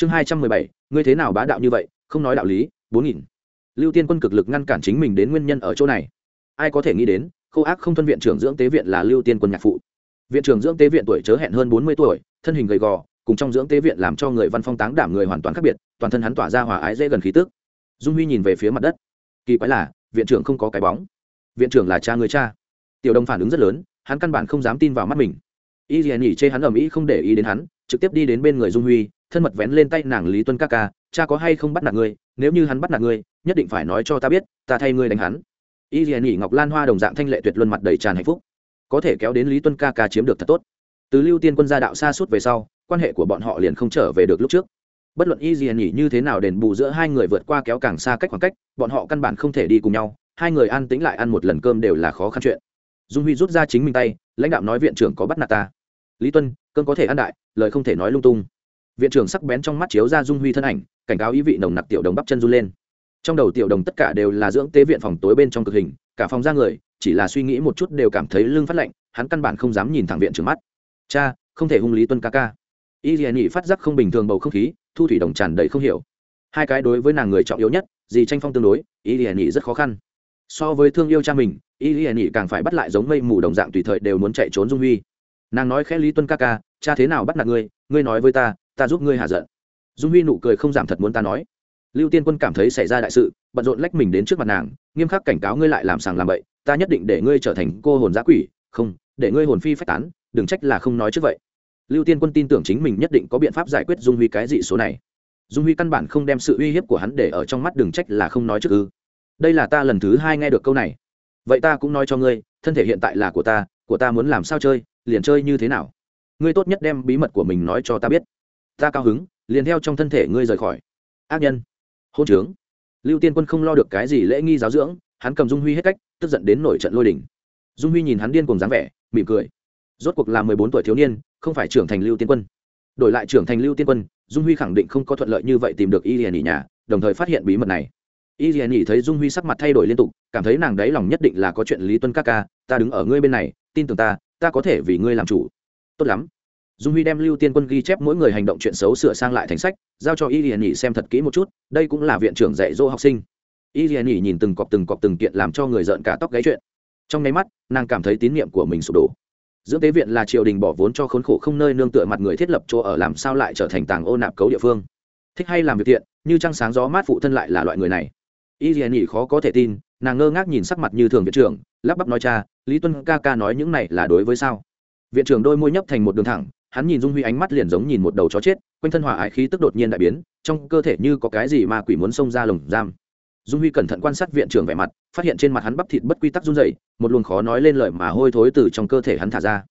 chương hai trăm mười bảy, ngươi thế nào bá đạo như vậy, không nói đạo lý, bốn nghìn. Lưu tiên quân cực lực ngăn cản chính mình đến nguyên nhân ở chỗ này. Ai có thể nghĩ đến khâu ác không thân viện trưởng dưỡng tế viện là lưu tiên quân nhạc phụ. Viện trưởng dưỡng tế viện tuổi chớ hẹn hơn bốn mươi tuổi, thân hình gầy gò, cùng trong dưỡng tế viện làm cho người văn phong táng đảm người hoàn toàn khác biệt, toàn thân hắn tỏa ra hòa ái dễ gần khí tức. Dung huy nhìn về phía mặt đất. Kỳ quái là, viện trưởng không có cái bóng. Viện trưởng là cha người cha. Tiểu đồng phản ứng rất lớn, hắn căn bản không dám tin vào mắt mình. Y dì nhỉ chê hắn ầm ĩ không để ý đến hắn, trực tiếp đi đến bên người dung huy thân mật vén lên tay nàng lý tuân ca ca, cha có hay không bắt nạt ngươi? Nếu như hắn bắt nạt ngươi, nhất định phải nói cho ta biết, ta thay ngươi đánh hắn. Y dì nghỉ ngọc lan hoa đồng dạng thanh lệ tuyệt luân mặt đầy tràn hạnh phúc. Có thể kéo đến lý tuân ca ca chiếm được thật tốt. Từ lưu tiên quân gia đạo xa suốt về sau, quan hệ của bọn họ liền không trở về được lúc trước. Bất luận y gì nghỉ như thế nào đền bù giữa hai người vượt qua kéo càng xa cách khoảng cách, bọn họ căn bản không thể đi cùng nhau, hai người ăn tính lại ăn một lần cơm đều là khó khăn chuyện. Dung huy rút ra chính mình tay, lãnh đạo nói viện trưởng có bắt nạt ta. Lý tuân cơm có thể ăn đại, lời không thể nói lung tung viện trưởng sắc bén trong mắt chiếu ra dung huy thân ảnh, cảnh cáo ý vị nồng nặc tiểu đồng bắp chân run lên. Trong đầu tiểu đồng tất cả đều là dưỡng tế viện phòng tối bên trong cực hình, cả phòng ra người, chỉ là suy nghĩ một chút đều cảm thấy lưng phát lạnh, hắn căn bản không dám nhìn thẳng viện trưởng mắt. Cha, không thể hung lý tuân ca ca. Y hiền nhị phát giác không bình thường bầu không khí, thu thủy đồng tràn đầy không hiểu. Hai cái đối với nàng người trọng yếu nhất, gì tranh phong tương đối, y hiền nhị rất khó khăn. So với thương yêu cha mình, y hiền nhị càng phải bắt lại giống mây mù đồng dạng tùy thời đều muốn chạy trốn dung huy. Nàng nói khẽ lý tuân ca ca, cha thế nào bắt nạt ngươi? Ngươi nói với ta ta giúp ngươi hạ giận. Dung huy nụ cười không giảm thật muốn ta nói. Lưu tiên quân cảm thấy xảy ra đại sự, bận rộn lách mình đến trước mặt nàng, nghiêm khắc cảnh cáo ngươi lại làm sàng làm bậy, ta nhất định để ngươi trở thành cô hồn giã quỷ, không, để ngươi hồn phi phách tán, đừng trách là không nói trước vậy. Lưu tiên quân tin tưởng chính mình nhất định có biện pháp giải quyết dung huy cái dị số này. Dung huy căn bản không đem sự uy hiếp của hắn để ở trong mắt, đừng trách là không nói trước ư. Đây là ta lần thứ hai nghe được câu này. Vậy ta cũng nói cho ngươi, thân thể hiện tại là của ta của ta muốn làm sao chơi, liền chơi như thế nào. Ngươi tốt nhất đem bí mật của mình nói cho ta biết ta cao hứng, liền theo trong thân thể ngươi rời khỏi. Ác nhân. Hôn trướng. Lưu tiên quân không lo được cái gì lễ nghi giáo dưỡng, hắn cầm dung huy hết cách, tức giận đến nổi trận lôi đình. Dung huy nhìn hắn điên cùng dáng vẻ, mỉm cười. Rốt cuộc là mười bốn tuổi thiếu niên, không phải trưởng thành lưu tiên quân. Đổi lại trưởng thành lưu tiên quân, dung huy khẳng định không có thuận lợi như vậy tìm được y hiền ỉ nhà, đồng thời phát hiện bí mật này. Y hiền ỉ thấy dung huy sắc mặt thay đổi liên tục, cảm thấy nàng đáy lòng nhất định là có chuyện lý tuân các ca, ta đứng ở ngươi bên này, tin tưởng ta ta có thể vì ngươi làm chủ. Tốt lắm dung huy đem lưu tiên quân ghi chép mỗi người hành động chuyện xấu sửa sang lại thành sách, giao cho y hiền nhỉ xem thật kỹ một chút, đây cũng là viện trưởng dạy dỗ học sinh. Y hiền nhỉ nhìn từng cọp từng cọp từng kiện làm cho người giận cả tóc gáy chuyện. Trong nháy mắt, nàng cảm thấy tín nhiệm của mình sụp đổ. Dưỡng tế viện là triều đình bỏ vốn cho khốn khổ không nơi nương tựa mặt người thiết lập chỗ ở làm sao lại trở thành tàng ô nạp cấu địa phương. Thích hay làm việc thiện, như trăng sáng gió mát phụ thân lại là loại người này. Y dì nhị khó có thể tin, nàng ngơ ngác nhìn sắc mặt như thường viện trưởng, lắp bắp nói, cha, lý tuân ca ca nói những này là đối với sao? Viện trưởng đôi môi nhấp thành một đường thẳng, hắn nhìn dung huy ánh mắt liền giống nhìn một đầu chó chết, quanh thân hỏa ái khí tức đột nhiên đại biến, trong cơ thể như có cái gì mà quỷ muốn xông ra lồng giam. Dung huy cẩn thận quan sát viện trưởng vẻ mặt, phát hiện trên mặt hắn bắp thịt bất quy tắc run dày một luồng khó nói lên lời mà hôi thối từ trong cơ thể hắn thả ra.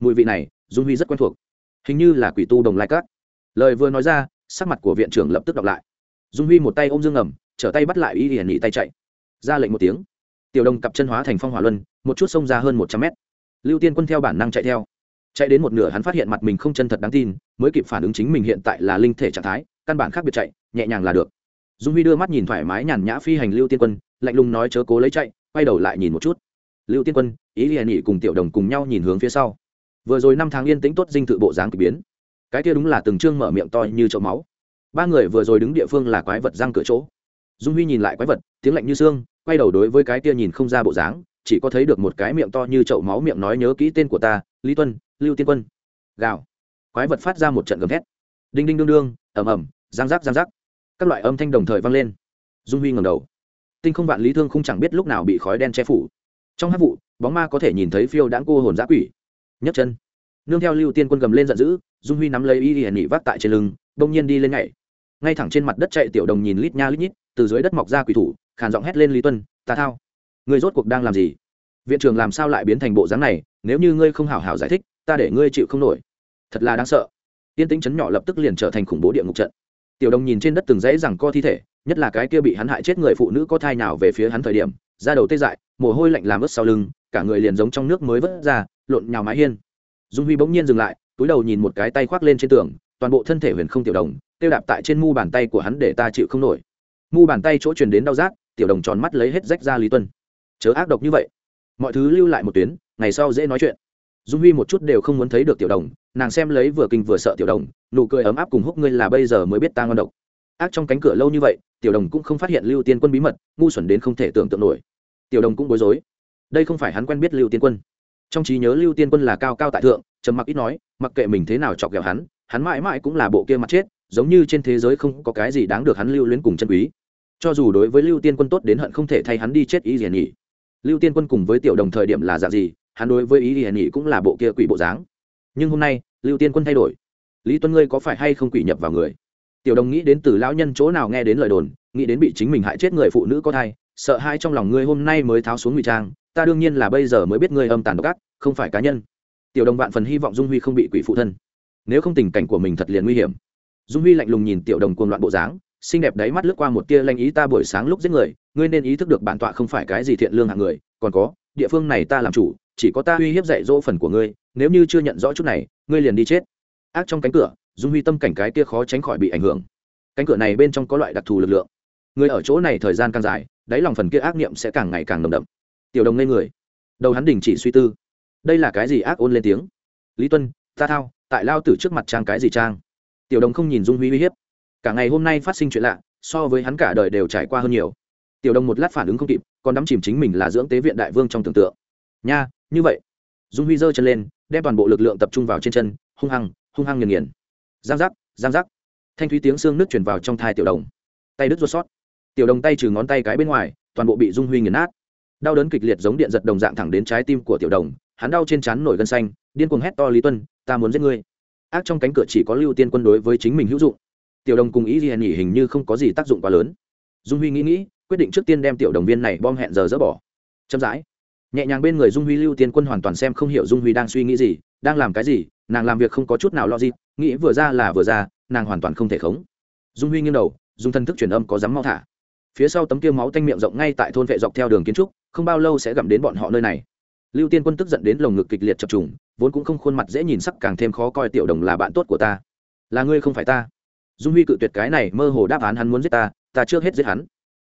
Mùi vị này, dung huy rất quen thuộc. Hình như là quỷ tu đồng lai cát. Lời vừa nói ra, sắc mặt của viện trưởng lập tức đọc lại. Dung huy một tay ôm dương ngầm, trở tay bắt lại y hiển nhị tay chạy. Ra lệnh một tiếng. Tiểu đồng cặp chân hóa thành phong hỏa luân, một chút xông ra hơn một trăm mét lưu tiên quân theo bản năng chạy theo. Chạy đến một nửa hắn phát hiện mặt mình không chân thật đáng tin, mới kịp phản ứng chính mình hiện tại là linh thể trạng thái, căn bản khác biệt chạy, nhẹ nhàng là được. Dung huy đưa mắt nhìn thoải mái nhàn nhã phi hành lưu tiên quân, lạnh lùng nói chớ cố lấy chạy, quay đầu lại nhìn một chút. Lưu tiên quân, ý liền nhị cùng tiểu đồng cùng nhau nhìn hướng phía sau. Vừa rồi năm tháng yên tĩnh tốt dinh thự bộ dáng k ỳ biến. Cái kia đúng là từng chương mở miệng to như chậu máu. Ba người vừa rồi đứng địa phương là quái vật răng cửa chỗ. Dung huy nhìn lại quái vật, tiếng lạnh như xương, quay đầu đối với cái kia nhìn không ra bộ dáng chỉ có thấy được một cái miệng to như chậu máu miệng nói nhớ kỹ tên của ta, lý tuân, lưu tiên quân. Gào. Quái vật phát ra một trận gầm thét. Đinh đinh đương đương ẩm ẩm giang giác giang giác. Các loại âm thanh đồng thời vang lên. Dung huy ngầm đầu. Tinh không vạn lý thương không chẳng biết lúc nào bị khói đen che phủ. Trong hát vụ, bóng ma có thể nhìn thấy phiêu đãng cô hồn giã quỷ. Nhấc chân. Nương theo lưu tiên quân gầm lên giận dữ, dung huy nắm lấy y hiển nị vác tại trên lưng đông nhiên đi lên nhảy. Ngay thẳng trên mặt đất chạy tiểu đồng nhìn lít nha lít nhít, từ dưới đất mọc ra quỷ thủ, khàn giọng hét lên lý tuân, ta thao. Ngươi rốt cuộc đang làm gì? Viện trưởng làm sao lại biến thành bộ dáng này? Nếu như ngươi không hảo hảo giải thích, ta để ngươi chịu không nổi. Thật là đáng sợ. Tiên tính chấn nhỏ lập tức liền trở thành khủng bố địa ngục trận. Tiểu đồng nhìn trên đất từng dãy rằng co thi thể, nhất là cái kia bị hắn hại chết người phụ nữ có thai nào về phía hắn thời điểm ra đầu tê dại, mồ hôi lạnh làm ướt sau lưng, cả người liền giống trong nước mới vớt ra, lộn nhào mái hiên. Dung huy bỗng nhiên dừng lại, túi đầu nhìn một cái tay khoác lên trên tường, toàn bộ thân thể huyền không tiểu đồng, tiêu đạp tại trên mu bàn tay của hắn để ta chịu không nổi. Mu bàn tay chỗ truyền đến đau rát, tiểu đồng tròn mắt lấy hết rách ra lý tuân chớ ác độc như vậy. Mọi thứ lưu lại một tuyến, ngày sau dễ nói chuyện. Dung huy một chút đều không muốn thấy được tiểu đồng, nàng xem lấy vừa kinh vừa sợ tiểu đồng, nụ cười ấm áp cùng húc ngươi là bây giờ mới biết ta ngon độc. Ác trong cánh cửa lâu như vậy, tiểu đồng cũng không phát hiện lưu tiên quân bí mật, ngu xuẩn đến không thể tưởng tượng nổi. Tiểu đồng cũng bối rối. Đây không phải hắn quen biết lưu tiên quân. Trong trí nhớ lưu tiên quân là cao cao tại thượng, trầm mặc ít nói, mặc kệ mình thế nào chọc ghẹo hắn hắn mãi mãi cũng là bộ kia mặt chết, giống như trên thế giới không có cái gì đáng được hắn lưu luyến cùng chân quý. Cho dù đối với lưu tiên quân tốt đến hận không thể thay hắn đi chết ý gì nhỉ? Lưu tiên quân cùng với tiểu đồng thời điểm là dạng gì, hắn đối với ý gì nghị cũng là bộ kia quỷ bộ dáng. Nhưng hôm nay, lưu tiên quân thay đổi. Lý tuân ngươi có phải hay không quỷ nhập vào người? Tiểu đồng nghĩ đến từ lão nhân chỗ nào nghe đến lời đồn, nghĩ đến bị chính mình hại chết người phụ nữ có thai, sợ hai trong lòng ngươi hôm nay mới tháo xuống ngụy trang, ta đương nhiên là bây giờ mới biết ngươi âm tàn độc ác, không phải cá nhân. Tiểu đồng vạn phần hy vọng dung huy không bị quỷ phụ thân. Nếu không tình cảnh của mình thật liền nguy hiểm. Dung huy lạnh lùng nhìn tiểu đồng cuồng loạn bộ dáng xinh đẹp đáy mắt lướt qua một tia lanh ý ta buổi sáng lúc giết người, ngươi nên ý thức được bản tọa không phải cái gì thiện lương hạng người, còn có, địa phương này ta làm chủ, chỉ có ta uy hiếp dạy dỗ phần của ngươi, nếu như chưa nhận rõ chút này, ngươi liền đi chết. Ác trong cánh cửa, dung huy tâm cảnh cái kia khó tránh khỏi bị ảnh hưởng. Cánh cửa này bên trong có loại đặc thù lực lượng. Người ở chỗ này thời gian càng dài, đáy lòng phần kia ác niệm sẽ càng ngày càng nồng đậm. Tiểu đồng lên người. Đầu hắn đình chỉ suy tư. Đây là cái gì ác ôn lên tiếng? Lý tuân, ta thao, tại lao tử trước mặt trang cái gì trang? Tiểu đồng không nhìn dung huy uy hiếp cả ngày hôm nay phát sinh chuyện lạ, so với hắn cả đời đều trải qua hơn nhiều. Tiểu đồng một lát phản ứng không kịp, còn đắm chìm chính mình là dưỡng tế viện đại vương trong tưởng tượng. Nha, như vậy. Dung huy giơ chân lên, đem toàn bộ lực lượng tập trung vào trên chân, hung hăng hung hăng nghiền nghiền. Giang giác giang giác. Thanh thúy tiếng xương nước chuyển vào trong thai tiểu đồng tay đứt ruột sót. Tiểu đồng tay trừ ngón tay cái bên ngoài, toàn bộ bị dung huy nghiền nát. Đau đớn kịch liệt giống điện giật đồng dạng thẳng đến trái tim của tiểu đồng hắn đau trên trán nổi gân xanh, điên cuồng hét to lý tuân, ta muốn giết ngươi. Ác trong cánh cửa chỉ có lưu tiên quân đối với chính mình hữu dụng tiểu đồng cùng ý gì hèn nhỉ hình như không có gì tác dụng quá lớn. Dung huy nghĩ nghĩ, quyết định trước tiên đem tiểu đồng viên này bom hẹn giờ dỡ bỏ. Chậm rãi. Nhẹ nhàng bên người dung huy lưu tiên quân hoàn toàn xem không hiểu dung huy đang suy nghĩ gì, đang làm cái gì, nàng làm việc không có chút nào lo gì, nghĩ vừa ra là vừa ra, nàng hoàn toàn không thể khống. Dung huy nghiêng đầu, dùng thân thức truyền âm có dám mau thả. Phía sau tấm kia máu tanh miệng rộng ngay tại thôn vệ dọc theo đường kiến trúc, không bao lâu sẽ gặm đến bọn họ nơi này. Lưu tiên quân tức giận đến lồng ngực kịch liệt chập trùng, vốn cũng không khuôn mặt dễ nhìn sắc càng thêm khó coi tiểu đồng là bạn tốt của ta. Là ngươi không phải ta dung huy cự tuyệt cái này mơ hồ đáp án hắn muốn giết ta ta trước hết giết hắn.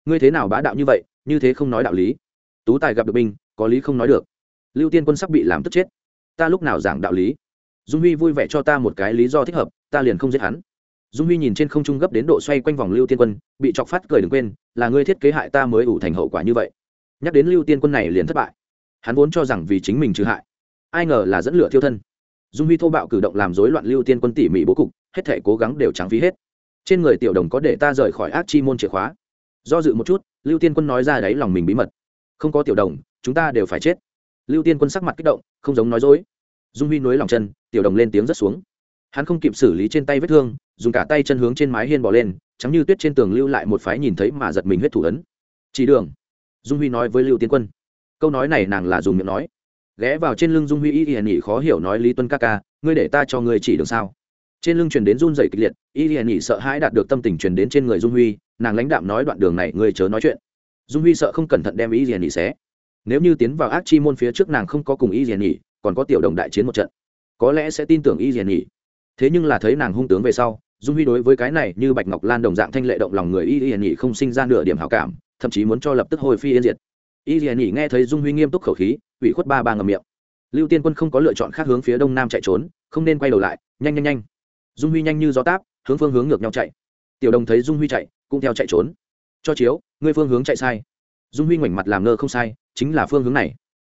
Ngươi thế nào bá đạo như vậy, như thế không nói đạo lý. Tú tài gặp được binh, có lý không nói được. Lưu tiên quân sắp bị làm tức chết. Ta lúc nào giảng đạo lý? Dung huy vui vẻ cho ta một cái lý do thích hợp, ta liền không giết hắn. Dung huy nhìn trên không trung gấp đến độ xoay quanh vòng lưu tiên quân, bị chọc phát cười đừng quên, là ngươi thiết kế hại ta mới ủ thành hậu quả như vậy. Nhắc đến lưu tiên quân này liền thất bại. Hắn vốn cho rằng vì chính mình trừ hại. Ai ngờ là dẫn lửa thiêu thân. Dung huy thô bạo cử động làm rối loạn lưu tiên quân tỉ mỉ bố cục hết thể cố gắng đều trắng phí hết. Trên người tiểu đồng có để ta rời khỏi ác chi môn chìa khóa. Do dự một chút, lưu tiên quân nói ra đáy lòng mình bí mật. Không có tiểu đồng, chúng ta đều phải chết. Lưu tiên quân sắc mặt kích động, không giống nói dối. Dung huy nối lòng chân, tiểu đồng lên tiếng rất xuống. Hắn không kịp xử lý trên tay vết thương, dùng cả tay chân hướng trên mái hiên bỏ lên, trắng như tuyết trên tường lưu lại một phái nhìn thấy mà giật mình huyết thủ ấn. Chỉ đường. Dung huy nói với lưu tiên quân. Câu nói này nàng là dùng miệng nói. Ghé vào trên lưng dung huy y y nghị khó hiểu nói lý tuân ca ca, ngươi để ta cho ngươi chỉ đường sao? Trên lưng truyền đến run dày kịch liệt, y y nhị sợ hãi đạt được tâm tình truyền đến trên người dung huy, nàng lãnh đạm nói đoạn đường này, ngươi chớ nói chuyện. Dung huy sợ không cẩn thận đem y y nhị xé. Nếu như tiến vào ác chi môn phía trước nàng không có cùng y y nhị, còn có tiểu đồng đại chiến một trận, có lẽ sẽ tin tưởng y y nhị. Thế nhưng là thấy nàng hung tướng về sau, dung huy đối với cái này như bạch ngọc lan đồng dạng thanh lệ động lòng người y y nhị không sinh ra nửa điểm hảo cảm, thậm chí muốn cho lập tức hồi phi yên diệt. Y y nhị nghe thấy dung huy nghiêm túc khẩu khí, ủy khuất ba ba ngầm miệng. Lưu tiên quân không có lựa chọn khác hướng phía đông nam chạy trốn, không nên quay đầu lại, nhanh nhanh nhanh dung huy nhanh như gió táp, hướng phương hướng ngược nhau chạy. Tiểu đồng thấy dung huy chạy, cũng theo chạy trốn. Cho chiếu, ngươi phương hướng chạy sai. Dung huy ngoảnh mặt làm ngơ không sai, chính là phương hướng này.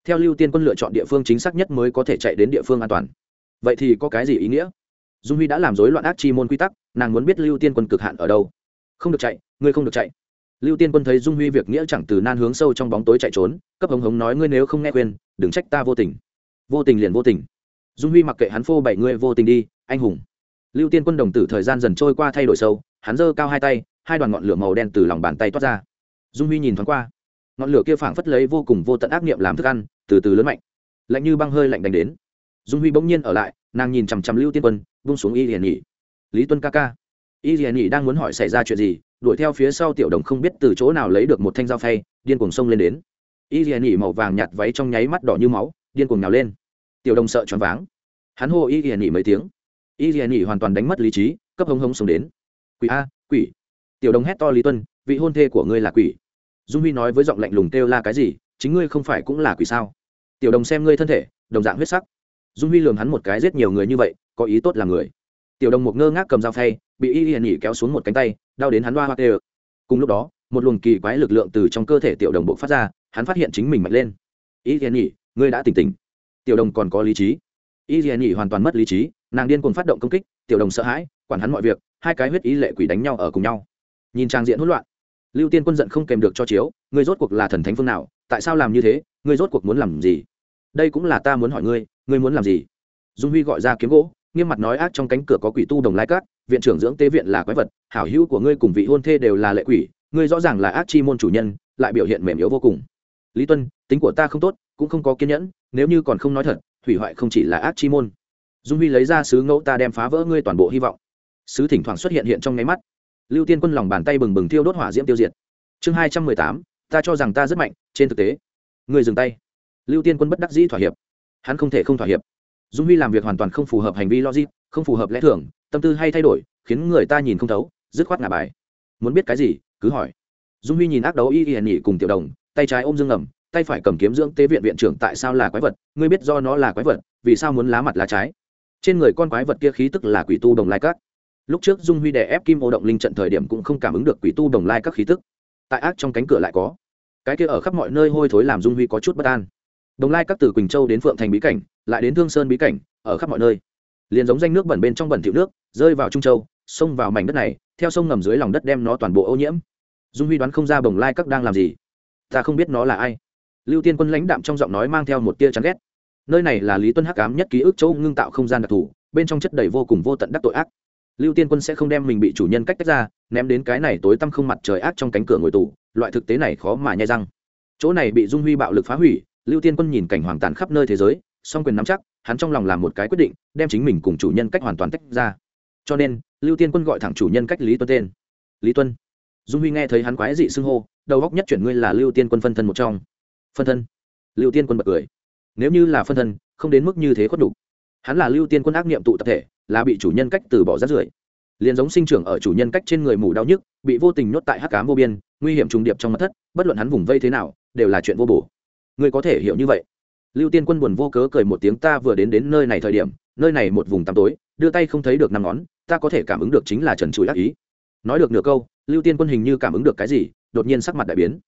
Theo lưu tiên quân lựa chọn địa phương chính xác nhất mới có thể chạy đến địa phương an toàn. Vậy thì có cái gì ý nghĩa? Dung huy đã làm rối loạn ác chi môn quy tắc, nàng muốn biết lưu tiên quân cực hạn ở đâu. Không được chạy, ngươi không được chạy. Lưu tiên quân thấy dung huy việc nghĩa chẳng từ nan hướng sâu trong bóng tối chạy trốn, cấp hống hống nói, ngươi nếu không nghe khuyên, đừng trách ta vô tình. Vô tình liền vô tình. Dung huy mặc kệ hắn phô bảy ngươi vô tình đi, anh hùng lưu tiên quân đồng tử thời gian dần trôi qua thay đổi sâu, hắn giơ cao hai tay, hai đoàn ngọn lửa màu đen từ lòng bàn tay toát ra. Dung huy nhìn thoáng qua, ngọn lửa kia phảng phất lấy vô cùng vô tận ác niệm làm thức ăn, từ từ lớn mạnh, lạnh như băng hơi lạnh đánh đến. Dung huy bỗng nhiên ở lại, nàng nhìn chằm chằm lưu tiên quân vung xuống y hiền nhỉ lý tuân ca ca. Y hiền nhỉ đang muốn hỏi xảy ra chuyện gì, đuổi theo phía sau tiểu đồng không biết từ chỗ nào lấy được một thanh dao phay, điên cuồng sông lên đến. Y hiền nhỉ màu vàng nhạt váy trong nháy mắt đỏ như máu, điên cuồng nhào lên. Tiểu đồng sợ choáng váng. Hắn hô y hiền nhỉ mấy tiếng y hiền nhỉ hoàn toàn đánh mất lý trí, cấp hống hống sống đến. Quỷ a, quỷ. Tiểu đồng hét to lý tuân, vị hôn thê của ngươi là quỷ. Dung huy nói với giọng lạnh lùng kêu la cái gì, chính ngươi không phải cũng là quỷ sao? Tiểu đồng xem ngươi thân thể, đồng dạng huyết sắc. Dung huy lường hắn một cái giết nhiều người như vậy, có ý tốt là người. Tiểu đồng một ngơ ngác cầm dao phay, bị y hiền nhỉ kéo xuống một cánh tay, đau đến hắn loa hoa tê cùng lúc đó, một luồng kỳ quái lực lượng từ trong cơ thể tiểu đồng bộ phát ra, hắn phát hiện chính mình mạnh lên. Y hiền nhỉ, ngươi đã tỉnh tỉnh. Tiểu đồng còn có lý trí y hiền nhỉ hoàn toàn mất lý trí, nàng điên cuồng phát động công kích, tiểu đồng sợ hãi, quản hắn mọi việc, hai cái huyết ý lệ quỷ đánh nhau ở cùng nhau. Nhìn trang diện hỗn loạn, lưu tiên quân giận không kèm được cho chiếu, ngươi rốt cuộc là thần thánh phương nào, tại sao làm như thế, ngươi rốt cuộc muốn làm gì? Đây cũng là ta muốn hỏi ngươi ngươi muốn làm gì? Dung huy gọi ra kiếm gỗ, nghiêm mặt nói ác trong cánh cửa có quỷ tu đồng lai cát, viện trưởng dưỡng tế viện là quái vật, hảo hữu của ngươi cùng vị hôn thê đều là lệ quỷ, ngươi rõ ràng là ác chi môn chủ nhân, lại biểu hiện mềm yếu vô cùng. Lý tuân, tính của ta không tốt, cũng không có kiên nhẫn, nếu như còn không nói thật hủy hoại không chỉ là ác chi môn. Dung huy lấy ra sứ ngẫu ta đem phá vỡ ngươi toàn bộ hy vọng. Sứ thỉnh thoảng xuất hiện hiện trong nháy mắt. Lưu tiên quân lòng bàn tay bừng bừng thiêu đốt hỏa diễm tiêu diệt. Chương hai trăm mười tám, ta cho rằng ta rất mạnh, trên thực tế, ngươi dừng tay. Lưu tiên quân bất đắc dĩ thỏa hiệp. Hắn không thể không thỏa hiệp. Dung huy làm việc hoàn toàn không phù hợp hành vi logic, không phù hợp lẽ thường, tâm tư hay thay đổi, khiến người ta nhìn không thấu, dứt khoát ngả bài. Muốn biết cái gì, cứ hỏi. Dung huy nhìn ác đấu y y hèn nhị cùng tiểu đồng, tay trái ôm dương ngầm tay phải cầm kiếm dưỡng tế viện viện trưởng tại sao là quái vật, ngươi biết do nó là quái vật, vì sao muốn lá mặt lá trái? Trên người con quái vật kia khí tức là quỷ tu đồng lai các. Lúc trước dung huy đè ép kim ô động linh trận thời điểm cũng không cảm ứng được quỷ tu đồng lai các khí tức. Tại ác trong cánh cửa lại có. Cái kia ở khắp mọi nơi hôi thối làm dung huy có chút bất an. Đồng lai các từ quỳnh châu đến phượng thành bí cảnh, lại đến thương sơn bí cảnh, ở khắp mọi nơi. Liền giống danh nước bẩn bên trong bẩn thiệu nước, rơi vào trung châu, xông vào mảnh đất này, theo sông ngầm dưới lòng đất đem nó toàn bộ ô nhiễm. Dung huy đoán không ra bồng lai các đang làm gì. Ta không biết nó là ai lưu tiên quân lãnh đạm trong giọng nói mang theo một tia chán ghét. Nơi này là lý tuân hắc ám nhất ký ức chỗ ngưng tạo không gian đặc thù, bên trong chất đầy vô cùng vô tận đắc tội ác. Lưu tiên quân sẽ không đem mình bị chủ nhân cách tách ra, ném đến cái này tối tăm không mặt trời ác trong cánh cửa ngồi tù, loại thực tế này khó mà nhai răng. Chỗ này bị dung huy bạo lực phá hủy, lưu tiên quân nhìn cảnh hoàng tàn khắp nơi thế giới, song quyền nắm chắc, hắn trong lòng làm một cái quyết định, đem chính mình cùng chủ nhân cách hoàn toàn tách ra. Cho nên, lưu tiên quân gọi thẳng chủ nhân cách lý tuân tên. Lý tuân. Dung huy nghe thấy hắn quái dị xưng hô, đầu góc nhất chuyển ngươi là lưu tiên quân phân thân một trong phân thân. Lưu tiên quân bật cười. Nếu như là phân thân, không đến mức như thế khuất đủ. hắn là lưu tiên quân ác niệm tụ tập thể, là bị chủ nhân cách từ bỏ rát rưởi. Liền giống sinh trưởng ở chủ nhân cách trên người mù đau nhức, bị vô tình nhốt tại hắc cám vô biên, nguy hiểm trùng điệp trong mặt thất, bất luận hắn vùng vây thế nào, đều là chuyện vô bổ. Ngươi có thể hiểu như vậy. Lưu tiên quân buồn vô cớ cười một tiếng, ta vừa đến đến nơi này thời điểm, nơi này một vùng tăm tối, đưa tay không thấy được năm ngón, ta có thể cảm ứng được chính là trần chùi ác ý. Nói được nửa câu, lưu tiên quân hình như cảm ứng được cái gì, đột nhiên sắc mặt đại biến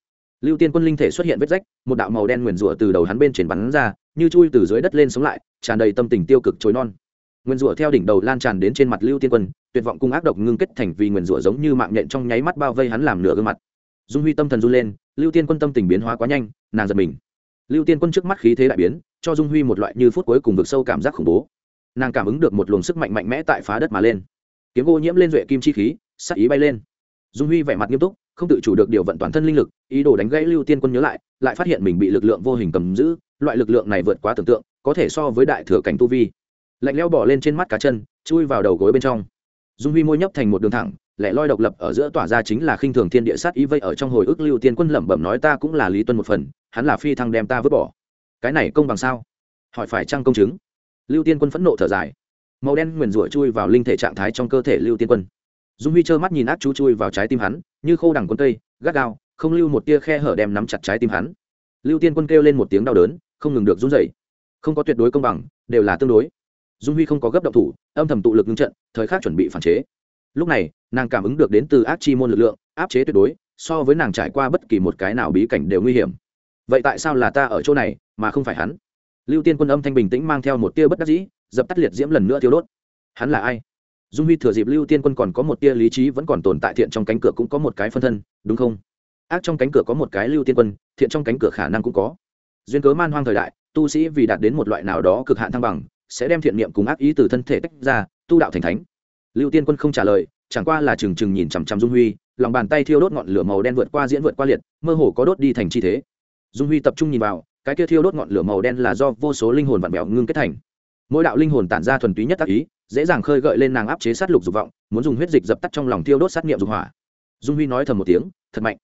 lưu tiên quân linh thể xuất hiện vết rách, một đạo màu đen nguyền rủa từ đầu hắn bên trên bắn ra, như chui từ dưới đất lên sống lại, tràn đầy tâm tình tiêu cực chối non. Nguyền rủa theo đỉnh đầu lan tràn đến trên mặt lưu tiên quân, tuyệt vọng cung ác độc ngưng kết thành vì nguyền rủa giống như mạng nhện trong nháy mắt bao vây hắn làm nửa gương mặt. Dung huy tâm thần run lên, lưu tiên quân tâm tình biến hóa quá nhanh, nàng giật mình. Lưu tiên quân trước mắt khí thế đại biến, cho dung huy một loại như phút cuối cùng vực sâu cảm giác khủng bố. Nàng cảm ứng được một luồng sức mạnh mạnh mẽ tại phá đất mà lên. Kiếm ô nhiễm lên duệ kim chi khí sắc ý bay lên dung huy vẻ mặt nghiêm túc, không tự chủ được điều vận toàn thân linh lực, ý đồ đánh gãy lưu tiên quân nhớ lại lại phát hiện mình bị lực lượng vô hình cầm giữ, loại lực lượng này vượt quá tưởng tượng, có thể so với đại thừa cảnh tu vi. Lạnh leo bỏ lên trên mắt cá chân, chui vào đầu gối bên trong. Dung huy môi nhấp thành một đường thẳng, lẻ loi độc lập ở giữa tỏa ra chính là khinh thường thiên địa sát ý vây ở trong hồi ức lưu tiên quân lẩm bẩm nói ta cũng là lý tuân một phần, hắn là phi thăng đem ta vứt bỏ. Cái này công bằng sao? Hỏi phải chăng công chứng? Lưu tiên quân phẫn nộ thở dài. Màu đen nguyền rủa chui vào linh thể trạng thái trong cơ thể lưu tiên quân dung huy trơ mắt nhìn ác chú chui vào trái tim hắn, như khô đằng quân tây, gắt gao, không lưu một tia khe hở đem nắm chặt trái tim hắn. Lưu tiên quân kêu lên một tiếng đau đớn, không ngừng được run dậy không có tuyệt đối công bằng, đều là tương đối. Dung huy không có gấp động thủ, âm thầm tụ lực ngưng trận, thời khắc chuẩn bị phản chế. Lúc này, nàng cảm ứng được đến từ ác chi môn lực lượng, áp chế tuyệt đối, so với nàng trải qua bất kỳ một cái nào bí cảnh đều nguy hiểm. Vậy tại sao là ta ở chỗ này, mà không phải hắn? Lưu tiên quân âm thanh bình tĩnh mang theo một tia bất đắc dĩ, dập tắt liệt diễm lần nữa thiêu đốt. Hắn là ai? Dung huy thừa dịp lưu tiên quân còn có một tia lý trí vẫn còn tồn tại, thiện trong cánh cửa cũng có một cái phân thân, đúng không? Ác trong cánh cửa có một cái lưu tiên quân, thiện trong cánh cửa khả năng cũng có. Duyên cớ man hoang thời đại, tu sĩ vì đạt đến một loại nào đó cực hạn thăng bằng, sẽ đem thiện niệm cùng ác ý từ thân thể tách ra, tu đạo thành thánh. Lưu tiên quân không trả lời, chẳng qua là trừng trừng nhìn chằm chằm dung huy, lòng bàn tay thiêu đốt ngọn lửa màu đen vượt qua diễn vượt qua liệt, mơ hồ có đốt đi thành chi thế. Dung huy tập trung nhìn vào, cái kia thiêu đốt ngọn lửa màu đen là do vô số linh hồn vặn vẹo ngưng kết thành. Mỗi đạo linh hồn tản ra thuần túy nhất tác ý dễ dàng khơi gợi lên nàng áp chế sát lục dục vọng, muốn dùng huyết dịch dập tắt trong lòng thiêu đốt sát nghiệm dục hỏa. Dung huy nói thầm một tiếng, thật mạnh.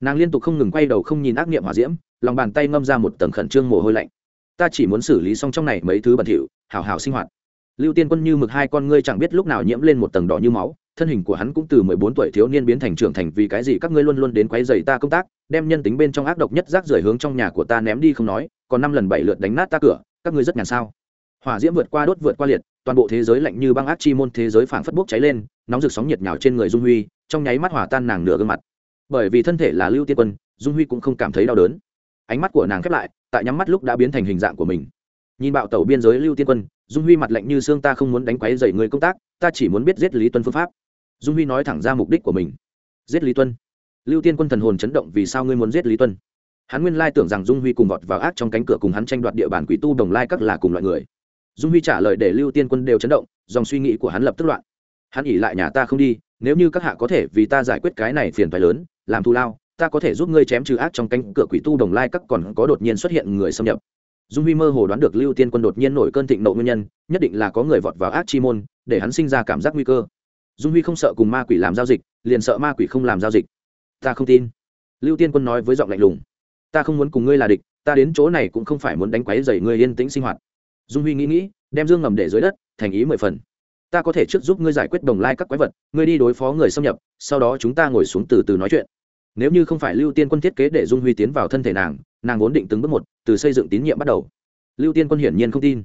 Nàng liên tục không ngừng quay đầu không nhìn ác nghiệm hỏa diễm, lòng bàn tay ngâm ra một tầng khẩn trương mồ hôi lạnh. Ta chỉ muốn xử lý xong trong này mấy thứ bẩn thỉu hào hào sinh hoạt. Lưu tiên quân như mực hai con ngươi chẳng biết lúc nào nhiễm lên một tầng đỏ như máu, thân hình của hắn cũng từ mười bốn tuổi thiếu niên biến thành trưởng thành vì cái gì các ngươi luôn luôn đến quấy rầy ta công tác, đem nhân tính bên trong ác độc nhất rác rưởi hướng trong nhà của ta ném đi không nói, còn năm lần bảy lượt đánh nát ta cửa, các ngươi rất nhàn sao? Hỏa diễm vượt qua đốt vượt qua liệt toàn bộ thế giới lạnh như băng ác chi môn thế giới phảng phất bốc cháy lên, nóng rực sóng nhiệt nhào trên người dung huy, trong nháy mắt hỏa tan nàng nửa gương mặt. Bởi vì thân thể là lưu tiên quân, dung huy cũng không cảm thấy đau đớn. Ánh mắt của nàng khép lại, tại nhắm mắt lúc đã biến thành hình dạng của mình. Nhìn bạo tẩu biên giới lưu tiên quân, dung huy mặt lạnh như xương ta không muốn đánh quáy dày người công tác, ta chỉ muốn biết giết lý tuân phương pháp. Dung huy nói thẳng ra mục đích của mình. Giết lý tuân. Lưu tiên quân thần hồn chấn động vì sao ngươi muốn giết lý tuân? Hắn nguyên lai tưởng rằng dung huy cùng vọt vào ác trong cánh cửa cùng hắn tranh đoạt địa bàn quỷ tu đồng lai các là cùng loại người dung huy trả lời để lưu tiên quân đều chấn động, dòng suy nghĩ của hắn lập tức loạn. Hắn ỉ lại nhà ta không đi, nếu như các hạ có thể vì ta giải quyết cái này phiền phái lớn, làm thù lao, ta có thể giúp ngươi chém trừ ác trong cánh cửa quỷ tu đồng lai các còn có đột nhiên xuất hiện người xâm nhập. Dung huy mơ hồ đoán được lưu tiên quân đột nhiên nổi cơn thịnh nộ nguyên nhân, nhất định là có người vọt vào ác chi môn, để hắn sinh ra cảm giác nguy cơ. Dung huy không sợ cùng ma quỷ làm giao dịch, liền sợ ma quỷ không làm giao dịch. Ta không tin. Lưu tiên quân nói với giọng lạnh lùng. Ta không muốn cùng ngươi là địch, ta đến chỗ này cũng không phải muốn đánh quáy dày ngươi yên tĩnh sinh hoạt dung huy nghĩ nghĩ, đem dương ngầm để dưới đất, thành ý mười phần. Ta có thể trước giúp ngươi giải quyết đồng lai các quái vật, ngươi đi đối phó người xâm nhập, sau đó chúng ta ngồi xuống từ từ nói chuyện. Nếu như không phải lưu tiên quân thiết kế để dung huy tiến vào thân thể nàng nàng vốn định từng bước một, từ xây dựng tín nhiệm bắt đầu. Lưu tiên quân hiển nhiên không tin.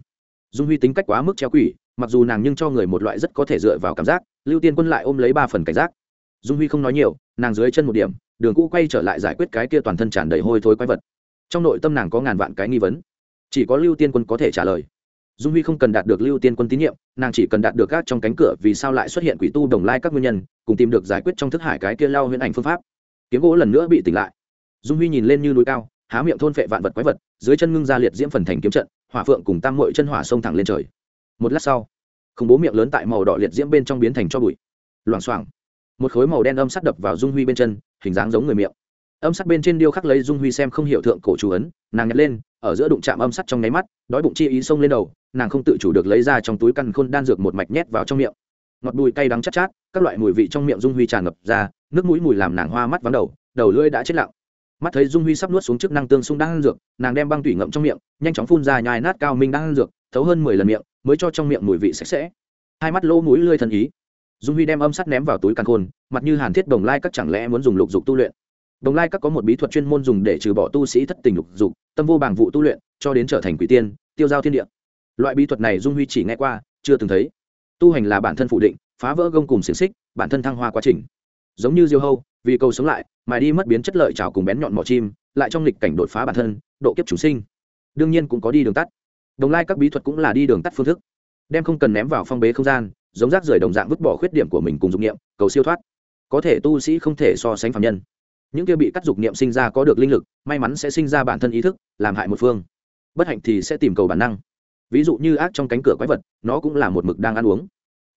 Dung huy tính cách quá mức treo quỷ, mặc dù nàng nhưng cho người một loại rất có thể dựa vào cảm giác, lưu tiên quân lại ôm lấy ba phần cảnh giác. Dung huy không nói nhiều, nàng dưới chân một điểm, đường cũ quay trở lại giải quyết cái kia toàn thân tràn đầy hôi thối quái vật. Trong nội tâm nàng có ngàn vạn cái nghi vấn. Chỉ có lưu tiên quân có thể trả lời dung huy không cần đạt được lưu tiên quân tín nhiệm, nàng chỉ cần đạt được các trong cánh cửa vì sao lại xuất hiện quỷ tu đồng lai các nguyên nhân, cùng tìm được giải quyết trong thức hải cái kia lao huyễn ảnh phương pháp. Kiếm gỗ lần nữa bị tỉnh lại. Dung huy nhìn lên như núi cao, há miệng thôn phệ vạn vật quái vật, dưới chân ngưng ra liệt diễm phần thành kiếm trận, hỏa phượng cùng tam mội chân hỏa sông thẳng lên trời. Một lát sau, khủng bố miệng lớn tại màu đỏ liệt diễm bên trong biến thành cho bụi. Loảng xoảng, một khối màu đen âm sắt đập vào dung huy bên chân, hình dáng giống người miệng. Âm sắt bên trên điêu khắc lấy dung huy xem không hiểu thượng cổ chú ấn, nàng nhặt lên, ở giữa đụng chạm âm sắt trong nháy mắt, đói bụng chi ý xông lên đầu nàng không tự chủ được lấy ra trong túi căn khôn đan dược một mạch nhét vào trong miệng. Ngọt bùi cay đắng chát chát, các loại mùi vị trong miệng dung huy tràn ngập ra, nước mũi mùi làm nàng hoa mắt vắng đầu đầu lưỡi đã chết lặng. Mắt thấy dung huy sắp nuốt xuống chức năng tương xung đan dược, nàng đem băng tủy ngậm trong miệng, nhanh chóng phun ra nhai nát cao minh đan dược, thấu hơn mười lần miệng, mới cho trong miệng mùi vị sạch sẽ. Hai mắt lỗ mũi lưỡi thần ý. Dung huy đem âm sắt ném vào túi căn khôn, mặt như hàn thiết đồng lai các chẳng lẽ muốn dùng lục dục tu luyện? Đồng lai các có một bí thuật chuyên môn dùng để trừ bỏ tu sĩ thất tình lục dục, tâm vô bảng vụ tu luyện, cho đến trở thành quỷ tiên, tiêu giao thiên địa loại bí thuật này dung huy chỉ nghe qua, chưa từng thấy. Tu hành là bản thân phủ định, phá vỡ gông cùng xiềng xích, bản thân thăng hoa quá trình. Giống như diêu hâu, vì cầu sống lại, mà đi mất biến chất lợi trào cùng bén nhọn mỏ chim, lại trong lịch cảnh đột phá bản thân, độ kiếp chủ sinh. Đương nhiên cũng có đi đường tắt. Đồng lai các bí thuật cũng là đi đường tắt phương thức. Đem không cần ném vào phong bế không gian, giống rác rưởi đồng dạng vứt bỏ khuyết điểm của mình cùng dục niệm, cầu siêu thoát. Có thể tu sĩ không thể so sánh phạm nhân. Những kia bị cắt dục niệm sinh ra có được linh lực, may mắn sẽ sinh ra bản thân ý thức, làm hại một phương. Bất hạnh thì sẽ tìm cầu bản năng ví dụ như ác trong cánh cửa quái vật, nó cũng là một mực đang ăn uống.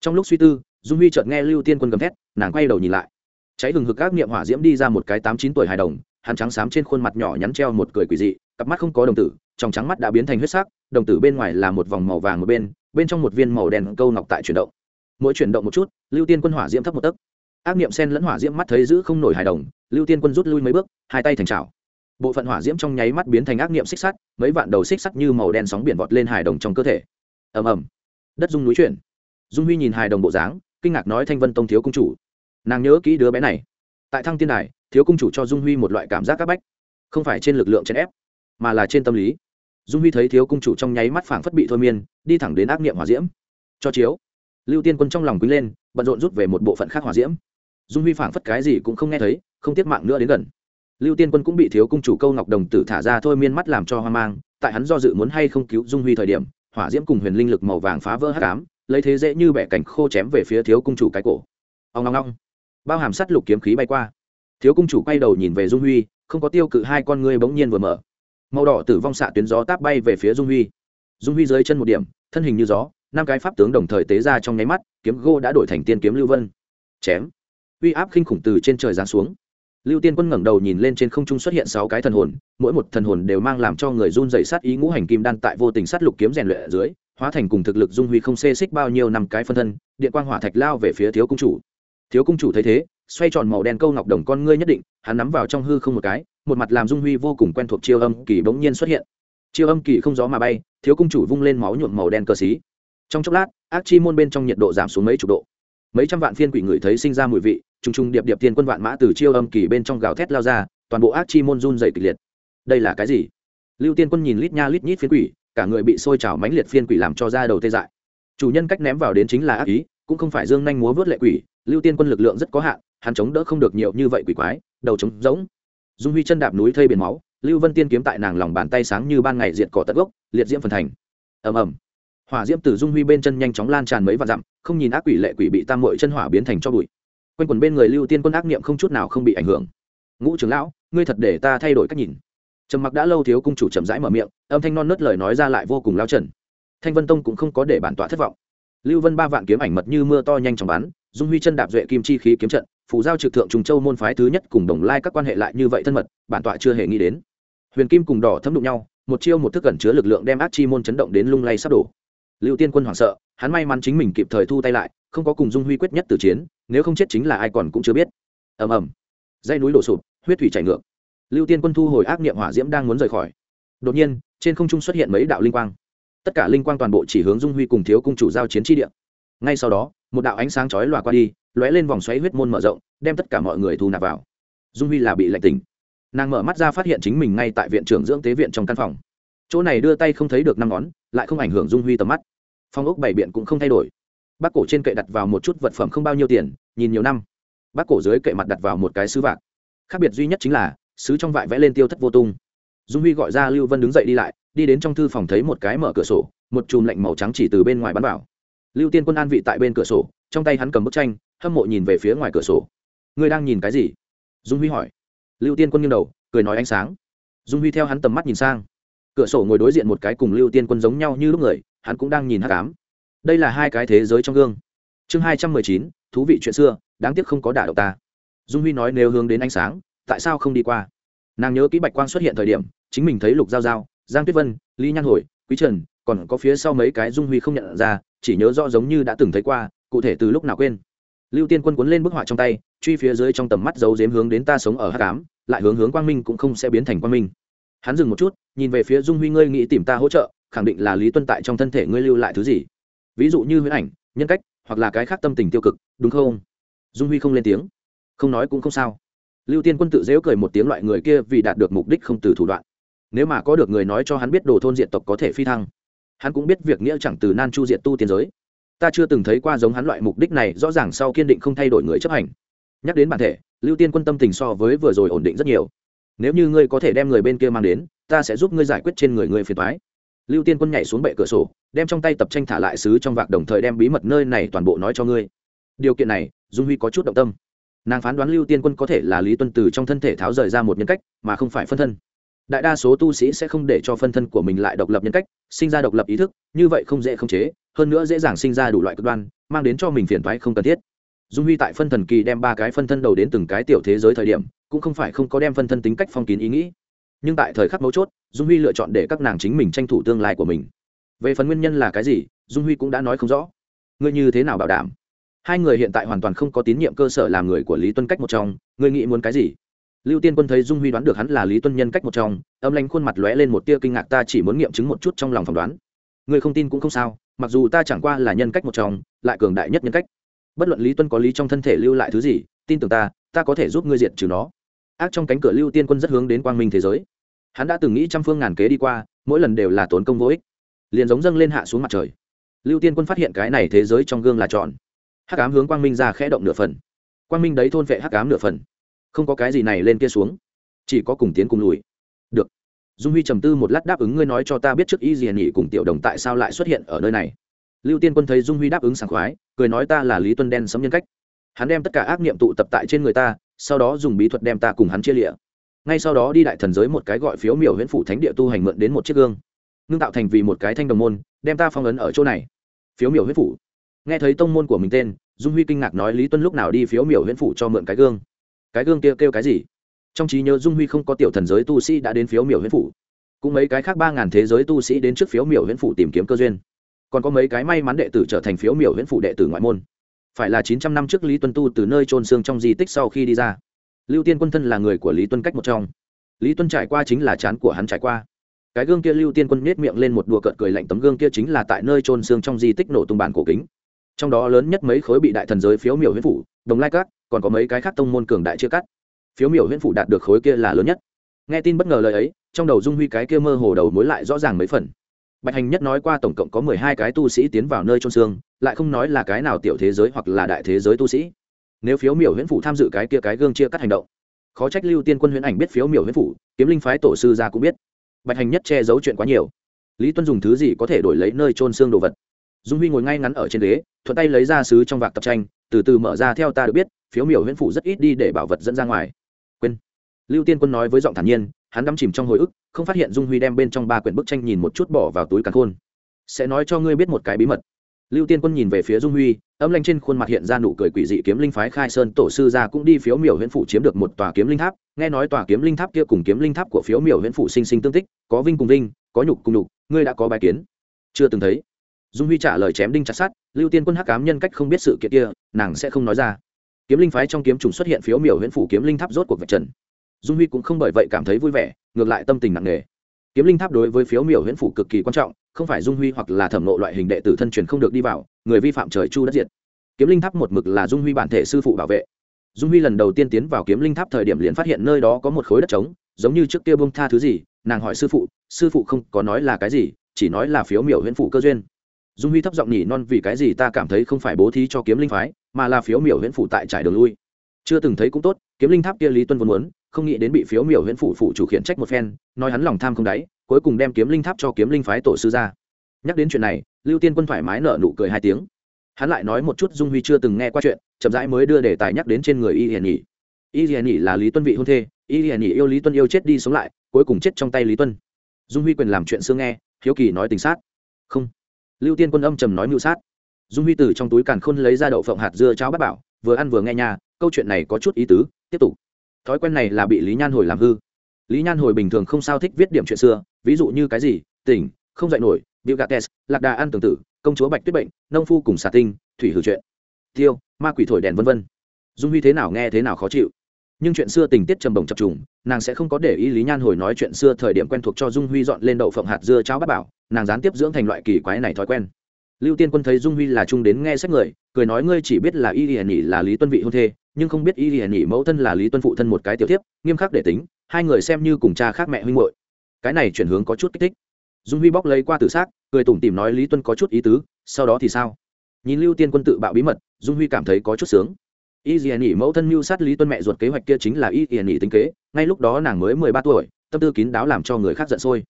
Trong lúc suy tư, dung huy chợt nghe lưu tiên quân gầm thét, nàng quay đầu nhìn lại. Cháy hừng hực ác niệm hỏa diễm đi ra một cái tám chín tuổi hài đồng, hắn trắng xám trên khuôn mặt nhỏ nhắn treo một cười quỷ dị, cặp mắt không có đồng tử, trong trắng mắt đã biến thành huyết sắc, đồng tử bên ngoài là một vòng màu vàng một bên bên trong một viên màu đen câu ngọc tại chuyển động. Mỗi chuyển động một chút, lưu tiên quân hỏa diễm thấp một tấc. Ác niệm sen lẫn hỏa diễm mắt thấy giữ không nổi hài đồng, lưu tiên quân rút lui mấy bước, hai tay thành trào bộ phận hỏa diễm trong nháy mắt biến thành ác niệm xích sắt, mấy vạn đầu xích sắt như màu đen sóng biển vọt lên hài đồng trong cơ thể. Ầm ầm. Đất dung núi chuyển. Dung huy nhìn hài đồng bộ dáng, kinh ngạc nói thanh vân tông thiếu công chủ. Nàng nhớ kỹ đứa bé này. Tại thăng tiên đài, thiếu công chủ cho dung huy một loại cảm giác áp bách. Không phải trên lực lượng chèn ép, mà là trên tâm lý. Dung huy thấy thiếu công chủ trong nháy mắt phảng phất bị thôi miên, đi thẳng đến ác niệm hỏa diễm. Cho chiếu. Lưu tiên quân trong lòng quý lên, bận rộn rút về một bộ phận khác hỏa diễm. Dung huy phảng phất cái gì cũng không nghe thấy, không tiết mạng nữa đến gần lưu tiên quân cũng bị thiếu cung chủ câu ngọc đồng tử thả ra thôi miên mắt làm cho hoang mang, tại hắn do dự muốn hay không cứu dung huy thời điểm, hỏa diễm cùng huyền linh lực màu vàng phá vỡ hát cám lấy thế dễ như bẻ cảnh khô chém về phía thiếu cung chủ cái cổ. Ông ngong ngong bao hàm sắt lục kiếm khí bay qua. Thiếu cung chủ quay đầu nhìn về dung huy, không có tiêu cự hai con ngươi bỗng nhiên vừa mở. Màu đỏ tử vong xạ tuyến gió táp bay về phía dung huy. Dung huy dưới chân một điểm, thân hình như gió, năm cái pháp tướng đồng thời tế ra trong nháy mắt, kiếm gô đã đổi thành tiên kiếm lưu vân. Chém. Uy áp khinh khủng từ trên trời giáng xuống lưu tiên quân ngẩng đầu nhìn lên trên không trung xuất hiện sáu cái thần hồn, mỗi một thần hồn đều mang làm cho người run dày sát ý ngũ hành kim đan tại vô tình sát lục kiếm rèn luyện ở dưới, hóa thành cùng thực lực dung huy không xê xích bao nhiêu năm cái phân thân, điện quang hỏa thạch lao về phía thiếu cung chủ. Thiếu cung chủ thấy thế, xoay tròn màu đen câu ngọc đồng con ngươi nhất định, hắn nắm vào trong hư không một cái, một mặt làm dung huy vô cùng quen thuộc chiêu âm kỳ bỗng nhiên xuất hiện. Chiêu âm kỳ không gió mà bay, thiếu cung chủ vung lên máu nhuộm màu đen cơ xí. Trong chốc lát, ác chi môn bên trong nhiệt độ giảm xuống mấy chục độ. Mấy trăm vạn phiên quỷ người thấy sinh ra mùi vị trùng trùng điệp điệp tiên quân vạn mã từ chiêu âm kỳ bên trong gào thét lao ra, toàn bộ ác chi môn run dày kịch liệt. Đây là cái gì? Lưu tiên quân nhìn lít nha lít nhít phiên quỷ, cả người bị sôi trào mánh liệt phiên quỷ làm cho ra đầu tê dại. Chủ nhân cách ném vào đến chính là ác ý, cũng không phải dương nhanh múa vớt lệ quỷ, lưu tiên quân lực lượng rất có hạn, hắn chống đỡ không được nhiều như vậy quỷ quái, đầu trống rỗng. Dung huy chân đạp núi thây biển máu, lưu vân tiên kiếm tại nàng lòng bàn tay sáng như ban ngày diệt cỏ tận gốc, liệt diễm phần thành. Ầm ầm. Hỏa diễm từ dung huy bên chân nhanh chóng lan tràn mấy vạn dặm, không nhìn ác quỷ lệ quỷ bị tam mội chân hỏa biến thành cho bụi quanh quần bên người lưu tiên quân ác niệm không chút nào không bị ảnh hưởng. Ngũ trưởng lão, ngươi thật để ta thay đổi cách nhìn. Trầm mặc đã lâu thiếu cung chủ chậm rãi mở miệng, âm thanh non nớt lời nói ra lại vô cùng lao trần. Thanh vân tông cũng không có để bản tọa thất vọng. Lưu vân ba vạn kiếm ảnh mật như mưa to nhanh chóng bắn, dung huy chân đạp duệ kim chi khí kiếm trận phủ giao trực thượng trùng châu môn phái thứ nhất cùng đồng lai các quan hệ lại như vậy thân mật, bản tọa chưa hề nghĩ đến. Huyền kim cùng đỏ thấm đụng nhau, một chiêu một thức cẩn chứa lực lượng đem ác chi môn chấn động đến lung lay sắp đổ. Lưu tiên quân hoảng sợ hắn may mắn chính mình kịp thời thu tay lại, không có cùng dung huy quyết nhất từ chiến, nếu không chết chính là ai còn cũng chưa biết. Ầm ầm. Dây núi đổ sụp, huyết thủy chảy ngược. Lưu tiên quân thu hồi ác niệm hỏa diễm đang muốn rời khỏi. Đột nhiên, trên không trung xuất hiện mấy đạo linh quang. Tất cả linh quang toàn bộ chỉ hướng dung huy cùng thiếu cung chủ giao chiến tri địa. Ngay sau đó, một đạo ánh sáng chói lòa qua đi, lóe lên vòng xoáy huyết môn mở rộng, đem tất cả mọi người thu nạp vào. Dung huy là bị lạnh tỉnh. Nàng mở mắt ra phát hiện chính mình ngay tại viện trưởng dưỡng tế viện trong căn phòng. Chỗ này đưa tay không thấy được năm ngón, lại không ảnh hưởng dung huy tầm mắt phong ốc bảy biện cũng không thay đổi. Bác cổ trên kệ đặt vào một chút vật phẩm không bao nhiêu tiền, nhìn nhiều năm. Bác cổ dưới kệ mặt đặt vào một cái sứ vạc. Khác biệt duy nhất chính là, sứ trong vại vẽ lên tiêu thất vô tung. Dung huy gọi ra lưu vân đứng dậy đi lại, đi đến trong thư phòng thấy một cái mở cửa sổ, một chùm lạnh màu trắng chỉ từ bên ngoài bắn vào. Lưu tiên quân an vị tại bên cửa sổ, trong tay hắn cầm bức tranh, hâm mộ nhìn về phía ngoài cửa sổ. Ngươi đang nhìn cái gì? Dung huy hỏi. Lưu tiên quân nghiêng đầu, cười nói ánh sáng. Dung huy theo hắn tầm mắt nhìn sang. Cửa sổ ngồi đối diện một cái cùng lưu tiên quân giống nhau như lúc người hắn cũng đang nhìn hắc ám. Đây là hai cái thế giới trong gương. Chương hai trăm mười chín, thú vị chuyện xưa, đáng tiếc không có đả động ta. Dung huy nói nếu hướng đến ánh sáng, tại sao không đi qua? Nàng nhớ kỹ bạch quang xuất hiện thời điểm, chính mình thấy lục giao giao, giang tuyết vân, lý nhan hồi, quý trần, còn có phía sau mấy cái dung huy không nhận ra, chỉ nhớ rõ giống như đã từng thấy qua, cụ thể từ lúc nào quên. Lưu tiên quân cuốn lên bức họa trong tay, truy phía dưới trong tầm mắt giấu dếm hướng đến ta sống ở hắc cám lại hướng hướng quang minh cũng không sẽ biến thành quang minh. Hắn dừng một chút, nhìn về phía dung huy, ngươi nghĩ tìm ta hỗ trợ khẳng định là lý tuân tại trong thân thể ngươi lưu lại thứ gì. Ví dụ như huyễn ảnh, nhân cách, hoặc là cái khác tâm tình tiêu cực, đúng không? Dung huy không lên tiếng. Không nói cũng không sao. Lưu tiên quân tự dễu cười một tiếng loại người kia vì đạt được mục đích không từ thủ đoạn. Nếu mà có được người nói cho hắn biết đồ thôn diện tộc có thể phi thăng, hắn cũng biết việc nghĩa chẳng từ nan chu diện tu tiên giới. Ta chưa từng thấy qua giống hắn loại mục đích này, rõ ràng sau kiên định không thay đổi người chấp hành. Nhắc đến bản thể, lưu tiên quân tâm tình so với vừa rồi ổn định rất nhiều. Nếu như ngươi có thể đem người bên kia mang đến, ta sẽ giúp ngươi giải quyết trên người ngươi phiền thoái lưu tiên quân nhảy xuống bệ cửa sổ, đem trong tay tập tranh thả lại xứ trong vạc đồng thời đem bí mật nơi này toàn bộ nói cho ngươi. Điều kiện này, dung huy có chút động tâm. Nàng phán đoán lưu tiên quân có thể là lý tuân từ trong thân thể tháo rời ra một nhân cách, mà không phải phân thân. Đại đa số tu sĩ sẽ không để cho phân thân của mình lại độc lập nhân cách, sinh ra độc lập ý thức, như vậy không dễ không chế, hơn nữa dễ dàng sinh ra đủ loại cực đoan, mang đến cho mình phiền thoái không cần thiết. Dung huy tại phân thần kỳ đem ba cái phân thân đầu đến từng cái tiểu thế giới thời điểm, cũng không phải không có đem phân thân tính cách phong kín ý nghĩ nhưng tại thời khắc mấu chốt, dung huy lựa chọn để các nàng chính mình tranh thủ tương lai của mình. Về phần nguyên nhân là cái gì, dung huy cũng đã nói không rõ. Ngươi như thế nào bảo đảm? Hai người hiện tại hoàn toàn không có tín nhiệm cơ sở làm người của lý tuân cách một trong, ngươi nghĩ muốn cái gì? Lưu tiên quân thấy dung huy đoán được hắn là lý tuân nhân cách một trong, âm lanh khuôn mặt lóe lên một tia kinh ngạc, ta chỉ muốn nghiệm chứng một chút trong lòng phỏng đoán. Ngươi không tin cũng không sao, mặc dù ta chẳng qua là nhân cách một trong, lại cường đại nhất nhân cách. Bất luận lý tuân có lý trong thân thể lưu lại thứ gì, tin tưởng ta ta có thể giúp ngươi diệt trừ nó ác trong cánh cửa lưu tiên quân rất hướng đến quang minh thế giới. Hắn đã từng nghĩ trăm phương ngàn kế đi qua, mỗi lần đều là tốn công vô ích. Liền giống dâng lên hạ xuống mặt trời. Lưu tiên quân phát hiện cái này thế giới trong gương là tròn. Hắc ám hướng quang minh ra khẽ động nửa phần. Quang minh đấy thôn vệ hắc ám nửa phần. Không có cái gì này lên kia xuống. Chỉ có cùng tiến cùng lùi. Được. Dung huy trầm tư một lát đáp ứng ngươi nói cho ta biết trước y gì nhỉ cùng tiểu đồng tại sao lại xuất hiện ở nơi này. Lưu tiên quân thấy dung huy đáp ứng sảng khoái, cười nói ta là lý tuân đen sấm nhân cách. Hắn đem tất cả ác niệm tụ tập tại trên người ta sau đó dùng bí thuật đem ta cùng hắn chia lịa. Ngay sau đó đi đại thần giới một cái gọi phiếu miểu huyễn phủ thánh địa tu hành mượn đến một chiếc gương. Ngưng tạo thành vì một cái thanh đồng môn, đem ta phong ấn ở chỗ này. Phiếu miểu huyễn phủ. Nghe thấy tông môn của mình tên, dung huy kinh ngạc nói lý tuân lúc nào đi phiếu miểu huyễn phủ cho mượn cái gương? Cái gương kia kêu cái gì? Trong trí nhớ dung huy không có tiểu thần giới tu sĩ đã đến phiếu miểu huyễn phủ. Cũng mấy cái khác ba ngàn thế giới tu sĩ đến trước phiếu miểu huyễn phủ tìm kiếm cơ duyên. Còn có mấy cái may mắn đệ tử trở thành phiếu miểu huyễn phủ đệ tử ngoại môn phải là chín trăm năm trước lý tuân tu từ nơi trôn xương trong di tích sau khi đi ra. Lưu tiên quân thân là người của lý tuân cách một trong. Lý tuân trải qua chính là chán của hắn trải qua. Cái gương kia lưu tiên quân nết miệng lên một đùa cợt cười lạnh tấm gương kia chính là tại nơi trôn xương trong di tích nổ tung bản cổ kính. Trong đó lớn nhất mấy khối bị đại thần giới phiếu miểu huyễn phủ, đồng lai cát, còn có mấy cái khác tông môn cường đại chưa cắt. Phiếu miểu huyễn phủ đạt được khối kia là lớn nhất. Nghe tin bất ngờ lời ấy, trong đầu dung huy cái kia mơ hồ đầu mối lại rõ ràng mấy phần. Bạch hành nhất nói qua tổng cộng có mười hai cái tu sĩ tiến vào nơi trôn xương lại không nói là cái nào tiểu thế giới hoặc là đại thế giới tu sĩ. Nếu phiếu miểu huyễn phủ tham dự cái kia cái gương chia cắt hành động, khó trách lưu tiên quân huyễn ảnh biết phiếu miểu huyễn phủ, kiếm linh phái tổ sư ra cũng biết. Bạch hành nhất che giấu chuyện quá nhiều. Lý tuân dùng thứ gì có thể đổi lấy nơi trôn xương đồ vật? Dung huy ngồi ngay ngắn ở trên ghế, thuận tay lấy ra sứ trong vạc tập tranh, từ từ mở ra theo ta được biết, phiếu miểu huyễn phủ rất ít đi để bảo vật dẫn ra ngoài. Quên. Lưu tiên quân nói với giọng thản nhiên, hắn đắm chìm trong hồi ức, không phát hiện dung huy đem bên trong ba quyển bức tranh nhìn một chút bỏ vào túi càn khôn. Sẽ nói cho ngươi biết một cái bí mật lưu tiên quân nhìn về phía dung huy, âm lanh trên khuôn mặt hiện ra nụ cười quỷ dị kiếm linh phái khai sơn tổ sư ra cũng đi phiếu miểu huyện phủ chiếm được một tòa kiếm linh tháp, nghe nói tòa kiếm linh tháp kia cùng kiếm linh tháp của phiếu miểu huyện phủ sinh sinh tương tích, có vinh cùng vinh, có nhục cùng nhục, ngươi đã có bài kiến. Chưa từng thấy. Dung huy trả lời chém đinh chặt sát lưu tiên quân hắc cám nhân cách không biết sự kiện kia, nàng sẽ không nói ra. Kiếm linh phái trong kiếm trùng xuất hiện phiếu miểu huyện phủ kiếm linh tháp rốt cuộc vạch trần. Dung huy cũng không bởi vậy cảm thấy vui vẻ, ngược lại tâm tình nặng nề kiếm linh tháp đối với phiếu miểu huyễn phủ cực kỳ quan trọng, không phải dung huy hoặc là thẩm nộ loại hình đệ tử thân truyền không được đi vào, người vi phạm trời chu đất diệt. Kiếm linh tháp một mực là dung huy bản thể sư phụ bảo vệ. Dung huy lần đầu tiên tiến vào kiếm linh tháp thời điểm liền phát hiện nơi đó có một khối đất trống, giống như trước kia bông tha thứ gì, nàng hỏi sư phụ sư phụ không có nói là cái gì, chỉ nói là phiếu miểu huyễn phủ cơ duyên. Dung huy thấp giọng nhỉ non vì cái gì ta cảm thấy không phải bố thí cho kiếm linh phái, mà là phiếu miểu huyễn phủ tại trải đường lui. Chưa từng thấy cũng tốt, kiếm linh tháp kia lý tuân vốn muốn không nghĩ đến bị phiếu miểu huyện phủ phủ chủ khiển trách một phen, nói hắn lòng tham không đáy, cuối cùng đem kiếm linh tháp cho kiếm linh phái tổ sư ra. Nhắc đến chuyện này, lưu tiên quân thoải mái nở nụ cười hai tiếng. Hắn lại nói một chút dung huy chưa từng nghe qua chuyện, chậm rãi mới đưa đề tài nhắc đến trên người y hiền nhỉ y hiền nhỉ là lý tuân vị hôn thê, y hiền nhỉ yêu lý tuân yêu chết đi sống lại, cuối cùng chết trong tay lý tuân. Dung huy quyền làm chuyện xưa nghe, hiếu kỳ nói tình sát. Không. Lưu tiên quân âm trầm nói mưu sát. Dung huy từ trong túi càn khôn lấy ra đậu phộng hạt dưa cháo bát bảo, vừa ăn vừa nghe nhà câu chuyện này có chút ý tứ, tiếp tục thói quen này là bị lý nhan hồi làm hư. Lý nhan hồi bình thường không sao thích viết điểm chuyện xưa, ví dụ như cái gì, tỉnh, không dạy nổi điệu gạt tes lạc đà ăn tương tự công chúa bạch tuyết bệnh, nông phu cùng xà tinh, thủy hử chuyện, tiêu, ma quỷ thổi đèn vân vân. Dung huy thế nào nghe thế nào khó chịu. Nhưng chuyện xưa tình tiết trầm bồng chập trùng, nàng sẽ không có để ý lý nhan hồi nói chuyện xưa thời điểm quen thuộc cho dung huy dọn lên đậu phộng hạt dưa cháo bát bảo, nàng gián tiếp dưỡng thành loại kỳ quái này thói quen. Lưu tiên quân thấy dung huy là trung đến nghe sách người, cười nói ngươi chỉ biết là y hiển nhị là lý tuân vị hôn thê nhưng không biết y hiển nhị mẫu thân là lý tuân phụ thân một cái tiểu tiếp nghiêm khắc để tính, hai người xem như cùng cha khác mẹ huynh hội cái này chuyển hướng có chút kích thích. Dung huy bóc lấy qua tử xác, cười tủm tìm nói lý tuân có chút ý tứ, sau đó thì sao? Nhìn lưu tiên quân tự bạo bí mật, dung huy cảm thấy có chút sướng. Y hiển nhị mẫu thân mưu sát lý tuân mẹ ruột kế hoạch kia chính là y hiển nhị tính kế, ngay lúc đó nàng mới mười ba tuổi, tâm tư kín đáo làm cho người khác giận sôi.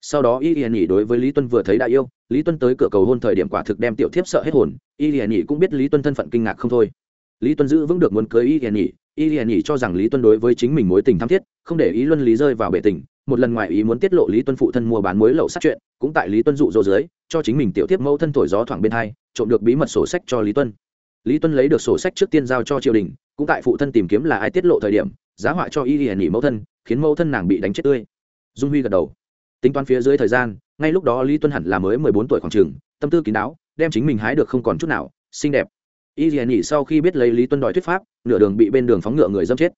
Sau đó y hiển nhị đối với lý tuân vừa thấy đại yêu, lý tuân tới cửa cầu hôn thời điểm quả thực đem tiểu thiếp sợ hết hồn, y hiển nhị cũng biết lý tuân thân phận kinh ngạc không thôi lý tuân giữ vững được muốn cưới y hiền nhỉ y hiền nhỉ cho rằng lý tuân đối với chính mình mối tình tham thiết, không để ý luân lý rơi vào bể tình. Một lần ngoài ý muốn tiết lộ lý tuân phụ thân mua bán muối lậu sát chuyện, cũng tại lý tuân dụ dỗ dưới, cho chính mình tiểu tiếp mẫu thân thổi gió thoảng bên hai, trộm được bí mật sổ sách cho lý tuân lý tuân lấy được sổ sách trước tiên giao cho triều đình, cũng tại phụ thân tìm kiếm là ai tiết lộ thời điểm, giá họa cho y hiền nhỉ mẫu thân, khiến mẫu thân nàng bị đánh chết tươi. Dung huy gật đầu. Tính toán phía dưới thời gian, ngay lúc đó lý tuân hẳn là mới mười bốn tuổi khoảng trường tâm tư kín đáo, đem chính mình hái được không còn chút nào, xinh đẹp y dì nhị sau khi biết lấy lý tuân đòi thuyết pháp, nửa đường bị bên đường phóng ngựa người dâm chết.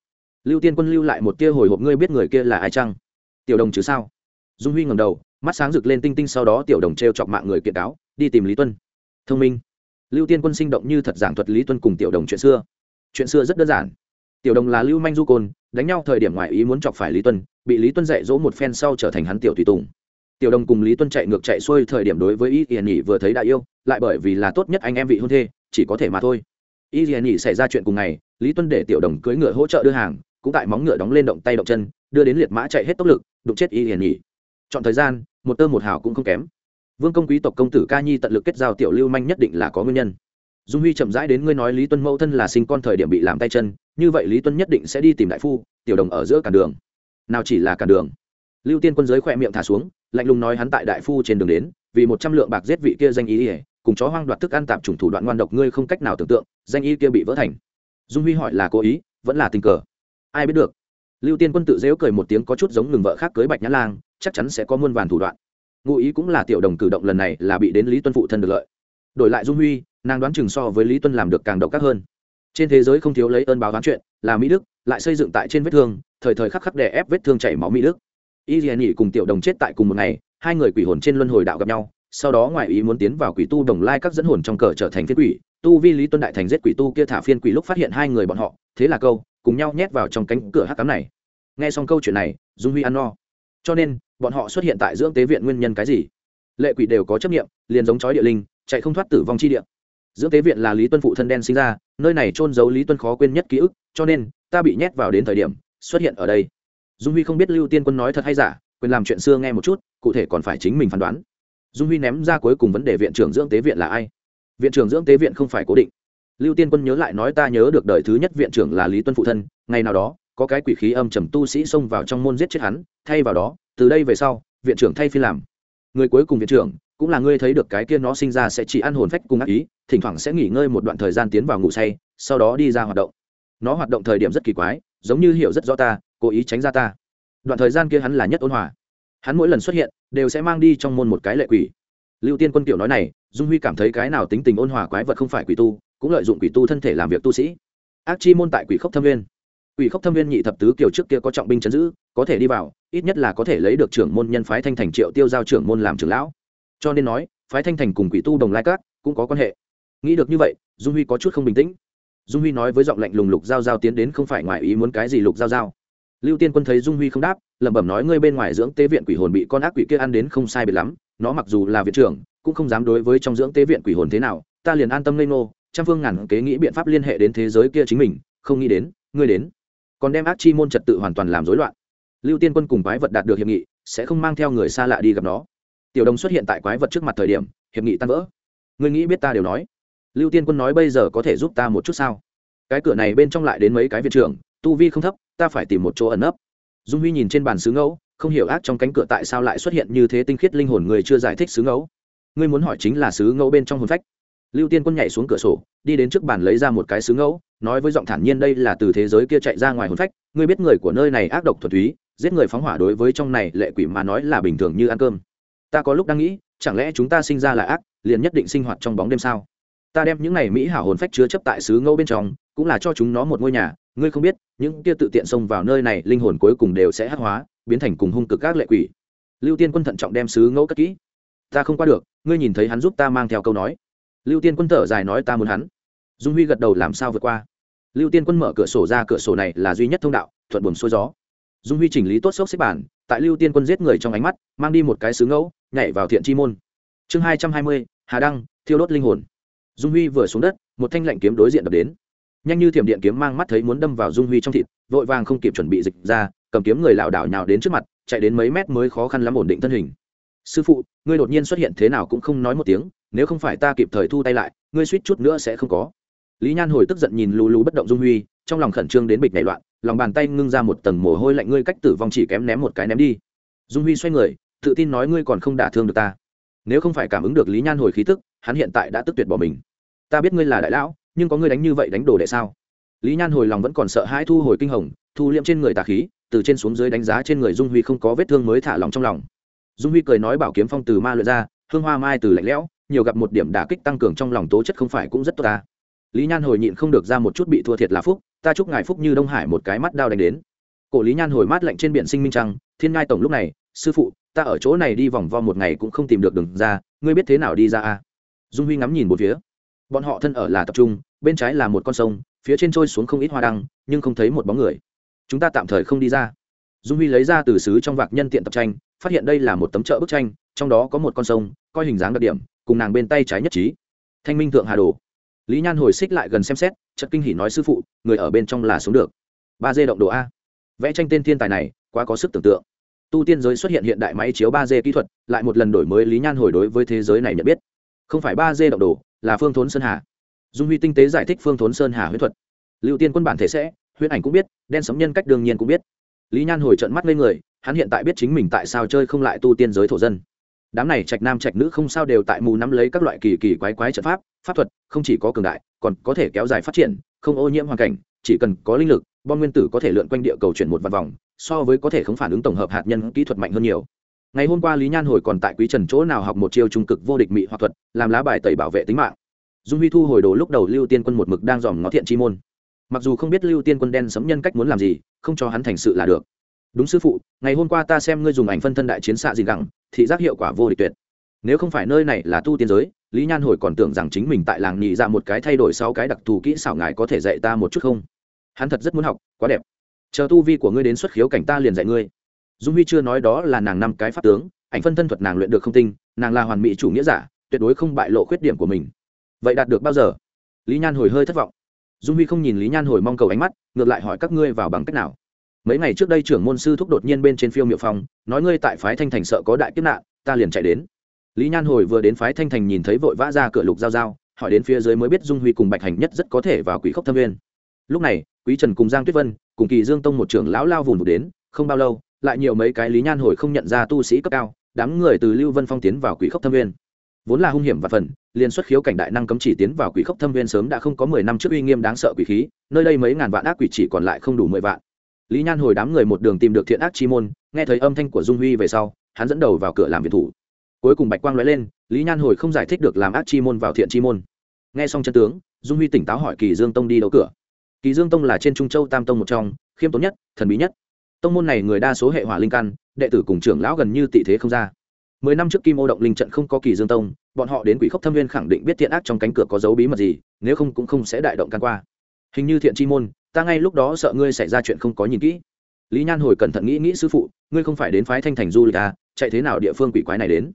Lưu tiên quân lưu lại một tia hồi hộp, ngươi biết người kia là ai chăng? Tiểu đồng chứ sao? Dung huy ngầm đầu, mắt sáng rực lên tinh tinh, sau đó tiểu đồng t r e o chọc mạng người kiện cáo, đi tìm lý tuân. Thông minh. Lưu tiên quân sinh động như thật giảng thuật lý tuân cùng tiểu đồng chuyện xưa. Chuyện xưa rất đơn giản. Tiểu đồng là lưu manh du côn, đánh nhau thời điểm ngoại ý muốn chọc phải lý tuân, bị lý tuân dạy dỗ một phen sau trở thành hắn tiểu tùy tùng tiểu đồng cùng lý tuân chạy ngược chạy xuôi thời điểm đối với y hiền nhị vừa thấy đại yêu, lại bởi vì là tốt nhất anh em vị hôn thê, chỉ có thể mà thôi. Y hiền nhị xảy ra chuyện cùng ngày, lý tuân để tiểu đồng cưỡi ngựa hỗ trợ đưa hàng, cũng tại móng ngựa đóng lên động tay động chân, đưa đến liệt mã chạy hết tốc lực, đụng chết y hiền nhị chọn thời gian, một tơ một hào cũng không kém. Vương công quý tộc công tử ca nhi tận lực kết giao tiểu lưu manh nhất định là có nguyên nhân. Dung huy chậm rãi đến ngươi nói lý tuân mẫu thân là sinh con thời điểm bị làm tay chân, như vậy lý tuân nhất định sẽ đi tìm đại phu, tiểu đồng ở giữa cản đường. Nào chỉ là cản đường. Lưu tiên quân giới khỏe miệng thả xuống lạnh lùng nói hắn tại đại phu trên đường đến, vì một trăm lượng bạc giết vị kia danh ý ỉa, cùng chó hoang đoạt thức ăn tạp chủng thủ đoạn ngoan độc ngươi không cách nào tưởng tượng, danh y kia bị vỡ thành. Dung huy hỏi là cố ý, vẫn là tình cờ. Ai biết được. Lưu tiên quân tự dễu cười một tiếng có chút giống ngừng vợ khác cưới bạch nhã lang, chắc chắn sẽ có muôn vàn thủ đoạn. Ngụ ý cũng là tiểu đồng cử động lần này là bị đến lý tuân phụ thân được lợi. Đổi lại dung huy, nàng đoán chừng so với lý tuân làm được càng độc các hơn. Trên thế giới không thiếu lấy ơn báo đoán chuyện là mỹ đức, lại xây dựng tại trên vết thương, thời thời khắc khắc đè ép vết thương chảy máu mỹ đức y dì nhị cùng tiểu đồng chết tại cùng một ngày, hai người quỷ hồn trên luân hồi đạo gặp nhau, sau đó ngoại ý muốn tiến vào quỷ tu đồng lai các dẫn hồn trong cờ trở thành phiên quỷ, tu vi lý tuân đại thành giết quỷ tu kia thả phiên quỷ lúc phát hiện hai người bọn họ, thế là câu, cùng nhau nhét vào trong cánh cửa hắc cám này. Nghe xong câu chuyện này, dung huy ăn no. Cho nên, bọn họ xuất hiện tại dưỡng tế viện nguyên nhân cái gì? Lệ quỷ đều có chấp nghiệm liền giống chói địa linh, chạy không thoát tử vong chi địa. Dưỡng tế viện là lý tuân phụ thân đen sinh ra, nơi này trôn giấu lý tuân khó quên nhất ký ức, cho nên, ta bị nhét vào đến thời điểm, xuất hiện ở đây dung huy không biết lưu tiên quân nói thật hay giả, quyền làm chuyện xưa nghe một chút, cụ thể còn phải chính mình phán đoán. Dung huy ném ra cuối cùng vấn đề viện trưởng dưỡng tế viện là ai? Viện trưởng dưỡng tế viện không phải cố định. Lưu tiên quân nhớ lại nói ta nhớ được đời thứ nhất viện trưởng là lý tuân phụ thân, ngày nào đó, có cái quỷ khí âm trầm tu sĩ xông vào trong môn giết chết hắn, thay vào đó, từ đây về sau, viện trưởng thay phi làm. Người cuối cùng viện trưởng, cũng là ngươi thấy được cái kia nó sinh ra sẽ chỉ ăn hồn phách cùng ác ý, thỉnh thoảng sẽ nghỉ ngơi một đoạn thời gian tiến vào ngủ say, sau đó đi ra hoạt động. Nó hoạt động thời điểm rất kỳ quái, giống như hiểu rất rõ ta cố ý tránh ra ta. Đoạn thời gian kia hắn là nhất ôn hòa. Hắn mỗi lần xuất hiện, đều sẽ mang đi trong môn một cái lệ quỷ. Lưu tiên quân kiểu nói này, dung huy cảm thấy cái nào tính tình ôn hòa quái vật không phải quỷ tu, cũng lợi dụng quỷ tu thân thể làm việc tu sĩ. Ác chi môn tại quỷ khốc thâm viên quỷ khốc thâm viên nhị thập tứ kiểu trước kia có trọng binh chấn giữ, có thể đi vào, ít nhất là có thể lấy được trưởng môn nhân phái thanh thành triệu tiêu giao trưởng môn làm trưởng lão. Cho nên nói, phái thanh thành cùng quỷ tu đồng lai các cũng có quan hệ. Nghĩ được như vậy, dung huy có chút không bình tĩnh. Dung huy nói với giọng lạnh lùng lục giao giao tiến đến không phải ngoài ý muốn cái gì lục giao giao lưu tiên quân thấy dung huy không đáp, lẩm bẩm nói, ngươi bên ngoài dưỡng tế viện quỷ hồn bị con ác quỷ kia ăn đến không sai biệt lắm, nó mặc dù là viện trưởng, cũng không dám đối với trong dưỡng tế viện quỷ hồn thế nào, ta liền an tâm lây nô trăm phương ngàn kế nghĩ biện pháp liên hệ đến thế giới kia chính mình, không nghĩ đến, ngươi đến, còn đem ác chi môn trật tự hoàn toàn làm rối loạn. Lưu tiên quân cùng quái vật đạt được hiệp nghị, sẽ không mang theo người xa lạ đi gặp nó. Tiểu đồng xuất hiện tại quái vật trước mặt thời điểm, hiệp nghị tan vỡ. Ngươi nghĩ biết ta đều nói. Lưu tiên quân nói, bây giờ có thể giúp ta một chút sao? Cái cửa này bên trong lại đến mấy cái viện trưởng tu vi không thấp, ta phải tìm một chỗ ẩn nấp. Dung huy nhìn trên bàn xứ ngẫu, không hiểu ác trong cánh cửa tại sao lại xuất hiện như thế tinh khiết linh hồn người chưa giải thích xứ ngẫu. Ngươi muốn hỏi chính là xứ ngẫu bên trong hồn phách. Lưu tiên quân nhảy xuống cửa sổ, đi đến trước bàn lấy ra một cái xứ ngẫu, nói với giọng thản nhiên đây là từ thế giới kia chạy ra ngoài hồn phách, ngươi biết người của nơi này ác độc thuần túy, giết người phóng hỏa đối với trong này lệ quỷ mà nói là bình thường như ăn cơm. Ta có lúc đang nghĩ, chẳng lẽ chúng ta sinh ra là ác, liền nhất định sinh hoạt trong bóng đêm sao? Ta đem những này mỹ hảo hồn phách chứa chấp tại xứ ngẫu bên trong, cũng là cho chúng nó một ngôi nhà ngươi không biết, những kia tự tiện xông vào nơi này, linh hồn cuối cùng đều sẽ hắc hóa, biến thành cùng hung cực các lệ quỷ. Lưu tiên quân thận trọng đem sứ ngẫu cất kỹ. Ta không qua được, ngươi nhìn thấy hắn giúp ta mang theo câu nói. Lưu tiên quân thở dài nói ta muốn hắn. Dung huy gật đầu làm sao vượt qua. Lưu tiên quân mở cửa sổ ra, cửa sổ này là duy nhất thông đạo, thuận buồm xuôi gió. Dung huy chỉnh lý tốt xốc xếp bản tại lưu tiên quân giết người trong ánh mắt, mang đi một cái sứ ngẫu, nhảy vào thiện chi môn. Chương hai trăm hai mươi, hà đăng, thiêu đốt linh hồn. Dung huy vừa xuống đất, một thanh lạnh kiếm đối diện đập đến nhanh như thiểm điện kiếm mang mắt thấy muốn đâm vào dung huy trong thịt, vội vàng không kịp chuẩn bị dịch ra, cầm kiếm người lảo đảo nhào đến trước mặt, chạy đến mấy mét mới khó khăn lắm ổn định thân hình. Sư phụ, ngươi đột nhiên xuất hiện thế nào cũng không nói một tiếng, nếu không phải ta kịp thời thu tay lại, ngươi suýt chút nữa sẽ không có. Lý nhan hồi tức giận nhìn lù lù bất động dung huy, trong lòng khẩn trương đến bịch nảy loạn, lòng bàn tay ngưng ra một tầng mồ hôi lạnh, ngươi cách tử vong chỉ kém ném một cái ném đi. Dung huy xoay người, tự tin nói ngươi còn không đả thương được ta. Nếu không phải cảm ứng được lý nhan hồi khí tức, hắn hiện tại đã tức tuyệt bỏ mình. Ta biết ngươi là đại lão nhưng có ngươi đánh như vậy đánh đồ đệ sao? Lý nhan hồi lòng vẫn còn sợ hãi thu hồi kinh hồng, thu liệm trên người tà khí, từ trên xuống dưới đánh giá trên người dung huy không có vết thương mới thả lòng trong lòng. Dung huy cười nói bảo kiếm phong từ ma luyện ra, hương hoa mai từ lạnh lẽo, nhiều gặp một điểm đả kích tăng cường trong lòng tố chất không phải cũng rất tốt ta. Lý nhan hồi nhịn không được ra một chút bị thua thiệt là phúc, ta chúc ngài phúc như đông hải một cái mắt đao đánh đến. Cổ lý nhan hồi mát lạnh trên biển sinh minh trăng, thiên ngai tổng lúc này, sư phụ, ta ở chỗ này đi vòng vo một ngày cũng không tìm được đường ra, ngươi biết thế nào đi ra à? dung huy ngắm nhìn một phía bọn họ thân ở là tập trung, bên trái là một con sông, phía trên trôi xuống không ít hoa đăng, nhưng không thấy một bóng người. Chúng ta tạm thời không đi ra. Dung huy lấy ra từ xứ trong vạc nhân tiện tập tranh, phát hiện đây là một tấm chợ bức tranh, trong đó có một con sông, coi hình dáng đặc điểm, cùng nàng bên tay trái nhất trí. Thanh minh thượng hà đồ. Lý nhan hồi xích lại gần xem xét chật kinh hỉ nói sư phụ, người ở bên trong là sống được. Ba d động đồ a. Vẽ tranh tên thiên tài này, quá có sức tưởng tượng. Tu tiên giới xuất hiện hiện đại máy chiếu ba d kỹ thuật, lại một lần đổi mới lý nhan hồi đối với thế giới này nhận biết. Không phải ba d động đồ là phương thốn sơn hà. Dung huy tinh tế giải thích phương thốn sơn hà huyết thuật. Lưu tiên quân bản thể sẽ huyết ảnh cũng biết, đen Sấm nhân cách đương nhiên cũng biết. Lý nhan hồi trận mắt lên người, hắn hiện tại biết chính mình tại sao chơi không lại tu tiên giới thổ dân. Đám này trạch nam trạch nữ không sao đều tại mù nắm lấy các loại kỳ kỳ quái quái trận pháp pháp thuật, không chỉ có cường đại, còn có thể kéo dài phát triển, không ô nhiễm hoàn cảnh, chỉ cần có linh lực, bom nguyên tử có thể lượn quanh địa cầu chuyển một vạn vòng, so với có thể không phản ứng tổng hợp hạt nhân kỹ thuật mạnh hơn nhiều ngày hôm qua lý nhan hồi còn tại quý trần chỗ nào học một chiêu trung cực vô địch mỹ hoặc thuật, làm lá bài tẩy bảo vệ tính mạng. Dung huy thu hồi đồ lúc đầu lưu tiên quân một mực đang dòm ngó thiện chi môn. Mặc dù không biết lưu tiên quân đen sấm nhân cách muốn làm gì, không cho hắn thành sự là được. Đúng sư phụ, ngày hôm qua ta xem ngươi dùng ảnh phân thân đại chiến xạ gì gẳng thị giác hiệu quả vô địch tuyệt. Nếu không phải nơi này là tu tiên giới, lý nhan hồi còn tưởng rằng chính mình tại làng nhị ra một cái thay đổi sau cái đặc thù kỹ xảo ngài có thể dạy ta một chút không? Hắn thật rất muốn học, quá đẹp. Chờ tu vi của ngươi đến xuất khiếu cảnh ta liền dạy ngươi dung huy chưa nói đó là nàng năm cái pháp tướng, ảnh phân thân thuật nàng luyện được không tinh, nàng là hoàn mỹ chủ nghĩa giả, tuyệt đối không bại lộ khuyết điểm của mình. Vậy đạt được bao giờ? Lý nhan hồi hơi thất vọng. Dung huy không nhìn lý nhan hồi mong cầu ánh mắt, ngược lại hỏi các ngươi vào bằng cách nào? Mấy ngày trước đây trưởng môn sư thúc đột nhiên bên trên phiêu miệu phong, nói ngươi tại phái thanh thành sợ có đại kiếp nạn, ta liền chạy đến. Lý nhan hồi vừa đến phái thanh thành nhìn thấy vội vã ra cửa lục giao giao, hỏi đến phía dưới mới biết dung huy cùng bạch hành nhất rất có thể vào quỷ khốc thâm viên lúc này, quý trần cùng giang tuyết vân, cùng kỳ dương tông một trưởng lão lao vùng đến, không bao lâu lại nhiều mấy cái lý nhan hồi không nhận ra tu sĩ cấp cao, đám người từ lưu vân phong tiến vào quỷ khốc thâm viên. Vốn là hung hiểm và phần liên xuất khiếu cảnh đại năng cấm chỉ tiến vào quỷ khốc thâm viên sớm đã không có mười năm trước uy nghiêm đáng sợ quỷ khí, nơi đây mấy ngàn vạn ác quỷ chỉ còn lại không đủ mười vạn. Lý nhan hồi đám người một đường tìm được thiện ác chi môn, nghe thấy âm thanh của dung huy về sau, hắn dẫn đầu vào cửa làm việc thủ. Cuối cùng bạch quang lóe lên, lý nhan hồi không giải thích được làm ác chi môn vào thiện chi môn. Nghe xong chân tướng, dung huy tỉnh táo hỏi kỳ dương tông đi đâu cửa. Kỳ dương tông là trên trung châu tam tông một trong, khiêm tốn nhất, thần bí nhất tông môn này người đa số hệ hỏa linh căn, đệ tử cùng trưởng lão gần như tị thế không ra. Mười năm trước kim ô động linh trận không có kỳ dương tông, bọn họ đến quỷ khốc thâm viên khẳng định biết thiện ác trong cánh cửa có dấu bí mật gì, nếu không cũng không sẽ đại động can qua. Hình như thiện chi môn, ta ngay lúc đó sợ ngươi xảy ra chuyện không có nhìn kỹ. Lý nhan hồi cẩn thận nghĩ nghĩ sư phụ, ngươi không phải đến phái thanh thành du lịch à chạy thế nào địa phương quỷ quái này đến?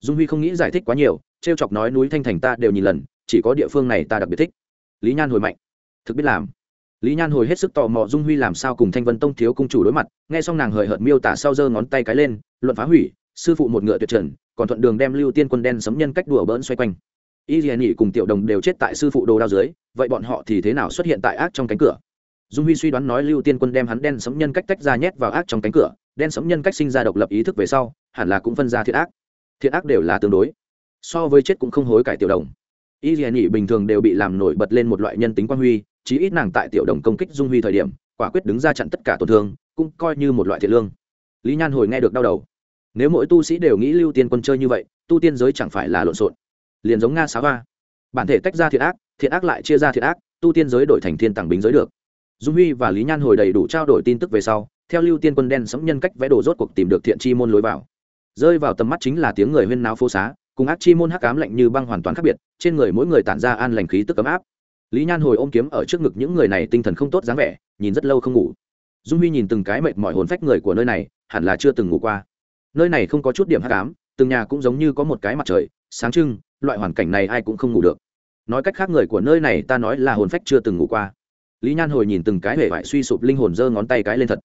Dung huy không nghĩ giải thích quá nhiều t r e o chọc nói núi thanh thành ta đều nhìn lần, chỉ có địa phương này ta đặc biệt thích. Lý nhan hồi mạnh. Thực biết làm lý nhan hồi hết sức tò mò dung huy làm sao cùng thanh vân tông thiếu cung chủ đối mặt, nghe xong nàng hời hợt miêu tả sau giơ ngón tay cái lên, luận phá hủy, sư phụ một ngựa tuyệt trần, còn thuận đường đem lưu tiên quân đen sấm nhân cách đùa bỡn xoay quanh. Y dì nhị cùng tiểu đồng đều chết tại sư phụ đồ đao dưới, vậy bọn họ thì thế nào xuất hiện tại ác trong cánh cửa? Dung huy suy đoán nói lưu tiên quân đem hắn đen sấm nhân cách tách ra nhét vào ác trong cánh cửa, đen sấm nhân cách sinh ra độc lập ý thức về sau, hẳn là cũng phân ra thiện ác. Thiện ác đều là tương đối. So với chết cũng không hối cải tiểu đồng. Y dì nhị bình thường đều bị làm nổi bật lên một loại nhân tính quan huy chí ít nàng tại tiểu đồng công kích dung huy thời điểm, quả quyết đứng ra chặn tất cả tổn thương, cũng coi như một loại thiện lương. Lý nhan hồi nghe được đau đầu. Nếu mỗi tu sĩ đều nghĩ lưu tiên quân chơi như vậy, tu tiên giới chẳng phải là lộn xộn. Liền giống nga xá hoa. Bản thể tách ra thiện ác thiện ác lại chia ra thiện ác, tu tiên giới đổi thành thiên tàng bính giới được. Dung huy và lý nhan hồi đầy đủ trao đổi tin tức về sau, theo lưu tiên quân đen sẫm nhân cách vẽ đồ rốt cuộc tìm được thiện chi môn lối vào. Rơi vào tầm mắt chính là tiếng người huyên náo phố xá, cùng ác chi môn hắc ám lạnh như băng hoàn toàn khác biệt, trên người mỗi người tản ra an lành khí tức ấm áp lý nhan hồi ôm kiếm ở trước ngực những người này tinh thần không tốt dáng vẻ, nhìn rất lâu không ngủ. Dung huy nhìn từng cái mệt mỏi hồn phách người của nơi này, hẳn là chưa từng ngủ qua. Nơi này không có chút điểm hắc ám, từng nhà cũng giống như có một cái mặt trời, sáng trưng, loại hoàn cảnh này ai cũng không ngủ được. Nói cách khác người của nơi này ta nói là hồn phách chưa từng ngủ qua. Lý nhan hồi nhìn từng cái hề vải suy sụp linh hồn giơ ngón tay cái lên thật.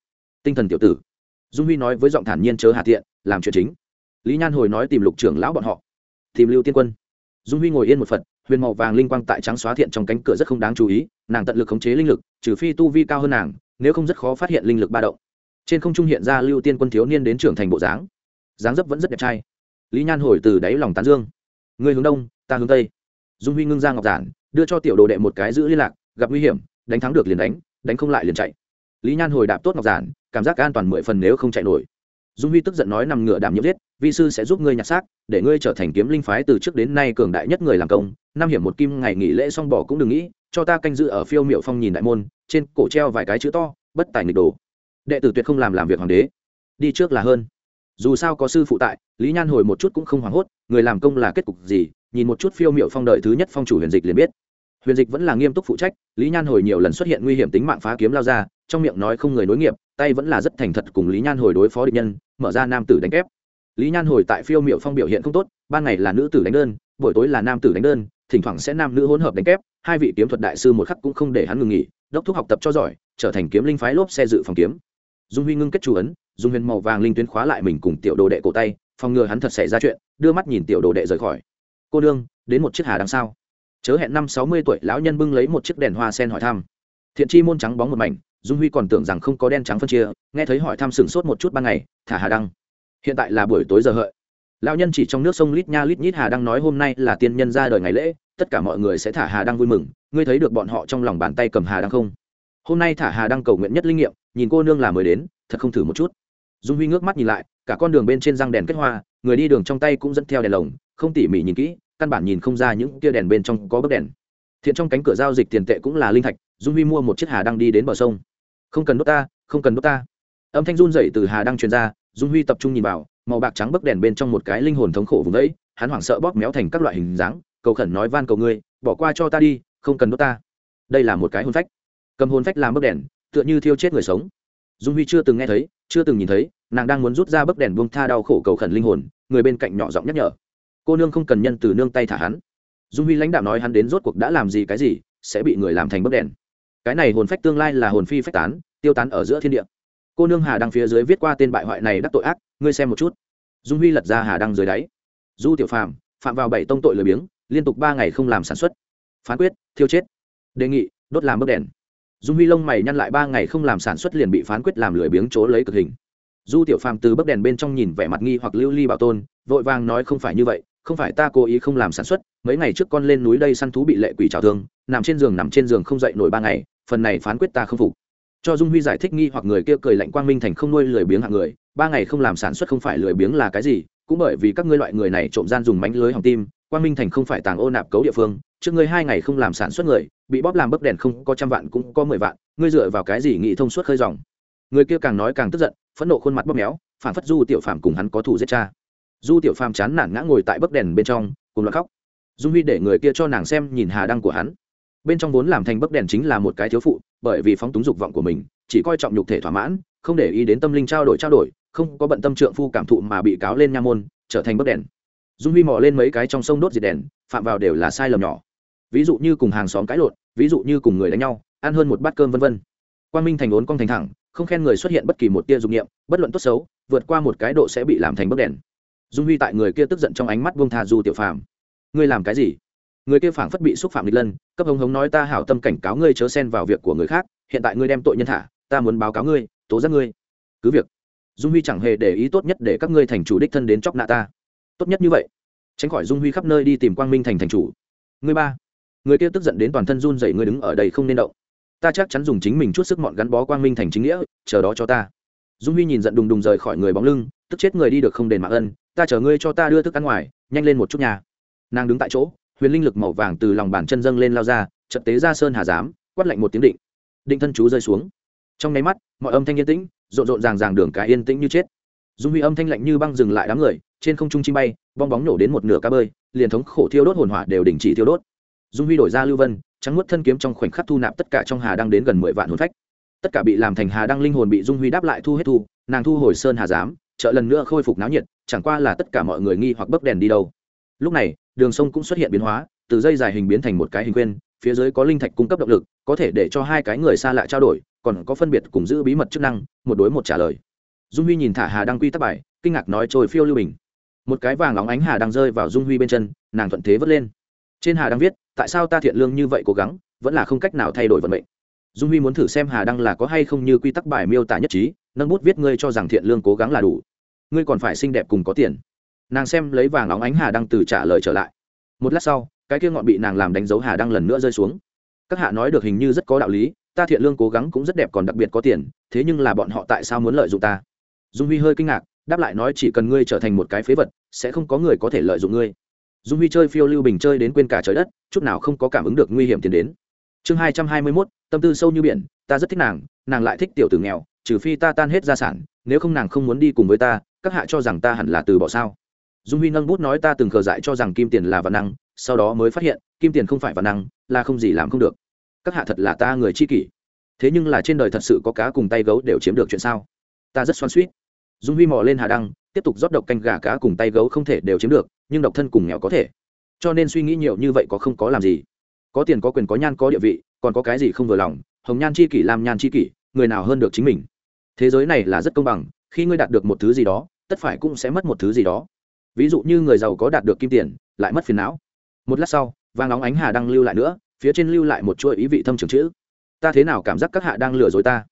Tinh thần tiểu tử. Dung huy nói với giọng thản nhiên chớ hạ tiện, làm chuyện chính. Lý nhan hồi nói tìm lục trưởng lão bọn họ. Tìm lưu tiên quân. Dung huy ngồi yên một phật huyền màu vàng linh quang tại trắng xóa thiện trong cánh cửa rất không đáng chú ý, nàng tận lực khống chế linh lực, trừ phi tu vi cao hơn nàng, nếu không rất khó phát hiện linh lực ba động. Trên không trung hiện ra lưu tiên quân thiếu niên đến trưởng thành bộ dáng. Dáng dấp vẫn rất đẹp trai. Lý nhan hồi từ đáy lòng tán dương. Người hướng đông, ta hướng tây. Dung huy ngưng ra ngọc giản, đưa cho tiểu đồ đệ một cái giữ liên lạc, gặp nguy hiểm, đánh thắng được liền đánh đánh không lại liền chạy. Lý nhan hồi đạp tốt ngọc giản, cảm giác an toàn mười phần nếu không chạy nổi dung huy tức giận nói nằm ngựa đảm nhiễm giết, vi sư sẽ giúp ngươi nhặt xác, để ngươi trở thành kiếm linh phái từ trước đến nay cường đại nhất người làm công. Năm hiểm một kim ngày nghỉ lễ xong bỏ cũng đừng nghĩ, cho ta canh giữ ở phiêu miệu phong nhìn đại môn, trên cổ treo vài cái chữ to, bất tài nghịch đồ. Đệ tử tuyệt không làm làm việc hoàng đế. Đi trước là hơn. Dù sao có sư phụ tại, lý nhan hồi một chút cũng không hoảng hốt, người làm công là kết cục gì, nhìn một chút phiêu miệu phong đợi thứ nhất phong chủ huyền dịch liền biết. Huyền dịch vẫn là nghiêm túc phụ trách, lý nhan hồi nhiều lần xuất hiện nguy hiểm tính mạng phá kiếm lao ra trong miệng nói không người nối nghiệp, tay vẫn là rất thành thật cùng lý nhan hồi đối phó địch nhân, mở ra nam tử đánh kép. Lý nhan hồi tại phiêu miệu phong biểu hiện không tốt, ban ngày là nữ tử đánh đơn, buổi tối là nam tử đánh đơn, thỉnh thoảng sẽ nam nữ hỗn hợp đánh kép, hai vị kiếm thuật đại sư một khắc cũng không để hắn ngừng nghỉ, đốc thúc học tập cho giỏi, trở thành kiếm linh phái lốp xe dự phòng kiếm. Dung huy ngưng kết chú ấn, dung huyền màu vàng linh tuyến khóa lại mình cùng tiểu đồ đệ cổ tay, phòng ngừa hắn thật xảy ra chuyện, đưa mắt nhìn tiểu đồ đệ rời khỏi. Cô đương đến một chiếc hà đằng sau. Chớ hẹn năm sáu mươi tuổi lão nhân bưng lấy một chiếc đèn hoa sen hỏi thăm. Thiện chi môn trắng bóng một mảnh dung huy còn tưởng rằng không có đen trắng phân chia, nghe thấy hỏi thăm sừng sốt một chút ban ngày, thả hà đăng. Hiện tại là buổi tối giờ hợi. Lão nhân chỉ trong nước sông lít nha lít nhít hà đăng nói hôm nay là tiên nhân ra đời ngày lễ, tất cả mọi người sẽ thả hà đăng vui mừng. Ngươi thấy được bọn họ trong lòng bàn tay cầm hà đăng không? Hôm nay thả hà đăng cầu nguyện nhất linh nghiệm, nhìn cô nương là mới đến, thật không thử một chút. Dung huy ngước mắt nhìn lại, cả con đường bên trên răng đèn kết hoa, người đi đường trong tay cũng dẫn theo đèn lồng, không tỉ mỉ nhìn kỹ, căn bản nhìn không ra những kia đèn bên trong có bức đèn. Thiện trong cánh cửa giao dịch tiền tệ cũng là linh thạch, dung huy mua một chiếc hà đăng đi đến bờ sông không cần đốt ta, không cần đốt ta. Âm thanh run dậy từ hà đang truyền ra, dung huy tập trung nhìn vào, màu bạc trắng bấc đèn bên trong một cái linh hồn thống khổ vùng đấy, hắn hoảng sợ bóp méo thành các loại hình dáng, cầu khẩn nói van cầu ngươi, bỏ qua cho ta đi, không cần đốt ta. Đây là một cái hôn phách. Cầm hôn phách làm bấc đèn, tựa như thiêu chết người sống. Dung huy chưa từng nghe thấy, chưa từng nhìn thấy, nàng đang muốn rút ra bấc đèn buông tha đau khổ cầu khẩn linh hồn, người bên cạnh nhỏ giọng nhắc nhở. Cô nương không cần nhân từ nương tay thả hắn. Dung huy lãnh đạo nói hắn đến rốt cuộc đã làm gì cái gì, sẽ bị người làm thành bấc đèn cái này hồn phách tương lai là hồn phi phách tán, tiêu tán ở giữa thiên địa. Cô nương hà đăng phía dưới viết qua tên bại hoại này đắc tội ác, ngươi xem một chút. Dung huy lật ra hà đăng dưới đáy. Du tiểu phàm, phạm vào bảy tông tội lười biếng, liên tục ba ngày không làm sản xuất. Phán quyết, thiêu chết. Đề nghị, đốt làm bấc đèn. Dung huy lông mày nhăn lại ba ngày không làm sản xuất liền bị phán quyết làm lười biếng chỗ lấy cực hình. Du tiểu phàm từ bấc đèn bên trong nhìn vẻ mặt nghi hoặc lưu ly bảo tôn, vội vàng nói không phải như vậy, không phải ta cố ý không làm sản xuất mấy ngày trước con lên núi đây săn thú bị lệ quỷ trào thương, nằm trên giường, nằm trên giường không dậy nổi ba ngày, phần này phán quyết ta không phục. Cho dung huy giải thích nghi hoặc người kia cười lạnh quang minh thành không nuôi lười biếng hạng người, ba ngày không làm sản xuất không phải lười biếng là cái gì, cũng bởi vì các ngươi loại người này trộm gian dùng mánh lưới hỏng tim, quang minh thành không phải tàng ô nạp cấu địa phương, trước ngươi hai ngày không làm sản xuất người, bị bóp làm bấc đèn không có trăm vạn cũng có mười vạn, ngươi dựa vào cái gì nghị thông suốt khơi dòng? Người kia càng nói càng tức giận, phẫn nộ khuôn mặt bóp méo, phản phất du tiểu phạm cùng hắn có thủ giết cha. Du tiểu phàm chán nản ngã ngồi tại bấc đèn bên trong, cùng loạt khóc dung huy để người kia cho nàng xem nhìn hà đăng của hắn. Bên trong vốn làm thành bấc đèn chính là một cái thiếu phụ, bởi vì phóng túng dục vọng của mình, chỉ coi trọng nhục thể thỏa mãn, không để ý đến tâm linh trao đổi trao đổi, không có bận tâm trượng phu cảm thụ mà bị cáo lên nha môn, trở thành bấc đèn. Dung huy mò lên mấy cái trong sông đốt diệt đèn, phạm vào đều là sai lầm nhỏ. Ví dụ như cùng hàng xóm cãi lộn, ví dụ như cùng người đánh nhau, ăn hơn một bát cơm vân vân. Quan minh thành ốn cong thành thẳng, không khen người xuất hiện bất kỳ một tia dục nghiệm bất luận tốt xấu, vượt qua một cái độ sẽ bị làm thành bấc đèn. Dung huy tại người kia tức giận trong ánh mắt buông thà du tiểu phàm ngươi làm cái gì? Người kia phảng phất bị xúc phạm lịch lân, cấp hống hống nói ta hảo tâm cảnh cáo ngươi chớ xen vào việc của người khác, hiện tại ngươi đem tội nhân thả, ta muốn báo cáo ngươi, tố giác ngươi. Cứ việc, dung huy chẳng hề để ý tốt nhất để các ngươi thành chủ đích thân đến chóc nạ ta. Tốt nhất như vậy. Tránh khỏi dung huy khắp nơi đi tìm quang minh thành thành chủ. Ngươi ba, người kia tức giận đến toàn thân run dậy ngươi đứng ở đây không nên động. Ta chắc chắn dùng chính mình chút sức mọn gắn bó quang minh thành chính nghĩa, chờ đó cho ta. Dung huy nhìn giận đùng đùng rời khỏi người bóng lưng, tức chết người đi được không đền mạng ân, ta chở ngươi cho ta đưa thức ăn ngoài, nhanh lên một chút nhà nàng đứng tại chỗ, huyền linh lực màu vàng từ lòng bàn chân dâng lên lao ra trận tế ra sơn hà giám, quát lạnh một tiếng định. Định thân chú rơi xuống. Trong nháy mắt, mọi âm thanh yên tĩnh, rộn rộn ràng ràng đường cái yên tĩnh như chết. Dung huy âm thanh lạnh như băng dừng lại đám người, trên không trung chim bay, bong bóng nổ đến một nửa cá bơi, liền thống khổ thiêu đốt hồn hỏa đều đình chỉ thiêu đốt. Dung huy đổi ra lưu vân, trắng nuốt thân kiếm trong khoảnh khắc thu nạp tất cả trong hà đang đến gần mười vạn hồn phách. Tất cả bị làm thành hà đang linh hồn bị dung huy đáp lại thu hết thu, nàng thu hồi sơn hà giám, chợ lần nữa khôi phục náo nhiệt, chẳng qua là tất cả mọi người nghi hoặc bấc đèn đi đâu lúc này, đường sông cũng xuất hiện biến hóa, từ dây dài hình biến thành một cái hình quên phía dưới có linh thạch cung cấp động lực, có thể để cho hai cái người xa lạ trao đổi, còn có phân biệt cùng giữ bí mật chức năng, một đối một trả lời. Dung huy nhìn thả hà đăng quy tắc bài, kinh ngạc nói trôi phiêu lưu bình. Một cái vàng óng ánh hà đang rơi vào dung huy bên chân, nàng thuận thế vớt lên. Trên hà đang viết, tại sao ta thiện lương như vậy cố gắng, vẫn là không cách nào thay đổi vận mệnh? Dung huy muốn thử xem hà đăng là có hay không như quy tắc bài miêu tả nhất trí, nâng bút viết, ngươi cho rằng thiện lương cố gắng là đủ. Ngươi còn phải xinh đẹp cùng có tiền nàng xem lấy vàng óng ánh hà đăng từ trả lời trở lại. Một lát sau, cái kia ngọn bị nàng làm đánh dấu hà đăng lần nữa rơi xuống. Các hạ nói được hình như rất có đạo lý, ta thiện lương cố gắng cũng rất đẹp còn đặc biệt có tiền, thế nhưng là bọn họ tại sao muốn lợi dụng ta? Dung huy hơi kinh ngạc, đáp lại nói chỉ cần ngươi trở thành một cái phế vật, sẽ không có người có thể lợi dụng ngươi. Dung huy chơi phiêu lưu bình chơi đến quên cả trời đất, chút nào không có cảm ứng được nguy hiểm tiến đến. Chương hai trăm hai mươi mốt, tâm tư sâu như biển, ta rất thích nàng nàng lại thích tiểu tử nghèo, trừ phi ta tan hết gia sản, nếu không nàng không muốn đi cùng với ta, các hạ cho rằng ta hẳn là từ bỏ sao? Dung huy nâng bút nói ta từng khờ dại cho rằng kim tiền là văn năng, sau đó mới phát hiện, kim tiền không phải văn năng, là không gì làm không được. Các hạ thật là ta người chi kỷ. Thế nhưng là trên đời thật sự có cá cùng tay gấu đều chiếm được chuyện sao? Ta rất xoan suýt dung huy mò lên hà đăng, tiếp tục rót độc canh gà cá cùng tay gấu không thể đều chiếm được, nhưng độc thân cùng nghèo có thể. Cho nên suy nghĩ nhiều như vậy có không có làm gì. Có tiền có quyền có nhan có địa vị, còn có cái gì không vừa lòng, hồng nhan chi kỷ làm nhan chi kỷ, người nào hơn được chính mình? Thế giới này là rất công bằng, khi ngươi đạt được một thứ gì đó, tất phải cũng sẽ mất một thứ gì đó ví dụ như người giàu có đạt được kim tiền, lại mất phiền não. Một lát sau vàng óng ánh hà đang lưu lại nữa, phía trên lưu lại một chuỗi ý vị thâm trường chữ. Ta thế nào cảm giác các hạ đang lừa dối ta?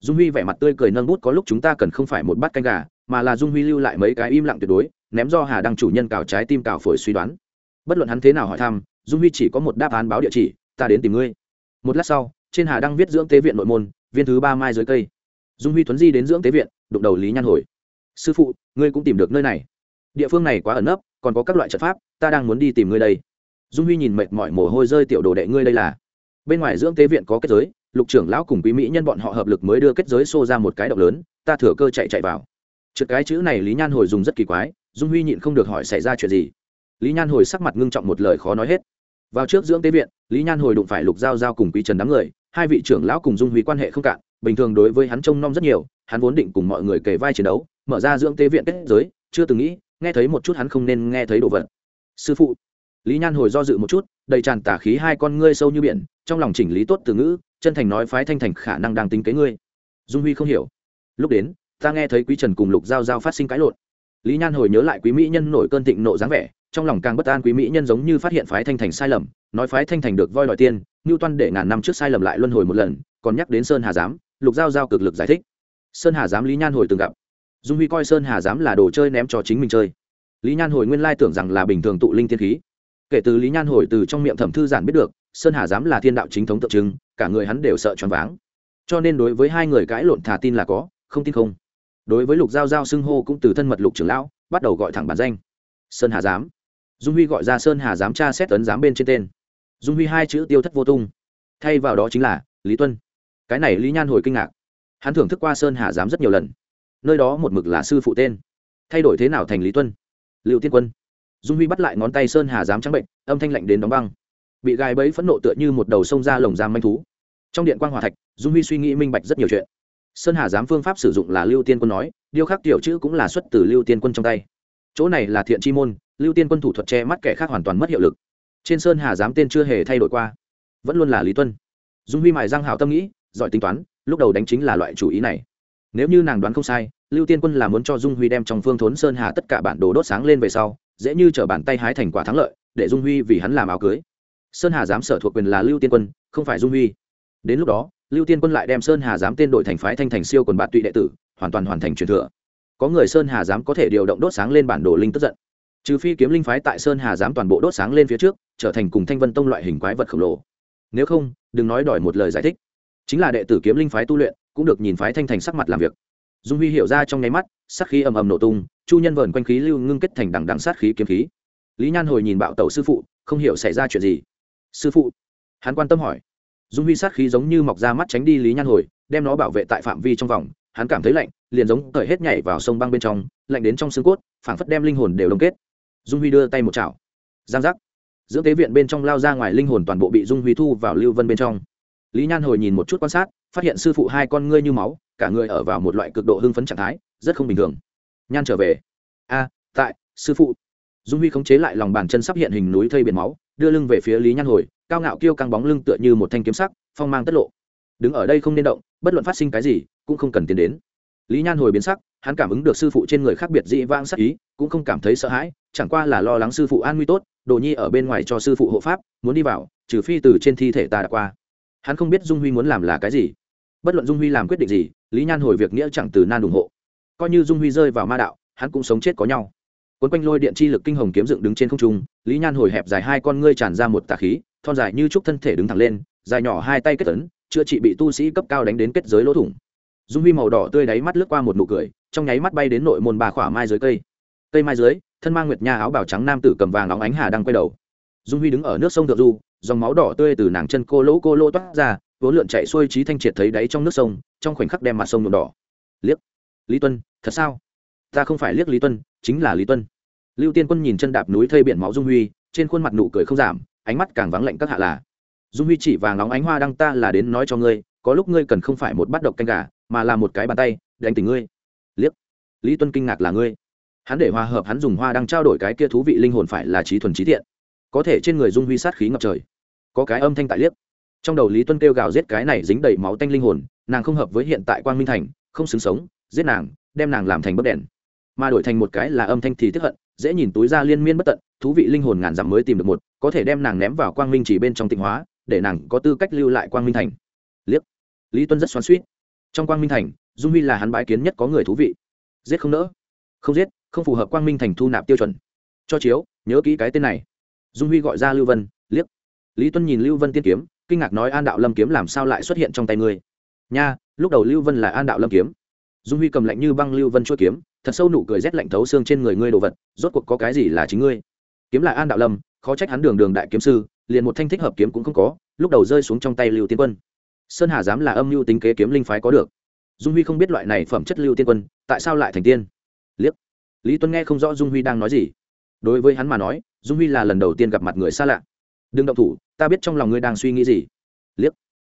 Dung huy vẻ mặt tươi cười nâng bút, có lúc chúng ta cần không phải một bát canh gà, mà là dung huy lưu lại mấy cái im lặng tuyệt đối, ném do hà đăng chủ nhân cào trái tim cào phổi suy đoán. Bất luận hắn thế nào hỏi thăm, dung huy chỉ có một đáp án báo địa chỉ, ta đến tìm ngươi. Một lát sau, trên hà đăng viết dưỡng tế viện nội môn, viên thứ ba mai dưới cây. Dung huy tuấn di đến dưỡng tế viện, đụng đầu lý nhan hồi, sư phụ, ngươi cũng tìm được nơi này địa phương này quá ẩn nấp, còn có các loại trận pháp, ta đang muốn đi tìm ngươi đây. Dung huy nhìn mệt mỏi mồ hôi rơi tiểu đồ đệ ngươi đây là. Bên ngoài dưỡng tế viện có kết giới, lục trưởng lão cùng quý mỹ nhân bọn họ hợp lực mới đưa kết giới xô ra một cái động lớn, ta thừa cơ chạy chạy vào. Trượt cái chữ này lý nhan hồi dùng rất kỳ quái, dung huy nhịn không được hỏi xảy ra chuyện gì. Lý nhan hồi sắc mặt ngưng trọng một lời khó nói hết. Vào trước dưỡng tế viện, lý nhan hồi đụng phải lục giao giao cùng quý trần đám người, hai vị trưởng lão cùng dung huy quan hệ không cạn, bình thường đối với hắn trông nom rất nhiều, hắn vốn định cùng mọi người kề vai chiến đấu, mở ra dưỡng tế viện kết giới, chưa từng nghĩ nghe thấy một chút hắn không nên nghe thấy đồ vật. Sư phụ, lý nhan hồi do dự một chút, đầy tràn tả khí hai con ngươi sâu như biển, trong lòng chỉnh lý tốt từ ngữ, chân thành nói phái thanh thành khả năng đang tính kế ngươi. Dung huy không hiểu. Lúc đến, ta nghe thấy quý trần cùng lục giao giao phát sinh cãi lộn. Lý nhan hồi nhớ lại quý mỹ nhân nổi cơn thịnh nộ dáng vẻ, trong lòng càng bất an quý mỹ nhân giống như phát hiện phái thanh thành sai lầm, nói phái thanh thành được voi đòi tiên ngưu toan để ngàn năm trước sai lầm lại luân hồi một lần, còn nhắc đến sơn hà giám, lục giao giao cực lực giải thích. Sơn hà giám lý nhan hồi từng gặp dung huy coi sơn hà Dám là đồ chơi ném cho chính mình chơi. Lý nhan hồi nguyên lai tưởng rằng là bình thường tụ linh tiên khí. Kể từ lý nhan hồi từ trong miệng thẩm thư giản biết được, sơn hà Dám là thiên đạo chính thống tượng trưng, cả người hắn đều sợ choáng váng. Cho nên đối với hai người cãi lộn thả tin là có, không tin không. Đối với lục giao giao xưng hô cũng từ thân mật lục trưởng lão, bắt đầu gọi thẳng bản danh. Sơn hà giám dung huy gọi ra sơn hà giám tra xét tấn giám bên trên tên. Dung huy hai chữ tiêu thất vô tung. Thay vào đó chính là lý tuân. Cái này lý nhan hồi kinh ngạc. Hắn thưởng thức qua sơn hà giám rất nhiều lần nơi đó một mực là sư phụ tên. Thay đổi thế nào thành lý tuân? Liệu tiên quân. Dung huy bắt lại ngón tay sơn hà giám trắng bệnh, âm thanh lạnh đến đóng băng. Bị gai bẫy phẫn nộ tựa như một đầu sông ra lồng giam manh thú. Trong điện quan hòa thạch, dung huy suy nghĩ minh bạch rất nhiều chuyện. Sơn hà giám phương pháp sử dụng là lưu tiên quân nói, điêu khắc tiểu chữ cũng là xuất từ lưu tiên quân trong tay. Chỗ này là thiện chi môn, lưu tiên quân thủ thuật che mắt kẻ khác hoàn toàn mất hiệu lực. Trên sơn hà giám tên chưa hề thay đổi qua. Vẫn luôn là lý tuân. Dung huy mài răng hảo tâm nghĩ, giỏi tính toán, lúc đầu đánh chính là loại chủ ý này. Nếu như nàng đoán không sai lưu tiên quân là muốn cho dung huy đem trong phương thốn sơn hà tất cả bản đồ đốt sáng lên về sau, dễ như t bàn tay hái thành quả thắng lợi, để dung huy vì hắn làm áo cưới. Sơn hà giám sở thuộc quyền là lưu tiên quân, không phải dung huy. Đến lúc đó, lưu tiên quân lại đem sơn hà giám tên đội thành phái thanh thành siêu quần bạn tụy đệ tử, hoàn toàn hoàn thành truyền thừa. Có người sơn hà giám có thể điều động đốt sáng lên bản đồ linh tức giận. Trừ phi kiếm linh phái tại sơn hà giám toàn bộ đốt sáng lên phía trước, trở thành cùng thanh vân tông loại hình quái vật khổng lồ. Nếu không, đừng nói đòi một lời giải thích. Chính là đệ tử kiếm linh phái tu luyện, cũng được nhìn phái thanh thành sắc mặt làm việc dung huy hiểu ra trong nháy mắt, sát khí ầm ầm nổ tung, chu nhân vờn quanh khí lưu ngưng kết thành đằng đằng sát khí kiếm khí. Lý nhan hồi nhìn bạo tẩu sư phụ, không hiểu xảy ra chuyện gì. Sư phụ? Hắn quan tâm hỏi. Dung huy sát khí giống như mọc ra mắt tránh đi lý nhan hồi, đem nó bảo vệ tại phạm vi trong vòng. Hắn cảm thấy lạnh, liền giống cởi hết nhảy vào sông băng bên trong, lạnh đến trong xương cốt, phảng phất đem linh hồn đều đông kết. Dung huy đưa tay một chảo. Giang giác. Dưỡng tế viện bên trong lao ra ngoài linh hồn toàn bộ bị dung huy thu vào lưu vân bên trong. Lý nhan hồi nhìn một chút quan sát, phát hiện sư phụ hai con ngươi như máu cả người ở vào một loại cực độ hưng phấn trạng thái, rất không bình thường. Nhan trở về. A, tại, sư phụ. Dung huy khống chế lại lòng bàn chân sắp hiện hình núi thây biển máu, đưa lưng về phía lý nhan hồi, cao ngạo kêu căng bóng lưng tựa như một thanh kiếm sắc, phong mang tất lộ. Đứng ở đây không nên động, bất luận phát sinh cái gì, cũng không cần tiến đến. Lý nhan hồi biến sắc, hắn cảm ứng được sư phụ trên người khác biệt dị vãng sắc ý, cũng không cảm thấy sợ hãi, chẳng qua là lo lắng sư phụ an nguy tốt, đồ nhi ở bên ngoài cho sư phụ hộ pháp, muốn đi vào, trừ phi từ trên thi thể ta đã qua. Hắn không biết dung huy muốn làm là cái gì bất luận dung huy làm quyết định gì, lý nhan hồi việc nghĩa chẳng từ nan ủng hộ. Coi như dung huy rơi vào ma đạo, hắn cũng sống chết có nhau. Quấn quanh lôi điện chi lực kinh hồng kiếm dựng đứng trên không trung, lý nhan hồi hẹp dài hai con ngươi tràn ra một tà khí, thon dài như trúc thân thể đứng thẳng lên, dài nhỏ hai tay kết tấn chữa trị bị tu sĩ cấp cao đánh đến kết giới lỗ thủng. Dung huy màu đỏ tươi đáy mắt lướt qua một nụ cười, trong nháy mắt bay đến nội môn bà khỏa mai dưới cây. Cây mai dưới, thân mang nguyệt nha áo bào trắng nam tử cầm vàng óng ánh hà đang quay đầu. Dung huy đứng ở nước sông thượng du, dòng máu đỏ tươi từ nàng chân cô lỗ cô lỗ toát ra vốn lượn chạy xuôi trí thanh triệt thấy đáy trong nước sông, trong khoảnh khắc đem mặt sông nhuộm đỏ. Liếc. Lý tuân, thật sao? Ta không phải liếc lý tuân, chính là lý tuân. Lưu tiên quân nhìn chân đạp núi thây biển máu dung huy, trên khuôn mặt nụ cười không giảm, ánh mắt càng vắng lạnh các hạ là, dung huy chỉ vàng nóng ánh hoa đăng ta là đến nói cho ngươi, có lúc ngươi cần không phải một bát độc canh gà, mà là một cái bàn tay, đánh tình ngươi. Liếc. Lý tuân kinh ngạc là ngươi. Hắn để hòa hợp hắn dùng hoa đăng trao đổi cái kia thú vị linh hồn phải là trí thuần trí thiện. Có thể trên người dung huy sát khí ngập trời. Có cái âm thanh tại liếc trong đầu lý tuân kêu gào giết cái này dính đầy máu tanh linh hồn, nàng không hợp với hiện tại quang minh thành, không xứng sống, giết nàng, đem nàng làm thành bấc đèn. Mà đổi thành một cái là âm thanh thì tức hận, dễ nhìn túi ra liên miên bất tận, thú vị linh hồn ngàn dặm mới tìm được một, có thể đem nàng ném vào quang minh chỉ bên trong tịnh hóa, để nàng có tư cách lưu lại quang minh thành. Liếc, lý tuân rất xoắn suýt trong quang minh thành, dung huy là hắn bãi kiến nhất có người thú vị. Giết không nỡ, không giết, không phù hợp quang minh thành thu nạp tiêu chuẩn. Cho chiếu, nhớ kỹ cái tên này. Dung huy gọi ra lưu vân, liếc. Lý tuân nhìn lưu vân tiên kiếm kinh ngạc nói, an đạo lâm kiếm làm sao lại xuất hiện trong tay ngươi? Nha, lúc đầu lưu vân là an đạo lâm kiếm. Dung huy cầm lạnh như băng lưu vân chuỗi kiếm, thật sâu nụ cười rét lạnh thấu xương trên người ngươi đồ vật, rốt cuộc có cái gì là chính ngươi? Kiếm là an đạo lâm, khó trách hắn đường đường đại kiếm sư, liền một thanh thích hợp kiếm cũng không có, lúc đầu rơi xuống trong tay lưu tiên quân. Sơn hà dám là âm mưu tính kế kiếm linh phái có được. Dung huy không biết loại này phẩm chất lưu tiên quân, tại sao lại thành tiên? Liếc. Lý tuân nghe không rõ dung huy đang nói gì. Đối với hắn mà nói, dung huy là lần đầu tiên gặp mặt người xa lạ. Đừng động thủ ta biết trong lòng ngươi đang suy nghĩ gì. Liếc.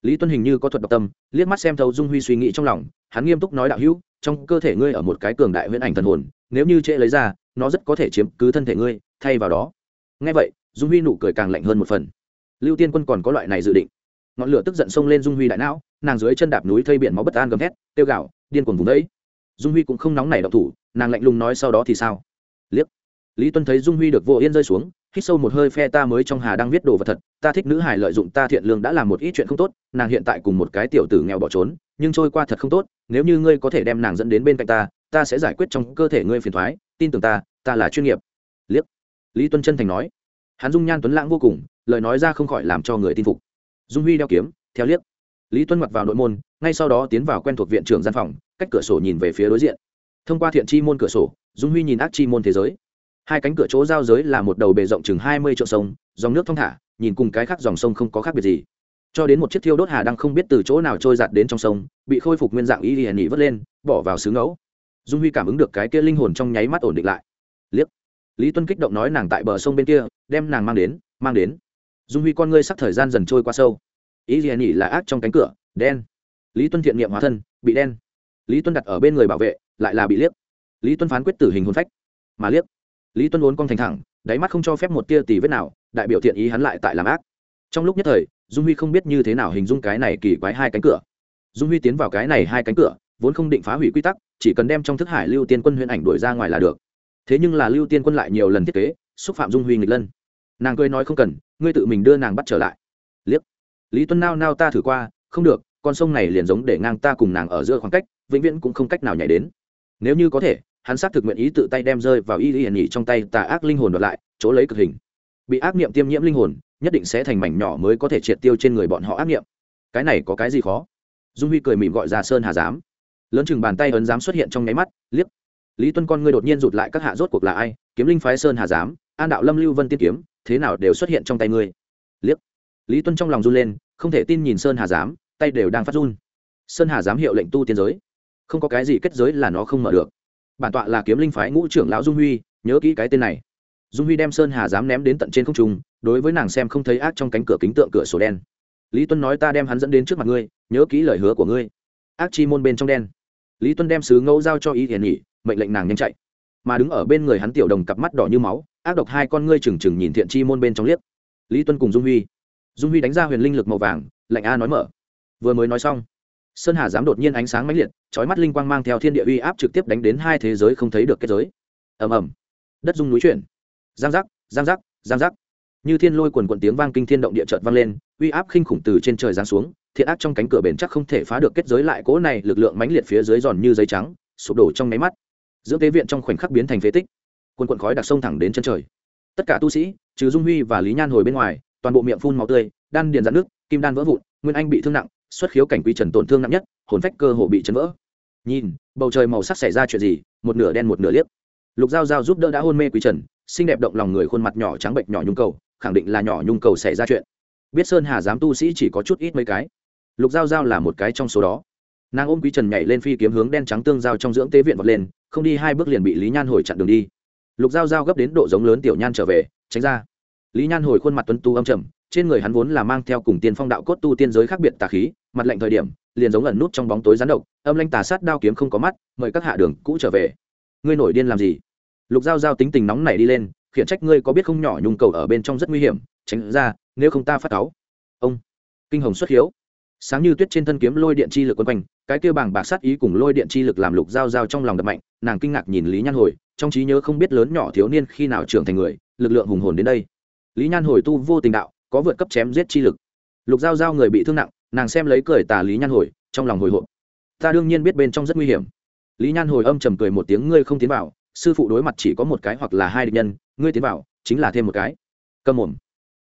Lý tuân hình như có thuật độc tâm, liếc mắt xem thấu dung huy suy nghĩ trong lòng, hắn nghiêm túc nói đạo hữu, trong cơ thể ngươi ở một cái cường đại huyễn ảnh thần hồn, nếu như trễ lấy ra, nó rất có thể chiếm cứ thân thể ngươi, thay vào đó. Ngay vậy, dung huy nụ cười càng lạnh hơn một phần. Lưu tiên quân còn có loại này dự định. Ngọn lửa tức giận xông lên dung huy đại não, nàng dưới chân đạp núi thây biển máu bất an gầm thét tiêu gạo điên cuồng vùng đấy dung huy cũng không nóng nảy độc thủ, nàng lạnh lùng nói sau đó thì sao? Liếc. Lý tuân thấy dung huy được vô yên rơi xuống hít sâu một hơi phe ta mới trong hà đang viết đồ vật thật, ta thích nữ hải lợi dụng ta thiện lương đã làm một ít chuyện không tốt, nàng hiện tại cùng một cái tiểu tử nghèo bỏ trốn, nhưng trôi qua thật không tốt, nếu như ngươi có thể đem nàng dẫn đến bên cạnh ta ta sẽ giải quyết trong cơ thể ngươi phiền thoái, tin tưởng ta ta là chuyên nghiệp. Liếc. Lý tuân chân thành nói. Hắn dung nhan tuấn lãng vô cùng, lời nói ra không khỏi làm cho người tin phục. Dung huy đeo kiếm, theo liếc. Lý tuân mặc vào nội môn, ngay sau đó tiến vào quen thuộc viện trưởng gian phòng, cách cửa sổ nhìn về phía đối diện. Thông qua thiện chi môn cửa sổ, dung huy nhìn ác chi môn thế giới hai cánh cửa chỗ giao giới là một đầu bề rộng chừng hai mươi triệu sông, dòng nước thong thả, nhìn cùng cái khác dòng sông không có khác biệt gì. Cho đến một chiếc thiêu đốt hà đang không biết từ chỗ nào trôi giạt đến trong sông, bị khôi phục nguyên dạng y hiền nhị vớt lên, bỏ vào xứ ngẫu. Dung huy cảm ứng được cái kia linh hồn trong nháy mắt ổn định lại. Liếc. Lý tuân kích động nói nàng tại bờ sông bên kia, đem nàng mang đến mang đến. Dung huy con ngươi sắc thời gian dần trôi qua sâu. Y hiền nhị là ác trong cánh cửa, đen. Lý tuân thiện nghiệm hóa thân, bị đen. Lý tuân đặt ở bên người bảo vệ, lại là bị liếc. Lý tuân phán quyết tử hình hôn phách. Mà liếc lý tuân vốn con thành thẳng, đáy mắt không cho phép một tia tì vết nào, đại biểu thiện ý hắn lại tại làm ác. Trong lúc nhất thời, dung huy không biết như thế nào hình dung cái này kỳ quái hai cánh cửa. Dung huy tiến vào cái này hai cánh cửa, vốn không định phá hủy quy tắc, chỉ cần đem trong thức hải lưu tiên quân huyện ảnh đuổi ra ngoài là được. Thế nhưng là lưu tiên quân lại nhiều lần thiết kế, xúc phạm dung huy nghịch lân. Nàng cười nói không cần, ngươi tự mình đưa nàng bắt trở lại. Liếc. Lý tuân nao nao ta thử qua, không được, con sông này liền giống để ngang ta cùng nàng ở giữa khoảng cách, vĩnh viễn cũng không cách nào nhảy đến. Nếu như có thể hắn xác thực nguyện ý tự tay đem rơi vào y y nhỉ trong tay tà ác linh hồn đoạt lại, chỗ lấy cực hình. Bị ác niệm tiêm nhiễm linh hồn, nhất định sẽ thành mảnh nhỏ mới có thể triệt tiêu trên người bọn họ ác niệm. Cái này có cái gì khó? Dung huy cười mỉm gọi ra sơn hà giám. Lớn chừng bàn tay ấn giám xuất hiện trong nháy mắt, liếc. Lý tuân con ngươi đột nhiên rụt lại, các hạ rốt cuộc là ai? Kiếm linh phái sơn hà giám, an đạo lâm lưu vân tiên kiếm, thế nào đều xuất hiện trong tay ngươi? Liếc. Lý tuân trong lòng run lên, không thể tin nhìn sơn hà giám, tay đều đang phát run. Sơn hà giám hiệu lệnh tu tiên giới. Không có cái gì kết giới là nó không mở được bản tọa là kiếm linh phái ngũ trưởng lão dung huy, nhớ kỹ cái tên này. Dung huy đem sơn hà dám ném đến tận trên không trung, đối với nàng xem không thấy ác trong cánh cửa kính tượng cửa sổ đen. Lý tuân nói ta đem hắn dẫn đến trước mặt ngươi, nhớ kỹ lời hứa của ngươi. Ác chi môn bên trong đen. Lý tuân đem sứ ngẫu giao cho ý hiền nhỉ mệnh lệnh nàng nhanh chạy. Mà đứng ở bên người hắn tiểu đồng cặp mắt đỏ như máu, ác độc hai con ngươi trừng trừng nhìn thiện chi môn bên trong liếc. Lý tuân cùng dung huy. Dung huy đánh ra huyền linh lực màu vàng, lạnh a nói mở. Vừa mới nói xong sơn hà dám đột nhiên ánh sáng mãnh liệt trói mắt linh quang mang theo thiên địa uy áp trực tiếp đánh đến hai thế giới không thấy được kết giới. Ầm ầm. Đất dung núi chuyển. Giang giác giang giác giang giác. Như thiên lôi quần quận tiếng vang kinh thiên động địa chợt vang lên, uy áp kinh khủng từ trên trời giáng xuống, thiện ác trong cánh cửa bền chắc không thể phá được kết giới lại, cỗ này lực lượng mãnh liệt phía dưới giòn như giấy trắng, sụp đổ trong máy mắt. Dưỡng tế viện trong khoảnh khắc biến thành phế tích. Quần quần khói đặc sông thẳng đến chân trời. Tất cả tu sĩ, trừ dung huy và lý nhan hồi bên ngoài, toàn bộ miệng phun máu tươi, đan điền dạn nước kim đan vỡ vụn, nguyên anh bị thương nặng xuất khiếu cảnh quý trần tổn thương nặng nhất, hồn phách cơ hồ bị chấn vỡ. Nhìn, bầu trời màu sắc xảy ra chuyện gì, một nửa đen một nửa liếc. Lục giao giao giúp đỡ đã hôn mê quý trần, xinh đẹp động lòng người khuôn mặt nhỏ trắng bệnh nhỏ nhung cầu, khẳng định là nhỏ nhung cầu xảy ra chuyện. Biết sơn hà dám tu sĩ chỉ có chút ít mấy cái. Lục giao giao là một cái trong số đó. Nàng ôm quý trần nhảy lên phi kiếm hướng đen trắng tương giao trong dưỡng tế viện vọt lên, không đi hai bước liền bị lý nhan hồi chặn đường đi. Lục giao giao gấp đến độ giống lớn tiểu nhan trở về, tránh ra. Lý nhan hồi khuôn mặt tuấn tu âm trầm, trên người hắn vốn là mang theo cùng tiên phong đạo cốt tu tiên giới khác biệt tà khí mặt lạnh thời điểm, liền giống ẩn nút trong bóng tối rắn độc, âm lanh tà sát đao kiếm không có mắt, mời các hạ đường cũ trở về. Ngươi nổi điên làm gì? Lục giao giao tính tình nóng này đi lên, khiển trách ngươi có biết không nhỏ nhung cầu ở bên trong rất nguy hiểm, tránh ra, nếu không ta phát cáu. Ông, kinh hồng xuất hiếu. Sáng như tuyết trên thân kiếm lôi điện chi lực quấn quanh, cái kia bảng bạc sát ý cùng lôi điện chi lực làm lục giao giao trong lòng đập mạnh, nàng kinh ngạc nhìn lý nhan hồi, trong trí nhớ không biết lớn nhỏ thiếu niên khi nào trưởng thành người, lực lượng hùng hồn đến đây. Lý nhan hồi tu vô tình đạo, có vượt cấp chém giết chi lực. Lục giao giao người bị thương nặng nàng xem lấy cười tà lý nhan hồi, trong lòng hồi hộp. Ta đương nhiên biết bên trong rất nguy hiểm. Lý nhan hồi âm trầm cười một tiếng, ngươi không tiến vào, sư phụ đối mặt chỉ có một cái hoặc là hai địch nhân, ngươi tiến vào, chính là thêm một cái. Cầm mồm.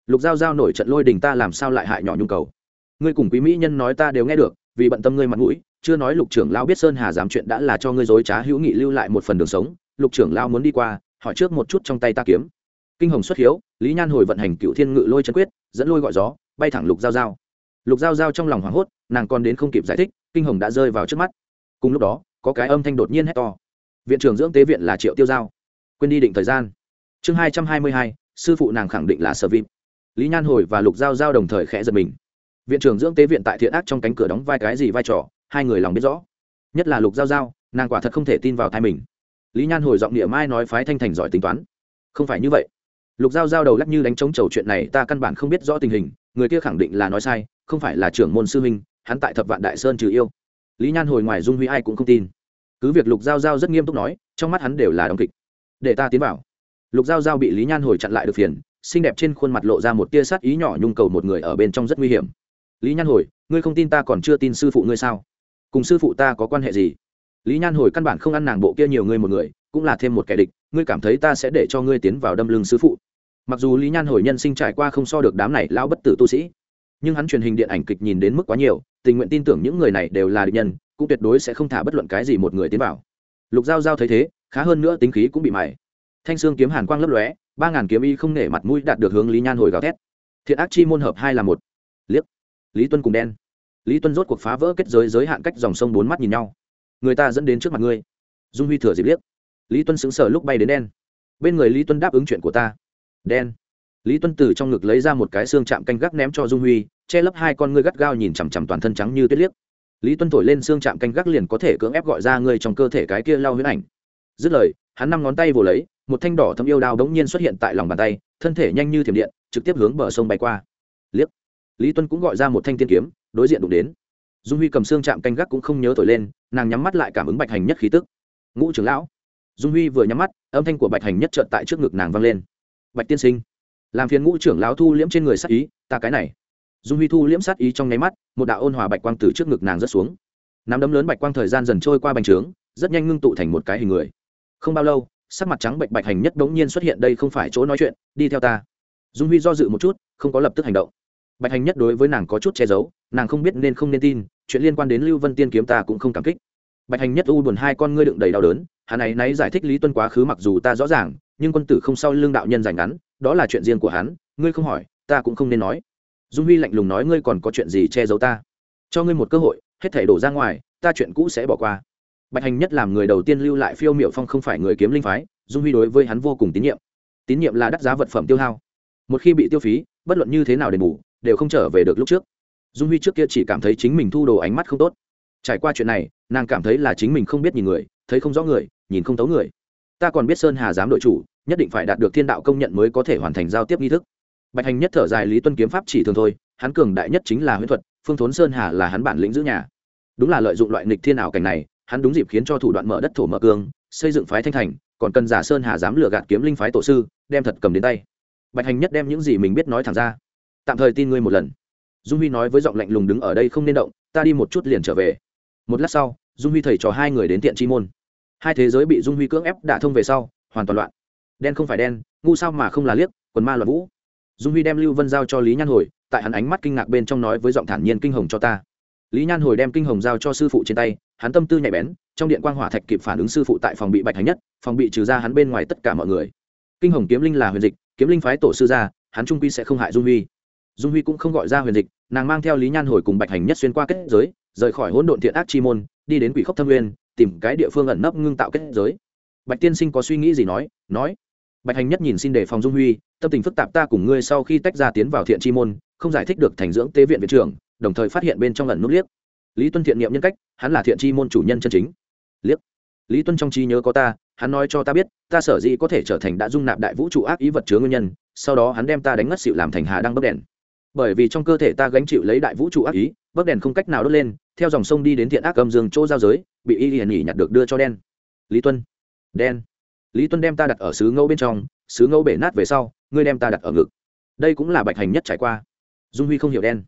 Lục giao giao nổi trận lôi đình ta làm sao lại hại nhỏ nhung cầu. Ngươi cùng quý mỹ nhân nói ta đều nghe được, vì bận tâm ngươi mặt mũi, chưa nói lục trưởng lao biết sơn hà dám chuyện đã là cho ngươi dối trá hữu nghị lưu lại một phần đường sống, lục trưởng lao muốn đi qua, hỏi trước một chút trong tay ta kiếm. Kinh hồng xuất hiếu, lý nhan hồi vận hành cựu thiên ngự lôi chân quyết, dẫn lôi gọi gió, bay thẳng lục giao giao lục giao giao trong lòng hoảng hốt, nàng còn đến không kịp giải thích, kinh hồng đã rơi vào trước mắt. Cùng lúc đó, có cái âm thanh đột nhiên hét to. Viện trưởng dưỡng tế viện là triệu tiêu giao. Quên đi định thời gian. Chương hai trăm hai mươi hai, sư phụ nàng khẳng định là sở vim lý nhan hồi và lục giao giao đồng thời khẽ giật mình. Viện trưởng dưỡng tế viện tại thiện ác trong cánh cửa đóng vai cái gì vai trò, hai người lòng biết rõ. Nhất là lục giao giao, nàng quả thật không thể tin vào thai mình. Lý nhan hồi giọng địa mai nói phái thanh thành giỏi tính toán. Không phải như vậy. Lục giao giao đầu lắc như đánh trống trầu chuyện này, ta căn bản không biết rõ tình hình, người kia khẳng định là nói sai không phải là trưởng môn sư huynh, hắn tại thập vạn đại sơn trừ yêu. Lý nhan hồi ngoài dung huy ai cũng không tin. Cứ việc lục giao giao rất nghiêm túc nói, trong mắt hắn đều là đóng kịch. Để ta tiến vào. Lục giao giao bị lý nhan hồi chặn lại được phiền, xinh đẹp trên khuôn mặt lộ ra một tia sát ý nhỏ nhung cầu một người ở bên trong rất nguy hiểm. Lý nhan hồi, ngươi không tin ta còn chưa tin sư phụ ngươi sao? Cùng sư phụ ta có quan hệ gì? Lý nhan hồi căn bản không ăn nàng bộ kia nhiều ngươi một người, cũng là thêm một kẻ địch, ngươi cảm thấy ta sẽ để cho ngươi tiến vào đâm lưng sư phụ. Mặc dù lý nhan hồi nhân sinh trải qua không so được đám này lão bất tử tu sĩ nhưng hắn truyền hình điện ảnh kịch nhìn đến mức quá nhiều, tình nguyện tin tưởng những người này đều là địch nhân, cũng tuyệt đối sẽ không thả bất luận cái gì một người tiến vào. Lục giao giao thấy thế, khá hơn nữa tính khí cũng bị mày thanh sương kiếm hàn quang lấp lóe, ba ngàn kiếm y không nể mặt mũi đạt được hướng lý nhan hồi gào thét. Thiện ác chi môn hợp hai là một. Liếc. Lý tuân cùng đen. Lý tuân rốt cuộc phá vỡ kết giới giới hạn cách dòng sông bốn mắt nhìn nhau. Người ta dẫn đến trước mặt ngươi. Dung huy thừa dịp liếc. Lý tuân xứng sở lúc bay đến đen. Bên người lý tuân đáp ứng chuyện của ta. Đen lý tuân từ trong ngực lấy ra một cái xương chạm canh gác ném cho dung huy, che lấp hai con ngươi gắt gao nhìn chằm chằm toàn thân trắng như tuyết liếc. Lý tuân thổi lên xương chạm canh gác liền có thể cưỡng ép gọi ra ngươi trong cơ thể cái kia lao huyết ảnh. Dứt lời, hắn năm ngón tay vồ lấy, một thanh đỏ thâm yêu đao đống nhiên xuất hiện tại lòng bàn tay, thân thể nhanh như thiểm điện, trực tiếp hướng bờ sông bay qua. Liếc. Lý tuân cũng gọi ra một thanh tiên kiếm, đối diện đụng đến. Dung huy cầm xương chạm canh gác cũng không nhớ thổi lên, nàng nhắm mắt lại cảm ứng bạch hành nhất khí tức. Ngũ trưởng lão. Dung huy vừa nhắm mắt, âm thanh của bạch hành nhất trợt tại trước ngực nàng vang lên. Bạch tiên sinh làm phiền ngũ trưởng lão thu liễm trên người sát ý, ta cái này. Dung huy thu liễm sát ý trong nháy mắt, một đạo ôn hòa bạch quang từ trước ngực nàng rớt xuống. Nắm đấm lớn bạch quang thời gian dần trôi qua bành trướng, rất nhanh ngưng tụ thành một cái hình người. Không bao lâu, sắc mặt trắng bệnh bạch hành nhất đống nhiên xuất hiện đây không phải chỗ nói chuyện, đi theo ta. Dung huy do dự một chút, không có lập tức hành động. Bạch hành nhất đối với nàng có chút che giấu, nàng không biết nên không nên tin, chuyện liên quan đến lưu vân tiên kiếm ta cũng không cảm kích. Bạch hành nhất u buồn hai con ngươi đựng đầy đau đớn, hắn ấy náy giải thích lý tuân quá khứ mặc dù ta rõ ràng, nhưng quân tử không sau lương đạo nhân giành ngắn đó là chuyện riêng của hắn, ngươi không hỏi, ta cũng không nên nói. Dung huy lạnh lùng nói, ngươi còn có chuyện gì che giấu ta? Cho ngươi một cơ hội, hết thể đổ ra ngoài, ta chuyện cũ sẽ bỏ qua. Bạch hành nhất làm người đầu tiên lưu lại phiêu miệu phong không phải người kiếm linh phái, dung huy đối với hắn vô cùng tín nhiệm. Tín nhiệm là đắt giá vật phẩm tiêu hao. Một khi bị tiêu phí, bất luận như thế nào đền bù, đều không trở về được lúc trước. Dung huy trước kia chỉ cảm thấy chính mình thu đồ ánh mắt không tốt. Trải qua chuyện này, nàng cảm thấy là chính mình không biết nhìn người, thấy không rõ người, nhìn không tấu người. Ta còn biết sơn hà dám đội chủ nhất định phải đạt được thiên đạo công nhận mới có thể hoàn thành giao tiếp nghi thức. Bạch hành nhất thở dài lý tuân kiếm pháp chỉ thường thôi, hắn cường đại nhất chính là huyễn thuật, phương thốn sơn hà là hắn bản lĩnh giữ nhà. Đúng là lợi dụng loại nghịch thiên ảo cảnh này, hắn đúng dịp khiến cho thủ đoạn mở đất thổ mở cương, xây dựng phái thanh thành, còn cần giả sơn hà dám lừa gạt kiếm linh phái tổ sư, đem thật cầm đến tay. Bạch hành nhất đem những gì mình biết nói thẳng ra. Tạm thời tin ngươi một lần. Dung huy nói với giọng lạnh lùng đứng ở đây không nên động, ta đi một chút liền trở về. Một lát sau, dung huy thầy trò hai người đến tiện chi môn. Hai thế giới bị dung huy cưỡng ép đả thông về sau, hoàn toàn loạn đen không phải đen, ngu sao mà không là liếc, quần ma loạn vũ. Dung huy đem lưu vân giao cho lý nhan hồi, tại hắn ánh mắt kinh ngạc bên trong nói với giọng thản nhiên kinh hồng cho ta. Lý nhan hồi đem kinh hồng giao cho sư phụ trên tay, hắn tâm tư nhạy bén, trong điện quang hỏa thạch kịp phản ứng sư phụ tại phòng bị bạch hành nhất, phòng bị trừ ra hắn bên ngoài tất cả mọi người. Kinh hồng kiếm linh là huyền dịch, kiếm linh phái tổ sư gia, hắn trung quy sẽ không hại dung huy. Dung huy cũng không gọi ra huyền dịch, nàng mang theo lý nhan hồi cùng bạch hành nhất xuyên qua kết giới, rời khỏi hỗn độn thiện ác chi môn, đi đến quỷ khốc thâm nguyên, tìm cái địa phương ẩn nấp ngưng tạo kết giới. Bạch tiên sinh có suy nghĩ gì nói nói bạch hành nhất nhìn xin đề phòng dung huy, tâm tình phức tạp ta cùng ngươi sau khi tách ra tiến vào thiện chi môn, không giải thích được thành dưỡng tế viện viện trưởng, đồng thời phát hiện bên trong lần nút liếc. Lý tuân thiện niệm nhân cách, hắn là thiện chi môn chủ nhân chân chính. Liếc. Lý tuân trong trí nhớ có ta, hắn nói cho ta biết, ta sở dĩ có thể trở thành đã dung nạp đại vũ trụ ác ý vật chứa nguyên nhân, sau đó hắn đem ta đánh ngất xịu làm thành hà đăng bấc đèn. Bởi vì trong cơ thể ta gánh chịu lấy đại vũ trụ ác ý, bấc đèn không cách nào đốt lên, theo dòng sông đi đến thiện ác âm dương chỗ giao giới, bị y hiền nhỉ nhặt được đưa cho đen. Lý tuân. Đen lý tuân đem ta đặt ở xứ ngẫu bên trong, xứ ngẫu bể nát về sau, ngươi đem ta đặt ở ngực. Đây cũng là bạch hành nhất trải qua. Dung huy không hiểu đen.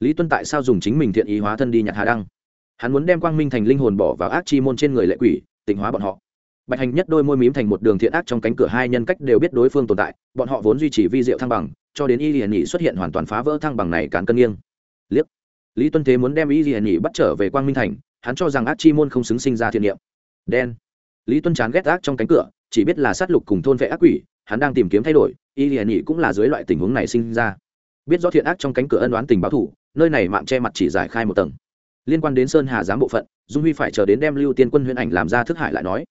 Lý tuân tại sao dùng chính mình thiện ý hóa thân đi nhặt hà đăng? Hắn muốn đem quang minh thành linh hồn bỏ vào ác chi môn trên người lệ quỷ, tịnh hóa bọn họ. Bạch hành nhất đôi môi mím thành một đường thiện ác trong cánh cửa hai nhân cách đều biết đối phương tồn tại, bọn họ vốn duy trì vi diệu thăng bằng, cho đến y hiền nhị xuất hiện hoàn toàn phá vỡ thăng bằng này cán cân nghiêng. Liếc. Lý tuân thế muốn đem y hiền nhị bắt trở về quang minh thành, hắn cho rằng ác chi môn không xứng sinh ra thiện niệm. Đen. Lý tuân chán ghét ác trong cánh cửa chỉ biết là sát lục cùng thôn vệ ác quỷ, hắn đang tìm kiếm thay đổi, y liền nhị cũng là dưới loại tình huống này sinh ra. Biết rõ thiện ác trong cánh cửa ân đoán tình báo thủ nơi này mạng che mặt chỉ giải khai một tầng. Liên quan đến sơn hà giám bộ phận, dung huy phải chờ đến đem lưu tiên quân huyễn ảnh làm ra thức hại lại nói.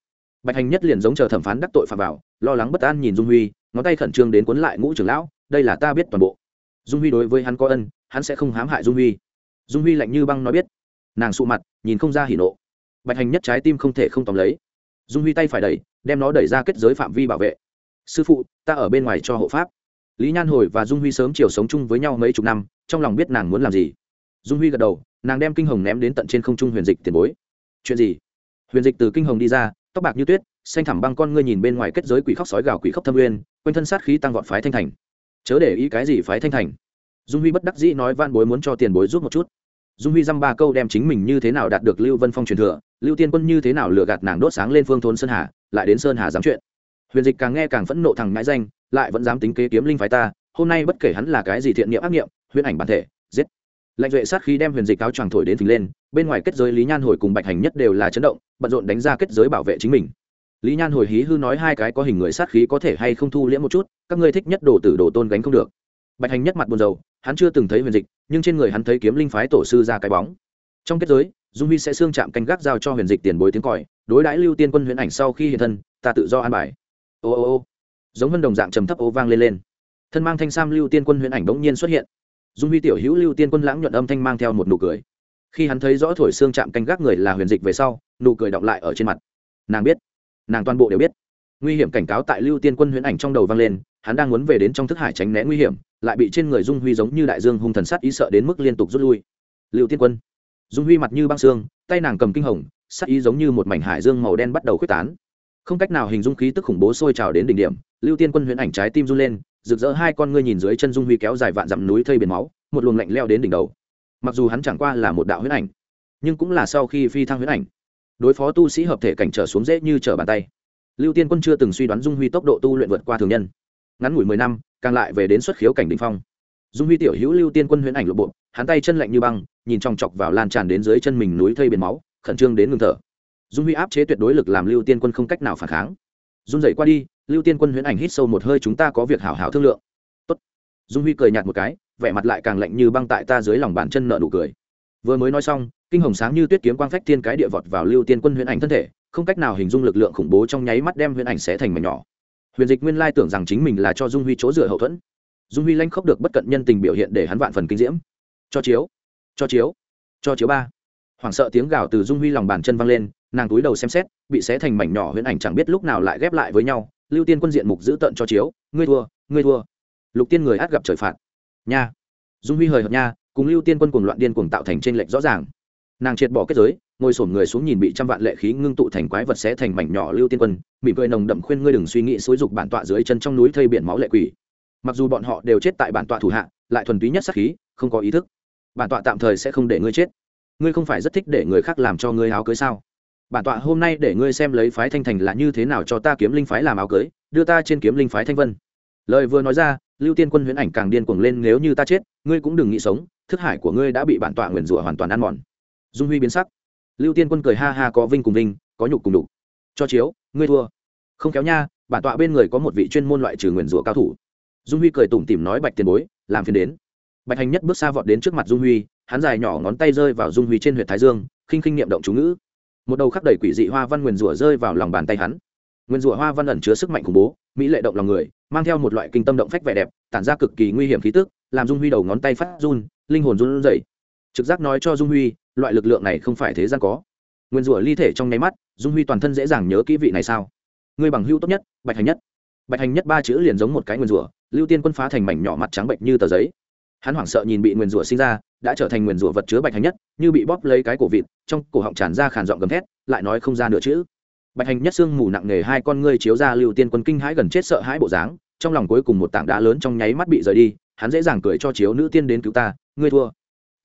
Bạch hành nhất liền giống chờ thẩm phán đắc tội phạm vào, lo lắng bất an nhìn dung huy, ngón tay khẩn trương đến cuốn lại ngũ trưởng lão, đây là ta biết toàn bộ. Dung huy đối với hắn có ân, hắn sẽ không hãm hại dung huy. Dung huy lạnh như băng nói biết. Nàng sụ mặt, nhìn không ra hỉ nộ. Bạch hành nhất trái tim không thể không tóm lấy dung huy tay phải đẩy, đem nó đẩy ra kết giới phạm vi bảo vệ. Sư phụ, ta ở bên ngoài cho hộ pháp. Lý nhan hồi và dung huy sớm chiều sống chung với nhau mấy chục năm, trong lòng biết nàng muốn làm gì. Dung huy gật đầu, nàng đem kinh hồng ném đến tận trên không trung huyền dịch tiền bối. Chuyện gì? Huyền dịch từ kinh hồng đi ra, tóc bạc như tuyết, xanh thẳm băng con ngươi nhìn bên ngoài kết giới quỷ khóc sói gào quỷ khóc thâm uyên, quanh thân sát khí tăng vọt phái thanh thành. Chớ để ý cái gì phái thanh thành. Dung huy bất đắc dĩ nói van bối muốn cho tiền bối giúp một chút dung huy dăm ba câu đem chính mình như thế nào đạt được lưu vân phong truyền thừa, lưu tiên quân như thế nào lừa gạt nàng đốt sáng lên phương thôn sơn hà, lại đến sơn hà dám chuyện. Huyền dịch càng nghe càng phẫn nộ thằng ngãi danh, lại vẫn dám tính kế kiếm linh phái ta, hôm nay bất kể hắn là cái gì thiện niệm ác niệm huyền ảnh bản thể, giết. Lạnh duệ sát khí đem huyền dịch áo choàng thổi đến thình lên, bên ngoài kết giới lý nhan hồi cùng bạch hành nhất đều là chấn động, bận rộn đánh ra kết giới bảo vệ chính mình. Lý nhan hồi hí hư nói hai cái có hình người sát khí có thể hay không thu liễm một chút, các ngươi thích nhất đồ tử đồ tôn gánh không được bạch hành nhất mặt buồn rầu, hắn chưa từng thấy huyền dịch, nhưng trên người hắn thấy kiếm linh phái tổ sư ra cái bóng. Trong kết giới, dung huy sẽ xương chạm canh gác giao cho huyền dịch tiền bối tiếng còi, đối đãi lưu tiên quân huyền ảnh sau khi hiện thân, ta tự do an bài. Ô ô ô. Giống vân đồng dạng trầm thấp ô vang lên lên. Thân mang thanh sam lưu tiên quân huyền ảnh bỗng nhiên xuất hiện. Dung huy tiểu hữu lưu tiên quân lãng nhuận âm thanh mang theo một nụ cười. Khi hắn thấy rõ thổi xương chạm canh gác người là huyền dịch về sau, nụ cười đọng lại ở trên mặt. Nàng biết. Nàng toàn bộ đều biết. Nguy hiểm cảnh cáo tại lưu tiên quân huyền ảnh trong đầu vang lên, hắn đang muốn về đến trong thức hải tránh né nguy hiểm lại bị trên người dung huy giống như đại dương hung thần sắt ý sợ đến mức liên tục rút lui. Lưu tiên quân. Dung huy mặt như băng xương, tay nàng cầm kinh hồng, sát ý giống như một mảnh hải dương màu đen bắt đầu khuếch tán. Không cách nào hình dung khí tức khủng bố sôi trào đến đỉnh điểm, lưu tiên quân huyễn ảnh trái tim run lên, rực rỡ hai con ngươi nhìn dưới chân dung huy kéo dài vạn dặm núi thây biển máu, một luồng lạnh leo đến đỉnh đầu. Mặc dù hắn chẳng qua là một đạo huyễn ảnh, nhưng cũng là sau khi phi thăng huyễn ảnh, đối phó tu sĩ hợp thể cảnh trở xuống dễ như trở bàn tay. Lưu tiên quân chưa từng suy đoán dung huy tốc độ tu luyện vượt qua thường nhân. Ngắn ngủi mười năm càng lại về đến xuất khiếu cảnh đình phong. Dung huy tiểu hữu lưu tiên quân huyễn ảnh lộ bộ, hắn tay chân lạnh như băng, nhìn trong chọc vào lan tràn đến dưới chân mình núi thây biển máu, khẩn trương đến ngừng thở. Dung huy áp chế tuyệt đối lực làm lưu tiên quân không cách nào phản kháng. Dung dậy qua đi, lưu tiên quân huyễn ảnh hít sâu một hơi chúng ta có việc hảo hảo thương lượng. Tốt. dung huy cười nhạt một cái, vẻ mặt lại càng lạnh như băng tại ta dưới lòng bàn chân nợ nụ cười. Vừa mới nói xong, kinh hồng sáng như tuyết kiếm quang phách thiên cái địa vọt vào lưu tiên quân huyễn ảnh thân thể, không cách nào hình dung lực lượng khủng bố trong nháy mắt đem huyễn ảnh sẽ thành mảnh nhỏ huyền dịch nguyên lai tưởng rằng chính mình là cho dung huy chỗ dựa hậu thuẫn. Dung huy lanh khóc được bất cận nhân tình biểu hiện để hắn vạn phần kinh diễm. Cho chiếu cho chiếu cho chiếu ba. Hoảng sợ tiếng gào từ dung huy lòng bàn chân văng lên, nàng túi đầu xem xét, bị xé thành mảnh nhỏ huyễn ảnh chẳng biết lúc nào lại ghép lại với nhau. Lưu tiên quân diện mục giữ tận cho chiếu, ngươi thua ngươi thua. Lục tiên người át gặp trời phạt. Nha. Dung huy hời hợt nha, cùng lưu tiên quân cùng loạn điên cùng tạo thành t r ê n lệch rõ ràng nàng triệt bỏ kết giới, ngồi sổm người xuống nhìn bị trăm vạn lệ khí ngưng tụ thành quái vật xé thành mảnh nhỏ lưu tiên quân, mỉm cười nồng đậm khuyên ngươi đừng suy nghĩ xối dục bản tọa dưới chân trong núi thây biển máu lệ quỷ. Mặc dù bọn họ đều chết tại bản tọa thủ hạ, lại thuần túy nhất sắc khí, không có ý thức. Bản tọa tạm thời sẽ không để ngươi chết. Ngươi không phải rất thích để người khác làm cho ngươi áo cưới sao? Bản tọa hôm nay để ngươi xem lấy phái thanh thành là như thế nào cho ta kiếm linh phái làm áo cưới, đưa ta trên kiếm linh phái thanh vân. Lời vừa nói ra, lưu tiên quân huyễn ảnh càng điên cuồng lên, nếu như ta chết, ngươi cũng đừng nghĩ sống, thức hải của ngươi đã bị bản tọa nguyền rủa hoàn toàn ăn mòn dung huy biến sắc. Lưu tiên quân cười ha ha có vinh cùng vinh, có nhục cùng đục cho chiếu, ngươi thua. Không kéo nha, bản tọa bên người có một vị chuyên môn loại trừ nguyền rủa cao thủ. Dung huy cười tủm tỉm nói bạch tiền bối, làm phiền đến. Bạch hành nhất bước xa vọt đến trước mặt dung huy, hắn dài nhỏ ngón tay rơi vào dung huy trên huyện thái dương, khinh khinh niệm động chú ngữ. Một đầu khắc đầy quỷ dị hoa văn nguyền rủa rơi vào lòng bàn tay hắn. Nguyền rủa hoa văn ẩn chứa sức mạnh khủng bố, mỹ lệ động lòng người, mang theo một loại kinh tâm động phách vẻ đẹp, tản ra cực kỳ nguy hiểm khí tức, làm dung huy đầu ngón tay phát run, linh hồn run rẩy trực giác nói cho dung huy, loại lực lượng này không phải thế gian có. Nguyên rủa ly thể trong nháy mắt, dung huy toàn thân dễ dàng nhớ kỹ vị này sao? Người bằng hưu tốt nhất, bạch hành nhất. Bạch hành nhất ba chữ liền giống một cái nguyên rủa, lưu tiên quân phá thành mảnh nhỏ mặt trắng bệnh như tờ giấy. Hắn hoảng sợ nhìn bị nguyên rủa sinh ra, đã trở thành nguyên rủa vật chứa bạch hành nhất, như bị bóp lấy cái cổ vịt, trong cổ họng tràn ra khàn giọng gầm thét, lại nói không ra nửa chữ. Bạch hành nhất xương mù nặng nề hai con ngươi chiếu ra lưu tiên quân kinh hãi gần chết sợ hãi bộ dáng, trong lòng cuối cùng một tảng đá lớn trong nháy mắt bị rời đi, hắn dễ dàng cười cho chiếu nữ tiên đến cứu ta, ngươi thua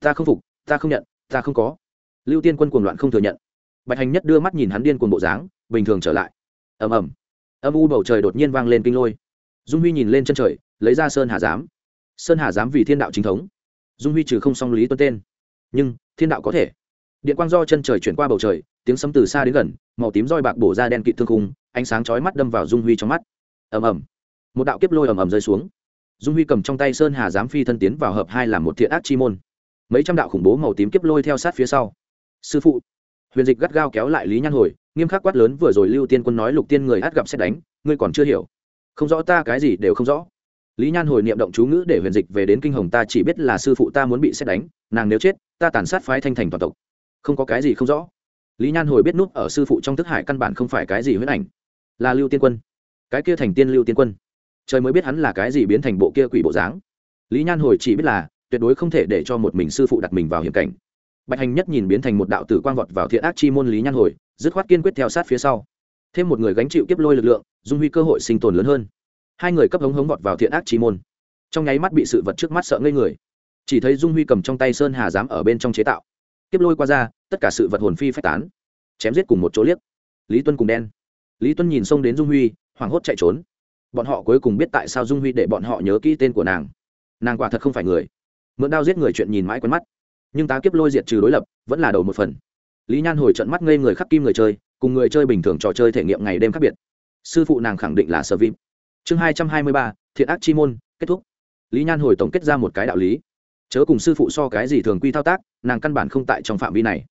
ta không phục, ta không nhận, ta không có. Lưu tiên quân cuồng loạn không thừa nhận. Bạch hành nhất đưa mắt nhìn hắn điên cuồng bộ dáng, bình thường trở lại. Ầm ầm. Âm u bầu trời đột nhiên vang lên kinh lôi. Dung huy nhìn lên chân trời, lấy ra sơn hà giám. Sơn hà giám vì thiên đạo chính thống. Dung huy trừ không song lý tuân tên. Nhưng, thiên đạo có thể. Điện quang do chân trời chuyển qua bầu trời, tiếng sấm từ xa đến gần, màu tím roi bạc bổ ra đen kịt thương khung, ánh sáng chói mắt đâm vào dung huy trong mắt. Ầm ầm. Một đạo kiếp lôi ầm ầm rơi xuống. Dung huy cầm trong tay sơn hà giám phi thân tiến vào hợp hai làm một thiện ác chi môn mấy trăm đạo khủng bố màu tím kiếp lôi theo sát phía sau. Sư phụ, huyền dịch gắt gao kéo lại lý nhan hồi, nghiêm khắc quát lớn vừa rồi lưu tiên quân nói lục tiên người át gặp xét đánh, ngươi còn chưa hiểu. Không rõ ta cái gì đều không rõ. Lý nhan hồi niệm động chú ngữ để huyền dịch về đến kinh hồng, ta chỉ biết là sư phụ ta muốn bị xét đánh, nàng nếu chết, ta tàn sát phái thanh thành toàn tộc. Không có cái gì không rõ. Lý nhan hồi biết nút ở sư phụ trong thức hải căn bản không phải cái gì huyết ảnh. Là lưu tiên quân. Cái kia thành tiên lưu tiên quân. Trời mới biết hắn là cái gì biến thành bộ kia quỷ bộ dáng. Lý nhan hồi chỉ biết là tuyệt đối không thể để cho một mình sư phụ đặt mình vào hiểm cảnh. Bạch hành nhất nhìn biến thành một đạo tử quang vọt vào thiện ác chi môn lý nhan hồi, dứt khoát kiên quyết theo sát phía sau. Thêm một người gánh chịu kiếp lôi lực lượng, dung huy cơ hội sinh tồn lớn hơn. Hai người cấp hống hống vọt vào thiện ác chi môn. Trong nháy mắt bị sự vật trước mắt sợ ngây người. Chỉ thấy dung huy cầm trong tay sơn hà dám ở bên trong chế tạo. Kiếp lôi qua ra, tất cả sự vật hồn phi phách tán. Chém giết cùng một chỗ liếc. Lý tuân cùng đen. Lý tuân nhìn xông đến dung huy, hoảng hốt chạy trốn. Bọn họ cuối cùng biết tại sao dung huy để bọn họ nhớ kỹ tên của nàng. Nàng quả thật không phải người mượn đao giết người chuyện nhìn mãi quen mắt. Nhưng tá kiếp lôi diệt trừ đối lập, vẫn là đầu một phần. Lý nhan hồi trận mắt ngây người khắc kim người chơi, cùng người chơi bình thường trò chơi thể nghiệm ngày đêm khác biệt. Sư phụ nàng khẳng định là sở vim chương hai trăm hai mươi ba, thiện ác chi môn, kết thúc. Lý nhan hồi tổng kết ra một cái đạo lý. Chớ cùng sư phụ so cái gì thường quy thao tác, nàng căn bản không tại trong phạm vi này.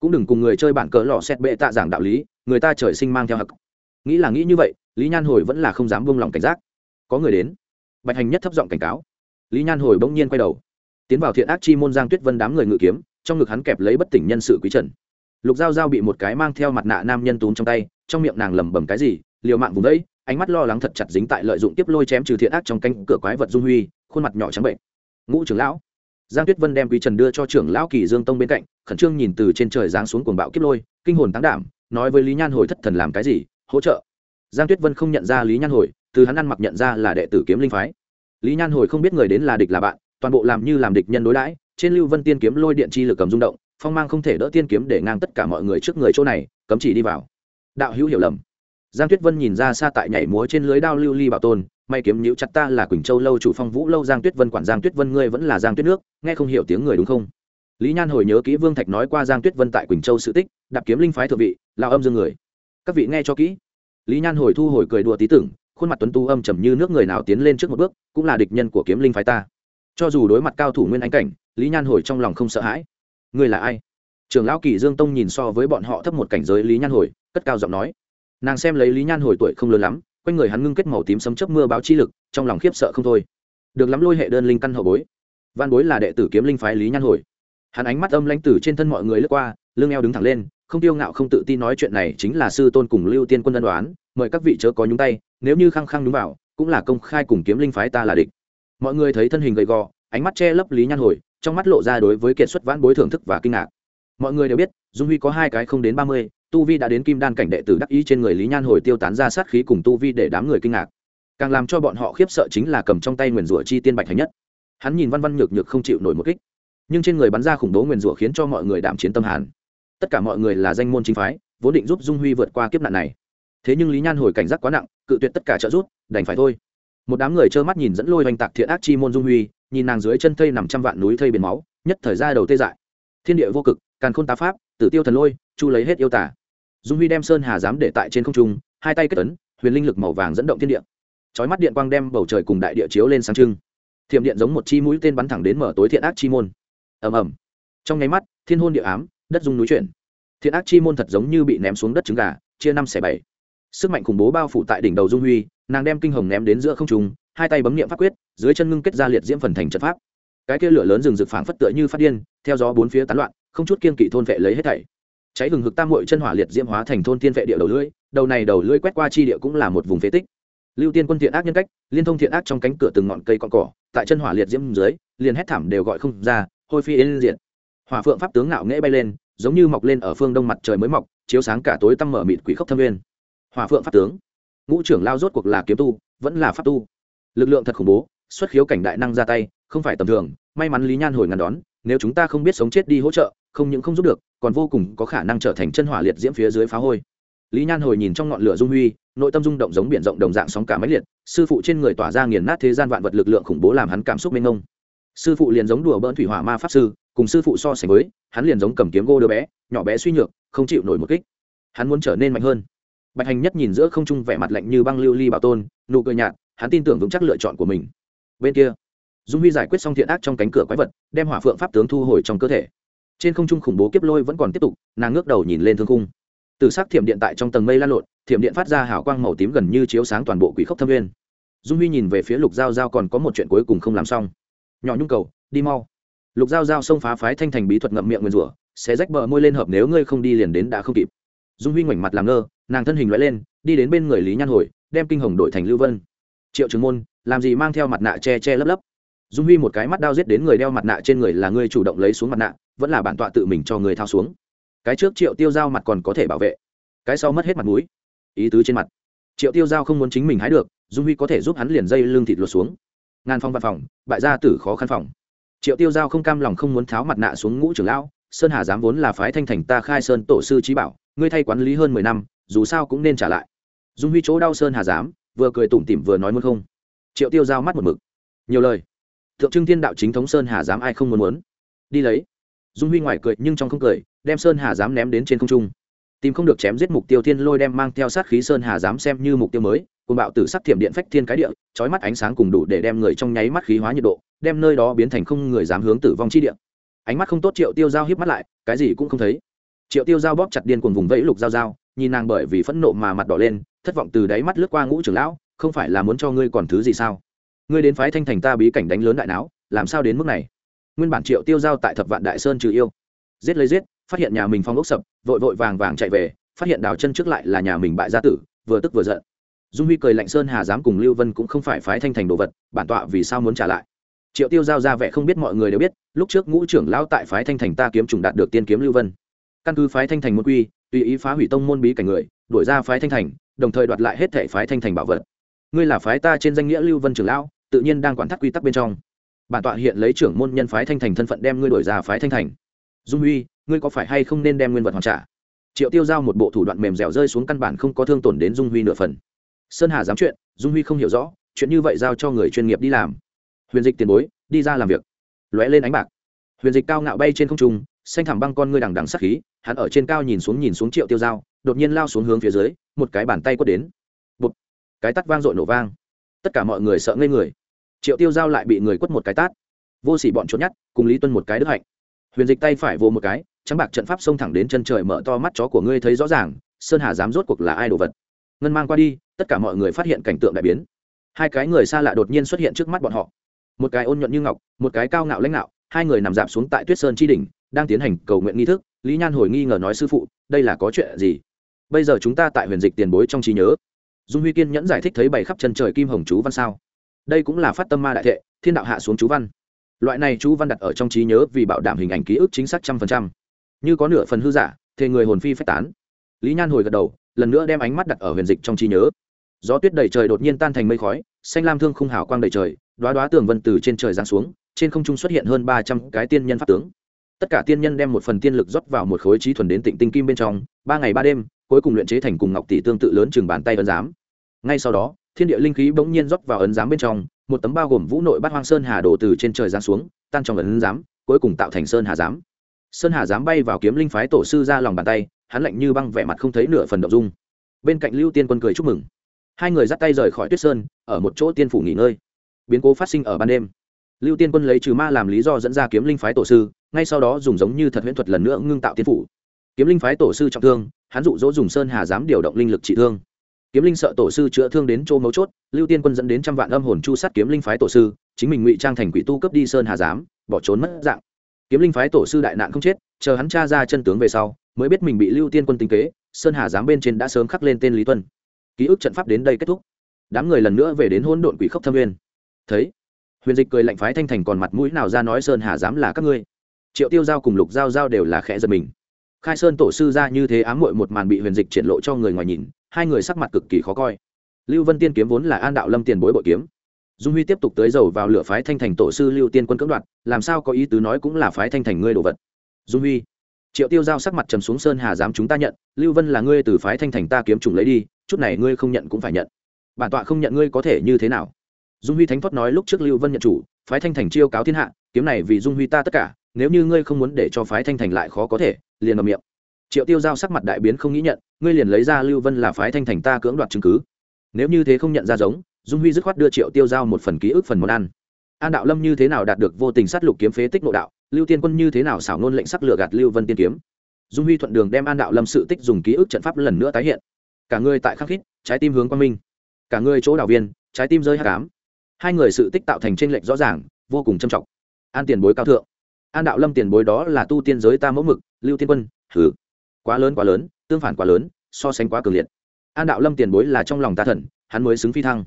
Cũng đừng cùng người chơi bản cỡ lò xét bệ tạ giảng đạo lý, người ta trời sinh mang theo hặc. Nghĩ là nghĩ như vậy, lý nhan hồi vẫn là không dám buông lòng cảnh giác. Có người đến. Bạch hành nhất thấp giọng cảnh cáo. Lý nhan hồi bỗng nhiên quay đầu tiến vào thiện ác chi môn giang tuyết vân đám người ngự kiếm, trong ngực hắn kẹp lấy bất tỉnh nhân sự quý trần. Lục giao giao bị một cái mang theo mặt nạ nam nhân túm trong tay, trong miệng nàng lẩm bẩm cái gì, liều mạng vùng đấy ánh mắt lo lắng thật chặt dính tại lợi dụng tiếp lôi chém trừ thiện ác trong canh cửa quái vật dung huy, khuôn mặt nhỏ trắng bệnh. Ngũ trưởng lão. Giang tuyết vân đem quý trần đưa cho trưởng lão kỳ dương tông bên cạnh, khẩn trương nhìn từ trên trời giáng xuống cuồng bạo kiếp lôi, kinh hồn táng đảm, nói với lý nhan hồi thất thần làm cái gì, hỗ trợ. Giang tuyết vân không nhận ra lý nhan hồi, từ hắn ăn mặc nhận ra là đệ tử kiếm linh phái. Lý nhan hồi không biết người đến là địch là bạn toàn bộ làm như làm địch nhân đối đãi, trên lưu vân tiên kiếm lôi điện chi lực cầm rung động, phong mang không thể đỡ tiên kiếm để ngang tất cả mọi người trước người chỗ này, cấm chỉ đi vào. Đạo hữu hiểu lầm. Giang tuyết vân nhìn ra xa tại nhảy múa trên lưới đao lưu ly bảo tôn may kiếm nhữ chặt ta là quỳnh châu lâu chủ phong vũ lâu giang tuyết vân quản giang tuyết vân ngươi vẫn là giang tuyết nước, nghe không hiểu tiếng người đúng không? Lý nhan hồi nhớ kỹ vương thạch nói qua giang tuyết vân tại quỳnh châu sự tích, đạp kiếm linh phái thượng vị, lao âm dương người. Các vị nghe cho kỹ. Lý nhan hồi thu hồi cười đùa tí tưởng, khuôn mặt tuấn tu âm trầm như nước người nào tiến lên trước một bước, cũng là địch nhân của kiếm linh phái ta cho dù đối mặt cao thủ nguyên ánh cảnh, lý nhan hồi trong lòng không sợ hãi. Ngươi là ai? Trưởng lão kỳ dương tông nhìn so với bọn họ thấp một cảnh giới lý nhan hồi, cất cao giọng nói. Nàng xem lấy lý nhan hồi tuổi không lớn lắm, quanh người hắn ngưng kết màu tím sấm chớp mưa báo chi lực, trong lòng khiếp sợ không thôi. Được lắm lôi hệ đơn linh căn hậu bối. Văn bối là đệ tử kiếm linh phái lý nhan hồi. Hắn ánh mắt âm lãnh tử trên thân mọi người lướt qua, lưng eo đứng thẳng lên, không tiêu ngạo không tự tin nói chuyện này chính là sư tôn cùng lưu tiên quân ân đoán mời các vị chớ có nhúng tay, nếu như khăng khăng đúng vào, cũng là công khai cùng kiếm linh phái ta là địch mọi người thấy thân hình gầy gò, ánh mắt che lấp lý nhan hồi, trong mắt lộ ra đối với kiệt xuất vãn bối thưởng thức và kinh ngạc. Mọi người đều biết, dung huy có hai cái không đến ba mươi, tu vi đã đến kim đan cảnh đệ tử đắc ý trên người lý nhan hồi tiêu tán ra sát khí cùng tu vi để đám người kinh ngạc. Càng làm cho bọn họ khiếp sợ chính là cầm trong tay nguyền rủa chi tiên bạch hành nhất. Hắn nhìn văn văn nhược nhược không chịu nổi một kích. Nhưng trên người bắn ra khủng bố nguyền rủa khiến cho mọi người đảm chiến tâm hàn. Tất cả mọi người là danh môn chính phái, vốn định giúp dung huy vượt qua kiếp nạn này. Thế nhưng lý nhan hồi cảnh giác quá nặng, cự tuyệt tất cả trợ giúp, đành phải thôi một đám người trơ mắt nhìn dẫn lôi oanh tạc thiện ác chi môn dung huy, nhìn nàng dưới chân thây nằm trăm vạn núi thây biển máu, nhất thời ra đầu tê dại. Thiên địa vô cực, càn khôn tá pháp, tử tiêu thần lôi, chu lấy hết yêu tả dung huy đem sơn hà dám để tại trên không trung, hai tay kết tấn huyền linh lực màu vàng dẫn động thiên địa. Chói mắt điện quang đem bầu trời cùng đại địa chiếu lên sáng trưng. Thiểm điện giống một chi mũi tên bắn thẳng đến mở tối thiện ác chi môn. Ầm ầm. Trong nháy mắt, thiên hôn địa ám, đất dung núi chuyển. Thiện ác chi môn thật giống như bị ném xuống đất trứng gà, chia năm xẻ bảy sức mạnh khủng bố bao phủ tại đỉnh đầu dung huy, nàng đem kinh hồng ném đến giữa không trung, hai tay bấm niệm pháp quyết, dưới chân ngưng kết ra liệt diễm phần thành trận pháp. Cái kia lửa lớn rừng rực phảng phất tựa như phát điên, theo gió bốn phía tán loạn, không chút kiên kỵ thôn vệ lấy hết thảy. Cháy hừng hực tam muội chân hỏa liệt diễm hóa thành thôn tiên vệ địa đầu lưỡi, đầu này đầu lưỡi quét qua chi địa cũng là một vùng phế tích. Lưu tiên quân thiện ác nhân cách, liên thông thiện ác trong cánh cửa từng ngọn cây con cỏ, tại chân hỏa liệt diễm dưới, liền hét thảm đều gọi không ra, hôi phi yên diện hỏa phượng pháp tướng ngạo nghễ bay lên, giống như mọc lên ở phương đông mặt trời mới mọc, chiếu sáng cả tối tăm mở mịt quỷ khốc thâm nguyên. Hòa phượng pháp tướng. Ngũ trưởng lao rốt cuộc là kiếm tu, vẫn là pháp tu. Lực lượng thật khủng bố, xuất khiếu cảnh đại năng ra tay, không phải tầm thường, may mắn lý nhan hồi ngăn đón, nếu chúng ta không biết sống chết đi hỗ trợ, không những không giúp được, còn vô cùng có khả năng trở thành chân hỏa liệt diễm phía dưới phá hôi. Lý nhan hồi nhìn trong ngọn lửa dung huy, nội tâm rung động giống biển rộng đồng dạng sóng cả máy liệt, sư phụ trên người tỏa ra nghiền nát thế gian vạn vật lực lượng khủng bố làm hắn cảm xúc mênh ngông sư phụ liền giống đùa bỡn thủy hỏa ma pháp sư, cùng sư phụ so sánh với, hắn liền giống cầm kiếm gô đứa bé, nhỏ bé suy nhược, không chịu nổi một kích. Hắn muốn trở nên mạnh hơn bạch hành nhất nhìn giữa không trung vẻ mặt lạnh như băng lưu ly bảo tôn, nụ cười nhạt, hắn tin tưởng vững chắc lựa chọn của mình. Bên kia, dung huy giải quyết xong thiện ác trong cánh cửa quái vật, đem hỏa phượng pháp tướng thu hồi trong cơ thể. Trên không trung khủng bố kiếp lôi vẫn còn tiếp tục, nàng ngước đầu nhìn lên thương cung từ s thiểm điện tại trong tầng mây lan lộn, thiểm điện phát ra hảo quang màu tím gần như chiếu sáng toàn bộ quỷ khốc thâm viên dung huy nhìn về phía lục giao giao còn có một chuyện cuối cùng không làm xong. Nhỏ nhung cầu, đi mau. Lục giao giao xông phá phái thanh thành bí thuật ngậm miệng nguyền rủa sẽ rách bờ môi lên hợp nếu ngươi không đi liền đến đã không kịp. Dung huy ngoảnh mặt làm ngơ nàng thân hình loại lên, đi đến bên người lý nhan hồi, đem kinh hồng đổi thành lưu vân. Triệu trường môn, làm gì mang theo mặt nạ che che lấp lấp? Dung huy một cái mắt đao giết đến người đeo mặt nạ trên người là ngươi chủ động lấy xuống mặt nạ, vẫn là bản tọa tự mình cho người thao xuống. Cái trước triệu tiêu giao mặt còn có thể bảo vệ, cái sau mất hết mặt mũi. Ý tứ trên mặt. Triệu tiêu giao không muốn chính mình hái được, dung huy có thể giúp hắn liền dây lưng thịt lột xuống. Ngàn phong văn phòng, bại gia tử khó khăn phòng. Triệu tiêu giao không cam lòng không muốn tháo mặt nạ xuống ngũ trưởng lão, sơn hà dám vốn là phái thanh thành ta khai sơn tổ sư trí bảo, ngươi thay quản lý hơn mười năm dù sao cũng nên trả lại. Dung huy chỗ đau sơn hà dám vừa cười tủm tỉm vừa nói muốn không. Triệu tiêu giao mắt một mực. Nhiều lời. Thượng trưng thiên đạo chính thống sơn hà dám ai không muốn muốn? Đi lấy. Dung huy ngoài cười nhưng trong không cười, đem sơn hà dám ném đến trên không trung. Tìm không được chém giết mục tiêu thiên lôi đem mang theo sát khí sơn hà dám xem như mục tiêu mới côn bạo tử sắc thiểm điện phách thiên cái địa trói mắt ánh sáng cùng đủ để đem người trong nháy mắt khí hóa nhiệt độ, đem nơi đó biến thành không người dám hướng tử vong chi địa. Ánh mắt không tốt triệu tiêu dao hiếp mắt lại, cái gì cũng không thấy. Triệu tiêu dao bóp chặt điên cuồng vùng vẫy lục dao dao nhìn nàng bởi vì phẫn nộ mà mặt đỏ lên, thất vọng từ đáy mắt lướt qua ngũ trưởng lão, không phải là muốn cho ngươi còn thứ gì sao? Ngươi đến phái thanh thành ta bí cảnh đánh lớn đại não làm sao đến mức này? Nguyên bản triệu tiêu giao tại thập vạn đại sơn trừ yêu. Giết lấy giết, phát hiện nhà mình phong ốc sập, vội vội vàng vàng chạy về, phát hiện đào chân trước lại là nhà mình bại gia tử, vừa tức vừa giận. Dung huy cười lạnh sơn hà dám cùng lưu vân cũng không phải phái thanh thành đồ vật, bản tọa vì sao muốn trả lại? Triệu tiêu giao ra vẻ không biết mọi người đều biết, lúc trước ngũ trưởng lão tại phái thanh thành ta kiếm trùng đạt được tiên kiếm lưu vân. Căn cứ phái thanh thành môn quy tùy ý phá hủy tông môn bí cảnh người, đuổi ra phái thanh thành, đồng thời đoạt lại hết thể phái thanh thành bảo vật. Ngươi là phái ta trên danh nghĩa lưu vân trưởng lão, tự nhiên đang quản thắt quy tắc bên trong. Bản tọa hiện lấy trưởng môn nhân phái thanh thành thân phận đem ngươi đổi ra phái thanh thành. Dung huy, ngươi có phải hay không nên đem nguyên vật hoàn trả? Triệu tiêu giao một bộ thủ đoạn mềm dẻo rơi xuống căn bản không có thương tổn đến dung huy nửa phần. Sơn hà dám chuyện, dung huy không hiểu rõ, chuyện như vậy giao cho người chuyên nghiệp đi làm. Huyền dịch tiền bối, đi ra làm việc. Lóe lên ánh bạc. Huyền dịch cao ngạo bay trên không trung xanh thẳm băng con ngươi đằng đằng sắc khí, hắn ở trên cao nhìn xuống nhìn xuống triệu tiêu dao đột nhiên lao xuống hướng phía dưới, một cái bàn tay quất đến. Bụp! Cái tắt vang dội nổ vang. Tất cả mọi người sợ ngây người. Triệu tiêu dao lại bị người quất một cái tát. Vô sỉ bọn trốn nhát cùng lý tuân một cái đức hạnh. Huyền dịch tay phải vô một cái, trắng bạc trận pháp xông thẳng đến chân trời mở to mắt chó của ngươi thấy rõ ràng, sơn hà dám rốt cuộc là ai đồ vật? Ngân mang qua đi, tất cả mọi người phát hiện cảnh tượng đại biến. Hai cái người xa lạ đột nhiên xuất hiện trước mắt bọn họ. Một cái ôn nhuận như ngọc, một cái cao ngạo lãnh ngạo, hai người nằm dạp xuống tại tuyết sơn tri đỉnh đang tiến hành cầu nguyện nghi thức, lý nhan hồi nghi ngờ nói sư phụ, đây là có chuyện gì? Bây giờ chúng ta tại huyền dịch tiền bối trong trí nhớ. Dung huy kiên nhẫn giải thích thấy bày khắp chân trời kim hồng chú văn sao. Đây cũng là phát tâm ma đại thệ, thiên đạo hạ xuống chú văn. Loại này chú văn đặt ở trong trí nhớ vì bảo đảm hình ảnh ký ức chính xác trăm phần trăm. Như có nửa phần hư giả, thì người hồn phi phách tán. Lý nhan hồi gật đầu, lần nữa đem ánh mắt đặt ở huyền dịch trong trí nhớ. Gió tuyết đầy trời đột nhiên tan thành mây khói, xanh lam thương khung hào quang đầy trời đoá đoá tường vân từ trên trời giáng xuống, trên không trung xuất hiện hơn ba trăm cái tiên nhân pháp tướng tất cả tiên nhân đem một phần tiên lực rót vào một khối trí thuần đến tịnh tinh kim bên trong, ba ngày ba đêm, cuối cùng luyện chế thành cùng ngọc tỷ tương tự lớn chừng bàn tay ấn giám. Ngay sau đó, thiên địa linh khí bỗng nhiên rót vào ấn giám bên trong, một tấm bao gồm vũ nội bát hoang sơn hà đổ từ trên trời giáng xuống, tan trong ấn giám, cuối cùng tạo thành sơn hà giám. Sơn hà giám bay vào kiếm linh phái tổ sư ra lòng bàn tay, hắn lạnh như băng vẻ mặt không thấy nửa phần động dung. Bên cạnh lưu tiên quân cười chúc mừng. Hai người dắt tay rời khỏi tuyết sơn, ở một chỗ tiên phủ nghỉ ngơi. Biến cố phát sinh ở ban đêm lưu tiên quân lấy trừ ma làm lý do dẫn ra kiếm linh phái tổ sư, ngay sau đó dùng giống như thật huyễn thuật lần nữa ngưng tạo tiên phủ. Kiếm linh phái tổ sư trọng thương, hắn dụ dỗ dùng sơn hà dám điều động linh lực trị thương. Kiếm linh sợ tổ sư chữa thương đến chỗ mấu chốt, lưu tiên quân dẫn đến trăm vạn âm hồn chu sát kiếm linh phái tổ sư, chính mình ngụy trang thành quỷ tu cấp đi sơn hà giám bỏ trốn mất dạng. Kiếm linh phái tổ sư đại nạn không chết, chờ hắn tra ra chân tướng về sau, mới biết mình bị lưu tiên quân tính kế, sơn hà giám bên trên đã sớm khắc lên tên lý tuân. Ký ức trận pháp đến đây kết thúc. Đám người lần nữa về đến hỗn độn quỷ khốc thâm nguyên. Thấy huyền dịch cười lạnh phái thanh thành còn mặt mũi nào ra nói sơn hà dám là các ngươi. Triệu tiêu giao cùng lục giao giao đều là khẽ giật mình. Khai sơn tổ sư ra như thế ám muội một màn bị huyền dịch triển lộ cho người ngoài nhìn, hai người sắc mặt cực kỳ khó coi. Lưu vân tiên kiếm vốn là an đạo lâm tiền bối bội kiếm. Dung huy tiếp tục tới dầu vào lửa phái thanh thành tổ sư lưu tiên quân cưỡng đoạt, làm sao có ý tứ nói cũng là phái thanh thành ngươi đồ vật. Dung huy, triệu tiêu giao sắc mặt trầm xuống sơn hà dám chúng ta nhận, lưu vân là ngươi từ phái thanh thành ta kiếm trùng lấy đi, chút này ngươi không nhận cũng phải nhận. Bản tọa không nhận ngươi có thể như thế nào? Dung huy thánh thoát nói lúc trước lưu vân nhận chủ, phái thanh thành chiêu cáo thiên hạ, kiếm này vì dung huy ta tất cả, nếu như ngươi không muốn để cho phái thanh thành lại khó có thể, liền ngậm miệng. Triệu tiêu giao sắc mặt đại biến không nghĩ nhận, ngươi liền lấy ra lưu vân là phái thanh thành ta cưỡng đoạt chứng cứ. Nếu như thế không nhận ra giống, dung huy dứt khoát đưa triệu tiêu giao một phần ký ức phần món ăn. An đạo lâm như thế nào đạt được vô tình sát lục kiếm phế tích nội đạo, lưu tiên quân như thế nào xảo nôn lệnh sắc lửa gạt lưu vân tiên kiếm. Dung huy thuận đường đem an đạo lâm sự tích dùng ký ức trận pháp lần nữa tái hiện. Cả người tại khắc khít, trái tim hướng quang minh. Cả người chỗ đảo viên, trái tim rơi hạ cám hai người sự tích tạo thành tranh lệch rõ ràng, vô cùng trầm trọng. An tiền bối cao thượng. An đạo lâm tiền bối đó là tu tiên giới ta mẫu mực, lưu tiên quân thử quá lớn quá lớn, tương phản quá lớn, so sánh quá cường liệt. An đạo lâm tiền bối là trong lòng ta thần, hắn mới xứng phi thăng.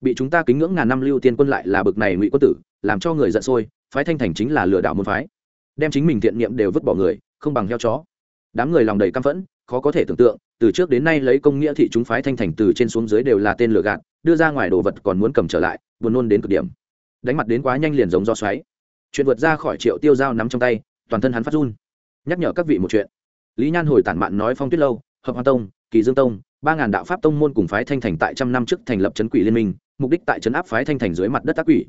Bị chúng ta kính ngưỡng ngàn năm lưu tiên quân lại là bực này ngụy quân tử, làm cho người giận sôi, phái thanh thành chính là lừa đảo môn phái. Đem chính mình thiện niệm đều vứt bỏ người, không bằng heo chó. Đám người lòng đầy căm phẫn khó có thể tưởng tượng, từ trước đến nay lấy công nghĩa thị chúng phái thanh thành từ trên xuống dưới đều là tên lừa gạt, đưa ra ngoài đồ vật còn muốn cầm trở lại, buồn nôn đến cực điểm. Đánh mặt đến quá nhanh liền giống do xoáy. Chuyện vượt ra khỏi triệu tiêu dao nắm trong tay, toàn thân hắn phát run. Nhắc nhở các vị một chuyện. Lý nhan hồi tản mạn nói phong tuyết lâu, hợp hoa tông, kỳ dương tông, ba ngàn đạo pháp tông môn cùng phái thanh thành tại trăm năm trước thành lập trấn quỷ liên minh, mục đích tại trấn áp phái thanh thành dưới mặt đất ác quỷ.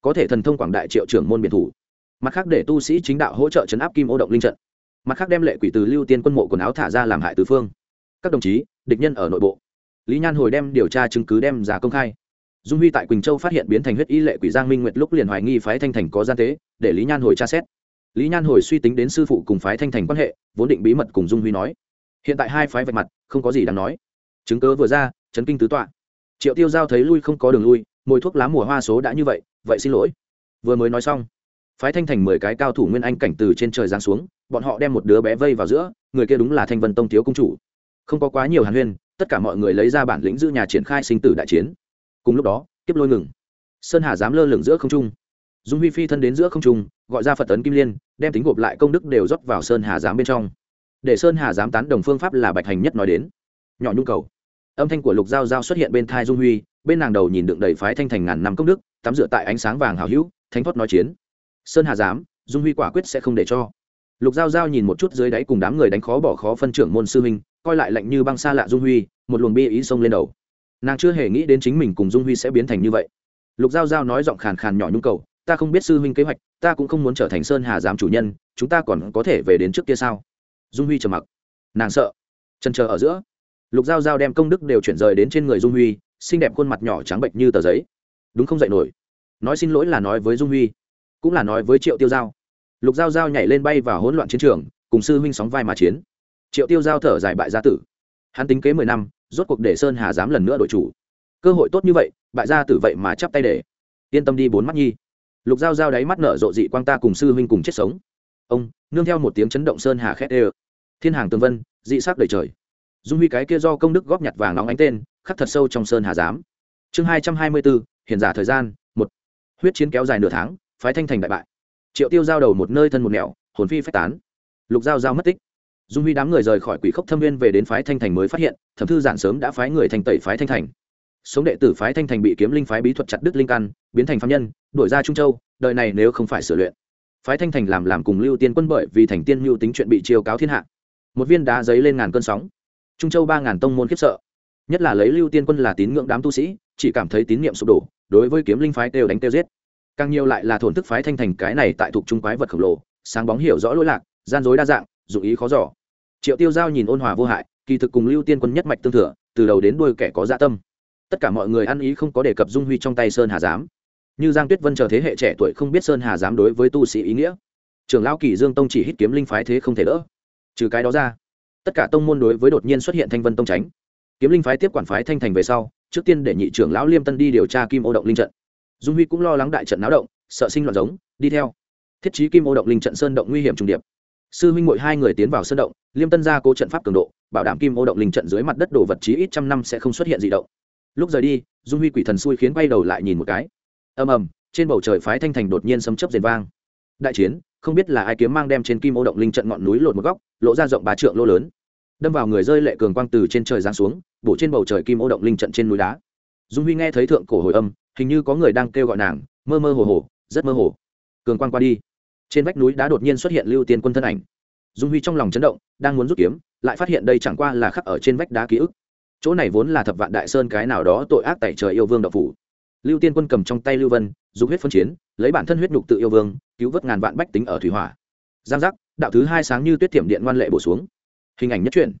Có thể thần thông quảng đại triệu trưởng môn biệt thủ. Mặt khác để tu sĩ chính đạo hỗ trợ trấn áp kim ô động linh trận mặt khác đem lệ quỷ từ lưu tiên quân mộ quần áo thả ra làm hại tứ phương. Các đồng chí, địch nhân ở nội bộ. Lý nhan hồi đem điều tra chứng cứ đem ra công khai. Dung huy tại quỳnh châu phát hiện biến thành huyết y lệ quỷ giang minh nguyệt lúc liền hoài nghi phái thanh thành có gian tế, để lý nhan hồi tra xét. Lý nhan hồi suy tính đến sư phụ cùng phái thanh thành quan hệ, vốn định bí mật cùng dung huy nói. Hiện tại hai phái vạch mặt, không có gì đáng nói. Chứng cớ vừa ra, chấn kinh tứ tọa. Triệu tiêu giao thấy lui không có đường lui mồi thuốc lá mùa hoa số đã như vậy vậy xin lỗi. Vừa mới nói xong phái thanh thành mười cái cao thủ nguyên anh cảnh từ trên trời giáng xuống, bọn họ đem một đứa bé vây vào giữa, người kia đúng là thanh vân tông thiếu công chủ. Không có quá nhiều hàn huyên, tất cả mọi người lấy ra bản lĩnh giữ nhà triển khai sinh tử đại chiến. Cùng lúc đó, kiếp lôi ngừng. Sơn hà dám lơ lửng giữa không trung. Dung huy phi thân đến giữa không trung, gọi ra phật tấn kim liên, đem tính gộp lại công đức đều rót vào sơn hà giám bên trong. Để sơn hà giám tán đồng phương pháp là bạch hành nhất nói đến. Nhỏ nhu cầu. Âm thanh của lục giao giao xuất hiện bên thai dung huy, bên nàng đầu nhìn đựng đầy phái thanh thành ngàn năm công đức, tắm dựa tại ánh sáng vàng hào hữu, thánh thoát nói chiến sơn hà giám, dung huy quả quyết sẽ không để cho. Lục giao giao nhìn một chút dưới đáy cùng đám người đánh khó bỏ khó phân trưởng môn sư huynh, coi lại lạnh như băng xa lạ dung huy, một luồng bi ý xông lên đầu. Nàng chưa hề nghĩ đến chính mình cùng dung huy sẽ biến thành như vậy. Lục giao giao nói giọng khàn khàn nhỏ nhung cầu, ta không biết sư huynh kế hoạch, ta cũng không muốn trở thành sơn hà giám chủ nhân, chúng ta còn có thể về đến trước kia sao? Dung huy trầm mặc. Nàng sợ. Chân chờ ở giữa, lục giao giao đem công đức đều chuyển rời đến trên người dung huy, xinh đẹp khuôn mặt nhỏ trắng bệnh như tờ giấy. Đúng không dạy nổi? Nói xin lỗi là nói với dung huy cũng là nói với triệu tiêu giao. Lục giao giao nhảy lên bay vào hỗn loạn chiến trường, cùng sư huynh sóng vai mà chiến. Triệu tiêu giao thở dài bại gia tử. Hắn tính kế mười năm, rốt cuộc để sơn hà dám lần nữa đổi chủ. Cơ hội tốt như vậy, bại gia tử vậy mà chắp tay để. Yên tâm đi bốn mắt nhi. Lục giao giao đáy mắt nở rộ dị quang ta cùng sư huynh cùng chết sống. Ông, nương theo một tiếng chấn động sơn hà khét ê thiên hàng tường vân, dị sắc đầy trời. Dung huy cái kia do công đức góp nhặt vàng nóng ánh tên, khắc thật sâu trong sơn hà giám chương hai trăm hai mươi bốn hiện giả thời gian, một. Huyết chiến kéo dài nửa tháng phái thanh thành đại bại. Triệu tiêu giao đầu một nơi thân một nẻo, hồn phi phách tán. Lục giao giao mất tích. Dung huy đám người rời khỏi quỷ khốc thâm viên về đến phái thanh thành mới phát hiện, thẩm thư giản sớm đã phái người thành tẩy phái thanh thành. Sống đệ tử phái thanh thành bị kiếm linh phái bí thuật chặt đứt linh căn, biến thành phạm nhân đổi ra trung châu, đời này nếu không phải sửa luyện. Phái thanh thành làm làm cùng lưu tiên quân bởi vì thành tiên mưu tính chuyện bị chiêu cáo thiên hạ. Một viên đá giấy lên ngàn cơn sóng. Trung châu ba ngàn tông môn khiếp sợ. Nhất là lấy lưu tiên quân là tín ngưỡng đám tu sĩ, chỉ cảm thấy tín nhiệm sụp đổ, đối với kiếm linh phái đều đánh tiêu giết càng nhiều lại là thổn thức phái thanh thành cái này tại thuộc trung quái vật khổng lồ, sáng bóng hiểu rõ lỗi lạc, gian dối đa dạng, dụng ý khó giỏ triệu tiêu giao nhìn ôn hòa vô hại, kỳ thực cùng lưu tiên quân nhất mạch tương thừa, từ đầu đến đuôi kẻ có dạ tâm. Tất cả mọi người ăn ý không có đề cập dung huy trong tay sơn hà giám. Như giang tuyết vân chờ thế hệ trẻ tuổi không biết sơn hà giám đối với tu sĩ ý nghĩa. Trưởng lão kỳ dương tông chỉ hít kiếm linh phái thế không thể đỡ. Trừ cái đó ra, tất cả tông môn đối với đột nhiên xuất hiện thanh vân tông tránh. Kiếm linh phái tiếp quản phái thanh thành về sau, trước tiên để nhị trưởng lão liêm tân đi điều tra kim ô động linh trận dung huy cũng lo lắng đại trận náo động, sợ sinh loạn giống, đi theo. Thiết trí kim ô động linh trận sơn động nguy hiểm trùng điệp. Sư huynh mội hai người tiến vào sơn động, liêm tân gia cố trận pháp cường độ, bảo đảm kim ô động linh trận dưới mặt đất đồ vật chí ít trăm năm sẽ không xuất hiện gì động. Lúc rời đi, dung huy quỷ thần xui khiến quay đầu lại nhìn một cái. Ầm ầm, trên bầu trời phái thanh thành đột nhiên sấm chấp rền vang. Đại chiến, không biết là ai kiếm mang đem trên kim ô động linh trận ngọn núi lột một góc, lộ ra rộng ba trượng lô lớn. Đâm vào người rơi lệ cường quang từ trên trời giáng xuống, bổ trên bầu trời kim ô động linh trận trên núi đá dung huy nghe thấy thượng cổ hồi âm, hình như có người đang kêu gọi nàng, mơ mơ hồ hồ, rất mơ hồ. Cường quang qua đi. Trên vách núi đá đột nhiên xuất hiện lưu tiên quân thân ảnh. Dung huy trong lòng chấn động, đang muốn rút kiếm, lại phát hiện đây chẳng qua là khắc ở trên vách đá ký ức. Chỗ này vốn là thập vạn đại sơn cái nào đó tội ác tại trời yêu vương đạo phủ. Lưu tiên quân cầm trong tay lưu vân, dùng huyết phân chiến, lấy bản thân huyết nhục tự yêu vương, cứu vớt ngàn vạn bách tính ở thủy hỏa. Giang giác, đạo thứ hai sáng như tuyết tiệm điện ngoan lệ bổ xuống. Hình ảnh nhất truyện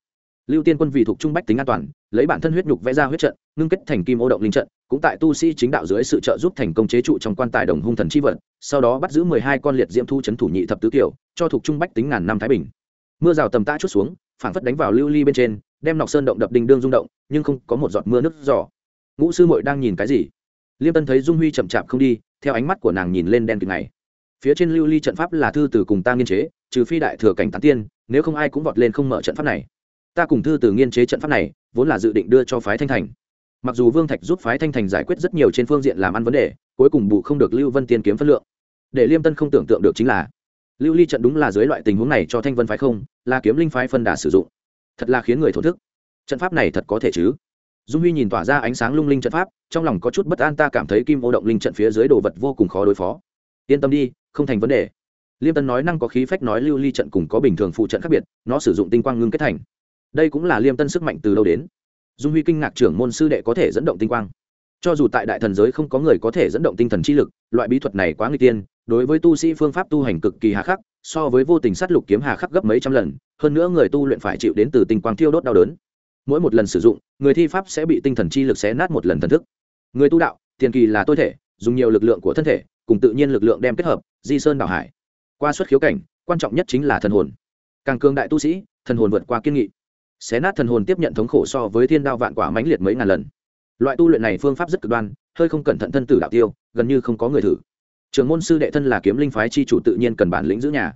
lưu tiên quân vì thuộc trung bách tính an toàn, lấy bản thân huyết nhục vẽ ra huyết trận, ngưng kết thành kim ô động linh trận, cũng tại tu sĩ chính đạo dưới sự trợ giúp thành công chế trụ trong quan tài đồng hung thần chi vật, sau đó bắt giữ mười hai con liệt diễm thu c thủ nhị thập tứ kiểu cho thuộc trung bách tính ngàn năm thái bình. Mưa rào tầm tã chút xuống, phảng phất đánh vào lưu ly bên trên, đem nọc sơn động đập đình đương rung động, nhưng không có một giọt mưa nước giỏ ngũ sư muội đang nhìn cái gì? Liêm tân thấy dung huy chậm chạp không đi, theo ánh mắt của nàng nhìn lên đen kịch này. Phía trên lưu ly trận pháp là thư từ cùng ta nghiên chế, trừ phi đại thừa cảnh tán tiên, nếu không ai cũng vọt lên không mở trận pháp này ta cùng thư từ nghiên chế trận pháp này, vốn là dự định đưa cho phái thanh thành. Mặc dù vương thạch giúp phái thanh thành giải quyết rất nhiều trên phương diện làm ăn vấn đề, cuối cùng bù không được lưu vân tiên kiếm phân lượng. Để liêm tân không tưởng tượng được chính là, lưu ly trận đúng là dưới loại tình huống này cho thanh vân phái không, là kiếm linh phái phân đà sử dụng. Thật là khiến người thổ thức. Trận pháp này thật có thể chứ? Dung huy nhìn tỏa ra ánh sáng lung linh trận pháp, trong lòng có chút bất an, ta cảm thấy kim ô động linh trận phía dưới đồ vật vô cùng khó đối phó. Yên tâm đi, không thành vấn đề. Liêm tân nói năng có khí phách nói lưu ly trận cùng có bình thường phụ trận khác biệt, nó sử dụng tinh quang ngưng kết thành đây cũng là liêm tân sức mạnh từ đâu đến. Dung huy kinh ngạc trưởng môn sư đệ có thể dẫn động tinh quang. Cho dù tại đại thần giới không có người có thể dẫn động tinh thần chi lực, loại bí thuật này quá nguy tiên, đối với tu sĩ phương pháp tu hành cực kỳ hà khắc, so với vô tình sát lục kiếm hà khắc gấp mấy trăm lần, hơn nữa người tu luyện phải chịu đến từ tinh quang thiêu đốt đau đớn. Mỗi một lần sử dụng, người thi pháp sẽ bị tinh thần chi lực xé nát một lần thần thức. Người tu đạo, tiền kỳ là tôi thể, dùng nhiều lực lượng của thân thể, cùng tự nhiên lực lượng đem kết hợp, di sơn đảo hải. Qua xuất khiếu cảnh, quan trọng nhất chính là thần hồn. Càng cường đại tu sĩ, thần hồn vượt qua kiên nghị xé nát thần hồn tiếp nhận thống khổ so với thiên đao vạn quả mãnh liệt mấy ngàn lần. Loại tu luyện này phương pháp rất cực đoan, hơi không cẩn thận thân tử đạo tiêu, gần như không có người thử. Trường môn sư đệ thân là kiếm linh phái chi chủ tự nhiên cần bản lĩnh giữ nhà.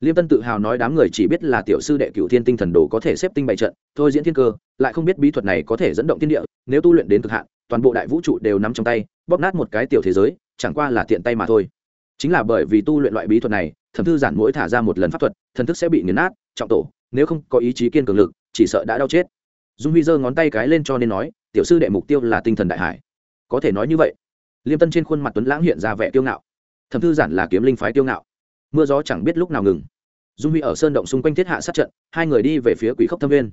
Liêm tân tự hào nói đám người chỉ biết là tiểu sư đệ cựu thiên tinh thần đồ có thể xếp tinh bày trận, thôi diễn thiên cơ, lại không biết bí thuật này có thể dẫn động thiên địa, nếu tu luyện đến cực hạn, toàn bộ đại vũ trụ đều nắm trong tay, bóp nát một cái tiểu thế giới, chẳng qua là tiện tay mà thôi. Chính là bởi vì tu luyện loại bí thuật này, thẩm thư giản mỗi thả ra một lần pháp thuật, thần thức sẽ bị nghiền nát, trọng tổ, nếu không có ý chí kiên cường lực chỉ sợ đã đau chết. Dung huy giơ ngón tay cái lên cho nên nói, tiểu sư đệ mục tiêu là tinh thần đại hải. Có thể nói như vậy, liêm tân trên khuôn mặt tuấn lãng hiện ra vẻ kiêu ngạo. Thẩm thư giản là kiếm linh phái kiêu ngạo. Mưa gió chẳng biết lúc nào ngừng. Dung huy ở sơn động xung quanh thiết hạ sát trận, hai người đi về phía quỷ khốc thâm viên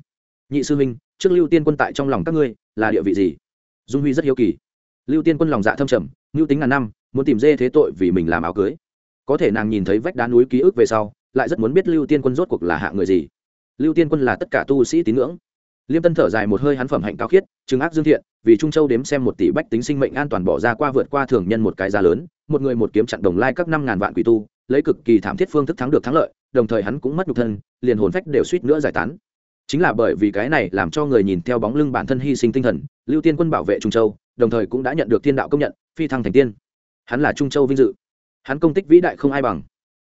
nhị sư huynh, trước lưu tiên quân tại trong lòng các ngươi, là địa vị gì? Dung huy rất hiếu kỳ. Lưu tiên quân lòng dạ thâm trầm ngưu tính ngàn năm, muốn tìm dê thế tội vì mình làm áo cưới. Có thể nàng nhìn thấy vách đá núi ký ức về sau, lại rất muốn biết lưu tiên quân rốt cuộc là hạ người gì lưu tiên quân là tất cả tu sĩ tín ngưỡng. Liêm tân thở dài một hơi hắn phẩm hạnh cao khiết, trừng ác dương thiện, vì trung châu đếm xem một tỷ bách tính sinh mệnh an toàn bỏ ra qua vượt qua thường nhân một cái giá lớn, một người một kiếm chặn đồng lai các năm ngàn vạn quỷ tu, lấy cực kỳ thảm thiết phương thức thắng được thắng lợi, đồng thời hắn cũng mất nhục thân, liền hồn phách đều suýt nữa giải tán. Chính là bởi vì cái này làm cho người nhìn theo bóng lưng bản thân hy sinh tinh thần, lưu tiên quân bảo vệ trung châu, đồng thời cũng đã nhận được thiên đạo công nhận, phi thăng thành tiên. Hắn là trung châu vinh dự. Hắn công tích vĩ đại không ai bằng.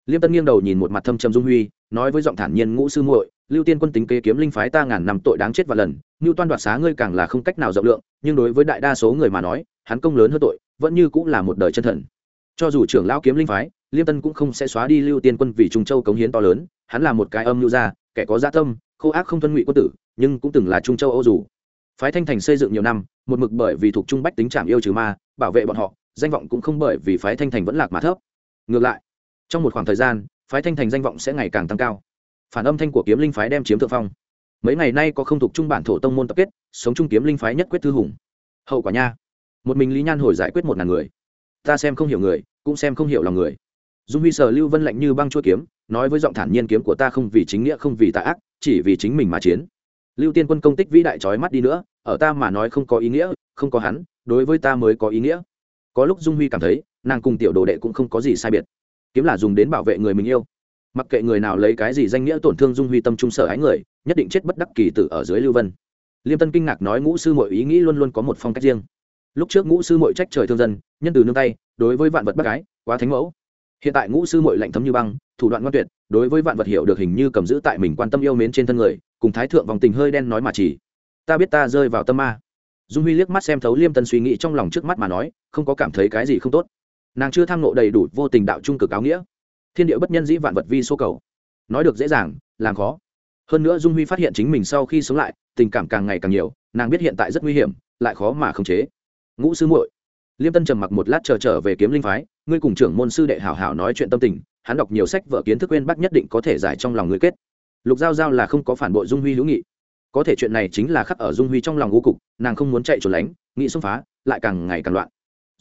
Liêm tân nghiêng đầu nhìn một mặt thâm trầm dung huy nói với giọng thản nhiên ngũ sư muội, lưu tiên quân tính kế kiếm linh phái ta ngàn năm tội đáng chết và lần, ngưu toan đoạt xá ngươi càng là không cách nào rộng lượng, nhưng đối với đại đa số người mà nói, hắn công lớn hơn tội, vẫn như cũng là một đời chân thần. Cho dù trưởng lão kiếm linh phái, liêm tân cũng không sẽ xóa đi lưu tiên quân vì trung châu cống hiến to lớn, hắn là một cái âm lưu gia, kẻ có gia tâm, khô ác không tuân ngụy quân tử, nhưng cũng từng là trung châu âu dù. Phái thanh thành xây dựng nhiều năm, một mực bởi vì thuộc trung bách tính trảm yêu trừ ma, bảo vệ bọn họ, danh vọng cũng không bởi vì phái thanh thành vẫn lạc mà thấp. Ngược lại, trong một khoảng thời gian phái thanh thành danh vọng sẽ ngày càng tăng cao. Phản âm thanh của kiếm linh phái đem chiếm thượng phong. Mấy ngày nay có không thuộc trung bản thổ tông môn tập kết, sống trung kiếm linh phái nhất quyết thư hùng. Hậu quả nha. Một mình lý nhan hồi giải quyết một ngàn người. Ta xem không hiểu người, cũng xem không hiểu lòng người. Dung huy sở lưu vân lạnh như băng chua kiếm, nói với giọng thản nhiên kiếm của ta không vì chính nghĩa không vì tạ ác, chỉ vì chính mình mà chiến. Lưu tiên quân công tích vĩ đại trói mắt đi nữa, ở ta mà nói không có ý nghĩa, không có hắn, đối với ta mới có ý nghĩa. Có lúc dung huy cảm thấy, nàng cùng tiểu đồ đệ cũng không có gì sai biệt kiếm là dùng đến bảo vệ người mình yêu. Mặc kệ người nào lấy cái gì danh nghĩa tổn thương dung huy tâm trung sở ái người, nhất định chết bất đắc kỳ tử ở dưới lưu vân. Liêm tân kinh ngạc nói ngũ sư mọi ý nghĩ luôn luôn có một phong cách riêng. Lúc trước ngũ sư mội trách trời thương dân, nhân từ nương tay, đối với vạn vật bác gái quá thánh mẫu. Hiện tại ngũ sư mội lạnh thấm như băng, thủ đoạn ngoan tuyệt, đối với vạn vật hiểu được hình như cầm giữ tại mình quan tâm yêu mến trên thân người, cùng thái thượng vòng tình hơi đen nói mà chỉ. Ta biết ta rơi vào tâm ma. Dung huy liếc mắt xem thấu liêm tân suy nghĩ trong lòng trước mắt mà nói, không có cảm thấy cái gì không tốt nàng chưa tham nộ đầy đủ vô tình đạo trung cực áo nghĩa. Thiên địa bất nhân dĩ vạn vật vi số cầu. Nói được dễ dàng, làm khó. Hơn nữa dung huy phát hiện chính mình sau khi sống lại, tình cảm càng ngày càng nhiều, nàng biết hiện tại rất nguy hiểm, lại khó mà khống chế. Ngũ sư muội. Liêm tân trầm mặc một lát chờ trở về kiếm linh phái, ngươi cùng trưởng môn sư đệ hảo hảo nói chuyện tâm tình, hắn đọc nhiều sách vợ kiến thức quên bác nhất định có thể giải trong lòng người kết. Lục giao giao là không có phản bội dung huy hữu nghị. Có thể chuyện này chính là khắc ở dung huy trong lòng vô cục, nàng không muốn chạy trốn lánh, nghĩ xông phá, lại càng ngày càng loạn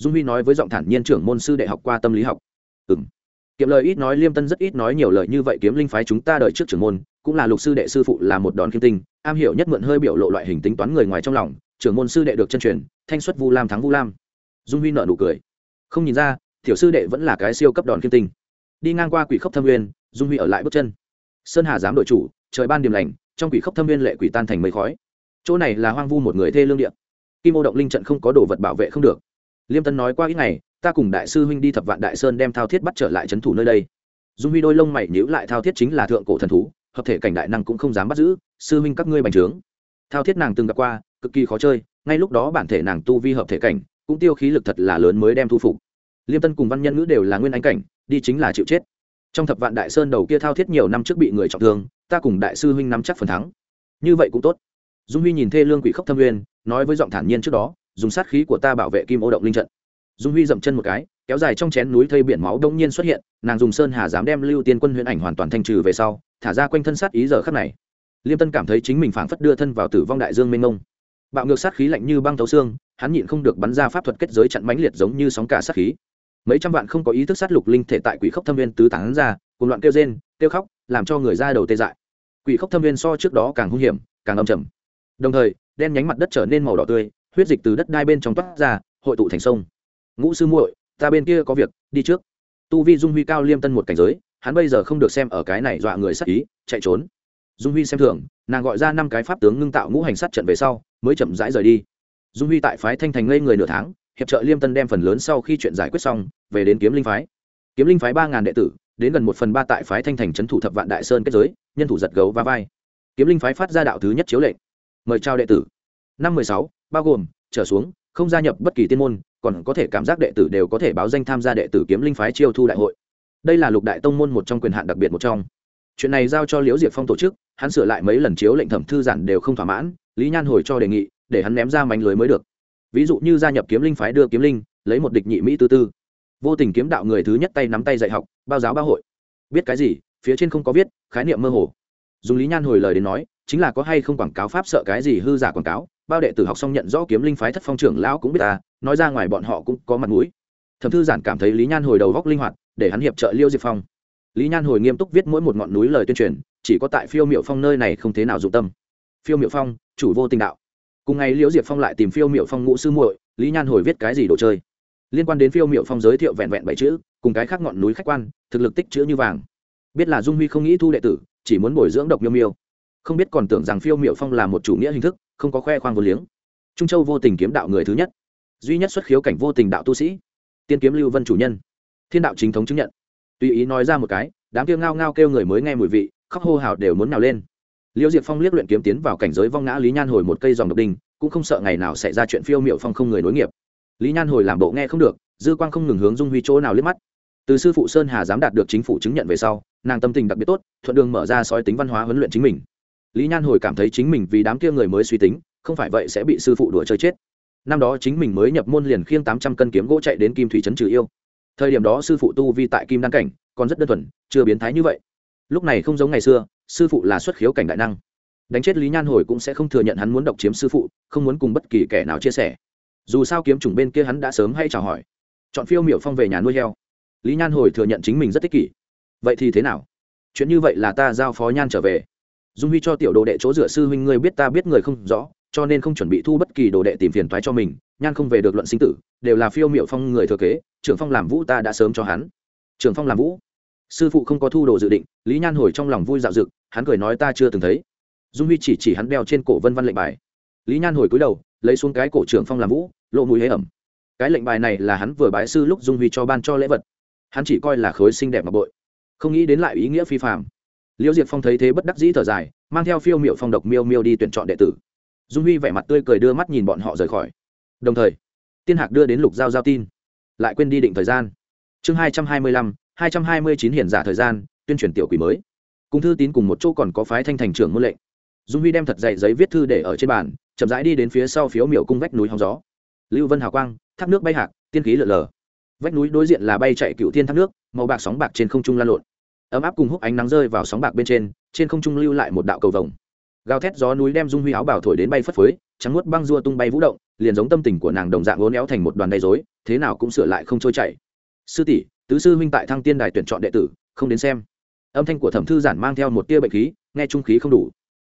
dung huy nói với giọng thản nhiên trưởng môn sư đệ học qua tâm lý học. Ừ m kiệm lời ít nói, liêm tân rất ít nói nhiều lời như vậy, kiếm linh phái chúng ta đợi trước trưởng môn, cũng là lục sư đệ sư phụ, là một đòn kim tinh. Am hiểu nhất mượn hơi biểu lộ loại hình tính toán người ngoài trong lòng, trưởng môn sư đệ được chân truyền, thanh xuất vu lam thắng vu lam. Dung huy nợ nụ cười. Không nhìn ra, tiểu sư đệ vẫn là cái siêu cấp đòn kim tinh. Đi ngang qua quỷ khốc thâm nguyên, dung huy ở lại bước chân. Sơn hà dám đội chủ, trời ban điểm lành, trong quỷ khốc thâm nguyên lệ quỷ tan thành mây khói. Chỗ này là hoang vu một người thê lương điện kim ô động linh trận không có đồ vật bảo vệ không được liêm tân nói qua ít ngày, ta cùng đại sư huynh đi thập vạn đại sơn đem thao thiết bắt trở lại trấn thủ nơi đây. Dung huy đôi lông mày nhíu lại, thao thiết chính là thượng cổ thần thú, hợp thể cảnh đại năng cũng không dám bắt giữ. Sư huynh các ngươi bành trướng. Thao thiết nàng từng gặp qua, cực kỳ khó chơi, ngay lúc đó bản thể nàng tu vi hợp thể cảnh, cũng tiêu khí lực thật là lớn mới đem thu phục. Liêm tân cùng văn nhân ngữ đều là nguyên anh cảnh, đi chính là chịu chết. Trong thập vạn đại sơn đầu kia thao thiết nhiều năm trước bị người trọng thương, ta cùng đại sư huynh nắm chắc phần thắng. Như vậy cũng tốt. Dung huy nhìn thê lương quỷ khốc thâm uyên, nói với giọng thản nhiên trước đó dùng sát khí của ta bảo vệ kim ô động linh trận. Dung huy dậm chân một cái, kéo dài trong chén núi thây biển máu đông nhiên xuất hiện, nàng dùng sơn hà dám đem lưu tiên quân huyễn ảnh hoàn toàn thanh trừ về sau, thả ra quanh thân sát ý giờ khắc này. Liêm tân cảm thấy chính mình phảng phất đưa thân vào tử vong đại dương mênh mông. Bạo ngược sát khí lạnh như băng thấu xương, hắn nhịn không được bắn ra pháp thuật kết giới chặn mãnh liệt giống như sóng cả sát khí. Mấy trăm vạn không có ý thức sát lục linh thể tại quỷ khốc thâm viên tứ tán ra cùng loạn kêu rên, kêu khóc, làm cho người ra đầu tê dại. Quỷ khốc thâm viên so trước đó càng hung hiểm, càng âm trầm. Đồng thời, đen nhánh mặt đất trở nên màu đỏ tươi huyết dịch từ đất đai bên trong toát ra, hội tụ thành sông. Ngũ sư muội, ta bên kia có việc, đi trước. Tu vi dung huy cao liêm tân một cảnh giới, hắn bây giờ không được xem ở cái này dọa người sát ý, chạy trốn. Dung huy xem thường, nàng gọi ra năm cái pháp tướng ngưng tạo ngũ hành sát trận về sau, mới chậm rãi rời đi. Dung huy tại phái thanh thành ngây người nửa tháng, hiệp trợ liêm tân đem phần lớn sau khi chuyện giải quyết xong, về đến kiếm linh phái. Kiếm linh phái ba ngàn đệ tử, đến gần một phần ba tại phái thanh thành trấn thủ thập vạn đại sơn kết giới, nhân thủ giật gấu và vai. Kiếm linh phái phát ra đạo thứ nhất chiếu lệnh. Mời trao đệ tử năm mười sáu, bao gồm, trở xuống, không gia nhập bất kỳ tiên môn, còn có thể cảm giác đệ tử đều có thể báo danh tham gia đệ tử kiếm linh phái chiêu thu đại hội. Đây là lục đại tông môn một trong quyền hạn đặc biệt một trong. Chuyện này giao cho liễu diệp phong tổ chức, hắn sửa lại mấy lần chiếu lệnh thẩm thư giản đều không thỏa mãn, lý nhan hồi cho đề nghị, để hắn ném ra mánh lưới mới được. Ví dụ như gia nhập kiếm linh phái đưa kiếm linh, lấy một địch nhị mỹ tư tư. Vô tình kiếm đạo người thứ nhất tay nắm tay dạy học, bao giáo bao hội. Biết cái gì, phía trên không có viết, khái niệm mơ hồ. Dùng lý nhan hồi lời đến nói, chính là có hay không quảng cáo pháp sợ cái gì hư giả quảng cáo bao đệ tử học xong nhận rõ kiếm linh phái thất phong trưởng lão cũng biết ta, nói ra ngoài bọn họ cũng có mặt mũi. Thẩm thư giản cảm thấy lý nhan hồi đầu góc linh hoạt, để hắn hiệp trợ liêu diệp phong. Lý nhan hồi nghiêm túc viết mỗi một ngọn núi lời tuyên truyền, chỉ có tại phiêu miệu phong nơi này không thế nào dụng tâm. Phiêu miệu phong, chủ vô tình đạo. Cùng ngày liễu diệp phong lại tìm phiêu miệu phong ngũ sư muội, lý nhan hồi viết cái gì đồ chơi? Liên quan đến phiêu miệu phong giới thiệu vẹn vẹn bảy chữ, cùng cái khác ngọn núi khách quan, thực lực tích chữ như vàng. Biết là dung huy không nghĩ thu đệ tử, chỉ muốn bồi dưỡng độc miêu miêu. Không biết còn tưởng rằng phiêu miệu phong là một chủ nghĩa hình thức không có khoe khoang vô liếng. Trung châu vô tình kiếm đạo người thứ nhất. Duy nhất xuất khiếu cảnh vô tình đạo tu sĩ. Tiên kiếm lưu vân chủ nhân. Thiên đạo chính thống chứng nhận. Tùy ý nói ra một cái, đám kia ngao ngao kêu người mới nghe mùi vị, khóc hô hào đều muốn nào lên. Liêu diệp phong liếc luyện kiếm tiến vào cảnh giới vong ngã lý nhan hồi một cây dòng độc đinh, cũng không sợ ngày nào xảy ra chuyện phiêu miệu phong không người nối nghiệp. Lý nhan hồi làm bộ nghe không được, dư quang không ngừng hướng dung huy chỗ nào liếc mắt. Từ sư phụ sơn hà dám đạt được chính phủ chứng nhận về sau, nàng tâm tình đặc biệt tốt, thuận đường mở ra sói tính văn hóa huấn luyện chính mình lý nhan hồi cảm thấy chính mình vì đám kia người mới suy tính, không phải vậy sẽ bị sư phụ đuổi chơi chết. Năm đó chính mình mới nhập môn liền khiêng tám trăm cân kiếm gỗ chạy đến kim thủy trấn trừ yêu. Thời điểm đó sư phụ tu vi tại kim đăng cảnh, còn rất đơn thuần, chưa biến thái như vậy. Lúc này không giống ngày xưa, sư phụ là xuất khiếu cảnh đại năng. Đánh chết lý nhan hồi cũng sẽ không thừa nhận hắn muốn độc chiếm sư phụ, không muốn cùng bất kỳ kẻ nào chia sẻ. Dù sao kiếm chủng bên kia hắn đã sớm hay chào hỏi. Chọn phiêu miểu phong về nhà nuôi heo. Lý nhan hồi thừa nhận chính mình rất tích kỷ. Vậy thì thế nào? Chuyện như vậy là ta giao phó nhan trở về dung huy cho tiểu đồ đệ chỗ dựa sư huynh ngươi biết ta biết người không rõ, cho nên không chuẩn bị thu bất kỳ đồ đệ tìm phiền toái cho mình, nhan không về được luận sinh tử, đều là phiêu miệu phong người thừa kế, trưởng phong làm vũ ta đã sớm cho hắn. Trưởng phong làm vũ. Sư phụ không có thu đồ dự định, lý nhan hồi trong lòng vui dạo dực, hắn cười nói ta chưa từng thấy. Dung huy chỉ chỉ hắn đeo trên cổ vân văn lệnh bài. Lý nhan hồi cúi đầu, lấy xuống cái cổ trưởng phong làm vũ, lộ mùi hế ẩm. Cái lệnh bài này là hắn vừa bái sư lúc dung huy cho ban cho lễ vật. Hắn chỉ coi là khối xinh đẹp ngọc bội. Không nghĩ đến lại ý nghĩa phi phạm liễu diệp phong thấy thế bất đắc dĩ thở dài, mang theo phiêu miệu phong độc miêu miêu đi tuyển chọn đệ tử. Dung huy vẻ mặt tươi cười đưa mắt nhìn bọn họ rời khỏi. Đồng thời, tiên hạc đưa đến lục giao giao tin. Lại quên đi định thời gian. Chương hai trăm hai mươi lăm, hai trăm hai mươi chín hiển giả thời gian, tuyên truyền tiểu quỷ mới. Cùng thư tín cùng một chỗ còn có phái thanh thành trưởng môn lệnh. Dung huy đem thật dày giấy viết thư để ở trên bàn, chậm rãi đi đến phía sau phiếu miểu cung vách núi hóng gió. Lưu vân hào quang, thác nước bay hạc, tiên khí lở lờ. Vách núi đối diện là bay chạy cựu thiên thác nước, màu bạc sóng bạc trên không trung lan lộn ấm áp cùng húc ánh nắng rơi vào sóng bạc bên trên trên không trung lưu lại một đạo cầu vồng. Gào thét gió núi đem dung huy áo bảo thổi đến bay phất phới, trắng nuốt băng dua tung bay vũ động, liền giống tâm tình của nàng đồng dạng uốn éo thành một đoàn đầy dối thế nào cũng sửa lại không trôi chảy. Sư tỷ, tứ sư huynh tại thăng tiên đài tuyển chọn đệ tử, không đến xem. Âm thanh của thẩm thư giản mang theo một tia bệnh khí, nghe trung khí không đủ.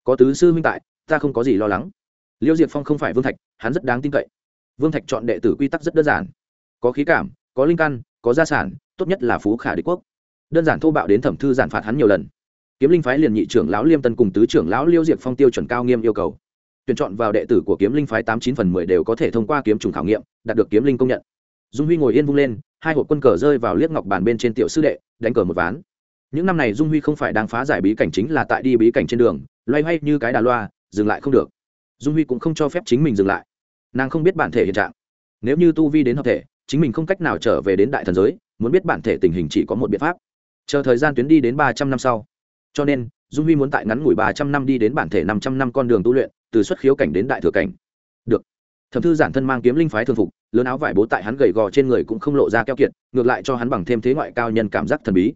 Có tứ sư huynh tại, ta không có gì lo lắng. Liêu diệp phong không phải vương thạch, hắn rất đáng tin cậy. Vương thạch chọn đệ tử quy tắc rất đơn giản. Có khí cảm, có linh căn, có gia sản, tốt nhất là phú khả đế quốc đơn giản thô bạo đến thẩm thư giản phạt hắn nhiều lần. Kiếm linh phái liền nhị trưởng lão liêm tân cùng tứ trưởng lão liêu diệp phong tiêu chuẩn cao nghiêm yêu cầu. Tuyển chọn vào đệ tử của kiếm linh phái tám chín phần mười đều có thể thông qua kiếm trùng khảo nghiệm, đạt được kiếm linh công nhận. Dung huy ngồi yên vung lên, hai hộp quân cờ rơi vào liếc ngọc bàn bên trên tiểu sư đệ, đánh cờ một ván. Những năm này dung huy không phải đang phá giải bí cảnh chính là tại đi bí cảnh trên đường, loay hoay như cái đà loa, dừng lại không được. Dung huy cũng không cho phép chính mình dừng lại. Nàng không biết bản thể hiện trạng. Nếu như tu vi đến hợp thể, chính mình không cách nào trở về đến đại thần giới, muốn biết bản thể tình hình chỉ có một biện pháp chờ thời gian tuyến đi đến ba trăm năm sau. Cho nên, dung huy muốn tại ngắn ngủi ba trăm năm đi đến bản thể năm trăm năm con đường tu luyện, từ xuất khiếu cảnh đến đại thừa cảnh. Được. Thẩm thư giản thân mang kiếm linh phái thường phục, lớn áo vải bố tại hắn gầy gò trên người cũng không lộ ra keo kiệt, ngược lại cho hắn bằng thêm thế ngoại cao nhân cảm giác thần bí.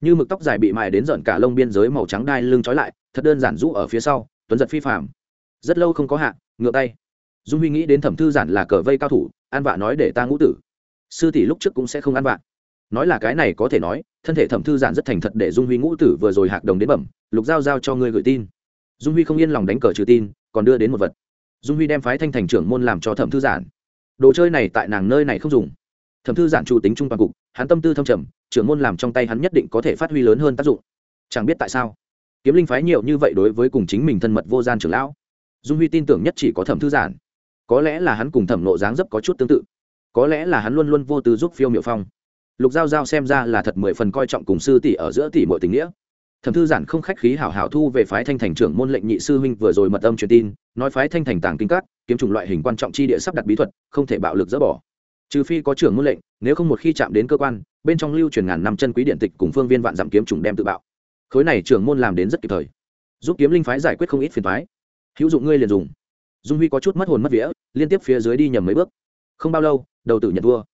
Như mực tóc dài bị mài đến rợn cả lông biên giới màu trắng đai lưng trói lại, thật đơn giản rũ ở phía sau, tuấn giật phi phạm rất lâu không có hạ ngựa tay. Dung huy nghĩ đến thẩm thư giản là cờ vây cao thủ, an vạ nói để ta ngũ tử. Sư tỷ lúc trước cũng sẽ không ăn vạ nói là cái này có thể nói, thân thể thẩm thư giản rất thành thật để dung huy ngũ tử vừa rồi hạc đồng đến bẩm, lục giao giao cho ngươi gửi tin. Dung huy không yên lòng đánh cờ trừ tin, còn đưa đến một vật. Dung huy đem phái thanh thành trưởng môn làm cho thẩm thư giản. Đồ chơi này tại nàng nơi này không dùng. Thẩm thư giản chủ tính trung toàn cục, hắn tâm tư thâm trầm, trưởng môn làm trong tay hắn nhất định có thể phát huy lớn hơn tác dụng. Chẳng biết tại sao, kiếm linh phái nhiều như vậy đối với cùng chính mình thân mật vô gian trưởng lão. Dung huy tin tưởng nhất chỉ có thẩm thư giản. Có lẽ là hắn cùng thẩm nộ dáng dấp có chút tương tự. Có lẽ là hắn luôn luôn vô tư giúp phiêu miệu phong lục giao giao xem ra là thật mười phần coi trọng cùng sư tỷ ở giữa tỷ mọi tình nghĩa. Thẩm thư giản không khách khí hảo hảo thu về phái thanh thành trưởng môn lệnh nhị sư huynh vừa rồi mật âm truyền tin, nói phái thanh thành tàng kinh các, kiếm chủng loại hình quan trọng chi địa sắp đặt bí thuật, không thể bạo lực dỡ bỏ. Trừ phi có trưởng môn lệnh, nếu không một khi chạm đến cơ quan, bên trong lưu truyền ngàn năm chân quý điện tịch cùng phương viên vạn dặm kiếm chủng đem tự bạo. Khối này trưởng môn làm đến rất kịp thời. Giúp kiếm linh phái giải quyết không ít phiền phái hữu dụng ngươi liền dùng. Dung huy có chút mất hồn mất vía, liên tiếp phía dưới đi nhầm mấy bước. Không bao lâu, đầu tử nhận vua.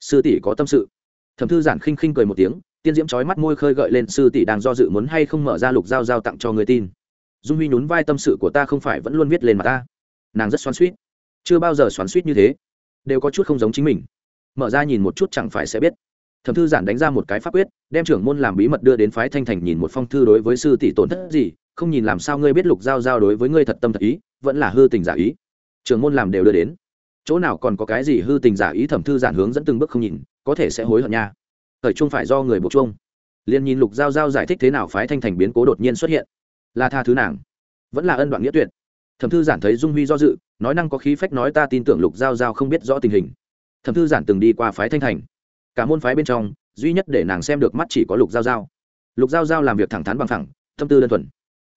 Sư tỷ có tâm sự thẩm thư giản khinh khinh cười một tiếng, tiên diễm trói mắt môi khơi gợi lên, sư tỷ đang do dự muốn hay không mở ra lục giao giao tặng cho người tin. Dung huy nhún vai tâm sự của ta không phải vẫn luôn viết lên mà ta. Nàng rất xoắn suýt chưa bao giờ xoắn suýt như thế. Đều có chút không giống chính mình. Mở ra nhìn một chút chẳng phải sẽ biết. Thẩm thư giản đánh ra một cái pháp quyết, đem trưởng môn làm bí mật đưa đến phái thanh thành nhìn một phong thư đối với sư tỷ tổn thất gì, không nhìn làm sao ngươi biết lục giao giao đối với ngươi thật tâm thật ý, vẫn là hư tình giả ý. Trưởng môn làm đều đưa đến. Chỗ nào còn có cái gì hư tình giả ý, thẩm thư giản hướng dẫn từng bước không nhìn có thể sẽ hối hận nha. Thời trung phải do người buộc chung. liền nhìn lục giao giao giải thích thế nào phái thanh thành biến cố đột nhiên xuất hiện. Là tha thứ nàng. Vẫn là ân đoạn nghĩa tuyệt. Thẩm thư giản thấy dung huy do dự, nói năng có khí phách nói ta tin tưởng lục giao giao không biết rõ tình hình. Thẩm thư giản từng đi qua phái thanh thành. Cả môn phái bên trong, duy nhất để nàng xem được mắt chỉ có lục giao giao. Lục giao giao làm việc thẳng thắn bằng thẳng tâm tư đơn thuần.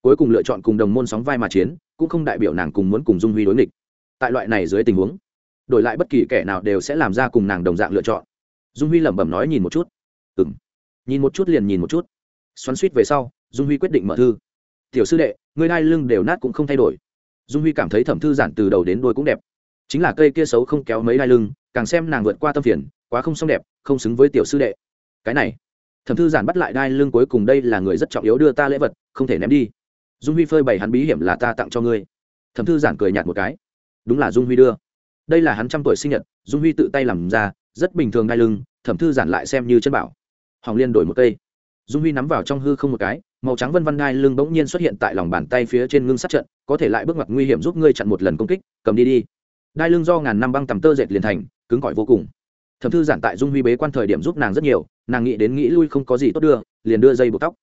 Cuối cùng lựa chọn cùng đồng môn sóng vai mà chiến, cũng không đại biểu nàng cùng muốn cùng dung huy đối nghịch. Tại loại này dưới tình huống, đổi lại bất kỳ kẻ nào đều sẽ làm ra cùng nàng đồng dạng lựa chọn dung huy lẩm bẩm nói nhìn một chút. Ừng nhìn một chút liền nhìn một chút. Xoắn suýt về sau, dung huy quyết định mở thư. Tiểu sư đệ người đai lưng đều nát cũng không thay đổi. Dung huy cảm thấy thẩm thư giản từ đầu đến đôi cũng đẹp. Chính là cây kia xấu không kéo mấy đai lưng, càng xem nàng vượt qua tâm phiền, quá không xong đẹp, không xứng với tiểu sư đệ. Cái này. Thẩm thư giản bắt lại đai lưng cuối cùng đây là người rất trọng yếu đưa ta lễ vật, không thể ném đi. Dung huy phơi bày hắn bí hiểm là ta tặng cho ngươi. Thẩm thư giản cười nhạt một cái. Đúng là dung huy đưa đây là hắn trăm tuổi sinh nhật, dung huy tự tay làm ra, rất bình thường đai lưng, thẩm thư giản lại xem như chân bảo. Hoàng liên đổi một cây. Dung huy nắm vào trong hư không một cái, màu trắng vân văn đai lưng bỗng nhiên xuất hiện tại lòng bàn tay phía trên ngưng sát trận, có thể lại bước ngoặt nguy hiểm giúp ngươi chặn một lần công kích, cầm đi đi. Đai lưng do ngàn năm băng tầm tơ dệt liền thành, cứng cỏi vô cùng. Thẩm thư giản tại dung huy bế quan thời điểm giúp nàng rất nhiều, nàng nghĩ đến nghĩ lui không có gì tốt đưa, liền đưa dây buộc tóc.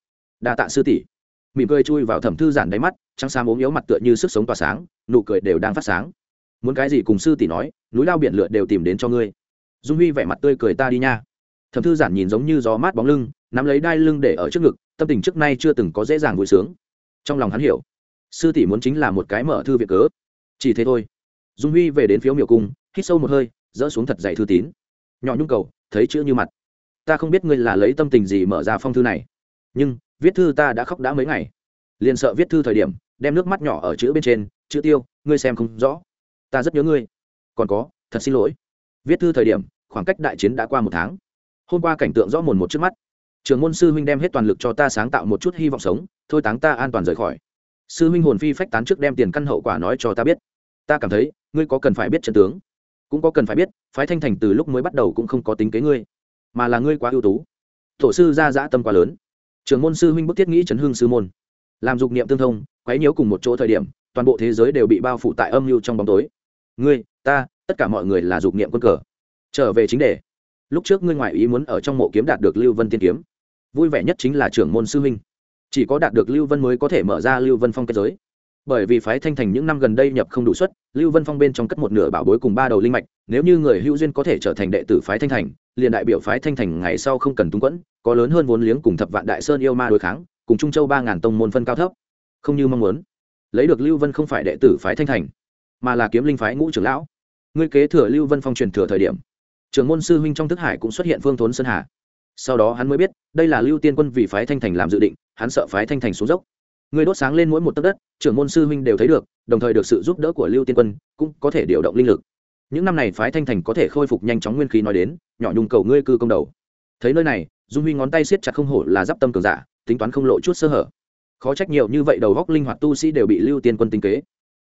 Đa tạ sư tỷ. Mỉm cười chui vào thẩm thư giản đáy mắt, trắng xám ốm yếu mặt tựa như sức sống tỏa sáng, nụ cười đều đang phát sáng muốn cái gì cùng sư tỷ nói, núi lao biển lượn đều tìm đến cho ngươi. Dung huy vẻ mặt tươi cười ta đi nha. Thẩm thư giản nhìn giống như gió mát bóng lưng, nắm lấy đai lưng để ở trước ngực, tâm tình trước nay chưa từng có dễ dàng vui sướng. Trong lòng hắn hiểu, sư tỷ muốn chính là một cái mở thư viện cớ. Chỉ thế thôi. Dung huy về đến phiếu miểu cung, hít sâu một hơi, dỡ xuống thật dày thư tín. Nhỏ nhung cầu, thấy chữ như mặt. Ta không biết ngươi là lấy tâm tình gì mở ra phong thư này. Nhưng, viết thư ta đã khóc đã mấy ngày. Liền sợ viết thư thời điểm, đem nước mắt nhỏ ở chữ bên trên, chữ tiêu, ngươi xem không rõ ta rất nhớ ngươi. Còn có, thật xin lỗi. Viết thư thời điểm, khoảng cách đại chiến đã qua một tháng. Hôm qua cảnh tượng rõ mồn một trước mắt. Trường môn sư huynh đem hết toàn lực cho ta sáng tạo một chút hy vọng sống, thôi táng ta an toàn rời khỏi. Sư huynh hồn phi phách tán trước đem tiền căn hậu quả nói cho ta biết. Ta cảm thấy, ngươi có cần phải biết trận tướng. Cũng có cần phải biết, phái thanh thành từ lúc mới bắt đầu cũng không có tính kế ngươi, mà là ngươi quá ưu tú. Tổ sư ra dã tâm quá lớn. Trường môn sư huynh bức thiết nghĩ chấn hương sư môn. Làm dục niệm tương thông, quấy nhiễu cùng một chỗ thời điểm, toàn bộ thế giới đều bị bao phủ tại âm mưu trong bóng tối ngươi, ta, tất cả mọi người là dục niệm quân cờ. Trở về chính đề. Lúc trước ngươi ngoại ý muốn ở trong mộ kiếm đạt được lưu vân tiên kiếm. Vui vẻ nhất chính là trưởng môn sư huynh. Chỉ có đạt được lưu vân mới có thể mở ra lưu vân phong kết giới. Bởi vì phái thanh thành những năm gần đây nhập không đủ suất, lưu vân phong bên trong cất một nửa bảo bối cùng ba đầu linh mạch, nếu như người hữu duyên có thể trở thành đệ tử phái thanh thành, liền đại biểu phái thanh thành ngày sau không cần túng quẫn, có lớn hơn vốn liếng cùng thập vạn đại sơn yêu ma đối kháng, cùng trung châu ba ngàn tông môn phân cao thấp. Không như mong muốn. Lấy được lưu vân không phải đệ tử phái thanh thành mà là kiếm linh phái ngũ trưởng lão. Ngươi kế thừa lưu vân phong truyền thừa thời điểm, trưởng môn sư huynh trong thức hải cũng xuất hiện phương thốn sơn hà. Sau đó hắn mới biết, đây là lưu tiên quân vì phái thanh thành làm dự định, hắn sợ phái thanh thành xuống dốc. Người đốt sáng lên mỗi một tấc đất, trưởng môn sư huynh đều thấy được, đồng thời được sự giúp đỡ của lưu tiên quân, cũng có thể điều động linh lực. Những năm này phái thanh thành có thể khôi phục nhanh chóng nguyên khí nói đến, nhỏ nhung cầu ngươi cư công đầu. Thấy nơi này, dung huy ngón tay siết chặt không hổ là giáp tâm cường giả, tính toán không lộ chút sơ hở. Khó trách nhiều như vậy đầu góc linh hoạt tu sĩ đều bị lưu tiên quân tinh kế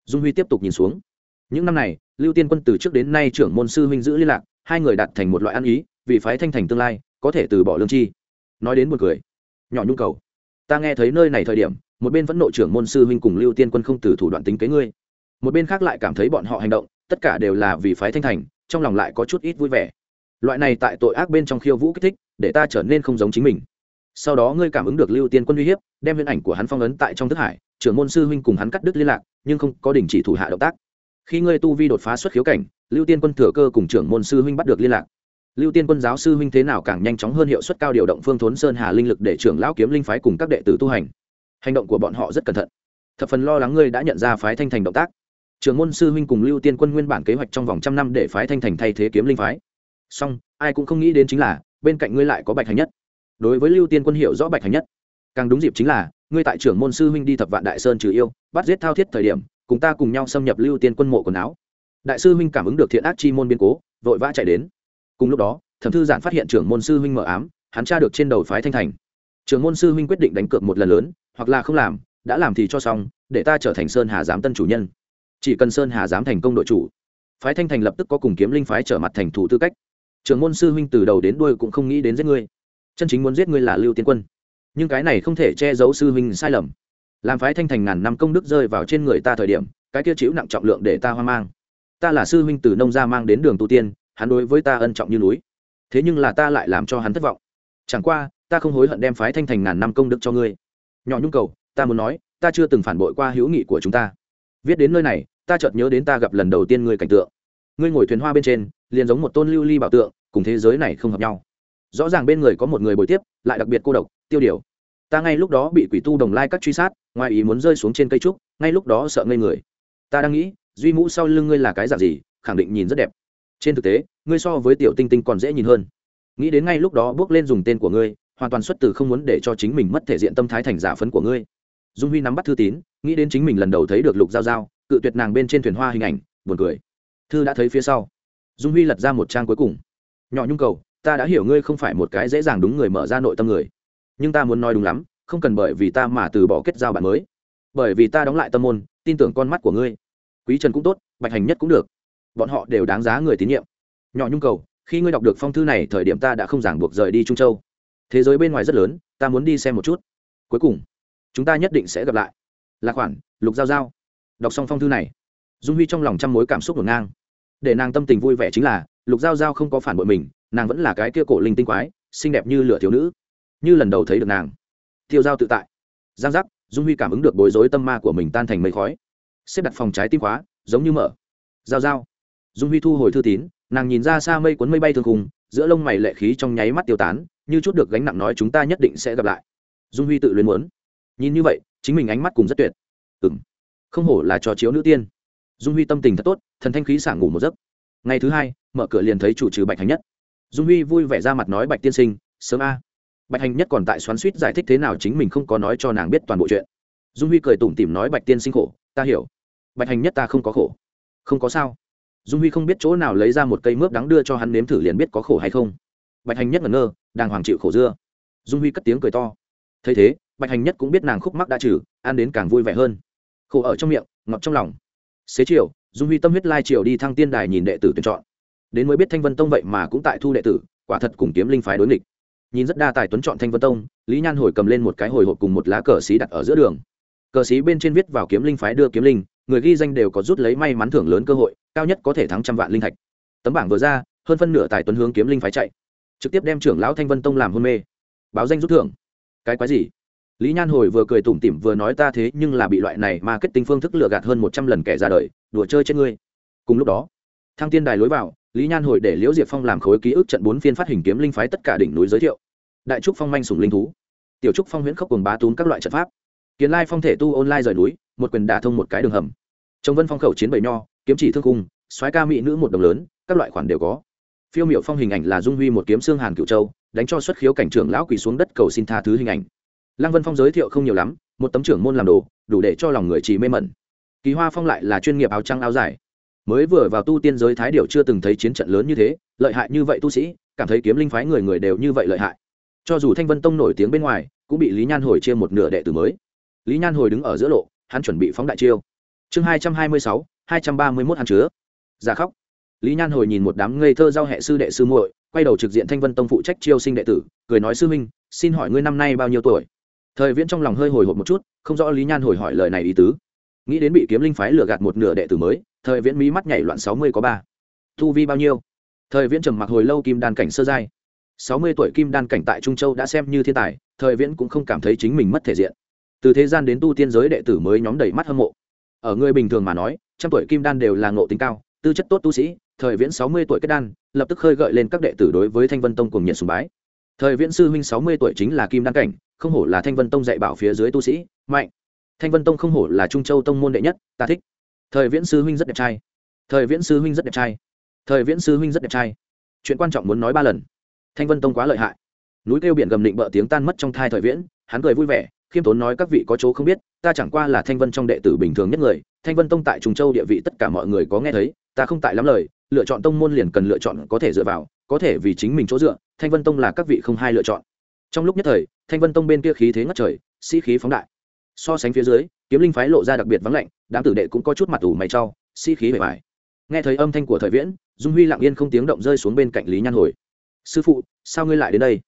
dung huy tiếp tục nhìn xuống. Những năm này, lưu tiên quân từ trước đến nay trưởng môn sư huynh giữ liên lạc, hai người đạt thành một loại ăn ý, vì phái thanh thành tương lai, có thể từ bỏ lương chi. Nói đến một người nhỏ nhung cầu, ta nghe thấy nơi này thời điểm, một bên vẫn nội trưởng môn sư huynh cùng lưu tiên quân không từ thủ đoạn tính kế ngươi. Một bên khác lại cảm thấy bọn họ hành động, tất cả đều là vì phái thanh thành, trong lòng lại có chút ít vui vẻ. Loại này tại tội ác bên trong khiêu vũ kích thích, để ta trở nên không giống chính mình sau đó ngươi cảm ứng được lưu tiên quân uy hiếp, đem hình ảnh của hắn phong ấn tại trong thức hải, trưởng môn sư huynh cùng hắn cắt đứt liên lạc, nhưng không có đình chỉ thủ hạ động tác. Khi ngươi tu vi đột phá xuất khiếu cảnh, lưu tiên quân thừa cơ cùng trưởng môn sư huynh bắt được liên lạc. Lưu tiên quân giáo sư huynh thế nào càng nhanh chóng hơn hiệu suất cao điều động phương thốn sơn hà linh lực để trưởng lão kiếm linh phái cùng các đệ tử tu hành. Hành động của bọn họ rất cẩn thận. Thập phần lo lắng ngươi đã nhận ra phái thanh thành động tác. Trưởng môn sư huynh cùng lưu tiên quân nguyên bản kế hoạch trong vòng trăm năm để phái thanh thành thay thế kiếm linh phái. Song ai cũng không nghĩ đến chính là, bên cạnh ngươi lại có bạch hành nhất đối với lưu tiên quân hiệu rõ bạch hành nhất. Càng đúng dịp chính là, ngươi tại trưởng môn sư huynh đi thập vạn đại sơn trừ yêu, bắt giết thao thiết thời điểm, cùng ta cùng nhau xâm nhập lưu tiên quân mộ quần áo. Đại sư huynh cảm ứng được thiện ác chi môn biên cố, vội vã chạy đến. Cùng lúc đó, thẩm thư giản phát hiện trưởng môn sư huynh mở ám, hắn tra được trên đầu phái thanh thành. Trưởng môn sư huynh quyết định đánh cược một lần lớn, hoặc là không làm, đã làm thì cho xong, để ta trở thành sơn hà giám tân chủ nhân. Chỉ cần sơn hà giám thành công đội chủ, phái thanh thành lập tức có cùng kiếm linh phái trở mặt thành thủ tư cách. Trưởng môn sư huynh từ đầu đến đuôi cũng không nghĩ đến giết ngươi chân chính muốn giết ngươi là lưu tiên quân. Nhưng cái này không thể che giấu sư huynh sai lầm. Làm phái thanh thành ngàn năm công đức rơi vào trên người ta thời điểm, cái kia chịu nặng trọng lượng để ta hoang mang. Ta là sư huynh từ nông gia mang đến đường tu tiên, hắn đối với ta ân trọng như núi. Thế nhưng là ta lại làm cho hắn thất vọng. Chẳng qua, ta không hối hận đem phái thanh thành ngàn năm công đức cho ngươi. Nhỏ nhung cầu, ta muốn nói, ta chưa từng phản bội qua hữu nghị của chúng ta. Viết đến nơi này, ta chợt nhớ đến ta gặp lần đầu tiên ngươi cảnh tượng. Ngươi ngồi thuyền hoa bên trên, liền giống một tôn lưu ly bảo tượng, cùng thế giới này không hợp nhau rõ ràng bên người có một người bồi tiếp, lại đặc biệt cô độc, tiêu điều. Ta ngay lúc đó bị quỷ tu đồng lai các truy sát, ngoài ý muốn rơi xuống trên cây trúc, ngay lúc đó sợ ngây người. Ta đang nghĩ, duy mũ sau lưng ngươi là cái dạng gì, khẳng định nhìn rất đẹp. Trên thực tế, ngươi so với tiểu tinh tinh còn dễ nhìn hơn. Nghĩ đến ngay lúc đó bước lên dùng tên của ngươi, hoàn toàn xuất từ không muốn để cho chính mình mất thể diện tâm thái thành giả phấn của ngươi. Dung huy nắm bắt thư tín, nghĩ đến chính mình lần đầu thấy được lục giao giao, cự tuyệt nàng bên trên thuyền hoa hình ảnh, buồn cười. Thư đã thấy phía sau. Dung huy lật ra một trang cuối cùng. Nhỏ nhung cầu ta đã hiểu ngươi không phải một cái dễ dàng đúng người mở ra nội tâm người. Nhưng ta muốn nói đúng lắm, không cần bởi vì ta mà từ bỏ kết giao bạn mới. Bởi vì ta đóng lại tâm môn, tin tưởng con mắt của ngươi. Quý trần cũng tốt, bạch hành nhất cũng được. Bọn họ đều đáng giá người tín nhiệm. Nhỏ nhung cầu, khi ngươi đọc được phong thư này, thời điểm ta đã không giảng buộc rời đi trung châu. Thế giới bên ngoài rất lớn, ta muốn đi xem một chút. Cuối cùng, chúng ta nhất định sẽ gặp lại. Lạc khoản lục giao giao. Đọc xong phong thư này, dung huy trong lòng trăm mối cảm xúc ngổn ngang. Để nàng tâm tình vui vẻ chính là, lục giao giao không có phản bội mình nàng vẫn là cái kia cổ linh tinh quái, xinh đẹp như lửa thiếu nữ. Như lần đầu thấy được nàng. Tiêu giao tự tại. Giang giác, dung huy cảm ứng được bối rối tâm ma của mình tan thành mây khói. Xếp đặt phòng trái tim khóa, giống như mở. Giao giao. Dung huy thu hồi thư tín, nàng nhìn ra xa mây cuốn mây bay thường cùng giữa lông mày lệ khí trong nháy mắt tiêu tán, như chút được gánh nặng nói chúng ta nhất định sẽ gặp lại. Dung huy tự luyến muốn. Nhìn như vậy, chính mình ánh mắt cùng rất tuyệt. Ừng không hổ là trò chiếu nữ tiên. Dung huy tâm tình thật tốt, thần thanh khí sảng ngủ một giấc. Ngày thứ hai, mở cửa liền thấy chủ trừ bạch hành nhất dung huy vui vẻ ra mặt nói, bạch tiên sinh, sớm a. Bạch hành nhất còn tại xoắn suýt giải thích thế nào chính mình không có nói cho nàng biết toàn bộ chuyện. Dung huy cười tủm tỉm nói, bạch tiên sinh khổ, ta hiểu. Bạch hành nhất, ta không có khổ. Không có sao. Dung huy không biết chỗ nào lấy ra một cây mướp đắng đưa cho hắn nếm thử liền biết có khổ hay không. Bạch hành nhất ngẩn ngơ, đang hoàng chịu khổ dưa. Dung huy cất tiếng cười to. Thấy thế, bạch hành nhất cũng biết nàng khúc mắc đã trừ, ăn đến càng vui vẻ hơn. Khổ ở trong miệng, ngọt trong lòng. Xế chiều, dung huy tâm huyết lai chiều đi thăng tiên đài nhìn đệ tử tuyển chọn đến mới biết thanh vân tông vậy mà cũng tại thu đệ tử, quả thật cùng kiếm linh phái đối nghịch. Nhìn rất đa tài tuấn chọn thanh vân tông, lý nhan hồi cầm lên một cái hồi hộp cùng một lá cờ xí đặt ở giữa đường. Cờ xí bên trên viết vào kiếm linh phái đưa kiếm linh, người ghi danh đều có rút lấy may mắn thưởng lớn cơ hội, cao nhất có thể thắng trăm vạn linh thạch. Tấm bảng vừa ra, hơn phân nửa tài tuấn hướng kiếm linh phái chạy. Trực tiếp đem trưởng lão thanh vân tông làm hôn mê. Báo danh rút thưởng. Cái quái gì? Lý nhan hồi vừa cười tủm tỉm vừa nói ta thế nhưng là bị loại này mà kết tinh phương thức lừa gạt hơn một trăm lần kẻ ra đời, đùa chơi chết ngươi. Cùng lúc đó, thăng tiên đài lối vào lý nhan hồi để liễu diệp phong làm khối ký ức trận bốn phiên phát hình kiếm linh phái tất cả đỉnh núi giới thiệu. Đại trúc phong manh sùng linh thú. Tiểu trúc phong huyễn khốc cùng bá túm các loại trận pháp. Kiến lai phong thể tu online rời núi, một quyền đả thông một cái đường hầm. Trong vân phong khẩu chiến bầy nho, kiếm chỉ thương cung, soái ca mỹ nữ một đồng lớn, các loại khoản đều có. Phiêu miệu phong hình ảnh là dung huy một kiếm xương hàn cựu châu, đánh cho xuất khiếu cảnh trưởng lão quỳ xuống đất cầu xin tha thứ hình ảnh. Lăng vân phong giới thiệu không nhiều lắm, một tấm trưởng môn làm đồ, đủ để cho lòng người chỉ mê mẩn. Kỳ hoa phong lại là chuyên nghiệp áo trăng áo dài mới vừa vào tu tiên giới thái điệu chưa từng thấy chiến trận lớn như thế, lợi hại như vậy tu sĩ, cảm thấy kiếm linh phái người người đều như vậy lợi hại. Cho dù thanh vân tông nổi tiếng bên ngoài, cũng bị lý nhan hồi chia một nửa đệ tử mới. Lý nhan hồi đứng ở giữa lộ, hắn chuẩn bị phóng đại chiêu. Chương hai trăm hai mươi sáu, hai trăm ba mươi mốt hắn chứa. Ra khóc. Lý nhan hồi nhìn một đám ngây thơ giao hệ sư đệ sư muội, quay đầu trực diện thanh vân tông phụ trách chiêu sinh đệ tử, cười nói, sư minh xin hỏi ngươi năm nay bao nhiêu tuổi? Thời viễn trong lòng hơi hồi hộp một chút, không rõ lý nhan hồi hỏi lời này ý tứ nghĩ đến bị kiếm linh phái lừa gạt một nửa đệ tử mới, thời viễn mí mắt nhảy loạn sáu mươi có ba. Thu vi bao nhiêu? Thời viễn trầm mặc hồi lâu kim đan cảnh sơ giai. Sáu mươi tuổi kim đan cảnh tại trung châu đã xem như thiên tài, thời viễn cũng không cảm thấy chính mình mất thể diện. Từ thế gian đến tu tiên giới đệ tử mới nhóm đầy mắt hâm mộ. Ở người bình thường mà nói, trăm tuổi kim đan đều là ngộ tính cao, tư chất tốt tu sĩ, thời viễn sáu mươi tuổi kết đan, lập tức khơi gợi lên các đệ tử đối với thanh vân tông cùng nhiệt sùng bái. Thời viễn sư huynh sáu mươi tuổi chính là kim đan cảnh, không hổ là thanh vân tông dạy bảo phía dưới tu sĩ, mạnh thanh vân tông không hổ là trung châu tông môn đệ nhất, ta thích. Thời viễn sư huynh rất đẹp trai. Thời viễn sư huynh rất đẹp trai. Thời viễn sư huynh rất đẹp trai. Chuyện quan trọng muốn nói ba lần. Thanh vân tông quá lợi hại. Núi kêu biển gầm định bợ tiếng tan mất trong thai thời viễn, hắn cười vui vẻ, khiêm tốn nói các vị có chỗ không biết, ta chẳng qua là thanh vân trong đệ tử bình thường nhất người, thanh vân tông tại trùng châu địa vị tất cả mọi người có nghe thấy, ta không tại lắm lời, lựa chọn tông môn liền cần lựa chọn có thể dựa vào, có thể vì chính mình chỗ dựa, thanh vân tông là các vị không hai lựa chọn. Trong lúc nhất thời, thanh vân tông bên kia khí thế ngất trời, sĩ khí phóng đại so sánh phía dưới, kiếm linh phái lộ ra đặc biệt vắng lạnh, đám tử đệ cũng có chút mặt ủ mày trau sĩ khí bề bài nghe thấy âm thanh của thời viễn, dung huy lặng yên không tiếng động rơi xuống bên cạnh lý nhan hồi. Sư phụ, sao ngươi lại đến đây?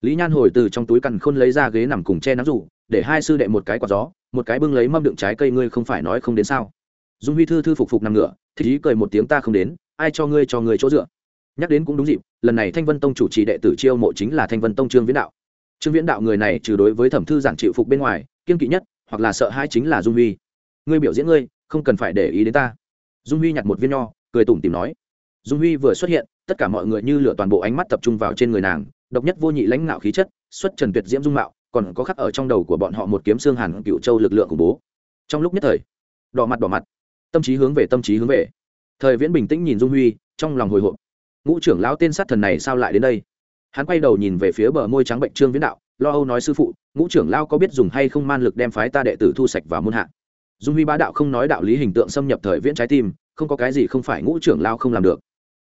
Lý nhan hồi từ trong túi cằn khôn lấy ra ghế nằm cùng che nắm rủ, để hai sư đệ một cái quạt gió, một cái bưng lấy mâm đựng trái cây ngươi không phải nói không đến sao? Dung huy thư thư phục phục nằm ngửa, thích ý cười một tiếng ta không đến, ai cho ngươi cho ngươi chỗ dựa? Nhắc đến cũng đúng dịp, lần này thanh vân tông chủ trì đệ tử chiêu mộ chính là thanh vân tông trương viễn đạo. Trương viễn đạo người này trừ đối với thẩm thư giản chịu phục bên ngoài, kiên kỵ nhất hoặc là sợ hai chính là dung huy. Ngươi biểu diễn ngươi, không cần phải để ý đến ta. Dung huy nhặt một viên nho, cười tủm tìm nói. Dung huy vừa xuất hiện, tất cả mọi người như lửa toàn bộ ánh mắt tập trung vào trên người nàng, độc nhất vô nhị lãnh ngạo khí chất, xuất trần tuyệt diễm dung mạo, còn có khắc ở trong đầu của bọn họ một kiếm xương hàn cựu châu lực lượng khủng bố. Trong lúc nhất thời, đỏ mặt đỏ mặt, tâm trí hướng về tâm trí hướng về. Thời viễn bình tĩnh nhìn dung huy, trong lòng hồi hộp. Ngũ trưởng lão tên sát thần này sao lại đến đây? Hắn quay đầu nhìn về phía bờ môi trắng bệnh trương viễn đạo lo âu nói sư phụ, ngũ trưởng lao có biết dùng hay không man lực đem phái ta đệ tử thu sạch vào môn hạ? Dung huy bá đạo không nói đạo lý hình tượng xâm nhập thời viễn trái tim, không có cái gì không phải ngũ trưởng lao không làm được.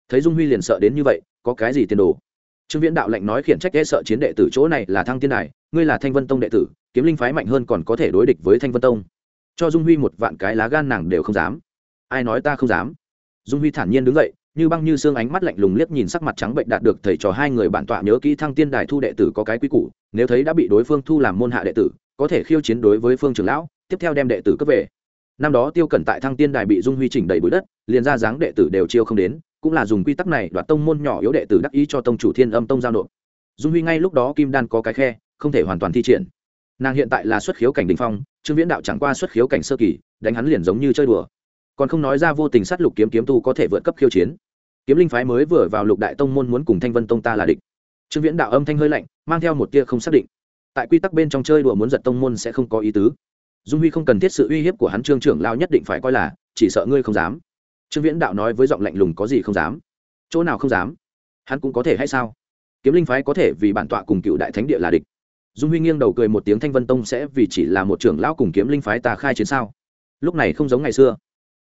Thấy dung huy liền sợ đến như vậy, có cái gì tiền đồ? Trương viễn đạo lệnh nói khiển trách e sợ chiến đệ tử chỗ này là thăng tiên đài, ngươi là thanh vân tông đệ tử, kiếm linh phái mạnh hơn còn có thể đối địch với thanh vân tông. Cho dung huy một vạn cái lá gan nàng đều không dám. Ai nói ta không dám? Dung huy thản nhiên đứng dậy như băng như xương ánh mắt lạnh lùng liếc nhìn sắc mặt trắng bệnh đạt được thầy trò hai người bản tọa nhớ kỹ thăng tiên đài thu đệ tử có cái quy củ, nếu thấy đã bị đối phương thu làm môn hạ đệ tử, có thể khiêu chiến đối với phương trưởng lão, tiếp theo đem đệ tử cấp về. Năm đó tiêu cẩn tại thăng tiên đài bị dung huy chỉnh đầy bụi đất, liền ra dáng đệ tử đều chiêu không đến, cũng là dùng quy tắc này đoạt tông môn nhỏ yếu đệ tử đắc ý cho tông chủ thiên âm tông giao nộp. Dung huy ngay lúc đó kim đan có cái khe, không thể hoàn toàn thi triển. Nàng hiện tại là xuất khiếu cảnh đình phong, trương viễn đạo chẳng qua xuất khiếu cảnh sơ kỳ, đánh hắn liền giống như chơi đùa còn không nói ra vô tình sát lục kiếm kiếm tu có thể vượt cấp khiêu chiến. Kiếm linh phái mới vừa vào lục đại tông môn muốn cùng thanh vân tông ta là địch. Trương viễn đạo âm thanh hơi lạnh, mang theo một tia không xác định. Tại quy tắc bên trong chơi đùa muốn giật tông môn sẽ không có ý tứ. Dung huy không cần thiết sự uy hiếp của hắn, trương trưởng lao nhất định phải coi là, chỉ sợ ngươi không dám. Trương viễn đạo nói với giọng lạnh lùng, có gì không dám? Chỗ nào không dám? Hắn cũng có thể hay sao? Kiếm linh phái có thể vì bản tọa cùng cựu đại thánh địa là địch. Dung huy nghiêng đầu cười một tiếng, thanh vân tông sẽ vì chỉ là một trưởng lão cùng kiếm linh phái ta khai chiến sao? Lúc này không giống ngày xưa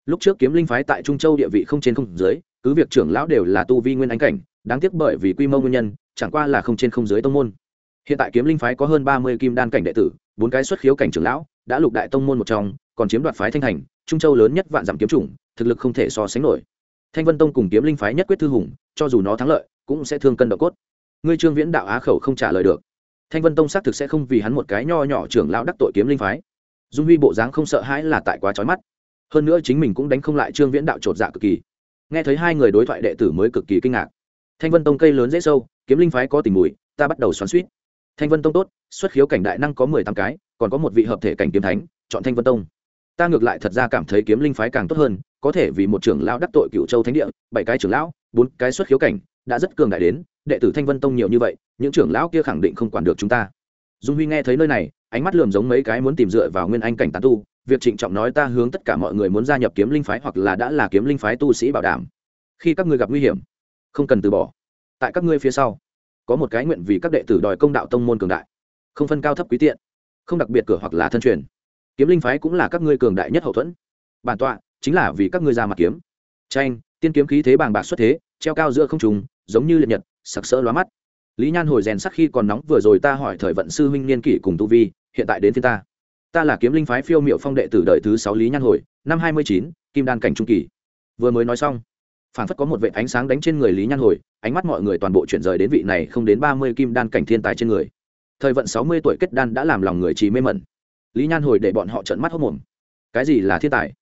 lúc trước kiếm linh phái tại trung châu địa vị không trên không dưới, cứ việc trưởng lão đều là tu vi nguyên ánh cảnh, đáng tiếc bởi vì quy mô nguyên nhân, chẳng qua là không trên không dưới tông môn. Hiện tại kiếm linh phái có hơn ba mươi kim đan cảnh đệ tử, bốn cái xuất khiếu cảnh trưởng lão, đã lục đại tông môn một trong, còn chiếm đoạt phái thanh thành trung châu lớn nhất vạn giảm kiếm chủng, thực lực không thể so sánh nổi. Thanh vân tông cùng kiếm linh phái nhất quyết thư hùng, cho dù nó thắng lợi, cũng sẽ thương cân độ cốt. Ngươi trương viễn đạo á khẩu không trả lời được. Thanh vân tông xác thực sẽ không vì hắn một cái nho nhỏ trưởng lão đắc tội kiếm linh phái. Dung huy bộ dáng không sợ hãi là tại quá trói mắt hơn nữa chính mình cũng đánh không lại trương viễn đạo chột dạ cực kỳ. Nghe thấy hai người đối thoại đệ tử mới cực kỳ kinh ngạc. Thanh vân tông cây lớn dễ sâu, kiếm linh phái có tình mùi, ta bắt đầu xoắn suýt thanh vân tông tốt, xuất khiếu cảnh đại năng có mười tám cái, còn có một vị hợp thể cảnh kiếm thánh, chọn thanh vân tông. Ta ngược lại thật ra cảm thấy kiếm linh phái càng tốt hơn, có thể vì một trưởng lão đắc tội cựu châu thánh địa, bảy cái trưởng lão, bốn cái xuất khiếu cảnh, đã rất cường đại đến, đệ tử thanh vân tông nhiều như vậy, những trưởng lão kia khẳng định không quản được chúng ta. Dung huy nghe thấy nơi này, ánh mắt lườm giống mấy cái muốn tìm dựa vào nguyên anh cảnh tán tu việc trịnh trọng nói ta hướng tất cả mọi người muốn gia nhập kiếm linh phái hoặc là đã là kiếm linh phái tu sĩ bảo đảm. Khi các ngươi gặp nguy hiểm, không cần từ bỏ. Tại các ngươi phía sau, có một cái nguyện vì các đệ tử đòi công đạo tông môn cường đại. Không phân cao thấp quý tiện, không đặc biệt cửa hoặc là thân truyền. Kiếm linh phái cũng là các ngươi cường đại nhất hậu thuẫn. Bản tọa chính là vì các ngươi ra mặt kiếm. Tranh, tiên kiếm khí thế bàng bạc xuất thế, treo cao giữa không trùng giống như liệt nhật, sặc sỡ lóa mắt. Lý nhan hồi rèn sắc khi còn nóng, vừa rồi ta hỏi thời vận sư huynh niên kỷ cùng tu vi, hiện tại đến thiên ta ta là kiếm linh phái phiêu miệu phong đệ tử đời thứ sáu lý nhan hồi, năm hai mươi chín, kim đan cảnh trung kỳ. Vừa mới nói xong phản phất có một vệ ánh sáng đánh trên người lý nhan hồi, ánh mắt mọi người toàn bộ chuyển rời đến vị này không đến ba mươi kim đan cảnh thiên tài trên người. Thời vận sáu mươi tuổi kết đan đã làm lòng người trí mê mẩn. Lý nhan hồi để bọn họ trợn mắt hốc mồm cái gì là thiên tài?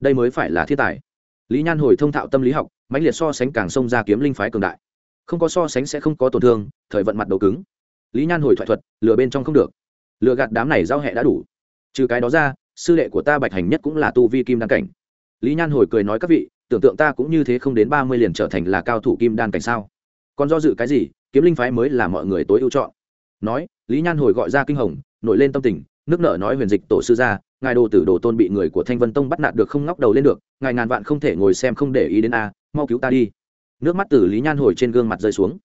Đây mới phải là thiên tài. Lý nhan hồi thông thạo tâm lý học, mãnh liệt so sánh càng xông ra kiếm linh phái cường đại. Không có so sánh sẽ không có tổn thương, thời vận mặt đầu cứng. Lý nhan hồi thoại thuật lừa bên trong không được. Lừa gạt đám này giao hẹ đã đủ trừ cái đó ra, sư đệ của ta bạch hành nhất cũng là tu vi kim đan cảnh. Lý nhan hồi cười nói các vị, tưởng tượng ta cũng như thế không đến ba mươi liền trở thành là cao thủ kim đan cảnh sao? Còn do dự cái gì, kiếm linh phái mới là mọi người tối ưu chọn. Nói, lý nhan hồi gọi ra kinh hồng, nổi lên tâm tình, nước nở nói huyền dịch tổ sư gia, ngài đồ tử đồ tôn bị người của thanh vân tông bắt nạt được không ngóc đầu lên được, ngài ngàn vạn không thể ngồi xem không để ý đến a, mau cứu ta đi. Nước mắt từ lý nhan hồi trên gương mặt rơi xuống.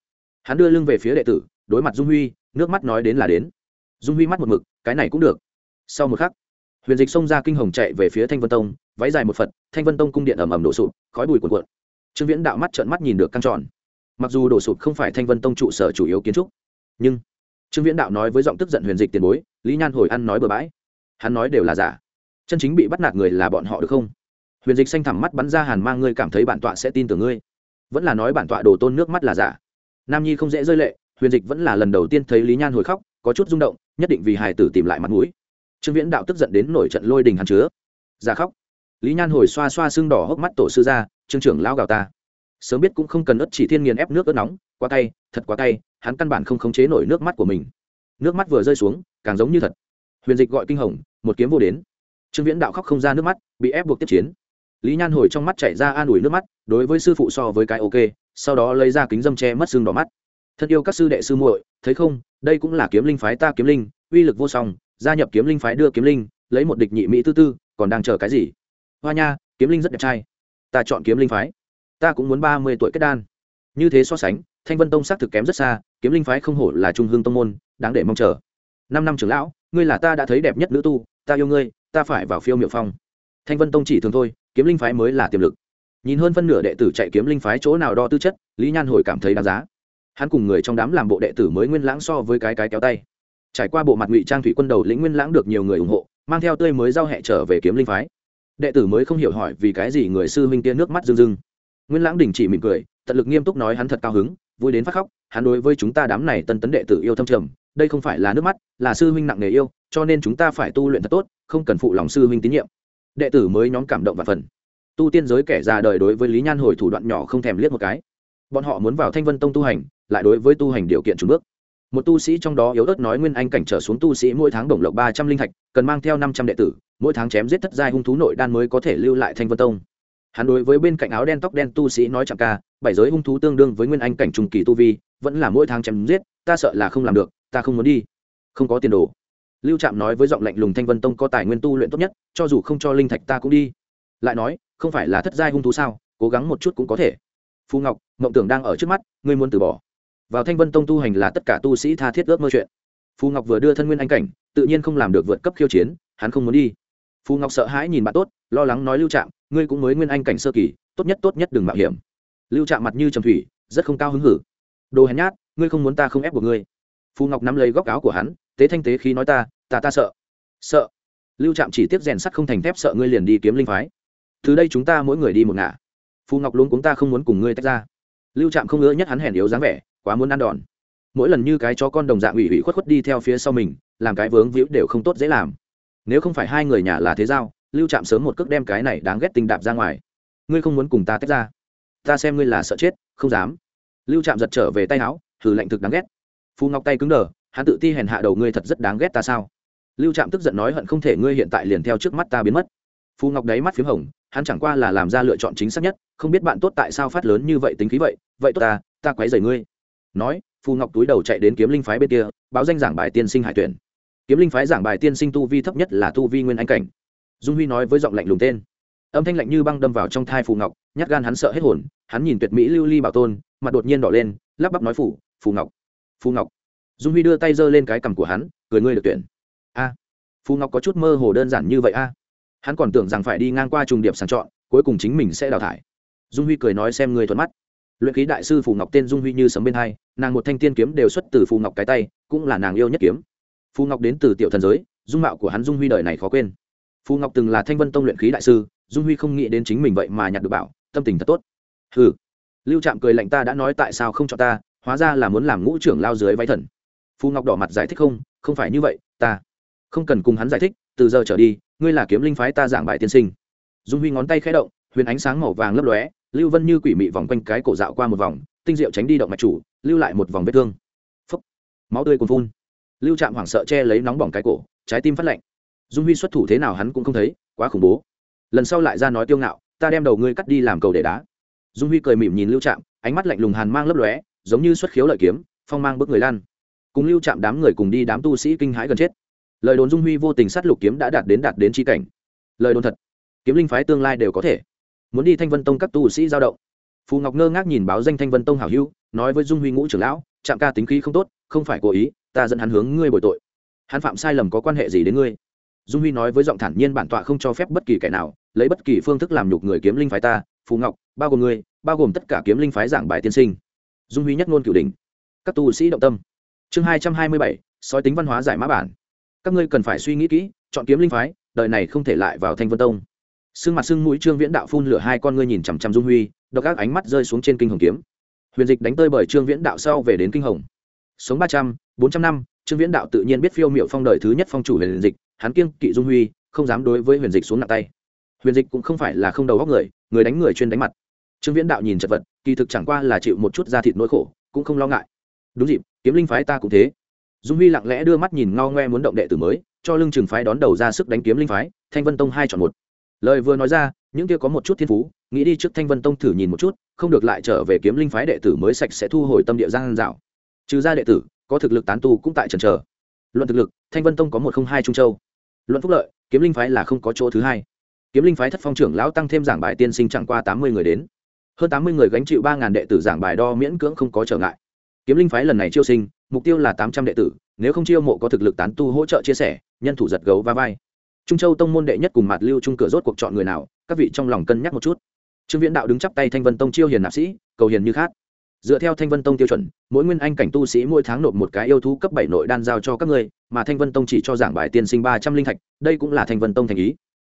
Hắn đưa lưng về phía đệ tử, đối mặt dung huy, nước mắt nói đến là đến. Dung huy mắt một mực, cái này cũng được sau một khắc, huyền dịch xông ra kinh hồng chạy về phía thanh vân tông, váy dài một phật, thanh vân tông cung điện ầm ầm đổ sụp, khói bùi cuồn cuộn. Trương viễn đạo mắt trợn mắt nhìn được căng tròn. Mặc dù đổ sụp không phải thanh vân tông trụ sở chủ yếu kiến trúc, nhưng trương viễn đạo nói với giọng tức giận huyền dịch tiền bối, lý nhan hồi ăn nói bừa bãi. Hắn nói đều là giả. Chân chính bị bắt nạt người là bọn họ được không? Huyền dịch xanh thẳm mắt bắn ra hàn mang, ngươi cảm thấy bản tọa sẽ tin tưởng ngươi. Vẫn là nói bản tọa đồ tôn nước mắt là giả. Nam nhi không dễ rơi lệ, huyền dịch vẫn là lần đầu tiên thấy lý nhan hồi khóc, có chút rung động, nhất định vì hài tử tìm lại mặt mũi trương viễn đạo tức giận đến nổi trận lôi đình hàn chứa. Ra khóc. Lý nhan hồi xoa xoa sưng đỏ hốc mắt tổ sư ra, trương trưởng lao gào ta. Sớm biết cũng không cần ớt chỉ thiên nghiền ép nước ớt nóng, quá cay, thật quá cay, hắn căn bản không khống chế nổi nước mắt của mình. Nước mắt vừa rơi xuống, càng giống như thật. Huyền dịch gọi kinh hồng, một kiếm vô đến. Trương viễn đạo khóc không ra nước mắt, bị ép buộc tiếp chiến. Lý nhan hồi trong mắt chảy ra an ủi nước mắt, đối với sư phụ so với cái ok, sau đó lấy ra kính dâm che mất xương đỏ mắt. Thân yêu các sư đệ sư muội, thấy không? Đây cũng là kiếm linh phái ta kiếm linh, uy lực vô song gia nhập kiếm linh phái đưa kiếm linh, lấy một địch nhị mỹ tư tư, còn đang chờ cái gì? Hoa nha, kiếm linh rất đẹp trai. Ta chọn kiếm linh phái. Ta cũng muốn ba mươi tuổi kết đan. Như thế so sánh, thanh vân tông xác thực kém rất xa, kiếm linh phái không hổ là trung hương tông môn, đáng để mong chờ. Năm năm trưởng lão, ngươi là ta đã thấy đẹp nhất nữ tu, ta yêu ngươi, ta phải vào phiêu miệu phong. Thanh vân tông chỉ thường thôi, kiếm linh phái mới là tiềm lực. Nhìn hơn phân nửa đệ tử chạy kiếm linh phái chỗ nào đo tư chất, lý nhan hồi cảm thấy đáng giá. Hắn cùng người trong đám làm bộ đệ tử mới nguyên lãng so với cái cái kéo tay trải qua bộ mặt ngụy trang thủy quân đầu lĩnh nguyên lãng được nhiều người ủng hộ, mang theo tươi mới giao hẹ trở về kiếm linh phái. Đệ tử mới không hiểu hỏi vì cái gì người sư huynh tiên nước mắt rưng rưng. Nguyên lãng đình chỉ mỉm cười, tận lực nghiêm túc nói hắn thật cao hứng, vui đến phát khóc, hắn đối với chúng ta đám này tân tấn đệ tử yêu thâm trầm, đây không phải là nước mắt, là sư huynh nặng nghề yêu, cho nên chúng ta phải tu luyện thật tốt, không cần phụ lòng sư huynh tín nhiệm. Đệ tử mới nhóm cảm động và phần. Tu tiên giới kẻ già đời đối với lý nhan hồi thủ đoạn nhỏ không thèm liếc một cái. Bọn họ muốn vào thanh vân tông tu hành, lại đối với tu hành điều kiện trùng bước một tu sĩ trong đó yếu ớt nói nguyên anh cảnh trở xuống tu sĩ mỗi tháng đồng lộc ba trăm linh thạch, cần mang theo năm trăm đệ tử, mỗi tháng chém giết thất giai hung thú nội đan mới có thể lưu lại thanh vân tông. Hắn đối với bên cạnh áo đen tóc đen tu sĩ nói chẳng ca, bảy giới hung thú tương đương với nguyên anh cảnh trùng kỳ tu vi, vẫn là mỗi tháng chém giết, ta sợ là không làm được, ta không muốn đi. Không có tiền đồ. Lưu trạm nói với giọng lạnh lùng thanh vân tông có tài nguyên tu luyện tốt nhất, cho dù không cho linh thạch ta cũng đi. Lại nói, không phải là thất giai hung thú sao, cố gắng một chút cũng có thể. Phù ngọc, mộng tưởng đang ở trước mắt, ngươi muốn từ bỏ vào thanh vân tông tu hành là tất cả tu sĩ tha thiết ước mơ chuyện. Phù ngọc vừa đưa thân nguyên anh cảnh, tự nhiên không làm được vượt cấp khiêu chiến, hắn không muốn đi. Phù ngọc sợ hãi nhìn bạn tốt, lo lắng nói lưu trạm, ngươi cũng mới nguyên anh cảnh sơ kỳ, tốt nhất tốt nhất đừng mạo hiểm. Lưu trạm mặt như trầm thủy, rất không cao hứng hử. Đồ hèn nhát, ngươi không muốn ta không ép của ngươi. Phù ngọc nắm lấy góc áo của hắn, tế thanh tế khí nói ta ta ta sợ. Sợ? Lưu trạm chỉ tiếp rèn sắt không thành thép sợ ngươi liền đi kiếm linh phái. Từ đây chúng ta mỗi người đi một ngả. Phù ngọc luôn cũng ta không muốn cùng ngươi tách ra. Lưu trạm không ngỡ nhất hắn hèn yếu dáng vẻ quá muốn ăn đòn. Mỗi lần như cái chó con đồng dạng ủy ủy khuất khuất đi theo phía sau mình, làm cái vướng víu đều không tốt dễ làm. Nếu không phải hai người nhà là thế giao, lưu trạm sớm một cước đem cái này đáng ghét tình đạp ra ngoài. Ngươi không muốn cùng ta tách ra. Ta xem ngươi là sợ chết, không dám. Lưu trạm giật trở về tay áo, thử lạnh thực đáng ghét. Phù ngọc tay cứng đờ, hắn tự ti hèn hạ đầu ngươi thật rất đáng ghét ta sao? Lưu trạm tức giận nói hận không thể ngươi hiện tại liền theo trước mắt ta biến mất. Phù ngọc đáy mắt p h í m hồng, hắn chẳng qua là làm ra lựa chọn chính xác nhất, không biết bạn tốt tại sao phát lớn như vậy tính khí vậy vậy tốt ta ta quấy rầy ngươi nói, phù ngọc túi đầu chạy đến kiếm linh phái bên kia, báo danh giảng bài tiên sinh hải tuyển. Kiếm linh phái giảng bài tiên sinh tu vi thấp nhất là tu vi nguyên anh cảnh. Dung huy nói với giọng lạnh lùng tên. Âm thanh lạnh như băng đâm vào trong thai phù ngọc, nhát gan hắn sợ hết hồn, hắn nhìn tuyệt mỹ lưu ly bảo tôn, mặt đột nhiên đỏ lên, lắp bắp nói phủ phù ngọc phù ngọc. Dung huy đưa tay giơ lên cái cằm của hắn, cười ngươi được tuyển. A. Phù ngọc có chút mơ hồ đơn giản như vậy a. Hắn còn tưởng rằng phải đi ngang qua trùng điệp sàng chọn, cuối cùng chính mình sẽ đào thải. Dung huy cười nói xem người thuận mắt luyện khí đại sư phù ngọc tên dung huy như sấm bên hai, nàng một thanh tiên kiếm đều xuất từ phù ngọc cái tay, cũng là nàng yêu nhất kiếm. Phù ngọc đến từ tiểu thần giới, dung mạo của hắn dung huy đời này khó quên. Phù ngọc từng là thanh vân tông luyện khí đại sư, dung huy không nghĩ đến chính mình vậy mà nhặt được bảo, tâm tình thật tốt. Hừ. Lưu trạm cười lạnh ta đã nói tại sao không chọn ta, hóa ra là muốn làm ngũ trưởng lao dưới váy thần. Phù ngọc đỏ mặt giải thích không không phải như vậy, ta không cần cùng hắn giải thích, từ giờ trở đi, ngươi là kiếm linh phái ta giảng bài tiên sinh. Dung huy ngón tay khẽ động, huyền ánh sáng màu vàng lấp lóe lưu vân như quỷ mị vòng quanh cái cổ dạo qua một vòng, tinh diệu tránh đi động mạch chủ, lưu lại một vòng vết thương. Phấp máu tươi cuồn phun. Lưu trạm hoảng sợ che lấy nóng bỏng cái cổ, trái tim phát lạnh. Dung huy xuất thủ thế nào hắn cũng không thấy, quá khủng bố. Lần sau lại ra nói tiêu ngạo, ta đem đầu ngươi cắt đi làm cầu để đá. Dung huy cười mỉm nhìn lưu trạm, ánh mắt lạnh lùng hàn mang lấp lóe, giống như xuất khiếu lợi kiếm, phong mang bước người lan cùng lưu trạm đám người cùng đi đám tu sĩ kinh hãi gần chết. Lời đồn dung huy vô tình sát lục kiếm đã đạt đến đạt đến tri cảnh. Lời đồn thật. Kiếm linh phái tương lai đều có thể muốn đi thanh vân tông các tu sĩ giao động. Phù ngọc ngơ ngác nhìn báo danh thanh vân tông hảo hữu, nói với dung huy ngũ trưởng lão, trạm ca tính khí không tốt, không phải cố ý, ta dẫn hắn hướng ngươi bồi tội. Hắn phạm sai lầm có quan hệ gì đến ngươi? Dung huy nói với giọng thản nhiên bản tọa không cho phép bất kỳ kẻ nào, lấy bất kỳ phương thức làm nhục người kiếm linh phái ta, phù ngọc, bao gồm ngươi, bao gồm tất cả kiếm linh phái giảng bài tiên sinh. Dung huy nhất ngôn cửu đình các tu sĩ động tâm. Chương hai trăm hai mươi bảy sói tính văn hóa giải mã bản. Các ngươi cần phải suy nghĩ kỹ, chọn kiếm linh phái, đời này không thể lại vào thanh vân tông sưng mặt sưng mũi trương viễn đạo phun lửa hai con ngươi nhìn chằm chằm dung huy đọc các ánh mắt rơi xuống trên kinh hồng kiếm. Huyền dịch đánh tơi bởi trương viễn đạo sau về đến kinh hồng. Sống ba trăm, bốn trăm năm, trương viễn đạo tự nhiên biết phiêu m i ệ u phong đời thứ nhất phong chủ huyền dịch, hắn kiêng kỵ dung huy, không dám đối với huyền dịch xuống nặng tay. Huyền dịch cũng không phải là không đầu góc người người đánh người chuyên đánh mặt. Trương viễn đạo nhìn chật vật, kỳ thực chẳng qua là chịu một chút da thịt nỗi khổ, cũng không lo ngại. Đúng dịp, kiếm linh phái ta cũng thế. Dung huy lặng lẽ đưa mắt nhìn ngao ngoe muốn động đệ tử mới, cho lưng trường phái đón đầu ra sức đánh kiếm linh phái, thanh vân tông hai chọn một lời vừa nói ra, những kia có một chút thiên phú, nghĩ đi trước thanh vân tông thử nhìn một chút, không được lại trở về kiếm linh phái đệ tử mới sạch sẽ thu hồi tâm địa giang dạo. Trừ ra đệ tử, có thực lực tán tu cũng tại trần trở luận thực lực, thanh vân tông có một không hai trung châu. Luận phúc lợi, kiếm linh phái là không có chỗ thứ hai. Kiếm linh phái thất phong trưởng lão tăng thêm giảng bài tiên sinh chẳng qua tám mươi người đến. Hơn tám mươi người gánh chịu ba ngàn đệ tử giảng bài đo miễn cưỡng không có trở ngại. Kiếm linh phái lần này chiêu sinh, mục tiêu là tám trăm đệ tử, nếu không chiêu mộ có thực lực tán tu hỗ trợ chia sẻ, nhân thủ giật gấu va vai trung châu tông môn đệ nhất cùng mạt lưu trung cửa rốt cuộc chọn người nào, các vị trong lòng cân nhắc một chút. Trương viễn đạo đứng chắp tay thanh vân tông chiêu hiền nạp sĩ, cầu hiền như khác dựa theo thanh vân tông tiêu chuẩn, mỗi nguyên anh cảnh tu sĩ mỗi tháng nộp một cái yêu thú cấp bảy nội đan giao cho các ngươi, mà thanh vân tông chỉ cho giảng bài tiên sinh ba trăm linh thạch, đây cũng là thanh vân tông thành ý.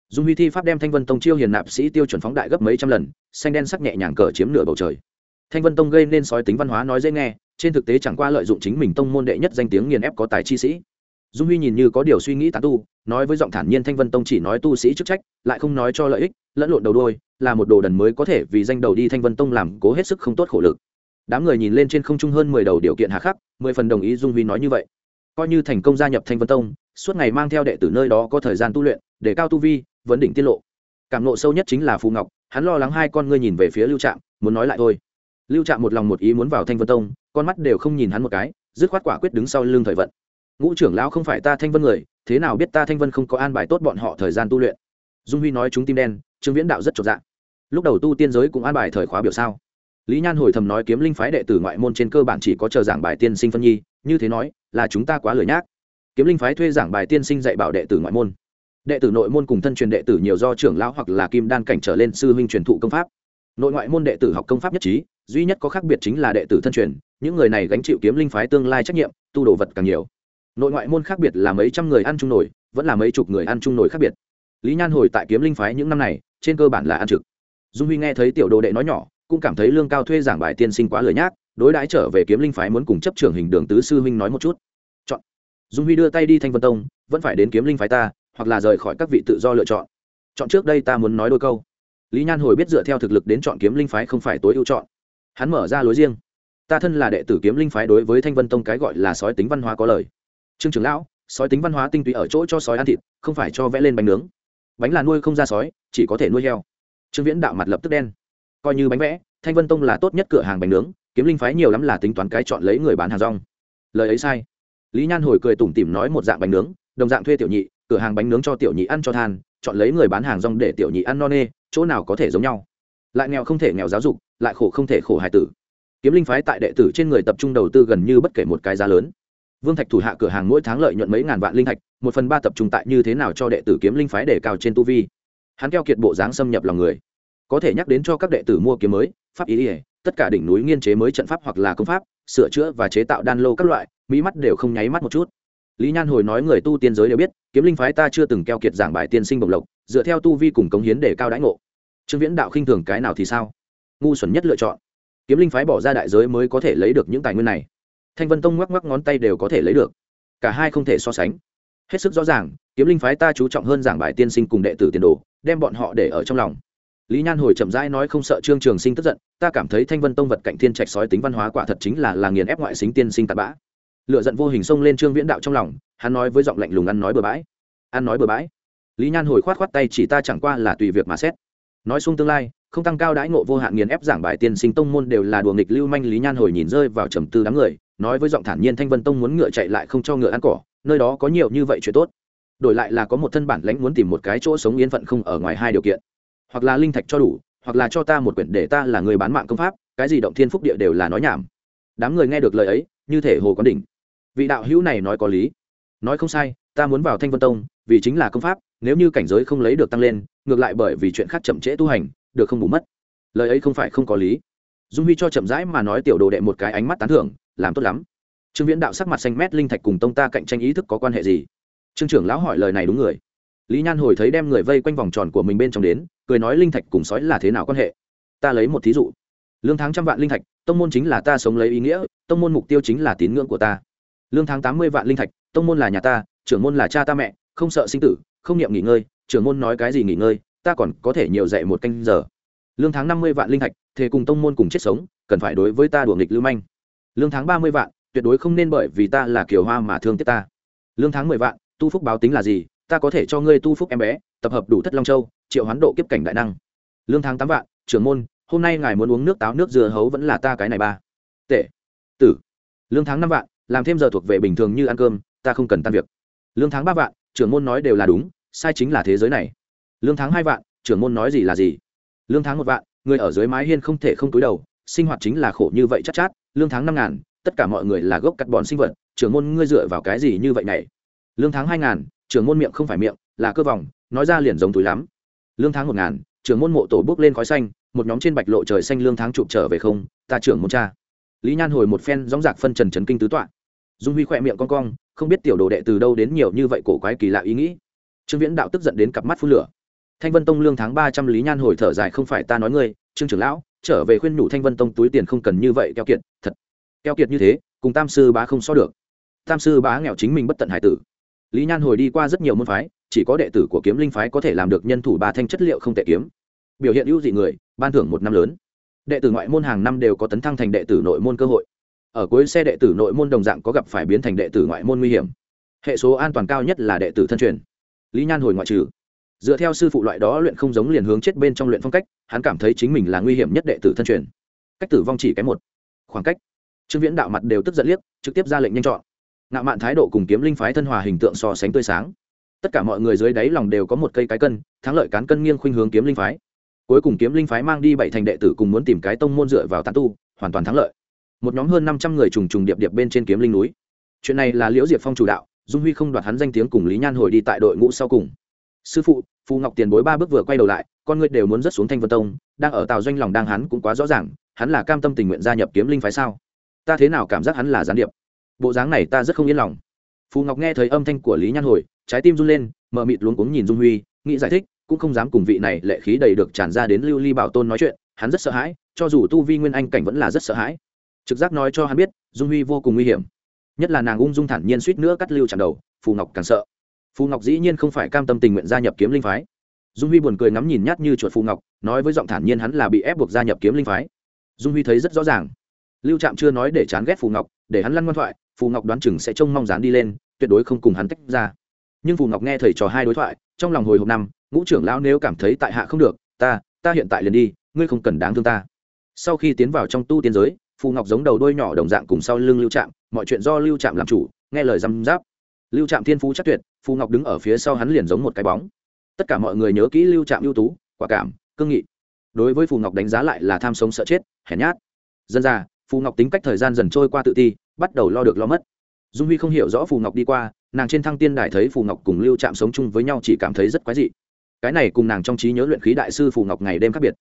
Dung huy thi pháp đem thanh vân tông chiêu hiền nạp sĩ tiêu chuẩn phóng đại gấp mấy trăm lần, xanh đen sắc nhẹ nhàng cờ chiếm nửa bầu trời. Thanh vân tông gây nên sói tính văn hóa nói dễ nghe, trên thực tế chẳng qua lợi dụng chính mình tông môn đệ nhất danh tiếng nghiền ép có tài chi sĩ dung huy nhìn như có điều suy nghĩ tán tu, nói với giọng thản nhiên thanh vân tông chỉ nói tu sĩ chức trách, lại không nói cho lợi ích, lẫn lộn đầu đôi, là một đồ đần mới có thể vì danh đầu đi thanh vân tông làm cố hết sức không tốt khổ lực. Đám người nhìn lên trên không trung hơn mười đầu điều kiện hà khắc, mười phần đồng ý dung huy nói như vậy. Coi như thành công gia nhập thanh vân tông, suốt ngày mang theo đệ tử nơi đó có thời gian tu luyện, để cao tu vi, vấn đỉnh tiết lộ. Cảm nộ sâu nhất chính là phù ngọc, hắn lo lắng hai con ngươi nhìn về phía lưu trạm, muốn nói lại thôi. Lưu trạm một lòng một ý muốn vào thanh vân tông, con mắt đều không nhìn hắn một cái, dứt khoát quả quyết đứng sau lưng thời vận ngũ trưởng lão không phải ta thanh vân người, thế nào biết ta thanh vân không có an bài tốt bọn họ thời gian tu luyện? Dung huy nói chúng tim đen, trương viễn đạo rất trọn dạng lúc đầu tu tiên giới cũng an bài thời khóa biểu sao? Lý nhan hồi thầm nói kiếm linh phái đệ tử ngoại môn trên cơ bản chỉ có chờ giảng bài tiên sinh phân nhi, như thế nói, là chúng ta quá lười nhác. Kiếm linh phái thuê giảng bài tiên sinh dạy bảo đệ tử ngoại môn. Đệ tử nội môn cùng thân truyền đệ tử nhiều do trưởng lão hoặc là kim đan cảnh trở lên sư huynh truyền thụ công pháp. Nội ngoại môn đệ tử học công pháp nhất trí, duy nhất có khác biệt chính là đệ tử thân truyền, những người này gánh chịu kiếm linh phái tương lai trách nhiệm, tu đồ vật càng nhiều nội ngoại môn khác biệt là mấy trăm người ăn chung nổi vẫn là mấy chục người ăn chung nổi khác biệt. Lý nhan hồi tại kiếm linh phái những năm này, trên cơ bản là ăn trực. Dung huy nghe thấy tiểu đồ đệ nói nhỏ, cũng cảm thấy lương cao thuê giảng bài tiên sinh quá lời nhác, đối đãi trở về kiếm linh phái muốn cùng chấp trưởng hình đường tứ sư huynh nói một chút. Chọn. Dung huy đưa tay đi thanh vân tông, vẫn phải đến kiếm linh phái ta, hoặc là rời khỏi các vị tự do lựa chọn. Chọn trước đây ta muốn nói đôi câu. Lý nhan hồi biết dựa theo thực lực đến chọn kiếm linh phái không phải tối ưu chọn. Hắn mở ra lối riêng. Ta thân là đệ tử kiếm linh phái đối với thanh vân tông cái gọi là sói tính văn hóa có lời trương trưởng lão, sói tính văn hóa tinh túy ở chỗ cho sói ăn thịt, không phải cho vẽ lên bánh nướng. Bánh là nuôi không ra sói, chỉ có thể nuôi heo. Trương viễn đạo mặt lập tức đen. Coi như bánh vẽ, thanh vân tông là tốt nhất cửa hàng bánh nướng, kiếm linh phái nhiều lắm là tính toán cái chọn lấy người bán hàng rong. Lời ấy sai. Lý nhan hồi cười tủm tỉm nói một dạng bánh nướng, đồng dạng thuê tiểu nhị, cửa hàng bánh nướng cho tiểu nhị ăn cho than, chọn lấy người bán hàng rong để tiểu nhị ăn no nê, chỗ nào có thể giống nhau. Lại nghèo không thể nghèo giáo dục, lại khổ không thể khổ hài tử. Kiếm linh phái tại đệ tử trên người tập trung đầu tư gần như bất kể một cái giá lớn vương thạch thủ hạ cửa hàng mỗi tháng lợi nhuận mấy ngàn vạn linh thạch, một phần ba tập trung tại như thế nào cho đệ tử kiếm linh phái để cao trên tu vi. Hắn keo kiệt bộ dáng xâm nhập lòng người. Có thể nhắc đến cho các đệ tử mua kiếm mới, pháp ý ỉa tất cả đỉnh núi nghiên chế mới trận pháp hoặc là công pháp, sửa chữa và chế tạo đan lô các loại, mỹ mắt đều không nháy mắt một chút. Lý nhan hồi nói người tu tiên giới đều biết, kiếm linh phái ta chưa từng keo kiệt giảng bài tiên sinh bồng lộc, dựa theo tu vi cùng cống hiến để cao đãi ngộ. Trương viễn đạo khinh thường cái nào thì sao? Ngu xuẩn nhất lựa chọn. Kiếm linh phái bỏ ra đại giới mới có thể lấy được những tài nguyên này thanh vân tông ngoắc ngoắc ngón tay đều có thể lấy được. Cả hai không thể so sánh. Hết sức rõ ràng, kiếm linh phái ta chú trọng hơn giảng bài tiên sinh cùng đệ tử tiền đồ, đem bọn họ để ở trong lòng. Lý nhan hồi chậm rãi nói không sợ trương trường sinh tức giận, ta cảm thấy thanh vân tông vật cạnh thiên trạch sói tính văn hóa quả thật chính là là nghiền ép ngoại xính tiên sinh tạt bã. Lựa giận vô hình xông lên trương viễn đạo trong lòng, hắn nói với giọng lạnh lùng ăn nói bừa bãi. Ăn nói bừa bãi. Lý nhan hồi khoát khoát tay chỉ ta chẳng qua là tùy việc mà xét. Nói xung tương lai, không tăng cao đãi ngộ vô hạn nghiền ép giảng bài tiên sinh tông môn đều là đùa nghịch lưu manh lý nhan hồi nhìn rơi vào trầm tư đám người nói với giọng thản nhiên thanh vân tông muốn ngựa chạy lại không cho ngựa ăn cỏ, nơi đó có nhiều như vậy chuyện tốt. Đổi lại là có một thân bản lãnh muốn tìm một cái chỗ sống yên phận không ở ngoài hai điều kiện. Hoặc là linh thạch cho đủ, hoặc là cho ta một quyển để ta là người bán mạng công pháp, cái gì động thiên phúc địa đều là nói nhảm. Đám người nghe được lời ấy, như thể hồ quán đỉnh. Vị đạo hữu này nói có lý. Nói không sai, ta muốn vào thanh vân tông, vì chính là công pháp, nếu như cảnh giới không lấy được tăng lên, ngược lại bởi vì chuyện khác chậm trễ tu hành, được không bù mất. Lời ấy không phải không có lý. Dung huy cho chậm rãi mà nói tiểu đồ đệ một cái ánh mắt tán thưởng làm tốt lắm. Trương viễn đạo sắc mặt xanh mét, linh thạch cùng tông ta cạnh tranh ý thức có quan hệ gì? Trương trưởng lão hỏi lời này đúng người. Lý nhan hồi thấy đem người vây quanh vòng tròn của mình bên trong đến, cười nói linh thạch cùng sói là thế nào quan hệ? Ta lấy một thí dụ. Lương tháng trăm vạn linh thạch, tông môn chính là ta sống lấy ý nghĩa, tông môn mục tiêu chính là tín ngưỡng của ta. Lương tháng tám mươi vạn linh thạch, tông môn là nhà ta, trưởng môn là cha ta mẹ, không sợ sinh tử, không niệm nghỉ ngơi, trưởng môn nói cái gì nghỉ ngơi, ta còn có thể nhiều dạy một canh giờ. Lương tháng năm mươi vạn linh thạch, thề cùng tông môn cùng chết sống, cần phải đối với ta đùa nghịch lưu manh lương tháng ba mươi vạn tuyệt đối không nên bởi vì ta là kiều hoa mà thương tiếc ta. Lương tháng mười vạn tu phúc báo tính là gì? Ta có thể cho ngươi tu phúc em bé tập hợp đủ thất long châu triệu hoán độ kiếp cảnh đại năng. Lương tháng tám vạn trưởng môn hôm nay ngài muốn uống nước táo nước dừa hấu vẫn là ta cái này ba. Tệ. Tử. Lương tháng năm vạn làm thêm giờ thuộc về bình thường như ăn cơm ta không cần tan việc. Lương tháng ba vạn trưởng môn nói đều là đúng sai chính là thế giới này. Lương tháng hai vạn trưởng môn nói gì là gì? Lương tháng một vạn người ở dưới mái hiên không thể không túi đầu sinh hoạt chính là khổ như vậy chắc chát, chát lương tháng năm ngàn, tất cả mọi người là gốc cắt bọn sinh vật, trưởng môn ngươi dựa vào cái gì như vậy này lương tháng hai ngàn, trưởng môn miệng không phải miệng, là cơ vòng, nói ra liền giống túi lắm. Lương tháng một ngàn, trưởng môn mộ tổ bước lên khói xanh, một nhóm trên bạch lộ trời xanh lương tháng chụp trở về không, ta trưởng môn cha. Lý nhan hồi một phen dóng dạc phân trần trấn kinh tứ tọa. Dung huy khỏe miệng con cong, không biết tiểu đồ đệ từ đâu đến nhiều như vậy cổ quái kỳ lạ ý nghĩ. Trương viễn đạo tức giận đến cặp mắt phun lửa. Thanh vân tông lương tháng ba trăm, lý nhan hồi thở dài, không phải ta nói ngươi, trương trưởng lão trở về khuyên nhủ thanh vân tông túi tiền không cần như vậy keo kiệt, thật. Keo kiệt như thế, cùng tam sư bá không so được. Tam sư bá nghèo chính mình bất tận hải tử. Lý nhan hồi đi qua rất nhiều môn phái, chỉ có đệ tử của kiếm linh phái có thể làm được nhân thủ ba thanh chất liệu không tệ kiếm. Biểu hiện ưu dị người, ban thưởng một năm lớn. Đệ tử ngoại môn hàng năm đều có tấn thăng thành đệ tử nội môn cơ hội. Ở cuối xe đệ tử nội môn đồng dạng có gặp phải biến thành đệ tử ngoại môn nguy hiểm. Hệ số an toàn cao nhất là đệ tử thân truyền. Lý nhan hồi ngoại trừ. Dựa theo sư phụ loại đó luyện không giống liền hướng chết bên trong luyện phong cách hắn cảm thấy chính mình là nguy hiểm nhất đệ tử thân truyền. Cách tử vong chỉ cái một khoảng cách. Trương viễn đạo mặt đều tức giận liếc, trực tiếp ra lệnh nhanh chọn. Ngạo mạn thái độ cùng kiếm linh phái thân hòa hình tượng so sánh tươi sáng. Tất cả mọi người dưới đáy lòng đều có một cây cái cân, thắng lợi cán cân nghiêng khuynh hướng kiếm linh phái. Cuối cùng kiếm linh phái mang đi bảy thành đệ tử cùng muốn tìm cái tông môn dựa vào tán tu, hoàn toàn thắng lợi. Một nhóm hơn năm trăm người trùng trùng điệp điệp bên trên kiếm linh núi. Chuyện này là liễu diệp phong chủ đạo, dung huy không đoạt hắn danh tiếng cùng lý nhan hồi đi tại đội ngũ sau cùng. Sư phụ, phù ngọc tiền bối ba bước vừa quay đầu lại con người đều muốn rớt xuống thanh vân tông, đang ở tàu doanh lòng đang hắn cũng quá rõ ràng, hắn là cam tâm tình nguyện gia nhập kiếm linh phái sao? Ta thế nào cảm giác hắn là gián điệp? Bộ dáng này ta rất không yên lòng. Phù ngọc nghe thấy âm thanh của lý nhan hồi, trái tim run lên mờ mịt luống cuống nhìn dung huy, nghĩ giải thích, cũng không dám cùng vị này lệ khí đầy được tràn ra đến lưu ly bảo tôn nói chuyện, hắn rất sợ hãi, cho dù tu vi nguyên anh cảnh vẫn là rất sợ hãi. Trực giác nói cho hắn biết, dung huy vô cùng nguy hiểm. Nhất là nàng ung dung thản nhiên suýt nữa cắt lưu chạm đầu, phù ngọc càng sợ. Phù ngọc dĩ nhiên không phải cam tâm tình nguyện gia nhập kiếm linh phái dung huy buồn cười ngắm nhìn nhát như chuột phù ngọc, nói với giọng thản nhiên hắn là bị ép buộc gia nhập kiếm linh phái. Dung huy thấy rất rõ ràng. Lưu trạm chưa nói để chán ghét phù ngọc, để hắn lăn ngoan thoại, phù ngọc đoán chừng sẽ trông mong dán đi lên, tuyệt đối không cùng hắn tách ra. Nhưng phù ngọc nghe thầy trò hai đối thoại, trong lòng hồi hộp năm ngũ trưởng lão nếu cảm thấy tại hạ không được, ta ta hiện tại liền đi, ngươi không cần đáng thương ta. Sau khi tiến vào trong tu tiên giới, phù ngọc giống đầu đôi nhỏ đồng dạng cùng sau lưng lưu trạm, mọi chuyện do lưu trạm làm chủ, nghe lời răm giáp lưu trạm thiên phú chắc tuyệt, phù ngọc đứng ở phía sau hắn liền giống một cái bóng tất cả mọi người nhớ kỹ lưu trạm ưu tú, quả cảm, cương nghị. Đối với phù ngọc đánh giá lại là tham sống sợ chết, hèn nhát. Dân ra phù ngọc tính cách thời gian dần trôi qua tự ti, bắt đầu lo được lo mất. Dung huy không hiểu rõ phù ngọc đi qua, nàng trên thăng tiên đài thấy phù ngọc cùng lưu trạm sống chung với nhau chỉ cảm thấy rất quái dị. Cái này cùng nàng trong trí nhớ luyện khí đại sư phù ngọc ngày đêm khác biệt.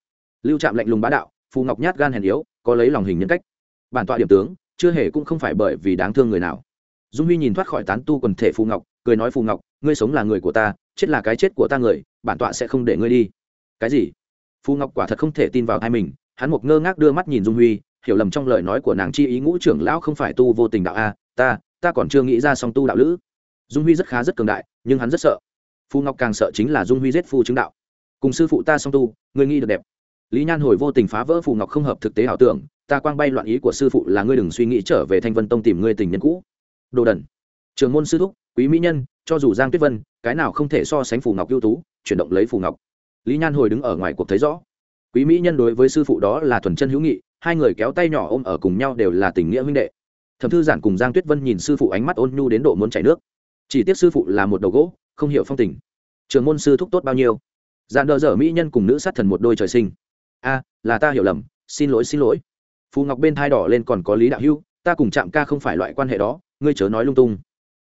Lưu trạm lạnh lùng bá đạo, phù ngọc nhát gan hèn yếu, có lấy lòng hình nhân cách. Bản tọa điểm tướng, chưa hề cũng không phải bởi vì đáng thương người nào. Dung huy nhìn thoát khỏi tán tu quần thể phù ngọc, cười nói phù ngọc, ngươi sống là người của ta chết là cái chết của ta người, bản tọa sẽ không để ngươi đi. Cái gì? Phù ngọc quả thật không thể tin vào hai mình, hắn một ngơ ngác đưa mắt nhìn dung huy, hiểu lầm trong lời nói của nàng chi ý ngũ trưởng lão không phải tu vô tình đạo a, ta ta còn chưa nghĩ ra song tu đạo lữ. Dung huy rất khá rất cường đại, nhưng hắn rất sợ. Phù ngọc càng sợ chính là dung huy giết phu chứng đạo. Cùng sư phụ ta song tu, ngươi nghĩ được đẹp. Lý nhan hồi vô tình phá vỡ phù ngọc không hợp thực tế ảo tưởng, ta quang bay loạn ý của sư phụ là ngươi đừng suy nghĩ trở về thanh vân tông tìm ngươi tình nhân cũ. Đồ đần. Trường môn sư thúc, quý mỹ nhân, cho dù giang tuyết vân cái nào không thể so sánh phù ngọc ưu tú, chuyển động lấy phù ngọc. Lý nhan hồi đứng ở ngoài cuộc thấy rõ. Quý mỹ nhân đối với sư phụ đó là thuần chân hữu nghị, hai người kéo tay nhỏ ôm ở cùng nhau đều là tình nghĩa huynh đệ. Thẩm thư giản cùng giang tuyết vân nhìn sư phụ ánh mắt ôn nhu đến độ muốn chảy nước. Chỉ tiếc sư phụ là một đầu gỗ, không hiểu phong tình. Trường môn sư thúc tốt bao nhiêu? Dàn đờ dở mỹ nhân cùng nữ sát thần một đôi trời sinh. A, là ta hiểu lầm, xin lỗi xin lỗi. Phù ngọc bên thai đỏ lên còn có lý đạo hưu, ta cùng chạm ca không phải loại quan hệ đó, ngươi chớ nói lung tung.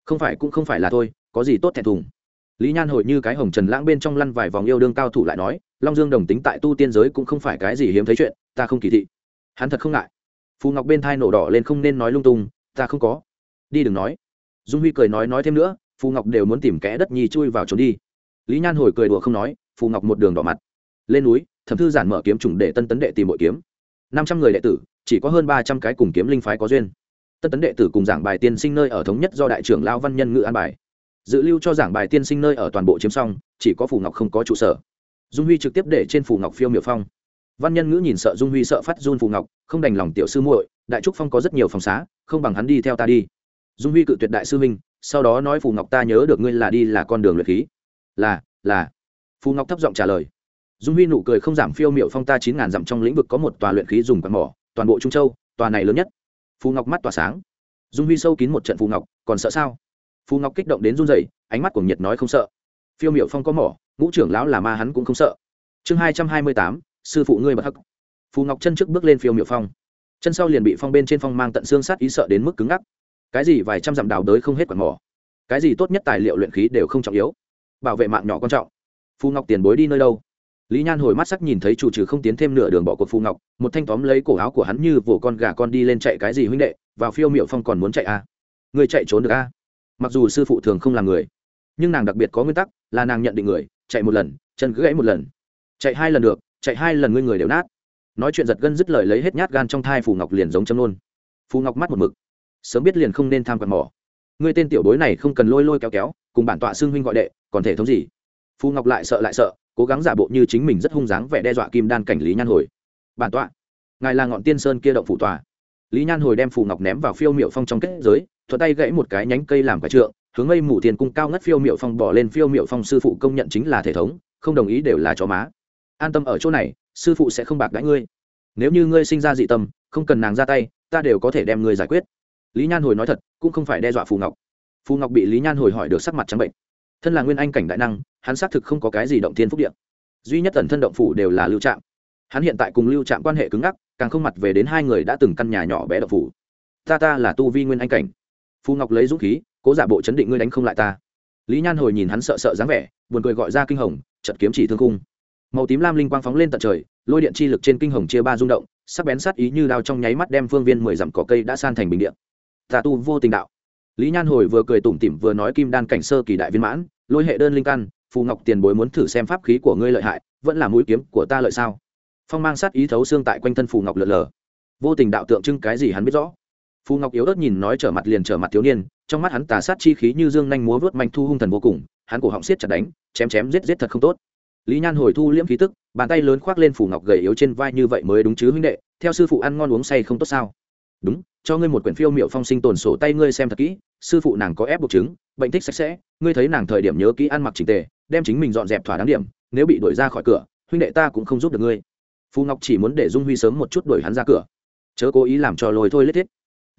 Không phải cũng không phải là thôi, có gì tốt thẹn thùng lý nhan hồi như cái hồng trần lãng bên trong lăn vài vòng yêu đương cao thủ lại nói, long dương đồng tính tại tu tiên giới cũng không phải cái gì hiếm thấy chuyện, ta không kỳ thị. Hắn thật không ngại. Phù ngọc bên thai nổ đỏ lên không nên nói lung tung, ta không có. Đi đừng nói. Dung huy cười nói nói thêm nữa, phù ngọc đều muốn tìm kẽ đất nhi chui vào trốn đi. Lý nhan hồi cười đùa không nói, phù ngọc một đường đỏ mặt. Lên núi, thẩm thư giản mở kiếm trùng để tân tấn đệ tìm bội kiếm. Năm trăm người đệ tử, chỉ có hơn ba trăm cái cùng kiếm linh phái có duyên. Tân tấn đệ tử cùng giảng bài tiên sinh nơi ở thống nhất do đại trưởng lao văn nhân ngự an bài dự lưu cho giảng bài tiên sinh nơi ở toàn bộ chiếm xong, chỉ có phù ngọc không có trụ sở. Dung huy trực tiếp để trên phù ngọc phiêu miểu phong. Văn nhân ngữ nhìn sợ dung huy sợ phát run phù ngọc, không đành lòng tiểu sư muội, đại trúc phong có rất nhiều phòng xá, không bằng hắn đi theo ta đi. Dung huy cự tuyệt đại sư minh sau đó nói phù ngọc, ta nhớ được ngươi là đi là con đường luyện khí. Là là. Phù ngọc thấp giọng trả lời. Dung huy nụ cười không giảm phiêu miểu phong, ta chín ngàn dặm trong lĩnh vực có một tòa luyện khí dùng quạt mỏ, toàn bộ trung châu, tòa này lớn nhất. Phù ngọc mắt tỏa sáng. Dung huy sâu kín một trận phù ngọc, còn sợ sao? Phù ngọc kích động đến run rẩy, ánh mắt của nhiệt nói không sợ. Phiêu miệu phong có mỏ, ngũ trưởng lão là ma hắn cũng không sợ. Chương hai trăm hai mươi tám, sư phụ ngươi bật hắc. Phù ngọc chân trước bước lên phiêu miệu phong. Chân sau liền bị phong bên trên phong mang tận xương sát ý sợ đến mức cứng ngắc. Cái gì vài trăm dặm đào đới không hết quạt mỏ. Cái gì tốt nhất tài liệu luyện khí đều không trọng yếu. Bảo vệ mạng nhỏ quan trọng. Phù ngọc tiền bối đi nơi đâu? Lý nhan hồi mắt sắc nhìn thấy chủ trừ không tiến thêm nửa đường bỏ cuộc phù ngọc, một thanh tóm lấy cổ áo của hắn như vồ con gà con đi lên chạy cái gì huynh đệ, vào phiêu miệu phong còn muốn chạy à? người chạy trốn được à? Mặc dù sư phụ thường không làm người, nhưng nàng đặc biệt có nguyên tắc, là nàng nhận định người, chạy một lần, chân cứ gãy một lần. Chạy hai lần được, chạy hai lần ngươi người đều nát. Nói chuyện giật gân dứt lời lấy hết nhát gan trong thai phù ngọc liền giống châm nôn phù ngọc mắt một mực. Sớm biết liền không nên tham quạt mỏ. Ngươi tên tiểu bối này không cần lôi lôi kéo kéo, cùng bản tọa xương huynh gọi đệ, còn thể thống gì? Phù ngọc lại sợ lại sợ, cố gắng giả bộ như chính mình rất hung dáng vẻ đe dọa kim đan cảnh lý nhan hồi. Bản tọa, ngài là ngọn tiên sơn kia động phủ tòa. Lý nhan hồi đem phù ngọc ném vào phiêu miệu phong trong kết giới thuận tay gãy một cái nhánh cây làm quả trượng, hướng mây mù tiền cung cao ngất phiêu miệu phong bỏ lên phiêu miệu phong sư phụ công nhận chính là thể thống, không đồng ý đều là chó má. An tâm ở chỗ này, sư phụ sẽ không bạc đãi ngươi. Nếu như ngươi sinh ra dị tâm, không cần nàng ra tay, ta đều có thể đem ngươi giải quyết. Lý nhan hồi nói thật, cũng không phải đe dọa phù ngọc. Phù ngọc bị lý nhan hồi hỏi được sắc mặt trắng bệnh. Thân là nguyên anh cảnh đại năng, hắn xác thực không có cái gì động thiên phúc điện duy nhất tần thân động phủ đều là lưu trạm. Hắn hiện tại cùng lưu trạm quan hệ cứng ngắc, càng không mặt về đến hai người đã từng căn nhà nhỏ bé động phủ. Ta ta là tu vi nguyên anh cảnh phù ngọc lấy dũng khí, cố giả bộ chấn định ngươi đánh không lại ta. Lý nhan hồi nhìn hắn sợ sợ dáng vẻ, buồn cười gọi ra kinh hồng chật kiếm chỉ thương cung màu tím lam linh quang phóng lên tận trời, lôi điện chi lực trên kinh hồng chia ba rung động, sắc bén sát ý như đao trong nháy mắt đem phương viên mười dặm cỏ cây đã san thành bình điện tà tu vô tình đạo. Lý nhan hồi vừa cười tủm tỉm vừa nói kim đan cảnh sơ kỳ đại viên mãn, lôi hệ đơn linh căn, phù ngọc tiền bối muốn thử xem pháp khí của ngươi lợi hại, vẫn là mũi kiếm của ta lợi sao? Phong mang sát ý thấu xương tại quanh thân phù ngọc lượn lờ vô tình đạo tượng trưng cái gì hắn biết rõ? Phù ngọc yếu ớt nhìn nói trở mặt liền trở mặt thiếu niên, trong mắt hắn tà sát chi khí như dương nhanh múa vớt mạnh thu hung thần vô cùng, hắn cổ họng xiết chặt đánh, chém chém giết giết thật không tốt. Lý nhan hồi thu liễm khí tức, bàn tay lớn khoác lên phù ngọc gầy yếu trên vai như vậy mới đúng chứ huynh đệ, theo sư phụ ăn ngon uống say không tốt sao? Đúng, cho ngươi một quyển phiêu miệu phong sinh tồn sổ tay ngươi xem thật kỹ, sư phụ nàng có ép buộc chứng, bệnh thích sạch sẽ, ngươi thấy nàng thời điểm nhớ kỹ ăn mặc trình tề, đem chính mình dọn dẹp thỏa đáng điểm, nếu bị đuổi ra khỏi cửa, huynh đệ ta cũng không giúp được ngươi. Phù ngọc chỉ muốn để dung huy sớm một chút đuổi hắn ra cửa. Chớ cố ý làm cho lồi thôi lết thiết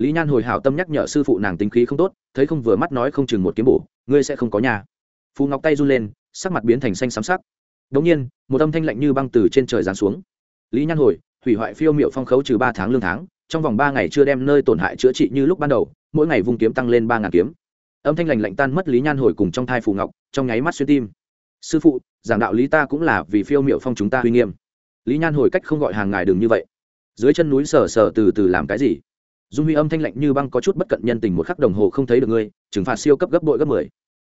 lý nhan hồi hảo tâm nhắc nhở sư phụ nàng tính khí không tốt, thấy không vừa mắt nói không chừng một kiếm bổ, ngươi sẽ không có nhà. Phù ngọc tay run lên, sắc mặt biến thành xanh xám sắc. Đống nhiên, một âm thanh lạnh như băng từ trên trời giáng xuống. Lý nhan hồi, hủy hoại phiêu miệu phong khấu trừ ba tháng lương tháng, trong vòng ba ngày chưa đem nơi tổn hại chữa trị như lúc ban đầu, mỗi ngày vùng kiếm tăng lên ba ngàn kiếm. Âm thanh lành lạnh tan mất lý nhan hồi cùng trong thai phù ngọc, trong nháy mắt xuyên tim. Sư phụ, giảng đạo lý ta cũng là vì phiêu miệu phong chúng ta uy nghiêm. Lý nhan hồi cách không gọi hàng ngài đừng như vậy. Dưới chân núi sờ sờ từ từ làm cái gì? Dung huy âm thanh lạnh như băng có chút bất cận nhân tình một khắc đồng hồ không thấy được ngươi, trừng phạt siêu cấp gấp bội gấp mười.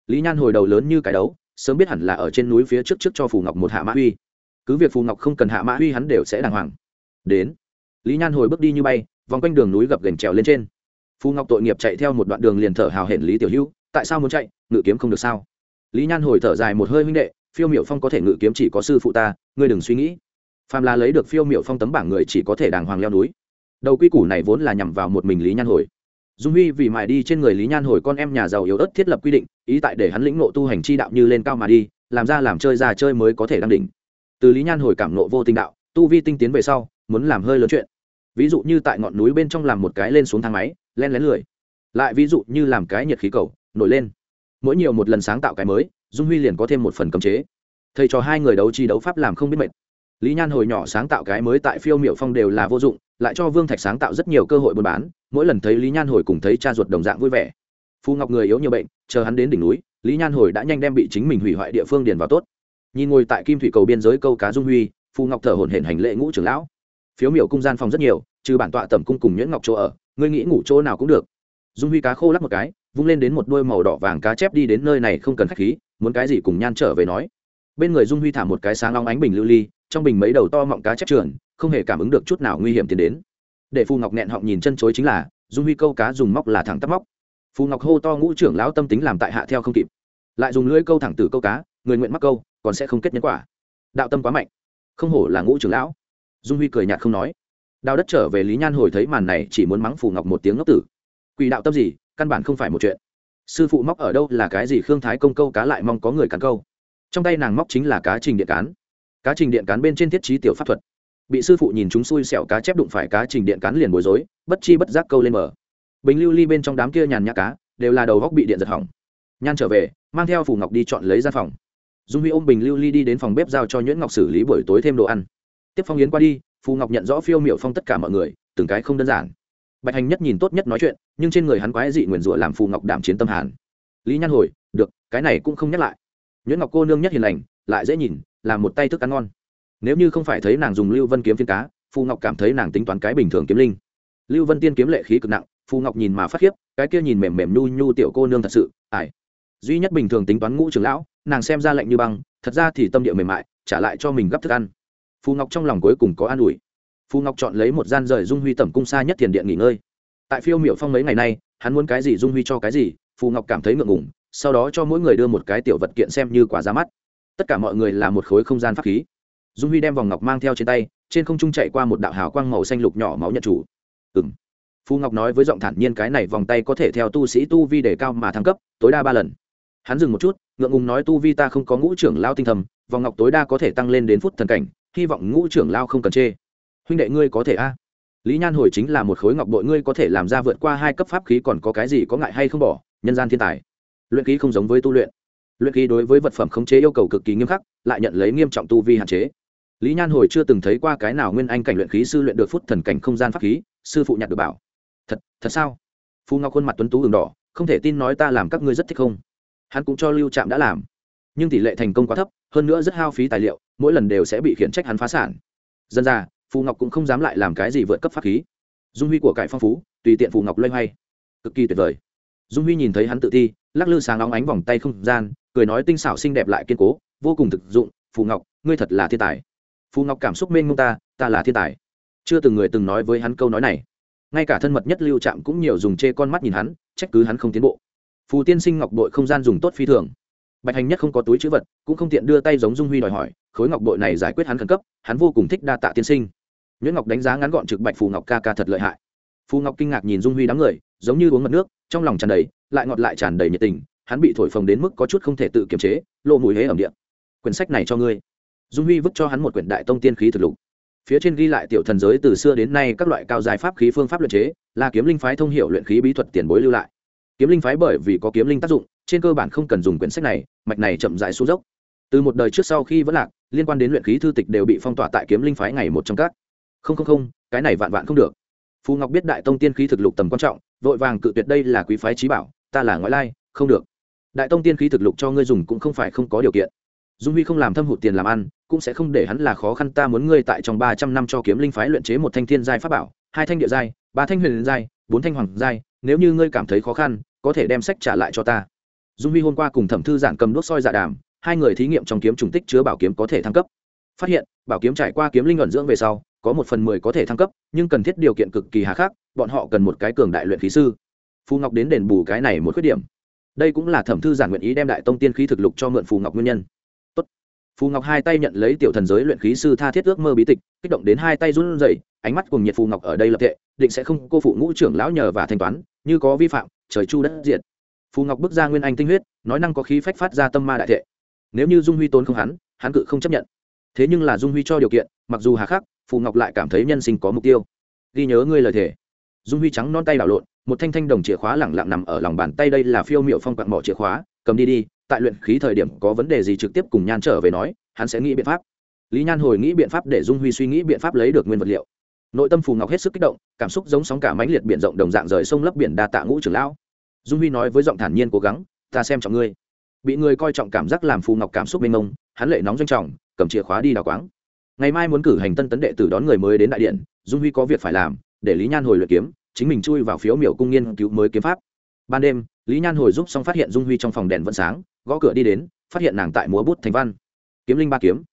Lý nhan hồi đầu lớn như cái đấu, sớm biết hẳn là ở trên núi phía trước trước cho phù ngọc một hạ mã huy cứ việc phù ngọc không cần hạ mã huy hắn đều sẽ đàng hoàng. Đến, lý nhan hồi bước đi như bay, vòng quanh đường núi gập gành trèo lên trên. Phù ngọc tội nghiệp chạy theo một đoạn đường liền thở hào hển lý tiểu hữu, tại sao muốn chạy, ngự kiếm không được sao? Lý nhan hồi thở dài một hơi huynh đệ, phiêu miểu phong có thể ngự kiếm chỉ có sư phụ ta, ngươi đừng suy nghĩ. Phàm là lấy được phiêu miểu phong tấm bảng người chỉ có thể đàng hoàng leo núi đầu quy củ này vốn là nhằm vào một mình lý nhan hồi. Dung huy vì mài đi trên người lý nhan hồi con em nhà giàu yếu ớt thiết lập quy định, ý tại để hắn lĩnh nộ tu hành chi đạo như lên cao mà đi, làm ra làm chơi ra chơi mới có thể đăng đỉnh. Từ lý nhan hồi cảm nộ vô tinh đạo, tu vi tinh tiến về sau, muốn làm hơi lớn chuyện. Ví dụ như tại ngọn núi bên trong làm một cái lên xuống thang máy len lén lười. Lại ví dụ như làm cái nhiệt khí cầu, nổi lên. Mỗi nhiều một lần sáng tạo cái mới, dung huy liền có thêm một phần cấm chế. Thầy trò hai người đấu chi đấu pháp làm không biết mệt lý nhan hồi nhỏ sáng tạo cái mới tại phiêu miệu phong đều là vô dụng, lại cho vương thạch sáng tạo rất nhiều cơ hội buôn bán, mỗi lần thấy lý nhan hồi cùng thấy cha ruột đồng dạng vui vẻ. Phù ngọc người yếu nhiều bệnh, chờ hắn đến đỉnh núi, lý nhan hồi đã nhanh đem bị chính mình hủy hoại địa phương điền vào tốt. Nhìn ngồi tại kim thủy cầu biên giới câu cá dung huy, phù ngọc thở hổn hển hành lệ ngũ trưởng lão. Phiếu miểu cung gian phòng rất nhiều, trừ bản tọa tẩm cung cùng nhuyễn ngọc chỗ ở, ngươi nghĩ ngủ chỗ nào cũng được. Dung huy cá khô lắc một cái, vung lên đến một đôi màu đỏ vàng cá chép đi đến nơi này không cần khách khí, muốn cái gì cùng nhan trở về nói. Bên người dung huy thả một cái sáng long ánh bình lưu ly trong bình mấy đầu to mọng cá chép trườn, không hề cảm ứng được chút nào nguy hiểm tiến đến. Để phù ngọc nghẹn họng nhìn chân chối chính là, dung huy câu cá dùng móc là thẳng tắp móc. Phù ngọc hô to ngũ trưởng lão tâm tính làm tại hạ theo không kịp. Lại dùng lưỡi câu thẳng từ câu cá, người nguyện mắc câu, còn sẽ không kết nhân quả. Đạo tâm quá mạnh, không hổ là ngũ trưởng lão. Dung huy cười nhạt không nói. Đào đất trở về lý nhan hồi thấy màn này chỉ muốn mắng phù ngọc một tiếng ngốc tử. Quỷ đạo tâm gì, căn bản không phải một chuyện. Sư phụ móc ở đâu là cái gì khương thái công câu cá lại mong có người cắn câu. Trong tay nàng móc chính là cá trình điện cán cá trình điện cán bên trên thiết trí tiểu pháp thuật. Bị sư phụ nhìn chúng xui xẻo cá chép đụng phải cá trình điện cán liền bối rối, bất chi bất giác câu lên mở. Bình lưu ly bên trong đám kia nhàn nhã cá đều là đầu góc bị điện giật hỏng. Nhan trở về, mang theo phù ngọc đi chọn lấy ra phòng. Dung huy ôm bình lưu ly đi đến phòng bếp giao cho nhuyễn ngọc xử lý buổi tối thêm đồ ăn. Tiếp phong yến qua đi, phù ngọc nhận rõ phiêu miệu phong tất cả mọi người, từng cái không đơn giản. Bạch hành nhất nhìn tốt nhất nói chuyện, nhưng trên người hắn quái dị nguyền rủa làm phù ngọc đảm chiến tâm hàn. Lý nhan hồi, được, cái này cũng không nhắc lại. Nhuyễn ngọc cô nương nhất hiền lành, lại dễ nhìn làm một tay thức ăn ngon. Nếu như không phải thấy nàng dùng lưu vân kiếm phiên cá, phù ngọc cảm thấy nàng tính toán cái bình thường kiếm linh. Lưu vân tiên kiếm lệ khí cực nặng, phù ngọc nhìn mà phát khiếp, cái kia nhìn mềm mềm nhu nhu tiểu cô nương thật sự ải duy nhất bình thường tính toán ngũ trưởng lão, nàng xem ra lạnh như băng, thật ra thì tâm địa mềm mại, trả lại cho mình gấp thức ăn. Phù ngọc trong lòng cuối cùng có an ủi. Phù ngọc chọn lấy một gian rời dung huy tẩm cung xa nhất thiền điện nghỉ ngơi. Tại phiêu miệu phong mấy ngày nay, hắn muốn cái gì dung huy cho cái gì, phù ngọc cảm thấy ngượng ngùng, sau đó cho mỗi người đưa một cái tiểu vật kiện xem như quả ra mắt tất cả mọi người là một khối không gian pháp khí. Dung huy đem vòng ngọc mang theo trên tay, trên không trung chạy qua một đạo hào quang màu xanh lục nhỏ máu nhận chủ. Ừ m phù ngọc nói với giọng thản nhiên cái này vòng tay có thể theo tu sĩ tu vi đề cao mà thăng cấp, tối đa ba lần. Hắn dừng một chút, ngượng ngùng nói tu vi ta không có ngũ trưởng lao tinh thầm, vòng ngọc tối đa có thể tăng lên đến phút thần cảnh, hy vọng ngũ trưởng lao không cần chê. Huynh đệ ngươi có thể a? Lý nhan hồi chính là một khối ngọc bội, ngươi có thể làm ra vượt qua hai cấp pháp khí còn có cái gì có ngại hay không bỏ, nhân gian thiên tài. Luyện khí không giống với tu luyện luyện khí đối với vật phẩm khống chế yêu cầu cực kỳ nghiêm khắc, lại nhận lấy nghiêm trọng tu vi hạn chế. Lý nhan hồi chưa từng thấy qua cái nào nguyên anh cảnh luyện khí sư luyện được phút thần cảnh không gian pháp khí, sư phụ nhặt được bảo. Thật thật sao? Phu ngọc khuôn mặt tuấn tú đường đỏ, không thể tin nói ta làm các ngươi rất thích không? Hắn cũng cho lưu trạm đã làm. Nhưng tỷ lệ thành công quá thấp, hơn nữa rất hao phí tài liệu, mỗi lần đều sẽ bị khiển trách hắn phá sản. Dân ra phù ngọc cũng không dám lại làm cái gì vượt cấp pháp khí. Dung huy của cải phong phú, tùy tiện phù ngọc loay hoay. Cực kỳ tuyệt vời. Dung huy nhìn thấy hắn tự thi, lắc lư sáng óng ánh vòng tay không gian cười nói tinh xảo xinh đẹp lại kiên cố, vô cùng thực dụng, phù ngọc, ngươi thật là thiên tài. Phù ngọc cảm xúc mênh mông ta ta là thiên tài. Chưa từng người từng nói với hắn câu nói này. Ngay cả thân mật nhất lưu trạm cũng nhiều dùng chê con mắt nhìn hắn, trách cứ hắn không tiến bộ. Phù tiên sinh ngọc bội không gian dùng tốt phi thường. Bạch hành nhất không có túi chữ vật, cũng không tiện đưa tay giống dung huy đòi hỏi, khối ngọc bội này giải quyết hắn khẩn cấp, hắn vô cùng thích đa tạ tiên sinh. Nguyễn ngọc đánh giá ngắn gọn trực bạch phù ngọc ca ca thật lợi hại. Phù ngọc kinh ngạc nhìn dung huy đám người, giống như uống mật nước, trong lòng tràn đầy, lại ngọt lại tràn đầy nhiệt tình hắn bị thổi phồng đến mức có chút không thể tự kiềm chế, lộ mùi hế ẩm điện quyển sách này cho ngươi. Dung huy vứt cho hắn một quyển đại tông tiên khí thực lục. Phía trên ghi lại tiểu thần giới từ xưa đến nay các loại cao dài pháp khí phương pháp luyện chế, là kiếm linh phái thông hiệu luyện khí bí thuật tiền bối lưu lại. Kiếm linh phái bởi vì có kiếm linh tác dụng, trên cơ bản không cần dùng quyển sách này, mạch này chậm dài xuống dốc. Từ một đời trước sau khi vẫn lạc, liên quan đến luyện khí thư tịch đều bị phong tỏa tại kiếm linh phái ngày một trong các. Không không không, cái này vạn vạn không được. Phù ngọc biết đại tông tiên khí thực lục tầm quan trọng, vội vàng cự tuyệt đây là quý phái trí bảo, ta là ngoại lai, không được đại tông tiên khí thực lục cho ngươi dùng cũng không phải không có điều kiện. Dung huy không làm thâm hụt tiền làm ăn, cũng sẽ không để hắn là khó khăn ta muốn ngươi tại trong ba trăm năm cho kiếm linh phái luyện chế một thanh thiên giai pháp bảo, hai thanh địa giai, ba thanh huyền giai, bốn thanh hoàng giai, nếu như ngươi cảm thấy khó khăn, có thể đem sách trả lại cho ta. Dung huy hôm qua cùng thẩm thư giản cầm đốt soi dạ đàm, hai người thí nghiệm trong kiếm trùng tích chứa bảo kiếm có thể thăng cấp. Phát hiện, bảo kiếm trải qua kiếm linh luận dưỡng về sau, có một phần mười có thể thăng cấp, nhưng cần thiết điều kiện cực kỳ hà khắc, bọn họ cần một cái cường đại luyện khí sư. Phù ngọc đến đền bù cái này một khuyết điểm đây cũng là thẩm thư giản nguyện ý đem đại tông tiên khí thực lục cho mượn phù ngọc nguyên nhân. Tốt. phù ngọc hai tay nhận lấy tiểu thần giới luyện khí sư tha thiết ước mơ bí tịch, kích động đến hai tay run rẩy, ánh mắt cùng nhiệt phù ngọc ở đây lập tệ định sẽ không cô phụ ngũ trưởng lão nhờ và thanh toán, như có vi phạm, trời chu đất diệt. Phù ngọc bước ra nguyên anh tinh huyết, nói năng có khí phách phát ra tâm ma đại thệ. Nếu như dung huy tôn không hắn hắn cự không chấp nhận. Thế nhưng là dung huy cho điều kiện, mặc dù hà khắc, phù ngọc lại cảm thấy nhân sinh có mục tiêu. Ghi nhớ ngươi lời thề. Dung huy trắng non tay đảo lộn một thanh thanh đồng chìa khóa lẳng lặng nằm ở lòng bàn tay đây là phiêu miệu phong quặng mỏ chìa khóa, cầm đi đi, tại luyện khí thời điểm có vấn đề gì trực tiếp cùng nhan trở về nói, hắn sẽ nghĩ biện pháp. Lý nhan hồi nghĩ biện pháp để dung huy suy nghĩ biện pháp lấy được nguyên vật liệu. Nội tâm phù ngọc hết sức kích động, cảm xúc giống sóng cả mãnh liệt biển rộng đồng dạng rời sông lấp biển đa tạ ngũ trưởng lão. Dung huy nói với giọng thản nhiên cố gắng, ta xem trọng ngươi. Bị người coi trọng cảm giác làm phù ngọc cảm xúc mênh mông, hắn lệ nóng doanh trọng, cầm chìa khóa đi đào quáng. Ngày mai muốn cử hành tân tấn đệ tử đón người mới đến đại điện, dung huy có việc phải làm, để lý nhan hồi luyện kiếm chính mình chui vào phiếu miểu cung nghiên cứu mới kiếm pháp. Ban đêm, lý nhan hồi giúp xong phát hiện dung huy trong phòng đèn vẫn sáng, gõ cửa đi đến, phát hiện nàng tại múa bút thành văn. Kiếm linh ba kiếm.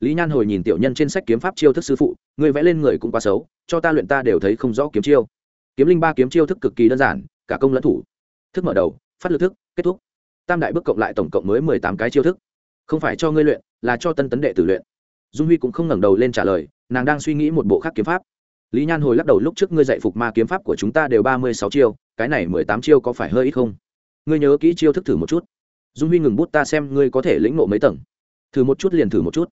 Lý nhan hồi nhìn tiểu nhân trên sách kiếm pháp chiêu thức sư phụ, người vẽ lên người cũng quá xấu, cho ta luyện ta đều thấy không rõ kiếm chiêu. Kiếm linh ba kiếm chiêu thức cực kỳ đơn giản, cả công lẫn thủ. Thức mở đầu, phát lực thức, kết thúc. Tam đại bước cộng lại tổng cộng mới mười tám cái chiêu thức. Không phải cho ngươi luyện, là cho tân tấn đệ tử luyện. Dung huy cũng không ngẩng đầu lên trả lời, nàng đang suy nghĩ một bộ khác kiếm pháp lý nhan hồi lắc đầu lúc trước ngươi dạy phục ma kiếm pháp của chúng ta đều ba mươi sáu chiêu, cái này mười tám chiêu có phải hơi ít không? Ngươi nhớ kỹ chiêu thức thử một chút. Dung huy ngừng bút ta xem ngươi có thể lĩnh nộ mấy tầng. Thử một chút liền thử một chút.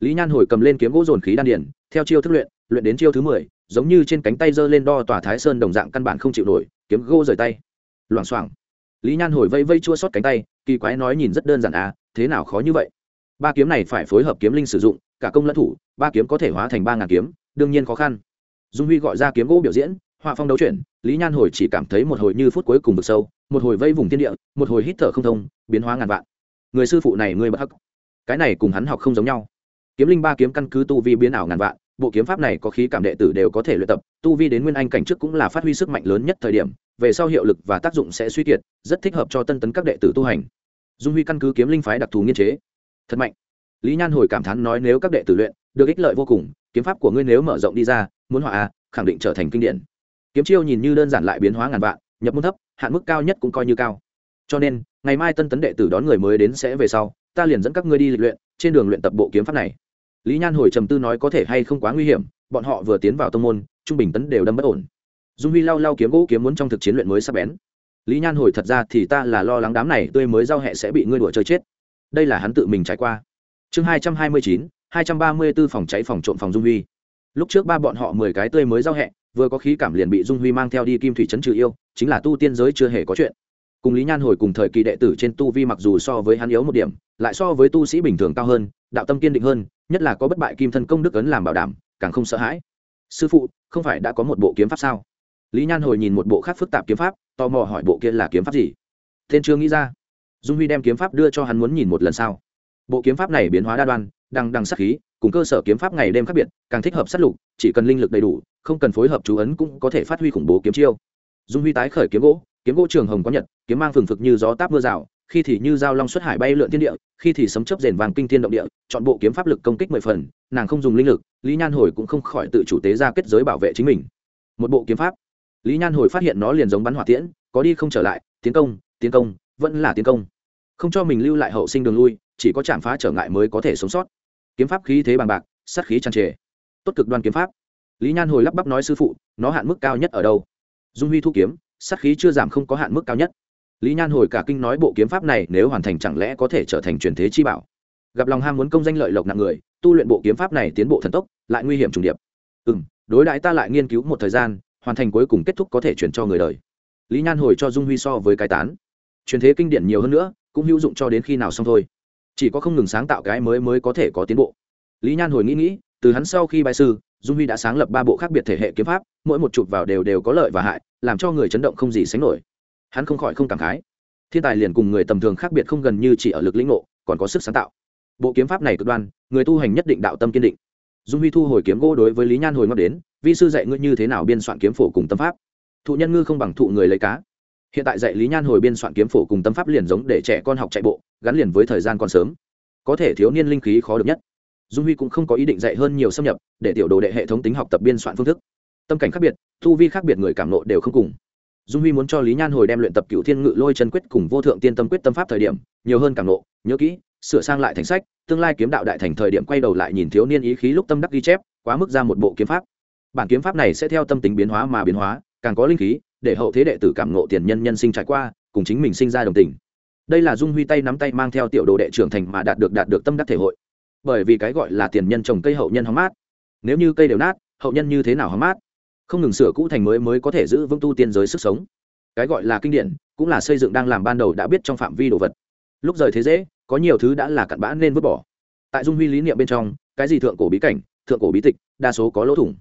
Lý nhan hồi cầm lên kiếm gỗ dồn khí đan điển theo chiêu thức luyện luyện đến chiêu thứ mười, giống như trên cánh tay giơ lên đo tòa thái sơn đồng dạng căn bản không chịu nổi, kiếm gỗ rời tay. Loảng xoảng. Lý nhan hồi vây vây chua sót cánh tay, kỳ quái nói nhìn rất đơn giản à thế nào khó như vậy? Ba kiếm này phải phối hợp kiếm linh sử dụng, cả công lẫn thủ, ba kiếm có thể hóa thành ba ngàn kiếm, đương nhiên khó khăn dung huy gọi ra kiếm gỗ biểu diễn, họa phong đấu chuyển, lý nhan hồi chỉ cảm thấy một hồi như phút cuối cùng vực sâu, một hồi vây vùng thiên địa, một hồi hít thở không thông, biến hóa ngàn vạn. Người sư phụ này người bất hắc. Cái này cùng hắn học không giống nhau. Kiếm linh ba kiếm căn cứ tu vi biến ảo ngàn vạn, bộ kiếm pháp này có khí cảm đệ tử đều có thể luyện tập, tu vi đến nguyên anh cảnh trước cũng là phát huy sức mạnh lớn nhất thời điểm, về sau hiệu lực và tác dụng sẽ suy kiệt, rất thích hợp cho tân tấn các đệ tử tu hành. Dung huy căn cứ kiếm linh phái đặc thù nghiên chế. Thật mạnh. Lý nhan hồi cảm thán nói nếu các đệ tử luyện, được ích lợi vô cùng, kiếm pháp của ngươi nếu mở rộng đi ra muốn họa a, khẳng định trở thành kinh điển. Kiếm chiêu nhìn như đơn giản lại biến hóa ngàn vạn, nhập môn thấp, hạn mức cao nhất cũng coi như cao. Cho nên, ngày mai tân tấn đệ tử đón người mới đến sẽ về sau, ta liền dẫn các ngươi đi lịch luyện, trên đường luyện tập bộ kiếm pháp này. Lý nhan hồi trầm tư nói có thể hay không quá nguy hiểm, bọn họ vừa tiến vào tông môn, trung bình tấn đều đâm bất ổn. Dung huy lau lau kiếm gỗ kiếm muốn trong thực chiến luyện mới sắp bén. Lý nhan hồi thật ra thì ta là lo lắng đám này tươi mới giao hẹ sẽ bị ngươi đùa chơi chết. Đây là hắn tự mình trải qua. Chương hai trăm hai mươi chín, hai trăm ba mươi b ố phòng cháy phòng trộm phòng dung huy lúc trước ba bọn họ mười cái tươi mới giao hẹ, vừa có khí cảm liền bị dung huy mang theo đi kim thủy trấn trừ yêu, chính là tu tiên giới chưa hề có chuyện. Cùng lý nhan hồi cùng thời kỳ đệ tử trên tu vi mặc dù so với hắn yếu một điểm, lại so với tu sĩ bình thường cao hơn, đạo tâm kiên định hơn, nhất là có bất bại kim thân công đức ấn làm bảo đảm, càng không sợ hãi. Sư phụ, không phải đã có một bộ kiếm pháp sao? Lý nhan hồi nhìn một bộ khác phức tạp kiếm pháp, tò mò hỏi bộ kia là kiếm pháp gì? Tên chưa nghĩ ra. Dung huy đem kiếm pháp đưa cho hắn muốn nhìn một lần sau bộ kiếm pháp này biến hóa đa đoan đằng đằng sắc khí, cùng cơ sở kiếm pháp ngày đêm khác biệt, càng thích hợp sát lục, chỉ cần linh lực đầy đủ, không cần phối hợp chú ấn cũng có thể phát huy khủng bố kiếm chiêu. Dung huy tái khởi kiếm gỗ kiếm gỗ trường hồng có nhật, kiếm mang phừng phực như gió táp mưa rào, khi thì như dao long xuất hải bay lượn thiên địa, khi thì sấm chớp rền vàng kinh thiên động địa, chọn bộ kiếm pháp lực công kích mười phần, nàng không dùng linh lực, lý nhan hồi cũng không khỏi tự chủ tế ra kết giới bảo vệ chính mình. Một bộ kiếm pháp. Lý nhan hồi phát hiện nó liền giống bắn hỏa tiễn, có đi không trở lại, tiến công tiến công, vẫn là tiến công. Không cho mình lưu lại hậu sinh đường lui chỉ có chạm phá trở ngại mới có thể sống sót. Kiếm pháp khí thế bằng bạc, sát khí tràn trề. Tốt cực đoan kiếm pháp. Lý nhan hồi lắp bắp nói sư phụ, nó hạn mức cao nhất ở đâu? Dung huy thu kiếm, sát khí chưa giảm không có hạn mức cao nhất. Lý nhan hồi cả kinh nói bộ kiếm pháp này nếu hoàn thành chẳng lẽ có thể trở thành truyền thế chi bảo? Gặp lòng ham muốn công danh lợi lộc nặng người, tu luyện bộ kiếm pháp này tiến bộ thần tốc, lại nguy hiểm trùng điệp. Ừ m đối đãi ta lại nghiên cứu một thời gian, hoàn thành cuối cùng kết thúc có thể chuyển cho người đời. Lý nhan hồi cho dung huy so với cái tán. Truyền thế kinh điển nhiều hơn nữa, cũng hữu dụng cho đến khi nào xong thôi chỉ có không ngừng sáng tạo cái mới mới có thể có tiến bộ. Lý nhan hồi nghĩ nghĩ, từ hắn sau khi bài sư, dung huy đã sáng lập ba bộ khác biệt thể hệ kiếm pháp, mỗi một chụp vào đều đều có lợi và hại, làm cho người chấn động không gì sánh nổi. Hắn không khỏi không cảm khái. Thiên tài liền cùng người tầm thường khác biệt không gần như chỉ ở lực lĩnh ngộ, còn có sức sáng tạo. Bộ kiếm pháp này cực đoan, người tu hành nhất định đạo tâm kiên định. Dung huy thu hồi kiếm gỗ đối với lý nhan hồi ngọc đến, vi sư dạy ngươi như thế nào biên soạn kiếm phổ cùng tâm pháp? Thụ nhân ngư không bằng thụ người lấy cá. Hiện tại dạy lý nhan hồi biên soạn kiếm phổ cùng tâm pháp liền giống để trẻ con học chạy bộ gắn liền với thời gian còn sớm. Có thể thiếu niên linh khí khó được nhất. Dung huy cũng không có ý định dạy hơn nhiều xâm nhập, để tiểu đồ đệ hệ thống tính học tập biên soạn phương thức. Tâm cảnh khác biệt thu vi khác biệt người cảm nộ đều không cùng. Dung huy muốn cho lý nhan hồi đem luyện tập cựu thiên ngự lôi chân quyết cùng vô thượng tiên tâm quyết tâm pháp thời điểm, nhiều hơn cảm nộ, nhớ kỹ, sửa sang lại thành sách, tương lai kiếm đạo đại thành thời điểm quay đầu lại nhìn thiếu niên ý khí lúc tâm đắc ghi chép, quá mức ra một bộ kiếm pháp. Bản kiếm pháp này sẽ theo tâm tính biến hóa mà biến hóa, càng có linh khí, để hậu thế đệ tử cảm nộ tiền nhân nhân sinh trải qua, cùng chính mình sinh ra đồng tình đây là dung huy tay nắm tay mang theo tiểu đồ đệ trưởng thành mà đạt được đạt được tâm đắc thể hội. Bởi vì cái gọi là tiền nhân trồng cây hậu nhân hóng mát. Nếu như cây đều nát, hậu nhân như thế nào hóng mát? Không ngừng sửa cũ thành mới mới có thể giữ vững tu tiên giới sức sống. Cái gọi là kinh điển, cũng là xây dựng đang làm ban đầu đã biết trong phạm vi đồ vật. Lúc rời thế dễ, có nhiều thứ đã là cặn bã nên vứt bỏ. Tại dung huy lý niệm bên trong, cái gì thượng cổ bí cảnh, thượng cổ bí tịch, đa số có lỗ thủng.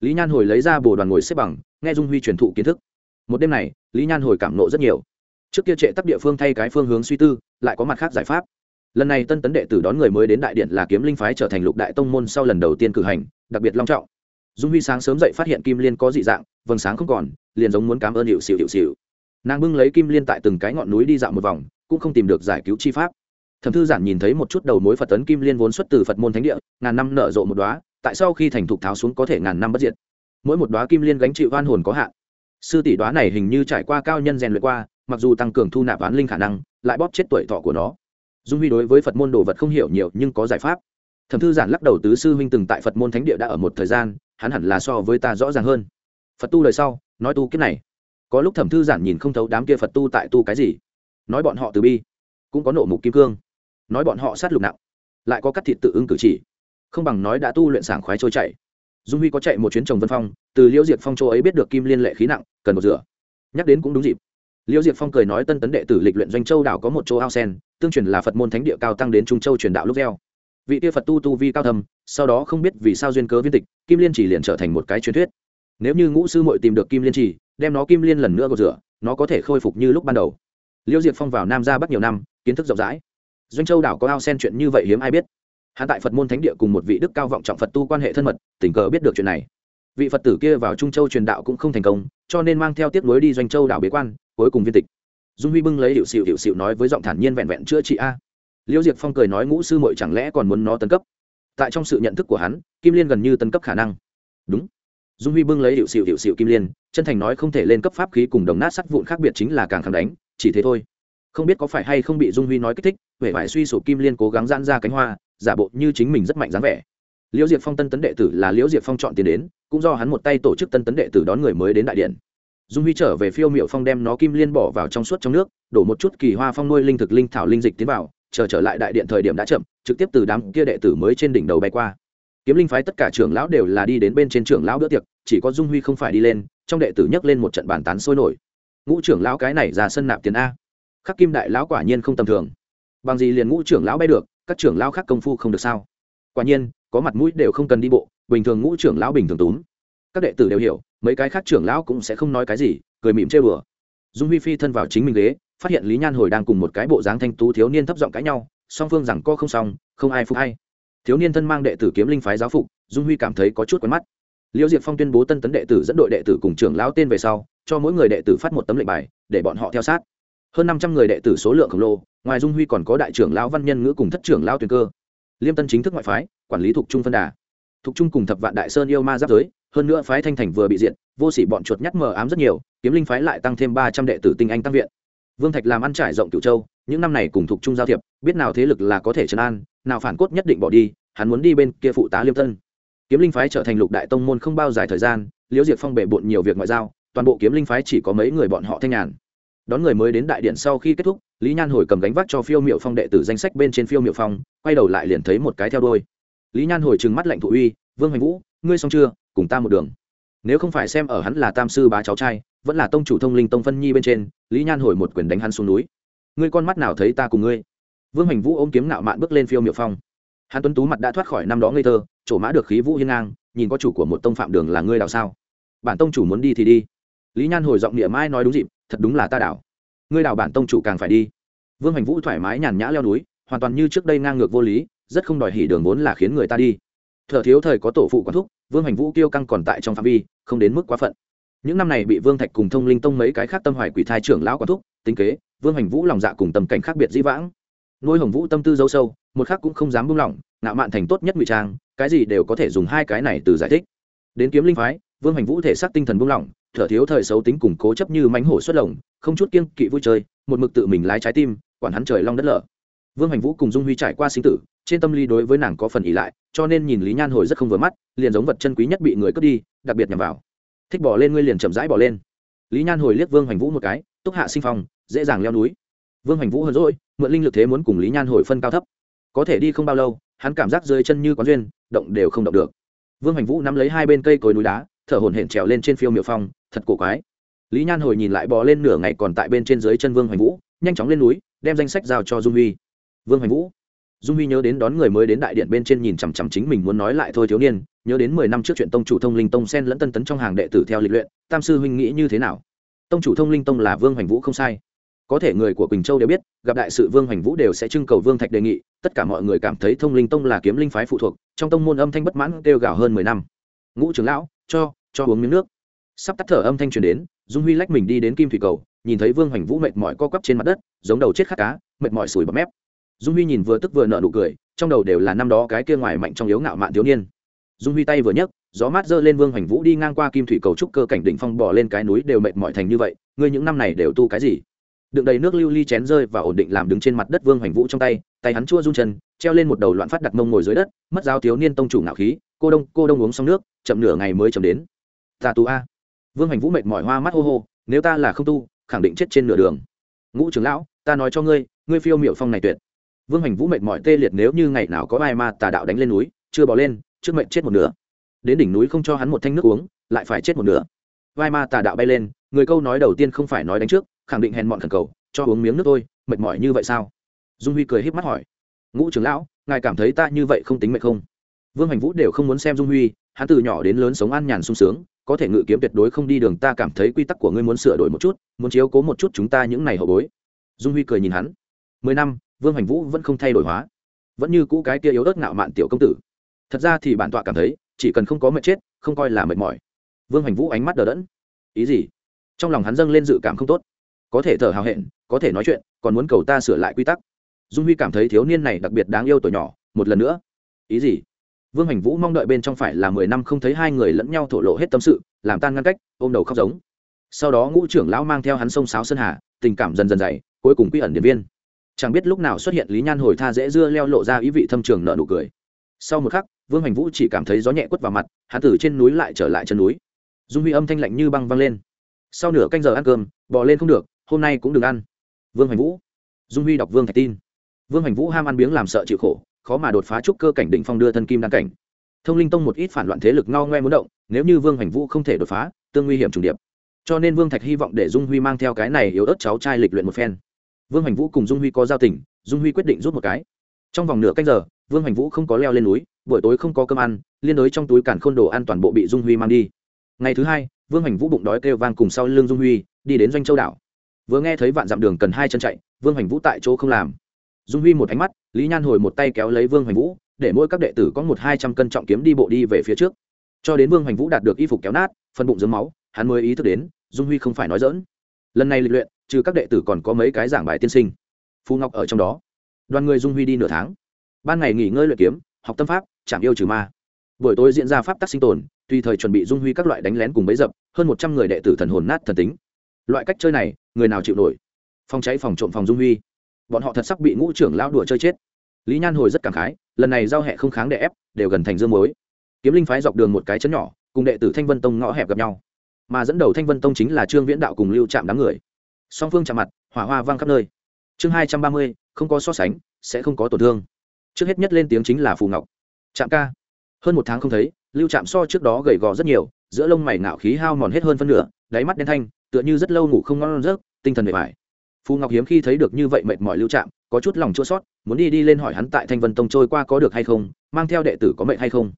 Lý nhan hồi lấy ra bồ đoàn ngồi xếp bằng, nghe dung huy truyền thụ kiến thức. Một đêm này, lý nhan hồi cảm nộ rất nhiều trước kia trệ tắc địa phương thay cái phương hướng suy tư, lại có mặt khác giải pháp. Lần này tân tấn đệ tử đón người mới đến đại điện là kiếm linh phái trở thành lục đại tông môn sau lần đầu tiên cử hành, đặc biệt long trọng. Dung huy sáng sớm dậy phát hiện kim liên có dị dạng, vầng sáng không còn, liền giống muốn cảm ơn hiệu xịu hiệu xịu nàng bưng lấy kim liên tại từng cái ngọn núi đi dạo một vòng, cũng không tìm được giải cứu chi pháp. Thẩm thư giản nhìn thấy một chút đầu mối phật tấn kim liên vốn xuất từ phật môn thánh địa, ngàn năm nở rộ một đoá tại sau khi thành thục tháo xuống có thể ngàn năm bất diệt. Mỗi một đoá kim liên gánh chịu oan hồn có hạn. Sư tỷ đoá này hình như trải qua cao nhân rèn luyện qua mặc dù tăng cường thu nạp oán linh khả năng, lại bóp chết tuổi thọ của nó. Dung huy đối với phật môn đồ vật không hiểu nhiều nhưng có giải pháp. Thẩm thư giản lắc đầu tứ sư huynh từng tại phật môn thánh địa đã ở một thời gian, hắn hẳn là so với ta rõ ràng hơn. Phật tu lời sau, nói tu kiếp này. Có lúc thẩm thư giản nhìn không thấu đám kia phật tu tại tu cái gì. Nói bọn họ từ bi, cũng có nộ mục kim cương. Nói bọn họ sát lục nặng, lại có cắt thịt tự ứng cử chỉ. Không bằng nói đã tu luyện sảng khoái trôi chạy. dung huy có chạy một chuyến trồng vân phong, từ liễu diệt phong châu ấy biết được kim liên lệ khí nặng, cần một rửa. Nhắc đến cũng đúng dịp liễu diệt phong cười nói tân tấn đệ tử lịch luyện doanh châu đảo có một chỗ ao sen, tương truyền là phật môn thánh địa cao tăng đến trung châu truyền đạo lúc gieo. Vị kia phật tu tu vi cao thầm sau đó không biết vì sao duyên cớ viên tịch, kim liên chỉ liền trở thành một cái truyền thuyết. Nếu như ngũ sư mội tìm được kim liên chỉ, đem nó kim liên lần nữa gột rửa, nó có thể khôi phục như lúc ban đầu. Liễu diệt phong vào nam ra bắc nhiều năm, kiến thức rộng rãi. Doanh châu đảo có ao sen chuyện như vậy hiếm ai biết. Hắn tại phật môn thánh địa cùng một vị đức cao vọng trọng phật tu quan hệ thân mật, tình cờ biết được chuyện này. Vị phật tử kia vào trung châu truyền đạo cũng không thành công, cho nên mang theo tiếp nối đi doanh châu đảo bế quan cuối cùng viên tịch. Dung huy bưng lấy hiệu xịu hiệu xịu nói với giọng thản nhiên vẹn vẹn, chữa trị a. Liễu diệp phong cười nói, ngũ sư mội chẳng lẽ còn muốn nó tấn cấp? Tại trong sự nhận thức của hắn, kim liên gần như tấn cấp khả năng. Đúng. Dung huy bưng lấy hiệu xịu hiệu xịu kim liên, chân thành nói, không thể lên cấp pháp khí cùng đồng nát sắt vụn khác biệt chính là càng khẳng đánh, chỉ thế thôi. Không biết có phải hay không bị dung huy nói kích thích huệ phải suy sụp kim liên cố gắng giãn ra cánh hoa, giả bộ như chính mình rất mạnh dáng vẻ. Liễu diệp phong tân tấn đệ tử là liễu diệp phong chọn tiền đến, cũng do hắn một tay tổ chức tân tấn đệ tử đón người mới đến đại điện dung huy trở về phiêu miệu phong đem nó kim liên bỏ vào trong suốt trong nước, đổ một chút kỳ hoa phong nuôi linh thực linh thảo linh dịch tiến vào, chờ trở lại đại điện thời điểm đã chậm, trực tiếp từ đám kia đệ tử mới trên đỉnh đầu bay qua. Kiếm linh phái tất cả trưởng lão đều là đi đến bên trên trưởng lão bữa tiệc, chỉ có dung huy không phải đi lên, trong đệ tử nhấc lên một trận bàn tán sôi nổi. Ngũ trưởng lão cái này ra sân nạp tiền a. Khắc kim đại lão quả nhiên không tầm thường. Bằng gì liền ngũ trưởng lão bay được, các trưởng lão khác công phu không được sao? Quả nhiên, có mặt mũi đều không cần đi bộ, bình thường ngũ trưởng lão bình thường túm. Các đệ tử đều hiểu mấy cái khác trưởng lão cũng sẽ không nói cái gì, cười mỉm chơi bừa. Dung huy phi thân vào chính mình ghế, phát hiện lý nhan hồi đang cùng một cái bộ dáng thanh tú thiếu niên thấp giọng cãi nhau, song phương rằng co không xong, không ai phục hay. Thiếu niên thân mang đệ tử kiếm linh phái giáo phục, dung huy cảm thấy có chút quen mắt. Liễu diệp phong tuyên bố tân tấn đệ tử dẫn đội đệ tử cùng trưởng lão tên về sau, cho mỗi người đệ tử phát một tấm lệnh bài, để bọn họ theo sát. Hơn năm trăm người đệ tử số lượng khổng lồ, ngoài dung huy còn có đại trưởng lão văn nhân ngữ cùng thất trưởng lão tuyền cơ. Liêm tân chính thức ngoại phái, quản lý thuộc trung phân đà. Thuộc trung cùng thập vạn đại sơn yêu ma giáp giới hơn nữa phái thanh thành vừa bị diện vô sỉ bọn chuột nhắt mờ ám rất nhiều, kiếm linh phái lại tăng thêm ba trăm đệ tử tinh anh tăng viện. Vương thạch làm ăn trải rộng cửu châu, những năm này cùng thuộc trung giao thiệp, biết nào thế lực là có thể trấn an, nào phản cốt nhất định bỏ đi, hắn muốn đi bên kia phụ tá liêm thân kiếm linh phái trở thành lục đại tông môn không bao dài thời gian, liễu diệt phong bể bộn nhiều việc ngoại giao, toàn bộ kiếm linh phái chỉ có mấy người bọn họ thanh nhàn. Đón người mới đến đại điện sau khi kết thúc, lý nhan hồi cầm gánh vác cho phiêu miệu phong đệ tử danh sách bên trên phiêu miệu phong, quay đầu lại liền thấy một cái theo đôi lý nhan hồi trừng mắt lạnh thụ uy, vương hoành vũ, ngươi xong chưa? Cùng ta một đường. Nếu không phải xem ở hắn là tam sư bá cháu trai, vẫn là tông chủ thông linh tông phân nhi bên trên, lý nhan hồi một quyền đánh hắn xuống núi. Ngươi con mắt nào thấy ta cùng ngươi? Vương hành vũ ôm kiếm ngạo mạn bước lên phiêu miệu phong. Hắn tuấn tú mặt đã thoát khỏi năm đó ngây thơ trổ mã được khí vũ hiên ngang, nhìn có chủ của một tông phạm đường là ngươi đào sao? Bản tông chủ muốn đi thì đi. Lý nhan hồi giọng địa mai nói đúng dịp, thật đúng là ta đảo ngươi đào bản tông chủ càng phải đi. Vương hành vũ thoải mái nhàn nhã leo núi, hoàn toàn như trước đây ngang ngược vô lý, rất không đòi hỉ đường vốn là khiến người ta đi. Thợ thiếu thời có tổ phụ quán thúc vương hành vũ kiêu căng còn tại trong phạm vi, không đến mức quá phận. Những năm này bị vương thạch cùng thông linh tông mấy cái khác tâm hoài quỷ thai trưởng lão quán thúc, tính kế, vương hành vũ lòng dạ cùng tầm cảnh khác biệt dĩ vãng. Nuôi hồng vũ tâm tư dâu sâu, một khác cũng không dám buông lỏng, ngạo mạn thành tốt nhất ngụy trang, cái gì đều có thể dùng hai cái này từ giải thích. Đến kiếm linh phái, vương hành vũ thể xác tinh thần buông lỏng, thở thiếu thời xấu tính củng cố chấp như mánh hổ xuất lồng, không chút kiêng kỵ vui chơi, một mực tự mình lái trái tim, quản hắn trời long đất lở. Vương hành vũ cùng dung huy trải qua sinh tử trên tâm lý đối với nàng có phần ỉ lại, cho nên nhìn lý nhan hồi rất không vừa mắt, liền giống vật chân quý nhất bị người cướp đi, đặc biệt nhằm vào. Thích bỏ lên ngươi liền chậm rãi bỏ lên. Lý nhan hồi liếc vương Hoành vũ một cái, túc hạ sinh phong, dễ dàng leo núi. Vương Hoành vũ hơn rỗi mượn linh lực thế muốn cùng lý nhan hồi phân cao thấp. Có thể đi không bao lâu, hắn cảm giác dưới chân như quán duyên, động đều không động được. Vương Hoành vũ nắm lấy hai bên cây cối núi đá, thở hổn hển trèo lên trên phiêu miệu phong, thật cổ quái. Lý nhan hồi nhìn lại bò lên nửa ngày còn tại bên trên dưới chân vương hoành vũ, nhanh chóng lên núi, đem danh sách giao cho dung huy. Vương hoành vũ dung huy nhớ đến đón người mới đến đại điện bên trên nhìn chằm chằm chính mình muốn nói lại thôi thiếu niên, nhớ đến mười năm trước chuyện tông chủ thông linh tông sen lẫn tân tấn trong hàng đệ tử theo lịch luyện, tam sư huynh nghĩ như thế nào? Tông chủ thông linh tông là vương hoành vũ không sai. Có thể người của quỳnh châu đều biết, gặp đại sự vương hoành vũ đều sẽ trưng cầu vương thạch đề nghị, tất cả mọi người cảm thấy thông linh tông là kiếm linh phái phụ thuộc, trong tông môn âm thanh bất mãn kêu gào hơn mười năm. Ngũ trưởng lão, cho cho uống miếng nước. Sắp tắt thở âm thanh truyền đến, dung huy lách mình đi đến kim thủy cầu, nhìn thấy vương hoành vũ mệt mỏi co quắp trên mặt đất, giống đầu chết khát cá, mệt mỏi sủi bọt mép dung huy nhìn vừa tức vừa nợ nụ cười, trong đầu đều là năm đó cái kia ngoài mạnh trong yếu ngạo mạn thiếu niên. Dung huy tay vừa nhấc, gió mát dơ lên vương hoành vũ đi ngang qua kim thủy cầu trúc cơ cảnh đỉnh phong bỏ lên cái núi đều mệt mỏi thành như vậy, ngươi những năm này đều tu cái gì? Đựng đầy nước lưu ly chén rơi và ổn định làm đứng trên mặt đất vương hoành vũ trong tay tay hắn chua run chân, treo lên một đầu loạn phát đặt mông ngồi dưới đất, mất giáo thiếu niên tông chủ ngạo khí, cô đông cô đông uống xong nước, chậm nửa ngày mới chậm đến. Ta tu a. Vương Hoành vũ mệt mỏi hoa mắt hô hô, nếu ta là không tu, khẳng định chết trên nửa đường. Ngũ trưởng lão, ta nói cho ngươi ngươi phiêu miệu phong này tuyệt vương hành vũ mệt mỏi tê liệt nếu như ngày nào có ai ma tà đạo đánh lên núi, chưa bỏ lên, trước mệnh chết một nửa. Đến đỉnh núi không cho hắn một thanh nước uống, lại phải chết một nửa. Vai ma tà đạo bay lên, người câu nói đầu tiên không phải nói đánh trước, khẳng định hèn mọn thần cầu, cho uống miếng nước thôi, mệt mỏi như vậy sao? Dung huy cười híp mắt hỏi. Ngũ trưởng lão, ngài cảm thấy ta như vậy không tính mệt không? Vương hành vũ đều không muốn xem dung huy, hắn từ nhỏ đến lớn sống an nhàn sung sướng, có thể ngự kiếm tuyệt đối không đi đường, ta cảm thấy quy tắc của ngươi muốn sửa đổi một chút, muốn chiếu cố một chút chúng ta những này hậu bối. Dung huy cười nhìn hắn. Mười năm vương hành vũ vẫn không thay đổi hóa. Vẫn như cũ cái kia yếu ớt ngạo mạn tiểu công tử. Thật ra thì bản tọa cảm thấy, chỉ cần không có mệt chết, không coi là mệt mỏi. Vương hành vũ ánh mắt đờ đẫn. Ý gì? Trong lòng hắn dâng lên dự cảm không tốt. Có thể thở hào hẹn, có thể nói chuyện, còn muốn cầu ta sửa lại quy tắc. Dung huy cảm thấy thiếu niên này đặc biệt đáng yêu tuổi nhỏ, một lần nữa. Ý gì? Vương hành vũ mong đợi bên trong phải là mười năm không thấy hai người lẫn nhau thổ lộ hết tâm sự, làm tan ngăn cách, ôm đầu khóc giống. Sau đó ngũ trưởng lão mang theo hắn sông sáo sơn hà, tình cảm dần dần dày, cuối cùng quy ẩn điện viên chẳng biết lúc nào xuất hiện lý nhan hồi tha dễ dưa leo lộ ra ý vị thâm trường nợ nụ cười. Sau một khắc, vương hành vũ chỉ cảm thấy gió nhẹ quất vào mặt, hắn tử trên núi lại trở lại chân núi. Dung huy âm thanh lạnh như băng văng lên. Sau nửa canh giờ ăn cơm bỏ lên không được, hôm nay cũng đừng ăn. Vương hành vũ. Dung huy đọc vương thạch tin. Vương hành vũ ham ăn biếng làm sợ chịu khổ, khó mà đột phá trúc cơ cảnh đỉnh phong đưa thân kim đăng cảnh. Thông linh tông một ít phản loạn thế lực ngao ngoe muốn động, nếu như vương hành vũ không thể đột phá, tương nguy hiểm trùng điệp. Cho nên vương thạch hy vọng để dung huy mang theo cái này yếu ớt cháu trai lịch luyện một phen vương hành vũ cùng dung huy có giao tình, dung huy quyết định rút một cái. Trong vòng nửa canh giờ, vương hành vũ không có leo lên núi, buổi tối không có cơm ăn, liên đối trong túi cản khôn đồ ăn toàn bộ bị dung huy mang đi. Ngày thứ hai, vương hành vũ bụng đói kêu vang cùng sau lưng dung huy, đi đến doanh châu đảo. Vừa nghe thấy vạn dặm đường cần hai chân chạy, vương hành vũ tại chỗ không làm. Dung huy một ánh mắt, lý nhan hồi một tay kéo lấy vương hoành vũ, để mỗi các đệ tử có một hai trăm cân trọng kiếm đi bộ đi về phía trước. Cho đến vương hoành vũ đạt được y phục kéo nát phân bụng dướng máu, hắn mới ý thức đến, dung huy không phải nói dỡn lần này lịch luyện trừ các đệ tử còn có mấy cái giảng bài tiên sinh. Phù ngọc ở trong đó. Đoàn người dung huy đi nửa tháng. Ban ngày nghỉ ngơi luyện kiếm, học tâm pháp, chạm yêu trừ ma. Buổi tối diễn ra pháp tắc sinh tồn, tùy thời chuẩn bị dung huy các loại đánh lén cùng bấy dập, hơn một trăm người đệ tử thần hồn nát thần tính. Loại cách chơi này, người nào chịu nổi? Phòng cháy, phòng trộm, phòng dung huy. Bọn họ thật sắc bị ngũ trưởng lao đùa chơi chết. Lý nhan hồi rất cảm khái, lần này giao hẹ không kháng đè ép, đều gần thành dương mối kiếm linh phái dọc đường một cái chấn nhỏ, cùng đệ tử thanh vân tông ngõ hẹp gặp nhau. Mà dẫn đầu thanh vân tông chính là trương viễn đạo cùng lưu trạm đám người song phương chạm mặt, hỏa hoa vang khắp nơi. Chương hai trăm ba mươi, không có so sánh, sẽ không có tổn thương. Trước hết nhất lên tiếng chính là phù ngọc. Trạm ca. Hơn một tháng không thấy, lưu trạm so trước đó gầy gò rất nhiều, giữa lông mày ngạo khí hao mòn hết hơn phân nửa, đáy mắt đen thanh, tựa như rất lâu ngủ không ngon rớt tinh thần bề mỏi. Phù ngọc hiếm khi thấy được như vậy mệt mỏi lưu trạm, có chút lòng chua sót muốn đi đi lên hỏi hắn tại thanh vân tông trôi qua có được hay không, mang theo đệ tử có mệnh hay không.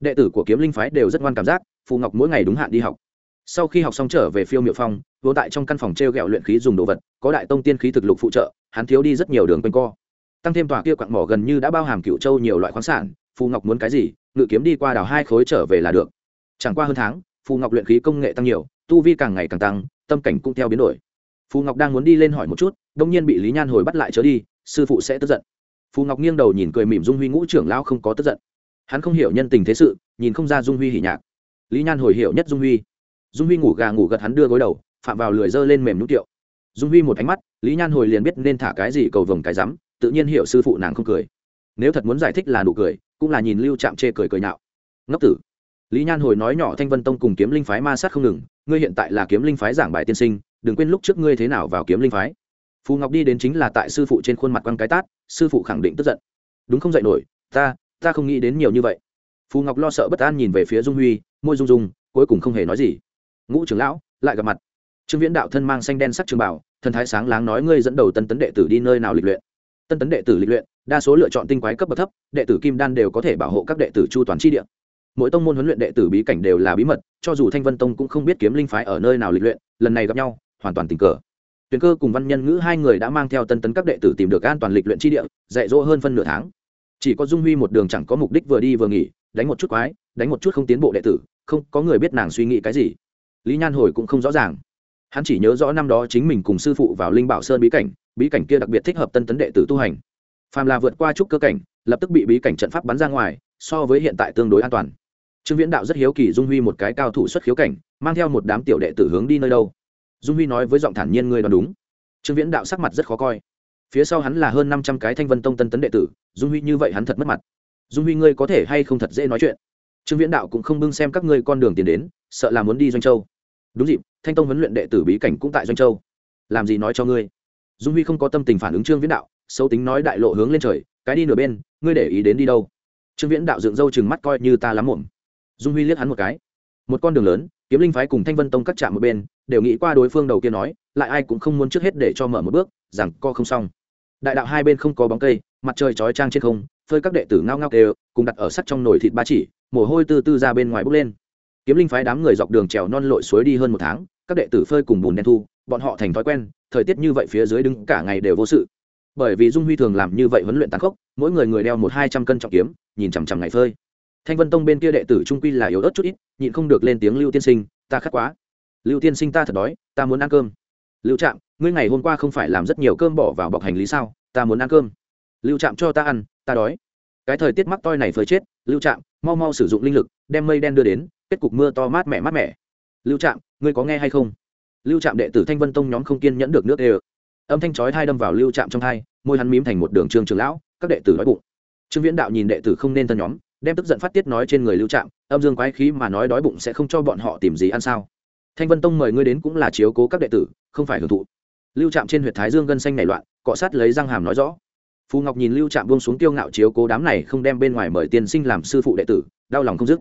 Đệ tử của kiếm linh phái đều rất ngoan cảm giác, phù ngọc mỗi ngày đúng hạn đi học sau khi học xong trở về phiêu miệu phong vô tại trong căn phòng t r e o g ẹ o luyện khí dùng đồ vật, có đại tông tiên khí thực lục phụ trợ, hắn thiếu đi rất nhiều đường quanh co. Tăng thêm tòa kia quặng mỏ gần như đã bao hàm cựu châu nhiều loại khoáng sản, phù ngọc muốn cái gì, ngự kiếm đi qua đảo hai khối trở về là được. Chẳng qua hơn tháng, phù ngọc luyện khí công nghệ tăng nhiều, tu vi càng ngày càng tăng, tâm cảnh cũng theo biến đổi. Phù ngọc đang muốn đi lên hỏi một chút đông nhiên bị lý nhan hồi bắt lại trở đi, sư phụ sẽ tức giận. Phù ngọc nghiêng đầu nhìn cười mỉm dung huy ngũ trưởng lão không có tức giận. Hắn không hiểu nhân tình thế sự, nhìn không ra dung huy hỉ nhạc. Lý nhan hồi hiểu nhất dung huy dung huy ngủ gà ngủ gật hắn đưa gối đầu, phạm vào lười dơ lên mềm nút tiệu dung huy một ánh mắt, lý nhan hồi liền biết nên thả cái gì cầu vồng cái rắm, tự nhiên hiểu sư phụ nàng không cười. Nếu thật muốn giải thích là nụ cười, cũng là nhìn lưu chạm chê cười cười nhạo. Ngốc tử. Lý nhan hồi nói nhỏ thanh vân tông cùng kiếm linh phái ma sát không ngừng, ngươi hiện tại là kiếm linh phái giảng bài tiên sinh, đừng quên lúc trước ngươi thế nào vào kiếm linh phái. Phù ngọc đi đến chính là tại sư phụ trên khuôn mặt quăng cái tát, sư phụ khẳng định tức giận. Đúng không dạy nổi, ta ta không nghĩ đến nhiều như vậy. Phù ngọc lo sợ bất an nhìn về phía dung huy, môi dung dung cuối cùng không hề nói gì ngũ trưởng lão, lại gặp mặt. Trương viễn đạo thân mang xanh đen sắc trường bảo, thần thái sáng láng nói ngươi dẫn đầu tân tấn đệ tử đi nơi nào lịch luyện. Tân tấn đệ tử lịch luyện, đa số lựa chọn tinh quái cấp bậc thấp, đệ tử kim đan đều có thể bảo hộ các đệ tử chu toàn chi địa. Mỗi tông môn huấn luyện đệ tử bí cảnh đều là bí mật, cho dù thanh vân tông cũng không biết kiếm linh phái ở nơi nào lịch luyện, lần này gặp nhau, hoàn toàn tình cờ. Tuyền cơ cùng văn nhân ngữ hai người đã mang theo tân tấn các đệ tử tìm được an toàn lịch luyện chi địa, dạy dỗ hơn phân nửa tháng. Chỉ có dung huy một đường chẳng có mục đích vừa đi vừa nghỉ, đánh một chút quái, đánh một chút không tiến bộ đệ tử, không có người biết nàng suy nghĩ cái gì lý nhan hồi cũng không rõ ràng. Hắn chỉ nhớ rõ năm đó chính mình cùng sư phụ vào linh bảo sơn bí cảnh bí cảnh kia đặc biệt thích hợp tân tấn đệ tử tu hành. Phàm là vượt qua chút cơ cảnh, lập tức bị bí cảnh trận pháp bắn ra ngoài, so với hiện tại tương đối an toàn. Trương viễn đạo rất hiếu kỳ dung huy một cái cao thủ xuất khiếu cảnh, mang theo một đám tiểu đệ tử hướng đi nơi đâu. Dung huy nói với giọng thản nhiên ngươi đoán đúng. Trương viễn đạo sắc mặt rất khó coi. Phía sau hắn là hơn năm trăm cái thanh vân tông tân tấn đệ tử, dung huy như vậy hắn thật mất mặt. Dung huy ngươi có thể hay không thật dễ nói chuyện? Trương viễn đạo cũng không bưng xem các ngươi con đường tiền đến, sợ là muốn đi doanh châu đúng dịp, thanh tông huấn luyện đệ tử bí cảnh cũng tại doanh châu. Làm gì nói cho ngươi? Dung huy không có tâm tình phản ứng trương viễn đạo sâu tính nói đại lộ hướng lên trời, cái đi nửa bên, ngươi để ý đến đi đâu? Trương viễn đạo dựng râu chừng mắt coi như ta lắm muộn. Dung huy liếc hắn một cái. Một con đường lớn, kiếm linh phái cùng thanh vân tông các trạm một bên, đều nghĩ qua đối phương đầu kia nói, lại ai cũng không muốn trước hết để cho mở một bước, rằng co không xong. Đại đạo hai bên không có bóng cây, mặt trời chói trang trên không, phơi các đệ tử ngao ngao kêu, cùng đặt ở sắt trong nồi thịt ba chỉ, mồ hôi tư tư ra bên ngoài bốc lên kiếm linh phái đám người dọc đường trèo non lội suối đi hơn một tháng, các đệ tử phơi cùng bùn đen thu, bọn họ thành thói quen, thời tiết như vậy phía dưới đứng cả ngày đều vô sự. Bởi vì dung huy thường làm như vậy huấn luyện tàn khốc, mỗi người người đeo một hai trăm cân trọng kiếm, nhìn chằm chằm ngày phơi. Thanh vân tông bên kia đệ tử trung quy là yếu ớt chút ít, nhịn không được lên tiếng lưu tiên sinh, ta khát quá. Lưu tiên sinh ta thật đói, ta muốn ăn cơm. Lưu trạm, ngươi ngày hôm qua không phải làm rất nhiều cơm bỏ vào bọc hành lý sao? Ta muốn ăn cơm. Lưu trạm cho ta ăn, ta đói cái thời tiết mắc toi này phơi chết, lưu trạm, mau mau sử dụng linh lực, đem mây đen đưa đến, kết cục mưa to mát mẻ mát mẻ. Lưu trạm, ngươi có nghe hay không? Lưu trạm đệ tử thanh vân tông nhóm không kiên nhẫn được nước ê âm thanh chói thai đâm vào lưu trạm trong thai môi hắn mím thành một đường trường trường lão, các đệ tử đói bụng. Trương viễn đạo nhìn đệ tử không nên thân nhóm, đem tức giận phát tiết nói trên người lưu trạm, âm dương quái khí mà nói đói bụng sẽ không cho bọn họ tìm gì ăn sao? Thanh vân tông mời ngươi đến cũng là chiếu cố các đệ tử, không phải hưởng thụ. Lưu trạm trên h u y ệ t thái dương gân xanh nảy loạn, cọ sát lấy răng hàm nói rõ phù ngọc nhìn lưu trạm buông xuống tiêu ngạo chiếu cố đám này không đem bên ngoài mời tiên sinh làm sư phụ đệ tử, đau lòng không dứt.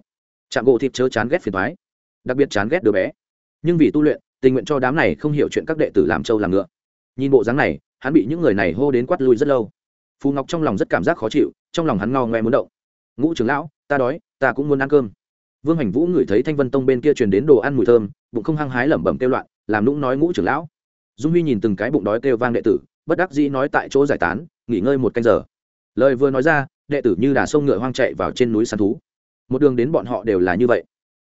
Trạm gỗ thịt chớ chán ghét phiền thoái đặc biệt chán ghét đứa bé. Nhưng vì tu luyện, tình nguyện cho đám này không hiểu chuyện các đệ tử làm trâu làm ngựa. Nhìn bộ dáng này, hắn bị những người này hô đến quát lui rất lâu. Phù ngọc trong lòng rất cảm giác khó chịu, trong lòng hắn ngao ngoe muốn động. Ngũ trưởng lão, ta đói, ta cũng muốn ăn cơm. Vương hành vũ ngửi thấy thanh vân tông bên kia truyền đến đồ ăn mùi thơm, bụng không hăng hái lẩm bẩm kêu loạn, làm nũng nói ngũ trưởng lão. Dung huy nhìn từng cái bụng đói kêu vang đệ tử, bất đắc dĩ nói tại chỗ giải tán nghỉ ngơi một canh giờ. Lời vừa nói ra, đệ tử như đà sông ngựa hoang chạy vào trên núi săn thú. Một đường đến bọn họ đều là như vậy.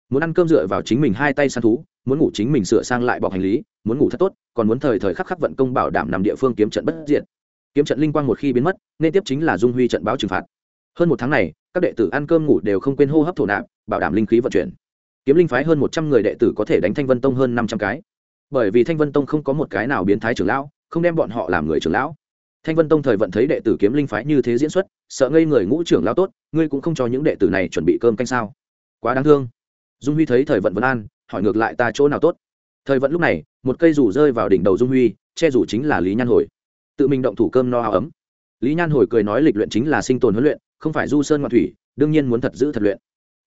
Muốn ăn cơm dựa vào chính mình hai tay săn thú, muốn ngủ chính mình sửa sang lại bọc hành lý, muốn ngủ thật tốt, còn muốn thời thời khắc khắc vận công bảo đảm nằm địa phương kiếm trận bất diện kiếm trận linh quang một khi biến mất, nên tiếp chính là dung huy trận báo trừng phạt. Hơn một tháng này, các đệ tử ăn cơm ngủ đều không quên hô hấp thổ nạp, bảo đảm linh khí vận chuyển. Kiếm linh phái hơn một trăm người đệ tử có thể đánh thanh vân tông hơn năm trăm cái. Bởi vì thanh vân tông không có một cái nào biến thái trưởng lão, không đem bọn họ làm người trưởng lão thanh vân tông thời vận thấy đệ tử kiếm linh phái như thế diễn xuất, sợ ngây người ngũ trưởng lão tốt, ngươi cũng không cho những đệ tử này chuẩn bị cơm canh sao? Quá đáng thương. Dung huy thấy thời vận vân an, hỏi ngược lại ta chỗ nào tốt? Thời vận lúc này, một cây rủ rơi vào đỉnh đầu dung huy, che rủ chính là lý nhan hồi. Tự mình động thủ cơm no áo ấm. Lý nhan hồi cười nói lịch luyện chính là sinh tồn huấn luyện, không phải du sơn ngoạn thủy, đương nhiên muốn thật giữ thật luyện.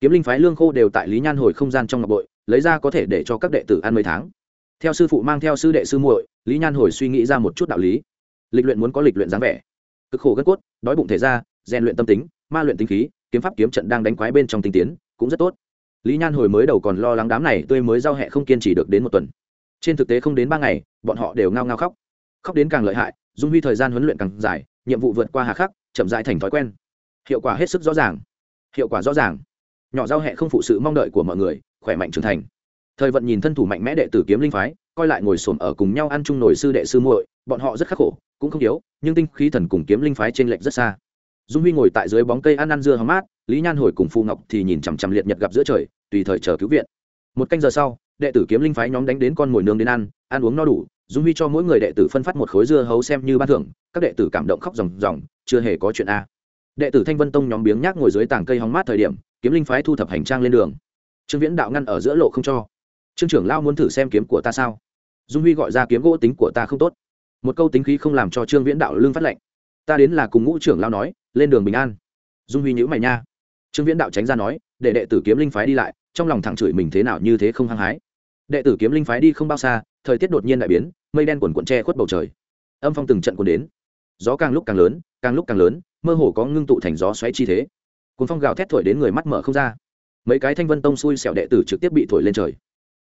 Kiếm linh phái lương khô đều tại lý nhan hồi không gian trong ngọc bội, lấy ra có thể để cho các đệ tử ăn mấy tháng. Theo sư phụ mang theo sư đệ sư muội, lý nhan hồi suy nghĩ ra một chút đạo lý lịch luyện muốn có lịch luyện dáng vẻ. Cực khổ gân cốt, đói bụng thể ra rèn luyện tâm tính, ma luyện tinh khí, kiếm pháp kiếm trận đang đánh quái bên trong tinh tiến, cũng rất tốt. Lý nhan hồi mới đầu còn lo lắng đám này tươi mới giao hẹ không kiên trì được đến một tuần. Trên thực tế không đến ba ngày, bọn họ đều ngao ngao khóc. Khóc đến càng lợi hại, dung huy thời gian huấn luyện càng dài, nhiệm vụ vượt qua hà khắc, chậm rãi thành thói quen. Hiệu quả hết sức rõ ràng. Hiệu quả rõ ràng. Nhỏ giao hẹ không phụ sự mong đợi của mọi người, khỏe mạnh trưởng thành. Thời vận nhìn thân thủ mạnh mẽ đệ tử kiếm linh phái, coi lại ngồi xổm ở cùng nhau ăn chung nổi sư đệ sư muội, bọn họ rất khắc khổ cũng không yếu, nhưng tinh khí thần cùng kiếm linh phái trên lệch rất xa. Dung huy ngồi tại dưới bóng cây ăn ăn dưa hóng mát, lý nhan hồi cùng phù ngọc thì nhìn chằm chằm liệt nhật gặp giữa trời, tùy thời chờ cứu viện. Một canh giờ sau, đệ tử kiếm linh phái nhóm đánh đến con mồi nương đến ăn ăn uống no đủ, dung huy cho mỗi người đệ tử phân phát một khối dưa hấu xem như ban thưởng, các đệ tử cảm động khóc ròng ròng, chưa hề có chuyện a. Đệ tử thanh vân tông nhóm biếng nhác ngồi dưới tảng cây hóng mát thời điểm, kiếm linh phái thu thập hành trang lên đường. Trương viễn đạo ngăn ở giữa lộ không cho. Trương trưởng lao muốn thử xem kiếm của ta sao? Dung huy gọi ra kiếm gỗ tính của ta không tốt một câu tính khí không làm cho trương viễn đạo lương phát lệnh ta đến là cùng ngũ trưởng lao nói, lên đường bình an. Dung huy nhữ mày nha. Trương viễn đạo tránh ra nói, để đệ tử kiếm linh phái đi lại, trong lòng thẳng chửi mình thế nào như thế không hăng hái. Đệ tử kiếm linh phái đi không bao xa, thời tiết đột nhiên đại biến, mây đen quần quận tre khuất bầu trời. Âm phong từng trận cuốn đến. Gió càng lúc càng lớn, càng lúc càng lớn, mơ hồ có ngưng tụ thành gió xoáy chi thế. Cuốn phong gào thét thổi đến người mắt mở không ra. Mấy cái thanh vân tông xui xẻo đệ tử trực tiếp bị thổi lên trời.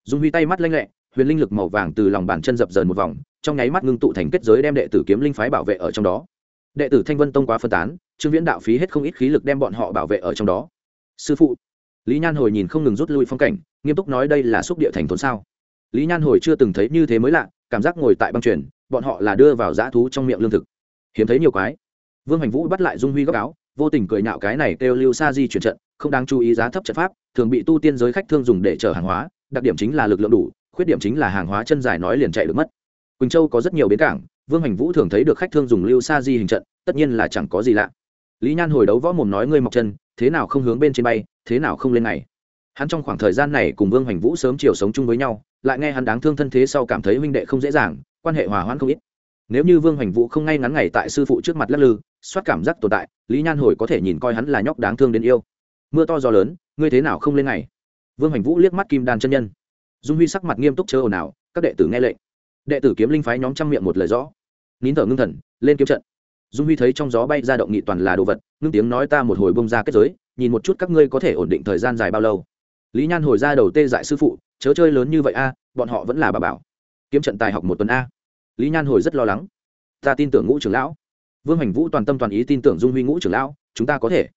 Dung huy tay mắt lanh lẹ, huyền linh lực màu vàng từ lòng bàn chân dập dờn một vòng trong nháy mắt ngưng tụ thành kết giới đem đệ tử kiếm linh phái bảo vệ ở trong đó. Đệ tử thanh vân tông quá phân tán, trương viễn đạo phí hết không ít khí lực đem bọn họ bảo vệ ở trong đó. Sư phụ, lý nhan hồi nhìn không ngừng rút lui phong cảnh, nghiêm túc nói đây là xúc địa thành thốn sao? Lý nhan hồi chưa từng thấy như thế mới lạ, cảm giác ngồi tại băng truyền, bọn họ là đưa vào dã thú trong miệng lương thực. Hiếm thấy nhiều quái. Vương hành vũ bắt lại dung huy góc áo, vô tình cười nhạo cái này kêu lưu sa di chuyển trận, không đáng chú ý giá thấp trận pháp, thường bị tu tiên giới khách thương dùng để chở hàng hóa, đặc điểm chính là lực lượng đủ, khuyết điểm chính là hàng hóa chân dài nói liền chạy được mất quỳnh châu có rất nhiều bến cảng, vương hành vũ thường thấy được khách thương dùng lưu sa di hình trận, tất nhiên là chẳng có gì lạ. Lý nhan hồi đấu võ mồm nói ngươi mọc chân, thế nào không hướng bên trên bay, thế nào không lên này hắn trong khoảng thời gian này cùng vương hành vũ sớm chiều sống chung với nhau, lại nghe hắn đáng thương thân thế sau cảm thấy huynh đệ không dễ dàng, quan hệ hòa hoãn không ít. Nếu như vương hành vũ không ngay ngắn ngày tại sư phụ trước mặt lắc lư, soát cảm giác tồn tại, lý nhan hồi có thể nhìn coi hắn là nhóc đáng thương đến yêu. Mưa to gió lớn, ngươi thế nào không lên này? vương hành vũ liếc mắt kim đan chân nhân. Dung huy sắc mặt nghiêm túc chớ ồn ào, các đệ tử nghe lệnh đệ tử kiếm linh phái nhóm trăm miệng một lời rõ. Nín thở ngưng thần, lên kiếm trận. Dung huy thấy trong gió bay ra động nghị toàn là đồ vật, ngưng tiếng nói ta một hồi bông ra kết giới, nhìn một chút các ngươi có thể ổn định thời gian dài bao lâu. Lý nhan hồi ra đầu tê dại sư phụ, chớ chơi lớn như vậy a, bọn họ vẫn là bà bảo. Kiếm trận tài học một tuần a. Lý nhan hồi rất lo lắng. Ta tin tưởng ngũ trưởng lão. Vương hành vũ toàn tâm toàn ý tin tưởng dung huy ngũ trưởng lão, chúng ta có thể.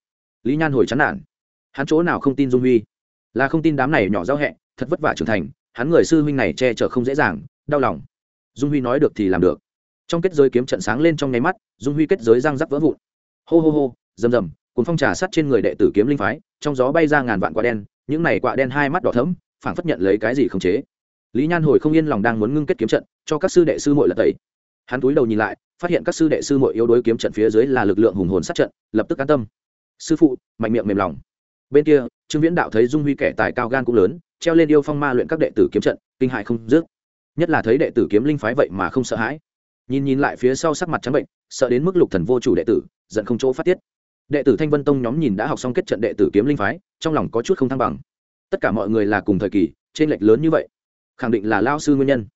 Lý nhan hồi chán nản. Hắn chỗ nào không tin dung huy? Là không tin đám này nhỏ giao hẹ, thật vất vả trưởng thành, hắn người sư huynh này che chở không dễ dàng, đau lòng dung huy nói được thì làm được. Trong kết giới kiếm trận sáng lên trong nháy mắt, dung huy kết giới răng rắc vỡ vụn. Hô hô hô, rầm rầm, cuốn phong trà sắt trên người đệ tử kiếm linh phái, trong gió bay ra ngàn vạn quả đen, những này quả đen hai mắt đỏ thẫm, phảng phất nhận lấy cái gì không chế. Lý nhan hồi không yên lòng đang muốn ngưng kết kiếm trận, cho các sư đệ sư muội lật tẩy. Hắn túi đầu nhìn lại, phát hiện các sư đệ sư muội yếu đối kiếm trận phía dưới là lực lượng hùng hồn sát trận, lập tức an tâm. Sư phụ, mạnh miệng mềm lòng. Bên kia, trương viễn đạo thấy dung huy kẻ tài cao gan cũng lớn, treo lên yêu phong ma luyện các đệ tử kiếm trận, kinh hại không dứt nhất là thấy đệ tử kiếm linh phái vậy mà không sợ hãi. Nhìn nhìn lại phía sau sắc mặt trắng bệnh, sợ đến mức lục thần vô chủ đệ tử, giận không chỗ phát tiết. Đệ tử thanh vân tông nhóm nhìn đã học xong kết trận đệ tử kiếm linh phái, trong lòng có chút không thăng bằng. Tất cả mọi người là cùng thời kỳ trên lệch lớn như vậy. Khẳng định là lao sư nguyên nhân.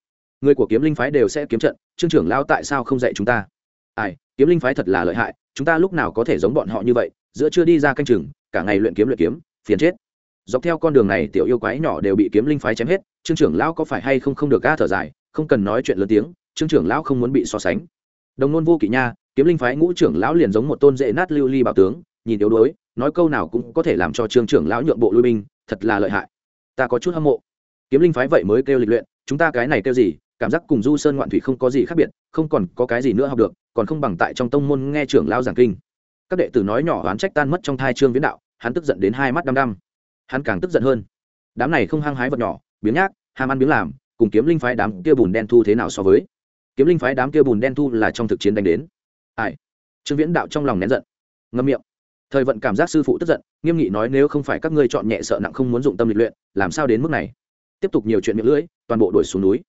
Người của kiếm linh phái đều sẽ kiếm trận, trương trưởng lao tại sao không dạy chúng ta? Ai, kiếm linh phái thật là lợi hại, chúng ta lúc nào có thể giống bọn họ như vậy, giữa chưa đi ra canh chừng, cả ngày luyện kiếm luyện kiếm, phiền chết. Dọc theo con đường này tiểu yêu quái nhỏ đều bị kiếm linh phái chém hết trương trưởng lão có phải hay không không được ga thở dài, không cần nói chuyện lớn tiếng, trương trưởng lão không muốn bị so sánh. Đồng nôn vô kỵ nha, kiếm linh phái ngũ trưởng lão liền giống một tôn dễ nát lưu ly bảo tướng, nhìn yếu đuối, nói câu nào cũng có thể làm cho trương trưởng lão nhượng bộ lui binh, thật là lợi hại. Ta có chút hâm mộ. Kiếm linh phái vậy mới kêu lịch luyện, chúng ta cái này kêu gì, cảm giác cùng du sơn ngoạn thủy không có gì khác biệt, không còn có cái gì nữa học được, còn không bằng tại trong tông môn nghe trưởng lão giảng kinh. Các đệ tử nói nhỏ oán trách tan mất trong thai trương viễn đạo, hắn tức giận đến hai mắt đăm đăm. Hắn càng tức giận hơn. Đám này không hăng hái vật nhỏ biếng nhác, ham ăn biếng làm, cùng kiếm linh phái đám kia bùn đen thu thế nào so với? Kiếm linh phái đám kia bùn đen thu là trong thực chiến đánh đến. Ai? Trương viễn đạo trong lòng nén giận. Ngâm miệng. Thời vận cảm giác sư phụ tức giận, nghiêm nghị nói nếu không phải các ngươi chọn nhẹ sợ nặng không muốn dụng tâm lịch luyện, làm sao đến mức này? Tiếp tục nhiều chuyện miệng lưỡi, toàn bộ đuổi xuống núi.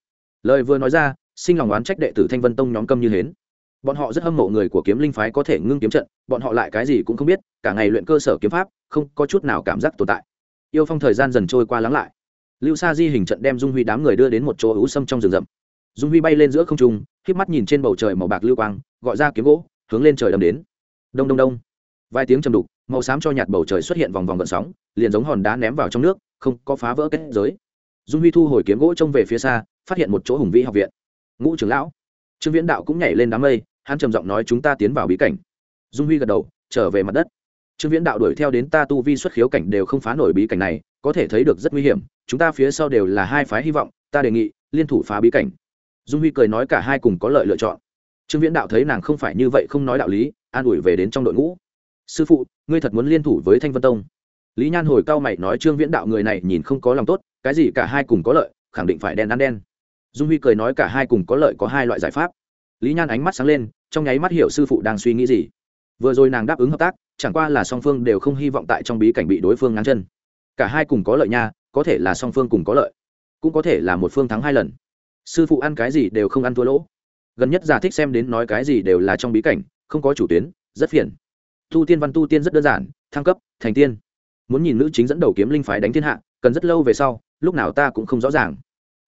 Lời vừa nói ra, sinh lòng oán trách đệ tử thanh vân tông nhóm câm như hến. Bọn họ rất hâm mộ người của kiếm linh phái có thể ngưng kiếm trận, bọn họ lại cái gì cũng không biết, cả ngày luyện cơ sở kiếm pháp, không có chút nào cảm giác tồn tại. Yêu phong thời gian dần trôi qua lắng lại lưu sa di hình trận đem dung huy đám người đưa đến một chỗ ú sâm trong rừng rậm. Dung huy bay lên giữa không trung k mắt nhìn trên bầu trời màu bạc lưu quang, gọi ra kiếm gỗ, hướng lên trời đâm đến. Đông đông đông. Vài tiếng chầm đục, màu xám cho nhạt bầu trời xuất hiện vòng vòng gợn sóng, liền giống hòn đá ném vào trong nước, không có phá vỡ kết giới. Dung huy thu hồi kiếm gỗ trông về phía xa, phát hiện một chỗ hùng vĩ học viện. Ngũ trưởng lão. Trương viễn đạo cũng nhảy lên đám mây, hắn trầm giọng nói chúng ta tiến vào bí cảnh. Dung huy gật đầu, trở về mặt đất. Trương viễn đạo đuổi theo đến ta tu vi xuất khiếu cảnh đều không phá nổi bí cảnh này, có thể thấy được rất nguy hiểm chúng ta phía sau đều là hai phái hy vọng, ta đề nghị, liên thủ phá bí cảnh. Dung huy cười nói cả hai cùng có lợi lựa chọn. Trương viễn đạo thấy nàng không phải như vậy không nói đạo lý, an ủi về đến trong đội ngũ. Sư phụ, ngươi thật muốn liên thủ với thanh vân tông? Lý nhan hồi cao mày nói trương viễn đạo người này nhìn không có lòng tốt, cái gì cả hai cùng có lợi, khẳng định phải đen ăn đen. Dung huy cười nói cả hai cùng có lợi có hai loại giải pháp. Lý nhan ánh mắt sáng lên, trong nháy mắt hiểu sư phụ đang suy nghĩ gì. Vừa rồi nàng đáp ứng hợp tác, chẳng qua là song phương đều không hy vọng tại trong bí cảnh bị đối phương ngắn chân. Cả hai cùng có lợi nha có thể là song phương cùng có lợi, cũng có thể là một phương thắng hai lần. Sư phụ ăn cái gì đều không ăn thua lỗ. Gần nhất giả thích xem đến nói cái gì đều là trong bí cảnh, không có chủ tuyến, rất phiền. Tu tiên văn tu tiên rất đơn giản, thăng cấp, thành tiên. Muốn nhìn nữ chính dẫn đầu kiếm linh phái đánh thiên hạ, cần rất lâu về sau, lúc nào ta cũng không rõ ràng.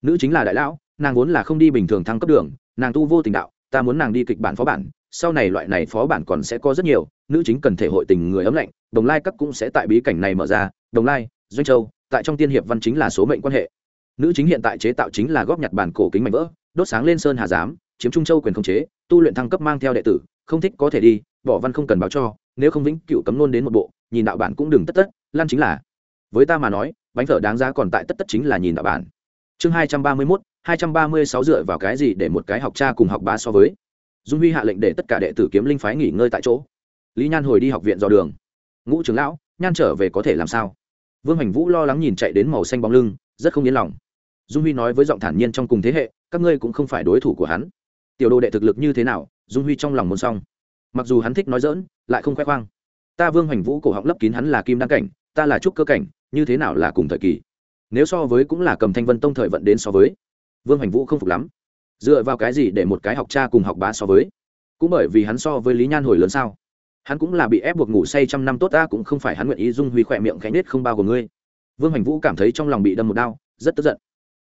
Nữ chính là đại lão, nàng vốn là không đi bình thường thăng cấp đường, nàng tu vô tình đạo, ta muốn nàng đi kịch bản phó bản, sau này loại này phó bản còn sẽ có rất nhiều, nữ chính cần thể hội tình người ấm lạnh, đồng lai cấp cũng sẽ tại bí cảnh này mở ra, đồng lai, doanh châu tại trong tiên hiệp văn chính là số mệnh quan hệ. Nữ chính hiện tại chế tạo chính là góp nhặt bản cổ kính mảnh vỡ, đốt sáng lên sơn hà giám, chiếm trung châu quyền khống chế, tu luyện thăng cấp mang theo đệ tử, không thích có thể đi, bỏ văn không cần báo cho, nếu không vĩnh cựu cấm nôn đến một bộ, nhìn đạo bản cũng đừng tất tất, lan chính là. Với ta mà nói, bánh phở đáng giá còn tại tất tất chính là nhìn đạo bản. Chương hai trăm ba mươi mốt, hai trăm ba mươi sáu dựa vào cái gì để một cái học cha cùng học bá so với? Dung huy hạ lệnh để tất cả đệ tử kiếm linh phái nghỉ ngơi tại chỗ. Lý nhan hồi đi học viện dò đường. Ngũ trưởng lão, nhan trở về có thể làm sao? Vương hành vũ lo lắng nhìn chạy đến màu xanh bóng lưng, rất không yên lòng. Dung huy nói với giọng thản nhiên trong cùng thế hệ, các ngươi cũng không phải đối thủ của hắn. Tiểu đồ đệ thực lực như thế nào, dung huy trong lòng muốn xong. Mặc dù hắn thích nói dỡn lại không khoe khoang. Ta vương hành vũ cổ họng lấp kín hắn là kim đăng cảnh, ta là trúc cơ cảnh, như thế nào là cùng thời kỳ? Nếu so với cũng là cầm thanh vân tông thời vận đến so với. Vương hành vũ không phục lắm. Dựa vào cái gì để một cái học cha cùng học bá so với? Cũng bởi vì hắn so với lý nhan hồi lớn sao? Hắn cũng là bị ép buộc ngủ say trăm năm tốt ta cũng không phải hắn nguyện ý dung huy khỏe miệng khẽ nết không bao của ngươi. Vương hành vũ cảm thấy trong lòng bị đâm một đau, rất tức giận.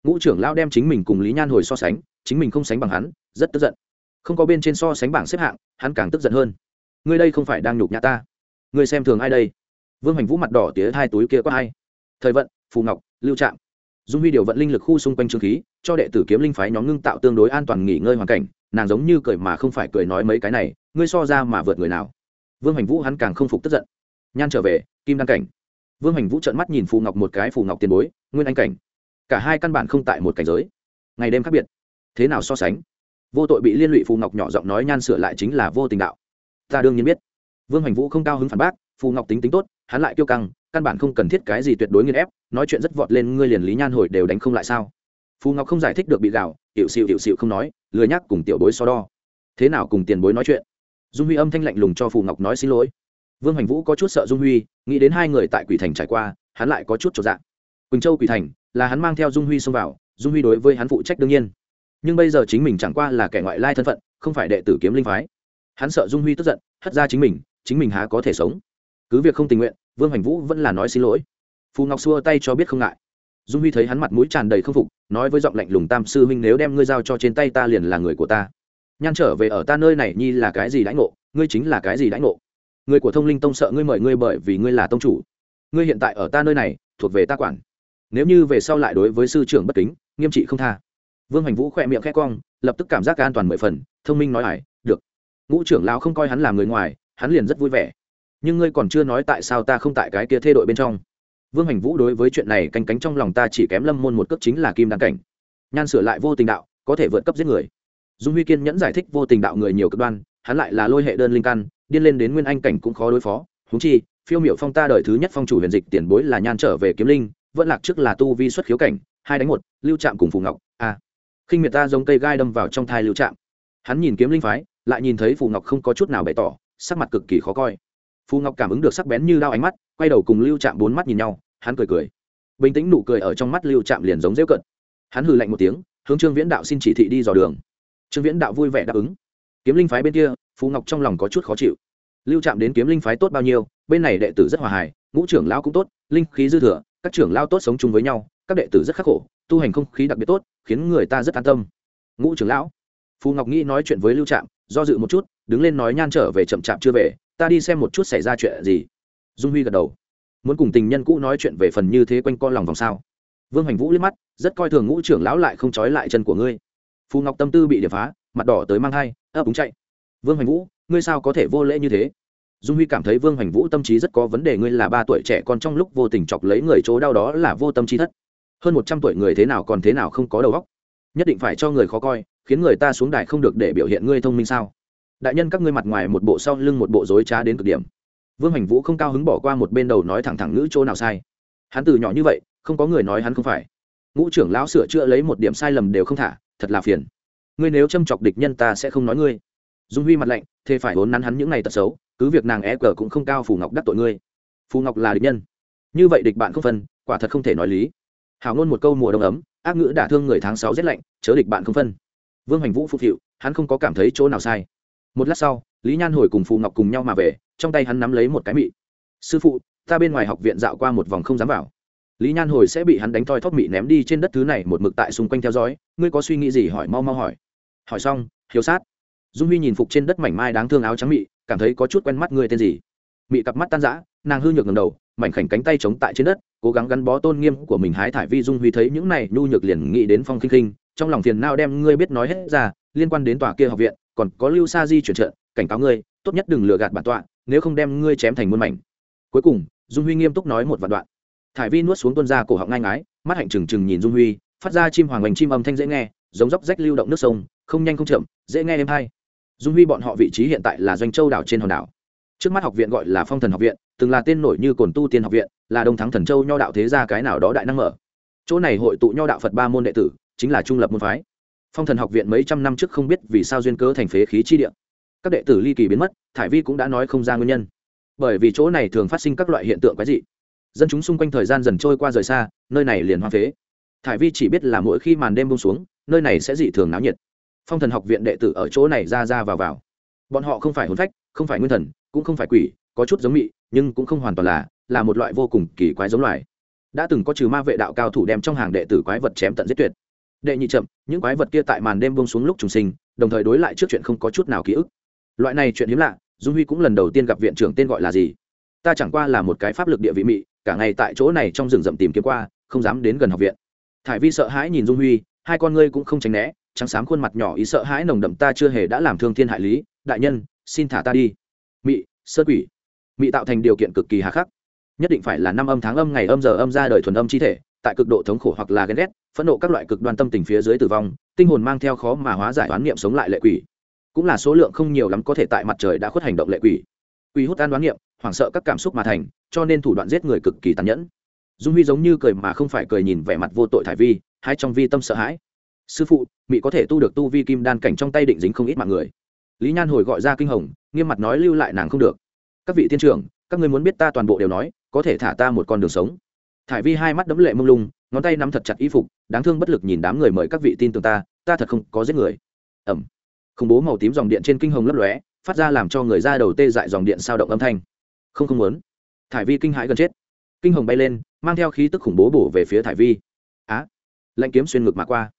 Ngũ trưởng lao đem chính mình cùng lý nhan hồi so sánh, chính mình không sánh bằng hắn, rất tức giận. Không có bên trên so sánh bảng xếp hạng, hắn càng tức giận hơn. Ngươi đây không phải đang nhục nhã ta. Ngươi xem thường ai đây? Vương hành vũ mặt đỏ tía hai túi kia có ai? Thời vận, phù ngọc, lưu trạm. Dung huy điều vận linh lực khu xung quanh trường khí, cho đệ tử kiếm linh phái nhóm ngưng tạo tương đối an toàn nghỉ ngơi hoàn cảnh, nàng giống như cười mà không phải cười nói mấy cái này, ngươi so ra mà vượt người nào? Vương hành vũ hắn càng không phục tức giận. Nhan trở về, kim đăng cảnh. Vương hành vũ trợn mắt nhìn phù ngọc một cái, phù ngọc tiền bối, nguyên anh cảnh. Cả hai căn bản không tại một cảnh giới. Ngày đêm khác biệt. Thế nào so sánh? Vô tội bị liên lụy phù ngọc nhỏ giọng nói nhan sửa lại chính là vô tình đạo. Ta đương nhiên biết. Vương hành vũ không cao hứng phản bác, phù ngọc tính tính tốt, hắn lại kiêu căng, căn bản không cần thiết cái gì tuyệt đối nghiên ép, nói chuyện rất vọt lên, ngươi liền lý nhan hồi đều đánh không lại sao? Phù ngọc không giải thích được bị gạo hiệu xịu hiệu xịu không nói, lười nhắc cùng tiểu bối so đo. Thế nào cùng tiền bối nói chuyện? Dung huy âm thanh lạnh lùng cho phù ngọc nói xin lỗi. Vương Hoành vũ có chút sợ dung huy, nghĩ đến hai người tại quỷ thành trải qua, hắn lại có chút trọn dạng quỳnh châu quỷ thành là hắn mang theo dung huy xông vào, dung huy đối với hắn phụ trách đương nhiên. Nhưng bây giờ chính mình chẳng qua là kẻ ngoại lai thân phận, không phải đệ tử kiếm linh phái. Hắn sợ dung huy tức giận, hất ra chính mình chính mình há có thể sống. Cứ việc không tình nguyện, vương Hoành vũ vẫn là nói xin lỗi. Phù ngọc xua tay cho biết không ngại. Dung huy thấy hắn mặt mũi tràn đầy k phục, nói với giọng lạnh lùng, tam sư huynh nếu đem ngươi giao cho trên tay ta liền là người của ta nhan trở về ở ta nơi này nhi là cái gì đãi ngộ, ngươi chính là cái gì đãi ngộ? Người của thông linh tông sợ ngươi mời ngươi bởi vì ngươi là tông chủ. Ngươi hiện tại ở ta nơi này, thuộc về ta quản. Nếu như về sau lại đối với sư trưởng bất kính, nghiêm trị không tha. Vương hành vũ khỏe miệng khẽ cong, lập tức cảm giác an toàn mười phần, thông minh nói ải, được. Ngũ trưởng lão không coi hắn là người ngoài, hắn liền rất vui vẻ. Nhưng ngươi còn chưa nói tại sao ta không tại cái kia thê đội bên trong? Vương hành vũ đối với chuyện này canh cánh trong lòng ta chỉ kém lâm môn một cấp chính là kim đăng cảnh. Nhan sửa lại vô tình đạo, có thể vượt cấp giết người dung huy kiên nhẫn giải thích vô tình đạo người nhiều cực đoan, hắn lại là lôi hệ đơn linh căn, điên lên đến nguyên anh cảnh cũng khó đối phó. Húng chi, phiêu miểu phong ta đời thứ nhất phong chủ huyền dịch tiền bối là nhan trở về kiếm linh, vẫn lạc trước là tu vi xuất khiếu cảnh, hai đánh một, lưu trạm cùng phù ngọc, a. À. khinh miệt ta giống cây gai đâm vào trong thai lưu trạm. Hắn nhìn kiếm linh phái, lại nhìn thấy phù ngọc không có chút nào bày tỏ, sắc mặt cực kỳ khó coi. Phù ngọc cảm ứng được sắc bén như đao ánh mắt, quay đầu cùng lưu trạm bốn mắt nhìn nhau, hắn cười cười. Bình tĩnh nụ cười ở trong mắt lưu trạm liền giống rêu cận hắn hừ lạnh một tiếng, hướng trương viễn đạo xin chỉ thị đi dò đường trương viễn đạo vui vẻ đáp ứng. Kiếm linh phái bên kia, phú ngọc trong lòng có chút khó chịu. Lưu trạm đến kiếm linh phái tốt bao nhiêu, bên này đệ tử rất hòa hài, ngũ trưởng lão cũng tốt, linh khí dư thừa, các trưởng lao tốt sống chung với nhau, các đệ tử rất khắc khổ, tu hành không khí đặc biệt tốt, khiến người ta rất an tâm. Ngũ trưởng lão. Phù ngọc nghĩ nói chuyện với lưu trạm, do dự một chút, đứng lên nói nhan trở về chậm chạp chưa về, ta đi xem một chút xảy ra chuyện gì. Dung huy gật đầu. Muốn cùng tình nhân cũ nói chuyện về phần như thế quanh co lòng vòng sao? Vương hoành vũ liếc mắt, rất coi thường ngũ trưởng lão lại không trói lại chân của ngươi phù ngọc tâm tư bị điệp phá, mặt đỏ tới mang hai ấp úng chạy. Vương hoành vũ, ngươi sao có thể vô lễ như thế? Dung huy cảm thấy vương hoành vũ tâm trí rất có vấn đề, ngươi là ba tuổi trẻ còn trong lúc vô tình chọc lấy người chỗ đau đó là vô tâm trí thất. Hơn một trăm tuổi người thế nào còn thế nào không có đầu óc. Nhất định phải cho người khó coi, khiến người ta xuống đài không được để biểu hiện ngươi thông minh sao? Đại nhân các ngươi mặt ngoài một bộ sau lưng một bộ dối trá đến cực điểm. Vương Hoành vũ không cao hứng bỏ qua một bên đầu nói thẳng thẳng ngữ chỗ nào sai. Hắn từ nhỏ như vậy, không có người nói hắn không phải. Ngũ trưởng lão sửa chữa lấy một điểm sai lầm đều không thả thật là phiền. Ngươi nếu châm chọc địch nhân ta sẽ không nói ngươi. Dung huy mặt lạnh, thế phải vốn nắn hắn những ngày tật xấu, cứ việc nàng e cờ cũng không cao phù ngọc đắc tội ngươi. Phù ngọc là địch nhân. Như vậy địch bạn không phân, quả thật không thể nói lý. Hảo ngôn một câu mùa đông ấm, ác ngữ đả thương người tháng sáu rét lạnh, chớ địch bạn không phân. Vương hành vũ phục hiệu, hắn không có cảm thấy chỗ nào sai. Một lát sau, lý nhan hồi cùng phù ngọc cùng nhau mà về, trong tay hắn nắm lấy một cái mị. Sư phụ, ta bên ngoài học viện dạo qua một vòng không dám vào lý nhan hồi sẽ bị hắn đánh thoi thóp mị ném đi trên đất thứ này một mực tại xung quanh theo dõi, ngươi có suy nghĩ gì hỏi mau mau hỏi. Hỏi xong, hiếu sát. Dung huy nhìn phục trên đất mảnh mai đáng thương áo trắng mị, cảm thấy có chút quen mắt ngươi tên gì. Mị cặp mắt tan rã, nàng hư nhược ngầm đầu, mảnh khảnh cánh tay chống tại trên đất, cố gắng gắn bó tôn nghiêm của mình hái thải vi dung huy thấy những này nhu nhược liền nghĩ đến phong khinh khinh trong lòng phiền nao đem ngươi biết nói hết ra, liên quan đến tòa kia học viện, còn có lưu sa di chuyển trận, cảnh cáo ngươi, tốt nhất đừng lừa gạt bản tọa, nếu không đem ngươi chém thành muôn mảnh. Cuối cùng, dung huy nghiêm túc nói một vạn đoạn thải vi nuốt xuống tuân ra cổ họng ngai ngái, mắt hạnh trừng trừng nhìn dung huy, phát ra chim hoàng oanh chim âm thanh dễ nghe, giống dốc rách lưu động nước sông, không nhanh không chậm, dễ nghe êm hay dung huy bọn họ vị trí hiện tại là doanh châu đảo trên hòn đảo. Trước mắt học viện gọi là phong thần học viện, từng là tên nổi như cồn tu tiên học viện, là đông thắng thần châu nho đạo thế gia cái nào đó đại năng mở. Chỗ này hội tụ nho đạo phật ba môn đệ tử, chính là trung lập môn phái. Phong thần học viện mấy trăm năm trước không biết vì sao duyên cớ thành phế khí chi địa. Các đệ tử ly kỳ biến mất, thải vi cũng đã nói không ra nguyên nhân. Bởi vì chỗ này thường phát sinh các loại hiện tượng quái dị dân chúng xung quanh thời gian dần trôi qua rời xa, nơi này liền hoang phế. Thải vi chỉ biết là mỗi khi màn đêm bông xuống, nơi này sẽ dị thường náo nhiệt. Phong thần học viện đệ tử ở chỗ này ra ra vào vào. Bọn họ không phải hồn phách, không phải nguyên thần, cũng không phải quỷ, có chút giống mị, nhưng cũng không hoàn toàn là là một loại vô cùng kỳ quái giống loài. Đã từng có trừ ma vệ đạo cao thủ đem trong hàng đệ tử quái vật chém tận giết tuyệt. Đệ nhị chậm, những quái vật kia tại màn đêm bông xuống lúc trùng sinh, đồng thời đối lại trước chuyện không có chút nào ký ức. Loại này chuyện hiếm lạ, dung huy cũng lần đầu tiên gặp viện trưởng tên gọi là gì? Ta chẳng qua là một cái pháp lực địa vị mị cả ngày tại chỗ này trong rừng rậm tìm kiếm qua, không dám đến gần học viện. Thải vi sợ hãi nhìn dung huy, hai con ngươi cũng không tránh né, trắng sáng khuôn mặt nhỏ ý sợ hãi nồng đậm ta chưa hề đã làm thương thiên hại lý. Đại nhân, xin thả ta đi. Mị sơ quỷ. Mị tạo thành điều kiện cực kỳ hà khắc. Nhất định phải là năm âm tháng âm ngày âm giờ âm ra đời thuần âm chi thể, tại cực độ thống khổ hoặc là ghen ghét, phẫn nộ các loại cực đoan tâm tình phía dưới tử vong, tinh hồn mang theo khó mà hóa giải oán niệm sống lại lệ quỷ. Cũng là số lượng không nhiều lắm có thể tại mặt trời đã khuất hành động lệ quỷ quỷ hút an đoán niệm hoảng sợ các cảm xúc mà thành, cho nên thủ đoạn giết người cực kỳ tàn nhẫn. Dung huy giống như cười mà không phải cười nhìn vẻ mặt vô tội thải vi hay trong vi tâm sợ hãi. Sư phụ mỹ có thể tu được tu vi kim đan cảnh trong tay định dính không ít mạng người. Lý nhan hồi gọi ra kinh hồng, nghiêm mặt nói lưu lại nàng không được. Các vị tiên trưởng, các người muốn biết ta toàn bộ đều nói, có thể thả ta một con đường sống. Thải vi hai mắt đấm lệ mông lung, ngón tay nắm thật chặt y phục, đáng thương bất lực nhìn đám người mời các vị tin tưởng ta ta thật không có giết người. Ẩm. Khủng bố màu tím dòng điện trên kinh hồng lấp lóe phát ra làm cho người ra đầu tê dại dòng điện sao động âm thanh. Không không muốn. Thải vi kinh hãi gần chết. Kinh hồng bay lên, mang theo khí tức khủng bố bổ về phía thải vi. Á! Lạnh kiếm xuyên ngực mà qua.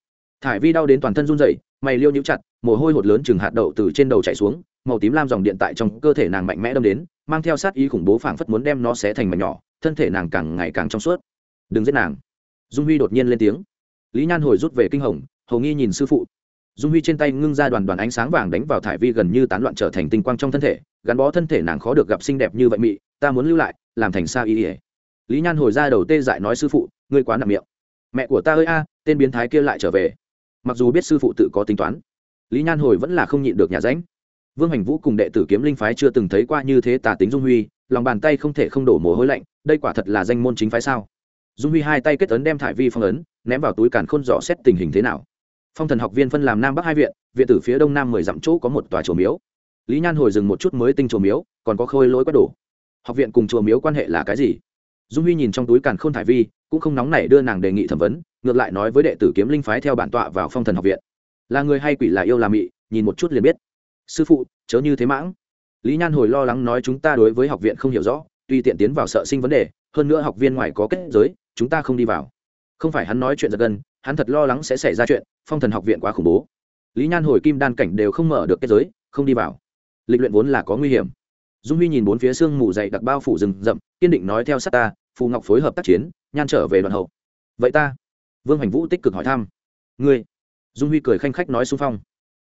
Thải vi đau đến toàn thân run rẩy, mày liêu nhũ chặt, mồ hôi hột lớn chừng hạt đậu từ trên đầu chảy xuống, màu tím lam dòng điện tại trong cơ thể nàng mạnh mẽ đâm đến, mang theo sát ý khủng bố phảng phất muốn đem nó xé thành mảnh nhỏ, thân thể nàng càng ngày càng trong suốt. Đừng giết nàng. Dung huy đột nhiên lên tiếng. Lý nhan hồi rút về kinh hồng, hầu nghi nhìn sư phụ dung huy trên tay ngưng ra đoàn đoàn ánh sáng vàng đánh vào thải vi gần như tán loạn trở thành tinh quang trong thân thể, gắn bó thân thể nàng khó được gặp xinh đẹp như vậy mị, ta muốn lưu lại, làm thành sao y ỉa lý nhan hồi ra đầu tê dại nói sư phụ, ngươi quá nặng miệng. Mẹ của ta ơi a, tên biến thái kia lại trở về. Mặc dù biết sư phụ tự có tính toán, lý nhan hồi vẫn là không nhịn được nhà ránh. Vương hành vũ cùng đệ tử kiếm linh phái chưa từng thấy qua như thế tà tính dung huy, lòng bàn tay không thể không đổ mồ hôi lạnh, đây quả thật là danh môn chính phái sao? Dung huy hai tay kết ấn đem thải vi phong ấn, ném vào túi càn khôn dò xét tình hình thế nào phong thần học viên phân làm nam bắc hai viện viện tử phía đông nam mười dặm chỗ có một tòa chùa miếu. Lý nhan hồi dừng một chút mới tinh chùa miếu, còn có khôi lỗi quét đổ. Học viện cùng chùa miếu quan hệ là cái gì? Dung huy nhìn trong túi càn khôn thải vi, cũng không nóng nảy đưa nàng đề nghị thẩm vấn, ngược lại nói với đệ tử kiếm linh phái theo bản tọa vào phong thần học viện. Là người hay quỷ là yêu là mị, nhìn một chút liền biết. Sư phụ, chớ như thế mãng. Lý nhan hồi lo lắng nói chúng ta đối với học viện không hiểu rõ, tuy tiện tiến vào sợ sinh vấn đề, hơn nữa học viên ngoài có kết giới, chúng ta không đi vào. Không phải hắn nói chuyện giật gân hắn thật lo lắng sẽ xảy ra chuyện, phong thần học viện quá khủng bố. Lý nhan hồi kim đan cảnh đều không mở được kết giới, không đi vào. Lịch luyện vốn là có nguy hiểm. Dung huy nhìn bốn phía sương mù dày đặc bao phủ rừng rậm, kiên định nói theo sát ta, phù ngọc phối hợp tác chiến, nhan trở về đoạn hậu. Vậy ta? Vương hành vũ tích cực hỏi thăm. Ngươi? Dung huy cười khanh khách nói xung phong.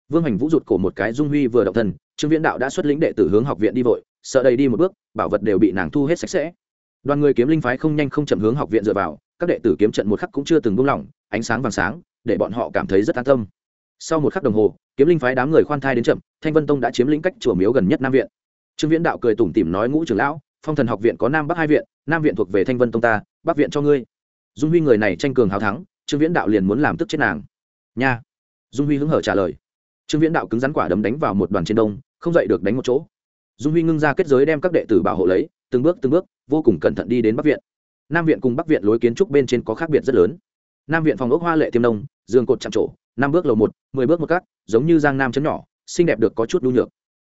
Vương hành vũ rụt cổ một cái, dung huy vừa động thân, trương viễn đạo đã xuất lĩnh đệ tử hướng học viện đi vội, sợ đầy đi một bước, bảo vật đều bị nàng thu hết sạch sẽ. Đoàn người kiếm linh phái không nhanh không chậm hướng học viện dựa vào các đệ tử kiếm trận một khắc cũng chưa từng buông lỏng, ánh sáng vàng sáng, để bọn họ cảm thấy rất an tâm. Sau một khắc đồng hồ, kiếm linh phái đám người khoan thai đến chậm, thanh vân tông đã chiếm lĩnh cách chùa miếu gần nhất nam viện. Trương viễn đạo cười tủm tỉm nói, ngũ trưởng lão, phong thần học viện có nam bắc hai viện, nam viện thuộc về thanh vân tông ta, bắc viện cho ngươi. Dung huy người này tranh cường hào thắng, trương viễn đạo liền muốn làm tức chết nàng. Nha. Dung huy hứng hở trả lời. Trương viễn đạo cứng rắn quả đấm đánh vào một đoàn trên đông, không dậy được đánh một chỗ. Dung huy ngưng ra kết giới đem các đệ tử bảo hộ lấy, từng bước từng bước, vô cùng cẩn thận đi đến bắc viện nam viện cùng bắc viện lối kiến trúc bên trên có khác biệt rất lớn. Nam viện phòng ốc hoa lệ tiêm nông, giường cột chạm trổ, năm bước lầu một, mười bước một cắt giống như giang nam chấn nhỏ, xinh đẹp được có chút đu nhược.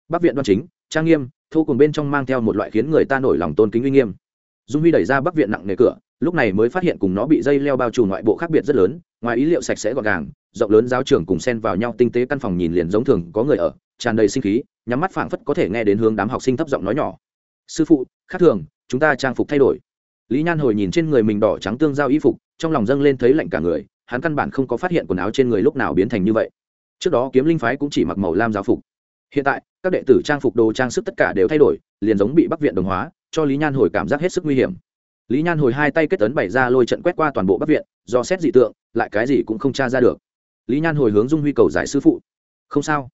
Bắc viện đoan chính, trang nghiêm thu cùng bên trong mang theo một loại khiến người ta nổi lòng tôn kính uy nghiêm. Dung huy đẩy ra bắc viện nặng nề cửa, lúc này mới phát hiện cùng nó bị dây leo bao trùm ngoại bộ khác biệt rất lớn, ngoài ý liệu sạch sẽ gọn gàng, rộng lớn giáo trường cùng sen vào nhau tinh tế căn phòng nhìn liền giống thường có người ở, tràn đầy sinh khí, nhắm mắt phảng phất có thể nghe đến hướng đám học sinh thấp giọng nói nhỏ. Sư phụ, khác thường, chúng ta trang phục thay đổi lý nhan hồi nhìn trên người mình đỏ trắng tương giao y phục, trong lòng dâng lên thấy lạnh cả người, hắn căn bản không có phát hiện quần áo trên người lúc nào biến thành như vậy. Trước đó kiếm linh phái cũng chỉ mặc màu lam giáo phục. Hiện tại, các đệ tử trang phục đồ trang sức tất cả đều thay đổi, liền giống bị bắc viện đồng hóa, cho lý nhan hồi cảm giác hết sức nguy hiểm. Lý nhan hồi hai tay kết tấn bày ra lôi trận quét qua toàn bộ bắc viện, do xét dị tượng, lại cái gì cũng không tra ra được. Lý nhan hồi hướng dung huy cầu giải sư phụ. Không sao.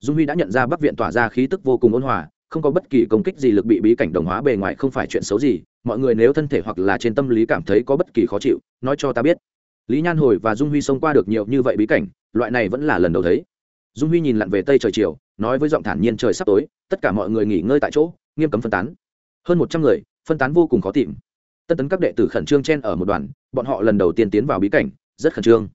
Dung huy đã nhận ra bắc viện tỏa ra khí tức vô cùng ôn hòa không có bất kỳ công kích gì lực bị bí cảnh đồng hóa bề ngoài không phải chuyện xấu gì, mọi người nếu thân thể hoặc là trên tâm lý cảm thấy có bất kỳ khó chịu, nói cho ta biết. Lý nhan hồi và dung huy xông qua được nhiều như vậy bí cảnh, loại này vẫn là lần đầu thấy. Dung huy nhìn lặn về tây trời chiều nói với giọng thản nhiên trời sắp tối, tất cả mọi người nghỉ ngơi tại chỗ, nghiêm cấm phân tán. Hơn một trăm người, phân tán vô cùng khó tìm. Tân tấn các đệ tử khẩn trương chen ở một đoàn, bọn họ lần đầu tiên tiến vào bí cảnh, rất khẩn trương.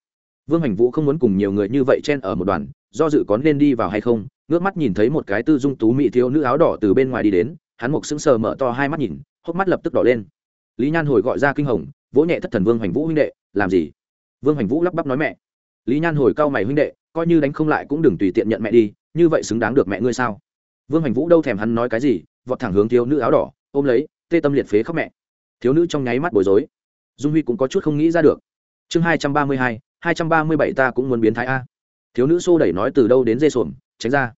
Vương hành vũ không muốn cùng nhiều người như vậy chen ở một đoàn, do dự có nên đi vào hay không ngước mắt nhìn thấy một cái tư dung tú mỹ thiếu nữ áo đỏ từ bên ngoài đi đến, hắn mục sững sờ mở to hai mắt nhìn, hốc mắt lập tức đỏ lên. Lý nhan hồi gọi ra kinh hồng, vỗ nhẹ thất thần vương hành vũ huynh đệ, làm gì? Vương hành vũ lắp bắp nói mẹ. Lý nhan hồi cao mày huynh đệ, coi như đánh không lại cũng đừng tùy tiện nhận mẹ đi, như vậy xứng đáng được mẹ ngươi sao? Vương hành vũ đâu thèm hắn nói cái gì, vọt thẳng hướng thiếu nữ áo đỏ, ôm lấy, tê tâm liệt phế khóc mẹ. Thiếu nữ trong nháy mắt bối rối. Dung huy cũng có chút không nghĩ ra được. Chương hai trăm ba mươi hai hai trăm ba mươi bảy ta cũng muốn biến thái a. Thiếu nữ xô đẩy nói từ đâu đến dê xuồng, tránh ra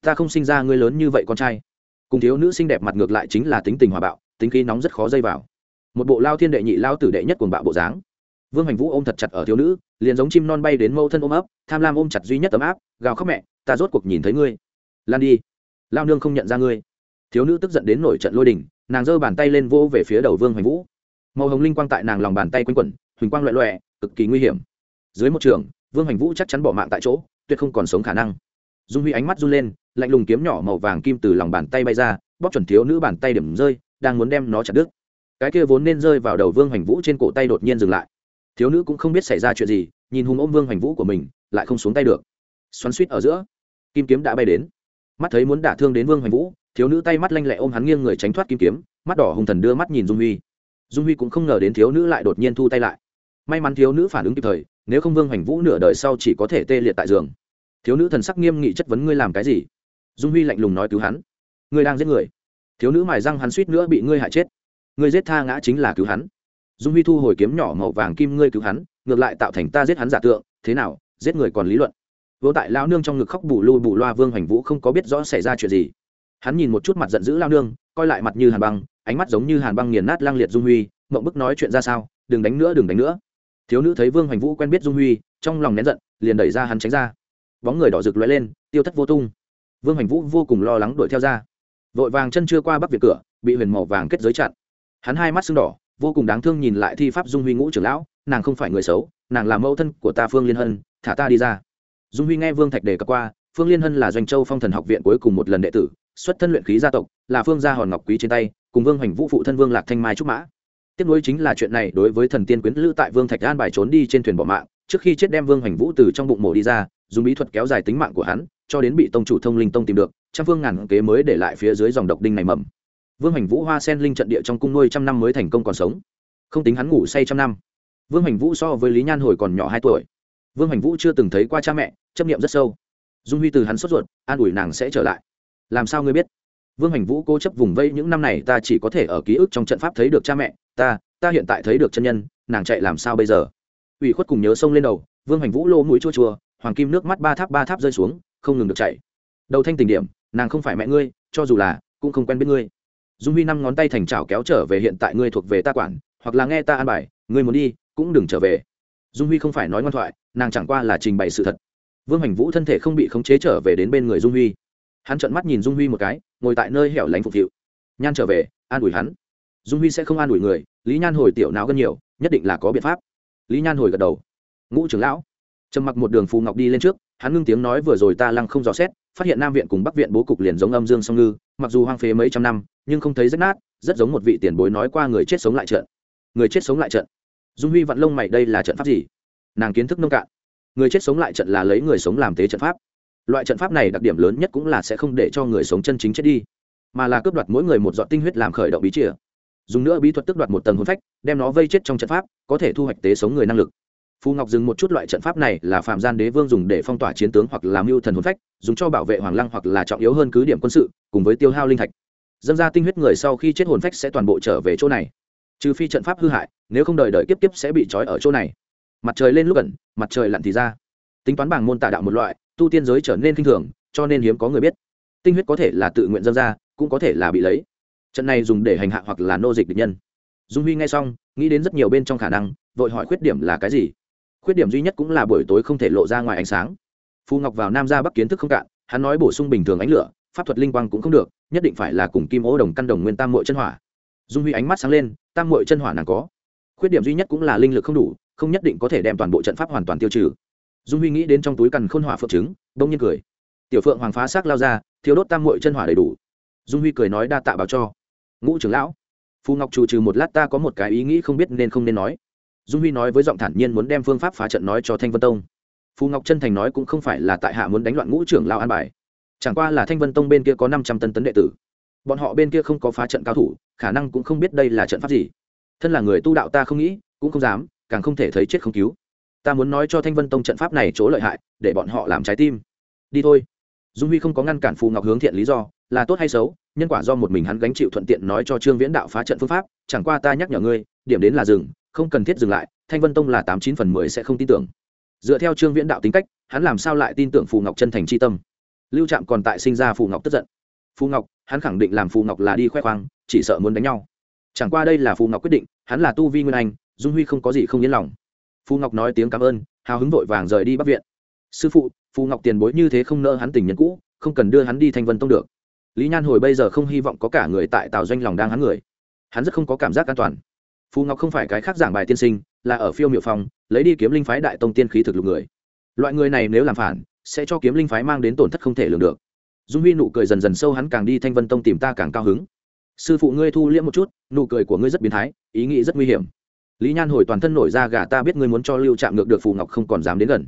ta không sinh ra ngươi lớn như vậy con trai. Cùng thiếu nữ xinh đẹp mặt ngược lại chính là tính tình hòa bạo, tính khí nóng rất khó dây vào. Một bộ lao thiên đệ nhị, lao tử đệ nhất cuồng bạo bộ dáng. Vương hành vũ ôm thật chặt ở thiếu nữ, liền giống chim non bay đến mâu thân ôm ấp, tham lam ôm chặt duy nhất ấm áp, gào khóc mẹ, ta rốt cuộc nhìn thấy ngươi. Lan đi. Lao nương không nhận ra ngươi. Thiếu nữ tức giận đến nổi trận lôi đình, nàng giơ bàn tay lên vô về phía đầu vương hoành vũ. Màu hồng linh quang tại nàng lòng bàn tay quanh quẩn, huỳnh quang loẹ loẹ, cực kỳ nguy hiểm. Dưới một trường, vương hoành vũ chắc chắn bỏ mạng tại chỗ, tuyệt không còn sống khả năng. Dung huy ánh mắt run lên lạnh lùng kiếm nhỏ màu vàng kim từ lòng bàn tay bay ra, bóp chuẩn thiếu nữ bàn tay điểm rơi, đang muốn đem nó chặt đứt. Cái kia vốn nên rơi vào đầu vương hoành vũ trên cổ tay đột nhiên dừng lại. Thiếu nữ cũng không biết xảy ra chuyện gì, nhìn hùng ôm vương hoành vũ của mình, lại không xuống tay được. Xoắn suýt ở giữa, kim kiếm đã bay đến. Mắt thấy muốn đả thương đến vương hoành vũ, thiếu nữ tay mắt lanh lẹ ôm hắn nghiêng người tránh thoát kim kiếm, mắt đỏ hùng thần đưa mắt nhìn dung huy. Dung huy cũng không ngờ đến thiếu nữ lại đột nhiên thu tay lại. May mắn thiếu nữ phản ứng kịp thời, nếu không vương hoành vũ nửa đời sau chỉ có thể tê liệt tại giường. Thiếu nữ thần sắc nghiêm nghị chất vấn ngươi làm cái gì? Dung huy lạnh lùng nói cứu hắn. Ngươi đang giết người. Thiếu nữ mài răng hắn suýt nữa bị ngươi hại chết. Ngươi giết tha ngã chính là cứu hắn. Dung huy thu hồi kiếm nhỏ màu vàng kim ngươi cứu hắn, ngược lại tạo thành ta giết hắn giả tượng. Thế nào, giết người còn lý luận. Vô tại lao nương trong ngực khóc bù lu bù loa vương hoành vũ không có biết rõ xảy ra chuyện gì. Hắn nhìn một chút mặt giận dữ lao nương, coi lại mặt như hàn băng, ánh mắt giống như hàn băng nghiền nát lang liệt dung huy, mộng bức nói chuyện ra sao, đừng đánh nữa, đừng đánh nữa. Thiếu nữ thấy vương hoành vũ quen biết dung huy, trong lòng nén giận, liền đẩy ra hắn tránh ra. Bóng người đỏ rực lóe lên, tiêu thất vô tung vương Hành vũ vô cùng lo lắng đuổi theo ra. Vội vàng chân chưa qua bắc việt cửa, bị huyền màu vàng kết giới chặn. Hắn hai mắt sưng đỏ, vô cùng đáng thương nhìn lại thi pháp dung huy ngũ trưởng lão, nàng không phải người xấu, nàng là mẫu thân của ta phương liên hân, thả ta đi ra. Dung huy nghe vương thạch đề cập qua, phương liên hân là doanh châu phong thần học viện cuối cùng một lần đệ tử, xuất thân luyện khí gia tộc, là phương gia hòn ngọc quý trên tay, cùng vương hoành vũ phụ thân vương lạc thanh mai trúc mã. Tiếp nối chính là chuyện này đối với thần tiên quyến lữ tại vương thạch an bài trốn đi trên thuyền bỏ mạng, trước khi chết đem vương hoành vũ từ trong bụng mổ đi ra, dùng bí thuật kéo dài tính mạng của hắn cho đến bị tông chủ thông linh tông tìm được, trăm phương ngàn kế mới để lại phía dưới dòng độc đinh này mầm. Vương hành vũ hoa sen linh trận địa trong cung nuôi trăm năm mới thành công còn sống. Không tính hắn ngủ say trăm năm. Vương hành vũ so với lý nhan hồi còn nhỏ hai tuổi. Vương hành vũ chưa từng thấy qua cha mẹ, chấp nghiệm rất sâu. Dung huy từ hắn sốt ruột, an ủi nàng sẽ trở lại. Làm sao ngươi biết? Vương hành vũ cố chấp vùng vây những năm này ta chỉ có thể ở ký ức trong trận pháp thấy được cha mẹ, ta ta hiện tại thấy được chân nhân, nàng chạy làm sao bây giờ? Ủy khuất cùng nhớ sông lên đầu, vương hành vũ lô mũi chua chua, hoàng kim nước mắt ba tháp ba tháp rơi xuống không ngừng được chạy đầu thanh tình điểm, nàng không phải mẹ ngươi, cho dù là, cũng không quen biết ngươi. Dung huy năm ngón tay thành trào kéo trở về hiện tại ngươi thuộc về ta quản, hoặc là nghe ta an bài, ngươi muốn đi, cũng đừng trở về. Dung huy không phải nói ngoan thoại, nàng chẳng qua là trình bày sự thật. Vương hành vũ thân thể không bị khống chế trở về đến bên người dung huy. Hắn trợn mắt nhìn dung huy một cái, ngồi tại nơi hẻo lánh phục vụ nhan trở về, an ủi hắn. Dung huy sẽ không an ủi người, lý nhan hồi tiểu não gần nhiều, nhất định là có biện pháp. Lý nhan hồi gật đầu. Ngũ trưởng lão. Trầm mặc một đường phù ngọc đi lên trước hắn ngưng tiếng nói vừa rồi ta lăng không dò xét, phát hiện nam viện cùng bắc viện bố cục liền giống âm dương song ngư, mặc dù hoang phế mấy trăm năm, nhưng không thấy rách nát, rất giống một vị tiền bối nói qua người chết sống lại trận. Người chết sống lại trận. Dung huy vạn lông mày, đây là trận pháp gì? Nàng kiến thức nông cạn. Người chết sống lại trận là lấy người sống làm tế trận pháp. Loại trận pháp này đặc điểm lớn nhất cũng là sẽ không để cho người sống chân chính chết đi, mà là cướp đoạt mỗi người một giọt tinh huyết làm khởi động bí chìa. Dùng nữa bí thuật tước đoạt một tầng hồn phách, đem nó vây chết trong trận pháp, có thể thu hoạch tế sống người năng lực phù ngọc dừng một chút loại trận pháp này là phạm gian đế vương dùng để phong tỏa chiến tướng hoặc làm mưu thần hồn phách, dùng cho bảo vệ hoàng lăng hoặc là trọng yếu hơn cứ điểm quân sự, cùng với tiêu hao linh thạch. Dâng ra tinh huyết người sau khi chết hồn phách sẽ toàn bộ trở về chỗ này. Trừ phi trận pháp hư hại, nếu không đợi đợi tiếp tiếp sẽ bị trói ở chỗ này. Mặt trời lên lúc ẩn mặt trời lặn thì ra. Tính toán bảng môn tà đạo một loại, tu tiên giới trở nên kinh thường, cho nên hiếm có người biết. Tinh huyết có thể là tự nguyện dâng ra, cũng có thể là bị lấy. Trận này dùng để hành hạ hoặc là nô dịch địch nhân. Dung huy nghe xong, nghĩ đến rất nhiều bên trong khả năng, vội hỏi khuyết điểm là cái gì? Khuyết điểm duy nhất cũng là buổi tối không thể lộ ra ngoài ánh sáng. Phù ngọc vào nam ra bắc kiến thức không cạn, hắn nói bổ sung bình thường ánh lửa, pháp thuật linh quang cũng không được, nhất định phải là cùng kim ô đồng căn đồng nguyên tam mội chân hỏa. Dung huy ánh mắt sáng lên, tam mội chân hỏa nàng có. Khuyết điểm duy nhất cũng là linh lực không đủ, không nhất định có thể đem toàn bộ trận pháp hoàn toàn tiêu trừ. Dung huy nghĩ đến trong túi cằn khôn hỏa phượng trứng đông nhiên cười. Tiểu phượng hoàng phá xác lao ra thiếu đốt tam mội chân hỏa đầy đủ. Dung huy cười nói đa tạ báo cho. Ngũ trưởng lão, phù ngọc chủ trừ một lát ta có một cái ý nghĩ không biết nên không nên nói dung huy nói với giọng thản nhiên muốn đem phương pháp phá trận nói cho thanh vân tông. Phù ngọc chân thành nói cũng không phải là tại hạ muốn đánh loạn ngũ trưởng lao an bài. Chẳng qua là thanh vân tông bên kia có năm trăm tân tấn đệ tử. Bọn họ bên kia không có phá trận cao thủ, khả năng cũng không biết đây là trận pháp gì. Thân là người tu đạo ta không nghĩ, cũng không dám, càng không thể thấy chết không cứu. Ta muốn nói cho thanh vân tông trận pháp này chỗ lợi hại, để bọn họ làm trái tim. Đi thôi. Dung huy không có ngăn cản phù ngọc hướng thiện lý do, là tốt hay xấu, nhân quả do một mình hắn gánh chịu thuận tiện nói cho trương viễn đạo phá trận phương pháp, chẳng qua ta nhắc nhở ngươi, điểm đến là dừng không cần thiết dừng lại, thanh vân tông là tám chín phần mười sẽ không tin tưởng. Dựa theo trương viễn đạo tính cách, hắn làm sao lại tin tưởng phù ngọc chân thành c h i tâm? Lưu trạm còn tại sinh ra phù ngọc tức giận. Phù ngọc, hắn khẳng định làm phù ngọc là đi khoe khoang, chỉ sợ muốn đánh nhau. Chẳng qua đây là phù ngọc quyết định, hắn là tu vi nguyên anh, dung huy không có gì không yên lòng. Phù ngọc nói tiếng cảm ơn, hào hứng vội vàng rời đi bắc viện. Sư phụ, phù ngọc tiền bối như thế không nỡ hắn tình nhân cũ, không cần đưa hắn đi thanh vân tông được. Lý nhan hồi bây giờ không hy vọng có cả người tại tào doanh lòng đang hắn người. Hắn rất không có cảm giác an toàn phù ngọc không phải cái khác giảng bài tiên sinh, là ở phiêu miệu phong lấy đi kiếm linh phái đại tông tiên khí thực lục người. Loại người này nếu làm phản, sẽ cho kiếm linh phái mang đến tổn thất không thể lường được. Dung huy nụ cười dần dần sâu hắn càng đi thanh vân tông tìm ta càng cao hứng. Sư phụ ngươi thu liễm một chút, nụ cười của ngươi rất biến thái, ý nghĩ rất nguy hiểm. Lý nhan hồi toàn thân nổi ra gà ta biết ngươi muốn cho lưu chạm ngược được phù ngọc không còn dám đến gần.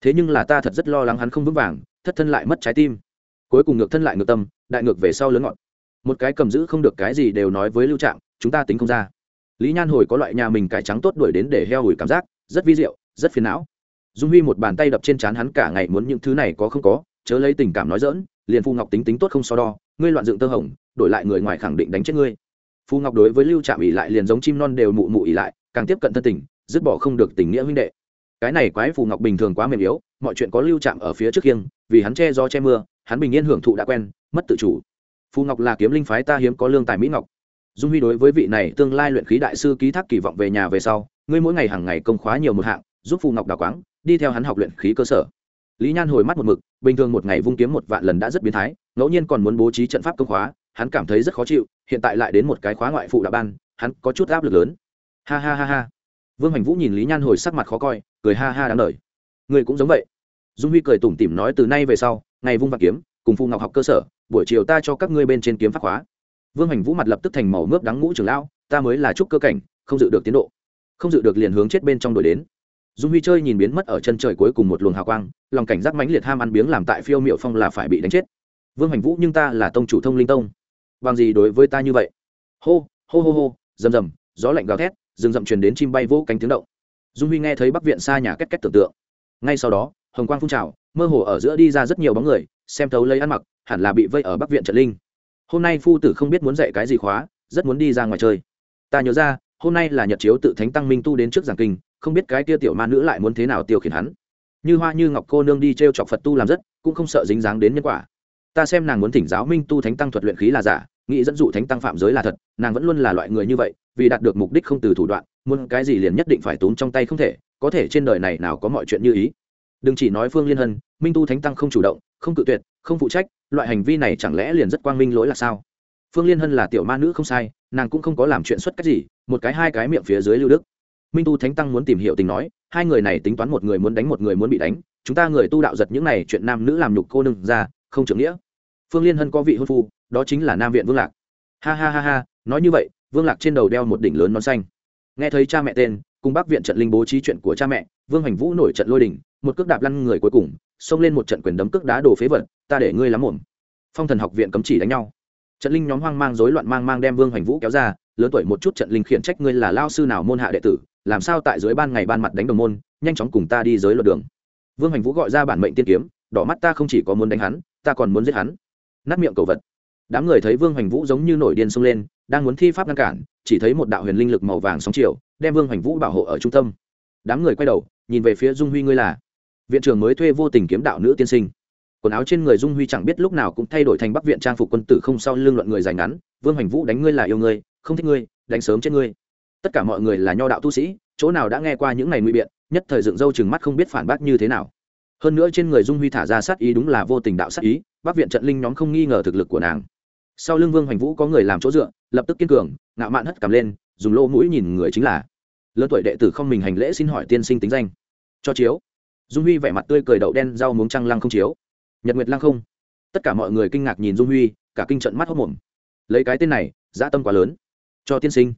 Thế nhưng là ta thật rất lo lắng hắn không vững vàng, thất thân lại mất trái tim. Cuối cùng ngược thân lại ngược tâm, đại ngược về sau lớn ngọn. Một cái cầm giữ không được cái gì đều nói với lưu trạm, chúng ta tính không ra lý nhan hồi có loại nhà mình cải trắng tốt đuổi đến để heo hủi cảm giác, rất vi diệu, rất phiền não. Dung huy một bàn tay đập trên trán hắn cả ngày muốn những thứ này có không có, chớ lấy tình cảm nói dỡn liền Phu ngọc tính tính tốt không so đo, ngươi loạn dựng tơ hồng, đổi lại người ngoài khẳng định đánh chết ngươi. Phu ngọc đối với lưu trạm ỉ lại liền giống chim non đều mụ mụ ỉ lại, càng tiếp cận thân tình, dứt bỏ không được tình nghĩa huynh đệ. Cái này quái phù ngọc bình thường quá mềm yếu, mọi chuyện có lưu trạm ở phía trước khiêng, vì hắn che gió che mưa, hắn bình yên hưởng thụ đã quen, mất tự chủ. Phù ngọc là kiếm linh phái ta hiếm có lương tài mỹ ngọc dung huy đối với vị này tương lai luyện khí đại sư ký thác kỳ vọng về nhà về sau, ngươi mỗi ngày hàng ngày công khóa nhiều một hạng, giúp phù ngọc đào quáng, đi theo hắn học luyện khí cơ sở. Lý nhan hồi mắt một mực, bình thường một ngày vung kiếm một vạn lần đã rất biến thái, ngẫu nhiên còn muốn bố trí trận pháp công khóa, hắn cảm thấy rất khó chịu, hiện tại lại đến một cái khóa ngoại phụ đạo ban, hắn có chút áp lực lớn. Ha ha ha ha. Vương hành vũ nhìn lý nhan hồi sắc mặt khó coi, cười ha ha đáng lời người cũng giống vậy. Dung huy cười tủm tỉm nói từ nay về sau, ngày vung vạn kiếm, cùng phù ngọc học cơ sở, buổi chiều ta cho các ngươi bên trên kiếm pháp khóa vương hành vũ mặt lập tức thành màu mướp đắng ngũ trưởng lão, ta mới là trúc cơ cảnh, không dự được tiến độ, không dự được liền hướng chết bên trong đổi đến. Dung huy chơi nhìn biến mất ở chân trời cuối cùng một luồng hào quang, lòng cảnh giác mãnh liệt ham ăn biếng làm tại phiêu miệu phong là phải bị đánh chết. Vương hành vũ, nhưng ta là tông chủ thông linh tông. Bằng gì đối với ta như vậy? Hô hô hô hô, rầm rầm, gió lạnh gào thét, rừng rậm truyền đến chim bay vỗ cánh tiếng động. Dung huy nghe thấy bắc viện xa nhà két két tưởng tượng. Ngay sau đó, hồng quang phun trào, mơ hồ ở giữa đi ra rất nhiều bóng người, xem thấu lấy ăn mặc, hẳn là bị vây ở bắc viện trận linh hôm nay phu tử không biết muốn dạy cái gì khóa, rất muốn đi ra ngoài chơi. Ta nhớ ra, hôm nay là nhật chiếu tự thánh tăng minh tu đến trước giảng kinh, không biết cái kia tiểu ma nữ lại muốn thế nào tiêu khiển hắn. Như hoa như ngọc cô nương đi t r e o chọc phật tu làm rất, cũng không sợ dính dáng đến nhân quả. Ta xem nàng muốn thỉnh giáo minh tu thánh tăng thuật luyện khí là giả, nghĩ dẫn dụ thánh tăng phạm giới là thật, nàng vẫn luôn là loại người như vậy, vì đạt được mục đích không từ thủ đoạn, muốn cái gì liền nhất định phải túm trong tay không thể, có thể trên đời này nào có mọi chuyện như ý. Đừng chỉ nói phương liên hân, minh tu thánh tăng không chủ động, không cự tuyệt, không phụ trách loại hành vi này chẳng lẽ liền rất quang minh lỗi là sao? Phương liên hân là tiểu ma nữ không sai, nàng cũng không có làm chuyện xuất cách gì, một cái hai cái miệng phía dưới lưu đức. Minh tu thánh tăng muốn tìm hiểu tình nói, hai người này tính toán một người muốn đánh một người muốn bị đánh, chúng ta người tu đạo giật những này chuyện nam nữ làm nhục cô nương ra, không trưởng nghĩa. Phương liên hân có vị hôn phu, đó chính là nam viện vương lạc. Ha ha ha ha, nói như vậy, vương lạc trên đầu đeo một đỉnh lớn non xanh. Nghe thấy cha mẹ tên, cùng bác viện trận linh bố trí chuyện của cha mẹ, vương hành vũ nổi trận lôi đỉnh, một cước đạp lăn người cuối cùng, xông lên một trận quyền đấm cước đá đồ phế vật ta để ngươi lắm muộn. phong thần học viện cấm chỉ đánh nhau. Trận linh nhóm hoang mang rối loạn mang mang đem vương Hoành vũ kéo ra, lớn tuổi một chút trận linh khiển trách ngươi là lao sư nào môn hạ đệ tử, làm sao tại dưới ban ngày ban mặt đánh đồng môn, nhanh chóng cùng ta đi giới luật đường. Vương Hoành vũ gọi ra bản mệnh tiên kiếm, đỏ mắt ta không chỉ có muốn đánh hắn, ta còn muốn giết hắn. Nát miệng cầu vật. Đám người thấy vương hoành vũ giống như nổi điên xông lên, đang muốn thi pháp ngăn cản, chỉ thấy một đạo huyền linh lực màu vàng sóng chiều, đem vương hoành vũ bảo hộ ở trung tâm. Đám người quay đầu, nhìn về phía dung huy ngươi là. Viện trưởng mới thuê vô tình kiếm đạo nữ tiên sinh quần áo trên người dung huy chẳng biết lúc nào cũng thay đổi thành bắc viện trang phục quân tử không sau lương luận người dài ngắn, vương hoành vũ đánh ngươi là yêu ngươi, không thích ngươi, đánh sớm chết ngươi. Tất cả mọi người là nho đạo tu sĩ, chỗ nào đã nghe qua những ngày nguy biện, nhất thời dựng râu chừng mắt không biết phản bác như thế nào. Hơn nữa trên người dung huy thả ra sát ý đúng là vô tình đạo sát ý, bắc viện trận linh nhóm không nghi ngờ thực lực của nàng. Sau lưng vương hoành vũ có người làm chỗ dựa, lập tức kiên cường, ngạo mạn hất cầm lên, dùng lỗ mũi nhìn người chính là lớn tuổi đệ tử không mình hành lễ xin hỏi tiên sinh tính danh. Cho chiếu. Dung huy vẻ mặt tươi cười đậu đen rau muống trăng lăng không chiếu nhật nguyệt Lang không? Tất cả mọi người kinh ngạc nhìn dung huy, cả kinh trận mắt hốc mồm lấy cái tên này, dã tâm quá lớn. Cho tiên sinh.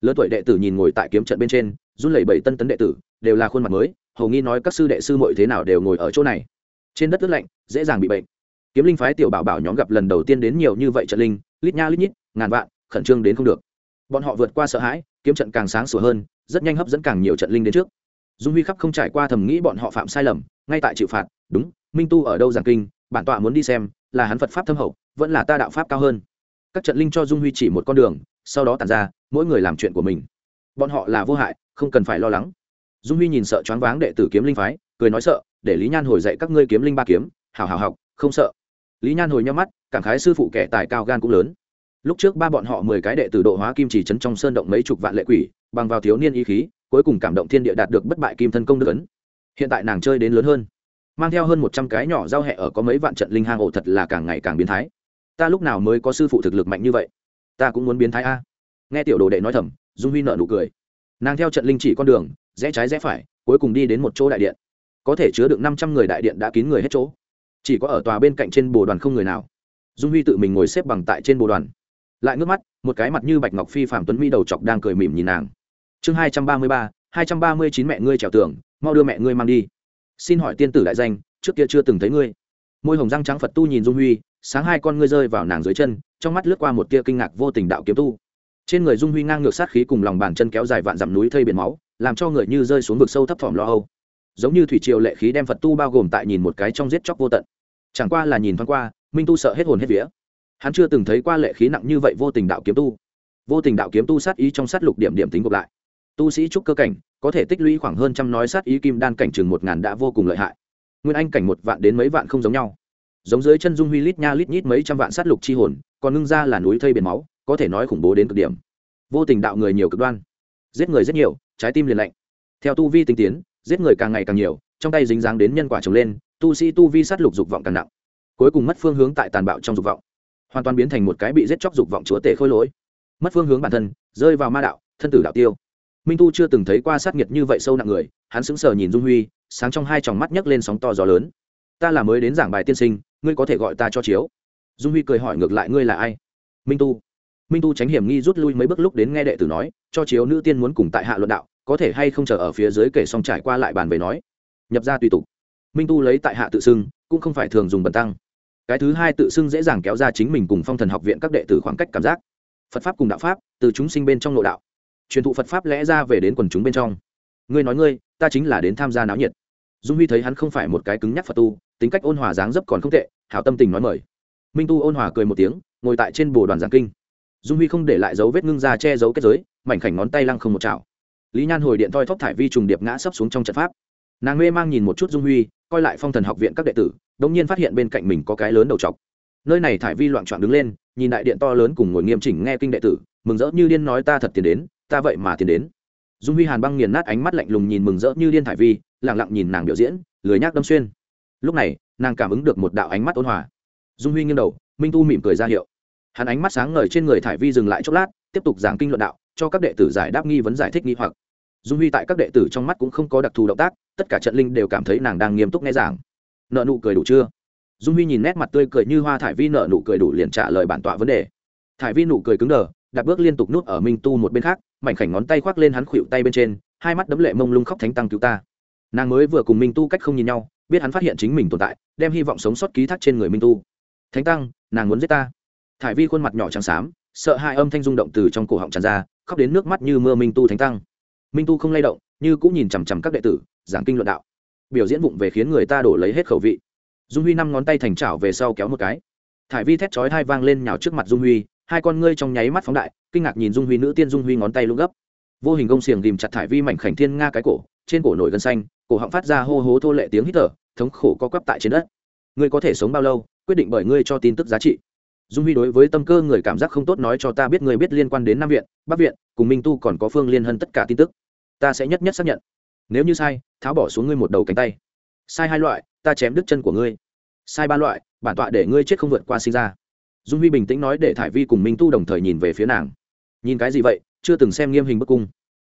Lớn tuổi đệ tử nhìn ngồi tại kiếm trận bên trên, run lẩy bẩy tân tấn đệ tử, đều là khuôn mặt mới, hầu nghi nói các sư đệ sư muội thế nào đều ngồi ở chỗ này. Trên đất ướt lạnh, dễ dàng bị bệnh. Kiếm linh phái tiểu bảo bảo nhóm gặp lần đầu tiên đến nhiều như vậy trận linh, lít nha lít nhít, ngàn vạn, khẩn trương đến không được. Bọn họ vượt qua sợ hãi, kiếm trận càng sáng sủa hơn, rất nhanh hấp dẫn càng nhiều trận linh đến trước. Dung huy khắp không trải qua thầm nghĩ bọn họ phạm sai lầm, ngay tại chịu phạt, đúng minh tu ở đâu giảng kinh, bản tọa muốn đi xem, là hắn phật pháp thâm hậu, vẫn là ta đạo pháp cao hơn. Các trận linh cho dung huy chỉ một con đường, sau đó tàn ra, mỗi người làm chuyện của mình. Bọn họ là vô hại, không cần phải lo lắng. Dung huy nhìn sợ choáng váng đệ tử kiếm linh phái, cười nói sợ, để lý nhan hồi dạy các ngươi kiếm linh ba kiếm, hảo hảo học, không sợ. Lý nhan hồi nhắm mắt, cảm khái sư phụ kẻ tài cao gan cũng lớn. Lúc trước ba bọn họ mười cái đệ tử độ hóa kim chỉ trấn trong sơn động mấy chục vạn lệ quỷ, bằng vào thiếu niên ý khí, cuối cùng cảm động thiên địa đạt được bất bại kim thân công đức ấn. Hiện tại nàng chơi đến lớn hơn mang theo hơn một trăm cái nhỏ giao hẹ ở có mấy vạn trận linh hang ổ thật là càng ngày càng biến thái. Ta lúc nào mới có sư phụ thực lực mạnh như vậy? Ta cũng muốn biến thái a. Nghe tiểu đồ đệ nói thầm, dung huy nợ nụ cười. Nàng theo trận linh chỉ con đường, rẽ trái rẽ phải, cuối cùng đi đến một chỗ đại điện. Có thể chứa được năm trăm người đại điện đã kín người hết chỗ. Chỉ có ở tòa bên cạnh trên bồ đoàn không người nào. Dung huy tự mình ngồi xếp bằng tại trên bồ đoàn. Lại ngước mắt, một cái mặt như bạch ngọc phi phạm tuấn mỹ đầu chọc đang cười mỉm nhìn nàng. Chương hai trăm ba mươi ba, hai trăm ba mươi chín mẹ ngươi trèo tường, mau đưa mẹ ngươi mang đi xin hỏi tiên tử đại danh, trước kia chưa từng thấy ngươi. Môi hồng răng trắng phật tu nhìn dung huy, sáng hai con ngươi rơi vào nàng dưới chân, trong mắt lướt qua một tia kinh ngạc vô tình đạo kiếm tu. Trên người dung huy ngang ngược sát khí cùng lòng bàn chân kéo dài vạn dặm núi thây biển máu, làm cho người như rơi xuống vực sâu thấp thỏm lo âu. Giống như thủy triều lệ khí đem phật tu bao gồm tại nhìn một cái trong giết chóc vô tận. Chẳng qua là nhìn thoáng qua, minh tu sợ hết hồn hết vía. Hắn chưa từng thấy qua lệ khí nặng như vậy vô tình đạo kiếm tu. Vô tình đạo kiếm tu sát ý trong sát lục điểm điểm tính gộp lại. Tu sĩ trúc cơ cảnh có thể tích lũy khoảng hơn trăm nói sát ý kim đan cảnh chừng một ngàn đã vô cùng lợi hại. Nguyên anh cảnh một vạn đến mấy vạn không giống nhau. Giống dưới chân dung huy lít nha lít nhít mấy trăm vạn sát lục chi hồn, còn ngưng ra là núi thây biển máu, có thể nói khủng bố đến cực điểm. Vô tình đạo người nhiều cực đoan. Giết người rất nhiều, trái tim liền lạnh. Theo tu vi tinh tiến, giết người càng ngày càng nhiều, trong tay dính dáng đến nhân quả trồng lên, tu sĩ tu vi sát lục dục vọng càng nặng. Cuối cùng mất phương hướng tại tàn bạo trong dục vọng. Hoàn toàn biến thành một cái bị giết chóc dục vọng chúa tể khôi lỗi. Mất phương hướng bản thân, rơi vào ma đạo, thân tử đạo tiêu minh tu chưa từng thấy qua sát nhiệt như vậy sâu nặng người, hắn sững sờ nhìn dung huy, sáng trong hai tròng mắt nhấc lên sóng to gió lớn. Ta là mới đến giảng bài tiên sinh, ngươi có thể gọi ta cho chiếu. Dung huy cười hỏi ngược lại ngươi là ai? Minh tu. Minh tu tránh hiểm nghi rút lui mấy bước lúc đến nghe đệ tử nói, cho chiếu nữ tiên muốn cùng tại hạ luận đạo, có thể hay không chờ ở phía dưới kể xong trải qua lại bàn về nói. Nhập ra tùy tục. Minh tu lấy tại hạ tự xưng, cũng không phải thường dùng bần tăng. Cái thứ hai tự xưng dễ dàng kéo ra chính mình cùng phong thần học viện các đệ tử khoảng cách cảm giác. Phật pháp cùng đạo pháp, từ chúng sinh bên trong nội đạo truyền thụ phật pháp lẽ ra về đến quần chúng bên trong. Ngươi nói ngươi, ta chính là đến tham gia náo nhiệt. Dung huy thấy hắn không phải một cái cứng nhắc phật tu, tính cách ôn hòa dáng dấp còn không tệ, hảo tâm tình nói mời. Minh tu ôn hòa cười một tiếng, ngồi tại trên bồ đoàn giảng kinh. Dung huy không để lại dấu vết ngưng ra che giấu kết giới, mảnh khảnh ngón tay lăng không một chảo. Lý nhan hồi điện thoi thóc thải vi trùng điệp ngã sấp xuống trong trận pháp. Nàng mê mang nhìn một chút dung huy, coi lại phong thần học viện các đệ tử đông nhiên phát hiện bên cạnh mình có cái lớn đầu chọc nơi này thải vi loạn trọn đứng lên, nhìn đại điện to lớn cùng ngồi nghiêm chỉnh nghe kinh đệ tử, mừng rỡ như điên nói ta thật tiền đến ta vậy mà tiền đến. Dung huy hàn băng nghiền nát ánh mắt lạnh lùng nhìn mừng rỡ như điên thải vi lẳng lặng nhìn nàng biểu diễn, lười nhác đâm xuyên. Lúc này, nàng cảm ứng được một đạo ánh mắt ôn hòa. Dung huy nghiêng đầu, minh tu mỉm cười ra hiệu. Hắn ánh mắt sáng ngời trên người thải vi dừng lại chốc lát, tiếp tục giảng kinh luận đạo, cho các đệ tử giải đáp nghi vấn giải thích nghi hoặc. Dung huy tại các đệ tử trong mắt cũng không có đặc thù động tác, tất cả trận linh đều cảm thấy nàng đang nghiêm túc nghe giảng. Nợ nụ cười đủ chưa? Dung huy nhìn nét mặt tươi cười như hoa thải vi nợ nụ cười đủ liền trả lời bản tọa vấn đề. Thải vi nụ cười cứng đờ, đặt bước liên tục nút ở minh tu một bên khác mảnh khảnh ngón tay khoác lên hắn khuỵu tay bên trên, hai mắt đấm lệ mông lung khóc thánh tăng cứu ta. Nàng mới vừa cùng minh tu cách không nhìn nhau, biết hắn phát hiện chính mình tồn tại, đem hy vọng sống sót ký thác trên người minh tu. Thánh tăng, nàng muốn giết ta. Thải vi khuôn mặt nhỏ trắng xám, sợ hai âm thanh rung động từ trong cổ họng tràn ra, khóc đến nước mắt như mưa minh tu thánh tăng. Minh tu không lay động, như cũng nhìn chằm chằm các đệ tử, giảng kinh luận đạo. Biểu diễn vụng về khiến người ta đổ lấy hết khẩu vị. Dung huy năm ngón tay thành chảo về sau kéo một cái. Thải vi thét chói hai vang lên nhào trước mặt dung huy hai con ngươi trong nháy mắt phóng đại, kinh ngạc nhìn dung huy nữ tiên dung huy ngón tay lúc gấp. Vô hình gông xiềng tìm chặt thải vi mảnh khảnh thiên nga cái cổ, trên cổ nổi gân xanh, cổ họng phát ra hô hố thô lệ tiếng hít thở, thống khổ co quắp tại trên đất. Ngươi có thể sống bao lâu, quyết định bởi ngươi cho tin tức giá trị. Dung huy đối với tâm cơ người cảm giác không tốt nói cho ta biết người biết liên quan đến nam viện, bắc viện, cùng minh tu còn có phương liên hân tất cả tin tức. Ta sẽ nhất nhất xác nhận. Nếu như sai, tháo bỏ xuống ngươi một đầu cánh tay. Sai hai loại, ta chém đứt chân của ngươi. Sai ba loại, bản tọa để ngươi chết không vượt qua sinh ra dung huy bình tĩnh nói để thải vi cùng minh tu đồng thời nhìn về phía nàng. Nhìn cái gì vậy? Chưa từng xem nghiêm hình bức cung.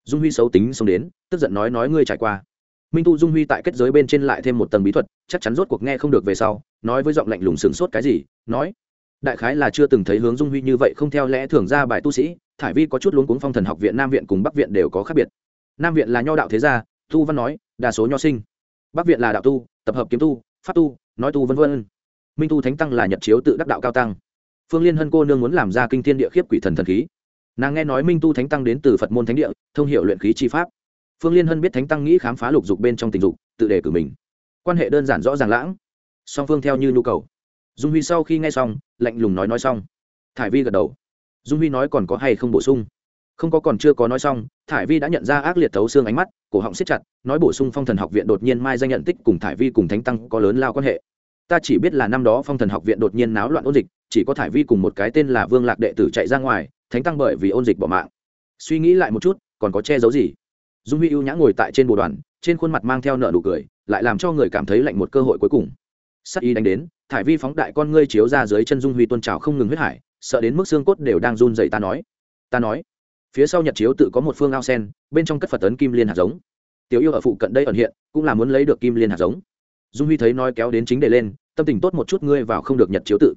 Dung huy xấu tính xông đến, tức giận nói nói ngươi trải qua. Minh tu dung huy tại kết giới bên trên lại thêm một tầng bí thuật, chắc chắn rốt cuộc nghe không được về sau, nói với giọng lạnh lùng sửng sốt cái gì, nói, đại khái là chưa từng thấy hướng dung huy như vậy, không theo lẽ thường ra bài tu sĩ, thải vi có chút luống cuống phong thần học viện nam viện cùng bắc viện đều có khác biệt. Nam viện là nho đạo thế gia, tu văn nói, đa số nho sinh. Bắc viện là đạo tu, tập hợp kiếm tu, pháp tu, nói tu v v minh tu thánh tăng là nhật chiếu tự đắc đạo cao tăng phương liên hân cô nương muốn làm ra kinh thiên địa khiếp quỷ thần thần khí. Nàng nghe nói minh tu thánh tăng đến từ phật môn thánh địa, thông hiệu luyện khí chi pháp. Phương liên hân biết thánh tăng nghĩ khám phá lục dục bên trong tình dục, tự đề cử mình. Quan hệ đơn giản rõ ràng lãng. Song phương theo như nhu cầu. Dung huy sau khi nghe xong, lạnh lùng nói nói xong. Thải vi gật đầu. Dung huy nói còn có hay không bổ sung? Không có còn chưa có nói xong, thải vi đã nhận ra ác liệt thấu xương ánh mắt, cổ họng siết chặt, nói bổ sung phong thần học viện đột nhiên mai danh nhận tích cùng thải vi cùng thánh tăng có lớn lao quan hệ. Ta chỉ biết là năm đó phong thần học viện đột nhiên náo loạn ôn dịch chỉ có thải vi cùng một cái tên là vương lạc đệ tử chạy ra ngoài, thánh tăng bởi vì ôn dịch bỏ mạng. Suy nghĩ lại một chút, còn có che giấu gì? Dung huy ưu nhã ngồi tại trên bồ đoàn, trên khuôn mặt mang theo nợ nụ cười, lại làm cho người cảm thấy lạnh một cơ hội cuối cùng. Sắc y đánh đến, thải vi phóng đại con ngươi chiếu ra dưới chân dung huy tôn trào không ngừng huyết hải, sợ đến mức xương cốt đều đang run dậy ta nói. Ta nói, phía sau nhật chiếu tự có một phương ao sen, bên trong cất phật tấn kim liên hạt giống. Tiểu yêu ở phụ cận đây ẩn hiện, cũng là muốn lấy được kim liên hạt giống. Dung huy thấy nói kéo đến chính đề lên, tâm tình tốt một chút, ngươi vào không được nhật chiếu tự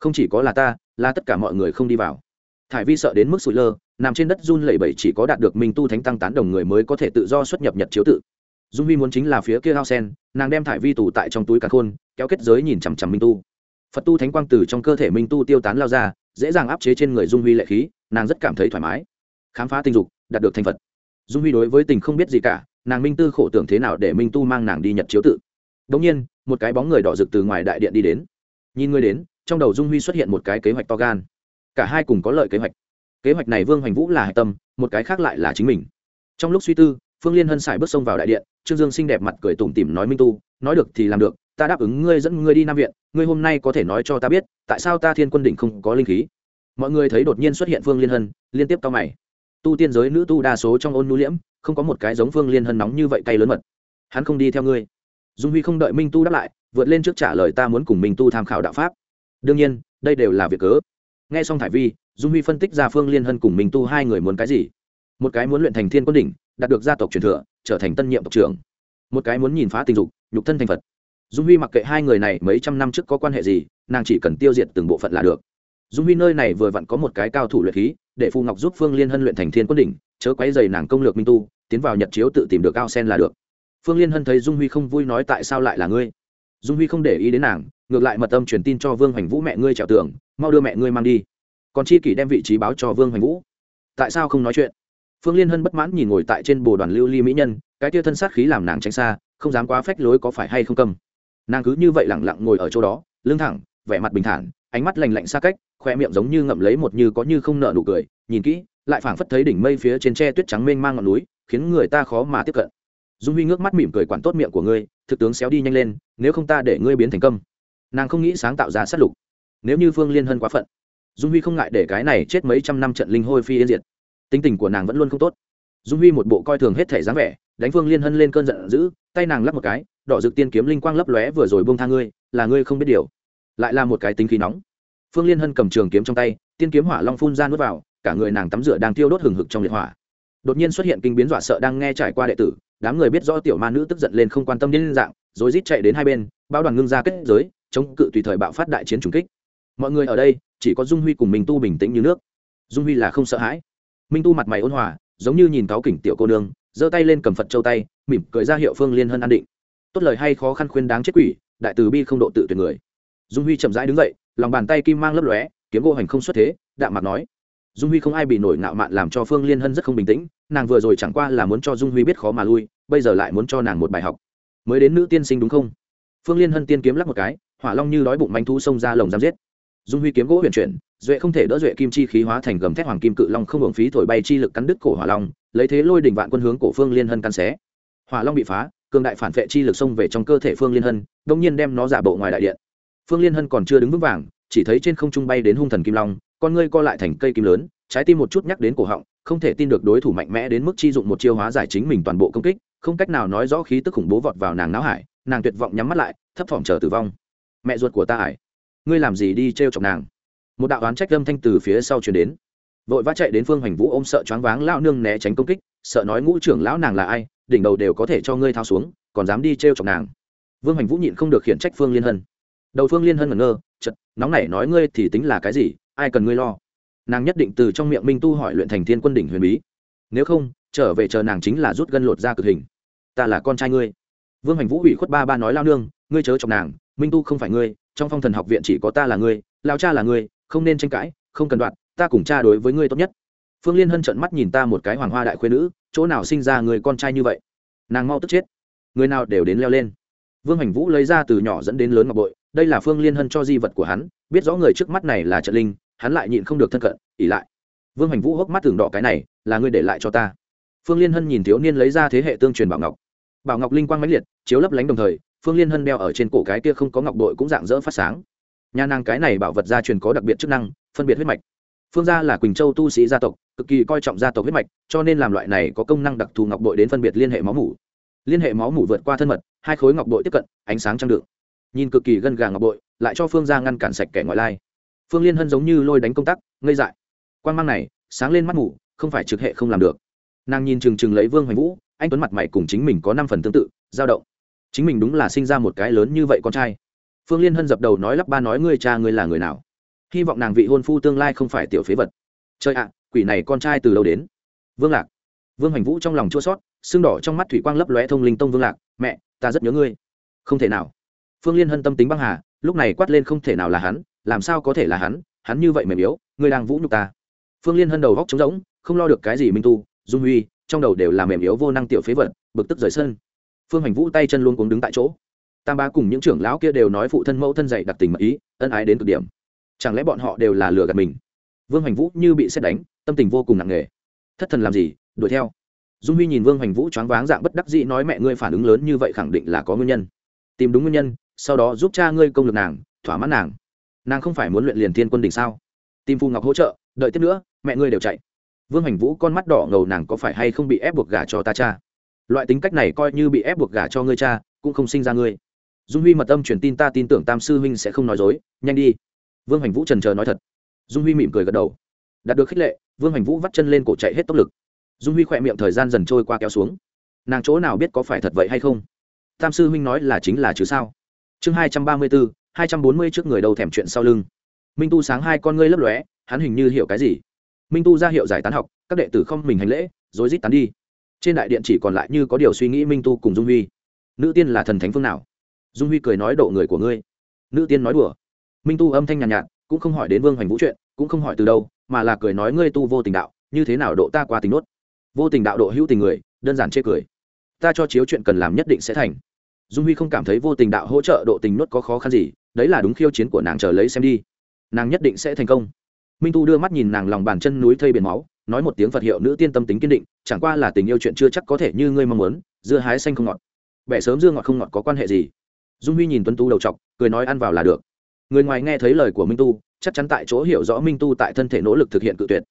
không chỉ có là ta, là tất cả mọi người không đi vào. Thải vi sợ đến mức sụi lơ, nằm trên đất run lẩy bẩy chỉ có đạt được minh tu thánh tăng tán đồng người mới có thể tự do xuất nhập nhật chiếu tự. Dung huy muốn chính là phía kia hao sen, nàng đem thải vi tù tại trong túi cả khôn, kéo kết giới nhìn chằm chằm minh tu. Phật tu thánh quang từ trong cơ thể minh tu tiêu tán lao ra, dễ dàng áp chế trên người dung huy lệ khí, nàng rất cảm thấy thoải mái. Khám phá tình dục, đạt được thành phật. Dung huy đối với tình không biết gì cả, nàng minh tư khổ tưởng thế nào để minh tu mang nàng đi nhật chiếu tự. Đống nhiên, một cái bóng người đỏ rực từ ngoài đại điện đi đến. Nhìn người đến trong đầu dung huy xuất hiện một cái kế hoạch to gan. Cả hai cùng có lợi kế hoạch. Kế hoạch này vương hoành vũ là hạch tâm, một cái khác lại là chính mình. Trong lúc suy tư, phương liên hân xài bước xông vào đại điện, trương dương xinh đẹp mặt cười tủm tỉm nói minh tu, nói được thì làm được, ta đáp ứng ngươi dẫn ngươi đi nam viện, ngươi hôm nay có thể nói cho ta biết, tại sao ta thiên quân đỉnh không có linh khí? Mọi người thấy đột nhiên xuất hiện phương liên hân, liên tiếp cao mày. Tu tiên giới nữ tu đa số trong ôn nhu liễm, không có một cái giống phương liên hân nóng như vậy cay lớn mật. Hắn không đi theo ngươi. Dung huy không đợi minh tu đáp lại, vượt lên trước trả lời ta muốn cùng minh tu tham khảo đạo pháp đương nhiên, đây đều là việc cớ. Nghe xong thải vi, dung huy phân tích ra phương liên hân cùng minh tu hai người muốn cái gì. Một cái muốn luyện thành thiên quân đỉnh, đạt được gia tộc truyền thừa, trở thành tân nhiệm tộc trưởng. Một cái muốn nhìn phá tình dục, nhục thân thành phật. Dung huy mặc kệ hai người này mấy trăm năm trước có quan hệ gì, nàng chỉ cần tiêu diệt từng bộ phận là được. Dung huy nơi này vừa vặn có một cái cao thủ luyện khí, để phù ngọc giúp phương liên hân luyện thành thiên quân đỉnh, chớ quấy dày nàng công lược minh tu, tiến vào nhật chiếu tự tìm được cao sen là được. Phương liên hân thấy dung huy không vui nói tại sao lại là ngươi? Dung huy không để ý đến nàng ngược lại mật âm truyền tin cho vương hoành vũ mẹ ngươi trèo tường, mau đưa mẹ ngươi mang đi. Còn chi kỷ đem vị trí báo cho vương hoành vũ. Tại sao không nói chuyện? Phương liên hân bất mãn nhìn ngồi tại trên bồ đoàn lưu ly mỹ nhân, cái tia thân sát khí làm nàng tránh xa, không dám quá phách lối có phải hay không cầm. nàng cứ như vậy lẳng lặng ngồi ở chỗ đó, lưng thẳng, vẻ mặt bình thản, ánh mắt lành lạnh xa cách, khoe miệng giống như ngậm lấy một như có như không nợ nụ cười, nhìn kỹ, lại phảng phất thấy đỉnh mây phía trên tre tuyết trắng mênh mang ngọn núi, khiến người ta khó mà tiếp cận. Dung huy ngước mắt mỉm cười quản tốt miệng của ngươi, thực tướng xéo đi nhanh lên, nếu không ta để ngươi biến thành công nàng không nghĩ sáng tạo ra sát lục. Nếu như phương liên hân quá phận, dung huy không ngại để cái này chết mấy trăm năm trận linh hôi phi yên diệt. Tính tình của nàng vẫn luôn không tốt. Dung huy một bộ coi thường hết thể dáng vẻ, đánh phương liên hân lên cơn giận dữ, tay nàng lắp một cái, đỏ rực tiên kiếm linh quang lấp lóe vừa rồi buông tha ngươi, là ngươi không biết điều. Lại là một cái tính khí nóng. Phương liên hân cầm trường kiếm trong tay, tiên kiếm hỏa long phun ra nuốt vào, cả người nàng tắm rửa đang tiêu đốt hừng hực trong liệt hỏa. Đột nhiên xuất hiện kinh biến dọa sợ đang nghe trải qua đệ tử, đám người biết rõ tiểu ma nữ tức giận lên không quan tâm đến dạng, rồi rít chạy đến hai bên bao đoàn ngưng ra kết giới chống cự tùy thời bạo phát đại chiến trùng kích. Mọi người ở đây, chỉ có dung huy cùng minh tu bình tĩnh như nước. Dung huy là không sợ hãi. Minh tu mặt mày ôn hòa, giống như nhìn cáo kỉnh tiểu cô nương, giơ tay lên cầm phật châu tay, mỉm cười ra hiệu phương liên hân an định. Tốt lời hay khó khăn khuyên đáng chết quỷ, đại từ bi không độ tự tuyệt người. Dung huy chậm rãi đứng dậy, lòng bàn tay kim mang lấp lóe, kiếm gỗ hành không xuất thế, đạm mặt nói. Dung huy không ai bị nổi ngạo mạn làm cho phương liên hân rất không bình tĩnh, nàng vừa rồi chẳng qua là muốn cho dung huy biết khó mà lui, bây giờ lại muốn cho nàng một bài học. Mới đến nữ tiên sinh đúng không? Phương liên hân tiên kiếm lắc một cái hỏa long như đói bụng manh thu xông ra lồng giam giết. Dung huy kiếm gỗ huyền chuyển, duệ không thể đỡ duệ kim chi khí hóa thành gầm thép hoàng kim cự long không hưởng phí thổi bay chi lực cắn đứt cổ hỏa long, lấy thế lôi đỉnh vạn quân hướng cổ phương liên hân căn xé. Hỏa long bị phá, cường đại phản vệ chi lực xông về trong cơ thể phương liên hân đông nhiên đem nó giả bộ ngoài đại điện. Phương liên hân còn chưa đứng vững vàng, chỉ thấy trên không trung bay đến hung thần kim long, con ngươi co lại thành cây kim lớn, trái tim một chút nhắc đến cổ họng, không thể tin được đối thủ mạnh mẽ đến mức chi dụng một chiêu hóa giải chính mình toàn bộ công kích, không cách nào nói rõ khí tức khủng bố vọt vào nàng não hải, nàng tuyệt vọng nhắm mắt lại, thấp thỏm chờ tử vong mẹ ruột của ta ải. Ngươi làm gì đi t r chọc nàng? Một đạo oán trách âm thanh từ phía sau chuyển đến. Vội vã chạy đến phương hoành vũ ôm sợ choáng váng lao nương né tránh công kích, sợ nói ngũ trưởng lão nàng là ai, đỉnh đầu đều có thể cho ngươi thao xuống, còn dám đi t r chọc nàng. Vương hoành vũ nhịn không được khiển trách phương liên hân. Đầu phương liên hân ngẩn ngơ chật nóng nảy nói ngươi thì tính là cái gì, ai cần ngươi lo? Nàng nhất định từ trong miệng minh tu hỏi luyện thành thiên quân đỉnh huyền bí. Nếu không, trở về chờ nàng chính là rút gân lột ra cực hình. Ta là con trai ngươi. Vương hành vũ ủy khuất ba ba nói lao nương, ngươi chớ chọc nàng minh tu không phải ngươi, trong phong thần học viện chỉ có ta là ngươi lao cha là ngươi, không nên tranh cãi, không cần đoạt, ta cùng cha đối với ngươi tốt nhất. Phương liên hân trợn mắt nhìn ta một cái hoàng hoa đại khuyên nữ, chỗ nào sinh ra người con trai như vậy? Nàng mau tức chết. Người nào đều đến leo lên. Vương hành vũ lấy ra từ nhỏ dẫn đến lớn ngọc bội, đây là phương liên hân cho di vật của hắn, biết rõ người trước mắt này là trận linh, hắn lại nhịn không được thân cận ỉ lại. Vương hành vũ hốc mắt tường đỏ cái này, là ngươi để lại cho ta. Phương liên hân nhìn thiếu niên lấy ra thế hệ tương truyền bảo ngọc. Bảo ngọc linh quang mãnh liệt, chiếu lấp lánh đồng thời phương liên hân đeo ở trên cổ cái kia không có ngọc đội cũng dạng dỡ phát sáng. Nhà nàng cái này bảo vật gia truyền có đặc biệt chức năng, phân biệt huyết mạch. Phương gia là quỳnh châu tu sĩ gia tộc, cực kỳ coi trọng gia tộc huyết mạch, cho nên làm loại này có công năng đặc thù ngọc bội đến phân biệt liên hệ máu mủ. Liên hệ máu mủ vượt qua thân mật, hai khối ngọc bội tiếp cận, ánh sáng trăng đựng. Nhìn cực kỳ gân gà ngọc bội, lại cho phương gia ngăn cản sạch kẻ ngoại lai. Phương liên hân giống như lôi đánh công tác ngây dại. Quan mang này, sáng lên mắt ngủ không phải trực hệ không làm được. Nàng nhìn chừng chừng lấy vương hoành vũ, anh tuấn mặt mày cùng chính mình có năm phần tương tự, dao động chính mình đúng là sinh ra một cái lớn như vậy con trai. Phương liên hân dập đầu nói lắp ba nói ngươi cha ngươi là người nào? Hy vọng nàng vị hôn phu tương lai không phải tiểu phế vật. Trời ạ, quỷ này con trai từ đâu đến? Vương lạc. Vương hoành vũ trong lòng chua sót xương đỏ trong mắt thủy quang lấp lóe thông linh tông vương lạc, mẹ, ta rất nhớ ngươi. Không thể nào. Phương liên hân tâm tính băng hà, lúc này quát lên, không thể nào là hắn, làm sao có thể là hắn? Hắn như vậy mềm yếu, ngươi đang vũ nhục ta. Phương liên hân đầu góc trống rỗng, không lo được cái gì minh tu, dung huy, trong đầu đều là mềm yếu vô năng tiểu phế vật, bực tức rời sân phương hành vũ tay chân luôn cuống đứng tại chỗ. Tam ba cùng những trưởng lão kia đều nói phụ thân mẫu thân dạy đặc tình mật ý, ân ái đến cực điểm. Chẳng lẽ bọn họ đều là lừa gạt mình? Vương hành vũ như bị xét đánh, tâm tình vô cùng nặng nề. Thất thần làm gì? Đuổi theo. Dung huy nhìn vương hành vũ choáng váng dạng bất đắc dĩ nói mẹ ngươi phản ứng lớn như vậy khẳng định là có nguyên nhân. Tìm đúng nguyên nhân, sau đó giúp cha ngươi công lực nàng, thỏa mãn nàng. Nàng không phải muốn luyện liền thiên quân đỉnh sao? Tìm phù ngọc hỗ trợ, đợi tiếp nữa, mẹ ngươi đều chạy. Vương hành vũ con mắt đỏ ngầu nàng có phải hay không bị ép buộc gả cho ta cha? Loại tính cách này coi như bị ép buộc gả cho ngươi cha, cũng không sinh ra ngươi. Dung huy mật âm truyền tin ta tin tưởng tam sư huynh sẽ không nói dối, nhanh đi. Vương hành vũ trần chờ nói thật. Dung huy mỉm cười gật đầu. Đạt được khích lệ, vương hành vũ vắt chân lên cổ chạy hết tốc lực. Dung huy khỏe miệng thời gian dần trôi qua kéo xuống. Nàng chỗ nào biết có phải thật vậy hay không? Tam sư huynh nói là chính là chứ sao? Chương hai trăm ba mươi bốn hai trăm bốn mươi trước người đầu thèm chuyện sau lưng. Minh tu sáng hai con ngươi lấp lóe, hắn hình như hiểu cái gì? Minh tu ra hiệu giải tán học, các đệ tử không mình hành lễ, rối rít tán đi trên đại điện chỉ còn lại như có điều suy nghĩ minh tu cùng dung huy. Nữ tiên là thần thánh phương nào? Dung huy cười nói độ người của ngươi. Nữ tiên nói đùa. Minh tu âm thanh nhàn nhạt, nhạt cũng không hỏi đến vương hoành vũ chuyện cũng không hỏi từ đâu mà là cười nói ngươi tu vô tình đạo như thế nào độ ta qua tình nốt? Vô tình đạo độ hữu tình người đơn giản chê cười. Ta cho chiếu chuyện cần làm nhất định sẽ thành. Dung huy không cảm thấy vô tình đạo hỗ trợ độ tình nốt có khó khăn gì đấy là đúng khiêu chiến của nàng chờ lấy xem đi. Nàng nhất định sẽ thành công. Minh tu đưa mắt nhìn nàng lòng bàn chân núi thây biển máu nói một tiếng phật hiệu nữ tiên tâm tính kiên định chẳng qua là tình yêu chuyện chưa chắc có thể như ngươi mong muốn dưa hái xanh không ngọt. Bẻ sớm dưa ngọt không ngọt có quan hệ gì? Dung huy nhìn tuấn tu đầu chọc, cười nói ăn vào là được. Người ngoài nghe thấy lời của minh tu chắc chắn tại chỗ hiểu rõ minh tu tại thân thể nỗ lực thực hiện cự tuyệt.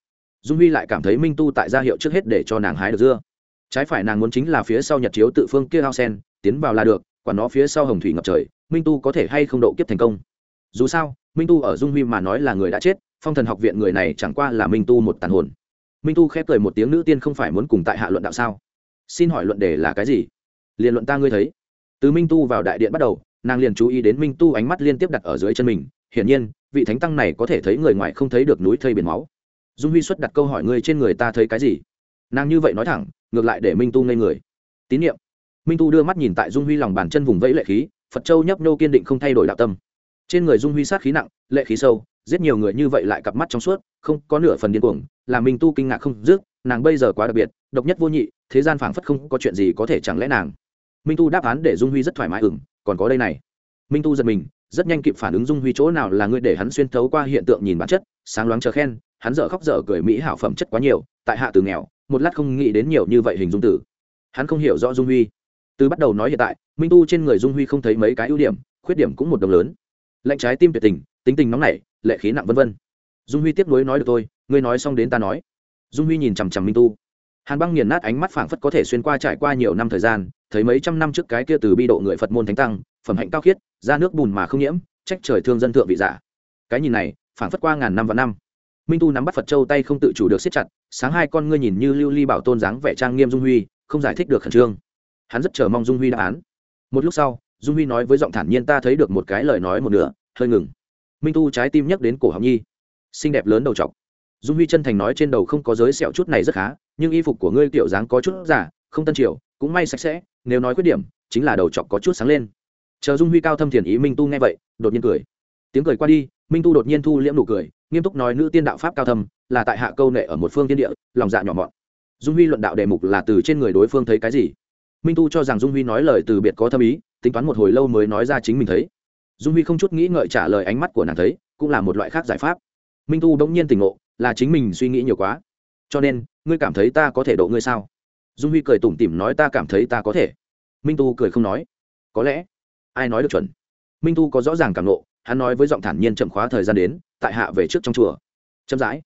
Dung huy lại cảm thấy minh tu tại gia hiệu trước hết để cho nàng hái được dưa. Trái phải nàng muốn chính là phía sau nhật chiếu tự phương kia hao sen tiến vào là được quả nó phía sau hồng thủy ngập trời minh tu có thể hay không độ kiếp thành công? Dù sao minh tu ở dung huy mà nói là người đã chết phong thần học viện người này chẳng qua là minh tu một tàn hồn minh tu khép cười một tiếng, nữ tiên không phải muốn cùng tại hạ luận đạo sao? Xin hỏi luận đề là cái gì? Liền luận ta ngươi thấy. Từ minh tu vào đại điện bắt đầu, nàng liền chú ý đến minh tu ánh mắt liên tiếp đặt ở dưới chân mình. Hiển nhiên, vị thánh tăng này có thể thấy người ngoài không thấy được núi thây biển máu. Dung huy xuất đặt câu hỏi ngươi trên người ta thấy cái gì? Nàng như vậy nói thẳng, ngược lại để minh tu ngây người. Tín nhiệm minh tu đưa mắt nhìn tại dung huy lòng bàn chân vùng vẫy lệ khí, phật châu nhấp nô kiên định không thay đổi đạo tâm. Trên người dung huy sát khí nặng, lệ khí sâu giết nhiều người như vậy lại cặp mắt trong suốt, không có nửa phần điên cuồng, làm minh tu kinh ngạc không dứt, nàng bây giờ quá đặc biệt, độc nhất vô nhị, thế gian phảng phất không có chuyện gì có thể chẳng lẽ nàng. Minh tu đáp án để dung huy rất thoải mái ừng còn có đây này. Minh tu giật mình, rất nhanh kịp phản ứng dung huy chỗ nào là người để hắn xuyên thấu qua hiện tượng nhìn bản chất, sáng loáng chờ khen, hắn dở khóc dở cười mỹ hảo phẩm chất quá nhiều, tại hạ từ nghèo, một lát không nghĩ đến nhiều như vậy hình dung tử hắn không hiểu rõ dung huy. Từ bắt đầu nói hiện tại, minh tu trên người dung huy không thấy mấy cái ưu điểm, khuyết điểm cũng một đồng lớn. Lạnh trái tim tuyệt tình tính tình nóng nảy, lệ khí nặng vân vân. Dung huy tiếp nối nói được tôi ngươi nói xong đến ta nói. Dung huy nhìn chằm chằm minh tu. Hàn băng nghiền nát ánh mắt phảng phất có thể xuyên qua trải qua nhiều năm thời gian, thấy mấy trăm năm trước cái kia từ bi độ người phật môn thánh tăng, phẩm hạnh cao khiết, ra nước bùn mà không nhiễm, trách trời thương dân thượng vị giả. Cái nhìn này, phảng phất qua ngàn năm và năm. Minh tu nắm bắt phật châu tay không tự chủ được siết chặt, sáng hai con ngươi nhìn như lưu ly bảo tôn dáng vẻ trang nghiêm dung huy, không giải thích được khẩn trương. Hắn rất chờ mong dung huy đáp án. Một lúc sau, dung huy nói với giọng thản nhiên ta thấy được một cái lời nói một nửa, hơi ngừng minh tu trái tim nhắc đến cổ học nhi xinh đẹp lớn đầu t dung huy chân thành nói trên đầu không có giới sẹo chút này rất khá nhưng y phục của ngươi kiểu dáng có chút giả, không tân triều, cũng may sạch sẽ, nếu nói khuyết điểm, chính là đầu chọc có chút sáng lên. Chờ dung huy cao thâm thiền ý minh tu nghe vậy, đột nhiên cười. Tiếng cười qua đi, minh tu đột nhiên thu liễm nụ cười, nghiêm túc nói nữ tiên đạo pháp cao thâm, là tại hạ câu nệ ở một phương tiên địa, lòng dạ nhỏ mọn. Dung huy luận đạo đề mục là từ trên người đối phương thấy cái gì? Minh tu cho rằng dung huy nói lời từ biệt có thâm ý, tính toán một hồi lâu mới nói ra chính mình thấy dung huy không chút nghĩ ngợi trả lời ánh mắt của nàng thấy, cũng là một loại khác giải pháp. Minh tu bỗng nhiên tỉnh ngộ, là chính mình suy nghĩ nhiều quá. Cho nên, ngươi cảm thấy ta có thể độ ngươi sao? Dung huy cười tủm tỉm nói ta cảm thấy ta có thể. Minh tu cười không nói. Có lẽ, ai nói được chuẩn? Minh tu có rõ ràng cảm nộ hắn nói với giọng thản nhiên chậm khóa thời gian đến, tại hạ về trước trong chùa. Chậm rãi.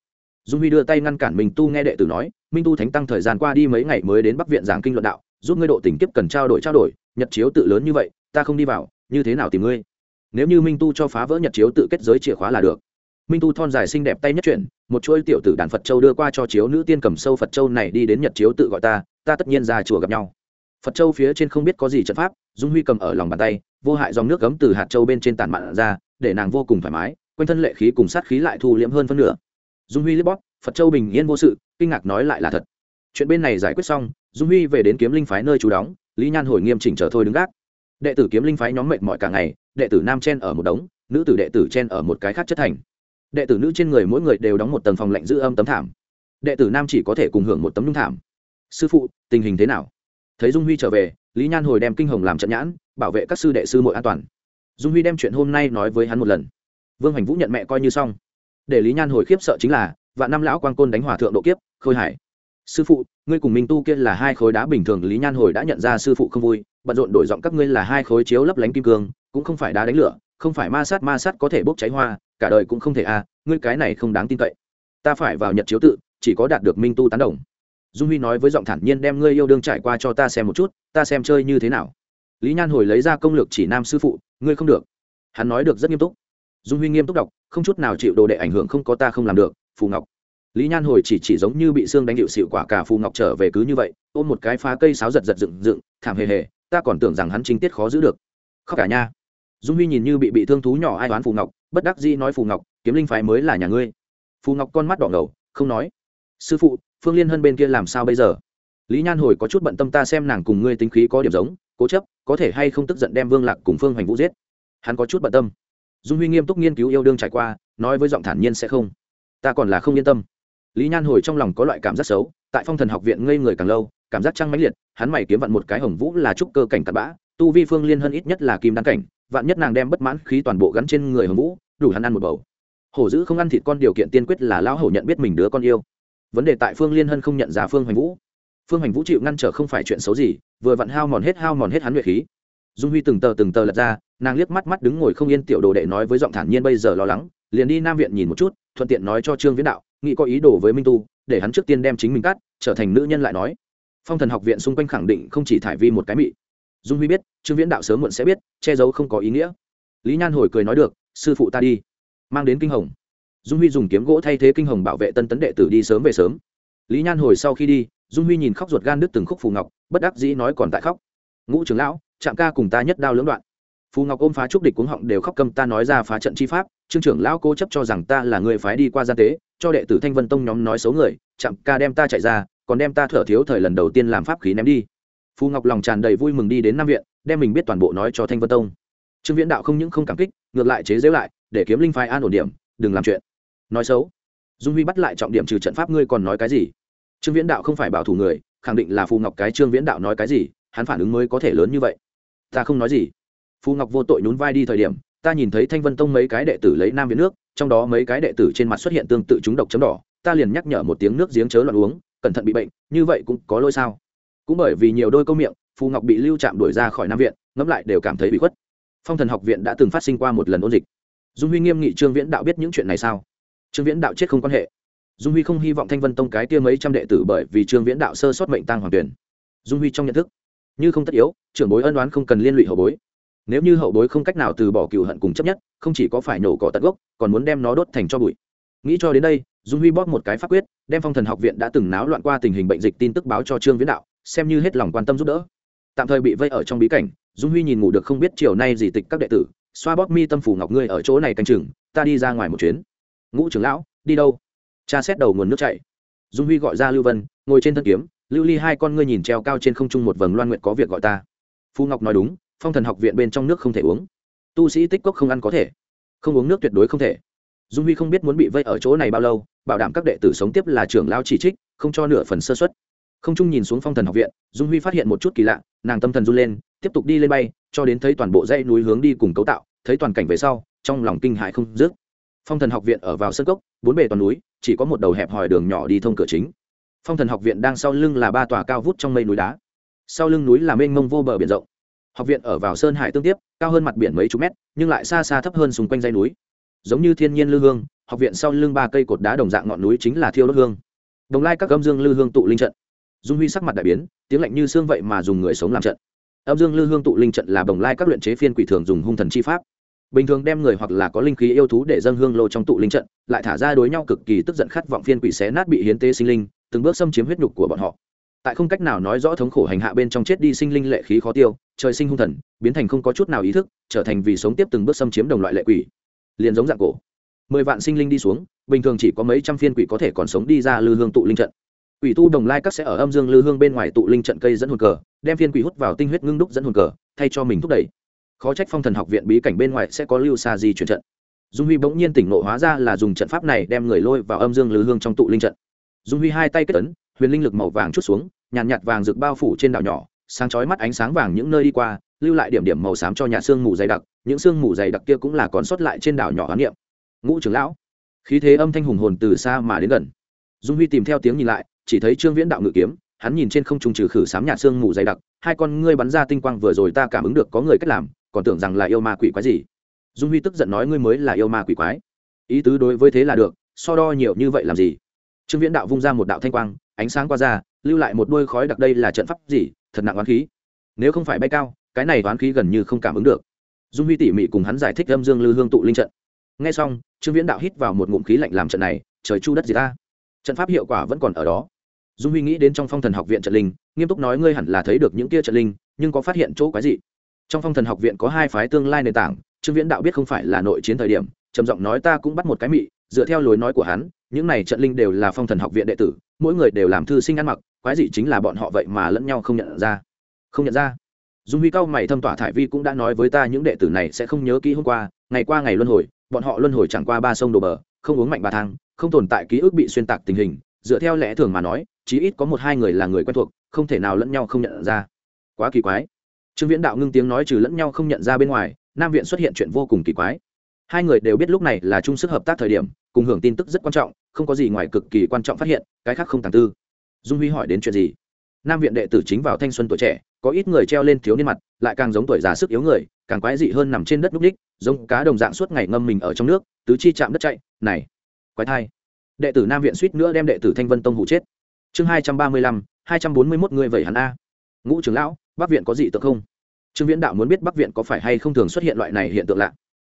Dung huy đưa tay ngăn cản minh tu nghe đệ tử nói, minh tu thánh tăng thời gian qua đi mấy ngày mới đến bắc viện giảng kinh luận đạo, giúp ngươi độ tình kiếp cần trao đổi trao đổi, nhật chiếu tự lớn như vậy, ta không đi vào, như thế nào tìm ngươi? Nếu như minh tu cho phá vỡ nhật chiếu tự kết giới chìa khóa là được minh tu thon dài xinh đẹp tay nhất chuyển một chuỗi tiểu tử đàn phật châu đưa qua cho chiếu nữ tiên cầm sâu phật châu này đi đến nhật chiếu tự gọi ta ta tất nhiên ra chùa gặp nhau phật châu phía trên không biết có gì trận pháp dung huy cầm ở lòng bàn tay vô hại dòng nước cấm từ hạt châu bên trên tàn mạn ra để nàng vô cùng thoải mái quanh thân lệ khí cùng sát khí lại thu liễm hơn phân nửa dung huy liếp bóp phật châu bình yên vô sự kinh ngạc nói lại là thật chuyện bên này giải quyết xong dung huy về đến kiếm linh phái nơi trú đóng lý nhan hồi nghiêm chỉnh trở thôi đứng gác đệ tử kiếm linh phái nhóm mệt mỏi cả ngày đệ tử nam chen ở một đống, nữ tử đệ tử chen ở một cái khác chất thành. Đệ tử nữ trên người mỗi người đều đóng một tầng phòng lạnh giữ âm tấm thảm. Đệ tử nam chỉ có thể cùng hưởng một tấm nhung thảm. Sư phụ, tình hình thế nào? Thấy dung huy trở về, lý nhan hồi đem kinh hồng làm trận nhãn, bảo vệ các sư đệ sư mội an toàn. Dung huy đem chuyện hôm nay nói với hắn một lần. Vương hành vũ nhận mẹ coi như xong. Để lý nhan hồi khiếp sợ chính là, vạn năm lão quang côn đánh hòa thượng độ kiếp, khôi hải sư phụ, ngươi cùng minh tu kia là hai khối đá bình thường, lý nhan hồi đã nhận ra sư phụ không vui bận rộn đổi giọng các ngươi là hai khối chiếu lấp lánh kim cương cũng không phải đá đánh lửa không phải ma sát ma sát có thể bốc cháy hoa cả đời cũng không thể a à, ngươi cái này không đáng tin cậy. Ta phải vào nhật chiếu tự chỉ có đạt được minh tu tán đồng. Dung huy nói với giọng thản nhiên đem ngươi yêu đương trải qua cho ta xem một chút ta xem chơi như thế nào. Lý nhan hồi lấy ra công lược chỉ nam sư phụ ngươi không được. Hắn nói được rất nghiêm túc. Dung huy nghiêm túc đọc không chút nào chịu đồ đệ ảnh hưởng không có ta không làm được phù ngọc. Lý nhan hồi chỉ chỉ giống như bị xương đánh điệu xịu quả cả phù ngọc trở về cứ như vậy ôm một cái phá cây sáo giật giật dựng dựng thảm hề hề ta còn tưởng rằng hắn trinh tiết khó giữ được. Khóc cả nha dung huy nhìn như bị bị thương thú nhỏ ai đoán phù ngọc, bất đắc dĩ nói phù ngọc, kiếm linh phái mới là nhà ngươi. Phù ngọc con mắt đỏ ngầu, không nói. Sư phụ, phương liên hân bên kia làm sao bây giờ? Lý nhan hồi có chút bận tâm ta xem nàng cùng ngươi tính khí có điểm giống, cố chấp, có thể hay không tức giận đem vương lạc cùng phương hoành vũ giết. Hắn có chút bận tâm. Dung huy nghiêm túc nghiên cứu yêu đương trải qua, nói với giọng thản nhiên sẽ không. Ta còn là không yên tâm. Lý nhan hồi trong lòng có loại cảm giác xấu, tại phong thần học viện ngây người càng lâu, cảm giác trăng mãnh liệt hắn mày kiếm vặn một cái hồng vũ là trúc cơ cảnh cặn bã, tu vi phương liên hơn ít nhất là kim đăng cảnh, vạn nhất nàng đem bất mãn khí toàn bộ gắn trên người hồng vũ, đủ hắn ăn một bầu. Hổ dữ không ăn thịt con điều kiện tiên quyết là lão hổ nhận biết mình đứa con yêu. Vấn đề tại phương liên hân không nhận ra phương hoành vũ. Phương hoành vũ chịu ngăn trở không phải chuyện xấu gì, vừa vặn hao mòn hết, hao mòn hết hắn luyện khí. Dung huy từng tờ từng tờ lật ra, nàng liếc mắt mắt đứng ngồi không yên tiểu đồ đệ nói với giọng thản nhiên bây giờ lo lắng, liền đi nam viện nhìn một chút, thuận tiện nói cho trương viễn đạo, nghĩ có ý đồ với minh tu, để hắn trước tiên đem chính mình cắt, trở thành nữ nhân lại nói phong thần học viện xung quanh khẳng định không chỉ thải vi một cái mị. Dung huy biết, trương viễn đạo sớm muộn sẽ biết, che giấu không có ý nghĩa. Lý nhan hồi cười nói được, sư phụ ta đi. Mang đến kinh hồng. Dung huy dùng kiếm gỗ thay thế kinh hồng bảo vệ tân tấn đệ tử đi sớm về sớm. Lý nhan hồi sau khi đi, dung huy nhìn khóc ruột gan đứt từng khúc phù ngọc, bất đắc dĩ nói còn tại khóc. Ngũ trưởng lão, trạm ca cùng ta nhất đao lưỡng đoạn. Phù ngọc ôm phá trúc địch cuống họng đều khóc cầm ta nói ra phá trận chi pháp, trương trưởng lão cố chấp cho rằng ta là người phái đi qua gian tế, cho đệ tử thanh vân tông nhóm nói xấu người, trạm ca đem ta chạy ra còn đem ta thở thiếu thời lần đầu tiên làm pháp khí ném đi. Phù ngọc lòng tràn đầy vui mừng đi đến nam viện, đem mình biết toàn bộ nói cho thanh vân tông. Trương viễn đạo không những không cảm kích, ngược lại chế giễu lại, để kiếm linh phái an ổn điểm, đừng làm chuyện. Nói xấu. Dung huy bắt lại trọng điểm trừ trận pháp ngươi còn nói cái gì? Trương viễn đạo không phải bảo thủ người, khẳng định là phù ngọc cái trương viễn đạo nói cái gì, hắn phản ứng mới có thể lớn như vậy. Ta không nói gì. Phù ngọc vô tội nhún vai đi thời điểm, ta nhìn thấy thanh vân tông mấy cái đệ tử lấy nam viện nước, trong đó mấy cái đệ tử trên mặt xuất hiện tương tự chúng độc chấm đỏ, ta liền nhắc nhở một tiếng nước giếng chớ loạn uống cẩn thận bị bệnh, như vậy cũng có lỗi sao? Cũng bởi vì nhiều đôi câu miệng, phù ngọc bị lưu trạm đuổi ra khỏi nam viện, ngẫm lại đều cảm thấy bị khuất. Phong thần học viện đã từng phát sinh qua một lần ôn dịch. Dung huy nghiêm nghị trương viễn đạo biết những chuyện này sao? Trương viễn đạo chết không quan hệ. Dung huy không hy vọng thanh vân tông cái tiêm mấy trăm đệ tử bởi vì trương viễn đạo sơ sót mệnh tăng hoàng tuyển. Dung huy trong nhận thức, như không tất yếu, trưởng bối ân đoán không cần liên lụy hậu bối. Nếu như hậu bối không cách nào từ bỏ cựu hận cùng chấp nhất, không chỉ có phải nổ cỏ tận gốc, còn muốn đem nó đốt thành cho bụi. Nghĩ cho đến đây dung huy bóp một cái pháp quyết, đem phong thần học viện đã từng náo loạn qua tình hình bệnh dịch tin tức báo cho trương viễn đạo, xem như hết lòng quan tâm giúp đỡ. Tạm thời bị vây ở trong bí cảnh, dung huy nhìn ngủ được không biết chiều nay gì tịch các đệ tử, xoa bóp mi tâm phủ ngọc ngươi ở chỗ này canh chừng, ta đi ra ngoài một chuyến. Ngũ trưởng lão, đi đâu? Cha xét đầu nguồn nước chảy. Dung huy gọi ra lưu vân, ngồi trên thân kiếm, lưu ly hai con ngươi nhìn treo cao trên không trung một vầng loan nguyện có việc gọi ta. Phu ngọc nói đúng, phong thần học viện bên trong nước không thể uống. Tu sĩ tích cốc không ăn có thể. Không uống nước tuyệt đối không thể dung huy không biết muốn bị vây ở chỗ này bao lâu, bảo đảm các đệ tử sống tiếp là trưởng lao chỉ trích, không cho nửa phần sơ xuất không trung nhìn xuống phong thần học viện, dung huy phát hiện một chút kỳ lạ, nàng tâm thần run lên, tiếp tục đi lên bay, cho đến thấy toàn bộ dãy núi hướng đi cùng cấu tạo, thấy toàn cảnh về sau, trong lòng kinh hại không dứt. Phong thần học viện ở vào sân cốc, bốn bề toàn núi, chỉ có một đầu hẹp hòi đường nhỏ đi thông cửa chính. Phong thần học viện đang sau lưng là ba tòa cao vút trong mây núi đá. Sau lưng núi là mênh mông vô bờ biển rộng. Học viện ở vào sơn hải tương tiếp, cao hơn mặt biển mấy chục mét, nhưng lại xa xa thấp hơn xung quanh dây núi giống như thiên nhiên lư hương, học viện sau lưng ba cây cột đá đồng dạng ngọn núi chính là thiêu đốt hương. Đồng lai các âm dương lư hương tụ linh trận. Dung huy sắc mặt đại biến, tiếng lạnh như xương vậy mà dùng người sống làm trận. Âm dương lư hương tụ linh trận là đồng lai các luyện chế phiên quỷ thường dùng hung thần chi pháp. Bình thường đem người hoặc là có linh khí yêu thú để dâng hương lô trong tụ linh trận, lại thả ra đối nhau cực kỳ tức giận khát vọng phiên quỷ xé nát bị hiến tế sinh linh, từng bước xâm chiếm huyết nhục của bọn họ. Tại không cách nào nói rõ thống khổ hành hạ bên trong chết đi sinh linh lệ khí khó tiêu, trời sinh hung thần, biến thành không có chút nào ý thức, trở thành vì sống tiếp từng bước xâm chiếm đồng loại lệ quỷ liền giống dạng cổ. Mười vạn sinh linh đi xuống bình thường chỉ có mấy trăm phiên quỷ có thể còn sống đi ra lư hương tụ linh trận. Quỷ tu đồng lai các sẽ ở âm dương lư hương bên ngoài tụ linh trận cây dẫn hồn cờ đem phiên quỷ hút vào tinh huyết ngưng đúc dẫn hồn cờ thay cho mình thúc đẩy. Khó trách phong thần học viện bí cảnh bên ngoài sẽ có lưu xa di chuyển trận. Dung huy bỗng nhiên tỉnh ngộ hóa ra là dùng trận pháp này đem người lôi vào âm dương lư hương trong tụ linh trận. Dung huy hai tay kết tấn huyền linh lực màu vàng chút xuống nhàn nhạt, nhạt vàng rực bao phủ trên đảo nhỏ sáng chói mắt ánh sáng vàng những nơi đi qua lưu lại điểm điểm màu xám cho nhà xương mù dày đặc những xương mù dày đặc kia cũng là còn sót lại trên đảo nhỏ hoán niệm. Ngũ trưởng lão, khí thế âm thanh hùng hồn từ xa mà đến gần. Dung huy tìm theo tiếng nhìn lại, chỉ thấy trương viễn đạo ngự kiếm, hắn nhìn trên không trung trừ khử sám nhạt xương mù dày đặc, hai con ngươi bắn ra tinh quang vừa rồi ta cảm ứng được có người cách làm, còn tưởng rằng là yêu ma quỷ quái gì. Dung huy tức giận nói ngươi mới là yêu ma quỷ quái. Ý tứ đối với thế là được, so đo nhiều như vậy làm gì? Trương viễn đạo vung ra một đạo thanh quang, ánh sáng qua ra, lưu lại một đôi khói đặc đây là trận pháp gì, thật nặng oán khí. Nếu không phải bay cao, cái này oán khí gần như không cảm ứng được dung huy tỉ mỉ cùng hắn giải thích âm dương lư hương tụ linh trận. Ngay xong, trương viễn đạo hít vào một ngụm khí lạnh làm trận này, trời chu đất gì ta? Trận pháp hiệu quả vẫn còn ở đó. Dung huy nghĩ đến trong phong thần học viện trận linh, nghiêm túc nói ngươi hẳn là thấy được những kia trận linh, nhưng có phát hiện chỗ quái dị? trong phong thần học viện có hai phái tương lai nền tảng, trương viễn đạo biết không phải là nội chiến thời điểm, trầm giọng nói ta cũng bắt một cái mị, dựa theo lối nói của hắn, những này trận linh đều là phong thần học viện đệ tử, mỗi người đều làm thư sinh ăn mặc, quái dị chính là bọn họ vậy mà lẫn nhau không nhận ra. Không nhận ra dung huy cao mày thâm tỏa thải vi cũng đã nói với ta những đệ tử này sẽ không nhớ kỹ hôm qua, ngày qua ngày luân hồi, bọn họ luân hồi chẳng qua ba sông đồ bờ, không uống mạnh ba thang, không tồn tại ký ức bị xuyên tạc tình hình. Dựa theo lẽ thường mà nói, chí ít có một hai người là người quen thuộc, không thể nào lẫn nhau không nhận ra. Quá kỳ quái. Trương viễn đạo ngưng tiếng nói trừ lẫn nhau không nhận ra bên ngoài, nam viện xuất hiện chuyện vô cùng kỳ quái. Hai người đều biết lúc này là chung sức hợp tác thời điểm, cùng hưởng tin tức rất quan trọng, không có gì ngoài cực kỳ quan trọng phát hiện, cái khác không tàng tư. Dung huy hỏi đến chuyện gì? Nam viện đệ tử chính vào thanh xuân tuổi trẻ có ít người treo lên thiếu niên mặt, lại càng giống tuổi già sức yếu người, càng quái dị hơn nằm trên đất núc ních, giống cá đồng dạng suốt ngày ngâm mình ở trong nước, tứ chi chạm đất chạy, này, quái thai. Đệ tử nam viện suýt nữa đem đệ tử thanh vân tông hụ chết. Chương hai trăm ba mươi lăm, hai trăm bốn mươi mốt người vậy hắn a. Ngũ trưởng lão, bắc viện có gì tượng không? Trương viễn đạo muốn biết bắc viện có phải hay không thường xuất hiện loại này hiện tượng lạ.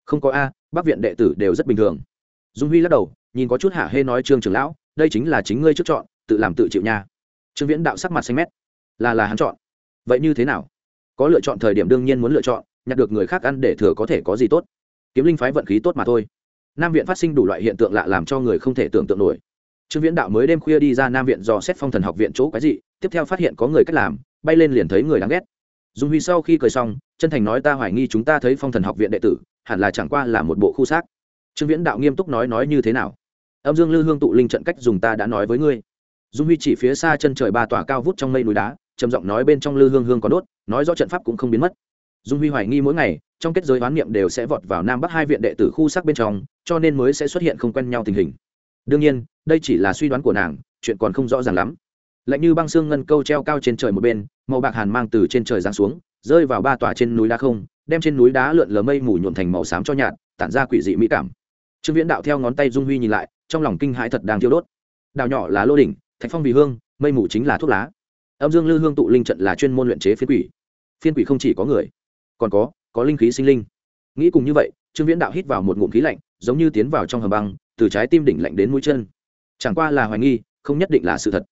Không có a, bắc viện đệ tử đều rất bình thường. Dung huy lắc đầu, nhìn có chút hạ hê nói trương trưởng lão, đây chính là chính ngươi trước chọn, tự làm tự chịu nha. Trương viễn đạo sắc mặt xanh mét. Là là hắn chọn vậy như thế nào? Có lựa chọn thời điểm đương nhiên muốn lựa chọn, nhặt được người khác ăn để thừa có thể có gì tốt. Kiếm linh phái vận khí tốt mà thôi. Nam viện phát sinh đủ loại hiện tượng lạ làm cho người không thể tưởng tượng nổi. Trương viễn đạo mới đêm khuya đi ra nam viện do xét phong thần học viện chỗ cái gì tiếp theo phát hiện có người cách làm, bay lên liền thấy người đáng ghét. Dung huy sau khi cười xong, chân thành nói ta hoài nghi chúng ta thấy phong thần học viện đệ tử, hẳn là chẳng qua là một bộ khu xác. Trương viễn đạo nghiêm túc nói nói như thế nào? Âm dương lư hương tụ linh trận cách dùng ta đã nói với ngươi. Dung huy chỉ phía xa chân trời ba tòa cao vút trong mây núi đá trầm giọng nói bên trong lư hương hương có đốt, nói rõ trận pháp cũng không biến mất. Dung huy hoài nghi mỗi ngày, trong kết giới oán niệm đều sẽ vọt vào nam bắc hai viện đệ tử khu sắc bên trong, cho nên mới sẽ xuất hiện không quen nhau tình hình. Đương nhiên, đây chỉ là suy đoán của nàng, chuyện còn không rõ ràng lắm. Lạnh như băng xương ngân câu treo cao trên trời một bên, màu bạc hàn mang từ trên trời giáng xuống, rơi vào ba tòa trên núi đá không, đem trên núi đá lượn lờ mây mù nhuộn thành màu xám cho nhạt, tản ra quỷ dị mỹ cảm. Trương viễn đạo theo ngón tay dung huy nhìn lại, trong lòng kinh hãi thật đang thiêu đốt. Đào nhỏ là lô đỉnh, thạch phong vì hương, mây mù chính là thuốc lá âm dương lư hương tụ linh trận là chuyên môn luyện chế phiên quỷ. Phiên quỷ không chỉ có người, còn có có linh khí sinh linh. Nghĩ cùng như vậy, trương viễn đạo hít vào một ngụm khí lạnh, giống như tiến vào trong hầm băng, từ trái tim đỉnh lạnh đến mũi chân. Chẳng qua là hoài nghi, không nhất định là sự thật.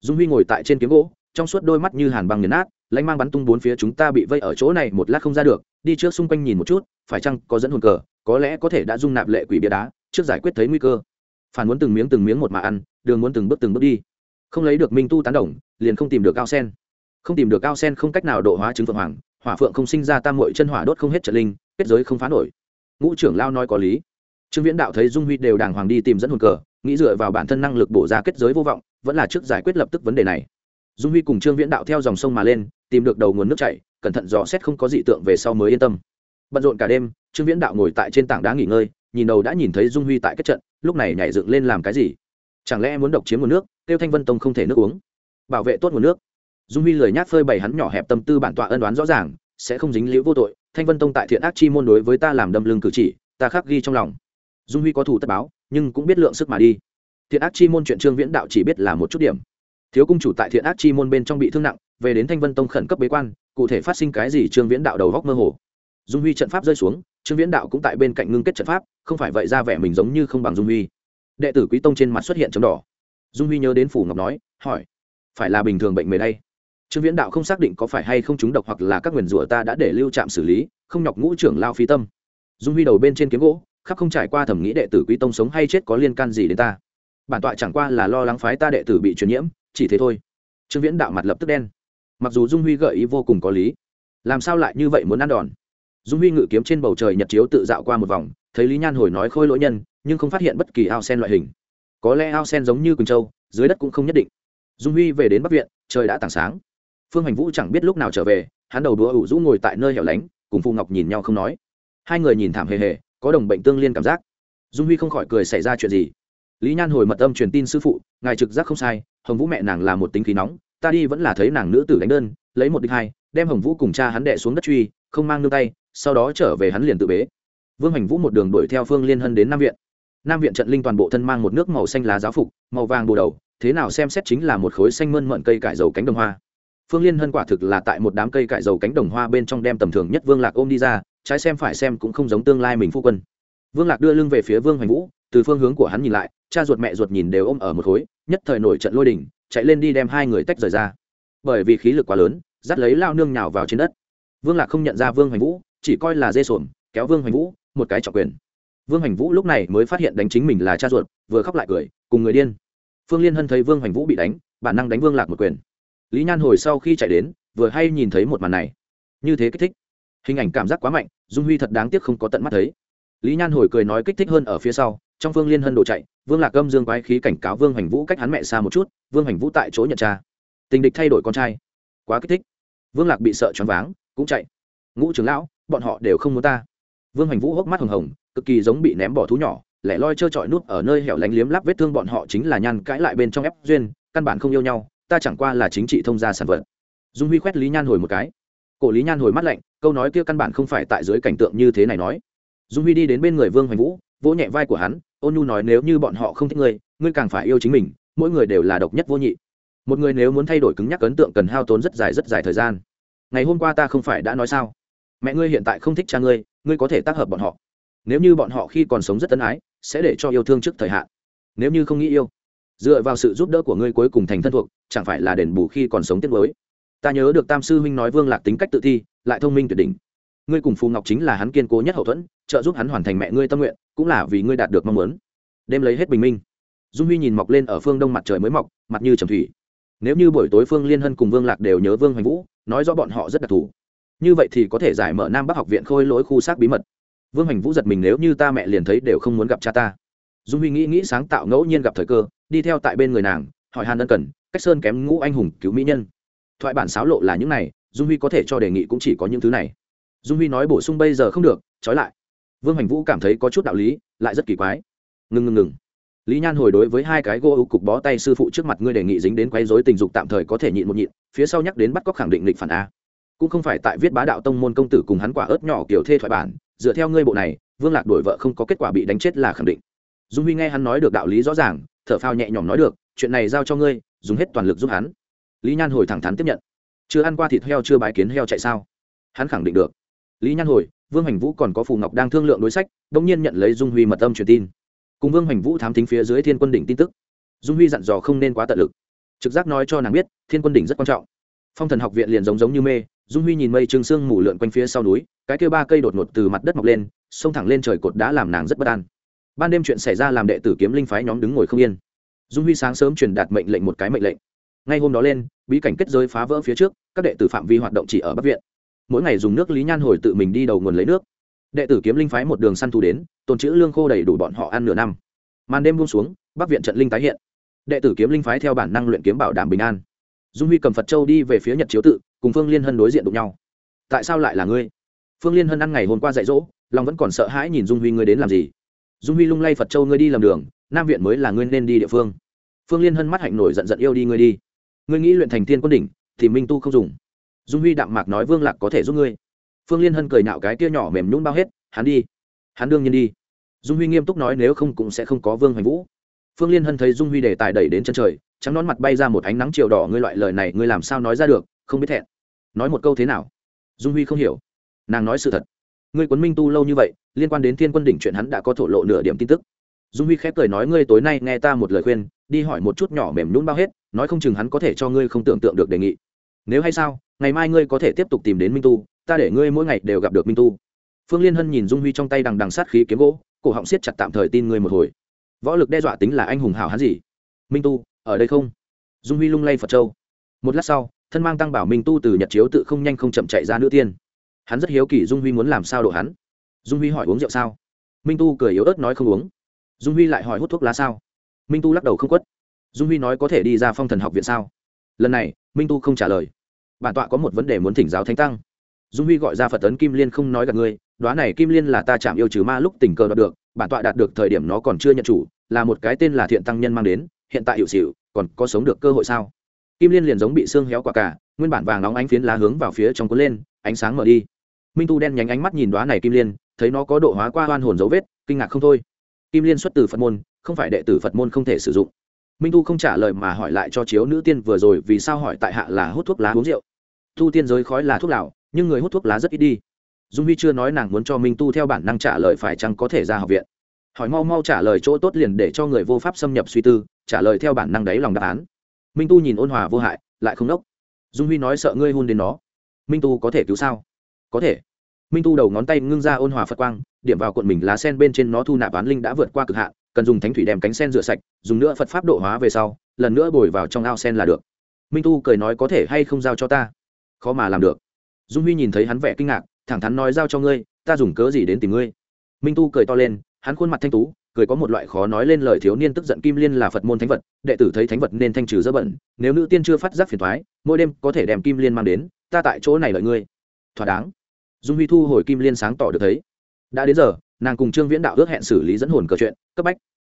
Dung huy ngồi tại trên kiếm gỗ, trong suốt đôi mắt như hàn băng nghiền nát lãnh mang bắn tung bốn phía chúng ta bị vây ở chỗ này một lát không ra được, đi trước xung quanh nhìn một chút, phải chăng có dẫn hồn cờ, có lẽ có thể đã dung nạp lệ quỷ bia đá, trước giải quyết thấy nguy cơ. Phản muốn từng miếng từng miếng một mà ăn, đường muốn từng bước từng bước đi không lấy được minh tu tán đồng, liền không tìm được cao sen. Không tìm được cao sen không cách nào độ hóa chứng phượng hoàng, hỏa phượng không sinh ra tam mội chân hỏa đốt không hết trận linh, kết giới không phá nổi. Ngũ trưởng lao nói có lý. Trương viễn đạo thấy dung huy đều đàng hoàng đi tìm dẫn hồn cờ, nghĩ dựa vào bản thân năng lực bổ ra kết giới vô vọng, vẫn là trước giải quyết lập tức vấn đề này. Dung huy cùng trương viễn đạo theo dòng sông mà lên, tìm được đầu nguồn nước chảy, cẩn thận dò xét không có dị tượng về sau mới yên tâm. Bận rộn cả đêm, trương viễn đạo ngồi tại trên tảng đá nghỉ ngơi, nhìn đầu đã nhìn thấy dung huy tại kết trận, lúc này nhảy dựng lên làm cái gì? Chẳng lẽ muốn độc chiếm nguồn nước kêu thanh vân tông không thể nước uống? Bảo vệ tốt nguồn nước. Dung huy lời nhát phơi bày hắn nhỏ hẹp tâm tư bản tọa ân đoán rõ ràng, sẽ không dính liễu vô tội. Thanh vân tông tại thiện ác chi môn đối với ta làm đâm lưng cử chỉ, ta khắc ghi trong lòng. Dung huy có thủ tất báo, nhưng cũng biết lượng sức mà đi. Thiện ác chi môn chuyện trương viễn đạo chỉ biết là một chút điểm. Thiếu cung chủ tại thiện ác chi môn bên trong bị thương nặng, về đến thanh vân tông khẩn cấp bế quan, cụ thể phát sinh cái gì trương viễn đạo đầu góc mơ hồ. Dung huy trận pháp rơi xuống, trương viễn đạo cũng tại bên cạnh ngưng kết trận pháp, không phải vậy ra vẻ mình giống như không bằng dung huy đệ tử quý tông trên mặt xuất hiện chấm đỏ. Dung huy nhớ đến phủ ngọc nói, hỏi, phải là bình thường bệnh mề đây? Trương viễn đạo không xác định có phải hay không chúng độc hoặc là các nguyền rủa ta đã để lưu trạm xử lý, không nhọc ngũ trưởng lao phí tâm. Dung huy đầu bên trên kiếm gỗ, khắp không trải qua thẩm nghĩ đệ tử quý tông sống hay chết có liên can gì đến ta. Bản tọa chẳng qua là lo lắng phái ta đệ tử bị truyền nhiễm, chỉ thế thôi. Trương viễn đạo mặt lập tức đen. Mặc dù dung huy gợi ý vô cùng có lý, làm sao lại như vậy muốn ăn đòn? Dung huy ngự kiếm trên bầu trời nhật chiếu tự dạo qua một vòng, thấy lý nhan hồi nói khôi lỗi nhân nhưng không phát hiện bất kỳ ao sen loại hình. Có lẽ ao sen giống như quỳnh châu, dưới đất cũng không nhất định. Dung huy về đến bắc viện, trời đã tảng sáng. Phương hành vũ chẳng biết lúc nào trở về, hắn đầu đũa ủ rũ ngồi tại nơi hẻo lánh, cùng phù ngọc nhìn nhau không nói. Hai người nhìn thảm hề hề, có đồng bệnh tương liên cảm giác. Dung huy không khỏi cười xảy ra chuyện gì. Lý nhan hồi mật âm truyền tin sư phụ, ngài trực giác không sai, hồng vũ mẹ nàng là một tính khí nóng, ta đi vẫn là thấy nàng nữ tử đánh đơn, lấy một đích hai, đem hồng vũ cùng cha hắn đệ xuống đất truy, không mang nương tay, sau đó trở về hắn liền tự bế. Vương hành vũ một đường đuổi theo phương liên hân đến nam viện nam viện trận linh toàn bộ thân mang một nước màu xanh lá giáo phục, màu vàng bù đầu, thế nào xem xét chính là một khối xanh mơn mận cây cải dầu cánh đồng hoa. Phương liên hân quả thực là tại một đám cây cải dầu cánh đồng hoa bên trong đem tầm thường nhất vương lạc ôm đi ra, trái xem phải xem cũng không giống tương lai mình phu quân. Vương lạc đưa lưng về phía vương hoành vũ, từ phương hướng của hắn nhìn lại, cha ruột mẹ ruột nhìn đều ôm ở một khối, nhất thời nổi trận lôi đình, chạy lên đi đem hai người tách rời ra. Bởi vì khí lực quá lớn, dắt lấy lao nương nhào vào trên đất. Vương lạc không nhận ra vương hoành vũ, chỉ coi là dê sổm, kéo vương hoành vũ, một cái trọng quyền vương hoành vũ lúc này mới phát hiện đánh chính mình là cha ruột, vừa khóc lại cười, cùng người điên. Phương liên hân thấy vương hoành vũ bị đánh, bản năng đánh vương lạc một quyền. Lý nhan hồi sau khi chạy đến, vừa hay nhìn thấy một màn này. Như thế kích thích. Hình ảnh cảm giác quá mạnh, dung huy thật đáng tiếc không có tận mắt thấy. Lý nhan hồi cười nói kích thích hơn ở phía sau, trong phương liên hân đổ chạy, vương lạc âm dương quái khí cảnh cáo vương hoành vũ cách hắn mẹ xa một chút, vương hoành vũ tại chỗ nhận cha. Tình địch thay đổi con trai. Quá kích thích. Vương lạc bị sợ choáng váng, cũng chạy. Ngũ trưởng lão, bọn họ đều không muốn ta. Vương hành vũ hốc mắt hồng hồng cực kỳ giống bị ném bỏ thú nhỏ, lẻ loi trơ trọi nút ở nơi hẻo lánh liếm lắp vết thương bọn họ chính là nhan cãi lại bên trong ép duyên, căn bản không yêu nhau, ta chẳng qua là chính trị thông gia sản vật. Dung huy khoét lý nhan hồi một cái. Cổ lý nhan hồi mắt lạnh, câu nói kia căn bản không phải tại dưới cảnh tượng như thế này nói. Dung huy đi đến bên người vương hoành vũ, vỗ nhẹ vai của hắn, ôn nhu nói nếu như bọn họ không thích ngươi ngươi càng phải yêu chính mình, mỗi người đều là độc nhất vô nhị. Một người nếu muốn thay đổi cứng nhắc ấn tượng cần hao tốn rất dài rất dài thời gian. Ngày hôm qua ta không phải đã nói sao? Mẹ ngươi hiện tại không thích cha ngươi ngươi có thể tác hợp bọn họ nếu như bọn họ khi còn sống rất tân ái, sẽ để cho yêu thương trước thời hạn. Nếu như không nghĩ yêu, dựa vào sự giúp đỡ của ngươi cuối cùng thành thân thuộc, chẳng phải là đền bù khi còn sống tiết mới ta nhớ được tam sư huynh nói vương lạc tính cách tự thi, lại thông minh tuyệt đỉnh. Ngươi cùng phù ngọc chính là hắn kiên cố nhất hậu thuẫn, trợ giúp hắn hoàn thành mẹ ngươi tâm nguyện, cũng là vì ngươi đạt được mong muốn. Đêm lấy hết bình minh, dung huy nhìn mọc lên ở phương đông mặt trời mới mọc, mặt như trầm thủy. Nếu như buổi tối phương liên hân cùng vương lạc đều nhớ vương hoành vũ, nói rõ bọn họ rất đặc thù. Như vậy thì có thể giải mở nam bắc học viện khôi lỗi khu xác bí mật vương Hành vũ giật mình nếu như ta mẹ liền thấy đều không muốn gặp cha ta. Dung huy nghĩ nghĩ sáng tạo ngẫu nhiên gặp thời cơ, đi theo tại bên người nàng, hỏi hàn ân cần, cách sơn kém ngũ anh hùng cứu mỹ nhân. Thoại bản xáo lộ là những này, dung huy có thể cho đề nghị cũng chỉ có những thứ này. Dung huy nói bổ sung bây giờ không được, trói lại. Vương Hành vũ cảm thấy có chút đạo lý, lại rất kỳ quái. Ngừng ngừng ngừng. Lý nhan hồi đối với hai cái gô ưu cục bó tay sư phụ trước mặt ngươi đề nghị dính đến quấy dối tình dục tạm thời có thể nhịn một nhịn, phía sau nhắc đến bắt cóc khẳng định lịch phản a. Cũng không phải tại viết bá đạo tông môn công tử cùng hắn quả ớt nhỏ kiểu thê thoại bản dựa theo ngươi bộ này, vương lạc đổi vợ không có kết quả bị đánh chết là khẳng định. Dung huy nghe hắn nói được đạo lý rõ ràng, thở phao nhẹ nhõm nói được, chuyện này giao cho ngươi, dùng hết toàn lực giúp hắn. Lý nhan hồi thẳng thắn tiếp nhận. Chưa ăn qua thịt heo chưa bái kiến heo chạy sao? Hắn khẳng định được. Lý nhan hồi, vương hành vũ còn có phù ngọc đang thương lượng đối sách đ ỗ n g nhiên nhận lấy dung huy mật âm truyền tin. Cùng vương hành vũ thám tính phía dưới thiên quân đỉnh tin tức. Dung huy dặn dò không nên quá tận lực. Trực giác nói cho nàng biết, thiên quân đỉnh rất quan trọng. Phong thần học viện liền giống giống như mê dung huy nhìn mây trương sương mù lượn quanh phía sau núi, cái kêu ba cây đột ngột từ mặt đất mọc lên, xông thẳng lên trời cột đã làm nàng rất bất an. Ban đêm chuyện xảy ra làm đệ tử kiếm linh phái nhóm đứng ngồi không yên. Dung huy sáng sớm truyền đạt mệnh lệnh một cái mệnh lệnh. Ngay hôm đó lên, bí cảnh kết giới phá vỡ phía trước, các đệ tử phạm vi hoạt động chỉ ở bắc viện. Mỗi ngày dùng nước lý nhan hồi tự mình đi đầu nguồn lấy nước. Đệ tử kiếm linh phái một đường săn thù đến, tồn chữ lương khô đầy đủ bọn họ ăn nửa năm. Màn đêm buông xuống, bắc viện trận linh tái hiện. Đệ tử kiếm linh phái theo bản năng luyện kiếm bảo đảm bình an. Dung huy cầm phật châu đi về phía nhật chiếu tự cùng phương liên hân đối diện đụng nhau. Tại sao lại là ngươi? Phương liên hân ăn ngày hôm qua dạy dỗ, lòng vẫn còn sợ hãi nhìn dung huy ngươi đến làm gì. Dung huy lung lay phật châu ngươi đi làm đường, nam viện mới là ngươi nên đi địa phương. Phương liên hân mắt hạnh nổi giận giận yêu đi ngươi đi. Ngươi nghĩ luyện thành thiên quân đỉnh, thì minh tu không dùng. Dung huy đạm mạc nói, vương lạc có thể giúp ngươi. Phương liên hân cười nạo cái tia nhỏ mềm nhún bao hết, hắn đi, hắn đương nhiên đi. Dung huy nghiêm túc nói, nếu không cũng sẽ không có vương hoành vũ. Phương liên hân thấy dung huy đề tài đẩy đến chân trời, trắng nón mặt bay ra một ánh nắng chiều đỏ, ngươi loại lời này, ngươi làm sao nói ra được? Không biết thẹn. Nói một câu thế nào? Dung huy không hiểu. Nàng nói sự thật. Ngươi quấn minh tu lâu như vậy, liên quan đến thiên quân đỉnh chuyện hắn đã có thổ lộ nửa điểm tin tức. Dung huy khép cười nói, ngươi tối nay nghe ta một lời khuyên, đi hỏi một chút nhỏ mềm nhún bao hết, nói không chừng hắn có thể cho ngươi không tưởng tượng được đề nghị. Nếu hay sao, ngày mai ngươi có thể tiếp tục tìm đến minh tu, ta để ngươi mỗi ngày đều gặp được minh tu. Phương liên hân nhìn dung huy trong tay đằng đằng sát khí kiếm gỗ, cổ họng siết chặt tạm thời tin ngươi một hồi. Võ lực đe dọa tính là anh hùng hảo hắn gì? Minh tu, ở đây không? Dung huy lung lay phật châu. Một lát sau thân mang tăng bảo minh tu từ nhật chiếu tự không nhanh không chậm chạy ra nữ tiên. Hắn rất hiếu kỳ dung huy muốn làm sao độ hắn. Dung huy hỏi uống rượu sao? Minh tu cười yếu ớt nói không uống. Dung huy lại hỏi hút thuốc lá sao? Minh tu lắc đầu không quất. Dung huy nói có thể đi ra phong thần học viện sao? Lần này, minh tu không trả lời. Bản tọa có một vấn đề muốn thỉnh giáo thánh tăng. Dung huy gọi ra phật tấn kim liên không nói gặp ngươi. Đoá này kim liên là ta chạm yêu trừ ma lúc tình cờ đoạt được. Bản tọa đạt được thời điểm nó còn chưa nhận chủ, là một cái tên là thiện tăng nhân mang đến. Hiện tại hiệu xịu còn có sống được cơ hội sao? Kim liên liền giống bị xương héo quả cả, nguyên bản vàng nóng ánh phiến lá hướng vào phía trong cuốn lên, ánh sáng mở đi. Minh tu đen nhánh ánh mắt nhìn đoá này kim liên, thấy nó có độ hóa qua hoan hồn dấu vết, kinh ngạc không thôi. Kim liên xuất từ phật môn, không phải đệ tử phật môn không thể sử dụng. Minh tu không trả lời mà hỏi lại cho chiếu nữ tiên vừa rồi vì sao hỏi tại hạ là hút thuốc lá uống rượu. Tu tiên giới khói là thuốc lào, nhưng người hút thuốc lá rất ít đi. Dung huy chưa nói nàng muốn cho minh tu theo bản năng trả lời phải chăng có thể ra học viện. Hỏi mau mau trả lời chỗ tốt liền để cho người vô pháp xâm nhập suy tư, trả lời theo bản năng đấy lòng đáp án minh tu nhìn ôn hòa vô hại, lại không đốc dung huy nói sợ ngươi hôn đến nó. Minh tu có thể cứu sao? Có thể. Minh tu đầu ngón tay ngưng ra ôn hòa phật quang, điểm vào cuộn mình lá sen bên trên nó thu nạp án linh đã vượt qua cực hạn, cần dùng thánh thủy đem cánh sen rửa sạch, dùng nữa phật pháp độ hóa về sau, lần nữa bồi vào trong ao sen là được. Minh tu cười nói có thể hay không giao cho ta? Khó mà làm được. Dung huy nhìn thấy hắn vẻ kinh ngạc, thẳng thắn nói giao cho ngươi, ta dùng cớ gì đến tìm ngươi? Minh tu cười to lên, hắn khuôn mặt thanh tú cười có một loại khó nói lên lời thiếu niên tức giận kim liên là phật môn thánh vật đệ tử thấy thánh vật nên thanh trừ dỡ bẩn nếu nữ tiên chưa phát giác phiền thoái mỗi đêm có thể đem kim liên mang đến ta tại chỗ này lợi ngươi thỏa đáng dung huy thu hồi kim liên sáng tỏ được thấy đã đến giờ nàng cùng trương viễn đạo ước hẹn xử lý dẫn hồn cờ chuyện cấp bách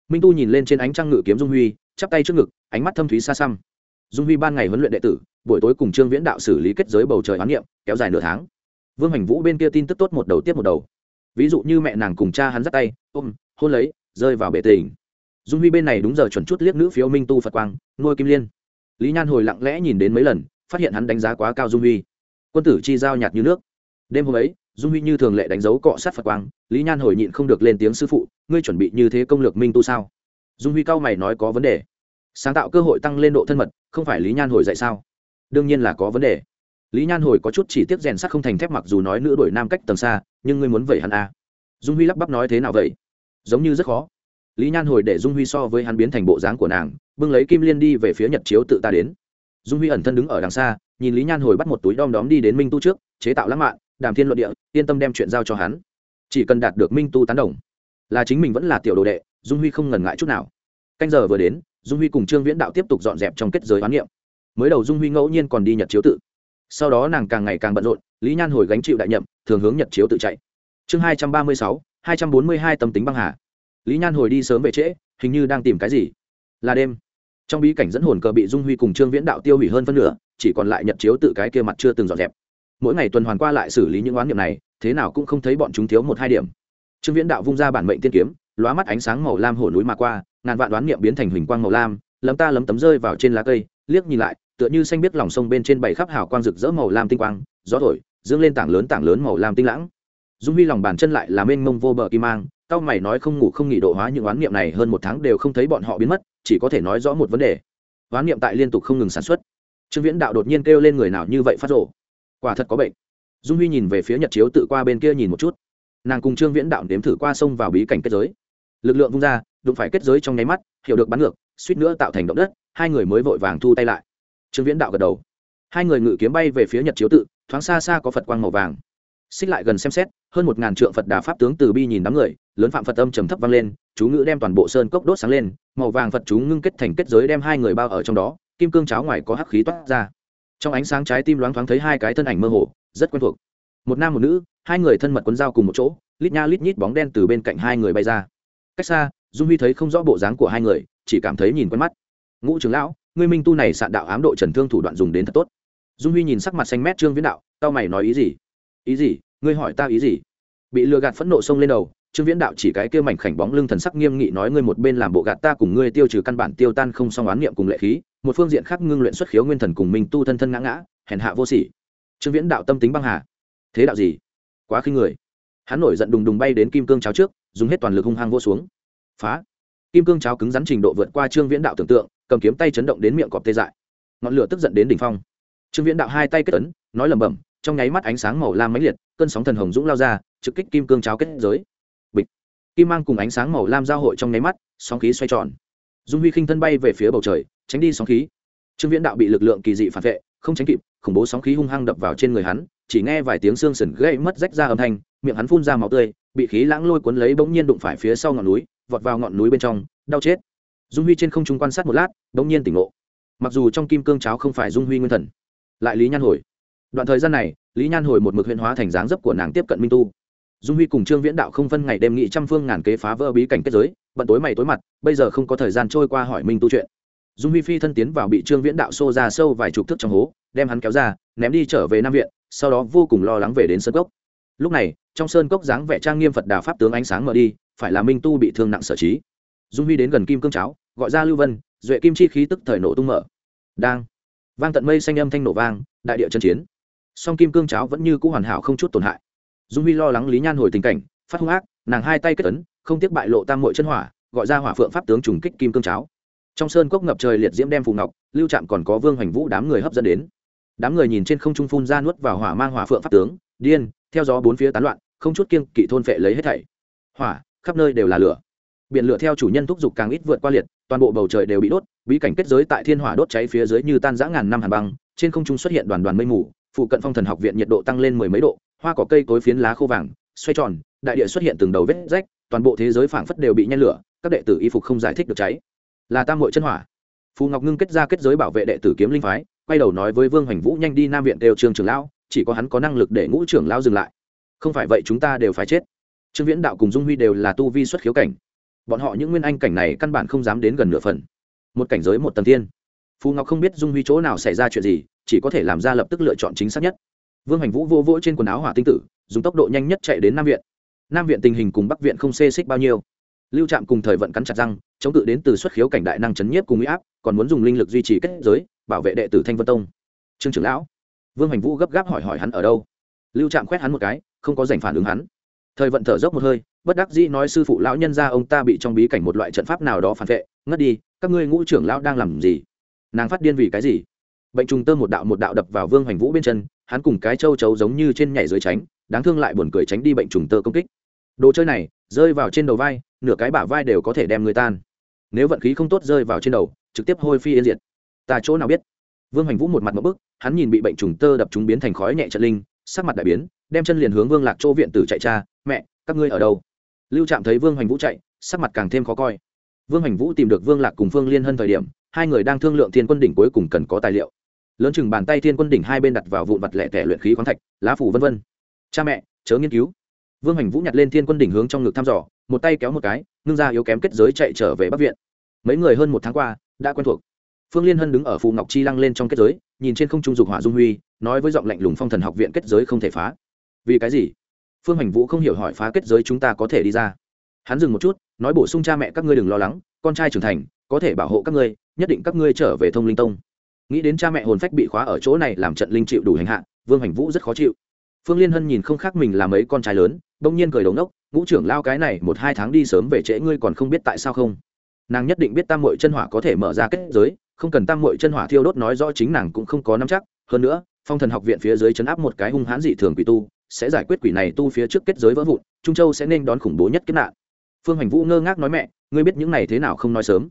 minh tu nhìn lên trên ánh trăng ngự kiếm dung huy chắp tay trước ngực ánh mắt thâm thúy xa xăm dung huy ban ngày huấn luyện đệ tử buổi tối cùng trương viễn đạo xử lý kết giới bầu trời hoán niệm kéo dài nửa tháng vương hành vũ bên kia tin tức tốt một đầu tiếp một đầu ví dụ như mẹ nàng cùng cha hắn dắt tay ôm hôn lấy rơi vào bể tình. Dung huy bên này đúng giờ chuẩn chút liếc nữ phiếu minh tu phật quang, nuôi kim liên. Lý nhan hồi lặng lẽ nhìn đến mấy lần, phát hiện hắn đánh giá quá cao dung huy. Quân tử chi giao nhạt như nước. Đêm hôm ấy, dung huy như thường lệ đánh dấu cọ sát phật quang, lý nhan hồi nhịn không được lên tiếng sư phụ, ngươi chuẩn bị như thế công lược minh tu sao? Dung huy cao mày nói có vấn đề. Sáng tạo cơ hội tăng lên độ thân mật, không phải lý nhan hồi dạy sao? Đương nhiên là có vấn đề. Lý nhan hồi có chút chỉ tiếc rèn sắt không thành thép mặc dù nói nữ đổi nam cách tầng xa, nhưng ngươi muốn vậy hắn à. dung huy lắp bắp nói thế nào vậy? Giống như rất khó. Lý nhan hồi để dung huy so với hắn biến thành bộ dáng của nàng, bưng lấy kim liên đi về phía nhật chiếu tự ta đến. Dung huy ẩn thân đứng ở đằng xa, nhìn lý nhan hồi bắt một túi đom đóm đi đến minh tu trước, chế tạo lãng mạn, đàm thiên luận địa, yên tâm đem chuyện giao cho hắn. Chỉ cần đạt được minh tu tán đồng, là chính mình vẫn là tiểu đồ đệ, dung huy không ngần ngại chút nào. Canh giờ vừa đến, dung huy cùng trương viễn đạo tiếp tục dọn dẹp trong kết giới oán niệm. Mới đầu dung huy ngẫu nhiên còn đi nhật chiếu tự. Sau đó nàng càng ngày càng bận rộn, lý nhan hồi gánh chịu đại nhậm, thường hướng nhật chiếu tự chạy. Chương hai trăm ba mươi sáu hai trăm bốn mươi hai tâm tính băng hà. Lý nhan hồi đi sớm về trễ, hình như đang tìm cái gì. Là đêm. Trong bí cảnh dẫn hồn cờ bị dung huy cùng trương viễn đạo tiêu hủy hơn phân nửa, chỉ còn lại nhật chiếu tự cái kia mặt chưa từng dọn dẹp. Mỗi ngày tuần hoàn qua lại xử lý những oán niệm này, thế nào cũng không thấy bọn chúng thiếu một hai điểm. Trương viễn đạo vung ra bản mệnh tiên kiếm, lóa mắt ánh sáng màu lam hổ núi mà qua, ngàn vạn đoán niệm biến thành huỳnh quang màu lam, lấm ta lấm tấm rơi vào trên lá cây, liếc nhìn lại, tựa như xanh biết lòng sông bên trên bảy khắp hào quang rực rỡ màu lam tinh quang, gió thổi, dương lên tảng lớn tảng lớn màu lam tinh lãng dung huy lòng bàn chân lại là mênh mông vô bờ kim mang cao mày nói không ngủ không nghỉ độ hóa những oán niệm này hơn một tháng đều không thấy bọn họ biến mất, chỉ có thể nói rõ một vấn đề. Oán niệm tại liên tục không ngừng sản xuất. Trương viễn đạo đột nhiên kêu lên người nào như vậy phát rộ quả thật có bệnh. Dung huy nhìn về phía nhật chiếu tự qua bên kia nhìn một chút. Nàng cùng trương viễn đạo đếm thử qua sông vào bí cảnh kết giới. Lực lượng vung ra, đụng phải kết giới trong nháy mắt, hiểu được bắn ngược, suýt nữa tạo thành động đất, hai người mới vội vàng thu tay lại. Trương viễn đạo gật đầu. Hai người ngự kiếm bay về phía nhật chiếu tự, thoáng xa xa có phật quang màu vàng xích lại gần xem xét, hơn một ngàn trượng phật đà pháp tướng từ bi nhìn đám người, lớn phạm phật âm trầm thấp vang lên, chú ngữ đem toàn bộ sơn cốc đốt sáng lên, màu vàng phật chú ngưng kết thành kết giới đem hai người bao ở trong đó, kim cương cháo ngoài có hắc khí toát ra. Trong ánh sáng trái tim loáng thoáng thấy hai cái thân ảnh mơ hồ, rất quen thuộc. Một nam một nữ, hai người thân mật quấn dao cùng một chỗ, lít nha lít nhít bóng đen từ bên cạnh hai người bay ra. Cách xa, dung huy thấy không rõ bộ dáng của hai người, chỉ cảm thấy nhìn quen mắt. Ngũ trưởng lão, ngươi minh tu này sạn đạo ám độ trần thương thủ đoạn dùng đến thật tốt. Dung huy nhìn sắc mặt xanh mét trương viễn đạo, tao mày nói ý gì? Ý gì? Ngươi hỏi ta ý gì? Bị lừa gạt phẫn nộ xông lên đầu, trương viễn đạo chỉ cái kia mảnh khảnh bóng lưng thần sắc nghiêm nghị nói, ngươi một bên làm bộ gạt ta cùng ngươi tiêu trừ căn bản tiêu tan không song oán niệm cùng lệ khí, một phương diện khác ngưng luyện xuất khiếu nguyên thần cùng minh tu thân thân ngã ngã, hèn hạ vô sỉ. Trương viễn đạo tâm tính băng hà. Thế đạo gì? Quá khinh người. Hắn nổi giận đùng đùng bay đến kim cương cháo trước, dùng hết toàn lực hung hăng vô xuống. Phá! Kim cương cháo cứng rắn trình độ vượt qua trương viễn đạo tưởng tượng, cầm kiếm tay chấn động đến miệng cọp tê dại. Ngọn lửa tức giận đến đỉnh phong. Trương viễn đạo hai tay kết ấn, nói lẩm bẩm trong nháy mắt ánh sáng màu lam mãnh liệt, cơn sóng thần hồng dũng lao ra, trực kích kim cương cháo kết giới. Bịch. Kim mang cùng ánh sáng màu lam giao hội trong nháy mắt, sóng khí xoay tròn. Dung huy khinh thân bay về phía bầu trời, tránh đi sóng khí. Trương viễn đạo bị lực lượng kỳ dị phản vệ, không tránh kịp, khủng bố sóng khí hung hăng đập vào trên người hắn, chỉ nghe vài tiếng xương sườn gãy mất rách ra âm thanh, miệng hắn phun ra máu tươi, bị khí lãng lôi cuốn lấy bỗng nhiên đụng phải phía sau ngọn núi, vọt vào ngọn núi bên trong, đau chết. Dung huy trên không trung quan sát một lát, bỗng nhiên tỉnh ngộ. Mặc dù trong kim cương cháo không phải dung huy nguyên thần, lại lý nhan hồi đoạn thời gian này, lý nhan hồi một mực huyện hóa thành dáng dấp của nàng tiếp cận minh tu. Dung huy cùng trương viễn đạo không phân ngày đêm nghị trăm phương ngàn kế phá vỡ bí cảnh kết giới, bận tối mày tối mặt, bây giờ không có thời gian trôi qua hỏi minh tu chuyện. Dung huy phi thân tiến vào bị trương viễn đạo xô ra sâu vài chục thước trong hố, đem hắn kéo ra, ném đi trở về nam viện, sau đó vô cùng lo lắng về đến sơn cốc. Lúc này, trong sơn cốc dáng vẻ trang nghiêm phật đà pháp tướng ánh sáng mở đi, phải là minh tu bị thương nặng sở trí. Dung huy đến gần kim cương cháo, gọi ra lưu vân, duệ kim chi khí tức thời nổ tung mở. Đang. Vang tận mây xanh âm thanh nổ vang, đại địa chân chiến song kim cương cháo vẫn như cũ hoàn hảo không chút tổn hại. Dung huy lo lắng lý nhan hồi tình cảnh, phát hung ác, nàng hai tay kết tấn không tiếc bại lộ tam mội chân hỏa, gọi ra hỏa phượng pháp tướng trùng kích kim cương cháo. Trong sơn cốc ngập trời liệt diễm đem phù ngọc, lưu trạm còn có vương hoành vũ đám người hấp dẫn đến. Đám người nhìn trên không trung phun ra nuốt vào hỏa mang hỏa phượng pháp tướng, điên, theo gió bốn phía tán loạn, không chút kiêng kỵ thôn phệ lấy hết thảy. Hỏa, khắp nơi đều là lửa. Biển lửa theo chủ nhân thúc giục càng ít vượt qua liệt, toàn bộ bầu trời đều bị đốt, bí cảnh kết giới tại thiên hỏa đốt cháy phía dưới như tan giã ngàn năm hàn băng, trên không trung xuất hiện đoàn đoàn mây mù phụ cận phong thần học viện nhiệt độ tăng lên mười mấy độ, hoa cỏ cây cối phiến lá khô vàng, xoay tròn, đại địa xuất hiện từng đầu vết rách, toàn bộ thế giới phảng phất đều bị nhen lửa, các đệ tử y phục không giải thích được cháy. Là tam hội chân hỏa. Phù ngọc ngưng kết ra kết giới bảo vệ đệ tử kiếm linh phái, quay đầu nói với vương hoành vũ nhanh đi nam viện đều trường trưởng lão, chỉ có hắn có năng lực để ngũ trưởng lão dừng lại. Không phải vậy chúng ta đều phải chết. Trương viễn đạo cùng dung huy đều là tu vi xuất khiếu cảnh. Bọn họ những nguyên anh cảnh này căn bản không dám đến gần nửa phần. Một cảnh giới một tầng thiên. Phù ngọc không biết dung huy chỗ nào xảy ra chuyện gì chỉ có thể làm ra lập tức lựa chọn chính xác nhất. Vương hành vũ vô vỗ trên quần áo hỏa tinh tử, dùng tốc độ nhanh nhất chạy đến nam viện. Nam viện tình hình cùng bắc viện không xê xích bao nhiêu. Lưu trạm cùng thời vận cắn chặt răng, chống cự đến từ xuất khiếu cảnh đại năng chấn nhiếp cùng huy áp, còn muốn dùng linh lực duy trì kết giới, bảo vệ đệ tử thanh vân tông. Trương trưởng lão, vương hành vũ gấp gáp hỏi hỏi hắn ở đâu. Lưu trạm quét hắn một cái, không có giành phản ứng hắn. Thời vận thở dốc một hơi, bất đắc dĩ nói sư phụ lão nhân ra ông ta bị trong bí cảnh một loại trận pháp nào đó phản vệ, ngất đi, các ngươi ngũ trưởng lão đang làm gì? Nàng phát điên vì cái gì? Bệnh trùng tơ một đạo một đạo đập vào vương hoành vũ bên chân, hắn cùng cái châu chấu giống như trên nhảy dưới tránh, đáng thương lại buồn cười tránh đi bệnh trùng tơ công kích. Đồ chơi này, rơi vào trên đầu vai, nửa cái bả vai đều có thể đem người tan. Nếu vận khí không tốt rơi vào trên đầu, trực tiếp hôi phi yên diệt. Ta chỗ nào biết? Vương hoành vũ một mặt một bức, hắn nhìn bị bệnh trùng tơ đập chúng biến thành khói nhẹ trận linh, sắc mặt đại biến, đem chân liền hướng vương lạc chỗ viện tử chạy cha mẹ, các ngươi ở đâu? Lưu trạm thấy vương hoành vũ chạy, sắc mặt càng thêm khó coi. Vương hoành vũ tìm được vương lạc cùng phương liên hân thời điểm, hai người đang thương lượng thiên quân đỉnh cuối cùng cần có tài liệu lớn chừng bàn tay thiên quân đỉnh hai bên đặt vào vụn vặt lẻ tẻ luyện khí khoáng thạch, lá phủ vân vân. Cha mẹ, chớ nghiên cứu. Vương hành vũ nhặt lên thiên quân đỉnh hướng trong ngực thăm dò, một tay kéo một cái, ngưng ra yếu kém kết giới chạy trở về bắc viện. Mấy người hơn một tháng qua, đã quen thuộc. Phương liên hân đứng ở phù ngọc chi lăng lên trong kết giới, nhìn trên không trung dục hỏa dung huy, nói với giọng lạnh lùng phong thần học viện kết giới không thể phá. Vì cái gì? Phương hành vũ không hiểu hỏi phá kết giới chúng ta có thể đi ra. Hắn dừng một chút, nói bổ sung cha mẹ các ngươi đừng lo lắng, con trai trưởng thành, có thể bảo hộ các ngươi, nhất định các ngươi trở về thông linh tông nghĩ đến cha mẹ hồn phách bị khóa ở chỗ này làm trận linh chịu đủ hành hạ, vương hành vũ rất khó chịu. Phương liên hân nhìn không khác mình là mấy con trai lớn, bỗng nhiên cười đống đốc ngũ trưởng lao, cái này một hai tháng đi sớm về trễ ngươi còn không biết tại sao không? Nàng nhất định biết tam mội chân hỏa có thể mở ra kết giới, không cần tam mội chân hỏa thiêu đốt nói rõ chính nàng cũng không có nắm chắc. Hơn nữa, phong thần học viện phía dưới chấn áp một cái hung hãn dị thường quỷ tu, sẽ giải quyết quỷ này tu phía trước kết giới vỡ vụn, trung châu sẽ nên đón khủng bố nhất kết nạn. Phương hành vũ ngơ ngác nói mẹ, ngươi biết những này thế nào không nói sớm?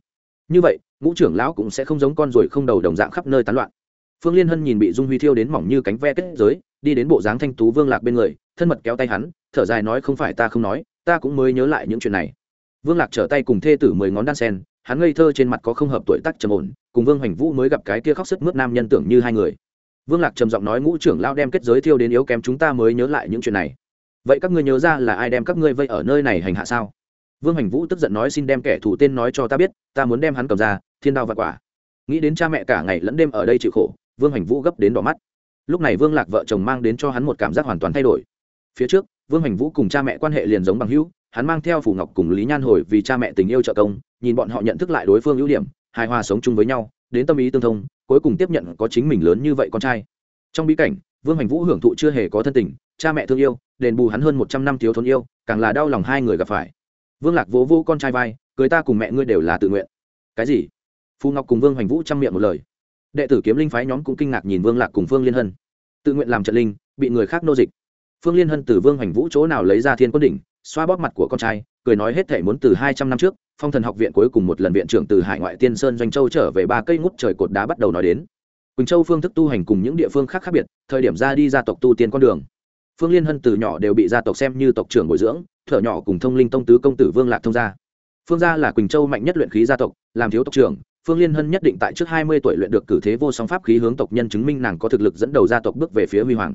Như vậy ngũ trưởng lão cũng sẽ không giống con ruồi không đầu đồng dạng khắp nơi tán loạn. Phương liên hân nhìn bị dung huy thiêu đến mỏng như cánh ve kết giới, đi đến bộ dáng thanh tú vương lạc bên người, thân mật kéo tay hắn, thở dài nói không phải ta không nói, ta cũng mới nhớ lại những chuyện này. Vương lạc trở tay cùng thê tử mười ngón đan sen, hắn ngây thơ trên mặt có không hợp tuổi tác trầm ổn, cùng vương hoành vũ mới gặp cái kia khóc sức mướt nam nhân tưởng như hai người. Vương lạc trầm giọng nói ngũ trưởng lao đem kết giới thiêu đến yếu kém chúng ta mới nhớ lại những chuyện này. Vậy các ngươi nhớ ra là ai đem các ngươi vây ở nơi này hành hạ sao? Vương hoành vũ tức giận nói xin đem kẻ thủ tên nói cho ta biết, ta muốn đem hắn cầm ra thiên đao và quả. Nghĩ đến cha mẹ cả ngày lẫn đêm ở đây chịu khổ, vương hành vũ gấp đến đỏ mắt. Lúc này vương lạc vợ chồng mang đến cho hắn một cảm giác hoàn toàn thay đổi. Phía trước, vương hành vũ cùng cha mẹ quan hệ liền giống bằng hữu, hắn mang theo phủ ngọc cùng lý nhan hồi vì cha mẹ tình yêu trợ công, nhìn bọn họ nhận thức lại đối phương ưu điểm, hài hòa sống chung với nhau, đến tâm ý tương thông, cuối cùng tiếp nhận có chính mình lớn như vậy con trai. Trong bí cảnh, vương hành vũ hưởng thụ chưa hề có thân tình, cha mẹ thương yêu, đền bù hắn hơn một trăm năm thiếu thốn yêu, càng là đau lòng hai người gặp phải. Vương lạc vỗ vô con trai vai cười ta cùng mẹ ngươi đều là tự nguyện. Cái gì? Phù ngọc cùng vương Hoành vũ chăm miệng một lời đệ tử kiếm linh phái nhóm cũng kinh ngạc nhìn vương lạc cùng phương liên hân tự nguyện làm trận linh bị người khác nô dịch phương liên hân từ vương Hoành vũ chỗ nào lấy ra thiên quân đỉnh xoa bóp mặt của con trai cười nói hết thể muốn từ hai trăm năm trước phong thần học viện cuối cùng một lần viện trưởng từ hải ngoại tiên sơn doanh châu trở về ba cây ngút trời cột đá bắt đầu nói đến quỳnh châu phương thức tu hành cùng những địa phương khác khác biệt thời điểm ra đi gia tộc tu tiên con đường phương liên hân từ nhỏ đều bị gia tộc xem như tộc trưởng bồi dưỡng thở nhỏ cùng thông linh tông tứ công tử vương lạc thông gia phương gia là quỳnh châu mạnh nhất luyện khí gia tộc làm thiếu tộc trưởng phương liên hân nhất định tại trước hai mươi tuổi luyện được cử thế vô song pháp khí hướng tộc nhân chứng minh nàng có thực lực dẫn đầu gia tộc bước về phía huy hoàng.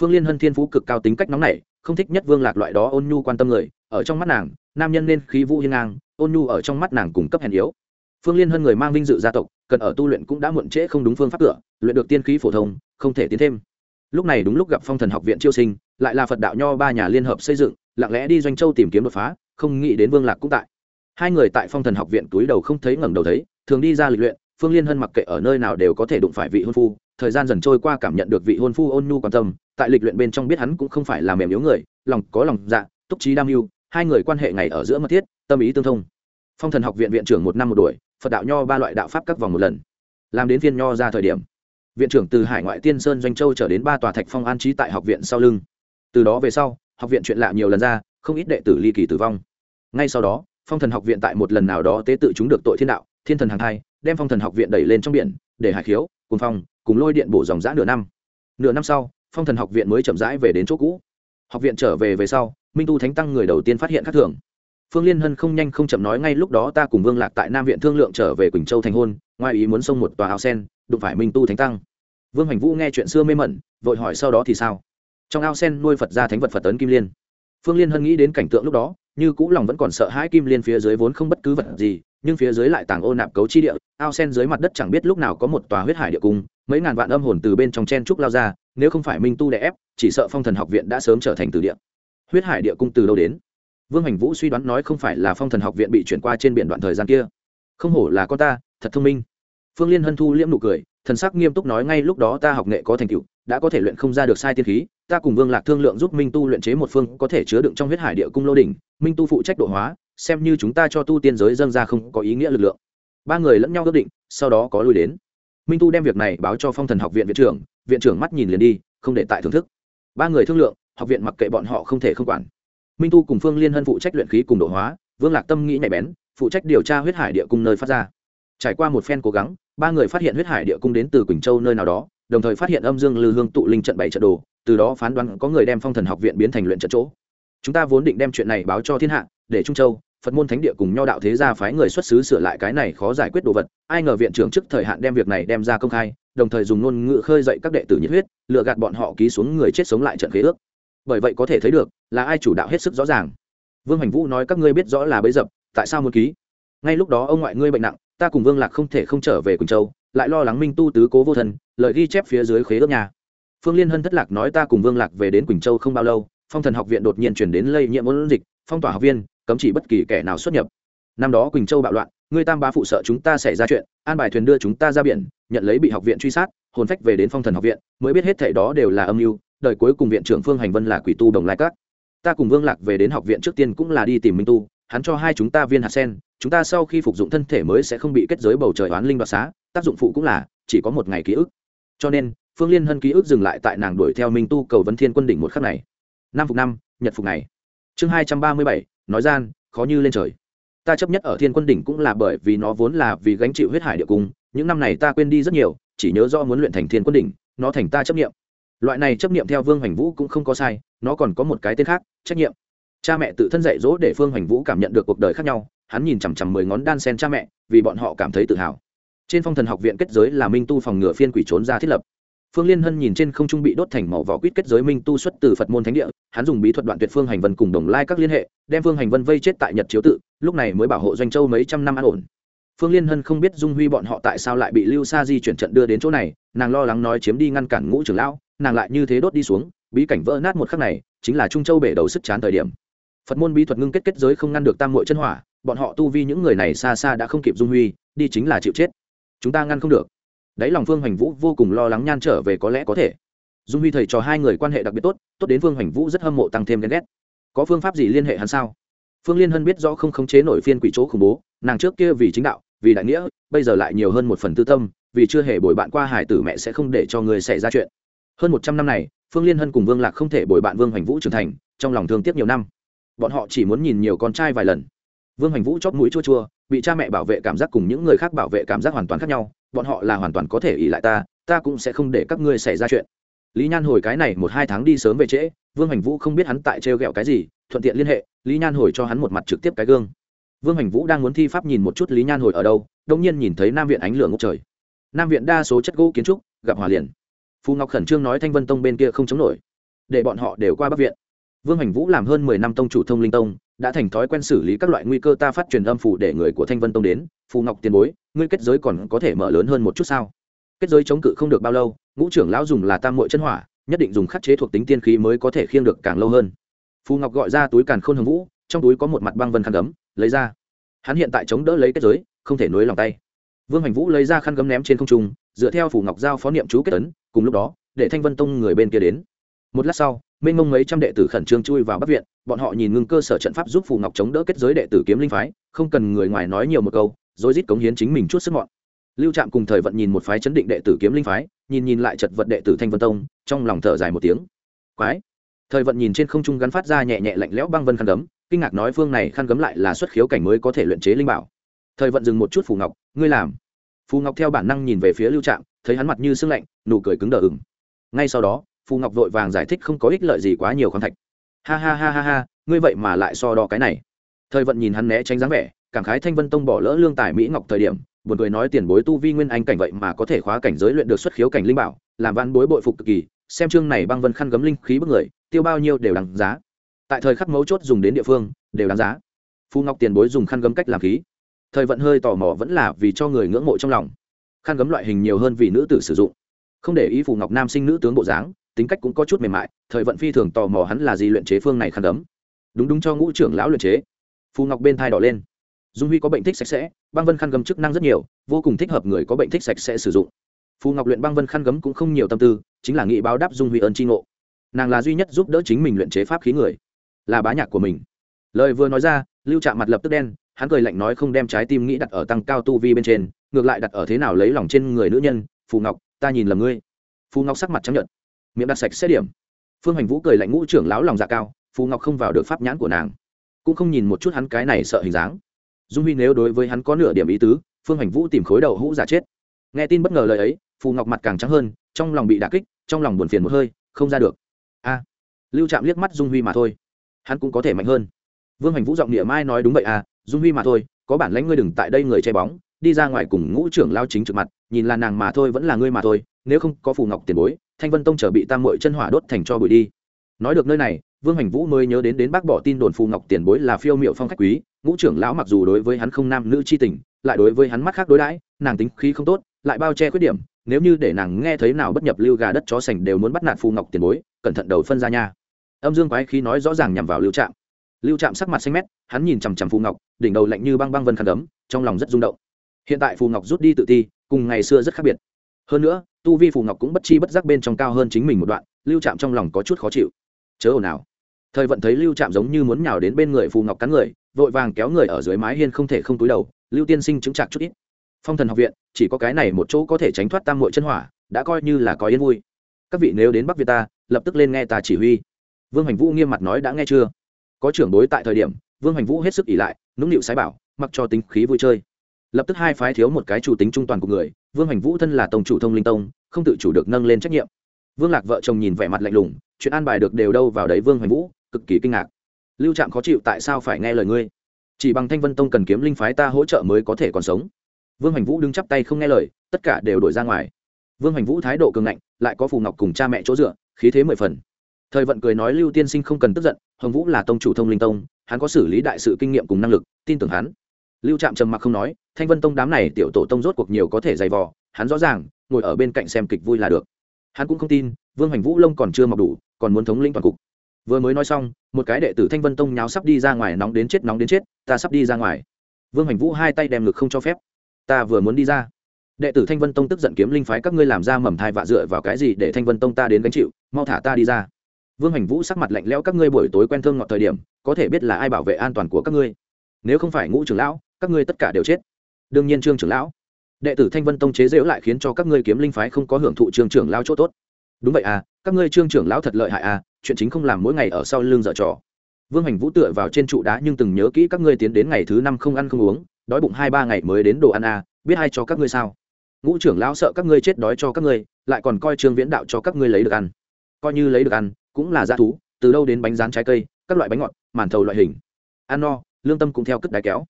Phương liên hân thiên phú cực cao tính cách nóng nảy, không thích nhất vương lạc loại đó ôn nhu quan tâm người, ở trong mắt nàng, nam nhân nên khí vũ hiên ngang, ôn nhu ở trong mắt nàng cung cấp hèn yếu. Phương liên hơn người mang vinh dự gia tộc, cần ở tu luyện cũng đã muộn trễ không đúng phương pháp cửa, luyện được tiên khí phổ thông, không thể tiến thêm. Lúc này đúng lúc gặp phong thần học viện chiêu sinh, lại là phật đạo nho ba nhà liên hợp xây dựng, lặng lẽ đi doanh châu tìm kiếm đột phá, không nghĩ đến vương lạc cũng tại. Hai người tại phong thần học viện túi đầu không thấy ngẩng đầu thấy thường đi ra lịch luyện, phương liên hân mặc kệ ở nơi nào đều có thể đụng phải vị hôn phu, thời gian dần trôi qua cảm nhận được vị hôn phu ôn nhu quan tâm, tại lịch luyện bên trong biết hắn cũng không phải là mềm yếu người, lòng có lòng dạ túc trí đam mưu, hai người quan hệ ngày ở giữa mật thiết, tâm ý tương thông. Phong thần học viện viện trưởng một năm một đuổi, phật đạo nho ba loại đạo pháp các vòng một lần. Làm đến viên nho ra thời điểm, viện trưởng từ hải ngoại tiên sơn doanh châu trở đến ba tòa thạch phong an trí tại học viện sau lưng. Từ đó về sau, học viện chuyện lạ nhiều lần ra, không ít đệ tử ly kỳ tử vong. Ngay sau đó, phong thần học viện tại một lần nào đó tế tự chúng được tội thiên đạo thiên thần hàng hai đem phong thần học viện đẩy lên trong biển, để hải khiếu cùng phong, cùng lôi điện bổ dòng giã nửa năm. Nửa năm sau, phong thần học viện mới chậm rãi về đến chỗ cũ. Học viện trở về về sau, minh tu thánh tăng người đầu tiên phát hiện khắc thường. Phương liên hân không nhanh không chậm nói ngay lúc đó ta cùng vương lạc tại nam viện thương lượng trở về quỳnh châu thành hôn, ngoài ý muốn xông một tòa ao sen, đụng phải minh tu thánh tăng. Vương hoành vũ nghe chuyện xưa mê mẩn, vội hỏi sau đó thì sao? Trong ao sen nuôi phật gia thánh vật phật tấn kim liên. Phương liên hân nghĩ đến cảnh tượng lúc đó như cũ lòng vẫn còn sợ hãi kim liên phía dưới vốn không bất cứ vật gì, nhưng phía dưới lại tàng ô nạp cấu chi địa, ao sen dưới mặt đất chẳng biết lúc nào có một tòa huyết hải địa cung, mấy ngàn vạn âm hồn từ bên trong chen trúc lao ra, nếu không phải minh tu đè ép, chỉ sợ phong thần học viện đã sớm trở thành từ địa. Huyết hải địa cung từ đâu đến? Vương hành vũ suy đoán nói không phải là phong thần học viện bị chuyển qua trên biển đoạn thời gian kia. Không hổ là con ta, thật thông minh. Phương liên hân thu liễm nụ cười, thần sắc nghiêm túc nói ngay lúc đó ta học nghệ có thành tựu, đã có thể luyện không ra được sai tiên khí ta cùng vương lạc thương lượng giúp minh tu luyện chế một phương có thể chứa đựng trong huyết hải địa cung lô đỉnh, minh tu phụ trách độ hóa, xem như chúng ta cho tu tiên giới dâng ra không có ý nghĩa lực lượng. Ba người lẫn nhau ước định, sau đó có lui đến. Minh tu đem việc này báo cho phong thần học viện viện trưởng viện trưởng mắt nhìn liền đi, không để tại thưởng thức. Ba người thương lượng, học viện mặc kệ bọn họ không thể không quản. Minh tu cùng phương liên hân phụ trách luyện khí cùng độ hóa, vương lạc tâm nghĩ nhạy bén, phụ trách điều tra huyết hải địa cung nơi phát ra. Trải qua một phen cố gắng, ba người phát hiện huyết hải địa cung đến từ quỳnh châu nơi nào đó, đồng thời phát hiện âm dương lư hương tụ linh trận bảy trận đồ từ đó phán đoán có người đem phong thần học viện biến thành luyện trận chỗ. Chúng ta vốn định đem chuyện này báo cho thiên hạ, để trung châu, phật môn thánh địa cùng nho đạo thế gia phái người xuất xứ sửa lại cái này khó giải quyết đồ vật. Ai ngờ viện trưởng trước thời hạn đem việc này đem ra công khai, đồng thời dùng ngôn ngữ khơi dậy các đệ tử nhiệt huyết lựa gạt bọn họ ký xuống người chết sống lại trận khế ước. Bởi vậy có thể thấy được, là ai chủ đạo hết sức rõ ràng. Vương hành vũ nói các ngươi biết rõ là bấy dập, tại sao muốn ký? Ngay lúc đó ông ngoại ngươi bệnh nặng, ta cùng vương lạc không thể không trở về quỳnh châu, lại lo lắng minh tu tứ cố vô thần lợi ghi chép phía dưới khế ước nhà phương liên hân thất lạc nói ta cùng vương lạc về đến quỳnh châu không bao lâu, phong thần học viện đột nhiên chuyển đến lây nhiễm ôn dịch, phong tỏa học viên, cấm chỉ bất kỳ kẻ nào xuất nhập. Năm đó quỳnh châu bạo loạn ngươi tam ba phụ sợ chúng ta xảy ra chuyện, an bài thuyền đưa chúng ta ra biển, nhận lấy bị học viện truy sát, hồn phách về đến phong thần học viện, mới biết hết thảy đó đều là âm mưu, đời cuối cùng viện trưởng phương hành vân là quỷ tu đồng lai các. Ta cùng vương lạc về đến học viện trước tiên cũng là đi tìm minh tu, hắn cho hai chúng ta viên hạt sen, chúng ta sau khi phục dụng thân thể mới sẽ không bị kết giới bầu trời oán linh đoạt xá, tác dụng phụ cũng là, chỉ có một ngày ký ức. Cho nên phương liên hân ký ức dừng lại tại nàng đuổi theo minh tu cầu vấn thiên quân đỉnh một khắc này. Năm phục năm, nhật phục này chương hai trăm ba mươi bảy, nói gian, khó như lên trời. Ta chấp nhất ở thiên quân đỉnh cũng là bởi vì nó vốn là vì gánh chịu huyết hải địa cung, những năm này ta quên đi rất nhiều, chỉ nhớ do muốn luyện thành thiên quân đỉnh, nó thành ta chấp nghiệm loại này chấp nghiệm theo vương hoành vũ cũng không có sai, nó còn có một cái tên khác, trách nhiệm. Cha mẹ tự thân dạy dỗ để phương hoành vũ cảm nhận được cuộc đời khác nhau, hắn nhìn chằm chằm mười ngón đan sen cha mẹ, vì bọn họ cảm thấy tự hào. Trên phong thần học viện kết giới là minh tu phòng ngừa phiên quỷ trốn ra thiết lập phương liên hân nhìn trên không trung bị đốt thành màu vỏ quýt kết giới minh tu xuất từ phật môn thánh địa, hắn dùng bí thuật đoạn tuyệt phương hành vân cùng đồng lai các liên hệ, đem phương hành vân vây chết tại nhật chiếu tự, lúc này mới bảo hộ doanh châu mấy trăm năm an ổn. Phương liên hân không biết dung huy bọn họ tại sao lại bị lưu sa di chuyển trận đưa đến chỗ này, nàng lo lắng nói chiếm đi ngăn cản ngũ trưởng lão, nàng lại như thế đốt đi xuống, bí cảnh vỡ nát một khắc này, chính là trung châu bể đầu sức chán thời điểm. Phật môn bí thuật ngưng kết kết giới không ngăn được tam muội chân hỏa, bọn họ tu vi những người này xa xa đã không kịp dung huy, đi chính là chịu chết. Chúng ta ngăn không được đấy lòng phương hoành vũ vô cùng lo lắng nhan trở về có lẽ có thể. Dung huy thầy cho hai người quan hệ đặc biệt tốt tốt đến phương hoành vũ rất hâm mộ tăng thêm ghen ghét. Có phương pháp gì liên hệ hắn sao? Phương liên hân biết rõ không khống chế nổi phiên quỷ chỗ khủng bố, nàng trước kia vì chính đạo, vì đại nghĩa, bây giờ lại nhiều hơn một phần tư tâm, vì chưa hề bồi bạn qua hải tử mẹ sẽ không để cho người xảy ra chuyện. Hơn một trăm năm này, phương liên hân cùng vương lạc không thể bồi bạn vương hoành vũ trưởng thành, trong lòng thương tiếc nhiều năm. Bọn họ chỉ muốn nhìn nhiều con trai vài lần. Vương hoành vũ chót mũi chua chua, bị cha mẹ bảo vệ cảm giác cùng những người khác bảo vệ cảm giác hoàn toàn khác nhau bọn họ là hoàn toàn có thể ỉ lại ta ta cũng sẽ không để các ngươi xảy ra chuyện. Lý nhan hồi cái này một hai tháng đi sớm về trễ, vương Hành vũ không biết hắn tại trêu ghẹo cái gì, thuận tiện liên hệ, lý nhan hồi cho hắn một mặt trực tiếp cái gương. Vương Hành vũ đang muốn thi pháp nhìn một chút lý nhan hồi ở đâu đông nhiên nhìn thấy nam viện ánh lửa ngốc trời. Nam viện đa số chất gỗ kiến trúc, gặp hòa liền. Phù ngọc khẩn trương nói thanh vân tông bên kia không chống nổi. Để bọn họ đều qua bắc viện. Vương hành vũ làm hơn mười năm tông chủ thông linh tông, đã thành thói quen xử lý các loại nguy cơ ta phát truyền âm phủ để người của thanh vân tông đến. Phù ngọc tiền bối ngươi kết giới còn có thể mở lớn hơn một chút sao? Kết giới chống cự không được bao lâu, ngũ trưởng lão dùng là tam mội chân hỏa, nhất định dùng khắc chế thuộc tính tiên khí mới có thể khiêng được càng lâu hơn. Phù ngọc gọi ra túi càn khôn hồng vũ, trong túi có một mặt băng vân khăn gấm, lấy ra. Hắn hiện tại chống đỡ lấy kết giới, không thể nối lòng tay. Vương hành vũ lấy ra khăn gấm ném trên không trung, dựa theo phù ngọc giao phó niệm chú kết tấn cùng lúc đó, để thanh vân tông người bên kia đến. Một lát sau, mênh mông mấy trăm đệ tử khẩn trương chui vào bắc viện, bọn họ nhìn ngưng cơ sở trận pháp giúp phù ngọc chống đỡ kết giới đệ tử kiếm linh phái, không cần người ngoài nói nhiều một câu rồi rít cống hiến chính mình chút sức mọn. Lưu trạm cùng thời vận nhìn một phái chấn định đệ tử kiếm linh phái, nhìn nhìn lại chật vật đệ tử thanh vân tông, trong lòng thở dài một tiếng. Quái! Thời vận nhìn trên không trung gắn phát ra nhẹ nhẹ lạnh lẽo băng vân khăn gấm, kinh ngạc nói phương này khăn gấm lại là xuất khiếu cảnh mới có thể luyện chế linh bảo. Thời vận dừng một chút phù ngọc, ngươi làm. Phù ngọc theo bản năng nhìn về phía lưu trạm, thấy hắn mặt như sưng lạnh, nụ cười cứng đờ ừng ngay sau đó, phù ngọc vội vàng giải thích không có ích lợi gì quá nhiều khoáng thạch. Ha ha ha ha ha, ngươi vậy mà lại so đo cái này. Thời vận nhìn hắn né tránh dáng vẻ cảm khái thanh vân tông bỏ lỡ lương tài mỹ ngọc thời điểm, buồn cười nói tiền bối tu vi nguyên anh cảnh vậy mà có thể khóa cảnh giới luyện được xuất khiếu cảnh linh bảo, làm văn bối bội phục cực kỳ, xem chương này băng vân khăn gấm linh khí bức người, tiêu bao nhiêu đều đáng giá. Tại thời khắc mấu chốt dùng đến địa phương, đều đáng giá. Phu ngọc tiền bối dùng khăn gấm cách làm khí. Thời vận hơi tò mò vẫn là vì cho người ngưỡng mộ trong lòng. Khăn gấm loại hình nhiều hơn vì nữ tử sử dụng. Không để ý phù ngọc nam sinh nữ tướng bộ dáng, tính cách cũng có chút mềm mại, thời vận phi thường tò mò hắn là gì luyện chế phương này khăn gấm. Đúng đúng cho ngũ trưởng lão luyện chế. Phù ngọc bên thai đỏ lên dung huy có bệnh thích sạch sẽ, băng vân khăn gấm chức năng rất nhiều, vô cùng thích hợp người có bệnh thích sạch sẽ sử dụng. Phù ngọc luyện băng vân khăn gấm cũng không nhiều tâm tư, chính là nghĩ báo đáp dung huy ơn tri ngộ. Nàng là duy nhất giúp đỡ chính mình luyện chế pháp khí người, là bá nhạc của mình. Lời vừa nói ra, lưu trạm mặt lập tức đen, hắn cười lạnh nói không đem trái tim nghĩ đặt ở tăng cao tu vi bên trên, ngược lại đặt ở thế nào lấy lòng trên người nữ nhân, phù ngọc, ta nhìn lầm ngươi. Phù ngọc sắc mặt chấp nhận miệng đặt sạch xét điểm. Phương hành vũ cười lạnh ngũ trưởng lão lòng dạ cao, phù ngọc không vào được pháp nhãn của nàng, cũng không nhìn một chút hắn cái này sợ hình dáng dung huy nếu đối với hắn có nửa điểm ý tứ, phương hành vũ tìm khối đầu hũ giả chết. Nghe tin bất ngờ lời ấy, phù ngọc mặt càng trắng hơn, trong lòng bị đà kích, trong lòng buồn phiền một hơi, không ra được. A! Lưu trạm liếc mắt dung huy mà thôi. Hắn cũng có thể mạnh hơn. Vương hành vũ giọng địa mai nói đúng vậy à dung huy mà thôi, có bản lãnh ngươi đừng tại đây người che bóng, đi ra ngoài cùng ngũ trưởng lao chính trực mặt, nhìn là nàng mà thôi vẫn là ngươi mà thôi, nếu không có phù ngọc tiền bối, thanh vân tông trở bị tam mội chân hỏa đốt thành cho bụi đi. Nói được nơi này vương hành vũ mới nhớ đến đến bác bỏ tin đồn phù ngọc tiền bối là phiêu miệu phong khách quý, ngũ trưởng lão mặc dù đối với hắn không nam nữ c h i tình, lại đối với hắn mắt khác đối đãi, nàng tính khí không tốt, lại bao che khuyết điểm, nếu như để nàng nghe thấy nào bất nhập lưu gà đất chó sành đều muốn bắt nạt phù ngọc tiền bối, cẩn thận đầu phân ra nha. Âm dương quái khí nói rõ ràng nhằm vào lưu trạm. Lưu trạm sắc mặt xanh mét, hắn nhìn chằm chằm phù ngọc, đỉnh đầu lạnh như băng băng vân khăn đấm trong lòng rất rung động. Hiện tại phù ngọc rút đi tự ti, cùng ngày xưa rất khác biệt. Hơn nữa, tu vi phù ngọc cũng bất chi bất giác bên trong cao hơn chính mình một đoạn, lưu trạm trong lòng có chút khó chịu. Chớ ồn ào thời vận thấy lưu trạm giống như muốn nhào đến bên người phù ngọc cắn người, vội vàng kéo người ở dưới mái hiên không thể không túi đầu, lưu tiên sinh chứng chặt chút ít. Phong thần học viện, chỉ có cái này một chỗ có thể tránh thoát tam mội chân hỏa, đã coi như là có yên vui. Các vị nếu đến bắc việt ta, lập tức lên nghe ta chỉ huy. Vương hành vũ nghiêm mặt nói, đã nghe chưa? Có trưởng đối tại thời điểm. Vương hành vũ hết sức ỉ lại, nũng nịu sái bảo, mặc cho tính khí vui chơi. Lập tức hai phái thiếu một cái chủ tính trung toàn của người, vương hành vũ thân là tổng chủ thông linh tông, không tự chủ được nâng lên trách nhiệm. Vương lạc vợ chồng nhìn vẻ mặt lạnh lùng, chuyện an bài được đều đâu vào đấy vương hành vũ cực kỳ kinh ngạc. Lưu trạm khó chịu tại sao phải nghe lời ngươi? Chỉ bằng thanh vân tông cần kiếm linh phái ta hỗ trợ mới có thể còn sống. Vương hành vũ đứng chắp tay không nghe lời, tất cả đều đổi ra ngoài. Vương hành vũ thái độ cường ngạnh, lại có phù ngọc cùng cha mẹ chỗ dựa, khí thế mười phần. Thời vận cười nói lưu tiên sinh không cần tức giận, hồng vũ là tông chủ thông linh tông, hắn có xử lý đại sự kinh nghiệm cùng năng lực, tin tưởng hắn. Lưu trạm trầm mặc không nói, thanh vân tông đám này tiểu tổ tông rốt cuộc nhiều có thể dày vò, hắn rõ ràng, ngồi ở bên cạnh xem kịch vui là được. Hắn cũng không tin, vương hành vũ lông còn chưa mọc đủ, còn muốn thống lĩnh toàn cục vừa mới nói xong, một cái đệ tử thanh vân tông nháo sắp đi ra ngoài nóng đến chết, nóng đến chết, ta sắp đi ra ngoài. Vương hành vũ hai tay đem ngực không cho phép. Ta vừa muốn đi ra. Đệ tử thanh vân tông tức giận kiếm linh phái các ngươi làm ra mầm thai vạ dựa vào cái gì để thanh vân tông ta đến gánh chịu, mau thả ta đi ra. Vương hành vũ sắc mặt lạnh lẽo, các ngươi buổi tối quen thương ngọt thời điểm, có thể biết là ai bảo vệ an toàn của các ngươi. Nếu không phải ngũ trưởng lão, các ngươi tất cả đều chết. Đương nhiên trương trưởng lão. Đệ tử thanh vân tông chế dễu lại khiến cho các ngươi kiếm linh phái không có hưởng thụ trương trưởng lão chỗ tốt. Đúng vậy à các ngươi trương trưởng lão thật lợi hại à chuyện chính không làm mỗi ngày ở sau lưng dở trò. Vương hành vũ tựa vào trên trụ đá nhưng từng nhớ kỹ các ngươi tiến đến ngày thứ năm không ăn không uống, đói bụng hai ba ngày mới đến đồ ăn à biết ai cho các ngươi sao? Ngũ trưởng lão sợ các ngươi chết đói cho các ngươi, lại còn coi trương viễn đạo cho các ngươi lấy được ăn. Coi như lấy được ăn, cũng là dã thú, từ đâu đến bánh rán trái cây, các loại bánh ngọt, màn thầu loại hình. Ăn no, lương tâm cũng theo cất đái kéo.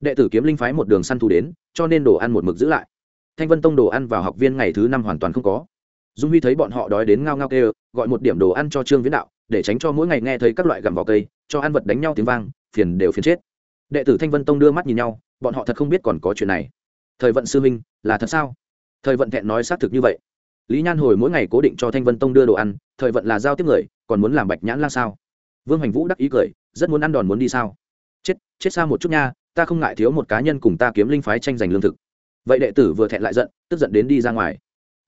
Đệ tử kiếm linh phái một đường săn thù đến, cho nên đồ ăn một mực giữ lại. Thanh vân tông đồ ăn vào học viên ngày thứ năm hoàn toàn không có dung huy thấy bọn họ đói đến ngao ngao kêu, gọi một điểm đồ ăn cho trương viễn đạo, để tránh cho mỗi ngày nghe thấy các loại gặm vào cây, cho ăn vật đánh nhau tiếng vang, phiền đều phiền chết. Đệ tử thanh vân tông đưa mắt nhìn nhau, bọn họ thật không biết còn có chuyện này. Thời vận sư minh là thật sao? Thời vận thẹn nói xác thực như vậy. Lý nhan hồi mỗi ngày cố định cho thanh vân tông đưa đồ ăn, thời vận là giao tiếp người, còn muốn làm bạch nhãn la sao? Vương hành vũ đắc ý cười, rất muốn ăn đòn muốn đi sao? Chết chết xa một chút nha, ta không ngại thiếu một cá nhân cùng ta kiếm linh phái tranh giành lương thực. Vậy đệ tử vừa thẹn lại giận, tức giận đến đi ra ngoài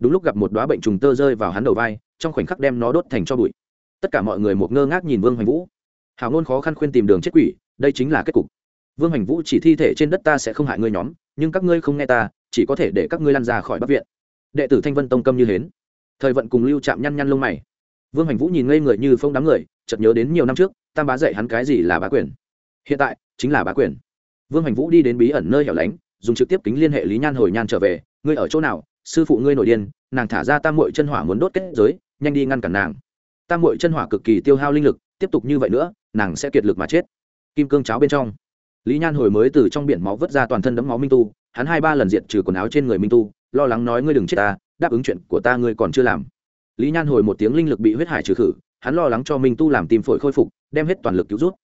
đúng lúc gặp một đoá bệnh trùng tơ rơi vào hắn đầu vai, trong khoảnh khắc đem nó đốt thành cho bụi. Tất cả mọi người một ngơ ngác nhìn vương hoành vũ. Hào ngôn khó khăn khuyên tìm đường chết quỷ, đây chính là kết cục. Vương hoành vũ chỉ thi thể trên đất ta sẽ không hại ngươi nhóm, nhưng các ngươi không nghe ta, chỉ có thể để các ngươi lăn ra khỏi bắc viện. Đệ tử thanh vân tông câm như hến. Thời vận cùng lưu chạm nhăn nhăn lông mày. Vương hoành vũ nhìn ngây người như phong đám người, chợt nhớ đến nhiều năm trước, tam bá dạy hắn cái gì là bá quyền. Hiện tại, chính là bá quyền. Vương hoành vũ đi đến bí ẩn nơi hẻo lánh, dùng trực tiếp kính liên hệ lý nhan hồi nhan trở về, ngươi ở chỗ nào? Sư phụ ngươi nổi điên, nàng thả ra tam mội chân hỏa muốn đốt kết giới, nhanh đi ngăn cản nàng. Tam mội chân hỏa cực kỳ tiêu hao linh lực, tiếp tục như vậy nữa, nàng sẽ kiệt lực mà chết. Kim cương cháo bên trong. Lý nhan hồi mới từ trong biển máu vớt ra toàn thân đấm máu minh tu, hắn hai ba lần diệt trừ quần áo trên người minh tu, lo lắng nói ngươi đừng chết ta, đáp ứng chuyện của ta ngươi còn chưa làm. Lý nhan hồi một tiếng linh lực bị huyết hải trừ khử, hắn lo lắng cho minh tu làm tim phổi khôi phục, đem hết toàn lực cứu rút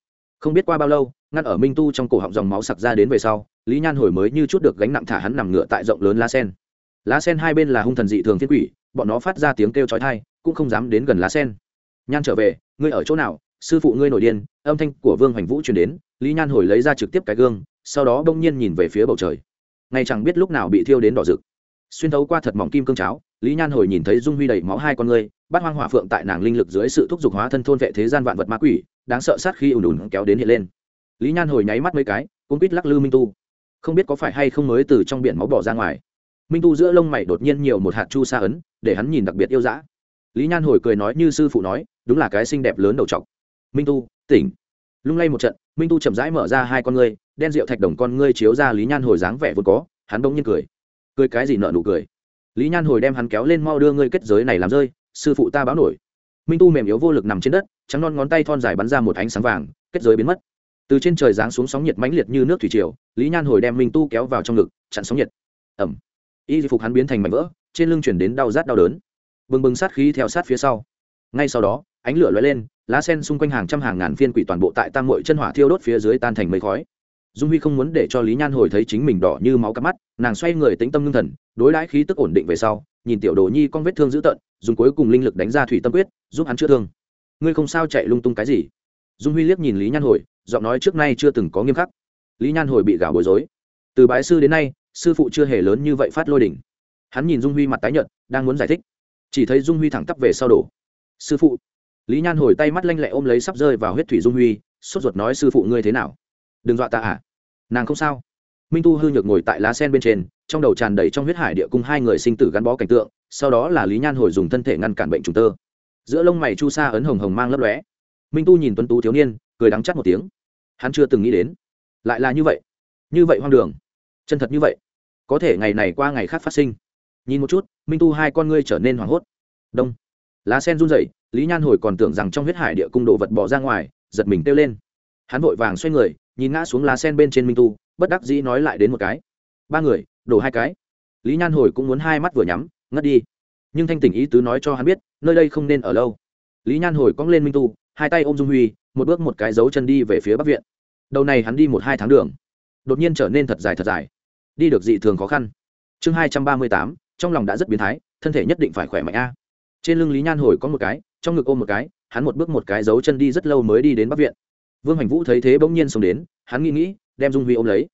không biết qua bao lâu, ngăn ở minh tu trong cổ họng dòng máu sặc ra đến về sau, lý nhan hồi mới như chút được gánh nặng thả hắn nằm ngựa tại rộng lớn lá sen lá sen hai bên là hung thần dị thường thiên quỷ, bọn nó phát ra tiếng kêu chói thai cũng không dám đến gần lá sen. Nhan trở về, ngươi ở chỗ nào? Sư phụ ngươi nổi điên, âm thanh của vương hoành vũ truyền đến, lý nhan hồi lấy ra trực tiếp cái gương, sau đó bỗng nhiên nhìn về phía bầu trời. Ngày chẳng biết lúc nào bị thiêu đến đỏ rực. Xuyên thấu qua thật mỏng kim cương cháo, lý nhan hồi nhìn thấy dung huy đầy máu hai con ngươi bắt hoang hỏa phượng tại nàng linh lực dưới sự thúc giục hóa thân thôn vệ thế gian vạn vật ma quỷ, đáng sợ sát khi ùn ùn kéo đến hiện lên. Lý nhan hồi nháy mắt mấy cái cũng quýt lắc lư minh tu. Không biết có phải hay không mới từ trong biển máu bỏ ra ngoài minh tu giữa lông mày đột nhiên nhiều một hạt chu sa ấn, để hắn nhìn đặc biệt yêu dã. Lý nhan hồi cười nói như sư phụ nói, đúng là cái xinh đẹp lớn đầu t minh tu, tỉnh. Lung lay một trận, minh tu chậm rãi mở ra hai con ngươi, đen rượu thạch đồng con ngươi chiếu ra lý nhan hồi dáng vẻ vốn có, hắn bỗng nhiên cười. Cười cái gì nợ nụ cười. Lý nhan hồi đem hắn kéo lên mau đưa ngươi kết giới này làm rơi, sư phụ ta báo nổi. Minh tu mềm yếu vô lực nằm trên đất, trắng non ngón tay thon dài bắn ra một ánh sáng vàng, kết giới biến mất. Từ trên trời giáng xuống sóng nhiệt mãnh liệt như nước thủy triều, lý nhan hồi đem minh tu kéo vào trong ngực, chặn sóng nhiệt. Ẩm y phục hắn biến thành mảnh vỡ, trên lưng chuyển đến đau rát đau đớn. Bừng bừng sát khí theo sát phía sau. Ngay sau đó, ánh lửa lóe lên, lá sen xung quanh hàng trăm hàng ngàn phiên quỷ toàn bộ tại tam mội chân hỏa thiêu đốt phía dưới tan thành mây khói. Dung huy không muốn để cho lý nhan hồi thấy chính mình đỏ như máu cắp mắt, nàng xoay người tính tâm ngưng thần, đối đãi khí tức ổn định về sau, nhìn tiểu đồ nhi con vết thương dữ tợn, dùng cuối cùng linh lực đánh ra thủy tâm quyết, giúp hắn chữa thương. Ngươi không sao chạy lung tung cái gì? Dung huy liếc nhìn lý nhan hồi, giọng nói trước nay chưa từng có nghiêm khắc. Lý nhan hồi bị gào bối rối. Từ bãi sư đến nay sư phụ chưa hề lớn như vậy phát lôi đỉnh. Hắn nhìn dung huy mặt tái nhợt, đang muốn giải thích. Chỉ thấy dung huy thẳng tắp về sau đổ. Sư phụ. Lý nhan hồi tay mắt lanh lẹ ôm lấy sắp rơi vào huyết thủy dung huy, sốt ruột nói sư phụ ngươi thế nào? Đừng dọa ta à? Nàng không sao. Minh tu hư nhược ngồi tại lá sen bên trên, trong đầu tràn đầy trong huyết hải địa cung hai người sinh tử gắn bó cảnh tượng, sau đó là lý nhan hồi dùng thân thể ngăn cản bệnh trùng tơ. Giữa lông mày chu sa ấn hồng hồng mang lấp lóe. Minh tu nhìn tuấn tú thiếu niên, cười đắng chắc một tiếng. Hắn chưa từng nghĩ đến. Lại là như vậy. Như vậy hoang đường. Chân thật như vậy có thể ngày này qua ngày khác phát sinh. Nhìn một chút, minh tu hai con ngươi trở nên hoảng hốt. Đông. Lá sen run rẩy, lý nhan hồi còn tưởng rằng trong huyết hải địa cung đồ vật bỏ ra ngoài, giật mình kêu lên. Hắn vội vàng xoay người, nhìn ngã xuống lá sen bên trên minh tu, bất đắc dĩ nói lại đến một cái. Ba người, đổ hai cái. Lý nhan hồi cũng muốn hai mắt vừa nhắm, ngất đi. Nhưng thanh tỉnh ý tứ nói cho hắn biết, nơi đây không nên ở lâu. Lý nhan hồi cong lên minh tu, hai tay ôm dung huy, một bước một cái dấu chân đi về phía bắc viện. Đầu này hắn đi một hai tháng đường. Đột nhiên trở nên thật dài thật dài đi được dị thường khó khăn. Chương hai trăm ba mươi tám, trong lòng đã rất biến thái, thân thể nhất định phải khỏe mạnh a. Trên lưng lý nhan hồi có một cái, trong ngực ôm một cái, hắn một bước một cái dấu chân đi rất lâu mới đi đến bắc viện. Vương hành vũ thấy thế bỗng nhiên xông đến, hắn nghĩ nghĩ, đem dung huy ôm lấy.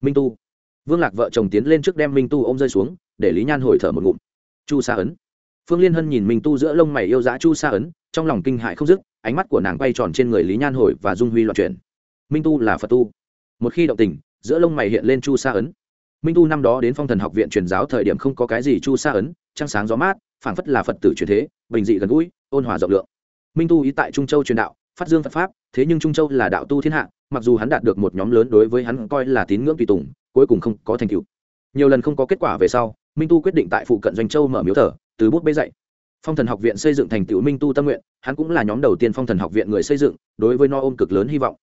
Minh tu. Vương lạc vợ chồng tiến lên trước đem minh tu ôm rơi xuống, để lý nhan hồi thở một ngụm. Chu sa ấn. Phương liên hân nhìn minh tu giữa lông mày yêu dã chu sa ấn, trong lòng kinh hại không dứt, ánh mắt của nàng quay tròn trên người lý nhan hồi và dung huy loạn chuyển. Minh tu là phật tu. Một khi động tình, giữa lông mày hiện lên chu sa ấn minh tu năm đó đến phong thần học viện truyền giáo thời điểm không có cái gì chu sa ấn, trăng sáng gió mát, phảng phất là phật tử truyền thế, bình dị gần gũi, ôn hòa rộng lượng. Minh tu ý tại trung châu truyền đạo, phát dương phật pháp, thế nhưng trung châu là đạo tu thiên hạ, mặc dù hắn đạt được một nhóm lớn đối với hắn coi là tín ngưỡng tùy tùng, cuối cùng không có thành tựu. Nhiều lần không có kết quả về sau, minh tu quyết định tại phụ cận doanh châu mở miếu thờ, từ bút bế dạy. Phong thần học viện xây dựng thành tựu minh tu tâm nguyện, hắn cũng là nhóm đầu tiên phong thần học viện người xây dựng, đối với no ôm cực lớn hy vọng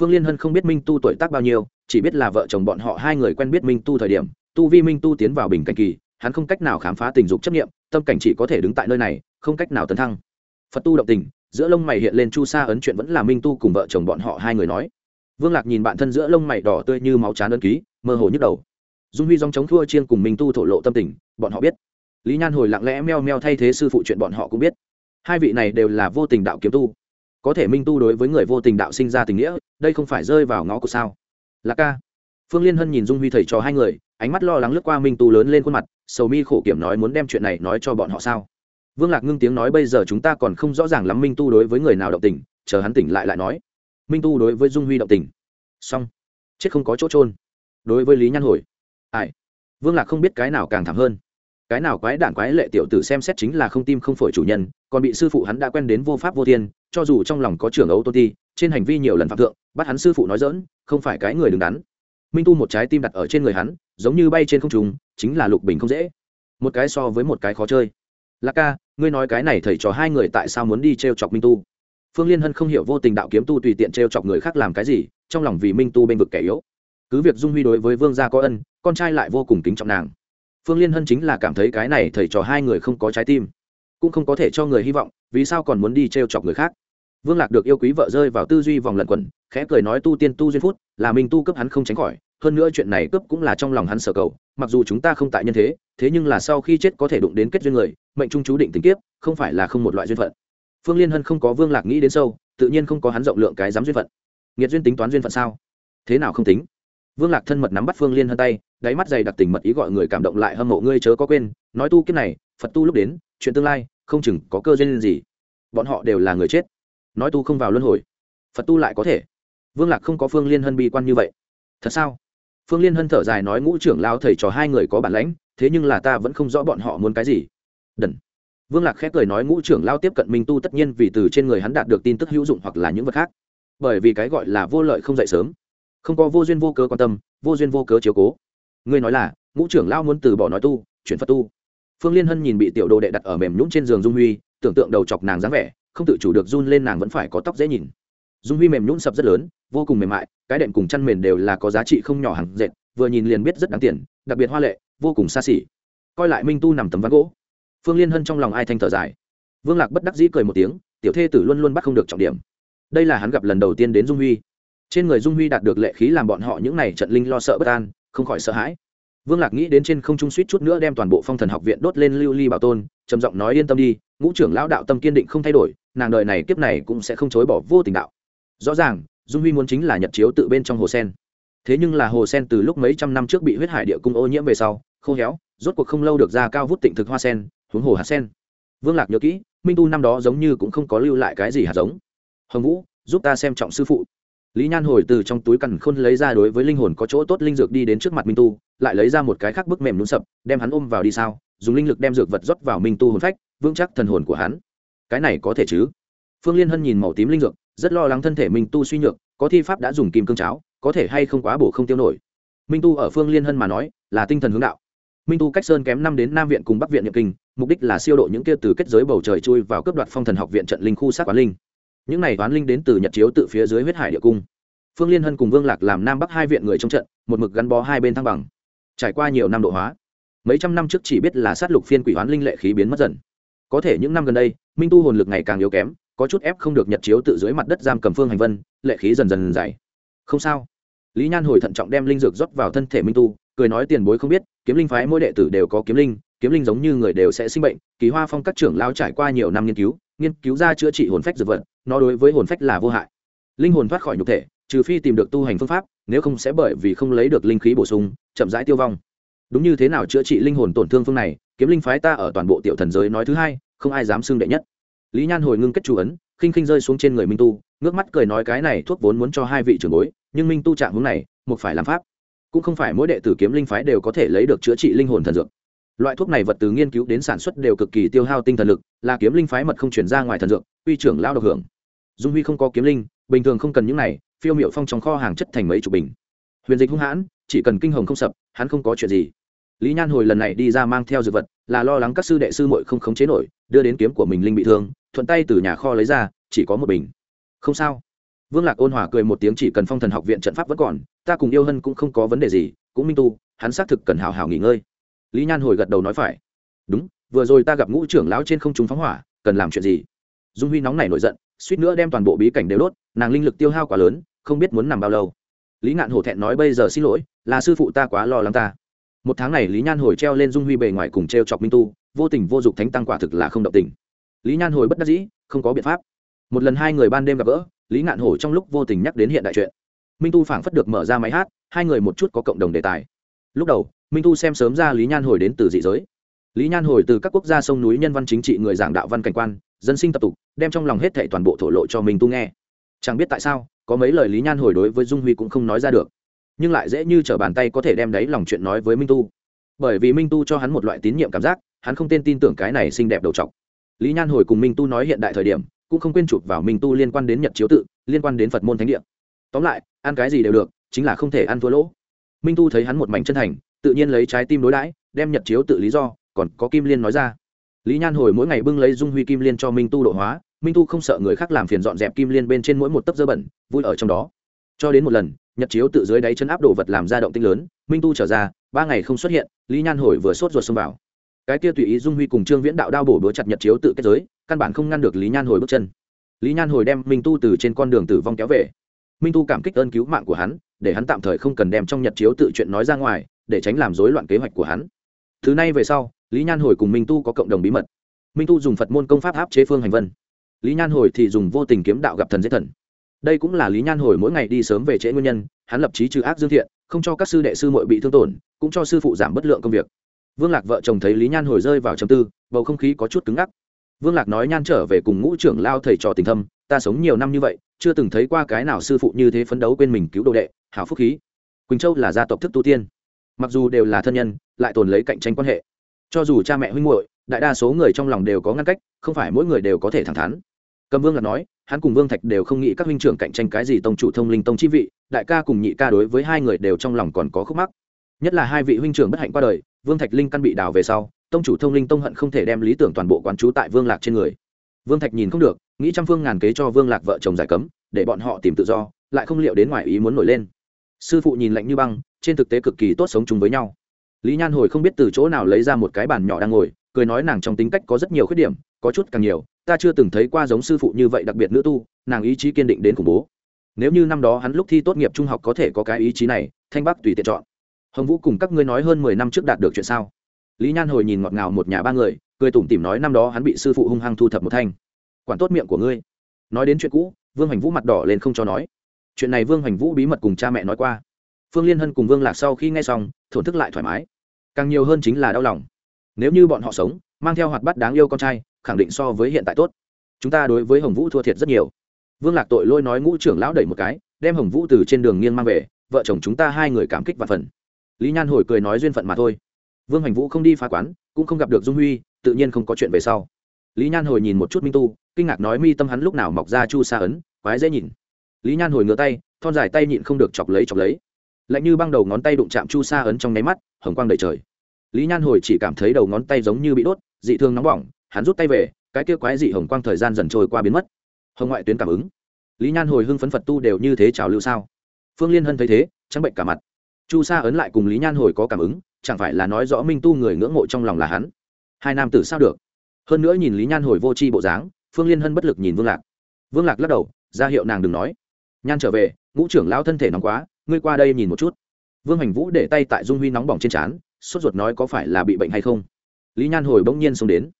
phương liên hân không biết minh tu tuổi tác bao nhiêu, chỉ biết là vợ chồng bọn họ hai người quen biết minh tu thời điểm, tu vi minh tu tiến vào bình cảnh kỳ, hắn không cách nào khám phá tình dục chấp nghiệm tâm cảnh chỉ có thể đứng tại nơi này, không cách nào tấn thăng. Phật tu động tình, giữa lông mày hiện lên chu sa ấn chuyện vẫn là minh tu cùng vợ chồng bọn họ hai người nói. Vương lạc nhìn bạn thân giữa lông mày đỏ tươi như máu chán ấn ký, mơ hồ nhức đầu. Dung huy dòng chống thua chiên cùng minh tu thổ lộ tâm tình, bọn họ biết. Lý nhan hồi lặng lẽ meo meo thay thế sư phụ chuyện bọn họ cũng biết. Hai vị này đều là vô tình đạo kiếm tu có thể minh tu đối với người vô tình đạo sinh ra tình nghĩa, đây không phải rơi vào ngõ của sao? Lạc ca. Phương liên hân nhìn dung huy thầy cho hai người, ánh mắt lo lắng lướt qua minh tu lớn lên khuôn mặt, sầu mi khổ kiểm nói muốn đem chuyện này nói cho bọn họ sao? Vương lạc ngưng tiếng nói bây giờ chúng ta còn không rõ ràng lắm minh tu đối với người nào động tình, chờ hắn tỉnh lại lại nói. Minh tu đối với dung huy động tình. Xong. Chết không có chỗ trôn đối với lý nhan hồi. Ai? Vương lạc không biết cái nào càng thảm hơn cái nào quái đản quái lệ tiểu tử xem xét chính là không tim không phổi chủ nhân, còn bị sư phụ hắn đã quen đến vô pháp vô thiên, cho dù trong lòng có trưởng ấu tôn ti, trên hành vi nhiều lần phạm thượng, bắt hắn sư phụ nói dỡn không phải cái người đứng đắn. Minh tu một trái tim đặt ở trên người hắn, giống như bay trên không trùng chính là lục bình không dễ. Một cái so với một cái khó chơi. Lạc ca, ngươi nói cái này thầy trò hai người tại sao muốn đi t r e o chọc minh tu? Phương liên hân không hiểu vô tình đạo kiếm tu tùy tiện t r e o chọc người khác làm cái gì, trong lòng vì minh tu bên vực kẻ yếu. Cứ việc dung huy đối với vương gia có ân, con trai lại vô cùng kính trọng nàng phương liên hân chính là cảm thấy cái này thầy trò hai người không có trái tim, cũng không có thể cho người hy vọng, vì sao còn muốn đi t r e o chọc người khác? Vương lạc được yêu quý vợ rơi vào tư duy vòng lẩn quẩn, khẽ cười nói tu tiên tu duyên phút, là mình tu cấp hắn không tránh khỏi, hơn nữa chuyện này cướp cũng là trong lòng hắn sở cầu, mặc dù chúng ta không tại nhân thế thế nhưng là sau khi chết có thể đụng đến kết duyên người, mệnh trung chú định tình kiếp, không phải là không một loại duyên phận. Phương liên hân không có vương lạc nghĩ đến sâu, tự nhiên không có hắn rộng lượng cái dám duyên phận. Nghiệt duyên tính toán duyên phận sao? Thế nào không tính? Vương lạc thân mật nắm bắt phương liên hân tay đáy mắt dày đặc tình mật ý gọi người cảm động lại hâm mộ, ngươi chớ có quên, nói tu kiếp này, phật tu lúc đến, chuyện tương lai, không chừng có cơ duyên gì. Bọn họ đều là người chết. Nói tu không vào luân hồi, phật tu lại có thể. Vương lạc không có phương liên hân bi quan như vậy. Thật sao? Phương liên hân thở dài nói, ngũ trưởng lao thầy trò hai người có bản lãnh, thế nhưng là ta vẫn không rõ bọn họ muốn cái gì. Đần. Vương lạc khép cười nói, ngũ trưởng lao tiếp cận minh tu tất nhiên vì từ trên người hắn đạt được tin tức hữu dụng hoặc là những vật khác. Bởi vì cái gọi là vô lợi không dậy sớm. Không có vô duyên vô cớ quan tâm, vô duyên vô cớ chiếu cố ngươi nói là, ngũ trưởng lao muốn từ bỏ nói tu, chuyển phật tu. Phương liên hân nhìn bị tiểu đồ đệ đặt ở mềm nhũng trên giường dung huy, tưởng tượng đầu chọc nàng dáng vẻ, không tự chủ được run lên nàng vẫn phải có tóc dễ nhìn. Dung huy mềm nhũng sập rất lớn, vô cùng mềm mại, cái đệm cùng chăn mền đều là có giá trị không nhỏ hàng dệt, vừa nhìn liền biết rất đáng tiền, đặc biệt hoa lệ, vô cùng xa xỉ. Coi lại minh tu nằm tấm ván gỗ. Phương liên hân trong lòng ai thanh thở dài. Vương lạc bất đắc dĩ cười một tiếng, tiểu thê tử luôn luôn bắt không được trọng điểm. Đây là hắn gặp lần đầu tiên đến dung huy. Trên người dung huy đạt được lệ khí làm bọn họ những n à y trận linh lo sợ bất an không khỏi sợ hãi. Vương lạc nghĩ đến trên không trung suýt chút nữa đem toàn bộ phong thần học viện đốt lên lưu ly bảo tôn, trầm giọng nói yên tâm đi, ngũ trưởng lão đạo tâm kiên định không thay đổi, nàng đời này kiếp này cũng sẽ không chối bỏ vô tình đạo. Rõ ràng, dung huy muốn chính là nhật chiếu tự bên trong hồ sen. Thế nhưng là hồ sen từ lúc mấy trăm năm trước bị huyết hải địa cung ô nhiễm về sau, khô héo, rốt cuộc không lâu được ra cao vút tịnh thực hoa sen, huống hồ hạt sen. Vương lạc nhớ kỹ, minh tu năm đó giống như cũng không có lưu lại cái gì hạt giống. Hồng vũ, giúp ta xem trọng sư phụ lý nhan hồi từ trong túi cằn khôn lấy ra đối với linh hồn có chỗ tốt linh dược đi đến trước mặt minh tu, lại lấy ra một cái khác bức mềm nhún sập, đem hắn ôm vào đi sao, dùng linh lực đem dược vật rót vào minh tu hồn phách, vững chắc thần hồn của hắn. Cái này có thể chứ? Phương liên hân nhìn màu tím linh dược, rất lo lắng thân thể minh tu suy nhược, có thi pháp đã dùng kim cương cháo, có thể hay không quá bổ không tiêu nổi. Minh tu ở phương liên hân mà nói, là tinh thần hướng đạo. Minh tu cách sơn kém năm đến nam viện cùng bắc viện nhập kinh, mục đích là siêu độ những kia từ kết giới bầu trời chui vào cấp đoạt phong thần học viện trận linh khu sát quán linh những này toán linh đến từ nhật chiếu tự phía dưới huyết hải địa cung. Phương liên hân cùng vương lạc làm nam bắc hai viện người trong trận, một mực gắn bó hai bên thăng bằng. Trải qua nhiều năm độ hóa, mấy trăm năm trước chỉ biết là sát lục phiên quỷ hoán linh lệ khí biến mất dần. Có thể những năm gần đây, minh tu hồn lực ngày càng yếu kém, có chút ép không được nhật chiếu tự dưới mặt đất giam cầm phương hành vân, lệ khí dần dần dày. Không sao. Lý nhan hồi thận trọng đem linh dược rót vào thân thể minh tu, cười nói tiền bối không biết, kiếm linh phái mỗi đệ tử đều có kiếm linh kiếm linh giống như người đều sẽ sinh bệnh, kỳ hoa phong các trưởng lao trải qua nhiều năm nghiên cứu nghiên cứu ra chữa trị hồn phách dược vật nó đối với hồn phách là vô hại. Linh hồn thoát khỏi nhục thể, trừ phi tìm được tu hành phương pháp, nếu không sẽ bởi vì không lấy được linh khí bổ sung, chậm rãi tiêu vong. Đúng như thế nào chữa trị linh hồn tổn thương phương này, kiếm linh phái ta ở toàn bộ tiểu thần giới nói thứ hai, không ai dám xưng đệ nhất. Lý nhan hồi ngưng kết chủ ấn, khinh khinh rơi xuống trên người minh tu, ngước mắt cười nói cái này thuốc vốn muốn cho hai vị trưởng bối, nhưng minh tu trạng hướng này, một phải làm pháp. Cũng không phải mỗi đệ tử kiếm linh phái đều có thể lấy được chữa trị linh hồn thần dược. Loại thuốc này vật từ nghiên cứu đến sản xuất đều cực kỳ tiêu hao tinh thần lực, là kiếm linh phái mật không chuyển ra ngoài thần dược, uy trưởng lao độc hưởng dung huy không có kiếm linh, bình thường không cần những này, phiêu miệu phong trong kho hàng chất thành mấy chục bình. Huyền dịch hung hãn, chỉ cần kinh hồng không sập, hắn không có chuyện gì. Lý nhan hồi lần này đi ra mang theo dược vật, là lo lắng các sư đệ sư muội không khống chế nổi, đưa đến kiếm của mình linh bị thương, thuận tay từ nhà kho lấy ra, chỉ có một bình. Không sao. Vương lạc ôn hòa cười một tiếng chỉ cần phong thần học viện trận pháp vẫn còn, ta cùng yêu hân cũng không có vấn đề gì, cũng minh tu, hắn xác thực cần hào hào nghỉ ngơi. Lý nhan hồi gật đầu nói phải. Đúng, vừa rồi ta gặp ngũ trưởng lão trên không trung phóng hỏa, cần làm chuyện gì? Dung huy nóng này nổi giận suýt nữa đem toàn bộ bí cảnh đều đốt, nàng linh lực tiêu hao quá lớn, không biết muốn nằm bao lâu. Lý ngạn hổ thẹn nói, bây giờ xin lỗi, là sư phụ ta quá lo lắng ta. Một tháng này, lý nhan hồi treo lên dung huy bề ngoài cùng t r e o chọc minh tu, vô tình vô dụng thánh tăng quả thực là không động tình. Lý nhan hồi bất đắc dĩ, không có biện pháp. Một lần hai người ban đêm gặp gỡ, lý ngạn hổ trong lúc vô tình nhắc đến hiện đại chuyện. Minh tu phảng phất được mở ra máy hát, hai người một chút có cộng đồng đề tài. Lúc đầu, minh tu xem sớm ra lý nhan hồi đến từ dị giới lý nhan hồi từ các quốc gia sông núi nhân văn chính trị người giảng đạo văn cảnh quan, dân sinh tập tục, đem trong lòng hết thệ toàn bộ thổ lộ cho minh tu nghe. Chẳng biết tại sao, có mấy lời lý nhan hồi đối với dung huy cũng không nói ra được, nhưng lại dễ như t r ở bàn tay có thể đem đấy lòng chuyện nói với minh tu. Bởi vì minh tu cho hắn một loại tín nhiệm cảm giác, hắn không tên tin tưởng cái này xinh đẹp đầu t lý nhan hồi cùng minh tu nói hiện đại thời điểm, cũng không quên chụp vào minh tu liên quan đến nhật chiếu tự, liên quan đến phật môn thánh địa. Tóm lại, ăn cái gì đều được, chính là không thể ăn thua lỗ. Minh tu thấy hắn một mảnh chân thành, tự nhiên lấy trái tim đối đãi, đem nhật chiếu tự lý do còn có kim liên nói ra. Lý nhan hồi mỗi ngày bưng lấy dung huy kim liên cho minh tu độ hóa, minh tu không sợ người khác làm phiền dọn dẹp kim liên bên trên mỗi một tấc dơ bẩn, vui ở trong đó. Cho đến một lần, nhật chiếu tự dưới đáy chân áp đồ vật làm ra động tinh lớn, minh tu trở ra, ba ngày không xuất hiện, lý nhan hồi vừa sốt ruột xông vào. Cái kia tùy ý dung huy cùng trương viễn đạo đao bổ bữa chặt nhật chiếu tự kết giới, căn bản không ngăn được lý nhan hồi bước chân. Lý nhan hồi đem minh tu từ trên con đường tử vong kéo về. Minh tu cảm kích ơn cứu mạng của hắn, để hắn tạm thời không cần đem trong nhật chiếu tự chuyện nói ra ngoài, để tránh làm rối loạn kế hoạch của hắn. Thứ nay về sau lý nhan hồi cùng minh tu có cộng đồng bí mật. Minh tu dùng phật môn công pháp áp chế phương hành vân. Lý nhan hồi thì dùng vô tình kiếm đạo gặp thần dễ thần. Đây cũng là lý nhan hồi mỗi ngày đi sớm về trễ nguyên nhân, hắn lập trí trừ ác dương thiện, không cho các sư đệ sư mội bị thương tổn, cũng cho sư phụ giảm bất lượng công việc. Vương lạc vợ chồng thấy lý nhan hồi rơi vào chầm tư, bầu không khí có chút cứng ngắc. Vương lạc nói nhan trở về cùng ngũ trưởng lao thầy trò tình thâm, ta sống nhiều năm như vậy, chưa từng thấy qua cái nào sư phụ như thế phấn đấu quên mình cứu đồ đệ, hảo phúc khí. Quỳnh châu là gia tộc thức tu tiên. Mặc dù đều là thân nhân, lại tồn lấy cạnh tranh quan hệ cho dù cha mẹ huynh muội, đại đa số người trong lòng đều có ngăn cách, không phải mỗi người đều có thể thẳng thắn. Cầm vương lạc nói, hắn cùng vương thạch đều không nghĩ các huynh trưởng cạnh tranh cái gì tông chủ thông linh tông chi vị, đại ca cùng nhị ca đối với hai người đều trong lòng còn có khúc mắc. Nhất là hai vị huynh trưởng bất hạnh qua đời, vương thạch linh căn bị đào về sau, tông chủ thông linh tông hận không thể đem lý tưởng toàn bộ quán trú tại vương lạc trên người. Vương thạch nhìn không được, nghĩ trăm phương ngàn kế cho vương lạc vợ chồng giải cấm, để bọn họ tìm tự do, lại không liệu đến ngoài ý muốn nổi lên. Sư phụ nhìn lạnh như băng, trên thực tế cực kỳ tốt sống chung với nhau lý nhan hồi không biết từ chỗ nào lấy ra một cái bàn nhỏ đang ngồi, cười nói nàng trong tính cách có rất nhiều khuyết điểm, có chút càng nhiều, ta chưa từng thấy qua giống sư phụ như vậy đặc biệt nữ tu, nàng ý chí kiên định đến khủng bố. Nếu như năm đó hắn lúc thi tốt nghiệp trung học có thể có cái ý chí này, thanh bắc tùy tiện chọn. Hồng vũ cùng các ngươi nói hơn mười năm trước đạt được chuyện sao? Lý nhan hồi nhìn ngọt ngào một nhà ba người, cười tủm tỉm nói năm đó hắn bị sư phụ hung hăng thu thập một thanh. Quản tốt miệng của ngươi. Nói đến chuyện cũ, vương hoành vũ mặt đỏ lên không cho nói. Chuyện này vương hoành vũ bí mật cùng cha mẹ nói qua. Phương liên hân cùng vương lạc sau khi nghe xong, thổn thức lại thoải mái càng nhiều hơn chính là đau lòng. Nếu như bọn họ sống, mang theo hoạt bát đáng yêu con trai, khẳng định so với hiện tại tốt. Chúng ta đối với hồng vũ thua thiệt rất nhiều. Vương lạc tội lôi nói ngũ trưởng lão đẩy một cái, đem hồng vũ từ trên đường nghiêng mang về, vợ chồng chúng ta hai người cảm kích và phần. Lý nhan hồi cười nói duyên phận mà thôi. Vương Hành vũ không đi phá quán, cũng không gặp được dung huy, tự nhiên không có chuyện về sau. Lý nhan hồi nhìn một chút minh tu, kinh ngạc nói mi tâm hắn lúc nào mọc ra chu sa ấn, quái dễ nhìn. Lý nhan hồi ngửa tay, thon dài tay nhịn không được chọc lấy chọc lấy lạnh như băng đầu ngón tay đụng chạm chu sa ấn trong nháy mắt, hồng quang đầy trời. Lý nhan hồi chỉ cảm thấy đầu ngón tay giống như bị đốt, dị thương nóng bỏng, hắn rút tay về, cái kia quái dị hồng quang thời gian dần trôi qua biến mất. Hồng ngoại tuyến cảm ứng. Lý nhan hồi hưng phấn phật tu đều như thế trào lưu sao? Phương liên hân thấy thế, trắng bệnh cả mặt. Chu sa ấn lại cùng lý nhan hồi có cảm ứng, chẳng phải là nói rõ minh tu người ngưỡng mộ trong lòng là hắn? Hai nam tử sao được? Hơn nữa nhìn lý nhan hồi vô c h i bộ dáng, phương liên hân bất lực nhìn vương lạc. Vương lạc lắc đầu, ra hiệu nàng đừng nói. Nhan trở về, ngũ trưởng lao thân thể nóng quá ngươi qua đây nhìn một chút. Vương hành vũ để tay tại dung huy nóng bỏng trên trán, sốt ruột nói có phải là bị bệnh hay không. Lý nhan hồi bỗng nhiên xông đến.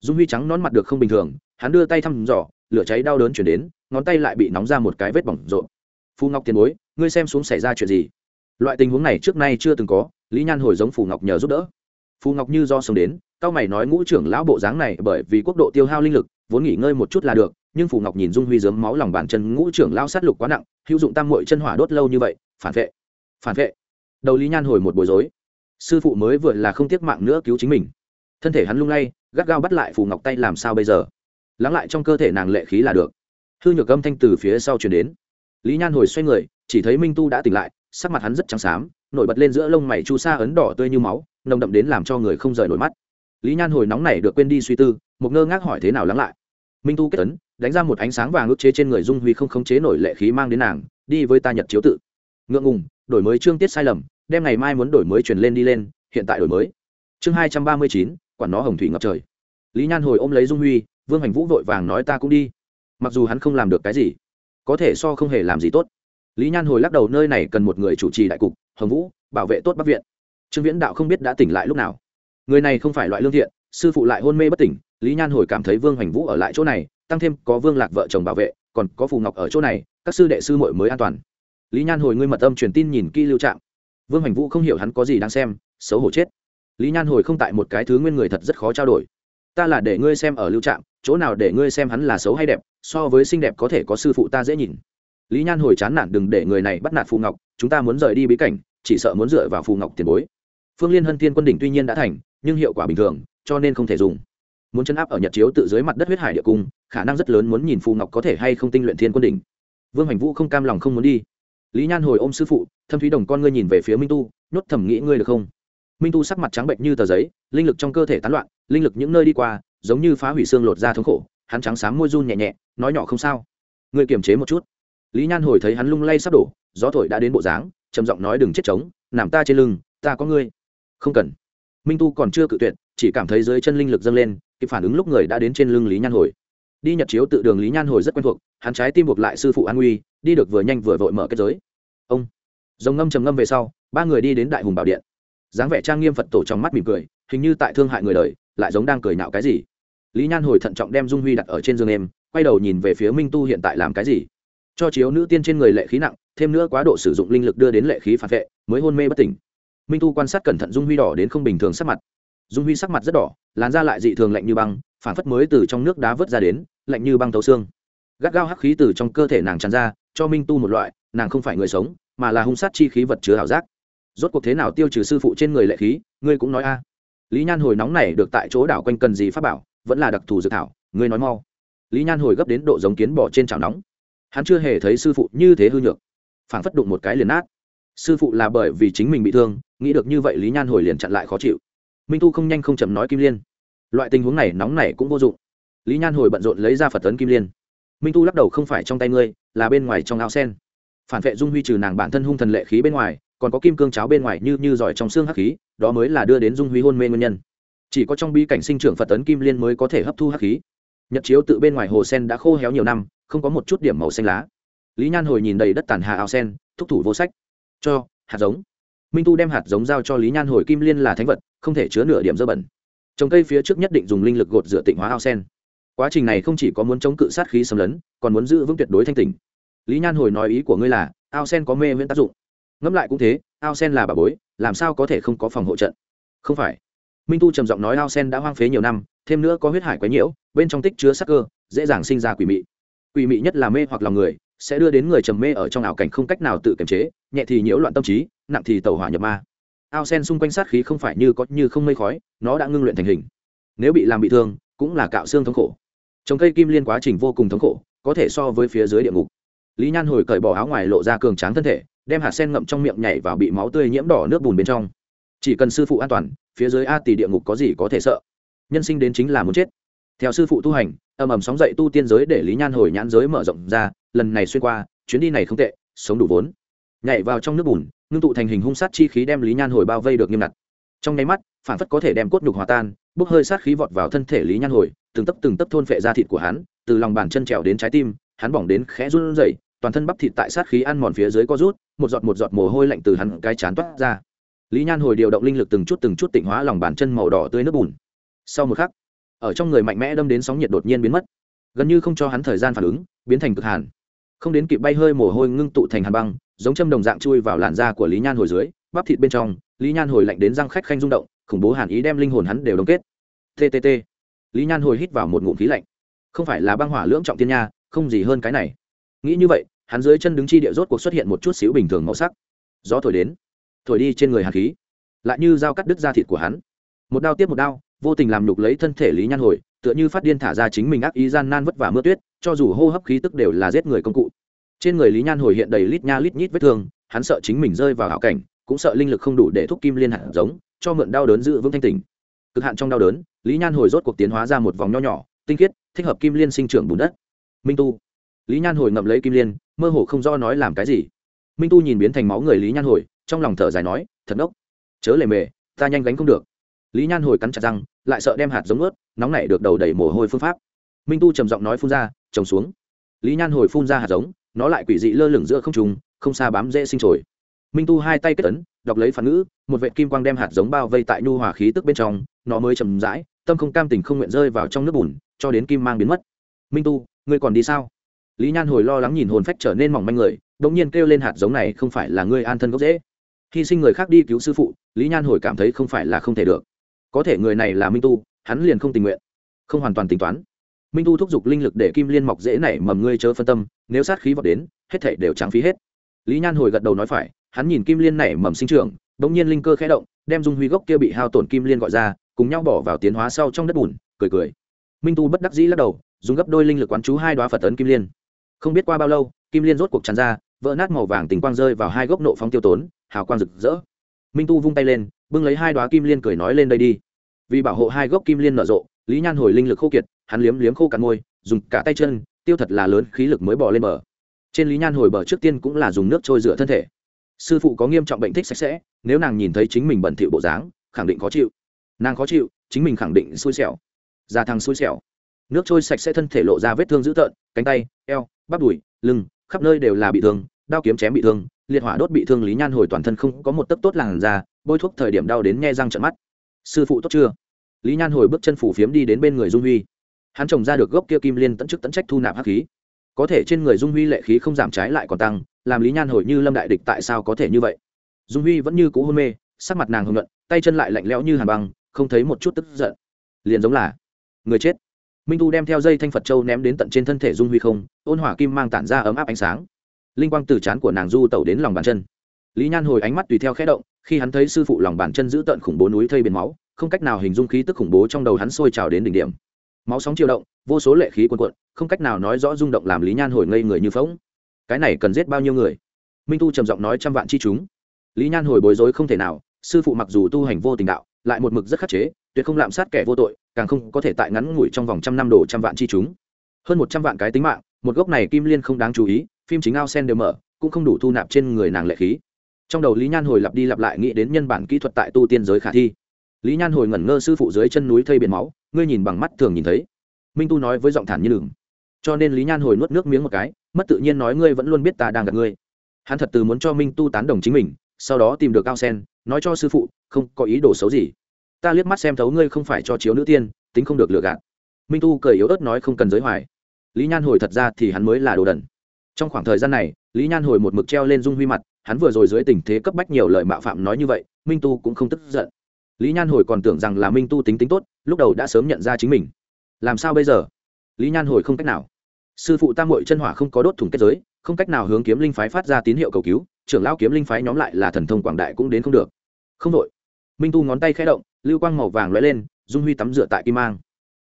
Dung huy trắng nón mặt được không bình thường, hắn đưa tay thăm dò, lửa cháy đau đớn chuyển đến, ngón tay lại bị nóng ra một cái vết bỏng rộn. Phù ngọc tiền bối, ngươi xem xuống xảy ra chuyện gì? Loại tình huống này trước nay chưa từng có, lý nhan hồi giống phù ngọc nhờ giúp đỡ. Phù ngọc như do sống đến, cao mày nói ngũ trưởng lão bộ dáng này bởi vì quốc độ tiêu hao linh lực, vốn nghỉ ngơi một chút là được, nhưng phù ngọc nhìn dung huy dớm máu lòng bàn chân ngũ trưởng lão sát lục quá nặng, hữu dụng tam mội chân hỏa đốt lâu như vậy phản vệ. Phản vệ. Đầu lý nhan hồi một bối rối. Sư phụ mới vừa là không tiếc mạng nữa cứu chính mình. Thân thể hắn lung lay, gắt gao bắt lại phù ngọc tay làm sao bây giờ? Lắng lại trong cơ thể nàng lệ khí là được. Hư nhược âm thanh từ phía sau chuyển đến. Lý nhan hồi xoay người, chỉ thấy minh tu đã tỉnh lại, sắc mặt hắn rất trắng xám, nổi bật lên giữa lông mày chu sa ấn đỏ tươi như máu, nồng đậm đến làm cho người không rời nổi mắt. Lý nhan hồi nóng này được quên đi suy tư, một ngơ ngác hỏi thế nào lắng lại. Minh tu kết ấn, đánh ra một ánh sáng vàng ước chế trên người dung huy không khống chế nổi lệ khí mang đến nàng, đi với ta nhật chiếu tự ngượng ngùng, đổi mới chương tiết sai lầm, đem ngày mai muốn đổi mới truyền lên đi lên, hiện tại đổi mới. Chương hai trăm ba mươi chín, quản nó hồng thủy ngập trời. Lý nhan hồi ôm lấy dung huy, vương hành vũ vội vàng nói ta cũng đi. Mặc dù hắn không làm được cái gì, có thể so không hề làm gì tốt. Lý nhan hồi lắc đầu nơi này cần một người chủ trì đại cục, hồng vũ, bảo vệ tốt bắc viện. Trương viễn đạo không biết đã tỉnh lại lúc nào. Người này không phải loại lương thiện, sư phụ lại hôn mê bất tỉnh, lý nhan hồi cảm thấy vương hoành vũ ở lại chỗ này, tăng thêm có vương lạc vợ chồng bảo vệ, còn có phù ngọc ở chỗ này, các sư đệ sư mội mới an toàn lý nhan hồi ngươi mật âm truyền tin nhìn kỹ lưu trạng vương hoành vũ không hiểu hắn có gì đang xem, xấu hổ chết. Lý nhan hồi không tại một cái thứ nguyên người thật rất khó trao đổi. Ta là để ngươi xem ở lưu trạng chỗ nào để ngươi xem hắn là xấu hay đẹp, so với xinh đẹp có thể có sư phụ ta dễ nhìn. Lý nhan hồi chán nản đừng để người này bắt nạt phù ngọc, chúng ta muốn rời đi bí cảnh, chỉ sợ muốn dựa vào phù ngọc tiền bối. Phương liên hân thiên quân đỉnh tuy nhiên đã thành, nhưng hiệu quả bình thường, cho nên không thể dùng. Muốn chân áp ở nhật chiếu tự dưới mặt đất huyết hải địa cung, khả năng rất lớn muốn nhìn phù ngọc có thể hay không tinh luyện thiên quân đỉnh. Vương hành vũ không cam lòng không muốn đi lý nhan hồi ôm sư phụ, thâm thúy đồng con ngươi nhìn về phía minh tu, nhốt thẩm nghĩ ngươi được không? Minh tu sắc mặt trắng bệnh như tờ giấy, linh lực trong cơ thể tán loạn, linh lực những nơi đi qua, giống như phá hủy xương lột ra thống khổ, hắn trắng sáng môi run nhẹ nhẹ, nói nhỏ không sao. Ngươi kiềm chế một chút. Lý nhan hồi thấy hắn lung lay sắp đổ, gió thổi đã đến bộ dáng, trầm giọng nói, đừng chết trống, nằm ta trên lưng, ta có ngươi. Không cần. Minh tu còn chưa cự tuyệt, chỉ cảm thấy dưới chân linh lực dâng lên, kịp phản ứng lúc người đã đến trên lưng lý nhan hồi đi nhật chiếu tự đường lý nhan hồi rất quen thuộc, hắn trái tim buộc lại sư phụ an nguy đi được vừa nhanh vừa vội mở kết giới. Ông dòng ngâm trầm ngâm về sau, ba người đi đến đại hùng bảo điện. Dáng vẻ trang nghiêm phật tổ trong mắt mỉm cười, hình như tại thương hại người đời, lại giống đang cười nạo cái gì. Lý nhan hồi thận trọng đem dung huy đặt ở trên giường em, quay đầu nhìn về phía minh tu hiện tại làm cái gì. Cho chiếu nữ tiên trên người lệ khí nặng, thêm nữa quá độ sử dụng linh lực đưa đến lệ khí phản vệ, mới hôn mê bất tỉnh. Minh tu quan sát cẩn thận dung huy đỏ đến không bình thường sắc mặt. Dung huy sắc mặt rất đỏ, làn da lại dị thường lạnh như băng, phản phất mới từ trong nước đá vớt ra đến lạnh như băng thấu xương. Gắt gao hắc khí từ trong cơ thể nàng tràn ra, cho minh tu một loại, nàng không phải người sống, mà là hung sát chi khí vật chứa ảo giác. Rốt cuộc thế nào tiêu trừ sư phụ trên người lệ khí, ngươi cũng nói a. Lý nhan hồi nóng này được tại chỗ đảo quanh cần gì pháp bảo, vẫn là đặc thù dự thảo, ngươi nói mau. Lý nhan hồi gấp đến độ giống kiến bỏ trên chảo nóng. Hắn chưa hề thấy sư phụ như thế hư nhược, phảng phất đụng một cái liền nát. Sư phụ là bởi vì chính mình bị thương, nghĩ được như vậy lý nhan hồi liền chặn lại khó chịu. Minh tu không nhanh không chậm nói kim liên. Loại tình huống này nóng này cũng vô dụng lý nhan hồi bận rộn lấy ra phật tấn kim liên. Minh tu lắc đầu, không phải trong tay ngươi, là bên ngoài trong áo sen. Phản vệ dung huy trừ nàng bản thân hung thần lệ khí bên ngoài, còn có kim cương cháo bên ngoài như như giỏi trong xương hắc khí, đó mới là đưa đến dung huy hôn mê nguyên nhân. Chỉ có trong bi cảnh sinh trưởng phật tấn kim liên mới có thể hấp thu hắc khí. Nhật chiếu tự bên ngoài hồ sen đã khô héo nhiều năm, không có một chút điểm màu xanh lá. Lý nhan hồi nhìn đầy đất tàn hạ ao sen, thúc thủ vô sách. Cho, hạt giống. Minh tu đem hạt giống giao cho lý nhan hồi kim liên là thánh vật, không thể chứa nửa điểm dơ bẩn. Trồng cây phía trước nhất định dùng linh lực gột rửa tịnh hóa ao sen quá trình này không chỉ có muốn chống cự sát khí xâm lấn, còn muốn giữ vững tuyệt đối thanh tỉnh. Lý nhan hồi nói ý của ngươi là, ao sen có mê miễn tác dụng. Ngẫm lại cũng thế, ao sen là bà bối, làm sao có thể không có phòng hộ trận? Không phải. Minh tu trầm giọng nói ao sen đã hoang phế nhiều năm, thêm nữa có huyết hải quấy nhiễu, bên trong tích chứa sắc cơ, dễ dàng sinh ra quỷ mị. Quỷ mị nhất là mê hoặc lòng người, sẽ đưa đến người trầm mê ở trong ảo cảnh không cách nào tự kiềm chế, nhẹ thì nhiễu loạn tâm trí, nặng thì tàu hỏa nhập ma. Ao sen xung quanh sát khí không phải như có như không mây khói, nó đã ngưng luyện thành hình. Nếu bị làm bị thương, cũng là cạo xương thống khổ trồng cây kim liên quá trình vô cùng thống khổ, có thể so với phía dưới địa ngục. Lý nhan hồi cởi bỏ áo ngoài lộ ra cường tráng thân thể, đem hạt sen ngậm trong miệng nhảy vào bị máu tươi nhiễm đỏ nước bùn bên trong. Chỉ cần sư phụ an toàn, phía dưới a tỷ địa ngục có gì có thể sợ. Nhân sinh đến chính là muốn chết. Theo sư phụ tu hành ầm ầm sóng dậy tu tiên giới để lý nhan hồi nhãn giới mở rộng ra, lần này xuyên qua, chuyến đi này không tệ, sống đủ vốn. Nhảy vào trong nước bùn, ngưng tụ thành hình hung sát chi khí đem lý nhan hồi bao vây được nghiêm ngặt. Trong nháy mắt, phản phất có thể đem cốt nhục hòa tan, bốc hơi sát khí vọt vào thân thể lý nhan hồi từng tấp từng tấp thôn phệ ra thịt của hắn, từ lòng bàn chân trèo đến trái tim, hắn bỏng đến khẽ run rẩy, toàn thân bắp thịt tại sát khí ăn mòn phía dưới co rút, một giọt một giọt mồ hôi lạnh từ hắn cái chán toát ra. Lý nhan hồi điều động linh lực từng chút từng chút tịnh hóa lòng bàn chân màu đỏ tươi nước bùn. Sau một khắc, ở trong người mạnh mẽ đâm đến sóng nhiệt đột nhiên biến mất. Gần như không cho hắn thời gian phản ứng, biến thành cực hàn. Không đến kịp bay hơi mồ hôi ngưng tụ thành hàn băng, giống châm đồng dạng chui vào làn da của lý nhan hồi dưới, bắp thịt bên trong, lý nhan hồi lạnh đến răng khách khanh rung động, khủng bố hàn ý đem linh hồn hắn đều đông kết. Ttt lý nhan hồi hít vào một ngụm khí lạnh. Không phải là băng hỏa lưỡng trọng tiên nha, không gì hơn cái này. Nghĩ như vậy, hắn dưới chân đứng chi địa rốt cuộc xuất hiện một chút xíu bình thường màu sắc. Gió thổi đến, thổi đi trên người hàn khí, lại như dao cắt đứt da thịt của hắn. Một đao tiếp một đao, vô tình làm nhục lấy thân thể lý nhan hồi, tựa như phát điên thả ra chính mình ác ý gian nan vất vả mưa tuyết, cho dù hô hấp khí tức đều là giết người công cụ. Trên người lý nhan hồi hiện đầy lít nha lít nhít vết thương, hắn sợ chính mình rơi vào hảo cảnh, cũng sợ linh lực không đủ để thúc kim liên hạt giống, cho mượn đau đớn giữ vững thanh tình cực hạn trong đau đớn, lý nhan hồi rốt cuộc tiến hóa ra một vòng nho nhỏ, tinh khiết, thích hợp kim liên sinh trưởng bùn đất. Minh tu. Lý nhan hồi ngậm lấy kim liên, mơ hồ không do nói làm cái gì. Minh tu nhìn biến thành máu người lý nhan hồi, trong lòng thở dài nói, thật ốc chớ lề mề, ta nhanh gánh không được. Lý nhan hồi cắn chặt răng, lại sợ đem hạt giống ướt nóng nảy được đầu đầy mồ hôi phương pháp. Minh tu trầm giọng nói phun ra trồng xuống. Lý nhan hồi phun ra hạt giống, nó lại quỷ dị lơ lửng giữa không trùng không xa bám dễ sinh trồi. Minh tu hai tay kết ấn, đọc lấy phản ngữ, một vệ kim quang đem hạt giống bao vây tại nhu hòa khí tức bên trong nó mới chầm rãi, tâm không cam tình không nguyện rơi vào trong nước bùn, cho đến kim mang biến mất. Minh tu, ngươi còn đi sao? Lý nhan hồi lo lắng nhìn hồn phách trở nên mỏng manh người đ ỗ n g nhiên kêu lên hạt giống này không phải là ngươi an thân gốc dễ hy sinh người khác đi cứu sư phụ, lý nhan hồi cảm thấy không phải là không thể được. Có thể người này là minh tu, hắn liền không tình nguyện, không hoàn toàn tính toán. Minh tu thúc giục linh lực để kim liên mọc dễ nảy mầm ngươi chớ phân tâm, nếu sát khí vọt đến, hết thể đều trắng phí hết. Lý nhan hồi gật đầu nói phải, hắn nhìn kim liên nảy mầm sinh trưởng đ ỗ n g nhiên linh cơ khẽ động, đem dung huy gốc kia bị hao tổn kim liên gọi ra cùng nhau bỏ vào tiến hóa sau trong đất bùn, cười cười. Minh tu bất đắc dĩ lắc đầu, dùng gấp đôi linh lực quán chú hai đoá phật ấn kim liên. Không biết qua bao lâu, kim liên rốt cuộc tràn ra, vỡ nát màu vàng tình quang rơi vào hai gốc nộ phóng tiêu tốn, hào quang rực rỡ. Minh tu vung tay lên, bưng lấy hai đoá kim liên cười nói lên đây đi. Vì bảo hộ hai gốc kim liên nở rộ, lý nhan hồi linh lực khô kiệt, hắn liếm liếm khô cạn môi, dùng cả tay chân, tiêu thật là lớn khí lực mới bỏ lên bờ. Trên lý nhan hồi bờ trước tiên cũng là dùng nước trôi rửa thân thể. Sư phụ có nghiêm trọng bệnh thích sạch sẽ, nếu nàng nhìn thấy chính mình bẩn thỉu bộ dáng, khẳng định khó chịu nàng khó chịu, chính mình khẳng định xui xẻo. Già thằng xui xẻo. Nước trôi sạch sẽ thân thể lộ ra vết thương dữ tợn, cánh tay, eo, bắp đùi, lưng, khắp nơi đều là bị thương, đao kiếm chém bị thương, liệt hỏa đốt bị thương lý nhan hồi toàn thân không có một tấc tốt làn da, bôi thuốc thời điểm đau đến nghe răng trận mắt. Sư phụ tốt chưa? Lý nhan hồi bước chân phủ phiếm đi đến bên người dung huy. Hắn trồng ra được gốc kia kim liên tận chức tận trách thu nạp hắc khí. Có thể trên người dung huy lệ khí không giảm trái lại còn tăng, làm lý nhan hồi như lâm đại địch tại sao có thể như vậy? Dung huy vẫn như cũ hôn mê, sắc mặt nàng hưng luận tay chân lại lạnh lẽo như hàn băng không thấy một chút tức giận. Liền giống là, người chết. Minh tu đem theo dây thanh phật châu ném đến tận trên thân thể dung huy không, ôn hỏa kim mang tản ra ấm áp ánh sáng. Linh quang từ chán của nàng du tẩu đến lòng bàn chân. Lý nhan hồi ánh mắt tùy theo khẽ động, khi hắn thấy sư phụ lòng bàn chân giữ tận khủng bố núi thây biển máu, không cách nào hình dung khí tức khủng bố trong đầu hắn sôi trào đến đỉnh điểm. Máu sóng chiều động, vô số lệ khí cuồn cuộn, không cách nào nói rõ rung động làm lý nhan hồi ngây người như phóng cái này cần giết bao nhiêu người? Minh tu trầm giọng nói trăm vạn chi chúng. Lý nhan hồi bối rối không thể nào, sư phụ mặc dù tu hành vô tình đạo lại một mực rất khắc chế, tuyệt không lạm sát kẻ vô tội, càng không có thể tại ngắn ngủi trong vòng trăm năm đồ trăm vạn chi chúng. Hơn một trăm vạn cái tính mạng, một gốc này kim liên không đáng chú ý, phim chính ao sen đều mở, cũng không đủ thu nạp trên người nàng lệ khí. Trong đầu lý nhan hồi lặp đi lặp lại nghĩ đến nhân bản kỹ thuật tại tu tiên giới khả thi. Lý nhan hồi ngẩn ngơ sư phụ dưới chân núi thây biển máu, ngươi nhìn bằng mắt thường nhìn thấy. Minh tu nói với giọng thản như lừng cho nên lý nhan hồi nuốt nước miếng một cái, mất tự nhiên nói ngươi vẫn luôn biết ta đang gặp ngươi. Hắn thật từ muốn cho minh tu tán đồng chính mình, sau đó tìm được ao sen nói cho sư phụ, không có ý đồ xấu gì. Ta liếc mắt xem thấu ngươi không phải cho chiếu nữ tiên, tính không được lừa gạt. Minh tu cười yếu ớt nói không cần giới hoài. Lý nhan hồi thật ra thì hắn mới là đồ đần. Trong khoảng thời gian này, lý nhan hồi một mực treo lên dung huy mặt, hắn vừa rồi dưới tình thế cấp bách nhiều lời mạo phạm nói như vậy, minh tu cũng không tức giận. Lý nhan hồi còn tưởng rằng là minh tu tính tính tốt, lúc đầu đã sớm nhận ra chính mình. Làm sao bây giờ? Lý nhan hồi không cách nào. Sư phụ tam hội chân hỏa không có đốt thủng kết giới, không cách nào hướng kiếm linh phái phát ra tín hiệu cầu cứu trưởng lão kiếm linh phái nhóm lại là thần thông quảng đại cũng đến không được. Không đội. Minh tu ngón tay khẽ động, lưu quang màu vàng lóe lên, dung huy tắm rửa tại kim mang.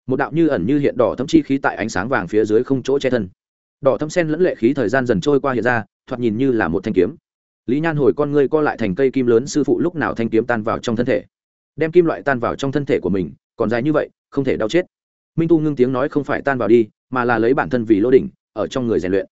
Một đạo như ẩn như hiện đỏ thấm chi khí tại ánh sáng vàng phía dưới không chỗ che thân. Đỏ thấm sen lẫn lệ khí thời gian dần trôi qua hiện ra, thoạt nhìn như là một thanh kiếm. Lý nhan hồi con ngươi co lại thành cây kim lớn, sư phụ lúc nào thanh kiếm tan vào trong thân thể? Đem kim loại tan vào trong thân thể của mình, còn dài như vậy, không thể đau chết. Minh tu ngưng tiếng nói không phải tan vào đi, mà là lấy bản thân vì lô đỉnh, ở trong người rèn luyện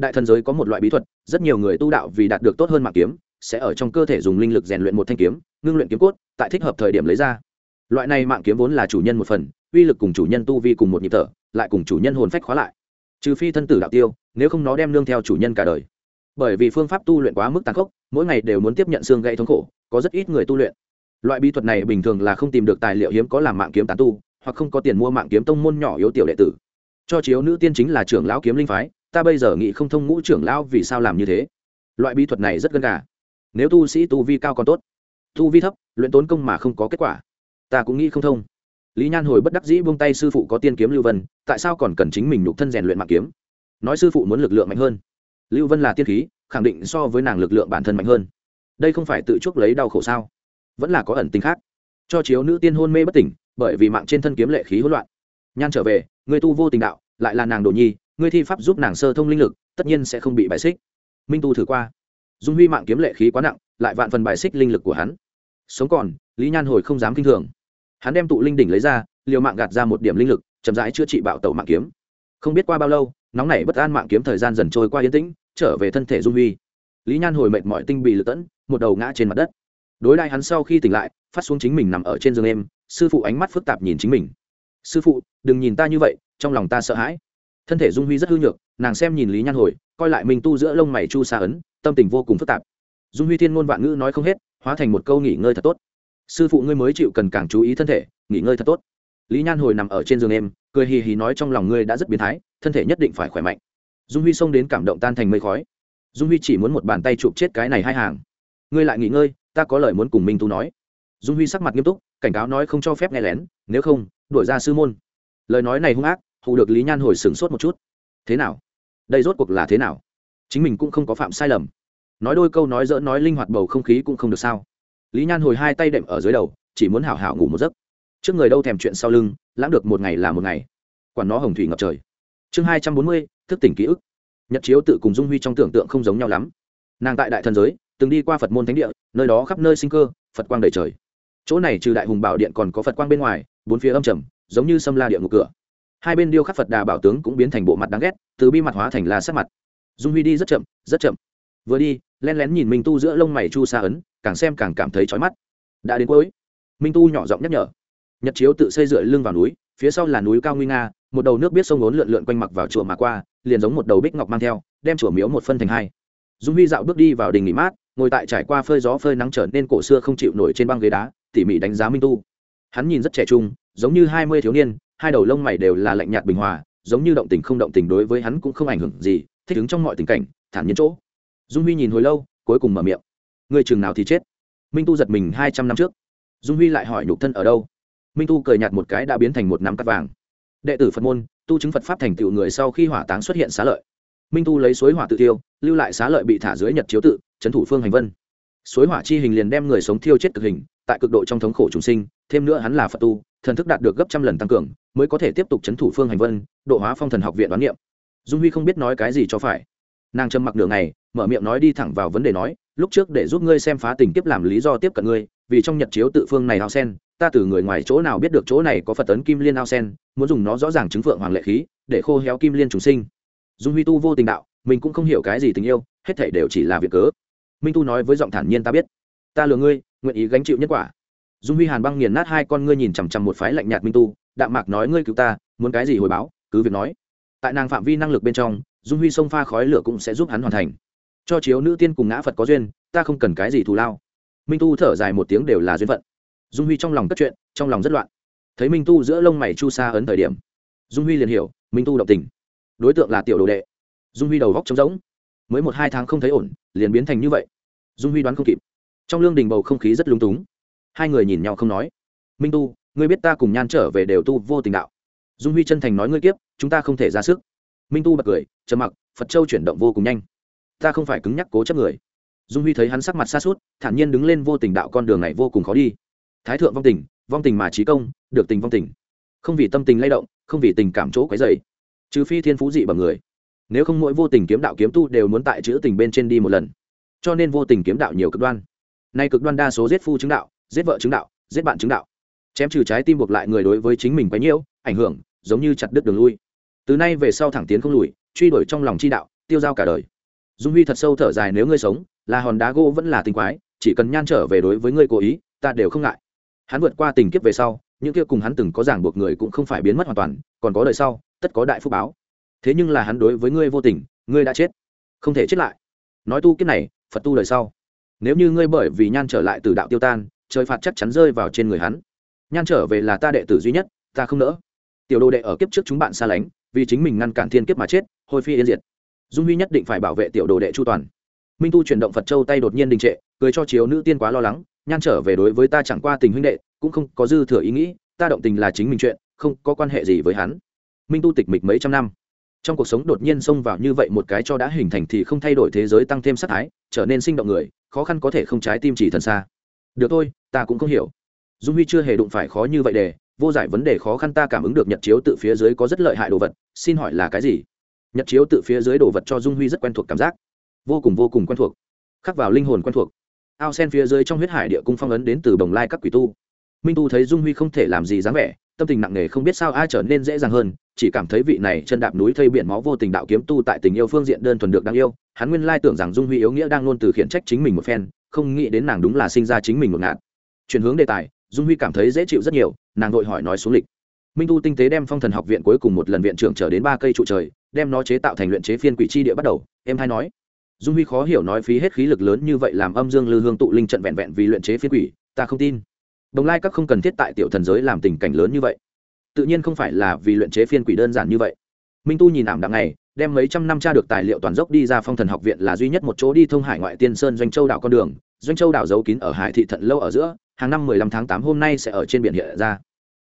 đại thần giới có một loại bí thuật, rất nhiều người tu đạo vì đạt được tốt hơn mạng kiếm, sẽ ở trong cơ thể dùng linh lực rèn luyện một thanh kiếm, ngưng luyện kiếm cốt, tại thích hợp thời điểm lấy ra. Loại này mạng kiếm vốn là chủ nhân một phần, uy lực cùng chủ nhân tu vi cùng một nhịp thở, lại cùng chủ nhân hồn phách khóa lại. Trừ phi thân tử đạo tiêu, nếu không nó đem nương theo chủ nhân cả đời. Bởi vì phương pháp tu luyện quá mức tàn khốc, mỗi ngày đều muốn tiếp nhận xương gãy thống khổ, có rất ít người tu luyện. Loại bí thuật này bình thường là không tìm được tài liệu hiếm có làm mạng kiếm tán tu, hoặc không có tiền mua mạng kiếm tông môn nhỏ yếu tiểu đệ tử. Cho chiếu nữ tiên chính là trưởng lão kiếm linh phái ta bây giờ nghĩ không thông ngũ trưởng lão vì sao làm như thế. Loại bí thuật này rất gần gà. Nếu tu sĩ tu vi cao còn tốt, tu vi thấp, luyện tốn công mà không có kết quả, ta cũng nghĩ không thông. Lý nhan hồi bất đắc dĩ buông tay sư phụ có tiên kiếm lưu vân, tại sao còn cần chính mình nhục thân rèn luyện mạng kiếm? Nói sư phụ muốn lực lượng mạnh hơn. Lưu vân là tiên khí, khẳng định so với nàng lực lượng bản thân mạnh hơn. Đây không phải tự chuốc lấy đau khổ sao? Vẫn là có ẩn tính khác. Cho chiếu nữ tiên hôn mê bất tỉnh, bởi vì mạng trên thân kiếm lệ khí hỗn loạn. Nhan trở về, người tu vô tình đạo, lại là nàng đồ nhi ngươi thi pháp giúp nàng sơ thông linh lực, tất nhiên sẽ không bị bài xích. Minh tu thử qua. Dung huy mạng kiếm lệ khí quá nặng, lại vạn phần bài xích linh lực của hắn. Sống còn, lý nhan hồi không dám kinh thường. Hắn đem tụ linh đỉnh lấy ra, liều mạng gạt ra một điểm linh lực, chậm rãi chữa trị bạo tẩu mạng kiếm. Không biết qua bao lâu, nóng nảy bất an mạng kiếm thời gian dần trôi qua yên tĩnh, trở về thân thể dung huy. Lý nhan hồi mệt mỏi tinh bị lựa tẫn, một đầu ngã trên mặt đất. Đối đại hắn sau khi tỉnh lại, phát xuống chính mình nằm ở trên giường em, sư phụ ánh mắt phức tạp nhìn chính mình. Sư phụ, đừng nhìn ta như vậy, trong lòng ta sợ hãi thân thể dung huy rất hư nhược, nàng xem nhìn lý nhan hồi, coi lại mình tu giữa lông mày chu xa ấn, tâm tình vô cùng phức tạp. Dung huy thiên ngôn vạn ngữ nói không hết, hóa thành một câu nghỉ ngơi thật tốt. Sư phụ ngươi mới chịu cần càng chú ý thân thể, nghỉ ngơi thật tốt. Lý nhan hồi nằm ở trên giường em cười hì hì nói trong lòng ngươi đã rất biến thái, thân thể nhất định phải khỏe mạnh. Dung huy xông đến cảm động tan thành mây khói. Dung huy chỉ muốn một bàn tay chụp chết cái này hai hàng. Ngươi lại nghỉ ngơi, ta có lời muốn cùng minh tu nói. Dung huy sắc mặt nghiêm túc, cảnh cáo nói không cho phép nghe lén, nếu không, đuổi ra sư môn. Lời nói này hung ác hù được lý nhan hồi sửng sốt một chút thế nào đây rốt cuộc là thế nào chính mình cũng không có phạm sai lầm nói đôi câu nói dỡ nói linh hoạt bầu không khí cũng không được sao lý nhan hồi hai tay đệm ở dưới đầu chỉ muốn hảo hảo ngủ một giấc trước người đâu thèm chuyện sau lưng lãng được một ngày là một ngày quản nó hồng thủy ngập trời chương hai trăm bốn mươi thức tỉnh ký ức nhật chiếu tự cùng dung huy trong tưởng tượng không giống nhau lắm nàng tại đại thần giới từng đi qua phật môn thánh địa nơi đó khắp nơi sinh cơ phật quang đầy trời chỗ này trừ đại hùng bảo điện còn có phật quang bên ngoài bốn phía âm trầm giống như sâm la địa ngục cửa hai bên điêu khắc phật đà bảo tướng cũng biến thành bộ mặt đáng ghét, từ bi mặt hóa thành là sát mặt. Dung huy đi rất chậm rất chậm. Vừa đi len lén nhìn minh tu giữa lông mày chu xa ấn, càng xem càng cảm thấy chói mắt. Đã đến cuối, minh tu nhỏ giọng nhắc nhở. Nhật chiếu tự xây dựa lưng vào núi, phía sau là núi cao nguy nga, một đầu nước biết sông ốn lượn lượn quanh mặc vào chùa mà qua, liền giống một đầu bích ngọc mang theo, đem chùa miếu một phân thành hai. Dung huy dạo bước đi vào đình nghỉ mát, ngồi tại trải qua phơi gió phơi nắng trở nên cổ xưa không chịu nổi trên băng ghế đá, tỉ mỉ đánh giá minh tu. Hắn nhìn rất trẻ trung, giống như hai mươi thiếu niên hai đầu lông mày đều là lạnh nhạt bình hòa, giống như động tình không động tình đối với hắn cũng không ảnh hưởng gì, thích ứng trong mọi tình cảnh, thản nhiên chỗ. Dung huy nhìn hồi lâu, cuối cùng mở miệng. Người chừng nào thì chết? Minh tu giật mình hai trăm năm trước. Dung huy lại hỏi nhục thân ở đâu? Minh tu cười nhạt một cái đã biến thành một nắm cắt vàng. Đệ tử phật môn, tu chứng phật pháp thành tựu người sau khi hỏa táng xuất hiện xá lợi. Minh tu lấy suối hỏa tự tiêu, lưu lại xá lợi bị thả dưới nhật chiếu tự trấn thủ phương hành vân. Suối hỏa chi hình liền đem người sống thiêu chết cực hình, tại cực độ trong thống khổ trùng sinh, thêm nữa hắn là phật tu thần thức đạt được gấp trăm lần tăng cường, mới có thể tiếp tục chấn thủ phương hành vân, độ hóa phong thần học viện đoán niệm. Dung huy không biết nói cái gì cho phải. Nàng trầm mặc đường này mở miệng nói đi thẳng vào vấn đề nói, lúc trước để giúp ngươi xem phá tình tiếp làm lý do tiếp cận ngươi, vì trong nhật chiếu tự phương này ao sen, ta từ người ngoài chỗ nào biết được chỗ này có phật tấn kim liên ao sen, muốn dùng nó rõ ràng chứng phượng hoàng lệ khí, để khô héo kim liên chúng sinh. Dung huy tu vô tình đạo, mình cũng không hiểu cái gì tình yêu, hết thể đều chỉ là việc cớ. Minh tu nói với giọng thản nhiên, ta biết. Ta lừa ngươi, nguyện ý gánh chịu nhất quả dung huy hàn băng nghiền nát hai con ngươi nhìn chằm chằm một phái lạnh nhạt minh tu, đạm mạc nói, ngươi cứu ta, muốn cái gì hồi báo, cứ việc nói. Tại nàng phạm vi năng lực bên trong, dung huy sông pha khói lửa cũng sẽ giúp hắn hoàn thành. Cho chiếu nữ tiên cùng ngã phật có duyên, ta không cần cái gì thù lao. Minh tu thở dài một tiếng đều là duyên phận. Dung huy trong lòng cất chuyện, trong lòng rất loạn. Thấy minh tu giữa lông mày chu sa ấn thời điểm, dung huy liền hiểu, minh tu động tình. Đối tượng là tiểu đồ đệ. Dung huy đầu góc trống rỗng. Mới một hai tháng không thấy ổn, liền biến thành như vậy. Dung huy đoán không kịp. Trong lương đình bầu không khí rất lung túng hai người nhìn nhau không nói. Minh tu, ngươi biết ta cùng nhan trở về đều tu vô tình đạo. Dung huy chân thành nói ngươi kiếp, chúng ta không thể ra sức. Minh tu bật cười, trầm mặc, phật châu chuyển động vô cùng nhanh. Ta không phải cứng nhắc cố chấp người. Dung huy thấy hắn sắc mặt xa suốt thản nhiên đứng lên vô tình đạo con đường này vô cùng khó đi. Thái thượng vong tình vong tình mà trí công, được tình vong tình. Không vì tâm tình lay động, không vì tình cảm chỗ quấy dày trừ phi thiên phú dị bằng người. Nếu không mỗi vô tình kiếm đạo kiếm tu đều muốn tại chữ tình bên trên đi một lần. Cho nên vô tình kiếm đạo nhiều cực đoan. Nay cực đoan đa số giết phu chứng đạo giết vợ chứng đạo, giết bạn chứng đạo. Chém trừ trái tim buộc lại người đối với chính mình quấy nhiễu ảnh hưởng, giống như chặt đứt đường lui. Từ nay về sau thẳng tiến không lùi, truy đuổi trong lòng chi đạo, tiêu dao cả đời. Dung huy thật sâu thở dài nếu ngươi sống, là hòn đá gỗ vẫn là tình quái, chỉ cần nhan trở về đối với ngươi cố ý, ta đều không ngại. Hắn vượt qua tình kiếp về sau, những kia cùng hắn từng có giảng buộc người cũng không phải biến mất hoàn toàn, còn có đời sau, tất có đại phúc báo. Thế nhưng là hắn đối với ngươi vô tình, ngươi đã chết. Không thể chết lại. Nói tu kiếp này, phật tu đời sau. Nếu như ngươi bởi vì nhan trở lại từ đạo tiêu tan trời phạt chắc chắn rơi vào trên người hắn. Nhan trở về là ta đệ tử duy nhất, ta không nỡ. Tiểu đồ đệ ở kiếp trước chúng bạn xa lánh, vì chính mình ngăn cản thiên kiếp mà chết hồi phi yên diệt. Dung huy nhất định phải bảo vệ tiểu đồ đệ chu toàn. Minh tu chuyển động phật châu tay đột nhiên đình trệ, cười cho chiếu nữ tiên quá lo lắng, nhan trở về đối với ta chẳng qua tình huynh đệ, cũng không có dư thừa ý nghĩ, ta động tình là chính mình chuyện, không có quan hệ gì với hắn. Minh tu tịch mịch mấy trăm năm. Trong cuộc sống đột nhiên xông vào như vậy một cái cho đã hình thành thì không thay đổi thế giới tăng thêm sắc thái, trở nên sinh động người, khó khăn có thể không trái tim chỉ thần xa được thôi, ta cũng không hiểu. Dung huy chưa hề đụng phải khó như vậy để, vô giải vấn đề khó khăn ta cảm ứng được nhật chiếu tự phía dưới có rất lợi hại đồ vật, xin hỏi là cái gì? Nhật chiếu tự phía dưới đồ vật cho dung huy rất quen thuộc cảm giác. Vô cùng vô cùng quen thuộc. Khắc vào linh hồn quen thuộc. Ao sen phía dưới trong huyết hải địa cung phong ấn đến từ bồng lai các quỷ tu. Minh tu thấy dung huy không thể làm gì dáng vẻ, tâm tình nặng nề không biết sao ai trở nên dễ dàng hơn, chỉ cảm thấy vị này chân đạp núi thây biển máu vô tình đạo kiếm tu tại tình yêu phương diện đơn thuần được đáng yêu. Hắn nguyên lai tưởng rằng dung huy yếu nghĩa đang luôn từ khiển trách chính mình một phen không nghĩ đến nàng đúng là sinh ra chính mình một ngạt. Chuyển hướng đề tài, dung huy cảm thấy dễ chịu rất nhiều, nàng vội hỏi nói xuống lịch. Minh tu tinh tế đem phong thần học viện cuối cùng một lần viện trưởng trở đến ba cây trụ trời, đem nó chế tạo thành luyện chế phiên quỷ chi địa bắt đầu, em hay nói. Dung huy khó hiểu nói phí hết khí lực lớn như vậy làm âm dương lư hương tụ linh trận vẹn vẹn vì luyện chế phiên quỷ, ta không tin. Đồng lai các không cần thiết tại tiểu thần giới làm tình cảnh lớn như vậy. Tự nhiên không phải là vì luyện chế phiên quỷ đơn giản như vậy. Minh tu nhìn ảm đạm này đem mấy trăm năm tra được tài liệu toàn dốc đi ra phong thần học viện là duy nhất một chỗ đi thông hải ngoại tiên sơn doanh châu đảo con đường. Doanh châu đảo giấu kín ở hải thị thận lâu ở giữa, hàng năm mười lăm tháng tám hôm nay sẽ ở trên biển hiện ra.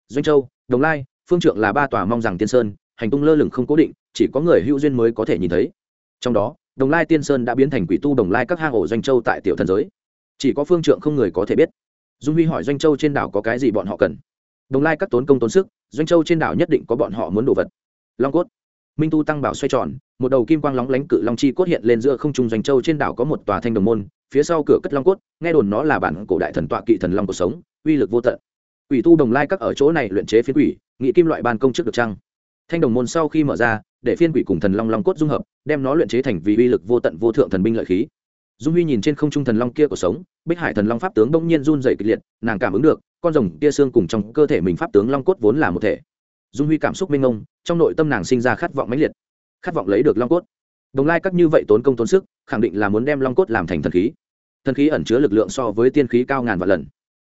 Doanh châu, đồng lai, phương trượng là ba tòa mong rằng tiên sơn, hành tung lơ lửng không cố định, chỉ có người hữu duyên mới có thể nhìn thấy. Trong đó, đồng lai tiên sơn đã biến thành quỷ tu đồng lai các hang ổ doanh châu tại tiểu thần giới. Chỉ có phương trượng không người có thể biết. Dung huy hỏi doanh châu trên đảo có cái gì bọn họ cần. Đồng lai các tốn công tốn sức, doanh châu trên đảo nhất định có bọn họ muốn đồ vật. Long cốt minh tu tăng bảo xoay tròn, một đầu kim quang lóng lánh cự long chi cốt hiện lên giữa không trung doanh châu trên đảo có một tòa thanh đồng môn, phía sau cửa cất long cốt, nghe đồn nó là bản cổ đại thần tọa kỵ thần long cuộc sống, uy lực vô tận. Quỷ tu đồng lai các ở chỗ này luyện chế phiến quỷ, nghị kim loại ban công chức được trăng thanh đồng môn sau khi mở ra, để phiên quỷ cùng thần long long cốt dung hợp, đem nó luyện chế thành vì uy lực vô tận vô thượng thần binh lợi khí. Dung huy nhìn trên không trung thần long kia của sống, bích hải thần long pháp tướng bỗng nhiên run dày kịch liệt, nàng cảm ứng được, con rồng kia xương cùng trong cơ thể mình pháp tướng long cốt vốn là một thể dung huy cảm xúc minh ông trong nội tâm nàng sinh ra khát vọng mãnh liệt, khát vọng lấy được long cốt. Đồng lai các như vậy tốn công tốn sức, khẳng định là muốn đem long cốt làm thành thần khí. Thần khí ẩn chứa lực lượng so với tiên khí cao ngàn vạn lần.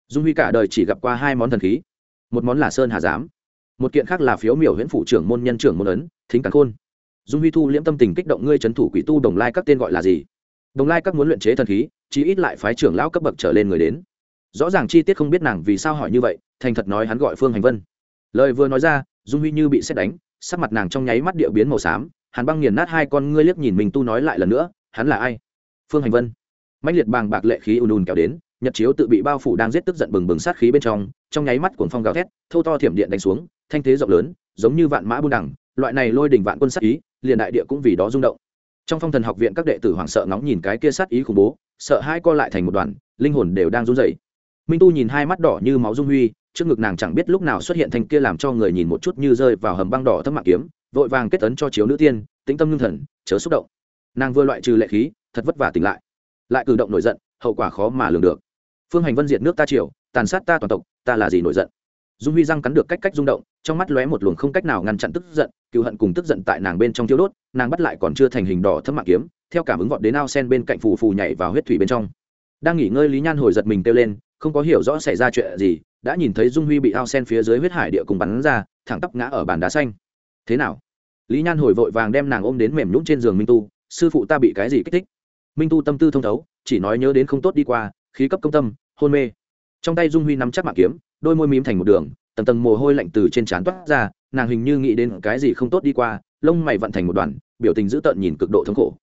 Dung huy cả đời chỉ gặp qua hai món thần khí. Một món là sơn hà giám, một kiện khác là phiếu miểu huyện phủ trưởng môn nhân trưởng môn ấn, thính cắn khôn. Dung huy thu liễm tâm tình kích động ngươi trấn thủ quỷ tu đồng lai các tên gọi là gì? Đồng lai các muốn luyện chế thần khí, chí ít lại phái trưởng lão cấp bậc trở lên người đến. Rõ ràng chi tiết không biết nàng vì sao hỏi như vậy, thành thật nói hắn gọi phương hành vân lời vừa nói ra, dung huy như bị xét đánh, sắc mặt nàng trong nháy mắt địa biến màu xám, hàn băng nghiền nát hai con ngươi liếc nhìn mình tu nói lại lần nữa, hắn là ai? Phương hành vân. Mạnh liệt bàng bạc lệ khí ùn ùn kéo đến, nhật chiếu tự bị bao phủ đang giết tức giận bừng bừng sát khí bên trong trong nháy mắt cuồng phong gào thét thâu to thiểm điện đánh xuống, thanh thế rộng lớn, giống như vạn mã buôn đẳng loại này lôi đỉnh vạn quân sát ý, liền đại địa cũng vì đó rung động. Trong phong thần học viện các đệ tử hoảng sợ ngóng nhìn cái kia sát ý khủng bố, sợ hai co lại thành một đoàn, linh hồn đều đang run rẩy minh tu nhìn hai mắt đỏ như máu dung huy, trước ngực nàng chẳng biết lúc nào xuất hiện thành kia làm cho người nhìn một chút như rơi vào hầm băng đỏ thâm mạng kiếm, vội vàng kết tấn cho chiếu nữ tiên, tĩnh tâm ngưng thần, chớ xúc động. Nàng vừa loại trừ lệ khí, thật vất vả tỉnh lại. Lại cử động nổi giận, hậu quả khó mà lường được. Phương hành vân diệt nước ta triều, tàn sát ta toàn tộc, ta là gì nổi giận? Dung huy răng cắn được cách cách rung động, trong mắt lóe một luồng không cách nào ngăn chặn tức giận cựu hận cùng tức giận tại nàng bên trong thiếu đốt, nàng bắt lại còn chưa thành hình đỏ thấm mạng kiếm, theo cảm ứng vọt đến ao sen bên cạnh phù phù nhảy vào huyết thủy bên trong. Đang nghỉ ngơi lý nhan hồi giật mình kêu lên không có hiểu rõ xảy ra chuyện gì, đã nhìn thấy dung huy bị ao sen phía dưới huyết hải địa cùng bắn ra, thẳng tắp ngã ở bàn đá xanh. Thế nào? Lý nhan hồi vội vàng đem nàng ôm đến mềm nhũng trên giường minh tu, sư phụ ta bị cái gì kích thích? Minh tu tâm tư thông thấu, chỉ nói nhớ đến không tốt đi qua, khí cấp công tâm, hôn mê. Trong tay dung huy nắm chắc mạng kiếm, đôi môi mím thành một đường, tầng tầng mồ hôi lạnh từ trên trán toát ra, nàng hình như nghĩ đến cái gì không tốt đi qua, lông mày vận thành một đoàn, biểu tình dữ tợn nhìn cực độ thống khổ.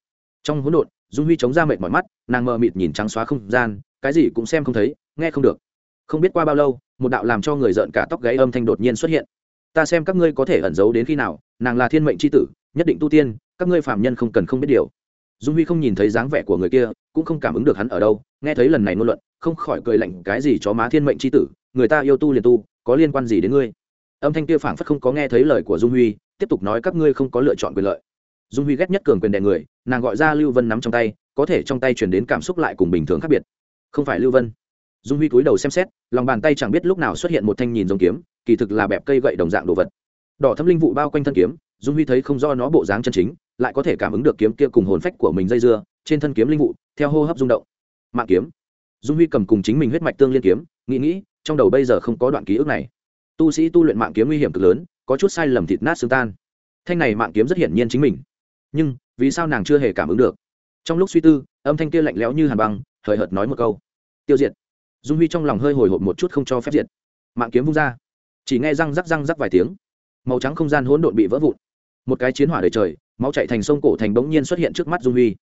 Trong hỗn độn, dung huy chống ra mệt mỏi mắt, nàng mờ mịt nhìn trắng xóa không gian, cái gì cũng xem không thấy nghe không được. Không biết qua bao lâu, một đạo làm cho người giận cả tóc gáy âm thanh đột nhiên xuất hiện. Ta xem các ngươi có thể ẩn giấu đến khi nào, nàng là thiên mệnh c h i tử, nhất định tu tiên, các ngươi phạm nhân không cần không biết điều. Dung huy không nhìn thấy dáng vẻ của người kia, cũng không cảm ứng được hắn ở đâu, nghe thấy lần này ngôn luận, không khỏi cười lạnh, cái gì chó má thiên mệnh c h i tử, người ta yêu tu liền tu, có liên quan gì đến ngươi? Âm thanh kia phảng phất không có nghe thấy lời của dung huy, tiếp tục nói các ngươi không có lựa chọn quyền lợi. Dung huy ghét nhất cường quyền đè người, nàng gọi ra lưu vân nắm trong tay, có thể trong tay chuyển đến cảm xúc lại cùng bình thường khác biệt. Không phải lưu vân dung huy cúi đầu xem xét, lòng bàn tay chẳng biết lúc nào xuất hiện một thanh nhìn giống kiếm, kỳ thực là bẹp cây gậy đồng dạng đồ vật. Đỏ thâm linh vụ bao quanh thân kiếm, dung huy thấy không do nó bộ dáng chân chính, lại có thể cảm ứng được kiếm kia cùng hồn phách của mình dây dưa, trên thân kiếm linh vụ, theo hô hấp rung động. Mạng kiếm. Dung huy cầm cùng chính mình huyết mạch tương liên kiếm, nghĩ nghĩ, trong đầu bây giờ không có đoạn ký ức này. Tu sĩ tu luyện mạng kiếm nguy hiểm cực lớn, có chút sai lầm thịt nát xương tan. Thanh này mạng kiếm rất hiển nhiên chính mình. Nhưng, vì sao nàng chưa hề cảm ứng được? Trong lúc suy tư, âm thanh kia lạnh lẽo như hàn băng, hời hợt nói một câu. Tiêu diệt dung huy trong lòng hơi hồi hộp một chút không cho phép diệt. Mạng kiếm vung ra. Chỉ nghe răng rắc răng rắc vài tiếng. Màu trắng không gian hỗn độn bị vỡ vụn. Một cái chiến hỏa đầy trời, máu chạy thành sông cổ thành bỗng nhiên xuất hiện trước mắt dung huy.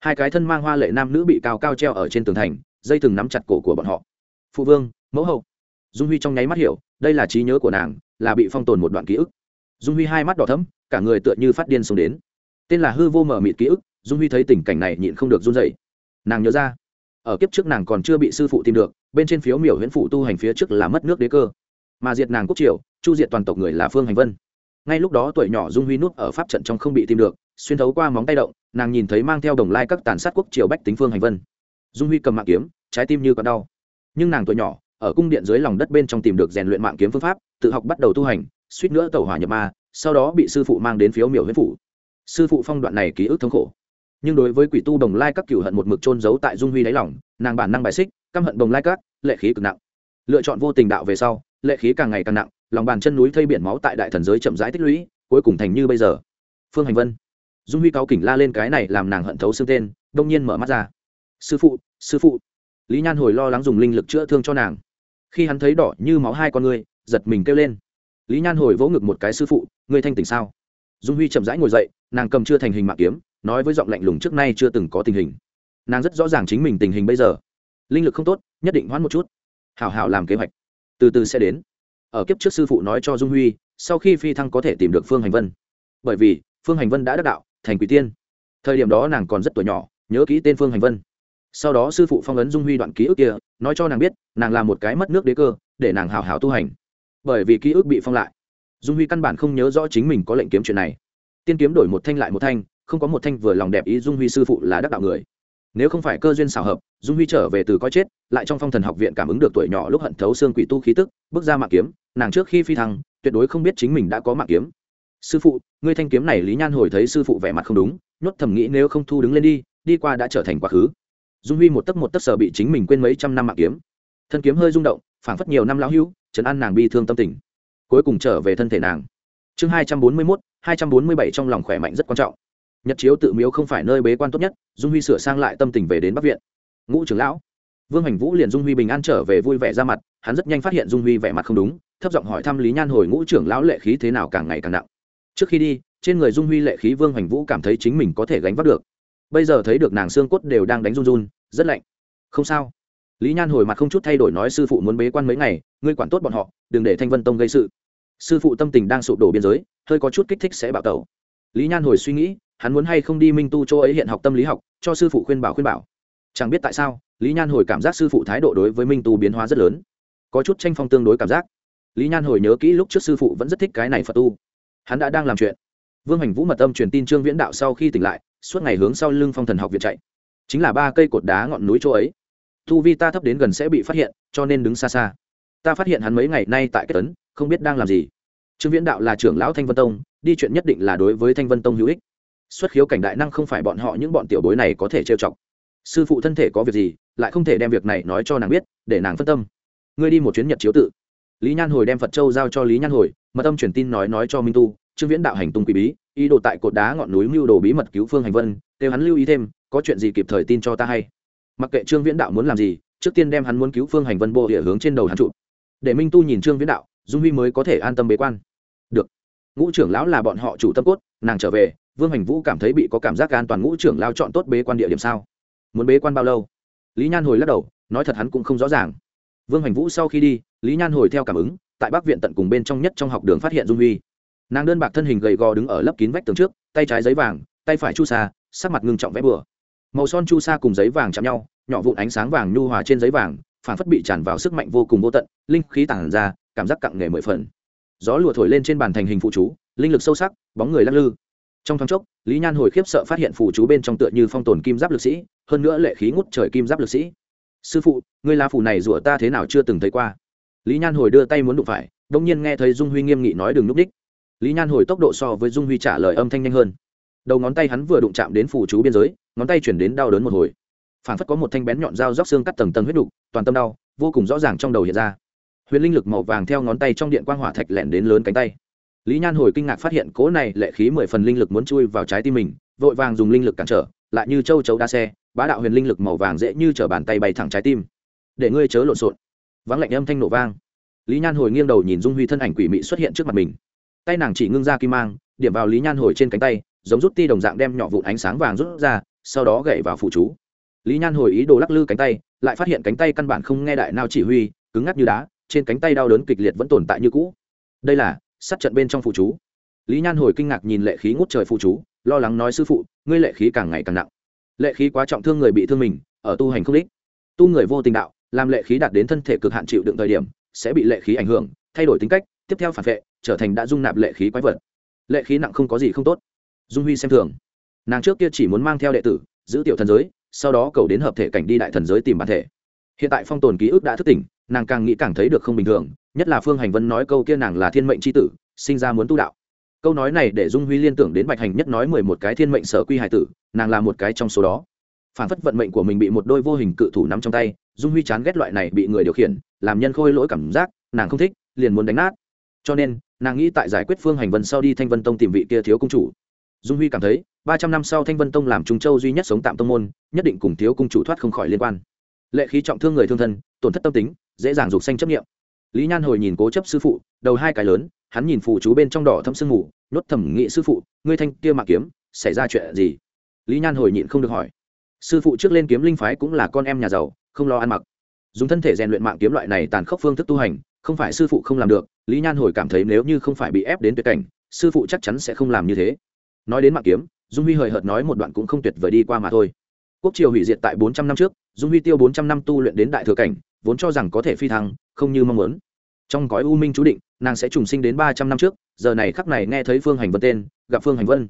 Hai cái thân mang hoa lệ nam nữ bị cao cao treo ở trên tường thành, dây thừng nắm chặt cổ của bọn họ. Phụ vương, mẫu hậu. Dung huy trong nháy mắt hiểu, đây là trí nhớ của nàng, là bị phong tồn một đoạn ký ức. Dung huy hai mắt đỏ thấm cả người tựa như phát điên xông đến. Tên là hư vô mở mịt ký ức, dung huy thấy tình cảnh này nhịn không được run dậy nàng nhớ ra ở kiếp trước nàng còn chưa bị sư phụ tìm được, bên trên phiếu miểu huyễn phụ tu hành phía trước là mất nước đế cơ. Mà diệt nàng quốc triều, chu diệt toàn tộc người là phương hành vân. Ngay lúc đó tuổi nhỏ dung huy nút ở pháp trận trong không bị tìm được, xuyên thấu qua móng tay động, nàng nhìn thấy mang theo đồng lai các tàn sát quốc triều bách tính phương hành vân. Dung huy cầm mạng kiếm, trái tim như còn đau. Nhưng nàng tuổi nhỏ, ở cung điện dưới lòng đất bên trong tìm được rèn luyện mạng kiếm phương pháp, tự học bắt đầu tu hành, suýt nữa tẩu hỏa nhập ma, sau đó bị sư phụ mang đến phiếu miểu Huyễn phủ sư phụ phong đoạn này ký ức thống khổ nhưng đối với quỷ tu đồng lai các cửu hận một mực trôn giấu tại dung huy đáy lòng, nàng bản năng bài xích, căm hận đồng lai các, lệ khí cực nặng. Lựa chọn vô tình đạo về sau, lệ khí càng ngày càng nặng, lòng bàn chân núi thây biển máu tại đại thần giới chậm rãi tích lũy, cuối cùng thành như bây giờ. Phương hành vân. Dung huy cao kỉnh la lên cái này làm nàng hận thấu xương tên, đông nhiên mở mắt ra. Sư phụ sư phụ. Lý nhan hồi lo lắng dùng linh lực chữa thương cho nàng. Khi hắn thấy đỏ như máu hai con ngươi giật mình kêu lên. Lý nhan hồi vỗ ngực một cái, sư phụ, ngươi thanh tỉnh sao? Dung huy chậm rãi ngồi dậy, nàng cầm chưa thành hình mạng kiếm nói với giọng lạnh lùng trước nay chưa từng có tình hình. Nàng rất rõ ràng chính mình tình hình bây giờ. Linh lực không tốt, nhất định hoãn một chút. Hảo hảo làm kế hoạch. Từ từ sẽ đến. Ở kiếp trước sư phụ nói cho dung huy, sau khi phi thăng có thể tìm được phương hành vân. Bởi vì, phương hành vân đã đắc đạo, thành quỷ tiên. Thời điểm đó nàng còn rất tuổi nhỏ, nhớ kỹ tên phương hành vân. Sau đó sư phụ phong ấn dung huy đoạn ký ức kia, nói cho nàng biết, nàng là một cái mất nước đế cơ, để nàng hào hào tu hành. Bởi vì ký ức bị phong lại, dung huy căn bản không nhớ rõ chính mình có lệnh kiếm chuyện này. Tiên kiếm đổi một thanh lại một thanh không có một thanh vừa lòng đẹp ý dung huy sư phụ là đắc đạo người. Nếu không phải cơ duyên xảo hợp, dung huy trở về từ coi chết, lại trong phong thần học viện cảm ứng được tuổi nhỏ lúc hận thấu xương quỷ tu khí tức, bước ra mạng kiếm, nàng trước khi phi thăng, tuyệt đối không biết chính mình đã có mạng kiếm. Sư phụ, ngươi thanh kiếm này lý nhan hồi thấy sư phụ vẻ mặt không đúng, nhốt thầm nghĩ nếu không thu đứng lên đi đi qua đã trở thành quá khứ. Dung huy một tấc một tấc sờ bị chính mình quên mấy trăm năm mạng kiếm. Thân kiếm hơi rung động, phảng phất nhiều năm lão hữu chấn an nàng bi thương tâm tình. Cuối cùng trở về thân thể nàng. Chương hai trăm bốn mươi mốt, hai trăm bốn mươi bảy trong lòng khỏe mạnh rất quan trọng nhật chiếu tự miếu không phải nơi bế quan tốt nhất, dung huy sửa sang lại tâm tình về đến bắc viện. Ngũ trưởng lão, vương hành vũ liền dung huy bình an trở về vui vẻ ra mặt, hắn rất nhanh phát hiện dung huy vẻ mặt không đúng, thấp giọng hỏi thăm lý nhan hồi ngũ trưởng lão lệ khí thế nào càng ngày càng nặng. Trước khi đi, trên người dung huy lệ khí vương hành vũ cảm thấy chính mình có thể gánh vác được. Bây giờ thấy được nàng xương cốt đều đang đánh run run, rất lạnh. Không sao. Lý nhan hồi mặt không chút thay đổi nói sư phụ muốn bế quan mấy ngày, ngươi quản tốt bọn họ, đừng để thanh vân tông gây sự. Sư phụ tâm tình đang sụp đổ biên giới, hơi có chút kích thích sẽ bạo tẩu. Lý nhan hồi suy nghĩ hắn muốn hay không đi minh tu chỗ ấy hiện học tâm lý học, cho sư phụ khuyên bảo khuyên bảo. Chẳng biết tại sao, lý nhan hồi cảm giác sư phụ thái độ đối với minh tu biến hóa rất lớn. Có chút tranh phong tương đối cảm giác. Lý nhan hồi nhớ kỹ lúc trước sư phụ vẫn rất thích cái này phật tu. Hắn đã đang làm chuyện. Vương hành vũ mật âm truyền tin trương viễn đạo sau khi tỉnh lại, suốt ngày hướng sau lưng phong thần học viện chạy. Chính là ba cây cột đá ngọn núi chỗ ấy. Tu vi ta thấp đến gần sẽ bị phát hiện, cho nên đứng xa xa. Ta phát hiện hắn mấy ngày nay tại kết tấn, không biết đang làm gì. Trương viễn đạo là trưởng lão thanh vân tông, đi chuyện nhất định là đối với thanh vân tông hữu ích xuất khiếu cảnh đại năng không phải bọn họ, những bọn tiểu bối này có thể trêu chọc. Sư phụ thân thể có việc gì, lại không thể đem việc này nói cho nàng biết, để nàng phân tâm. Ngươi đi một chuyến nhật chiếu tự. Lý nhan hồi đem phật châu giao cho lý nhan hồi, mật âm truyền tin nói nói cho minh tu, trương viễn đạo hành tung quỷ bí, ý đồ tại cột đá ngọn núi mưu đồ bí mật cứu phương hành vân, kêu hắn lưu ý thêm, có chuyện gì kịp thời tin cho ta hay. Mặc kệ trương viễn đạo muốn làm gì, trước tiên đem hắn muốn cứu phương hành vân bộ địa hướng trên đầu hắn trụ. Để minh tu nhìn trương viễn đạo, dung huy mới có thể an tâm bế quan. Được. Ngũ trưởng lão là bọn họ chủ tâm cốt, nàng trở về vương hành vũ cảm thấy bị có cảm giác an toàn ngũ trưởng lao chọn tốt bế quan địa điểm sao? Muốn bế quan bao lâu? Lý nhan hồi lắc đầu, nói thật hắn cũng không rõ ràng. Vương hành vũ sau khi đi, lý nhan hồi theo cảm ứng, tại bắc viện tận cùng bên trong nhất trong học đường phát hiện dung huy. Nàng đơn bạc thân hình gầy gò đứng ở lớp kín vách tường trước, tay trái giấy vàng, tay phải chu sa, sắc mặt ngưng trọng vẽ bừa. Màu son chu sa cùng giấy vàng chạm nhau, nhỏ vụn ánh sáng vàng nhu hòa trên giấy vàng phản phất bị tràn vào sức mạnh vô cùng vô tận, linh khí tản ra, cảm giác cặng nghề mười phần. Gió lùa thổi lên trên bàn thành hình phụ chú, linh lực sâu sắc, bóng người lắc lư trong thoáng chốc, lý nhan hồi khiếp sợ phát hiện phù chú bên trong tựa như phong tồn kim giáp lực sĩ, hơn nữa lệ khí ngút trời kim giáp lực sĩ. Sư phụ người lá phù này rủa ta thế nào chưa từng thấy qua? Lý nhan hồi đưa tay muốn đụng phải đông nhiên nghe thấy dung huy nghiêm nghị nói đừng núp đích. Lý nhan hồi tốc độ so với dung huy trả lời âm thanh nhanh hơn. Đầu ngón tay hắn vừa đụng chạm đến phù chú biên giới, ngón tay chuyển đến đau đớn một hồi. Phản phất có một thanh bén nhọn dao róc xương cắt tầng tầng huyết đục, toàn tâm đau, vô cùng rõ ràng trong đầu hiện ra. Huyền linh lực màu vàng theo ngón tay trong điện quang hỏa thạch lẻn đến lớn cánh tay lý nhan hồi kinh ngạc phát hiện cố này lệ khí mười phần linh lực muốn chui vào trái tim mình, vội vàng dùng linh lực cản trở, lại như châu chấu đa xe, bá đạo huyền linh lực màu vàng dễ như t bàn tay bay thẳng trái tim. Để ngươi chớ lộn xộn. Vắng lạnh âm thanh nổ vang. Lý nhan hồi nghiêng đầu nhìn dung huy thân ảnh quỷ mị xuất hiện trước mặt mình. Tay nàng chỉ ngưng ra kim mang, điểm vào lý nhan hồi trên cánh tay, giống rút ti đồng dạng đem nhỏ vụn ánh sáng vàng rút ra, sau đó gậy vào phụ chú. Lý nhan hồi ý đồ lắc lư cánh tay, lại phát hiện cánh tay căn bản không nghe đại nào chỉ huy, cứng ngắc như đá, trên cánh tay đau đớn kịch liệt vẫn tồn tại như cũ. Đây là sát trận bên trong phụ chú. Lý nhan hồi kinh ngạc nhìn lệ khí ngút trời phụ chú, lo lắng nói, sư phụ, ngươi lệ khí càng ngày càng nặng. Lệ khí quá trọng thương người bị thương mình, ở tu hành không đích. Tu người vô tình đạo, làm lệ khí đạt đến thân thể cực hạn chịu đựng thời điểm, sẽ bị lệ khí ảnh hưởng, thay đổi tính cách, tiếp theo phản vệ, trở thành đã dung nạp lệ khí quái vật. Lệ khí nặng không có gì không tốt. Dung huy xem thường. Nàng trước kia chỉ muốn mang theo đệ tử, giữ tiểu thần giới, sau đó cầu đến hợp thể cảnh đi đại thần giới tìm bản thể hiện tại phong tồn ký ức đã thức tỉnh, nàng càng nghĩ càng thấy được không bình thường, nhất là phương hành vân nói câu kia nàng là thiên mệnh c h i tử, sinh ra muốn tu đạo. Câu nói này để dung huy liên tưởng đến bạch hành nhất nói mười một cái thiên mệnh sở quy hải tử, nàng là một cái trong số đó. Phản phất vận mệnh của mình bị một đôi vô hình cự thủ nắm trong tay, dung huy chán ghét loại này bị người điều khiển, làm nhân khôi lỗi cảm giác, nàng không thích, liền muốn đánh nát. Cho nên, nàng nghĩ tại giải quyết phương hành vân sau đi thanh vân tông tìm vị kia thiếu công chủ. Dung huy cảm thấy, ba trăm năm sau thanh vân tông làm trung châu duy nhất sống tạm tông môn, nhất định cùng thiếu công chủ thoát không khỏi liên quan lệ khí trọng thương người thương thân, tổn thất tâm tính, dễ dàng dục xanh chấp nghiệm lý nhan hồi nhìn cố chấp sư phụ, đầu hai cái lớn, hắn nhìn phụ chú bên trong đỏ thâm sương mù, nhốt thẩm nghị sư phụ, ngươi thanh kia mạc kiếm, xảy ra chuyện gì? Lý nhan hồi nhịn không được hỏi. Sư phụ trước lên kiếm linh phái cũng là con em nhà giàu, không lo ăn mặc. Dùng thân thể rèn luyện mạng kiếm loại này tàn khốc phương thức tu hành, không phải sư phụ không làm được, lý nhan hồi cảm thấy nếu như không phải bị ép đến tuyệt cảnh, sư phụ chắc chắn sẽ không làm như thế. Nói đến mạng kiếm, dung huy hời hợt nói một đoạn cũng không tuyệt vời đi qua mà thôi. Quốc triều hủy diệt tại bốn trăm năm trước dung huy tiêu bốn trăm năm tu luyện đến đại thừa cảnh, vốn cho rằng có thể phi thăng, không như mong muốn. Trong gói u minh chú định, nàng sẽ trùng sinh đến ba trăm năm trước, giờ này khắc này nghe thấy phương hành vân tên, gặp phương hành vân.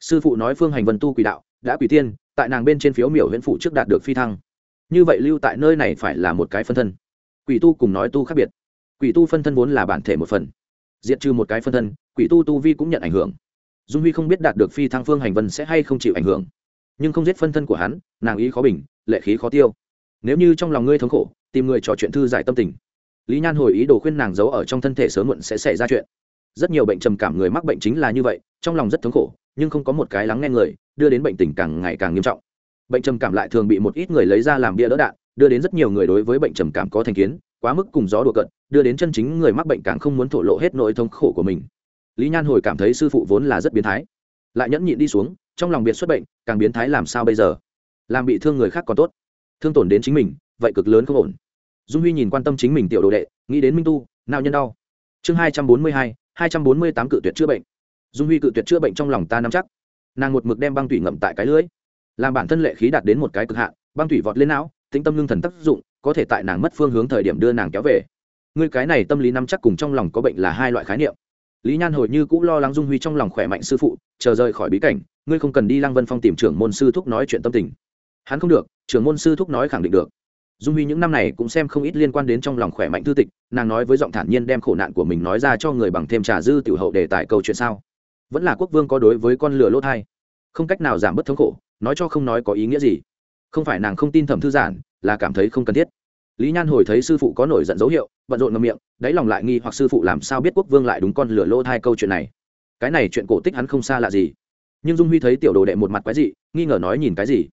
Sư phụ nói phương hành vân tu quỷ đạo, đã quỷ tiên, tại nàng bên trên phiếu miểu huyện phụ trước đạt được phi thăng. Như vậy lưu tại nơi này phải là một cái phân thân. Quỷ tu cùng nói tu khác biệt. Quỷ tu phân thân vốn là bản thể một phần. Diệt trừ một cái phân thân, quỷ tu tu vi cũng nhận ảnh hưởng. Dung huy không biết đạt được phi thăng phương hành vân sẽ hay không chịu ảnh hưởng. Nhưng không giết phân thân của hắn, nàng ý khó bình lệ khí khó tiêu. Nếu như trong lòng ngươi thống khổ, tìm người trò chuyện thư giải tâm tình. Lý nhan hồi ý đồ khuyên nàng giấu ở trong thân thể sớm muộn sẽ xảy ra chuyện. Rất nhiều bệnh trầm cảm người mắc bệnh chính là như vậy, trong lòng rất thống khổ, nhưng không có một cái lắng nghe người, đưa đến bệnh tình càng ngày càng nghiêm trọng. Bệnh trầm cảm lại thường bị một ít người lấy ra làm bia đỡ đạn, đưa đến rất nhiều người đối với bệnh trầm cảm có thành kiến, quá mức cùng gió đùa cận đưa đến chân chính người mắc bệnh càng không muốn thổ lộ hết nỗi thống khổ của mình. Lý nhan hồi cảm thấy sư phụ vốn là rất biến thái. Lại nhẫn nhịn đi xuống, trong lòng biệt xuất bệnh, càng biến thái làm sao bây giờ? Làm bị thương người khác còn tốt. Thương tổn đến chính mình, vậy cực lớn không ổn. Dung huy nhìn quan tâm chính mình tiểu đồ đệ, nghĩ đến minh tu, nào nhân đau. Chương hai trăm bốn mươi hai hai trăm bốn mươi tám cự tuyệt chữa bệnh. Dung huy cự tuyệt chữa bệnh trong lòng ta nắm chắc. Nàng một mực đem băng thủy ngậm tại cái lưới. Làm bản thân lệ khí đạt đến một cái cực hạn, băng thủy vọt lên não, tĩnh tâm lương thần tác dụng, có thể tại nàng mất phương hướng thời điểm đưa nàng kéo về. Ngươi cái này tâm lý nắm chắc cùng trong lòng có bệnh là hai loại khái niệm. Lý nhan hồi như cũng lo lắng dung huy trong lòng khỏe mạnh sư phụ, chờ rời khỏi bí cảnh, ngươi không cần đi lăng vân phong tìm trưởng môn sư thúc nói chuyện tâm tình hắn không được, trưởng môn sư thúc nói khẳng định được. Dung huy những năm này cũng xem không ít liên quan đến trong lòng khỏe mạnh thư tịch, nàng nói với giọng thản nhiên đem khổ nạn của mình nói ra cho người bằng thêm trà dư tiểu hậu đề tài câu chuyện sao. Vẫn là quốc vương có đối với con lửa lỗ thai không cách nào giảm bớt thống khổ, nói cho không nói có ý nghĩa gì. Không phải nàng không tin thẩm thư giản, là cảm thấy không cần thiết. Lý nhan hồi thấy sư phụ có nổi giận dấu hiệu, bận rộn ngầm miệng, đáy lòng lại nghi hoặc sư phụ làm sao biết quốc vương lại đúng con lửa lỗ thai câu chuyện này. Cái này chuyện cổ tích hắn không xa lạ gì. Nhưng dung huy thấy tiểu đồ đệ một mặt quái dị, nghi ngờ nói nhìn cái gì?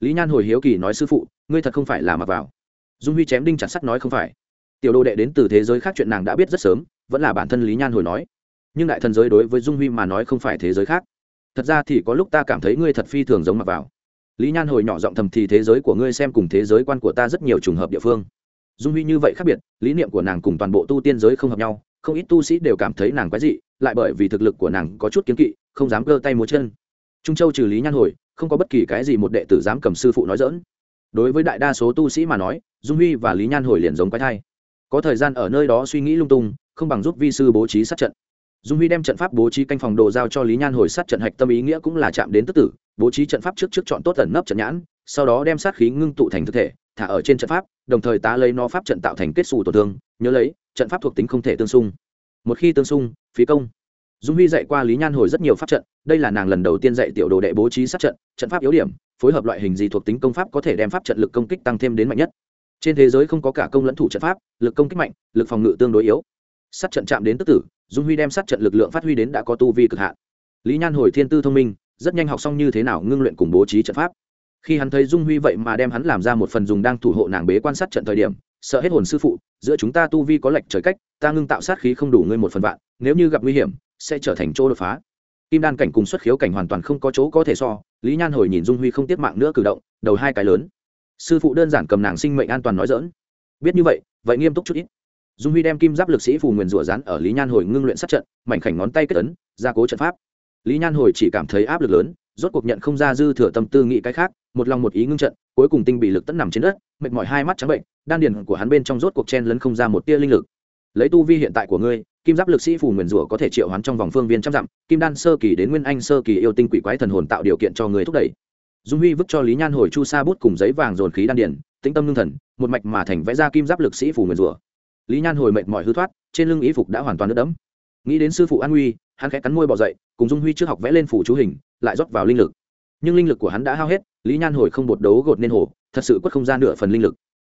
Lý nhan hồi hiếu kỳ nói, sư phụ, ngươi thật không phải là mặc vào. Dung huy chém đinh chặt sắt nói, không phải. Tiểu đồ đệ đến từ thế giới khác chuyện nàng đã biết rất sớm, vẫn là bản thân lý nhan hồi nói. Nhưng đại thần giới đối với dung huy mà nói không phải thế giới khác. Thật ra thì có lúc ta cảm thấy ngươi thật phi thường giống mặc vào. Lý nhan hồi nhỏ giọng thầm thì thế giới của ngươi xem cùng thế giới quan của ta rất nhiều trùng hợp địa phương. Dung huy như vậy khác biệt, lý niệm của nàng cùng toàn bộ tu tiên giới không hợp nhau, không ít tu sĩ đều cảm thấy nàng quái dị, lại bởi vì thực lực của nàng có chút kiến kỵ, không dám cơ tay múa chân. Trung châu trừ lý nhan hồi không có bất kỳ cái gì một đệ tử dám cầm sư phụ nói dỡn. Đối với đại đa số tu sĩ mà nói, dung huy và lý nhan hồi liền giống quái thai. Có thời gian ở nơi đó suy nghĩ lung tung, không bằng giúp vi sư bố trí sát trận. Dung huy đem trận pháp bố trí canh phòng đồ giao cho lý nhan hồi sát trận hạch tâm ý nghĩa cũng là chạm đến tức tử, bố trí trận pháp trước trước chọn tốt tẩn nấp trận nhãn, sau đó đem sát khí ngưng tụ thành thực thể, thả ở trên trận pháp, đồng thời tá lấy nó pháp trận tạo thành kết xù tổn thương, nhớ lấy, trận pháp thuộc tính không thể tương xung. Một khi tương xung, phí công dung huy dạy qua lý nhan hồi rất nhiều pháp trận, đây là nàng lần đầu tiên dạy tiểu đồ đệ bố trí sát trận trận pháp yếu điểm, phối hợp loại hình gì thuộc tính công pháp có thể đem pháp trận lực công kích tăng thêm đến mạnh nhất. Trên thế giới không có cả công lẫn thủ trận pháp, lực công kích mạnh, lực phòng ngự tương đối yếu. Sát trận chạm đến tức tử, dung huy đem sát trận lực lượng phát huy đến đã có tu vi cực hạn. Lý nhan hồi thiên tư thông minh, rất nhanh học xong như thế nào ngưng luyện cùng bố trí trận pháp. Khi hắn thấy dung huy vậy mà đem hắn làm ra một phần dùng đang thủ hộ nàng bế quan sát trận thời điểm, sợ hết hồn sư phụ, giữa chúng ta tu vi có lệch trời cách, ta ngưng tạo sát khí không đủ ngươi một phần vạn, nếu như gặp nguy hiểm sẽ trở thành chỗ đột phá. Kim đan cảnh cùng xuất khiếu cảnh hoàn toàn không có chỗ có thể so, lý nhan hồi nhìn dung huy không tiếp mạng nữa cử động, đầu hai cái lớn. Sư phụ đơn giản cầm nàng sinh mệnh an toàn nói dỡn biết như vậy vậy nghiêm túc chút ít. Dung huy đem kim giáp lực sĩ phù nguyền rủa rán ở lý nhan hồi ngưng luyện sát trận, mảnh khảnh ngón tay kết ấn, gia cố trận pháp. Lý nhan hồi chỉ cảm thấy áp lực lớn, rốt cuộc nhận không ra dư thừa tâm tư nghĩ cái khác, một lòng một ý ngưng trận, cuối cùng tinh bị lực tẫn nằm trên đất, mệt mỏi hai mắt trắng bệnh, đan điền của hắn bên trong rốt cuộc chen lấn không ra một tia linh lực. Lấy tu vi hiện tại của ngươi kim giáp lực sĩ phù nguyền rủa có thể triệu hoán trong vòng phương viên trăm dặm kim đan sơ kỳ đến nguyên anh sơ kỳ yêu tinh quỷ quái thần hồn tạo điều kiện cho người thúc đẩy. Dung huy vứt cho lý nhan hồi chu sa bút cùng giấy vàng dồn khí đan điển, tĩnh tâm ngưng thần một mạch mà thành vẽ ra kim giáp lực sĩ phù nguyền rủa. Lý nhan hồi mệt mỏi hư thoát trên lưng ý phục đã hoàn toàn nước đẫm. Nghĩ đến sư phụ an nguy hắn khẽ cắn môi bỏ dậy cùng dung huy trước học vẽ lên phủ chú hình lại rót vào linh lực. Nhưng linh lực của hắn đã hao hết lý nhan hồi không bột đấu gột nên hồ thật sự quất không ra nửa phần linh lực.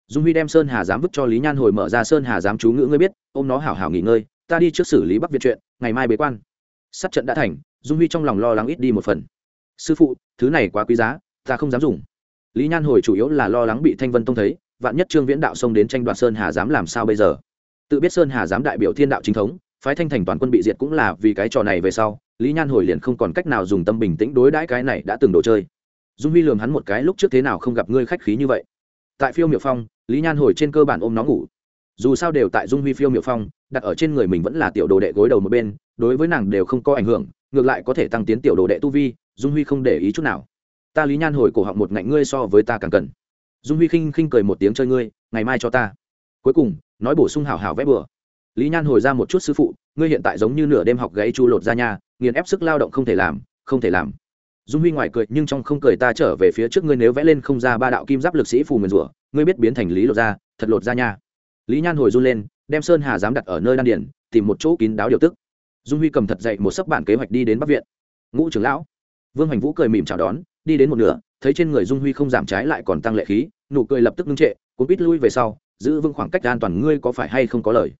Dung huy đem sơn hà giám vứt cho lý nhan hồi mở ra sơn hà giám chú ngữ ngươi biết ô m nó hảo hảo nghỉ ngơi ta đi trước xử lý bắc việt chuyện, ngày mai bế quan. Sát trận đã thành, dung huy trong lòng lo lắng ít đi một phần. Sư phụ, thứ này quá quý giá, ta không dám dùng. Lý nhan hồi chủ yếu là lo lắng bị thanh vân tông thấy, vạn nhất trương viễn đạo xông đến tranh đoạt sơn hà dám làm sao bây giờ? Tự biết sơn hà dám đại biểu thiên đạo chính thống, phái thanh thành toàn quân bị diệt cũng là vì cái trò này về sau, lý nhan hồi liền không còn cách nào dùng tâm bình tĩnh đối đãi cái này đã từng đồ chơi. Dung huy lường hắn một cái, lúc trước thế nào không gặp ngươi khách khí như vậy? Tại phiêu miệu phong, lý nhan hồi trên cơ bản ôm nó ngủ. Dù sao đều tại dung huy phiêu miệu phong đặt ở trên người mình vẫn là tiểu đồ đệ gối đầu một bên, đối với nàng đều không có ảnh hưởng, ngược lại có thể tăng tiến tiểu đồ đệ tu vi, dung huy không để ý chút nào. Ta lý nhan hồi cổ họng một ngạnh ngươi so với ta càng cần. Dung huy khinh khinh cười một tiếng chơi ngươi, ngày mai cho ta. Cuối cùng, nói bổ sung hào hào vẽ bừa. Lý nhan hồi ra một chút sư phụ, ngươi hiện tại giống như nửa đêm học gãy chu lột ra nhà nghiền ép sức lao động không thể làm, không thể làm. Dung huy ngoài cười nhưng trong không cười ta trở về phía trước ngươi nếu vẽ lên không ra ba đạo kim giáp lực sĩ phù nguyền rủa, ngươi biết biến thành lý lột ra, thật lột ra nha. Lý nhan hồi run lên đem sơn hà dám đặt ở nơi đan điển tìm một chỗ kín đáo điều tức. Dung huy cầm thật dậy một sấp bản kế hoạch đi đến bắc viện. Ngũ trưởng lão. Vương hoành vũ cười mỉm chào đón, đi đến một nửa, thấy trên người dung huy không giảm trái lại còn tăng lệ khí, nụ cười lập tức ngưng trệ, cuốn quýt lui về sau, giữ vững khoảng cách an toàn ngươi có phải hay không có lời.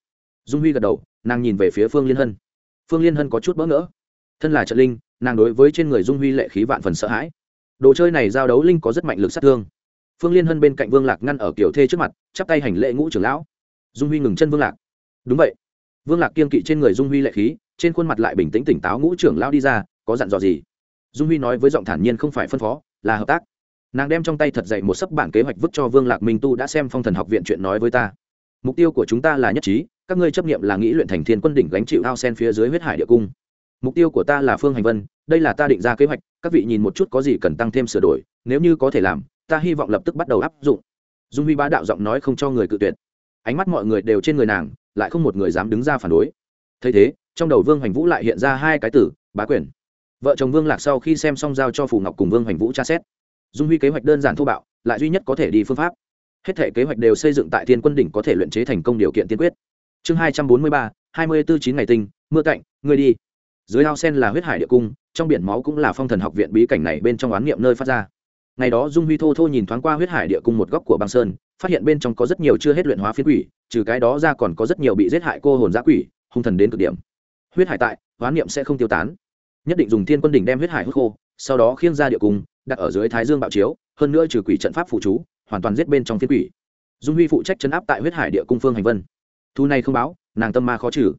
Dung huy gật đầu, nàng nhìn về phía phương liên hân. Phương liên hân có chút bỡ ngỡ. Thân là trợ linh, nàng đối với trên người dung huy lệ khí vạn phần sợ hãi. Đồ chơi này giao đấu linh có rất mạnh lực sát thương. Phương liên hân bên cạnh vương lạc ngăn ở kiểu thê trước mặt, chắp tay hành lệ ngũ trưởng lão dung huy ngừng chân vương lạc. Đúng vậy. Vương lạc kiên kỵ trên người dung huy lệ khí, trên khuôn mặt lại bình tĩnh tỉnh táo ngũ trưởng lao đi ra, có dặn dò gì? Dung huy nói với giọng thản nhiên không phải phân phó, là hợp tác. Nàng đem trong tay thật dậy một sấp bản kế hoạch vứt cho vương lạc minh tu đã xem phong thần học viện chuyện nói với ta. Mục tiêu của chúng ta là nhất trí, các ngươi chấp nghiệm là nghĩ luyện thành thiên quân đỉnh gánh chịu ao sen phía dưới huyết hải địa cung. Mục tiêu của ta là phương hành vân, đây là ta định ra kế hoạch, các vị nhìn một chút có gì cần tăng thêm sửa đổi, nếu như có thể làm, ta hy vọng lập tức bắt đầu áp dụng. Dung huy bá đạo giọng nói không cho người cự tuyệt ánh mắt mọi người đều trên người nàng, lại không một người dám đứng ra phản đối. Thấy thế, trong đầu vương hoành vũ lại hiện ra hai cái tử bá quyền. Vợ chồng vương lạc sau khi xem xong giao cho phù ngọc cùng vương hoành vũ tra xét. Dung huy kế hoạch đơn giản thô bạo, lại duy nhất có thể đi phương pháp. Hết thể kế hoạch đều xây dựng tại thiên quân đỉnh có thể luyện chế thành công điều kiện tiên quyết. Chương hai trăm bốn mươi ba, hai mươi bốn chín ngày tinh, mưa cạnh người đi. Dưới ao sen là huyết hải địa cung, trong biển máu cũng là phong thần học viện bí cảnh này bên trong oán niệm nơi phát ra. Ngày đó dung huy thô thô nhìn thoáng qua huyết hải địa cung một góc của băng sơn phát hiện bên trong có rất nhiều chưa hết luyện hóa phiến quỷ, trừ cái đó ra còn có rất nhiều bị giết hại cô hồn giã quỷ, hung thần đến cực điểm. Huyết hải tại, hoán niệm sẽ không tiêu tán. Nhất định dùng thiên quân đỉnh đem huyết hải hút khô, sau đó khiêng ra địa cung, đặt ở dưới thái dương bạo chiếu, hơn nữa trừ quỷ trận pháp phụ chú, hoàn toàn giết bên trong phiến quỷ. Dung huy phụ trách chấn áp tại huyết hải địa cung phương hành vân. Thu này không báo, nàng tâm ma khó trừ.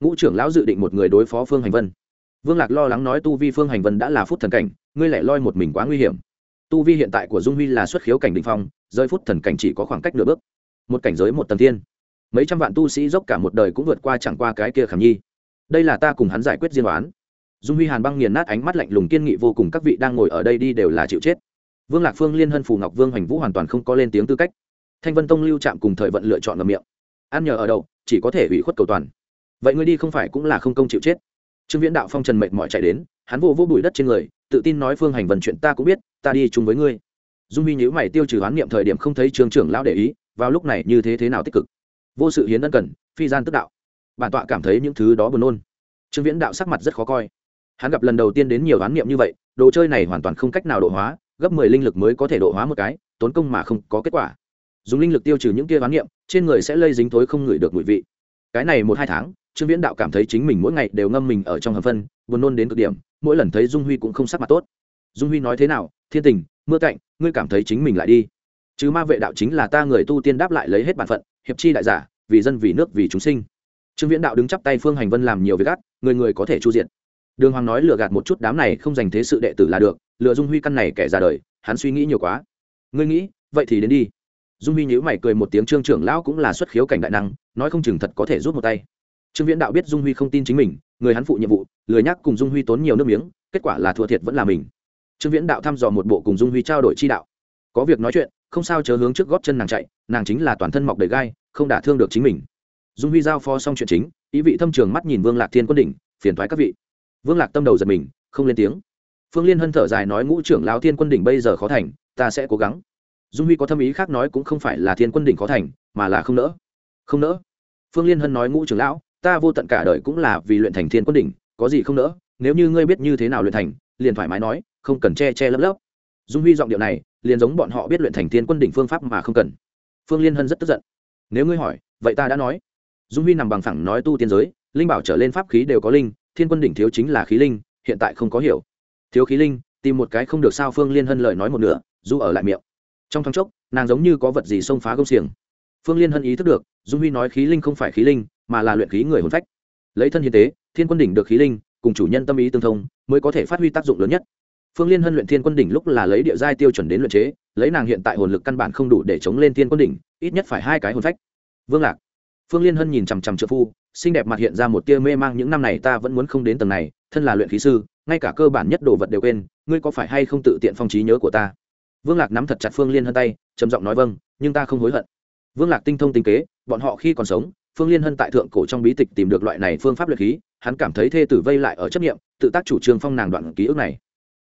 Ngũ trưởng lão dự định một người đối phó phương hành vân. Vương lạc lo lắng nói tu vi phương hành vân đã là phút thần cảnh, ngươi lại loi một mình quá nguy hiểm tu vi hiện tại của dung huy là xuất khiếu cảnh định phong, rơi phút thần cảnh chỉ có khoảng cách nửa bước. Một cảnh giới một tầng thiên. Mấy trăm vạn tu sĩ dốc cả một đời cũng vượt qua chẳng qua cái kia khảm nhi. Đây là ta cùng hắn giải quyết diên đoán dung huy hàn băng nghiền nát ánh mắt lạnh lùng kiên nghị vô cùng, các vị đang ngồi ở đây đi đều là chịu chết. Vương lạc phương, liên hân phù ngọc, vương hoành vũ hoàn toàn không có lên tiếng tư cách. Thanh vân tông lưu trạm cùng thời vận lựa chọn ngầm miệng. Ăn nhờ ở đậu, chỉ có thể ủy khuất cầu toàn. Vậy ngươi đi không phải cũng là không công chịu chết. Trương viễn đạo phong trần mệt mỏi chạy đến, hắn vô vô bụi đất trên người, tự tin nói phương hành vần chuyện ta cũng biết ta đi chung với ngươi. Dung huy nhữ mày tiêu trừ hoán niệm thời điểm không thấy trường trưởng lão để ý, vào lúc này như thế thế nào tích cực. Vô sự hiến ân cần, phi gian tức đạo. Bản tọa cảm thấy những thứ đó buồn nôn. Trương viễn đạo sắc mặt rất khó coi. Hắn gặp lần đầu tiên đến nhiều hoán niệm như vậy, đồ chơi này hoàn toàn không cách nào độ hóa, gấp mười linh lực mới có thể độ hóa một cái, tốn công mà không có kết quả. Dùng linh lực tiêu trừ những kia hoán niệm, trên người sẽ lây dính thối không ngửi được mùi vị. Cái này một hai tháng, trương viễn đạo cảm thấy chính mình mỗi ngày đều ngâm mình ở trong hầm phân, buồn nôn đến cực điểm, mỗi lần thấy dung huy cũng không sắc mặt tốt dung huy nói thế nào? Thiên tình, mưa cạnh, ngươi cảm thấy chính mình lại đi. Chứ ma vệ đạo chính là ta người tu tiên đáp lại lấy hết bản phận, hiệp chi đại giả, vì dân vì nước vì chúng sinh. Trương viễn đạo đứng chắp tay phương hành vân làm nhiều việc gắt, người người có thể chu diện. Đường hoàng nói lừa gạt một chút đám này không dành thế sự đệ tử là được, lừa dung huy căn này kẻ ra đời, hắn suy nghĩ nhiều quá. Ngươi nghĩ, vậy thì đến đi. Dung huy nhữ mày cười một tiếng, trương trưởng lão cũng là xuất khiếu cảnh đại năng, nói không chừng thật có thể rút một tay. Trương viễn đạo biết dung huy không tin chính mình, người hắn phụ nhiệm vụ, lười nhắc cùng dung huy tốn nhiều nước miếng, kết quả là thua thiệt vẫn là mình trương viễn đạo thăm dò một bộ cùng dung huy trao đổi chi đạo. Có việc nói chuyện, không sao chớ hướng trước góp chân nàng chạy, nàng chính là toàn thân mọc đầy gai, không đả thương được chính mình. Dung huy giao phó xong chuyện chính, ý vị thâm trường mắt nhìn vương lạc thiên quân đỉnh, phiền thoái các vị. Vương lạc tâm đầu giật mình, không lên tiếng. Phương liên hân thở dài nói ngũ trưởng lao thiên quân đỉnh bây giờ khó thành, ta sẽ cố gắng. Dung huy có tâm ý khác nói cũng không phải là thiên quân đỉnh khó thành, mà là không nỡ. Không nỡ. Phương liên hân nói ngũ trưởng lão, ta vô tận cả đời cũng là vì luyện thành thiên quân đỉnh, có gì không nỡ, nếu như ngươi biết như thế nào luyện thành, liền thoải mái nói không cần che che lấp lấp. Dung huy giọng điệu này, liền giống bọn họ biết luyện thành thiên quân đỉnh phương pháp mà không cần. Phương liên hân rất tức giận. Nếu ngươi hỏi, vậy ta đã nói. Dung huy nằm bằng phẳng nói tu tiên giới, linh bảo trở lên pháp khí đều có linh, thiên quân đỉnh thiếu chính là khí linh, hiện tại không có hiểu. Thiếu khí linh, tìm một cái không được sao phương liên hân lời nói một nửa, du ở lại miệng. Trong thoáng chốc, nàng giống như có vật gì xông phá gông xiềng. Phương liên hân ý thức được, dung huy nói khí linh không phải khí linh, mà là luyện khí người hồn phách. Lấy thân hiến tế, thiên quân đỉnh được khí linh, cùng chủ nhân tâm ý tương thông, mới có thể phát huy tác dụng lớn nhất phương liên hân luyện thiên quân đỉnh lúc là lấy địa giai tiêu chuẩn đến luyện chế, lấy nàng hiện tại hồn lực căn bản không đủ để chống lên thiên quân đỉnh, ít nhất phải hai cái hồn phách. Vương lạc. Phương liên hân nhìn chằm chằm trợ phu, xinh đẹp mặt hiện ra một tia mê mang, những năm này ta vẫn muốn không đến tầng này, thân là luyện khí sư, ngay cả cơ bản nhất đồ vật đều quên, ngươi có phải hay không tự tiện phong trí nhớ của ta? Vương lạc nắm thật chặt phương liên hân tay, trầm giọng nói vâng nhưng ta không hối hận. Vương lạc tinh thông tinh kế, bọn họ khi còn sống, phương liên hân tại thượng cổ trong bí tịch tìm được loại này phương pháp luyện khí, hắn cảm thấy thê tử vây lại ở chấp nghiệm tự tác chủ trương phong nàng đoạn ký ức này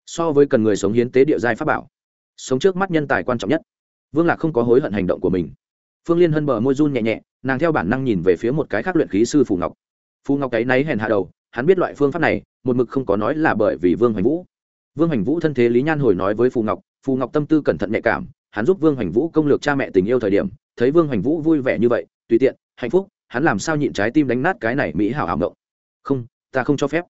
so với cần người sống hiến tế địa giai pháp bảo. Sống trước mắt nhân tài quan trọng nhất. Vương lạc không có hối hận hành động của mình. Phương liên hân bờ môi run nhẹ nhẹ, nàng theo bản năng nhìn về phía một cái khác luyện khí sư phù ngọc. Phù ngọc cái náy hèn hạ đầu, hắn biết loại phương pháp này, một mực không có nói là bởi vì vương hoành vũ. Vương hoành vũ thân thế lý nhan hồi nói với phù ngọc phù ngọc tâm tư cẩn thận nhạy cảm, hắn giúp vương hoành vũ công lược cha mẹ tình yêu thời điểm, thấy vương hoành vũ vui vẻ như vậy, tùy tiện, hạnh phúc, hắn làm sao nhịn trái tim đánh nát cái này mỹ hảo hảo động không, ta không cho phép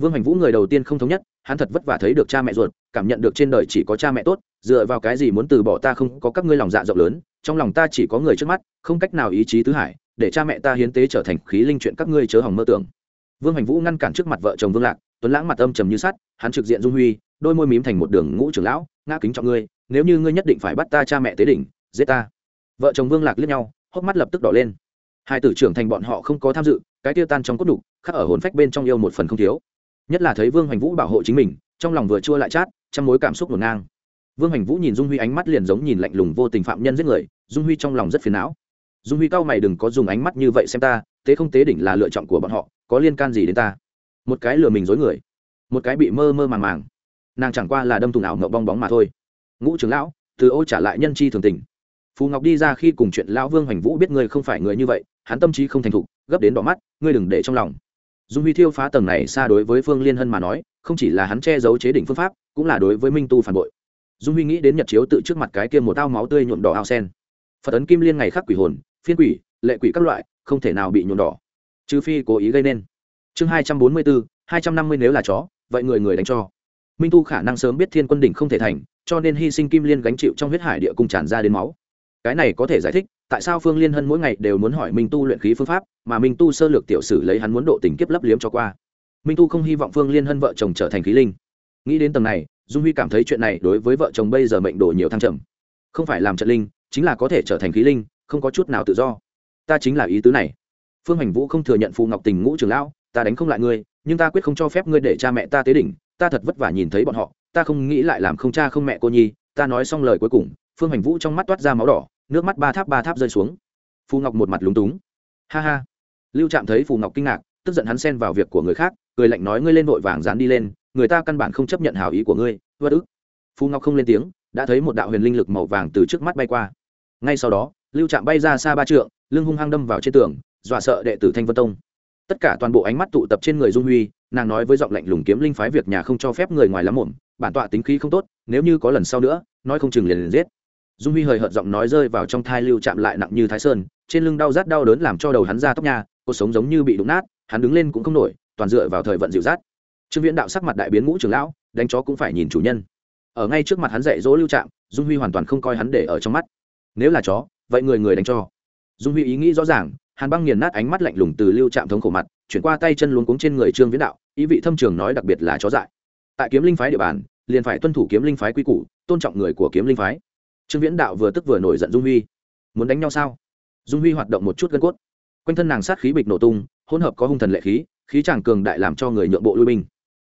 vương hoành vũ người đầu tiên không thống nhất, hắn thật vất vả thấy được cha mẹ ruột, cảm nhận được trên đời chỉ có cha mẹ tốt, dựa vào cái gì muốn từ bỏ ta không có các ngươi lòng dạ rộng lớn, trong lòng ta chỉ có người trước mắt, không cách nào ý chí tứ hải, để cha mẹ ta hiến tế trở thành khí linh chuyện các ngươi chớ hỏng mơ tưởng. Vương hoành vũ ngăn cản trước mặt vợ chồng vương lạc, tuấn lãng mặt âm trầm như sắt, hắn trực diện dung huy, đôi môi mím thành một đường ngũ trưởng lão, ngã kính trọng ngươi, nếu như ngươi nhất định phải bắt ta cha mẹ tế đỉnh, giết ta. Vợ chồng vương lạc liếc nhau, hốc mắt lập tức đỏ lên. Hai tử trưởng thành bọn họ không có tham dự, cái tiêu tan trong cốt đục khắc ở hồn phách bên trong yêu một phần không thiếu nhất là thấy vương hoành vũ bảo hộ chính mình, trong lòng vừa chua lại chát trong mối cảm xúc ngổn ngang. Vương hoành vũ nhìn dung huy ánh mắt liền giống nhìn lạnh lùng vô tình phạm nhân giết người, dung huy trong lòng rất phiền não. Dung huy cao mày đừng có dùng ánh mắt như vậy xem ta tế không tế đỉnh là lựa chọn của bọn họ, có liên can gì đến ta? Một cái lừa mình dối người, một cái bị mơ mơ màng màng. Nàng chẳng qua là đâm thùng ảo ngậu bong bóng mà thôi. Ngũ trưởng lão, từ ô trả lại nhân chi thường tình. Phù ngọc đi ra khi cùng chuyện lão vương hoành vũ biết ngươi không phải người như vậy, hắn tâm trí không thành thục, gấp đến đỏ mắt, ngươi đừng để trong lòng dung huy thiêu phá tầng này xa đối với phương liên hân mà nói, không chỉ là hắn che giấu chế đỉnh phương pháp, cũng là đối với minh tu phản bội. Dung huy nghĩ đến nhật chiếu tự trước mặt cái kia một tao máu tươi nhuộm đỏ ao sen. Phật ấn kim liên ngày khắc quỷ hồn, phiên quỷ, lệ quỷ các loại, không thể nào bị nhuộm đỏ. Trừ phi cố ý gây nên. Chương hai trăm bốn mươi bốn hai trăm năm mươi nếu là chó, vậy người người đánh cho. Minh tu khả năng sớm biết thiên quân đỉnh không thể thành, cho nên hy sinh kim liên gánh chịu trong huyết hải địa cung tràn ra đến máu. Cái này có thể giải thích tại sao phương liên hân mỗi ngày đều muốn hỏi minh tu luyện khí phương pháp, mà minh tu sơ lược tiểu sử lấy hắn muốn độ tình kiếp lấp liếm cho qua. Minh tu không hy vọng phương liên hân vợ chồng trở thành khí linh. Nghĩ đến tầng này, dung huy cảm thấy chuyện này đối với vợ chồng bây giờ mệnh đổ nhiều thăng trầm. Không phải làm trận linh, chính là có thể trở thành khí linh, không có chút nào tự do. Ta chính là ý tứ này. Phương hành vũ không thừa nhận phù ngọc tình ngũ trường lão, ta đánh không lại ngươi, nhưng ta quyết không cho phép ngươi để cha mẹ ta tế đỉnh, ta thật vất vả nhìn thấy bọn họ, ta không nghĩ lại làm không cha không mẹ cô nhi, ta nói xong lời cuối cùng, phương hành vũ trong mắt toát ra máu đỏ nước mắt ba tháp ba tháp rơi xuống. Phù ngọc một mặt lúng túng. Ha ha. Lưu trạm thấy phù ngọc kinh ngạc tức giận hắn xen vào việc của người khác cười lạnh nói ngươi lên vội vàng dán đi lên người ta căn bản không chấp nhận hảo ý của ngươi vất ức. Phù ngọc không lên tiếng đã thấy một đạo huyền linh lực màu vàng từ trước mắt bay qua. Ngay sau đó lưu trạm bay ra xa ba trượng lưng hung hăng đâm vào trên tường dọa sợ đệ tử thanh vân tông. Tất cả toàn bộ ánh mắt tụ tập trên người dung huy nàng nói với giọng lạnh lùng kiếm linh phái việc nhà không cho phép người ngoài lắm mồm, bản tọa tính khí không tốt nếu như có lần sau nữa nói không chừng liền liền giết dung huy hời hợt giọng nói rơi vào trong thai lưu chạm lại nặng như thái sơn, trên lưng đau rát đau đớn làm cho đầu hắn ra tóc nha, cuộc sống giống như bị đụng nát, hắn đứng lên cũng không nổi, toàn dựa vào thời vận dịu rát trương viễn đạo sắc mặt đại biến ngũ trường lão, đánh chó cũng phải nhìn chủ nhân. Ở ngay trước mặt hắn dạy dỗ lưu trạm, dung huy hoàn toàn không coi hắn để ở trong mắt. Nếu là chó, vậy người người đánh cho. Dung huy ý nghĩ rõ ràng, hàn băng nghiền nát ánh mắt lạnh lùng từ lưu trạm thống khổ mặt, chuyển qua tay chân luống cuống trên người trương viễn đạo, ý vị thâm trường nói đặc biệt là chó dại. Tại kiếm linh phái địa bàn, liền phải tuân thủ kiếm linh phái quy củ, tôn trọng người của kiếm linh phái trương viễn đạo vừa tức vừa nổi giận dung huy. Muốn đánh nhau sao? Dung huy hoạt động một chút gân cốt. Quanh thân nàng sát khí bịch nổ tung, hỗn hợp có hung thần lệ khí khí chàng cường đại làm cho người nhượng bộ lui binh.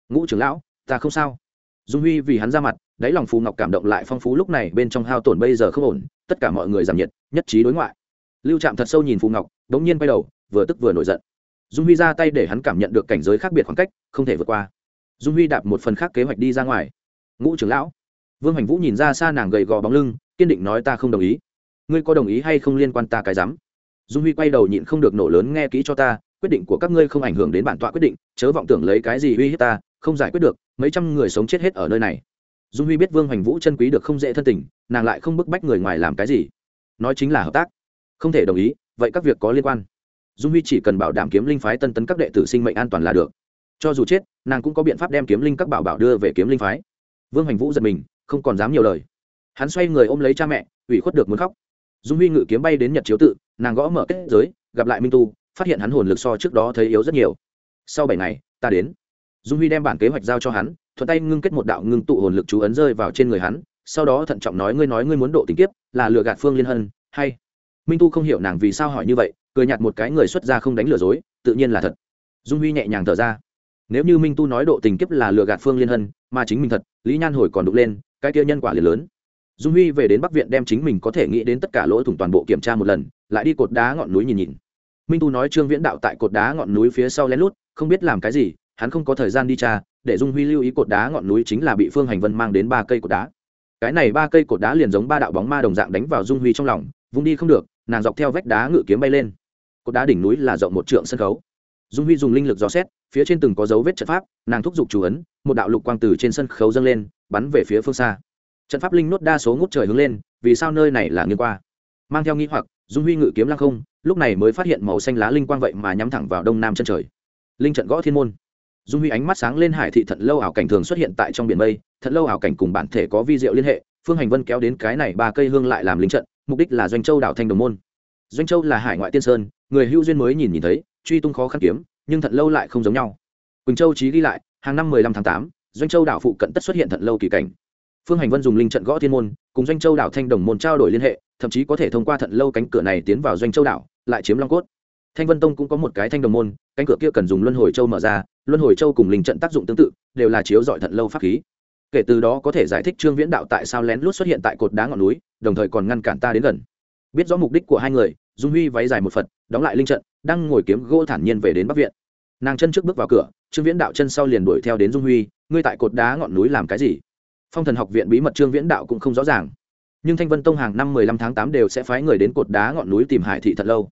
Ngũ trưởng lão, ta không sao. Dung huy vì hắn ra mặt, đáy lòng phù ngọc cảm động lại phong phú lúc này bên trong hao tổn bây giờ không ổn, tất cả mọi người giảm nhiệt, nhất trí đối ngoại. Lưu trạm thật sâu nhìn phù ngọc đ ố n g nhiên quay đầu, vừa tức vừa nổi giận. Dung huy ra tay để hắn cảm nhận được cảnh giới khác biệt khoảng cách, không thể vượt qua. Dung huy đạp một phần khác kế hoạch đi ra ngoài. Ngũ trưởng lão. Vương hoành vũ nhìn ra xa nàng gầy gò bóng lưng kiên định nói ta không đồng ý. Ngươi có đồng ý hay không liên quan ta cái dám dung huy quay đầu nhịn không được nổ lớn nghe kỹ cho ta, quyết định của các ngươi không ảnh hưởng đến bản tọa quyết định, chớ vọng tưởng lấy cái gì uy hiếp ta, không giải quyết được, mấy trăm người sống chết hết ở nơi này. Dung huy biết vương hoành vũ chân quý được không dễ thân tình, nàng lại không bức bách người ngoài làm cái gì. Nói chính là hợp tác. Không thể đồng ý, vậy các việc có liên quan. Dung huy chỉ cần bảo đảm kiếm linh phái tân tấn các đệ tử sinh mệnh an toàn là được. Cho dù chết, nàng cũng có biện pháp đem kiếm linh các bảo bảo đưa về kiếm linh phái. Vương hoành vũ giật mình, không còn dám nhiều lời hắn xoay người ôm lấy cha mẹ, ủy khuất được muốn khóc. Dung huy ngự kiếm bay đến nhật chiếu tự, nàng gõ mở kết giới, gặp lại minh tu, phát hiện hắn hồn lực so trước đó thấy yếu rất nhiều. Sau bảy ngày, ta đến. Dung huy đem bản kế hoạch giao cho hắn, thuận tay ngưng kết một đạo ngưng tụ hồn lực chú ấn rơi vào trên người hắn, sau đó thận trọng nói, ngươi nói ngươi muốn độ tình kiếp, là lừa gạt phương liên hân, hay? Minh tu không hiểu nàng vì sao hỏi như vậy, cười nhạt một cái người xuất ra không đánh lừa dối, tự nhiên là thật. Dung huy nhẹ nhàng thở ra. Nếu như minh tu nói độ tình kiếp là lừa gạt phương liên hân, mà chính mình thật, lý nhan hồi còn đục lên, cái kia nhân quả liền lớn dung huy về đến bắc viện đem chính mình có thể nghĩ đến tất cả lỗ thủng toàn bộ kiểm tra một lần, lại đi cột đá ngọn núi nhìn nhìn. Minh tu nói trương viễn đạo tại cột đá ngọn núi phía sau lén lút, không biết làm cái gì, hắn không có thời gian đi tra, để dung huy lưu ý cột đá ngọn núi chính là bị phương hành vân mang đến ba cây cột đá. Cái này ba cây cột đá liền giống ba đạo bóng ma đồng dạng đánh vào dung huy trong lòng, vung đi không được, nàng dọc theo vách đá ngự kiếm bay lên. Cột đá đỉnh núi là rộng một trượng sân khấu. Dung huy dùng linh lực dò xét, phía trên từng có dấu vết trận pháp, nàng thúc giục chủ ấn, một đạo lục quang từ trên sân khấu dâng lên, bắn về phía phương xa trận pháp linh nốt đa số ngút trời hướng lên, vì sao nơi này là nghiêng qua? Mang theo nghi hoặc, dung huy ngự kiếm lăng không, lúc này mới phát hiện màu xanh lá linh quang vậy mà nhắm thẳng vào đông nam chân trời. Linh trận gõ thiên môn. Dung huy ánh mắt sáng lên hải thị thận lâu ảo cảnh thường xuất hiện tại trong biển mây, thận lâu ảo cảnh cùng bản thể có vi diệu liên hệ, phương hành vân kéo đến cái này ba cây hương lại làm linh trận, mục đích là doanh châu đảo thanh đồng môn. Doanh châu là hải ngoại tiên sơn, người hữu duyên mới nhìn nhìn thấy, truy tung khó khăn kiếm, nhưng thận lâu lại không giống nhau. Quỳnh châu trí ghi lại, hàng năm mười lăm tháng tám, doanh châu đảo phụ cận tất xuất hiện thận lâu kỳ cảnh phương hành vân dùng linh trận gõ thiên môn, cùng doanh châu đảo thanh đồng môn trao đổi liên hệ, thậm chí có thể thông qua thận lâu cánh cửa này tiến vào doanh châu đảo, lại chiếm long cốt. Thanh vân tông cũng có một cái thanh đồng môn, cánh cửa kia cần dùng luân hồi châu mở ra, luân hồi châu cùng linh trận tác dụng tương tự, đều là chiếu dọi thận lâu pháp khí. Kể từ đó có thể giải thích trương viễn đạo tại sao lén lút xuất hiện tại cột đá ngọn núi, đồng thời còn ngăn cản ta đến gần. Biết rõ mục đích của hai người, dung huy váy dài một phật, đóng lại linh trận, đang ngồi kiếm gỗ thản nhiên về đến bắc viện. Nàng chân trước bước vào cửa, trương viễn đạo chân sau liền đuổi theo đến dung huy, ngươi tại cột đá ngọn núi làm cái gì? Phong thần học viện bí mật trương viễn đạo cũng không rõ ràng. Nhưng thanh vân tông hàng năm mười lăm tháng tám đều sẽ phái người đến cột đá ngọn núi tìm hải thị thật lâu.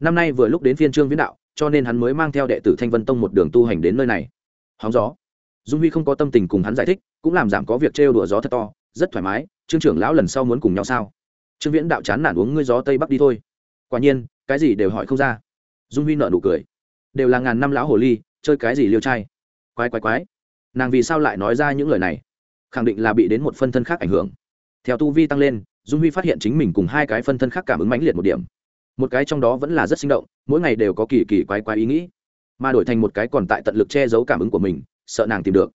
Năm nay vừa lúc đến phiên trương viễn đạo, cho nên hắn mới mang theo đệ tử thanh vân tông một đường tu hành đến nơi này. Hóng gió. Dung huy không có tâm tình cùng hắn giải thích, cũng làm giảm có việc trêu đùa gió thật to, rất thoải mái, trương trưởng lão lần sau muốn cùng nhau sao? Trương viễn đạo chán nản uống ngươi gió tây bắc đi thôi. Quả nhiên, cái gì đều hỏi không ra. Dung huy nợ nụ cười. Đều là ngàn năm lão hồ ly, chơi cái gì liêu trai? Quái quái quái. Nàng vì sao lại nói ra những lời này? Khẳng định là bị đến một phân thân khác ảnh hưởng. Theo tu vi tăng lên, dung huy phát hiện chính mình cùng hai cái phân thân khác cảm ứng mãnh liệt một điểm. Một cái trong đó vẫn là rất sinh động, mỗi ngày đều có kỳ kỳ quái quái ý nghĩ. Mà đổi thành một cái còn tại tận lực che giấu cảm ứng của mình, sợ nàng tìm được.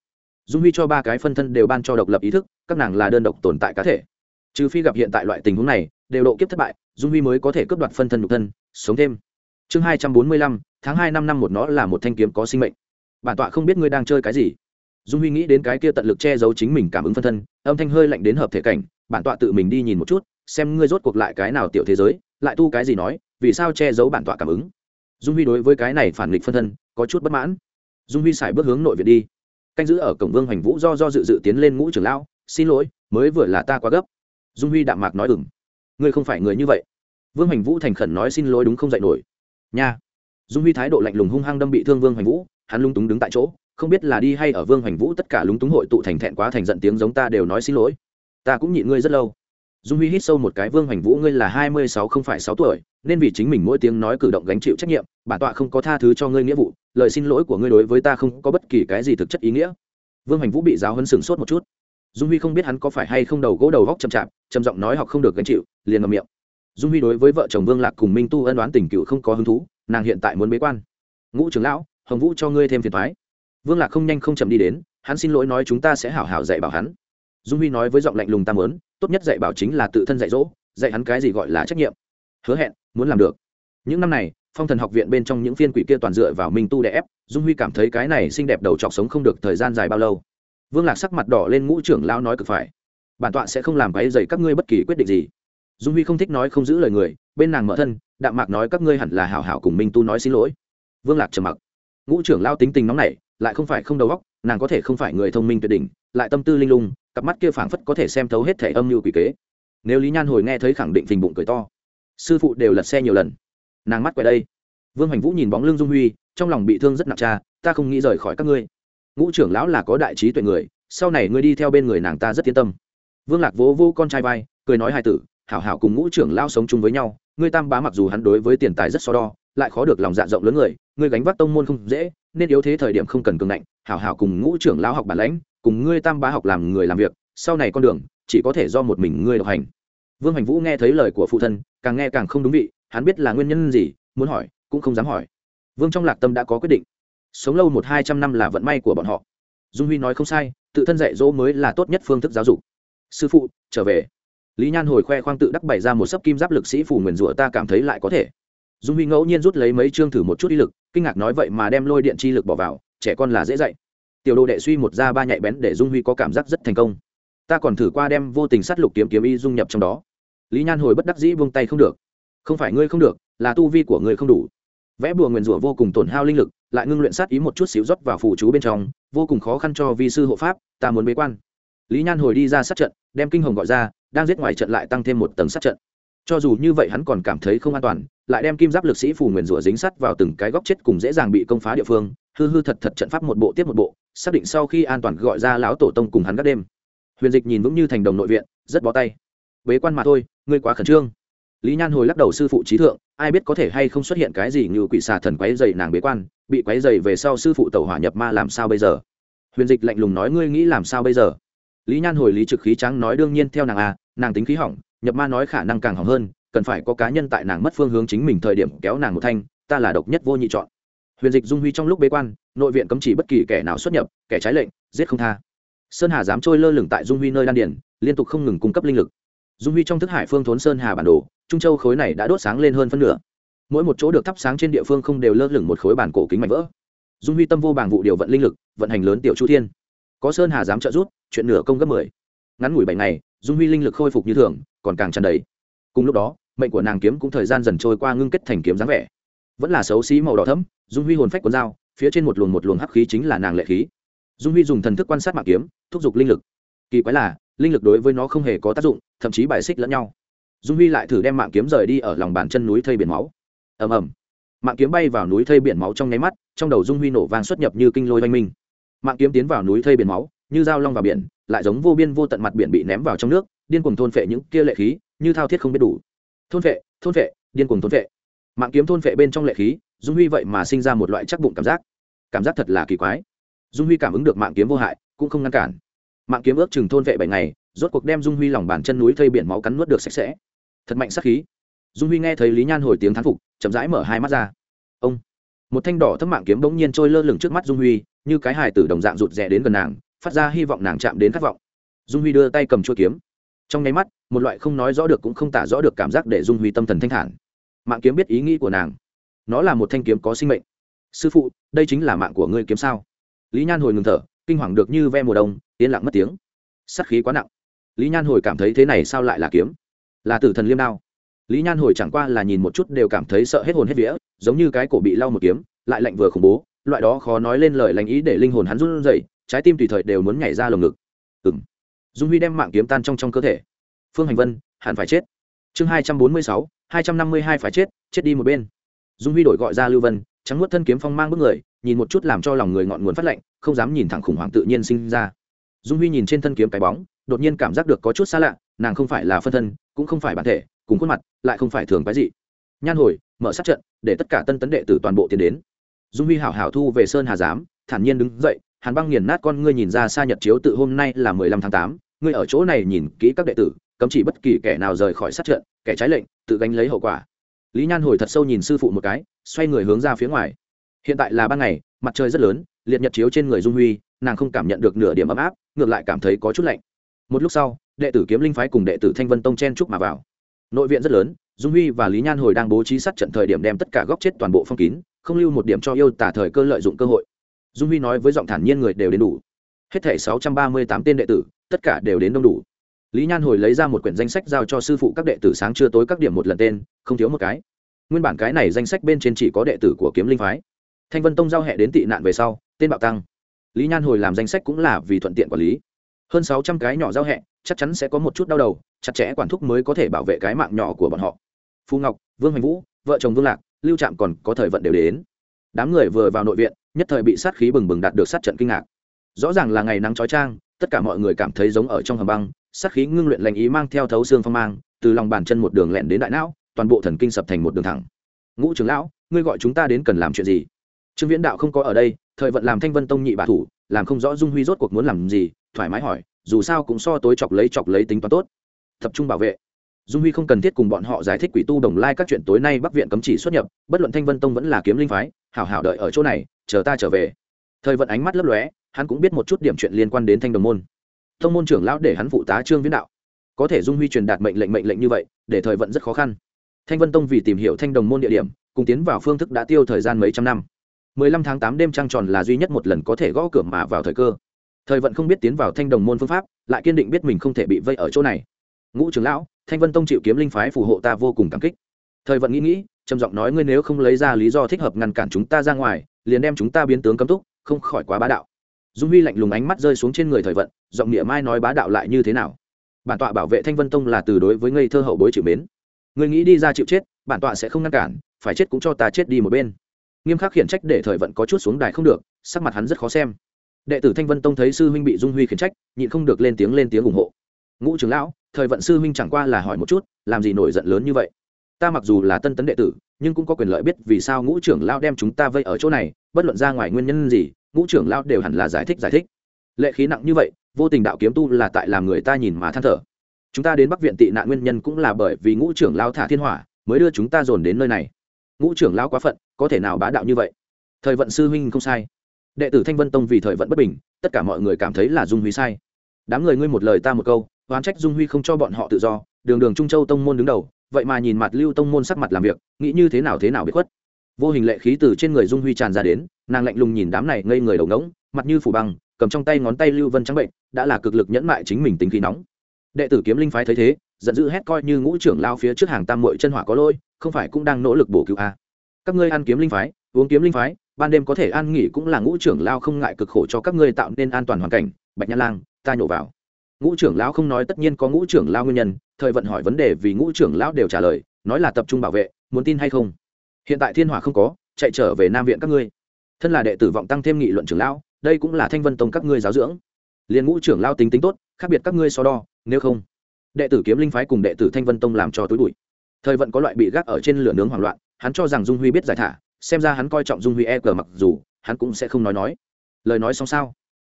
Dung huy cho ba cái phân thân đều ban cho độc lập ý thức, các nàng là đơn độc tồn tại cá thể. Trừ phi gặp hiện tại loại tình huống này, đều độ kiếp thất bại, dung huy mới có thể cướp đoạt phân thân nhục thân, sống thêm. Chương hai trăm bốn mươi lăm, tháng hai năm năm một nó là một thanh kiếm có sinh mệnh. Bản tọa không biết ngươi đang chơi cái gì dung huy nghĩ đến cái kia tận lực che giấu chính mình cảm ứng phân thân, âm thanh hơi lạnh đến hợp thể cảnh, bản tọa tự mình đi nhìn một chút, xem ngươi rốt cuộc lại cái nào tiểu thế giới, lại tu cái gì nói, vì sao che giấu bản tọa cảm ứng. Dung huy đối với cái này phản nghịch phân thân, có chút bất mãn. Dung huy xài bước hướng nội viện đi. Canh giữ ở cổng vương hoành vũ do do dự dự tiến lên ngũ trưởng lão, xin lỗi, mới vừa là ta quá gấp. Dung huy đạm mạc nói ừng ngươi không phải người như vậy. Vương hoành vũ thành khẩn nói, xin lỗi, đúng không dạy nổi. Nha. Dung huy thái độ lạnh lùng hung hăng đâm bị thương vương hoành vũ, hắn lung túng đứng tại chỗ không biết là đi hay ở vương hoành vũ tất cả lúng túng hội tụ thành thẹn quá thành giận tiếng giống ta đều nói xin lỗi. Ta cũng nhịn ngươi rất lâu. Dung huy hít sâu một cái, vương hoành vũ ngươi là hai mươi sáu không phải sáu tuổi, nên vì chính mình mỗi tiếng nói cử động gánh chịu trách nhiệm, bản tọa không có tha thứ cho ngươi nghĩa vụ, lời xin lỗi của ngươi đối với ta không có bất kỳ cái gì thực chất ý nghĩa. Vương hoành vũ bị giáo hấn sừng sốt một chút. Dung huy không biết hắn có phải hay không đầu gỗ đầu góc chậm chạp, trầm giọng nói học không được gánh chịu, liền ngầm miệng. Dung huy đối với vợ chồng vương lạc cùng minh tu ân đoán tình cựu không có hứng thú, nàng hiện tại muốn bế quan. Ngũ trưởng lão, hồng vũ cho ngươi thêm phiền thoái vương lạc không nhanh không chậm đi đến, hắn xin lỗi nói chúng ta sẽ hảo hảo dạy bảo hắn. Dung huy nói với giọng lạnh lùng tam lớn tốt nhất dạy bảo chính là tự thân dạy dỗ, dạy hắn cái gì gọi là trách nhiệm. Hứa hẹn, muốn làm được. Những năm này, phong thần học viện bên trong những phiên quỷ kia toàn dựa vào minh tu đè ép, dung huy cảm thấy cái này xinh đẹp đầu trọc sống không được thời gian dài bao lâu. Vương lạc sắc mặt đỏ lên ngũ trưởng lão nói cực phải. Bản tọa sẽ không làm váy dày các ngươi bất kỳ quyết định gì. Dung huy không thích nói không giữ lời người, bên nàng mở thân, đạm mạc nói các ngươi hẳn là hảo hảo cùng minh tu nói xin lỗi. Vương lạc trầm mặc. Ngũ trưởng lao tính tình nóng nảy lại không phải không đầu óc, nàng có thể không phải người thông minh tuyệt đỉnh, lại tâm tư linh lung, cặp mắt kia phảng phất có thể xem thấu hết thể âm mưu quỷ kế. Nếu lý nhan hồi nghe thấy khẳng định phình bụng cười to. Sư phụ đều lật xe nhiều lần. Nàng mắt quay đây. Vương hoành vũ nhìn bóng lưng dung huy, trong lòng bị thương rất nặng cha, ta không nghĩ rời khỏi các ngươi. Ngũ trưởng lão là có đại trí tuệ người, sau này ngươi đi theo bên người nàng ta rất yên tâm. Vương lạc vỗ vô con trai vai, cười nói hai tử, hảo hảo cùng ngũ trưởng lão sống chung với nhau, ngươi tam bá mặc dù hắn đối với tiền tài rất so đo, lại khó được lòng dạ rộng lớn người ngươi gánh vác tông môn không dễ, nên yếu thế thời điểm không cần cường ngạnh, hảo hảo cùng ngũ trưởng lão học bản lãnh, cùng ngươi tam bá học làm người làm việc, sau này con đường, chỉ có thể do một mình ngươi độc hành. Vương hành vũ nghe thấy lời của phụ thân, càng nghe càng không đúng vị, hắn biết là nguyên nhân gì, muốn hỏi, cũng không dám hỏi. Vương trong lạc tâm đã có quyết định. Sống lâu một hai trăm năm là vận may của bọn họ. Dung huy nói không sai, tự thân dạy dỗ mới là tốt nhất phương thức giáo dục. Sư phụ, trở về. Lý nhan hồi khoe khoang tự đắc bày ra một sấp kim giáp lực sĩ phủ nguyền rủa ta cảm thấy lại có thể. Dung huy ngẫu nhiên rút lấy mấy chương thử một chút ý lực kinh ngạc nói vậy mà đem lôi điện chi lực bỏ vào, trẻ con là dễ dạy. Tiểu đồ đệ suy một ra ba nhạy bén để dung huy có cảm giác rất thành công. Ta còn thử qua đem vô tình sát lục kiếm kiếm y dung nhập trong đó. Lý nhan hồi bất đắc dĩ vung tay không được. Không phải ngươi không được, là tu vi của ngươi không đủ. Vẽ bùa nguyền rủa vô cùng tổn hao linh lực, lại ngưng luyện sát ý một chút xíu rót vào phủ chú bên trong, vô cùng khó khăn cho vi sư hộ pháp, ta muốn bế quan. Lý nhan hồi đi ra sát trận, đem kinh hồng gọi ra, đang giết ngoài trận lại tăng thêm một tầng sát trận cho dù như vậy hắn còn cảm thấy không an toàn, lại đem kim giáp lực sĩ phù nguyền rủa dính sắt vào từng cái góc chết cùng dễ dàng bị công phá địa phương, hư hư thật thật trận pháp một bộ tiếp một bộ, xác định sau khi an toàn gọi ra lão tổ tông cùng hắn các đêm. Huyền dịch nhìn vững như thành đồng nội viện, rất bó tay. Bế quan mà thôi, ngươi quá khẩn trương. Lý nhan hồi lắc đầu sư phụ trí thượng, ai biết có thể hay không xuất hiện cái gì như quỷ xà thần quấy dày nàng bế quan, bị quấy dày về sau sư phụ tàu hỏa nhập ma làm sao bây giờ? Huyền dịch lạnh lùng nói, ngươi nghĩ làm sao bây giờ? Lý nhan hồi lý trực khí trắng nói, đương nhiên theo nàng à nàng tính khí hỏng nhập ma nói khả năng càng hỏng hơn, cần phải có cá nhân tại nàng mất phương hướng chính mình thời điểm kéo nàng một thanh, ta là độc nhất vô nhị chọn. Huyền dịch dung huy trong lúc bế quan, nội viện cấm chỉ bất kỳ kẻ nào xuất nhập, kẻ trái lệnh, giết không tha. Sơn hà dám trôi lơ lửng tại dung huy nơi đan điển liên tục không ngừng cung cấp linh lực. Dung huy trong thức hải phương thốn sơn hà bản đồ, trung châu khối này đã đốt sáng lên hơn phân nửa. Mỗi một chỗ được thắp sáng trên địa phương không đều lơ lửng một khối bản cổ kính mảnh vỡ. Dung huy tâm vô bảng vụ điều vận linh lực, vận hành lớn tiểu chu thiên. Có sơn hà dám trợ giúp, chuyện nửa công gấp mười. Ngắn ngủi bảy ngày dung huy linh lực khôi phục như thường, còn càng tràn đầy. Cùng lúc đó, mệnh của nàng kiếm cũng thời gian dần trôi qua ngưng kết thành kiếm dáng vẻ. Vẫn là xấu xí màu đỏ thấm dung huy hồn phách cuốn dao, phía trên một luồng một luồng hắc khí chính là nàng lệ khí. Dung huy dùng thần thức quan sát mạng kiếm, thúc giục linh lực. Kỳ quái là, linh lực đối với nó không hề có tác dụng, thậm chí bài xích lẫn nhau. Dung huy lại thử đem mạng kiếm rời đi ở lòng bàn chân núi thây biển máu. Ầm ầm. Mạng kiếm bay vào núi thây biển máu trong nháy mắt, trong đầu dung huy nổ vang xuất nhập như kinh lôi oanh minh. Mạng kiếm tiến vào núi thây biển máu như dao long vào biển, lại giống vô biên vô tận mặt biển bị ném vào trong nước, điên cuồng thôn phệ những kia lệ khí, như thao thiết không biết đủ. Thôn phệ thôn phệ, điên cuồng thôn phệ. Mạng kiếm thôn phệ bên trong lệ khí, dung huy vậy mà sinh ra một loại chắc bụng cảm giác. Cảm giác thật là kỳ quái. Dung huy cảm ứng được mạng kiếm vô hại, cũng không ngăn cản. Mạng kiếm ước chừng thôn vệ bảy ngày, rốt cuộc đem dung huy lòng bàn chân núi thây biển máu cắn nuốt được sạch sẽ. Thật mạnh sắc khí. Dung huy nghe thấy lý nhan hồi tiếng thán phục, chậm rãi mở hai mắt ra. Ông. Một thanh đỏ thấp mạng kiếm bỗng nhiên trôi lơ lửng trước mắt dung huy, như cái hài tử đồng dạng rụt rè đến gần nàng phát ra hy vọng nàng chạm đến khát vọng. Dung huy đưa tay cầm chuôi kiếm. Trong nháy mắt, một loại không nói rõ được cũng không tả rõ được cảm giác để dung huy tâm thần thanh thản. Mạng kiếm biết ý nghĩ của nàng. Nó là một thanh kiếm có sinh mệnh. Sư phụ, đây chính là mạng của ngươi kiếm sao? Lý nhan hồi ngừng thở, kinh hoàng được như ve mùa đông, yên lặng mất tiếng. Sắt khí quá nặng. Lý nhan hồi cảm thấy thế này sao lại là kiếm? Là tử thần liêm đao. Lý nhan hồi chẳng qua là nhìn một chút đều cảm thấy sợ hết hồn hết vía, giống như cái cổ bị lau một kiếm, lại lạnh vừa khủng bố, loại đó khó nói lên lời lành ý để linh hồn hắn run rẩy trái tim tùy thời đều muốn nhảy ra lồng ngực. Ừng dung huy đem mạng kiếm tan trong trong cơ thể. Phương hành vân, hẳn phải chết. Chương hai trăm bốn mươi sáu, hai trăm năm mươi hai phải chết chết đi một bên. Dung huy đổi gọi ra lưu vân, trắng nuốt thân kiếm phong mang bước người, nhìn một chút làm cho lòng người ngọn nguồn phát lạnh, không dám nhìn thẳng khủng hoảng tự nhiên sinh ra. Dung huy nhìn trên thân kiếm cái bóng, đột nhiên cảm giác được có chút xa lạ, nàng không phải là phân thân, cũng không phải bản thể, cùng khuôn mặt lại không phải thường cái gì nhan hồi, mở sát trận, để tất cả tân tấn đệ tử toàn bộ tiến đến. Dung huy hảo hảo thu về sơn hà giám, thản nhiên đứng dậy hàn băng nghiền nát con ngươi nhìn ra xa nhật chiếu tự hôm nay là mười lăm tháng tám, ngươi ở chỗ này nhìn kỹ các đệ tử, cấm chỉ bất kỳ kẻ nào rời khỏi sát trận, kẻ trái lệnh, tự gánh lấy hậu quả. Lý nhan hồi thật sâu nhìn sư phụ một cái, xoay người hướng ra phía ngoài. Hiện tại là ban ngày, mặt trời rất lớn, liệt nhật chiếu trên người dung huy, nàng không cảm nhận được nửa điểm ấm áp, ngược lại cảm thấy có chút lạnh. Một lúc sau, đệ tử kiếm linh phái cùng đệ tử thanh vân tông chen trúc mà vào. Nội viện rất lớn, dung huy và lý nhan hồi đang bố trí sát trận thời điểm đem tất cả góc chết toàn bộ phong kín, không lưu một điểm cho yêu tả thời cơ lợi dụng cơ hội dung huy nói với giọng thản nhiên người đều đến đủ. Hết thảy sáu trăm ba mươi tám tên đệ tử, tất cả đều đến đông đủ. Lý nhan hồi lấy ra một quyển danh sách giao cho sư phụ các đệ tử sáng trưa tối các điểm một lần tên, không thiếu một cái. Nguyên bản cái này danh sách bên trên chỉ có đệ tử của kiếm linh phái. Thanh vân tông giao hẹ đến tị nạn về sau, tên bạo tăng. Lý nhan hồi làm danh sách cũng là vì thuận tiện quản lý. Hơn sáu trăm cái nhỏ giao hẹ chắc chắn sẽ có một chút đau đầu, chặt chẽ quản thúc mới có thể bảo vệ cái mạng nhỏ của bọn họ. Phu ngọc, vương hoành vũ, vợ chồng vương lạc, lưu trạm còn có thời vận đều đến đám người vừa vào nội viện, nhất thời bị sát khí bừng bừng đạt được sát trận kinh ngạc. Rõ ràng là ngày nắng trói trang tất cả mọi người cảm thấy giống ở trong hầm băng, sát khí ngưng luyện lành ý mang theo thấu xương phong mang, từ lòng bàn chân một đường lẹn đến đại não, toàn bộ thần kinh sập thành một đường thẳng. Ngũ trưởng lão, ngươi gọi chúng ta đến cần làm chuyện gì? Trương viễn đạo không có ở đây, thời vận làm thanh vân tông nhị bà thủ, làm không rõ dung huy rốt cuộc muốn làm gì, thoải mái hỏi, dù sao cũng so tối chọc lấy chọc lấy tính toán tốt, tập trung bảo vệ dung huy không cần thiết cùng bọn họ giải thích quỷ tu đồng lai các chuyện tối nay bắc viện cấm chỉ xuất nhập, bất luận thanh vân tông vẫn là kiếm linh phái, hảo hảo đợi ở chỗ này, chờ ta trở về. Thời vận ánh mắt lấp lóe, hắn cũng biết một chút điểm chuyện liên quan đến thanh đồng môn. Thông môn trưởng lão để hắn phụ tá trương viễn đạo. Có thể dung huy truyền đạt mệnh lệnh mệnh lệnh như vậy, để thời vận rất khó khăn. Thanh vân tông vì tìm hiểu thanh đồng môn địa điểm, cùng tiến vào phương thức đã tiêu thời gian mấy trăm năm. Mười lăm tháng tám đêm trăng tròn là duy nhất một lần có thể gõ cửa mà vào thời cơ. Thời vận không biết tiến vào thanh đồng môn phương pháp, lại kiên định biết mình không thể bị vây ở chỗ này. Ngũ trưởng lão thanh vân tông chịu kiếm linh phái phù hộ ta vô cùng cảm kích. Thời vận nghĩ nghĩ, trầm giọng nói ngươi nếu không lấy ra lý do thích hợp ngăn cản chúng ta ra ngoài, liền đem chúng ta biến tướng cấm túc, không khỏi quá bá đạo. Dung huy lạnh lùng ánh mắt rơi xuống trên người thời vận, giọng nghĩa mai nói bá đạo lại như thế nào? Bản tọa bảo vệ thanh vân tông là từ đối với ngây thơ hậu bối chịu mến. Người nghĩ đi ra chịu chết, bản tọa sẽ không ngăn cản, phải chết cũng cho ta chết đi một bên. Nghiêm khắc khiển trách để thời vận có chút xuống đài không được, sắc mặt hắn rất khó xem. Đệ tử thanh vân tông thấy sư huynh bị dung huy khiển trách, nhịn không được lên tiếng lên tiếng ủng hộ. Ngũ trưởng lão thời vận sư huynh chẳng qua là hỏi một chút, làm gì nổi giận lớn như vậy? Ta mặc dù là tân tấn đệ tử, nhưng cũng có quyền lợi biết vì sao ngũ trưởng lão đem chúng ta vây ở chỗ này, bất luận ra ngoài nguyên nhân gì, ngũ trưởng lão đều hẳn là giải thích giải thích. Lệ khí nặng như vậy, vô tình đạo kiếm tu là tại làm người ta nhìn mà than thở. Chúng ta đến bắc viện tị nạn nguyên nhân cũng là bởi vì ngũ trưởng lão thả thiên hỏa, mới đưa chúng ta dồn đến nơi này. Ngũ trưởng lão quá phận, có thể nào bá đạo như vậy? Thời vận sư huynh không sai. Đệ tử thanh vân tông vì thời vận bất bình, tất cả mọi người cảm thấy là dung huy sai. Đám người ngươi một lời ta một câu oán trách dung huy không cho bọn họ tự do, đường đường trung châu tông môn đứng đầu, vậy mà nhìn mặt lưu tông môn sắc mặt làm việc, nghĩ như thế nào thế nào bị khuất. Vô hình lệ khí từ trên người dung huy tràn ra đến, nàng lạnh lùng nhìn đám này ngây người đầu ngỗng, mặt như phủ băng, cầm trong tay ngón tay lưu vân trắng bệnh, đã là cực lực nhẫn mại chính mình tính khí nóng. Đệ tử kiếm linh phái thấy thế, giận dữ hét coi như ngũ trưởng lao phía trước hàng tam mội chân hỏa có lôi không phải cũng đang nỗ lực bổ cứu a. À. các ngươi ăn kiếm linh phái, uống kiếm linh phái, ban đêm có thể an nghỉ cũng là ngũ trưởng lao không ngại cực khổ cho các ngươi tạo nên an toàn hoàn cảnh, bạch nhã lang, ta nhổ vào ngũ trưởng lão không nói tất nhiên có ngũ trưởng lão nguyên nhân, thời vận hỏi vấn đề vì ngũ trưởng lão đều trả lời, nói là tập trung bảo vệ, muốn tin hay không? Hiện tại thiên hỏa không có, chạy trở về nam viện các ngươi. Thân là đệ tử vọng tăng thêm nghị luận trưởng lão, đây cũng là thanh vân tông các ngươi giáo dưỡng. Liền ngũ trưởng lão tính tính tốt, khác biệt các ngươi so đo, nếu không, đệ tử kiếm linh phái cùng đệ tử thanh vân tông làm cho túi bụi. Thời vận có loại bị gác ở trên lửa nướng hoảng loạn, hắn cho rằng dung huy biết giải thả, xem ra hắn coi trọng dung huy e cờ mặc dù, hắn cũng sẽ không nói nói. Lời nói xong sao?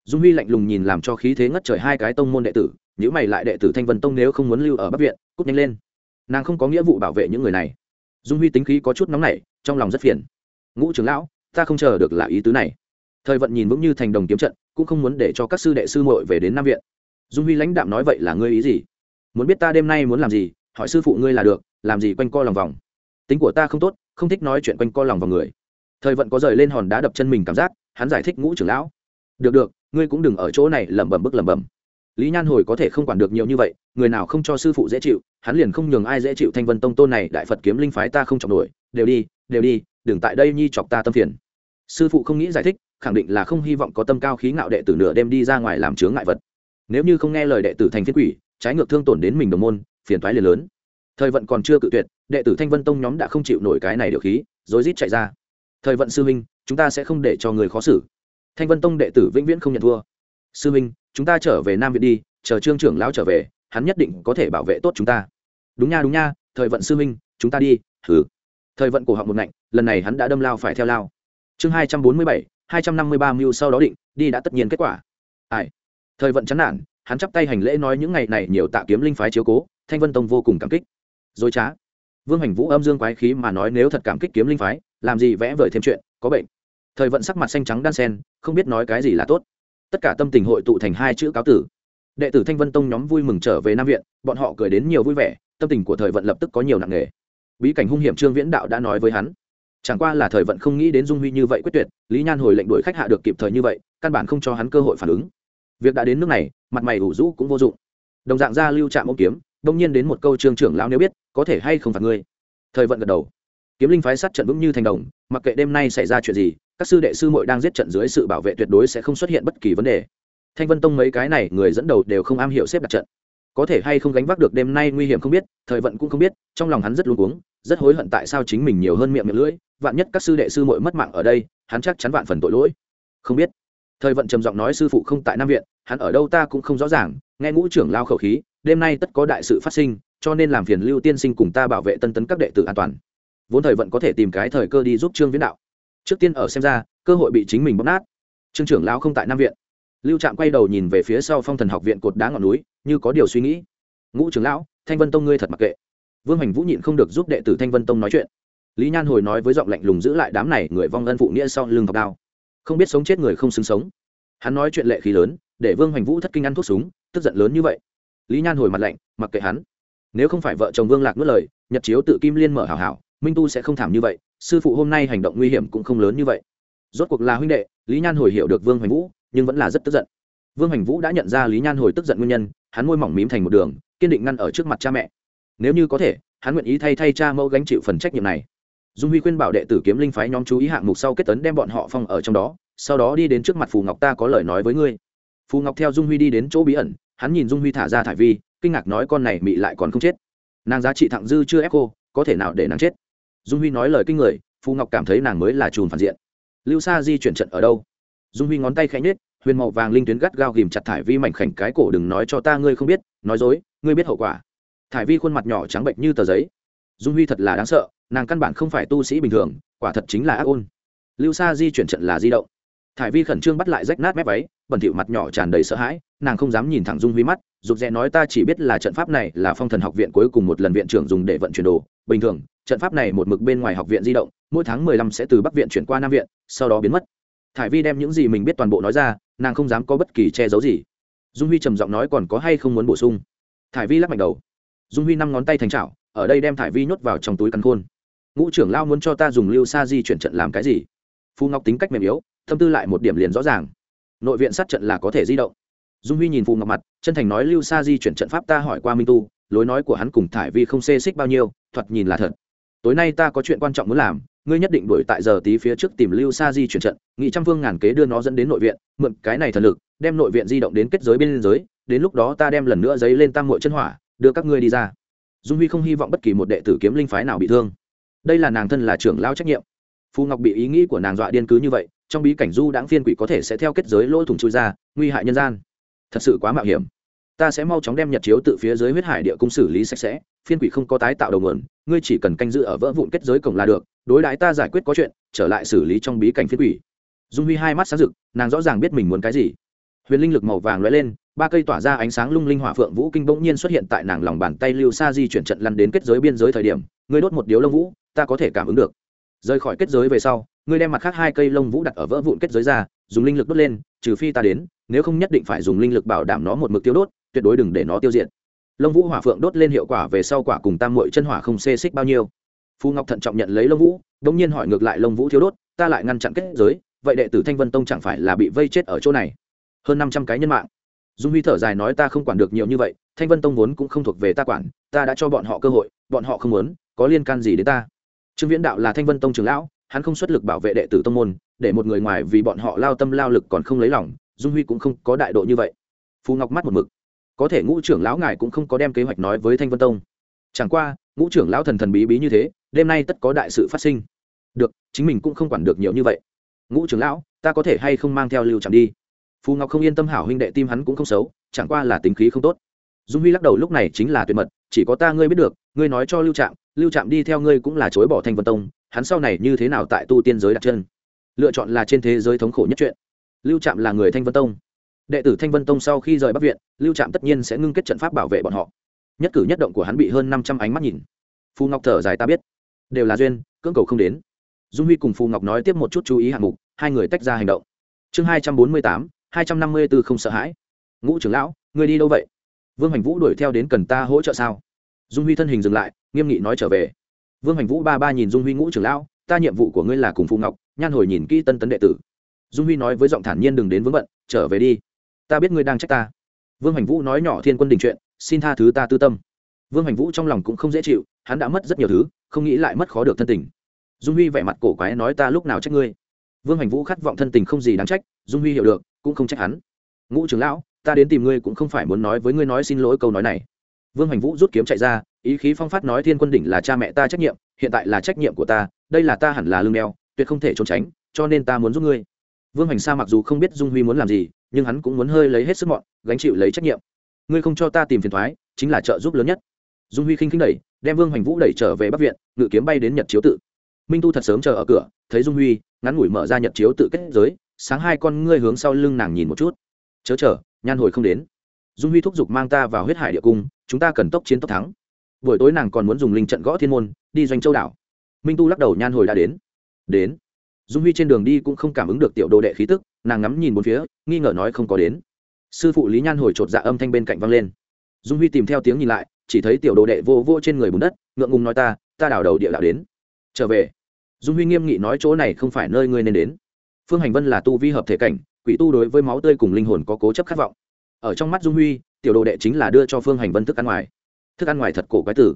Dung huy lạnh lùng nhìn làm cho khí thế ngất trời hai cái tông môn đệ tử nhữ mày lại đệ tử thanh vân tông nếu không muốn lưu ở bắc viện, cút nhanh lên. Nàng không có nghĩa vụ bảo vệ những người này. Dung huy tính khí có chút nóng nảy, trong lòng rất phiền. Ngũ trưởng lão, ta không chờ được là ý tứ này. Thời vận nhìn vững như thành đồng kiếm trận, cũng không muốn để cho các sư đệ sư muội về đến nam viện. Dung huy lãnh đạm nói vậy là ngươi ý gì? Muốn biết ta đêm nay muốn làm gì, hỏi sư phụ ngươi là được, làm gì quanh co lòng vòng. Tính của ta không tốt, không thích nói chuyện quanh co lòng vòng người. Thời vận có rời lên hòn đá đập chân mình cảm giác, hắn giải thích ngũ trưởng lão. Được được ngươi cũng đừng ở chỗ này lẩm bẩm bức lẩm bẩm. Lý nhan hồi có thể không quản được nhiều như vậy, người nào không cho sư phụ dễ chịu, hắn liền không nhường ai dễ chịu thanh vân tông tôn này đại phật kiếm linh phái ta không chọc nổi, đều đi đều đi, đừng tại đây nhi chọc ta tâm phiền. Sư phụ không nghĩ giải thích, khẳng định là không hy vọng có tâm cao khí ngạo đệ tử nửa đêm đi ra ngoài làm chướng ngại vật. Nếu như không nghe lời đệ tử thành thiên quỷ, trái ngược thương tổn đến mình đồng môn, phiền toái liền lớn. Thời vận còn chưa cự tuyệt, đệ tử thanh vân tông nhóm đã không chịu nổi cái này điều khí, rối rít chạy ra. Thời vận sư huynh, chúng ta sẽ không để cho người khó xử thanh vân tông đệ tử vĩnh viễn không nhận thua. Sư minh, chúng ta trở về nam viện đi chờ trương trưởng lão trở về hắn nhất định có thể bảo vệ tốt chúng ta. Đúng nha đúng nha thời vận sư minh, chúng ta đi thử thời vận cổ họng một ngạnh lần này hắn đã đâm lao phải theo lao. Chương hai trăm bốn mươi bảy hai trăm năm mươi ba mưu sau đó định đi đã tất nhiên kết quả. Ai? Thời vận chán nản hắn chắp tay hành lễ nói những ngày này nhiều tạ kiếm linh phái chiếu cố thanh vân tông vô cùng cảm kích. Dối trá. Vương hành vũ âm dương quái khí mà nói nếu thật cảm kích kiếm linh phái làm gì vẽ vời thêm chuyện có bệnh. Thời vận sắc mặt xanh trắng đan sen không biết nói cái gì là tốt. Tất cả tâm tình hội tụ thành hai chữ cáo tử. Đệ tử thanh vân tông nhóm vui mừng trở về nam viện, bọn họ cười đến nhiều vui vẻ, tâm tình của thời vận lập tức có nhiều nặng nề. Bí cảnh hung hiểm trương viễn đạo đã nói với hắn, chẳng qua là thời vận không nghĩ đến dung huy như vậy quyết tuyệt, lý nhan hồi lệnh đuổi khách hạ được kịp thời như vậy, căn bản không cho hắn cơ hội phản ứng. Việc đã đến nước này, mặt mày ủ rũ cũng vô dụng. Đồng dạng ra lưu trạm ô kiếm đông nhiên đến một câu trương trưởng lão nếu biết, có thể hay không phạt ngươi? Thời vận gật đầu. Kiếm linh phái sát trận vững như thành đồng, mặc kệ đêm nay xảy ra chuyện gì các sư đệ sư muội đang giết trận dưới sự bảo vệ tuyệt đối sẽ không xuất hiện bất kỳ vấn đề. Thanh vân tông mấy cái này, người dẫn đầu đều không am hiểu xếp đặt trận. Có thể hay không gánh vác được đêm nay nguy hiểm không biết, thời vận cũng không biết, trong lòng hắn rất luống cuống, rất hối hận tại sao chính mình nhiều hơn miệng miệng lưỡi, vạn nhất các sư đệ sư muội mất mạng ở đây, hắn chắc chắn vạn phần tội lỗi. Không biết. Thời vận trầm giọng nói sư phụ không tại nam viện, hắn ở đâu ta cũng không rõ ràng, nghe ngũ trưởng lao khẩu khí, đêm nay tất có đại sự phát sinh, cho nên làm phiền lưu tiên sinh cùng ta bảo vệ tân tấn các đệ tử an toàn. Vốn thời vận có thể tìm cái thời cơ đi giúp trương viễn đạo trước tiên ở xem ra, cơ hội bị chính mình bóp nát. Trương trưởng lão không tại nam viện. Lưu trạm quay đầu nhìn về phía sau phong thần học viện cột đá ngọn núi, như có điều suy nghĩ. Ngũ trưởng lão, thanh vân tông ngươi thật mặc kệ. Vương hành vũ nhịn không được giúp đệ tử thanh vân tông nói chuyện. Lý nhan hồi nói với giọng lạnh lùng giữ lại đám này người vong ân phụ nghĩa sau lưng thọc đao. Không biết sống chết người không xứng sống. Hắn nói chuyện lệ khí lớn, để vương hành vũ thất kinh ăn thuốc súng, tức giận lớn như vậy. Lý nhan hồi mặt lạnh, mặc kệ hắn. Nếu không phải vợ chồng vương lạc nuốt lời, nhật chiếu tự kim liên mở hảo hảo minh tu sẽ không thảm như vậy, sư phụ hôm nay hành động nguy hiểm cũng không lớn như vậy. Rốt cuộc là huynh đệ, lý nhan hồi hiểu được vương hoành vũ, nhưng vẫn là rất tức giận. Vương hoành vũ đã nhận ra lý nhan hồi tức giận nguyên nhân, hắn môi mỏng mím thành một đường, kiên định ngăn ở trước mặt cha mẹ. Nếu như có thể, hắn nguyện ý thay thay cha mẫu gánh chịu phần trách nhiệm này. Dung huy khuyên bảo đệ tử kiếm linh phái nhóm chú ý hạng mục sau kết tấn đem bọn họ phong ở trong đó, sau đó đi đến trước mặt phù ngọc ta có lời nói với ngươi. Phù ngọc theo dung huy đi đến chỗ bí ẩn, hắn nhìn dung huy thả ra thải vi, kinh ngạc nói con này mị lại còn không chết. Nàng giá trị thẳng dư chưa ép cô, có thể nào để nàng chết? Dung huy nói lời kinh người, phù ngọc cảm thấy nàng mới là chùm phản diện. Lưu sa di chuyển trận ở đâu? Dung huy ngón tay khẽ nhết huyền màu vàng linh tuyến gắt gao ghìm chặt thải vi mảnh khảnh cái cổ đừng nói cho ta ngươi không biết, nói dối, ngươi biết hậu quả. Thải vi khuôn mặt nhỏ trắng bệnh như tờ giấy. Dung huy thật là đáng sợ, nàng căn bản không phải tu sĩ bình thường, quả thật chính là ác ôn. Lưu sa di chuyển trận là di động. Thải vi khẩn trương bắt lại rách nát mép váy, bẩn thỉu mặt nhỏ tràn đầy sợ hãi, nàng không dám nhìn thẳng dung huy mắt, rụt rè nói ta chỉ biết là trận pháp này là phong thần học viện cuối cùng một lần viện trưởng dùng để vận chuyển đồ, bình thường trận pháp này một mực bên ngoài học viện di động, mỗi tháng mười lăm sẽ từ bắc viện chuyển qua nam viện, sau đó biến mất. Thải vi đem những gì mình biết toàn bộ nói ra, nàng không dám có bất kỳ che giấu gì. Dung huy trầm giọng nói còn có hay không muốn bổ sung? Thải vi lắc mạnh đầu. Dung huy năm ngón tay thành trào ở đây đem thải vi nhốt vào trong túi căn khôn. Ngũ trưởng lao muốn cho ta dùng lưu sa di chuyển trận làm cái gì? Phu ngọc tính cách mềm yếu, tâm tư lại một điểm liền rõ ràng. Nội viện sát trận là có thể di động. Dung huy nhìn phù ngọc mặt, chân thành nói lưu sa di chuyển trận pháp ta hỏi qua minh tu, lối nói của hắn cùng thải vi không xê xích bao nhiêu, thoạt nhìn là thật tối nay ta có chuyện quan trọng muốn làm, ngươi nhất định đuổi tại giờ tí phía trước tìm lưu sa di chuyển trận nghị trăm phương ngàn kế đưa nó dẫn đến nội viện, mượn cái này thần lực, đem nội viện di động đến kết giới bên giới đến lúc đó ta đem lần nữa giấy lên tam mội chân hỏa, đưa các ngươi đi ra. Dung huy không hy vọng bất kỳ một đệ tử kiếm linh phái nào bị thương. Đây là nàng thân là trưởng lao trách nhiệm. Phù ngọc bị ý nghĩ của nàng dọa điên cứ như vậy, trong bí cảnh du đãng phiên quỷ có thể sẽ theo kết giới lỗ thủng chui ra, nguy hại nhân gian. Thật sự quá mạo hiểm ta sẽ mau chóng đem nhật chiếu tự phía dưới huyết hải địa cung xử lý sạch sẽ, phiên quỷ không có tái tạo đầu nguồn, ngươi chỉ cần canh giữ ở vỡ vụn kết giới cổng là được, đối đãi ta giải quyết có chuyện, trở lại xử lý trong bí cảnh phiên quỷ. Dung huy hai mắt sáng rực, nàng rõ ràng biết mình muốn cái gì. Huyền linh lực màu vàng lóe lên, ba cây tỏa ra ánh sáng lung linh hỏa phượng vũ kinh bỗng nhiên xuất hiện tại nàng lòng bàn tay lưu sa di chuyển trận lăn đến kết giới biên giới thời điểm, ngươi đốt một điếu lông vũ, ta có thể cảm ứng được. Rời khỏi kết giới về sau, ngươi đem mặt khác hai cây lông vũ đặt ở vỡ vụn kết giới ra, dùng linh lực đốt lên, trừ phi ta đến, nếu không nhất định phải dùng linh lực bảo đảm nó một mực tiêu đốt tuyệt đối đừng để nó tiêu diệt. Lông vũ hỏa phượng đốt lên hiệu quả về sau quả cùng tam mội chân hỏa không xê xích bao nhiêu. Phu ngọc thận trọng nhận lấy lông vũ đông nhiên hỏi ngược lại lông vũ thiếu đốt, ta lại ngăn chặn kết giới, vậy đệ tử thanh vân tông chẳng phải là bị vây chết ở chỗ này? Hơn năm trăm cái nhân mạng. Dung huy thở dài nói, ta không quản được nhiều như vậy, thanh vân tông vốn cũng không thuộc về ta quản, ta đã cho bọn họ cơ hội, bọn họ không muốn, có liên can gì đến ta? Trương viễn đạo là thanh vân tông trưởng lão, hắn không xuất lực bảo vệ đệ tử tông môn, để một người ngoài vì bọn họ lao tâm lao lực còn không lấy lòng, dung huy cũng không có đại độ như vậy. Phù ngọc mắt một mực có thể ngũ trưởng lão ngài cũng không có đem kế hoạch nói với thanh vân tông. Chẳng qua, ngũ trưởng lão thần thần bí bí như thế, đêm nay tất có đại sự phát sinh. Được, chính mình cũng không quản được nhiều như vậy. Ngũ trưởng lão, ta có thể hay không mang theo lưu chẳng đi? Phù ngọc không yên tâm hảo huynh đệ tim hắn cũng không xấu, chẳng qua là tính khí không tốt. Dung huy lắc đầu lúc này chính là tuyệt mật, chỉ có ta ngươi biết được, ngươi nói cho lưu trạm lưu trạm đi theo ngươi cũng là chối bỏ thanh vân tông, hắn sau này như thế nào tại tu tiên giới đặt chân? Lựa chọn là trên thế giới thống khổ nhất chuyện. Lưu trạm là người thanh vân tông đệ tử thanh vân tông sau khi rời bắc viện, lưu trạm tất nhiên sẽ ngưng kết trận pháp bảo vệ bọn họ. Nhất cử nhất động của hắn bị hơn năm trăm ánh mắt nhìn. Phù ngọc thở dài ta biết. Đều là duyên, cưỡng cầu không đến. Dung huy cùng phù ngọc nói tiếp một chút chú ý hạng mục, hai người tách ra hành động. Chương hai trăm bốn mươi tám, hai trăm năm mươi b ố không sợ hãi. Ngũ trưởng lão người đi đâu vậy? Vương hành vũ đuổi theo đến cần ta hỗ trợ sao? Dung huy thân hình dừng lại, nghiêm nghị nói trở về. Vương hành vũ ba ba nhìn dung huy ngũ trưởng lão, ta nhiệm vụ của ngươi là cùng phù ngọc, nhan hồi nhìn kỹ tân tấn đệ tử. Dung huy nói với giọng thản nhiên đừng đến vướng bận, trở về đi ta biết ngươi đang trách ta. Vương hành vũ nói nhỏ thiên quân đình chuyện, xin tha thứ ta tư tâm. Vương hành vũ trong lòng cũng không dễ chịu, hắn đã mất rất nhiều thứ, không nghĩ lại mất khó được thân tình. Dung huy vẻ mặt cổ quái nói ta lúc nào trách ngươi? Vương hành vũ khát vọng thân tình không gì đáng trách, dung huy hiểu được, cũng không trách hắn. Ngũ trưởng lão, ta đến tìm ngươi cũng không phải muốn nói với ngươi nói xin lỗi câu nói này. Vương hành vũ rút kiếm chạy ra, ý khí phong phát nói thiên quân đỉnh là cha mẹ ta trách nhiệm, hiện tại là trách nhiệm của ta, đây là ta hẳn là lương đeo, tuyệt không thể trốn tránh, cho nên ta muốn giúp ngươi. Vương hành sa mặc dù không biết dung huy muốn làm gì nhưng hắn cũng muốn hơi lấy hết sức mọn, gánh chịu lấy trách nhiệm. Ngươi không cho ta tìm phiền thoái, chính là trợ giúp lớn nhất. Dung huy khinh khinh đẩy, đem vương hoành vũ đẩy trở về bắc viện, ngự kiếm bay đến nhật chiếu tự. Minh tu thật sớm chờ ở cửa, thấy dung huy, ngắn ngủi mở ra nhật chiếu tự kết giới, sáng hai con ngươi hướng sau lưng nàng nhìn một chút. Chớ chờ, nhan hồi không đến. Dung huy thúc giục mang ta vào huyết hải địa cung, chúng ta cần tốc chiến tốc thắng. Buổi tối nàng còn muốn dùng linh trận gõ thiên môn, đi doanh châu đảo. Minh tu lắc đầu nhan hồi đã đến. Đến dung huy trên đường đi cũng không cảm ứng được tiểu đồ đệ khí tức, nàng ngắm nhìn bốn phía, nghi ngờ nói không có đến. Sư phụ lý nhan hồi chột dạ âm thanh bên cạnh văng lên. Dung huy tìm theo tiếng nhìn lại, chỉ thấy tiểu đồ đệ vô vô trên người bùn đất, ngượng ngùng nói ta ta đào đầu địa đạo đến. Trở về. Dung huy nghiêm nghị nói chỗ này không phải nơi ngươi nên đến. Phương hành vân là tu vi hợp thể cảnh, quỷ tu đối với máu tươi cùng linh hồn có cố chấp khát vọng. Ở trong mắt dung huy, tiểu đồ đệ chính là đưa cho phương hành vân thức ăn ngoài. Thức ăn ngoài thật cổ quái tử.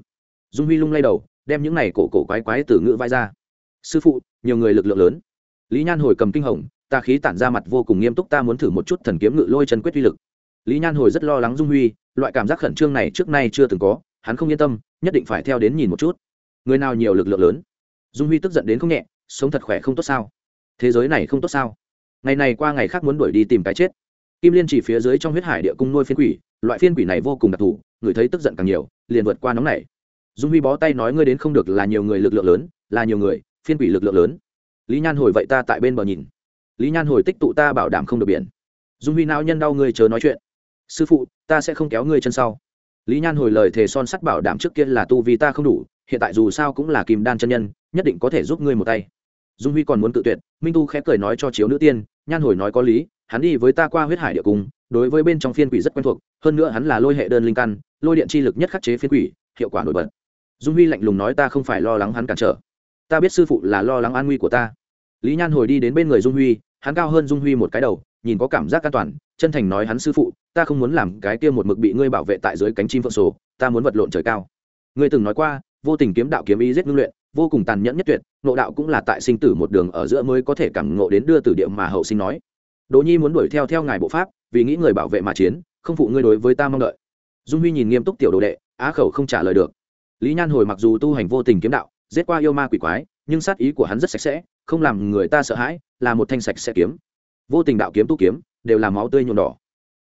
Dung huy lung lay đầu, đem những này cổ cổ quái quái từ ngữ vai ra sư phụ, nhiều người lực lượng lớn. Lý nhan hồi cầm kinh hồng, ta khí tản ra mặt vô cùng nghiêm túc, ta muốn thử một chút thần kiếm ngự lôi chân quyết uy lực. Lý nhan hồi rất lo lắng dung huy, loại cảm giác khẩn trương này trước nay chưa từng có, hắn không yên tâm, nhất định phải theo đến nhìn một chút. Người nào nhiều lực lượng lớn? Dung huy tức giận đến không nhẹ, sống thật khỏe không tốt sao? Thế giới này không tốt sao? Ngày này qua ngày khác muốn đuổi đi tìm cái chết. Kim liên chỉ phía dưới trong huyết hải địa cung nuôi phiên quỷ, loại phiên quỷ này vô cùng đặc thù, người thấy tức giận càng nhiều, liền vượt qua nóng này dung huy bó tay nói ngươi đến không được là nhiều người lực lượng lớn, là nhiều người phiên quỷ lực lượng lớn. Lý nhan hồi vậy ta tại bên bờ nhìn. Lý nhan hồi tích tụ ta bảo đảm không được biển. Dung huy não nhân đau ngươi chờ nói chuyện. Sư phụ, ta sẽ không kéo ngươi chân sau. Lý nhan hồi lời thề son sắt bảo đảm trước kia là tu vì ta không đủ, hiện tại dù sao cũng là kim đan chân nhân, nhất định có thể giúp ngươi một tay. Dung huy còn muốn tự tuyệt, minh tu khẽ cười nói cho chiếu nữ tiên, nhan hồi nói có lý, hắn đi với ta qua huyết hải địa cung, đối với bên trong phiên quỷ rất quen thuộc, hơn nữa hắn là lôi hệ đơn linh căn, lôi điện chi lực nhất khắc chế phiên quỷ, hiệu quả nổi bật. Dung huy lạnh lùng nói ta không phải lo lắng hắn cản trở ta biết sư phụ là lo lắng an nguy của ta. Lý nhan hồi đi đến bên người dung huy, hắn cao hơn dung huy một cái đầu, nhìn có cảm giác an toàn, chân thành nói hắn sư phụ, ta không muốn làm cái kia một mực bị ngươi bảo vệ tại dưới cánh chim phượng sổ, ta muốn vật lộn trời cao. Ngươi từng nói qua, vô tình kiếm đạo kiếm ý giết ngưng luyện, vô cùng tàn nhẫn nhất tuyệt nộ đạo cũng là tại sinh tử một đường ở giữa mới có thể cảm ngộ đến đưa từ địa mà hậu sinh nói. Đỗ nhi muốn đuổi theo theo ngài bộ pháp, vì nghĩ người bảo vệ mà chiến, không phụ ngươi đối với ta mong đợi. Dung huy nhìn nghiêm túc tiểu đồ đệ, á khẩu không trả lời được. Lý nhan hồi mặc dù tu hành vô tình kiếm đạo giết qua yêu ma quỷ quái, nhưng sát ý của hắn rất sạch sẽ, không làm người ta sợ hãi, là một thanh sạch sẽ kiếm. Vô tình đạo kiếm tu kiếm, đều là máu tươi nhuộm đỏ.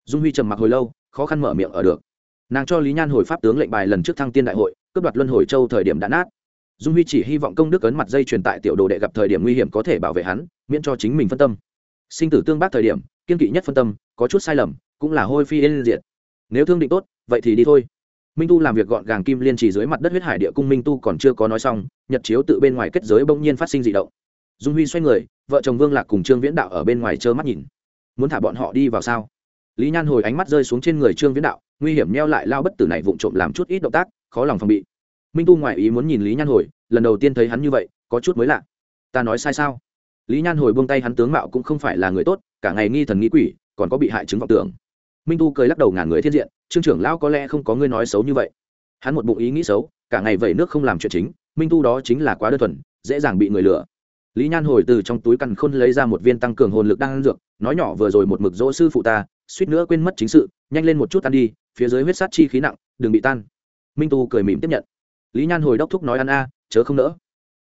Dung huy trầm mặc hồi lâu, khó khăn mở miệng ở được. Nàng cho lý nhan hồi pháp tướng lệnh bài lần trước thăng tiên đại hội, cướp đoạt luân hồi châu thời điểm đã nát. Dung huy chỉ hy vọng công đức ấn mặt dây truyền tại tiểu đồ đệ gặp thời điểm nguy hiểm có thể bảo vệ hắn, miễn cho chính mình phân tâm. Sinh tử tương bác thời điểm, kiên kỵ nhất phân tâm, có chút sai lầm, cũng là hôi phi yên diệt. Nếu thương định tốt, vậy thì đi thôi minh tu làm việc gọn gàng kim liên chỉ dưới mặt đất huyết hải địa cung minh tu còn chưa có nói xong, nhật chiếu tự bên ngoài kết giới bỗng nhiên phát sinh d ị động. Dung huy xoay người, vợ chồng vương lạc cùng trương viễn đạo ở bên ngoài trơ mắt nhìn. Muốn thả bọn họ đi vào sao? Lý nhan hồi ánh mắt rơi xuống trên người trương viễn đạo, nguy hiểm neo lại lao bất tử này vụng trộm làm chút ít động tác, khó lòng phòng bị. Minh tu ngoại ý muốn nhìn lý nhan hồi, lần đầu tiên thấy hắn như vậy, có chút mới lạ. Ta nói sai sao? Lý nhan hồi buông tay hắn tướng mạo cũng không phải là người tốt, cả ngày nghi thần nghi quỷ, còn có bị hại chứng vọng tưởng minh tu cười lắc đầu ngàn người thiên diện, trương trưởng lão có lẽ không có ngươi nói xấu như vậy. Hắn một bụng ý nghĩ xấu, cả ngày vẩy nước không làm chuyện chính, minh tu đó chính là quá đơn thuần, dễ dàng bị người lừa. Lý nhan hồi từ trong túi cằn khôn lấy ra một viên tăng cường hồn lực đang ăn dược, nói nhỏ vừa rồi một mực dỗ sư phụ ta, suýt nữa quên mất chính sự, nhanh lên một chút ăn đi, phía dưới huyết sát chi khí nặng, đừng bị tan. Minh tu cười mỉm tiếp nhận. Lý nhan hồi đốc thúc nói ăn a, chớ không nỡ.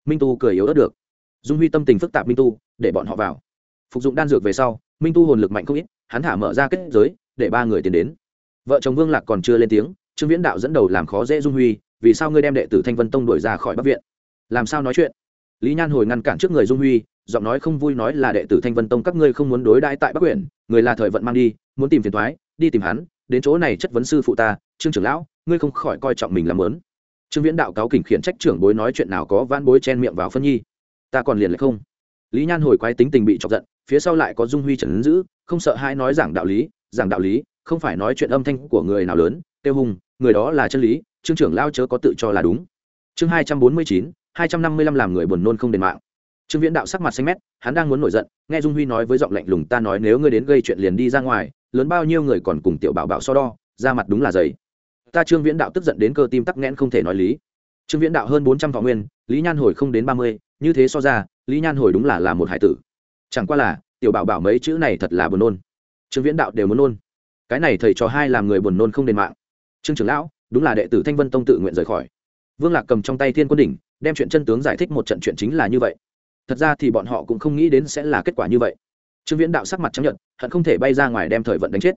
Minh tu cười yếu ớt được. Dung huy tâm tình phức tạp minh tu, để bọn họ vào. Phục dụng đan dược về sau, minh tu hồn lực mạnh không ít, hắn thả mở ra kết giới để ba người tiến đến. Vợ chồng vương lạc còn chưa lên tiếng, trương viễn đạo dẫn đầu làm khó dễ dung huy, vì sao ngươi đem đệ tử thanh vân tông đuổi ra khỏi bắc viện? Làm sao nói chuyện? Lý nhan hồi ngăn cản trước người dung huy, giọng nói không vui nói là đệ tử thanh vân tông các ngươi không muốn đối đãi tại bắc quyển người là thời vận mang đi, muốn tìm phiền thoái đi tìm hắn, đến chỗ này chất vấn sư phụ ta, trương trưởng lão, ngươi không khỏi coi trọng mình làm lớn. Trương viễn đạo cáo kỉnh khiển trách trưởng bối nói chuyện nào có van bối chen miệng vào phân nhi. Ta còn liền lại không. Lý nhan hồi quái tính tình bị chọc giận, phía sau lại có dung huy trần ứng dữ không sợ hai nói giảng đạo lý giảng đạo lý, không phải nói chuyện âm thanh của người nào lớn, tiêu hùng, người đó là chân lý, trương trưởng lao chớ có tự cho là đúng. Chương hai trăm bốn mươi chín, hai trăm năm mươi lăm làm người buồn nôn không đền mạng. Trương viễn đạo sắc mặt xanh mét, hắn đang muốn nổi giận, nghe dung huy nói với giọng lạnh lùng, ta nói nếu ngươi đến gây chuyện liền đi ra ngoài, lớn bao nhiêu người còn cùng tiểu bảo bảo so đo, ra mặt đúng là dày. Ta trương viễn đạo tức giận đến cơ tim tắc nghẽn không thể nói lý. Trương viễn đạo hơn bốn trăm thọ nguyên, lý nhan hồi không đến ba mươi, như thế so ra, lý nhan hồi đúng là là một hải tử. Chẳng qua là, tiểu bảo bảo mấy chữ này thật là buồn nôn trương viễn đạo đều muốn nôn. Cái này thầy trò hai làm người buồn nôn không đền mạng. Trương trưởng lão, đúng là đệ tử thanh vân tông tự nguyện rời khỏi. Vương lạc cầm trong tay thiên quân đỉnh, đem chuyện chân tướng giải thích một trận chuyện chính là như vậy. Thật ra thì bọn họ cũng không nghĩ đến sẽ là kết quả như vậy. Trương viễn đạo sắc mặt chấp nhận hận không thể bay ra ngoài đem thời vận đánh chết.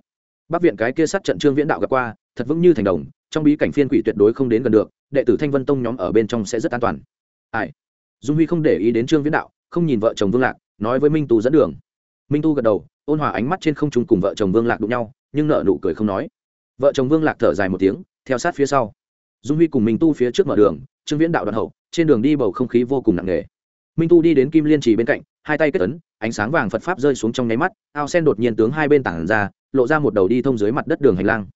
Bắc viện cái kia sát trận trương viễn đạo gặp qua, thật vững như thành đồng, trong bí cảnh phiên quỷ tuyệt đối không đến gần được, đệ tử thanh vân tông nhóm ở bên trong sẽ rất an toàn. Ai? Dung huy không để ý đến trương viễn đạo, không nhìn vợ chồng vương lạc, nói với minh Tú dẫn đường minh tu gật đầu, ôn hòa ánh mắt trên không trung cùng vợ chồng vương lạc đụng nhau, nhưng nợ nụ cười không nói. Vợ chồng vương lạc thở dài một tiếng, theo sát phía sau. Dung huy cùng minh tu phía trước mở đường, trương viễn đạo đoạn hậu, trên đường đi bầu không khí vô cùng nặng nề. Minh tu đi đến kim liên trì bên cạnh, hai tay kết ấn, ánh sáng vàng phật pháp rơi xuống trong nháy mắt, ao sen đột nhiên tướng hai bên tảng ra, lộ ra một đầu đi thông dưới mặt đất đường hành lang.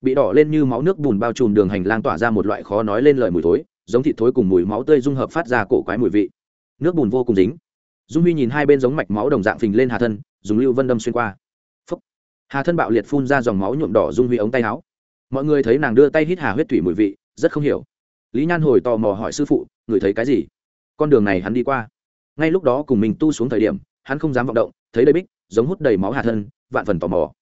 Bị đỏ lên như máu nước bùn bao trùm đường hành lang tỏa ra một loại khó nói lên lời mùi thối, giống thịt thối cùng mùi máu tươi dung hợp phát ra cổ quái mùi vị. Nước bùn vô cùng dính dung huy nhìn hai bên giống mạch máu đồng dạng phình lên hà thân, dùng lưu vân đâm xuyên qua. Phúc. hà thân bạo liệt phun ra dòng máu nhuộm đỏ dung huy ống tay áo. Mọi người thấy nàng đưa tay hít hà huyết thủy mùi vị, rất không hiểu. Lý nhan hồi tò mò hỏi sư phụ, người thấy cái gì? Con đường này hắn đi qua. Ngay lúc đó cùng mình tu xuống thời điểm, hắn không dám vọng động, thấy đầy bích, giống hút đầy máu hà thân, vạn phần tò mò.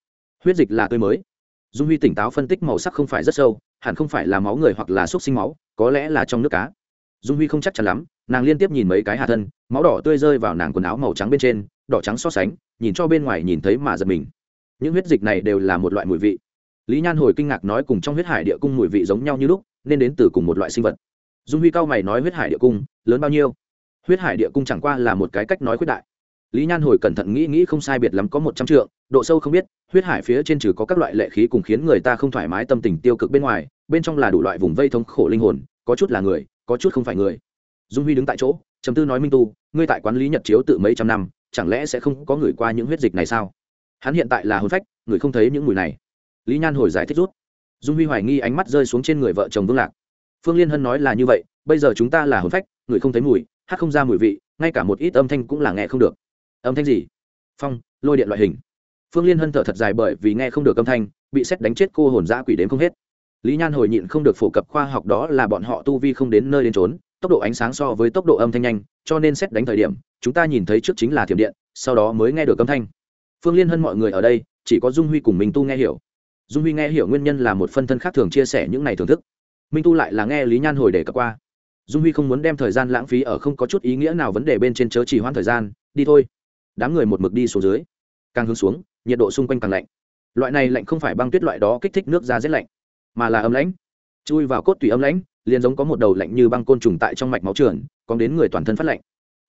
Huyết dịch là tươi mới. Dung huy tỉnh táo phân tích màu sắc không phải rất sâu, hẳn không phải là máu người hoặc là xúc sinh máu, có lẽ là trong nước cá dung huy không chắc chắn lắm, nàng liên tiếp nhìn mấy cái hạ thân, máu đỏ tươi rơi vào nàng quần áo màu trắng bên trên, đỏ trắng so sánh, nhìn cho bên ngoài nhìn thấy mà giật mình. Những huyết dịch này đều là một loại mùi vị. Lý nhan hồi kinh ngạc nói cùng trong huyết hải địa cung mùi vị giống nhau như lúc, nên đến từ cùng một loại sinh vật. Dung huy cao mày nói huyết hải địa cung, lớn bao nhiêu? Huyết hải địa cung chẳng qua là một cái cách nói khuyết đại. Lý nhan hồi cẩn thận nghĩ nghĩ không sai biệt lắm có một trăm trượng, độ sâu không biết, huyết hải phía trên trừ có các loại lệ khí cùng khiến người ta không thoải mái tâm tình tiêu cực bên ngoài, bên trong là đủ loại vùng vây thống khổ linh hồn, có chút là người có chút không phải người. Dung huy đứng tại chỗ chấm tư nói minh tu, ngươi tại quán lý nhật chiếu tự mấy trăm năm, chẳng lẽ sẽ không có người qua những huyết dịch này sao? Hắn hiện tại là hôn phách, người không thấy những mùi này. Lý nhan hồi giải thích rút. Dung huy hoài nghi ánh mắt rơi xuống trên người vợ chồng vương lạc. Phương liên hân nói là như vậy, bây giờ chúng ta là hồn phách, người không thấy mùi, hát không ra mùi vị, ngay cả một ít âm thanh cũng là nghe không được. Âm thanh gì? Phong, lôi điện loại hình. Phương liên hân thở thật dài bởi vì nghe không được âm thanh, bị xét đánh chết cô hồn dã quỷ đến không hết lý nhan hồi nhịn không được phổ cập khoa học đó là bọn họ tu vi không đến nơi đến trốn tốc độ ánh sáng so với tốc độ âm thanh nhanh, cho nên xét đánh thời điểm, chúng ta nhìn thấy trước chính là thiểm điện, sau đó mới nghe được âm thanh. Phương liên hơn mọi người ở đây, chỉ có dung huy cùng mình tu nghe hiểu. Dung huy nghe hiểu nguyên nhân là một phân thân khác thường chia sẻ những này thưởng thức. Minh tu lại là nghe lý nhan hồi để cập qua. Dung huy không muốn đem thời gian lãng phí ở không có chút ý nghĩa nào vấn đề bên trên chớ chỉ hoãn thời gian, đi thôi. Đám người một mực đi xuống dưới. Càng hướng xuống, nhiệt độ xung quanh càng lạnh. Loại này lạnh không phải băng tuyết loại đó kích thích nước ra rét lạnh mà là ấm lãnh. Chui vào cốt tủy ấm lãnh, liền giống có một đầu lạnh như băng côn trùng tại trong mạch máu trường còn đến người toàn thân phát lạnh.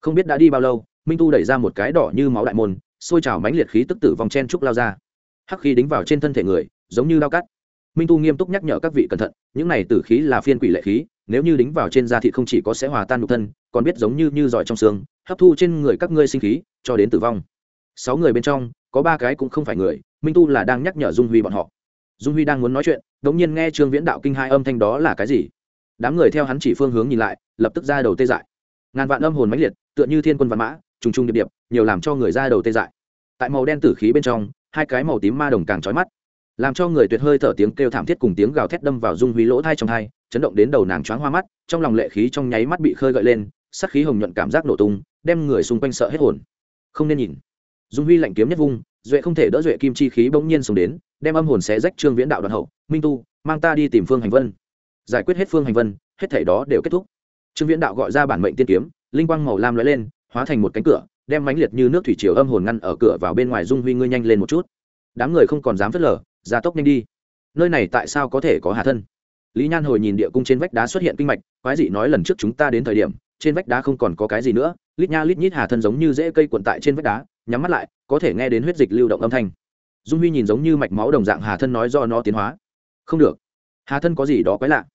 Không biết đã đi bao lâu, minh tu đẩy ra một cái đỏ như máu đại môn xôi trào mãnh liệt khí tức tử vòng chen trúc lao ra. Hắc khí đính vào trên thân thể người, giống như lao cắt. Minh tu nghiêm túc nhắc nhở các vị cẩn thận, những này tử khí là phiên quỷ lệ khí, nếu như đính vào trên da thịt không chỉ có sẽ hòa tan nhục thân, còn biết giống như như giỏi trong xương, hấp thu trên người các ngươi sinh khí, cho đến tử vong. Sáu người bên trong, có ba cái cũng không phải người, minh tu là đang nhắc nhở dung huy bọn họ dung huy đang muốn nói chuyện đ ỗ n g nhiên nghe trương viễn đạo kinh hai âm thanh đó là cái gì? Đám người theo hắn chỉ phương hướng nhìn lại, lập tức ra đầu tê dại. Ngàn vạn âm hồn mãnh liệt, tựa như thiên quân văn mã, trùng trùng điệp điệp, nhiều làm cho người ra đầu tê dại. Tại màu đen tử khí bên trong, hai cái màu tím ma đồng càng trói mắt, làm cho người tuyệt hơi thở tiếng kêu thảm thiết cùng tiếng gào thét đâm vào dung huy lỗ thai trong thai chấn động đến đầu nàng choáng hoa mắt, trong lòng lệ khí trong nháy mắt bị khơi gợi lên sắc khí hồng nhuận cảm giác nổ tung, đem người xung quanh sợ hết hồn. Không nên nhìn. Dung huy lạnh kiếm nhất vung, duệ không thể đỡ duệ kim chi khí bỗng nhiên xuống đến đem âm hồn xé rách trương viễn đạo đoạn hậu, minh tu, mang ta đi tìm phương hành vân. Giải quyết hết phương hành vân, hết thảy đó đều kết thúc. Trương viễn đạo gọi ra bản mệnh tiên kiếm, linh quang màu lam lóe lên, hóa thành một cánh cửa, đem mãnh liệt như nước thủy triều âm hồn ngăn ở cửa vào bên ngoài dung huy ngươi nhanh lên một chút. Đám người không còn dám phớt lờ gia tốc nhanh đi. Nơi này tại sao có thể có hà thân? Lý nhan hồi nhìn địa cung trên vách đá xuất hiện kinh mạch, quái dị nói lần trước chúng ta đến thời điểm, trên vách đá không còn có cái gì nữa, lít nha lít nhít hà thân giống như rễ cây cuộn tại trên vách đá, nhắm mắt lại, có thể nghe đến huyết dịch lưu động âm thanh dung huy nhìn giống như mạch máu đồng dạng hà thân nói do nó tiến hóa. Không được. Hà thân có gì đó quái lạ.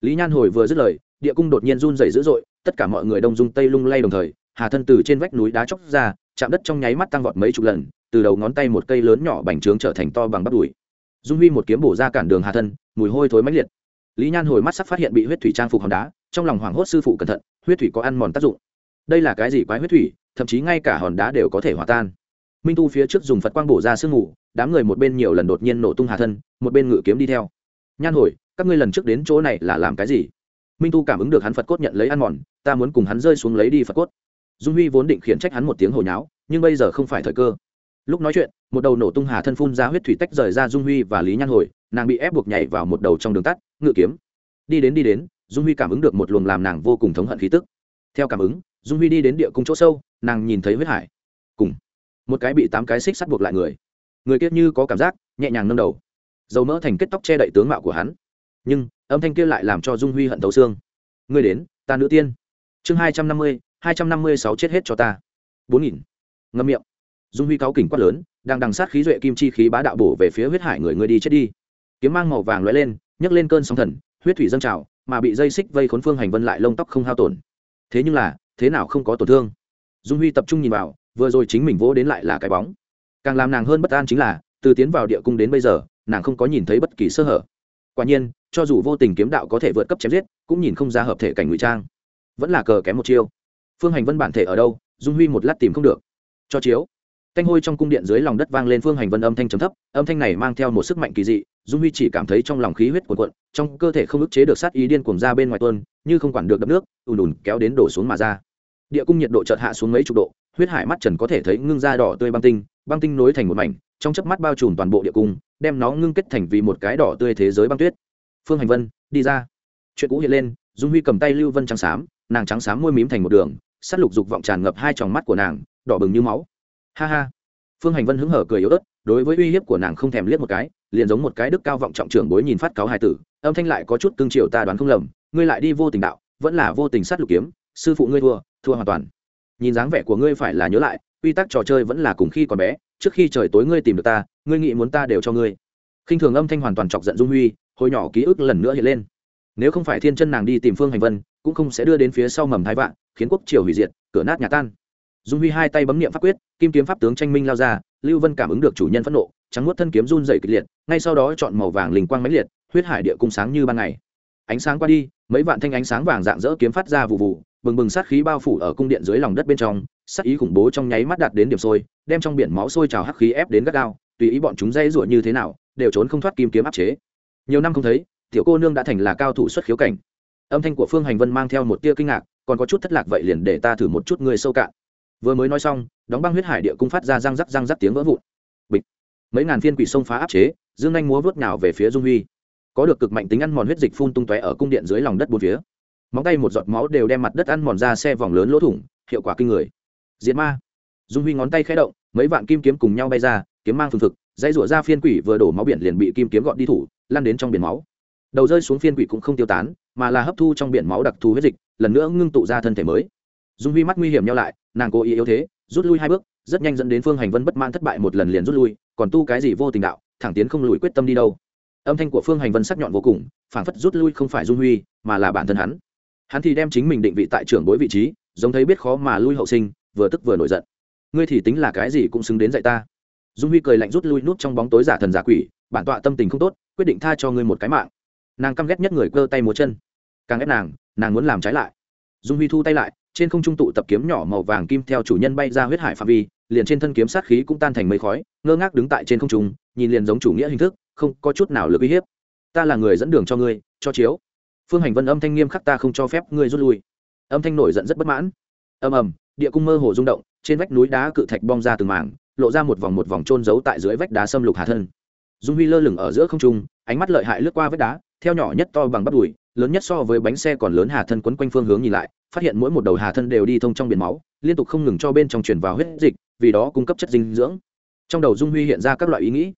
Lý nhan hồi vừa dứt lời, địa cung đột nhiên run dày dữ dội, tất cả mọi người đông dung tây lung lay đồng thời, hà thân từ trên vách núi đá chóc ra, chạm đất trong nháy mắt tăng vọt mấy chục lần, từ đầu ngón tay một cây lớn nhỏ bành trướng trở thành to bằng bắp đùi. Dung huy một kiếm bổ ra cản đường hà thân, mùi hôi thối mãnh liệt. Lý nhan hồi mắt sắc phát hiện bị huyết thủy trang phục hòn đá, trong lòng hoảng hốt sư phụ cẩn thận, huyết thủy có ăn mòn tác dụng. Đây là cái gì quái huyết thủy, thậm chí ngay cả hòn đá đều có thể hòa tan. Minh tu phía trước dùng phật quang bổ ra sương mù đám người một bên nhiều lần đột nhiên nổ tung hà thân, một bên ngự kiếm đi theo. Nhan hồi, các ngươi lần trước đến chỗ này là làm cái gì? Minh tu cảm ứng được hắn phật cốt nhận lấy ăn mòn, ta muốn cùng hắn rơi xuống lấy đi phật cốt. Dung huy vốn định khiển trách hắn một tiếng hồi nháo, nhưng bây giờ không phải thời cơ. Lúc nói chuyện, một đầu nổ tung hà thân phun ra huyết thủy tách rời ra dung huy và lý nhan hồi, nàng bị ép buộc nhảy vào một đầu trong đường tắt, ngự kiếm. Đi đến đi đến, dung huy cảm ứng được một luồng làm nàng vô cùng thống hận khí tức. Theo cảm ứng, dung huy đi đến địa cung chỗ sâu, nàng nhìn thấy huyết hải. Cùng, một cái bị tám cái xích sắt buộc lại người người kia như có cảm giác, nhẹ nhàng nâng đầu. Dầu mỡ thành kết tóc che đậy tướng mạo của hắn. Nhưng, âm thanh kia lại làm cho dung huy hận thấu xương. Ngươi đến, ta nữ tiên. Chương hai trăm năm mươi, hai trăm năm mươi sáu chết hết cho ta. Bốn nghìn. Ngâm miệng. Dung huy cáo kỉnh quát lớn, đang đằng sát khí duệ kim chi khí bá đạo bổ về phía huyết hải người người đi chết đi. Kiếm mang màu vàng lóe lên, nhấc lên cơn sóng thần, huyết thủy dâng trào, mà bị dây xích vây khốn phương hành vân lại lông tóc không hao tổn. Thế nhưng là, thế nào không có tổn thương? Dung huy tập trung nhìn vào, vừa rồi chính mình vỗ đến lại là cái bóng càng làm nàng hơn bất an chính là, từ tiến vào địa cung đến bây giờ, nàng không có nhìn thấy bất kỳ sơ hở. Quả nhiên, cho dù vô tình kiếm đạo có thể vượt cấp chém giết, cũng nhìn không ra hợp thể cảnh ngụy trang. Vẫn là cờ kém một chiêu. Phương hành vân bản thể ở đâu, dung huy một lát tìm không được. Cho chiếu. Canh hôi trong cung điện dưới lòng đất vang lên phương hành vân âm thanh trầm thấp, âm thanh này mang theo một sức mạnh kỳ dị, dung huy chỉ cảm thấy trong lòng khí huyết cuồn cuộn, trong cơ thể không ức chế được sát ý điên cuồng ra bên ngoài tuôn, như không quản được đập nước, ùn ùn kéo đến đổ xuống mà ra. Địa cung nhiệt độ chợt hạ xuống mấy chục độ, huyết hải mắt trần có thể thấy ngưng da đỏ tươi băng tinh băng tinh nối thành một mảnh, trong chớp mắt bao trùm toàn bộ địa cung, đem nó ngưng kết thành vì một cái đỏ tươi thế giới băng tuyết. Phương hành vân, đi ra. Chuyện cũ hiện lên, dung huy cầm tay lưu vân trắng xám, nàng trắng xám môi mím thành một đường sắt lục dục vọng tràn ngập hai tròng mắt của nàng, đỏ bừng như máu. Ha ha. Phương hành vân hứng hở cười yếu ớt, đối với uy hiếp của nàng không thèm liếc một cái, liền giống một cái đức cao vọng trọng trưởng bối nhìn phát cáo hài tử, âm thanh lại có chút tương triều ta đoán không lầm, ngươi lại đi vô tình đạo, vẫn là vô tình sát lục kiếm, sư phụ ngươi thua thua hoàn toàn. Nhìn dáng vẻ của ngươi phải là nhớ lại quy tắc trò chơi vẫn là cùng khi còn bé, trước khi trời tối ngươi tìm được ta, ngươi nghĩ muốn ta đều cho ngươi. Khinh thường âm thanh hoàn toàn chọc giận dung huy, hồi nhỏ ký ức lần nữa hiện lên. Nếu không phải thiên chân nàng đi tìm phương hành vân, cũng không sẽ đưa đến phía sau mầm thái vạn, khiến quốc triều hủy diệt, cửa nát nhà tan. Dung huy hai tay bấm niệm pháp quyết, kim kiếm pháp tướng tranh minh lao ra, lưu vân cảm ứng được chủ nhân phẫn nộ, trắng nuốt thân kiếm run dày kịch liệt, ngay sau đó chọn màu vàng linh quang máy liệt, huyết hải địa cung sáng như ban ngày. Ánh sáng qua đi, mấy vạn thanh ánh sáng vàng dạng dỡ kiếm phát ra vụ vụ bừng bừng sát khí bao phủ ở cung điện dưới lòng đất bên trong sát ý khủng bố trong nháy mắt đạt đến điểm sôi, đem trong biển máu sôi trào hắc khí ép đến gắt gao, tùy ý bọn chúng dây rủa như thế nào, đều trốn không thoát kim kiếm áp chế. Nhiều năm không thấy, tiểu cô nương đã thành là cao thủ xuất khiếu cảnh. Âm thanh của phương hành vân mang theo một tia kinh ngạc, còn có chút thất lạc vậy liền để ta thử một chút người sâu cạn. Vừa mới nói xong, đóng băng huyết hải địa cung phát ra răng rắc răng rắc tiếng vỡ vụn. Bịch. Mấy ngàn phiên quỷ sông phá áp chế, dương anh múa vớt nào về phía dung huy. Có được cực mạnh tính ăn mòn huyết dịch phun tung tóe ở cung điện dưới lòng đất bốn phía. Móng tay một giọt máu đều đem mặt đất ăn mòn ra, xe vòng lớn lỗ thủng, hiệu quả kinh người diệt ma. Dung huy ngón tay khẽ động, mấy vạn kim kiếm cùng nhau bay ra, kiếm mang phương thực dây rủa ra phiên quỷ vừa đổ máu biển liền bị kim kiếm gọn đi thủ lan đến trong biển máu. Đầu rơi xuống phiên quỷ cũng không tiêu tán, mà là hấp thu trong biển máu đặc thù huyết dịch, lần nữa ngưng tụ ra thân thể mới. Dung huy mắt nguy hiểm nhau lại, nàng cố ý yếu thế, rút lui hai bước, rất nhanh dẫn đến phương hành vân bất mãn thất bại một lần liền rút lui, còn tu cái gì vô tình đạo, thẳng tiến không lùi quyết tâm đi đâu. Âm thanh của phương hành vân sắc nhọn vô cùng, phảng phất rút lui không phải dung huy, mà là bản thân hắn. Hắn thì đem chính mình định vị tại trưởng bối vị trí, giống thấy biết khó mà lui hậu sinh vừa tức vừa nổi giận. Ngươi thì tính là cái gì cũng xứng đến dạy ta. Dung huy cười lạnh rút lui nút trong bóng tối giả thần giả quỷ, bản tọa tâm tình không tốt, quyết định tha cho ngươi một cái mạng. Nàng căm ghét nhất người cơ tay múa chân. Càng ghét nàng nàng muốn làm trái lại. Dung huy thu tay lại, trên không trung tụ tập kiếm nhỏ màu vàng kim theo chủ nhân bay ra huyết hải phạm vi, liền trên thân kiếm sát khí cũng tan thành mây khói, ngơ ngác đứng tại trên không trung, nhìn liền giống chủ nghĩa hình thức, không có chút nào lực uy hiếp. Ta là người dẫn đường cho ngươi, cho chiếu. Phương hành vân âm thanh nghiêm khắc ta không cho phép ngươi rút lui. Âm thanh nổi giận rất bất mãn. Âm ầm địa cung mơ hồ rung động, trên vách núi đá cự thạch bong ra từng mảng, lộ ra một vòng một vòng trôn giấu tại dưới vách đá xâm lục hà thân. Dung huy lơ lửng ở giữa không trung, ánh mắt lợi hại lướt qua vách đá, theo nhỏ nhất to bằng bắp đùi, lớn nhất so với bánh xe còn lớn hà thân quấn quanh phương hướng nhìn lại, phát hiện mỗi một đầu hà thân đều đi thông trong biển máu, liên tục không ngừng cho bên trong truyền vào huyết dịch, vì đó cung cấp chất dinh dưỡng. Trong đầu dung huy hiện ra các loại ý nghĩ,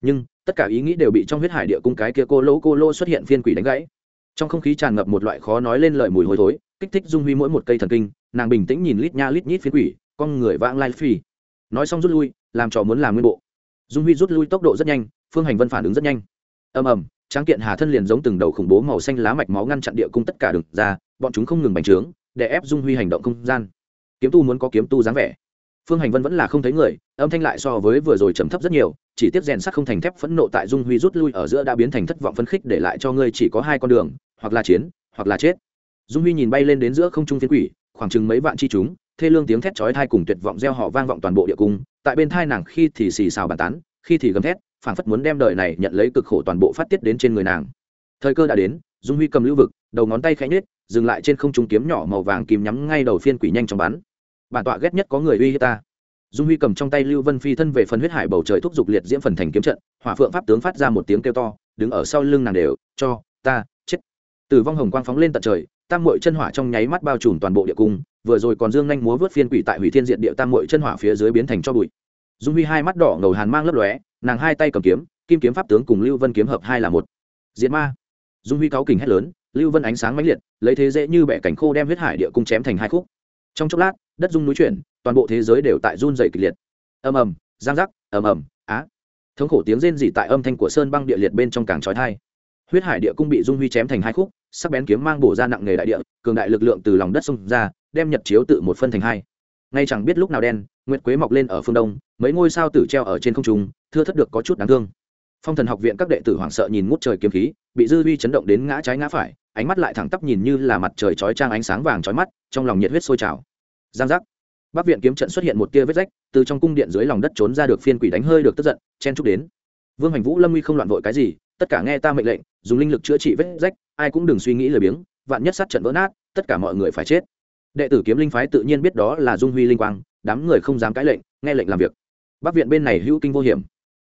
nhưng tất cả ý nghĩ đều bị trong huyết hải địa cung cái kia cô lỗ cô lô xuất hiện phiên quỷ đánh gãy. Trong không khí tràn ngập một loại khó nói lên lời mùi hôi thối, kích thích dung huy mỗi một cây thần kinh nàng bình tĩnh nhìn lít nha lít nhít phiên quỷ, con người vãng lai phi. Nói xong rút lui, làm trò muốn làm nguyên bộ. Dung huy rút lui tốc độ rất nhanh, phương hành vân phản ứng rất nhanh. Ầm ầm, tráng kiện hà thân liền giống từng đầu khủng bố màu xanh lá mạch máu ngăn chặn địa cung tất cả đường ra, bọn chúng không ngừng bành trướng, để ép dung huy hành động không gian. Kiếm tu muốn có kiếm tu dáng vẻ. Phương hành vân vẫn là không thấy người, âm thanh lại so với vừa rồi trầm thấp rất nhiều, chỉ tiếp rèn sắt không thành thép phẫn nộ tại dung huy rút lui ở giữa đã biến thành thất vọng phấn khích để lại cho ngươi chỉ có hai con đường, hoặc là chiến, hoặc là chết. Dung huy nhìn bay lên đến giữa không trung phiến quỷ khoảng chừng mấy vạn chi chúng, thê lương tiếng thét chói thai cùng tuyệt vọng gieo họ vang vọng toàn bộ địa cung. Tại bên thai nàng khi thì xì xào bàn tán, khi thì gầm thét, phảng phất muốn đem đời này nhận lấy cực khổ toàn bộ phát tiết đến trên người nàng. Thời cơ đã đến, dung huy cầm lưu vực, đầu ngón tay khẽ nhếch, dừng lại trên không trung kiếm nhỏ màu vàng kim nhắm ngay đầu phiên quỷ nhanh chóng bắn. Bản tọa ghét nhất có người uy hiếp ta. Dung huy cầm trong tay lưu vân phi thân về phần huyết hải bầu trời thúc giục liệt diễm phần thành kiếm trận, hỏa phượng pháp tướng phát ra một tiếng kêu to, đứng ở sau lưng nàng đều, cho, ta tử vong hồng quang phóng lên tận trời, tam mội chân hỏa trong nháy mắt bao trùm toàn bộ địa cung, vừa rồi còn dương nhanh múa vớt phiên quỷ tại hủy thiên diện địa tam mội chân hỏa phía dưới biến thành cho bụi. Dung huy hai mắt đỏ ngầu hàn mang lấp lóe, nàng hai tay cầm kiếm, kim kiếm pháp tướng cùng lưu vân kiếm hợp hai là một. Diệt ma. Dung huy cáu kình hét lớn, lưu vân ánh sáng mãnh liệt, lấy thế dễ như bẻ cảnh khô đem huyết hải địa cung chém thành hai khúc. Trong chốc lát, đất dung núi chuyển, toàn bộ thế giới đều tại run dày kịch liệt. Ầm ầm, giang giác, ầm ầm, á. Thống khổ tiếng rên rỉ tại âm thanh của sơn băng địa liệt bên trong càng trói thai huyết hải địa cung bị dung huy chém thành hai khúc, sắc bén kiếm mang bổ ra nặng nghề đại địa, cường đại lực lượng từ lòng đất xông ra, đem nhật chiếu tự một phân thành hai. Ngay chẳng biết lúc nào đen, nguyệt quế mọc lên ở phương đông, mấy ngôi sao tử treo ở trên không trung, thưa thất được có chút đáng thương. Phong thần học viện các đệ tử hoảng sợ nhìn ngút trời kiếm khí, bị dư vi chấn động đến ngã trái ngã phải, ánh mắt lại thẳng tắp nhìn như là mặt trời chói trang ánh sáng vàng chói mắt, trong lòng nhiệt huyết sôi trào. Giang giác. Bắc viện kiếm trận xuất hiện một tia vết rách, từ trong cung điện dưới lòng đất trốn ra được phiên quỷ đánh hơi được tức giận, chen chúc đến. Vương hành vũ lâm nguy không loạn vội cái gì, tất cả nghe ta mệnh lệnh dùng linh lực chữa trị vết rách, ai cũng đừng suy nghĩ lười biếng, vạn nhất sát trận vỡ nát, tất cả mọi người phải chết. Đệ tử kiếm linh phái tự nhiên biết đó là dung huy linh quang, đám người không dám cãi lệnh, nghe lệnh làm việc. Bắc viện bên này hữu kinh vô hiểm.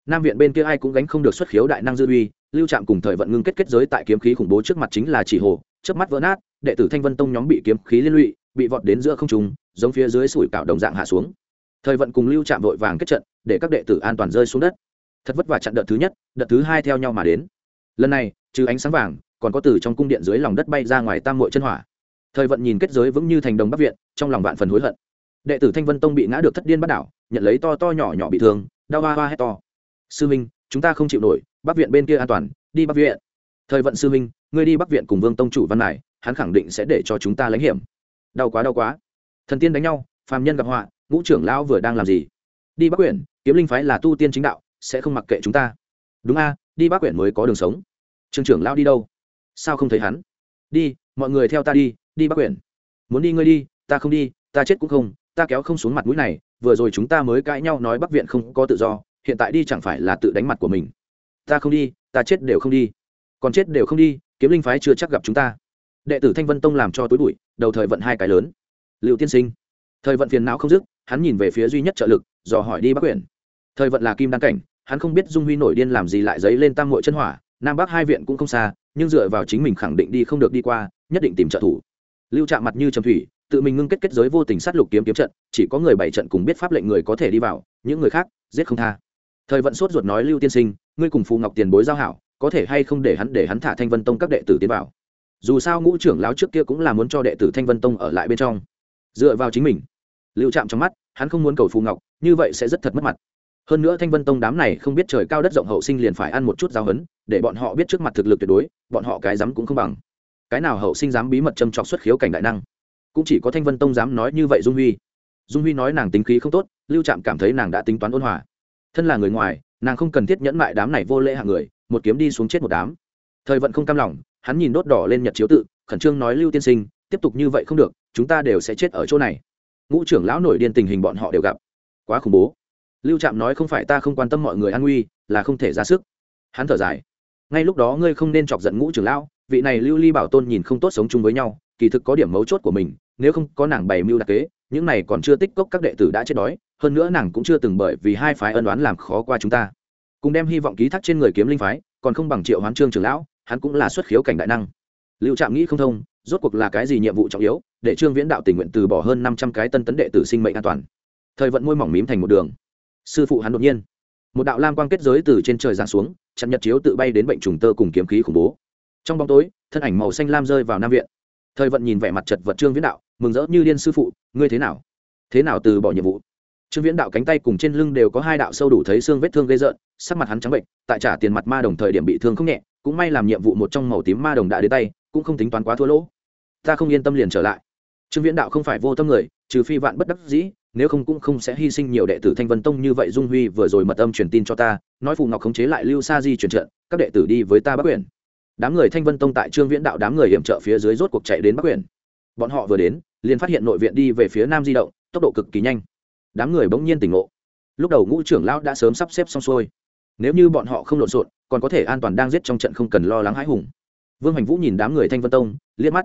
Nam viện bên kia ai cũng gánh không được xuất khiếu đại năng dư uy, lưu trạm cùng thời vận ngưng kết kết giới tại kiếm khí khủng bố trước mặt chính là chỉ hồ trước mắt vỡ nát, đệ tử thanh vân tông nhóm bị kiếm khí liên lụy, bị vọt đến giữa không trùng giống phía dưới sủi cảo đồng dạng hạ xuống. Thời vận cùng lưu trạm vội vàng kết trận, để các đệ tử an toàn rơi xuống đất. Thật vất vả chặn đợt thứ nhất, đợt thứ hai theo nhau mà đến lần này, trừ ánh sáng vàng, còn có từ trong cung điện dưới lòng đất bay ra ngoài tam mội chân hỏa. Thời vận nhìn kết giới vững như thành đồng bắc viện, trong lòng vạn phần hối hận. Đệ tử thanh vân tông bị ngã được thất điên bắt đảo, nhận lấy to to nhỏ nhỏ bị thương, đau hoa hoa hét to. Sư minh, chúng ta không chịu nổi, bắc viện bên kia an toàn, đi bắc viện. Thời vận sư minh, ngươi đi bắc viện cùng vương tông chủ văn này hắn khẳng định sẽ để cho chúng ta lãnh hiểm. Đau quá đau quá. Thần tiên đánh nhau, phàm nhân gặp họa, ngũ trưởng lão vừa đang làm gì? Đi bắc quyển kiếm linh phái là tu tiên chính đạo, sẽ không mặc kệ chúng ta. Đúng a, đi bắc quyển mới có đường sống trương trưởng lão đi đâu? Sao không thấy hắn? Đi, mọi người theo ta đi đi bắc quyển. Muốn đi ngươi đi, ta không đi, ta chết cũng không, ta kéo không xuống mặt mũi này, vừa rồi chúng ta mới cãi nhau nói bắc viện không có tự do, hiện tại đi chẳng phải là tự đánh mặt của mình. Ta không đi, ta chết đều không đi. Còn chết đều không đi, kiếm linh phái chưa chắc gặp chúng ta. Đệ tử thanh vân tông làm cho túi bụi, đầu thời vận hai cái lớn. Liệu tiên sinh. Thời vận phiền não không dứt, hắn nhìn về phía duy nhất trợ lực, dò hỏi đi bắc quyển. Thời vận là kim đăng cảnh, hắn không biết dung huy nổi điên làm gì lại dấy lên tam mội chân hỏa nam bắc hai viện cũng không xa, nhưng dựa vào chính mình khẳng định đi không được đi qua, nhất định tìm trợ thủ. Lưu chạm mặt như trầm thủy, tự mình ngưng kết kết giới vô tình sát lục kiếm kiếm trận, chỉ có người bảy trận cùng biết pháp lệnh người có thể đi vào, những người khác, giết không tha. Thời vận sốt ruột nói lưu tiên sinh, ngươi cùng phù ngọc tiền bối giao hảo, có thể hay không để hắn để hắn thả thanh vân tông các đệ tử tiến vào. Dù sao ngũ trưởng lão trước kia cũng là muốn cho đệ tử thanh vân tông ở lại bên trong. Dựa vào chính mình. Lưu chạm trong mắt, hắn không muốn cầu phù ngọc, như vậy sẽ rất thật mất mặt hơn nữa thanh vân tông đám này không biết trời cao đất rộng hậu sinh liền phải ăn một chút giáo hấn để bọn họ biết trước mặt thực lực tuyệt đối, bọn họ cái dám cũng không bằng. Cái nào hậu sinh dám bí mật châm trọc xuất khiếu cảnh đại năng? Cũng chỉ có thanh vân tông dám nói như vậy dung huy. Dung huy nói nàng tính khí không tốt, lưu trạm cảm thấy nàng đã tính toán ôn hòa. Thân là người ngoài, nàng không cần thiết nhẫn mại đám này vô lễ hạng người, một kiếm đi xuống chết một đám. Thời vận không cam lòng, hắn nhìn đốt đỏ lên nhật chiếu tự, khẩn trương nói lưu tiên sinh, tiếp tục như vậy không được, chúng ta đều sẽ chết ở chỗ này. Ngũ trưởng lão nổi điên tình hình bọn họ đều gặp. Quá khủng bố lưu trạm nói không phải ta không quan tâm mọi người an nguy, là không thể ra sức. Hắn thở dài. Ngay lúc đó ngươi không nên chọc giận ngũ trưởng lão, vị này lưu ly bảo tôn nhìn không tốt sống chung với nhau, kỳ thực có điểm mấu chốt của mình, nếu không có nàng bày mưu đặc kế, những này còn chưa tích cốc các đệ tử đã chết đói, hơn nữa nàng cũng chưa từng bởi vì hai phái ân đoán làm khó qua chúng ta. Cùng đem hy vọng ký thác trên người kiếm linh phái, còn không bằng triệu hoán trương trưởng lão, hắn cũng là xuất khiếu cảnh đại năng. Lưu trạm nghĩ không thông, rốt cuộc là cái gì nhiệm vụ trọng yếu, để trương viễn đạo tình nguyện từ bỏ hơn năm trăm cái tân tấn đệ tử sinh mệnh an toàn. Thời vận môi mỏng mím thành một đường sư phụ hắn đột nhiên. Một đạo lam quang kết giới từ trên trời giáng xuống, chặn nhật chiếu tự bay đến bệnh trùng tơ cùng kiếm khí khủng bố. Trong bóng tối, thân ảnh màu xanh lam rơi vào nam viện. Thời vận nhìn vẻ mặt chật vật trương viễn đạo, mừng rỡ như liên sư phụ, ngươi thế nào? Thế nào từ bỏ nhiệm vụ? Trương viễn đạo cánh tay cùng trên lưng đều có hai đạo sâu đủ thấy xương vết thương gây rợn, sắc mặt hắn trắng bệnh, tại trả tiền mặt ma đồng thời điểm bị thương không nhẹ, cũng may làm nhiệm vụ một trong màu tím ma đồng đã đến tay, cũng không tính toán quá thua lỗ. Ta không yên tâm liền trở lại. Trương viễn đạo không phải vô tâm người, trừ phi vạn bất đắc dĩ nếu không cũng không sẽ hy sinh nhiều đệ tử thanh vân tông như vậy, dung huy vừa rồi mật âm truyền tin cho ta, nói phù ngọc khống chế lại lưu sa di truyền trận, các đệ tử đi với ta bắc quyển đám người thanh vân tông tại trương viễn đạo đám người hiểm trợ phía dưới rốt cuộc chạy đến bắc quyển bọn họ vừa đến, liền phát hiện nội viện đi về phía nam di động, tốc độ cực kỳ nhanh. Đám người bỗng nhiên tỉnh ngộ. Lúc đầu ngũ trưởng lão đã sớm sắp xếp xong xuôi. Nếu như bọn họ không lộn xộn, còn có thể an toàn đang giết trong trận không cần lo lắng hãi hùng. Vương hành vũ nhìn đám người thanh vân tông, liếc mắt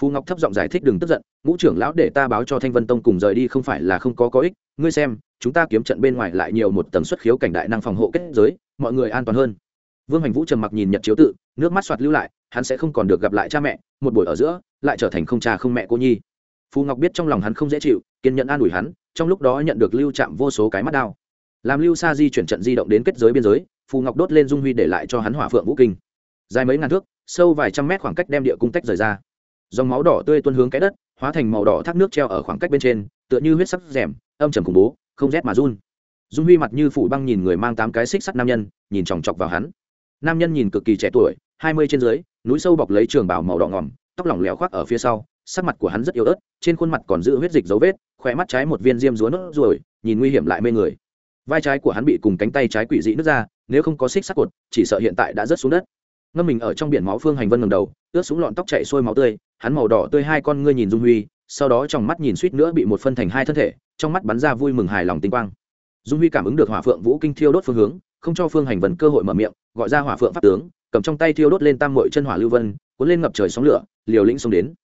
phù ngọc thấp giọng giải thích đừng tức giận ngũ trưởng lão để ta báo cho thanh vân tông cùng rời đi không phải là không có có ích ngươi xem chúng ta kiếm trận bên ngoài lại nhiều một tầng xuất khiếu cảnh đại năng phòng hộ kết giới mọi người an toàn hơn vương hành vũ trầm mặc nhìn nhật chiếu tự nước mắt soạt lưu lại hắn sẽ không còn được gặp lại cha mẹ một buổi ở giữa lại trở thành không cha không mẹ cô nhi phù ngọc biết trong lòng hắn không dễ chịu kiên nhẫn an ủi hắn trong lúc đó nhận được lưu chạm vô số cái mắt đao làm lưu sa di chuyển trận di động đến kết giới biên giới phù ngọc đốt lên dung huy để lại cho hắn hỏa phượng vũ kinh dài mấy ngàn thước sâu vài trăm mét khoảng cách đem địa cung tách rời ra dòng máu đỏ tươi tuôn hướng cái đất, hóa thành màu đỏ thác nước treo ở khoảng cách bên trên, tựa như huyết sắc rèm, âm trầm khủng bố, không rét mà run. Dung huy mặt như phủ băng nhìn người mang tám cái xích sắt nam nhân, nhìn chòng chọc vào hắn. Nam nhân nhìn cực kỳ trẻ tuổi, hai mươi trên dưới, núi sâu bọc lấy trường bào màu đỏ ngòm, tóc lỏng lẻo khoác ở phía sau, sắc mặt của hắn rất yếu ớt, trên khuôn mặt còn giữ huyết dịch dấu vết khỏe mắt trái một viên diêm rúa nốt ruồi, nhìn nguy hiểm lại mê người. Vai trái của hắn bị cùng cánh tay trái quỷ dị nứt ra, nếu không có xích sắt cột, chỉ sợ hiện tại đã rớt xuống đất ngâm mình ở trong biển máu phương hành vân ngầm đầu, ướt xuống lọn tóc chạy xuôi máu tươi, hắn màu đỏ tươi hai con ngươi nhìn dung huy, sau đó trong mắt nhìn suýt nữa bị một phân thành hai thân thể, trong mắt bắn ra vui mừng hài lòng tinh quang. Dung huy cảm ứng được hỏa phượng vũ kinh thiêu đốt phương hướng, không cho phương hành vân cơ hội mở miệng, gọi ra hỏa phượng pháp tướng, cầm trong tay thiêu đốt lên tam mội chân hỏa lưu vân, cuốn lên ngập trời sóng lửa, liều lĩnh xông đến.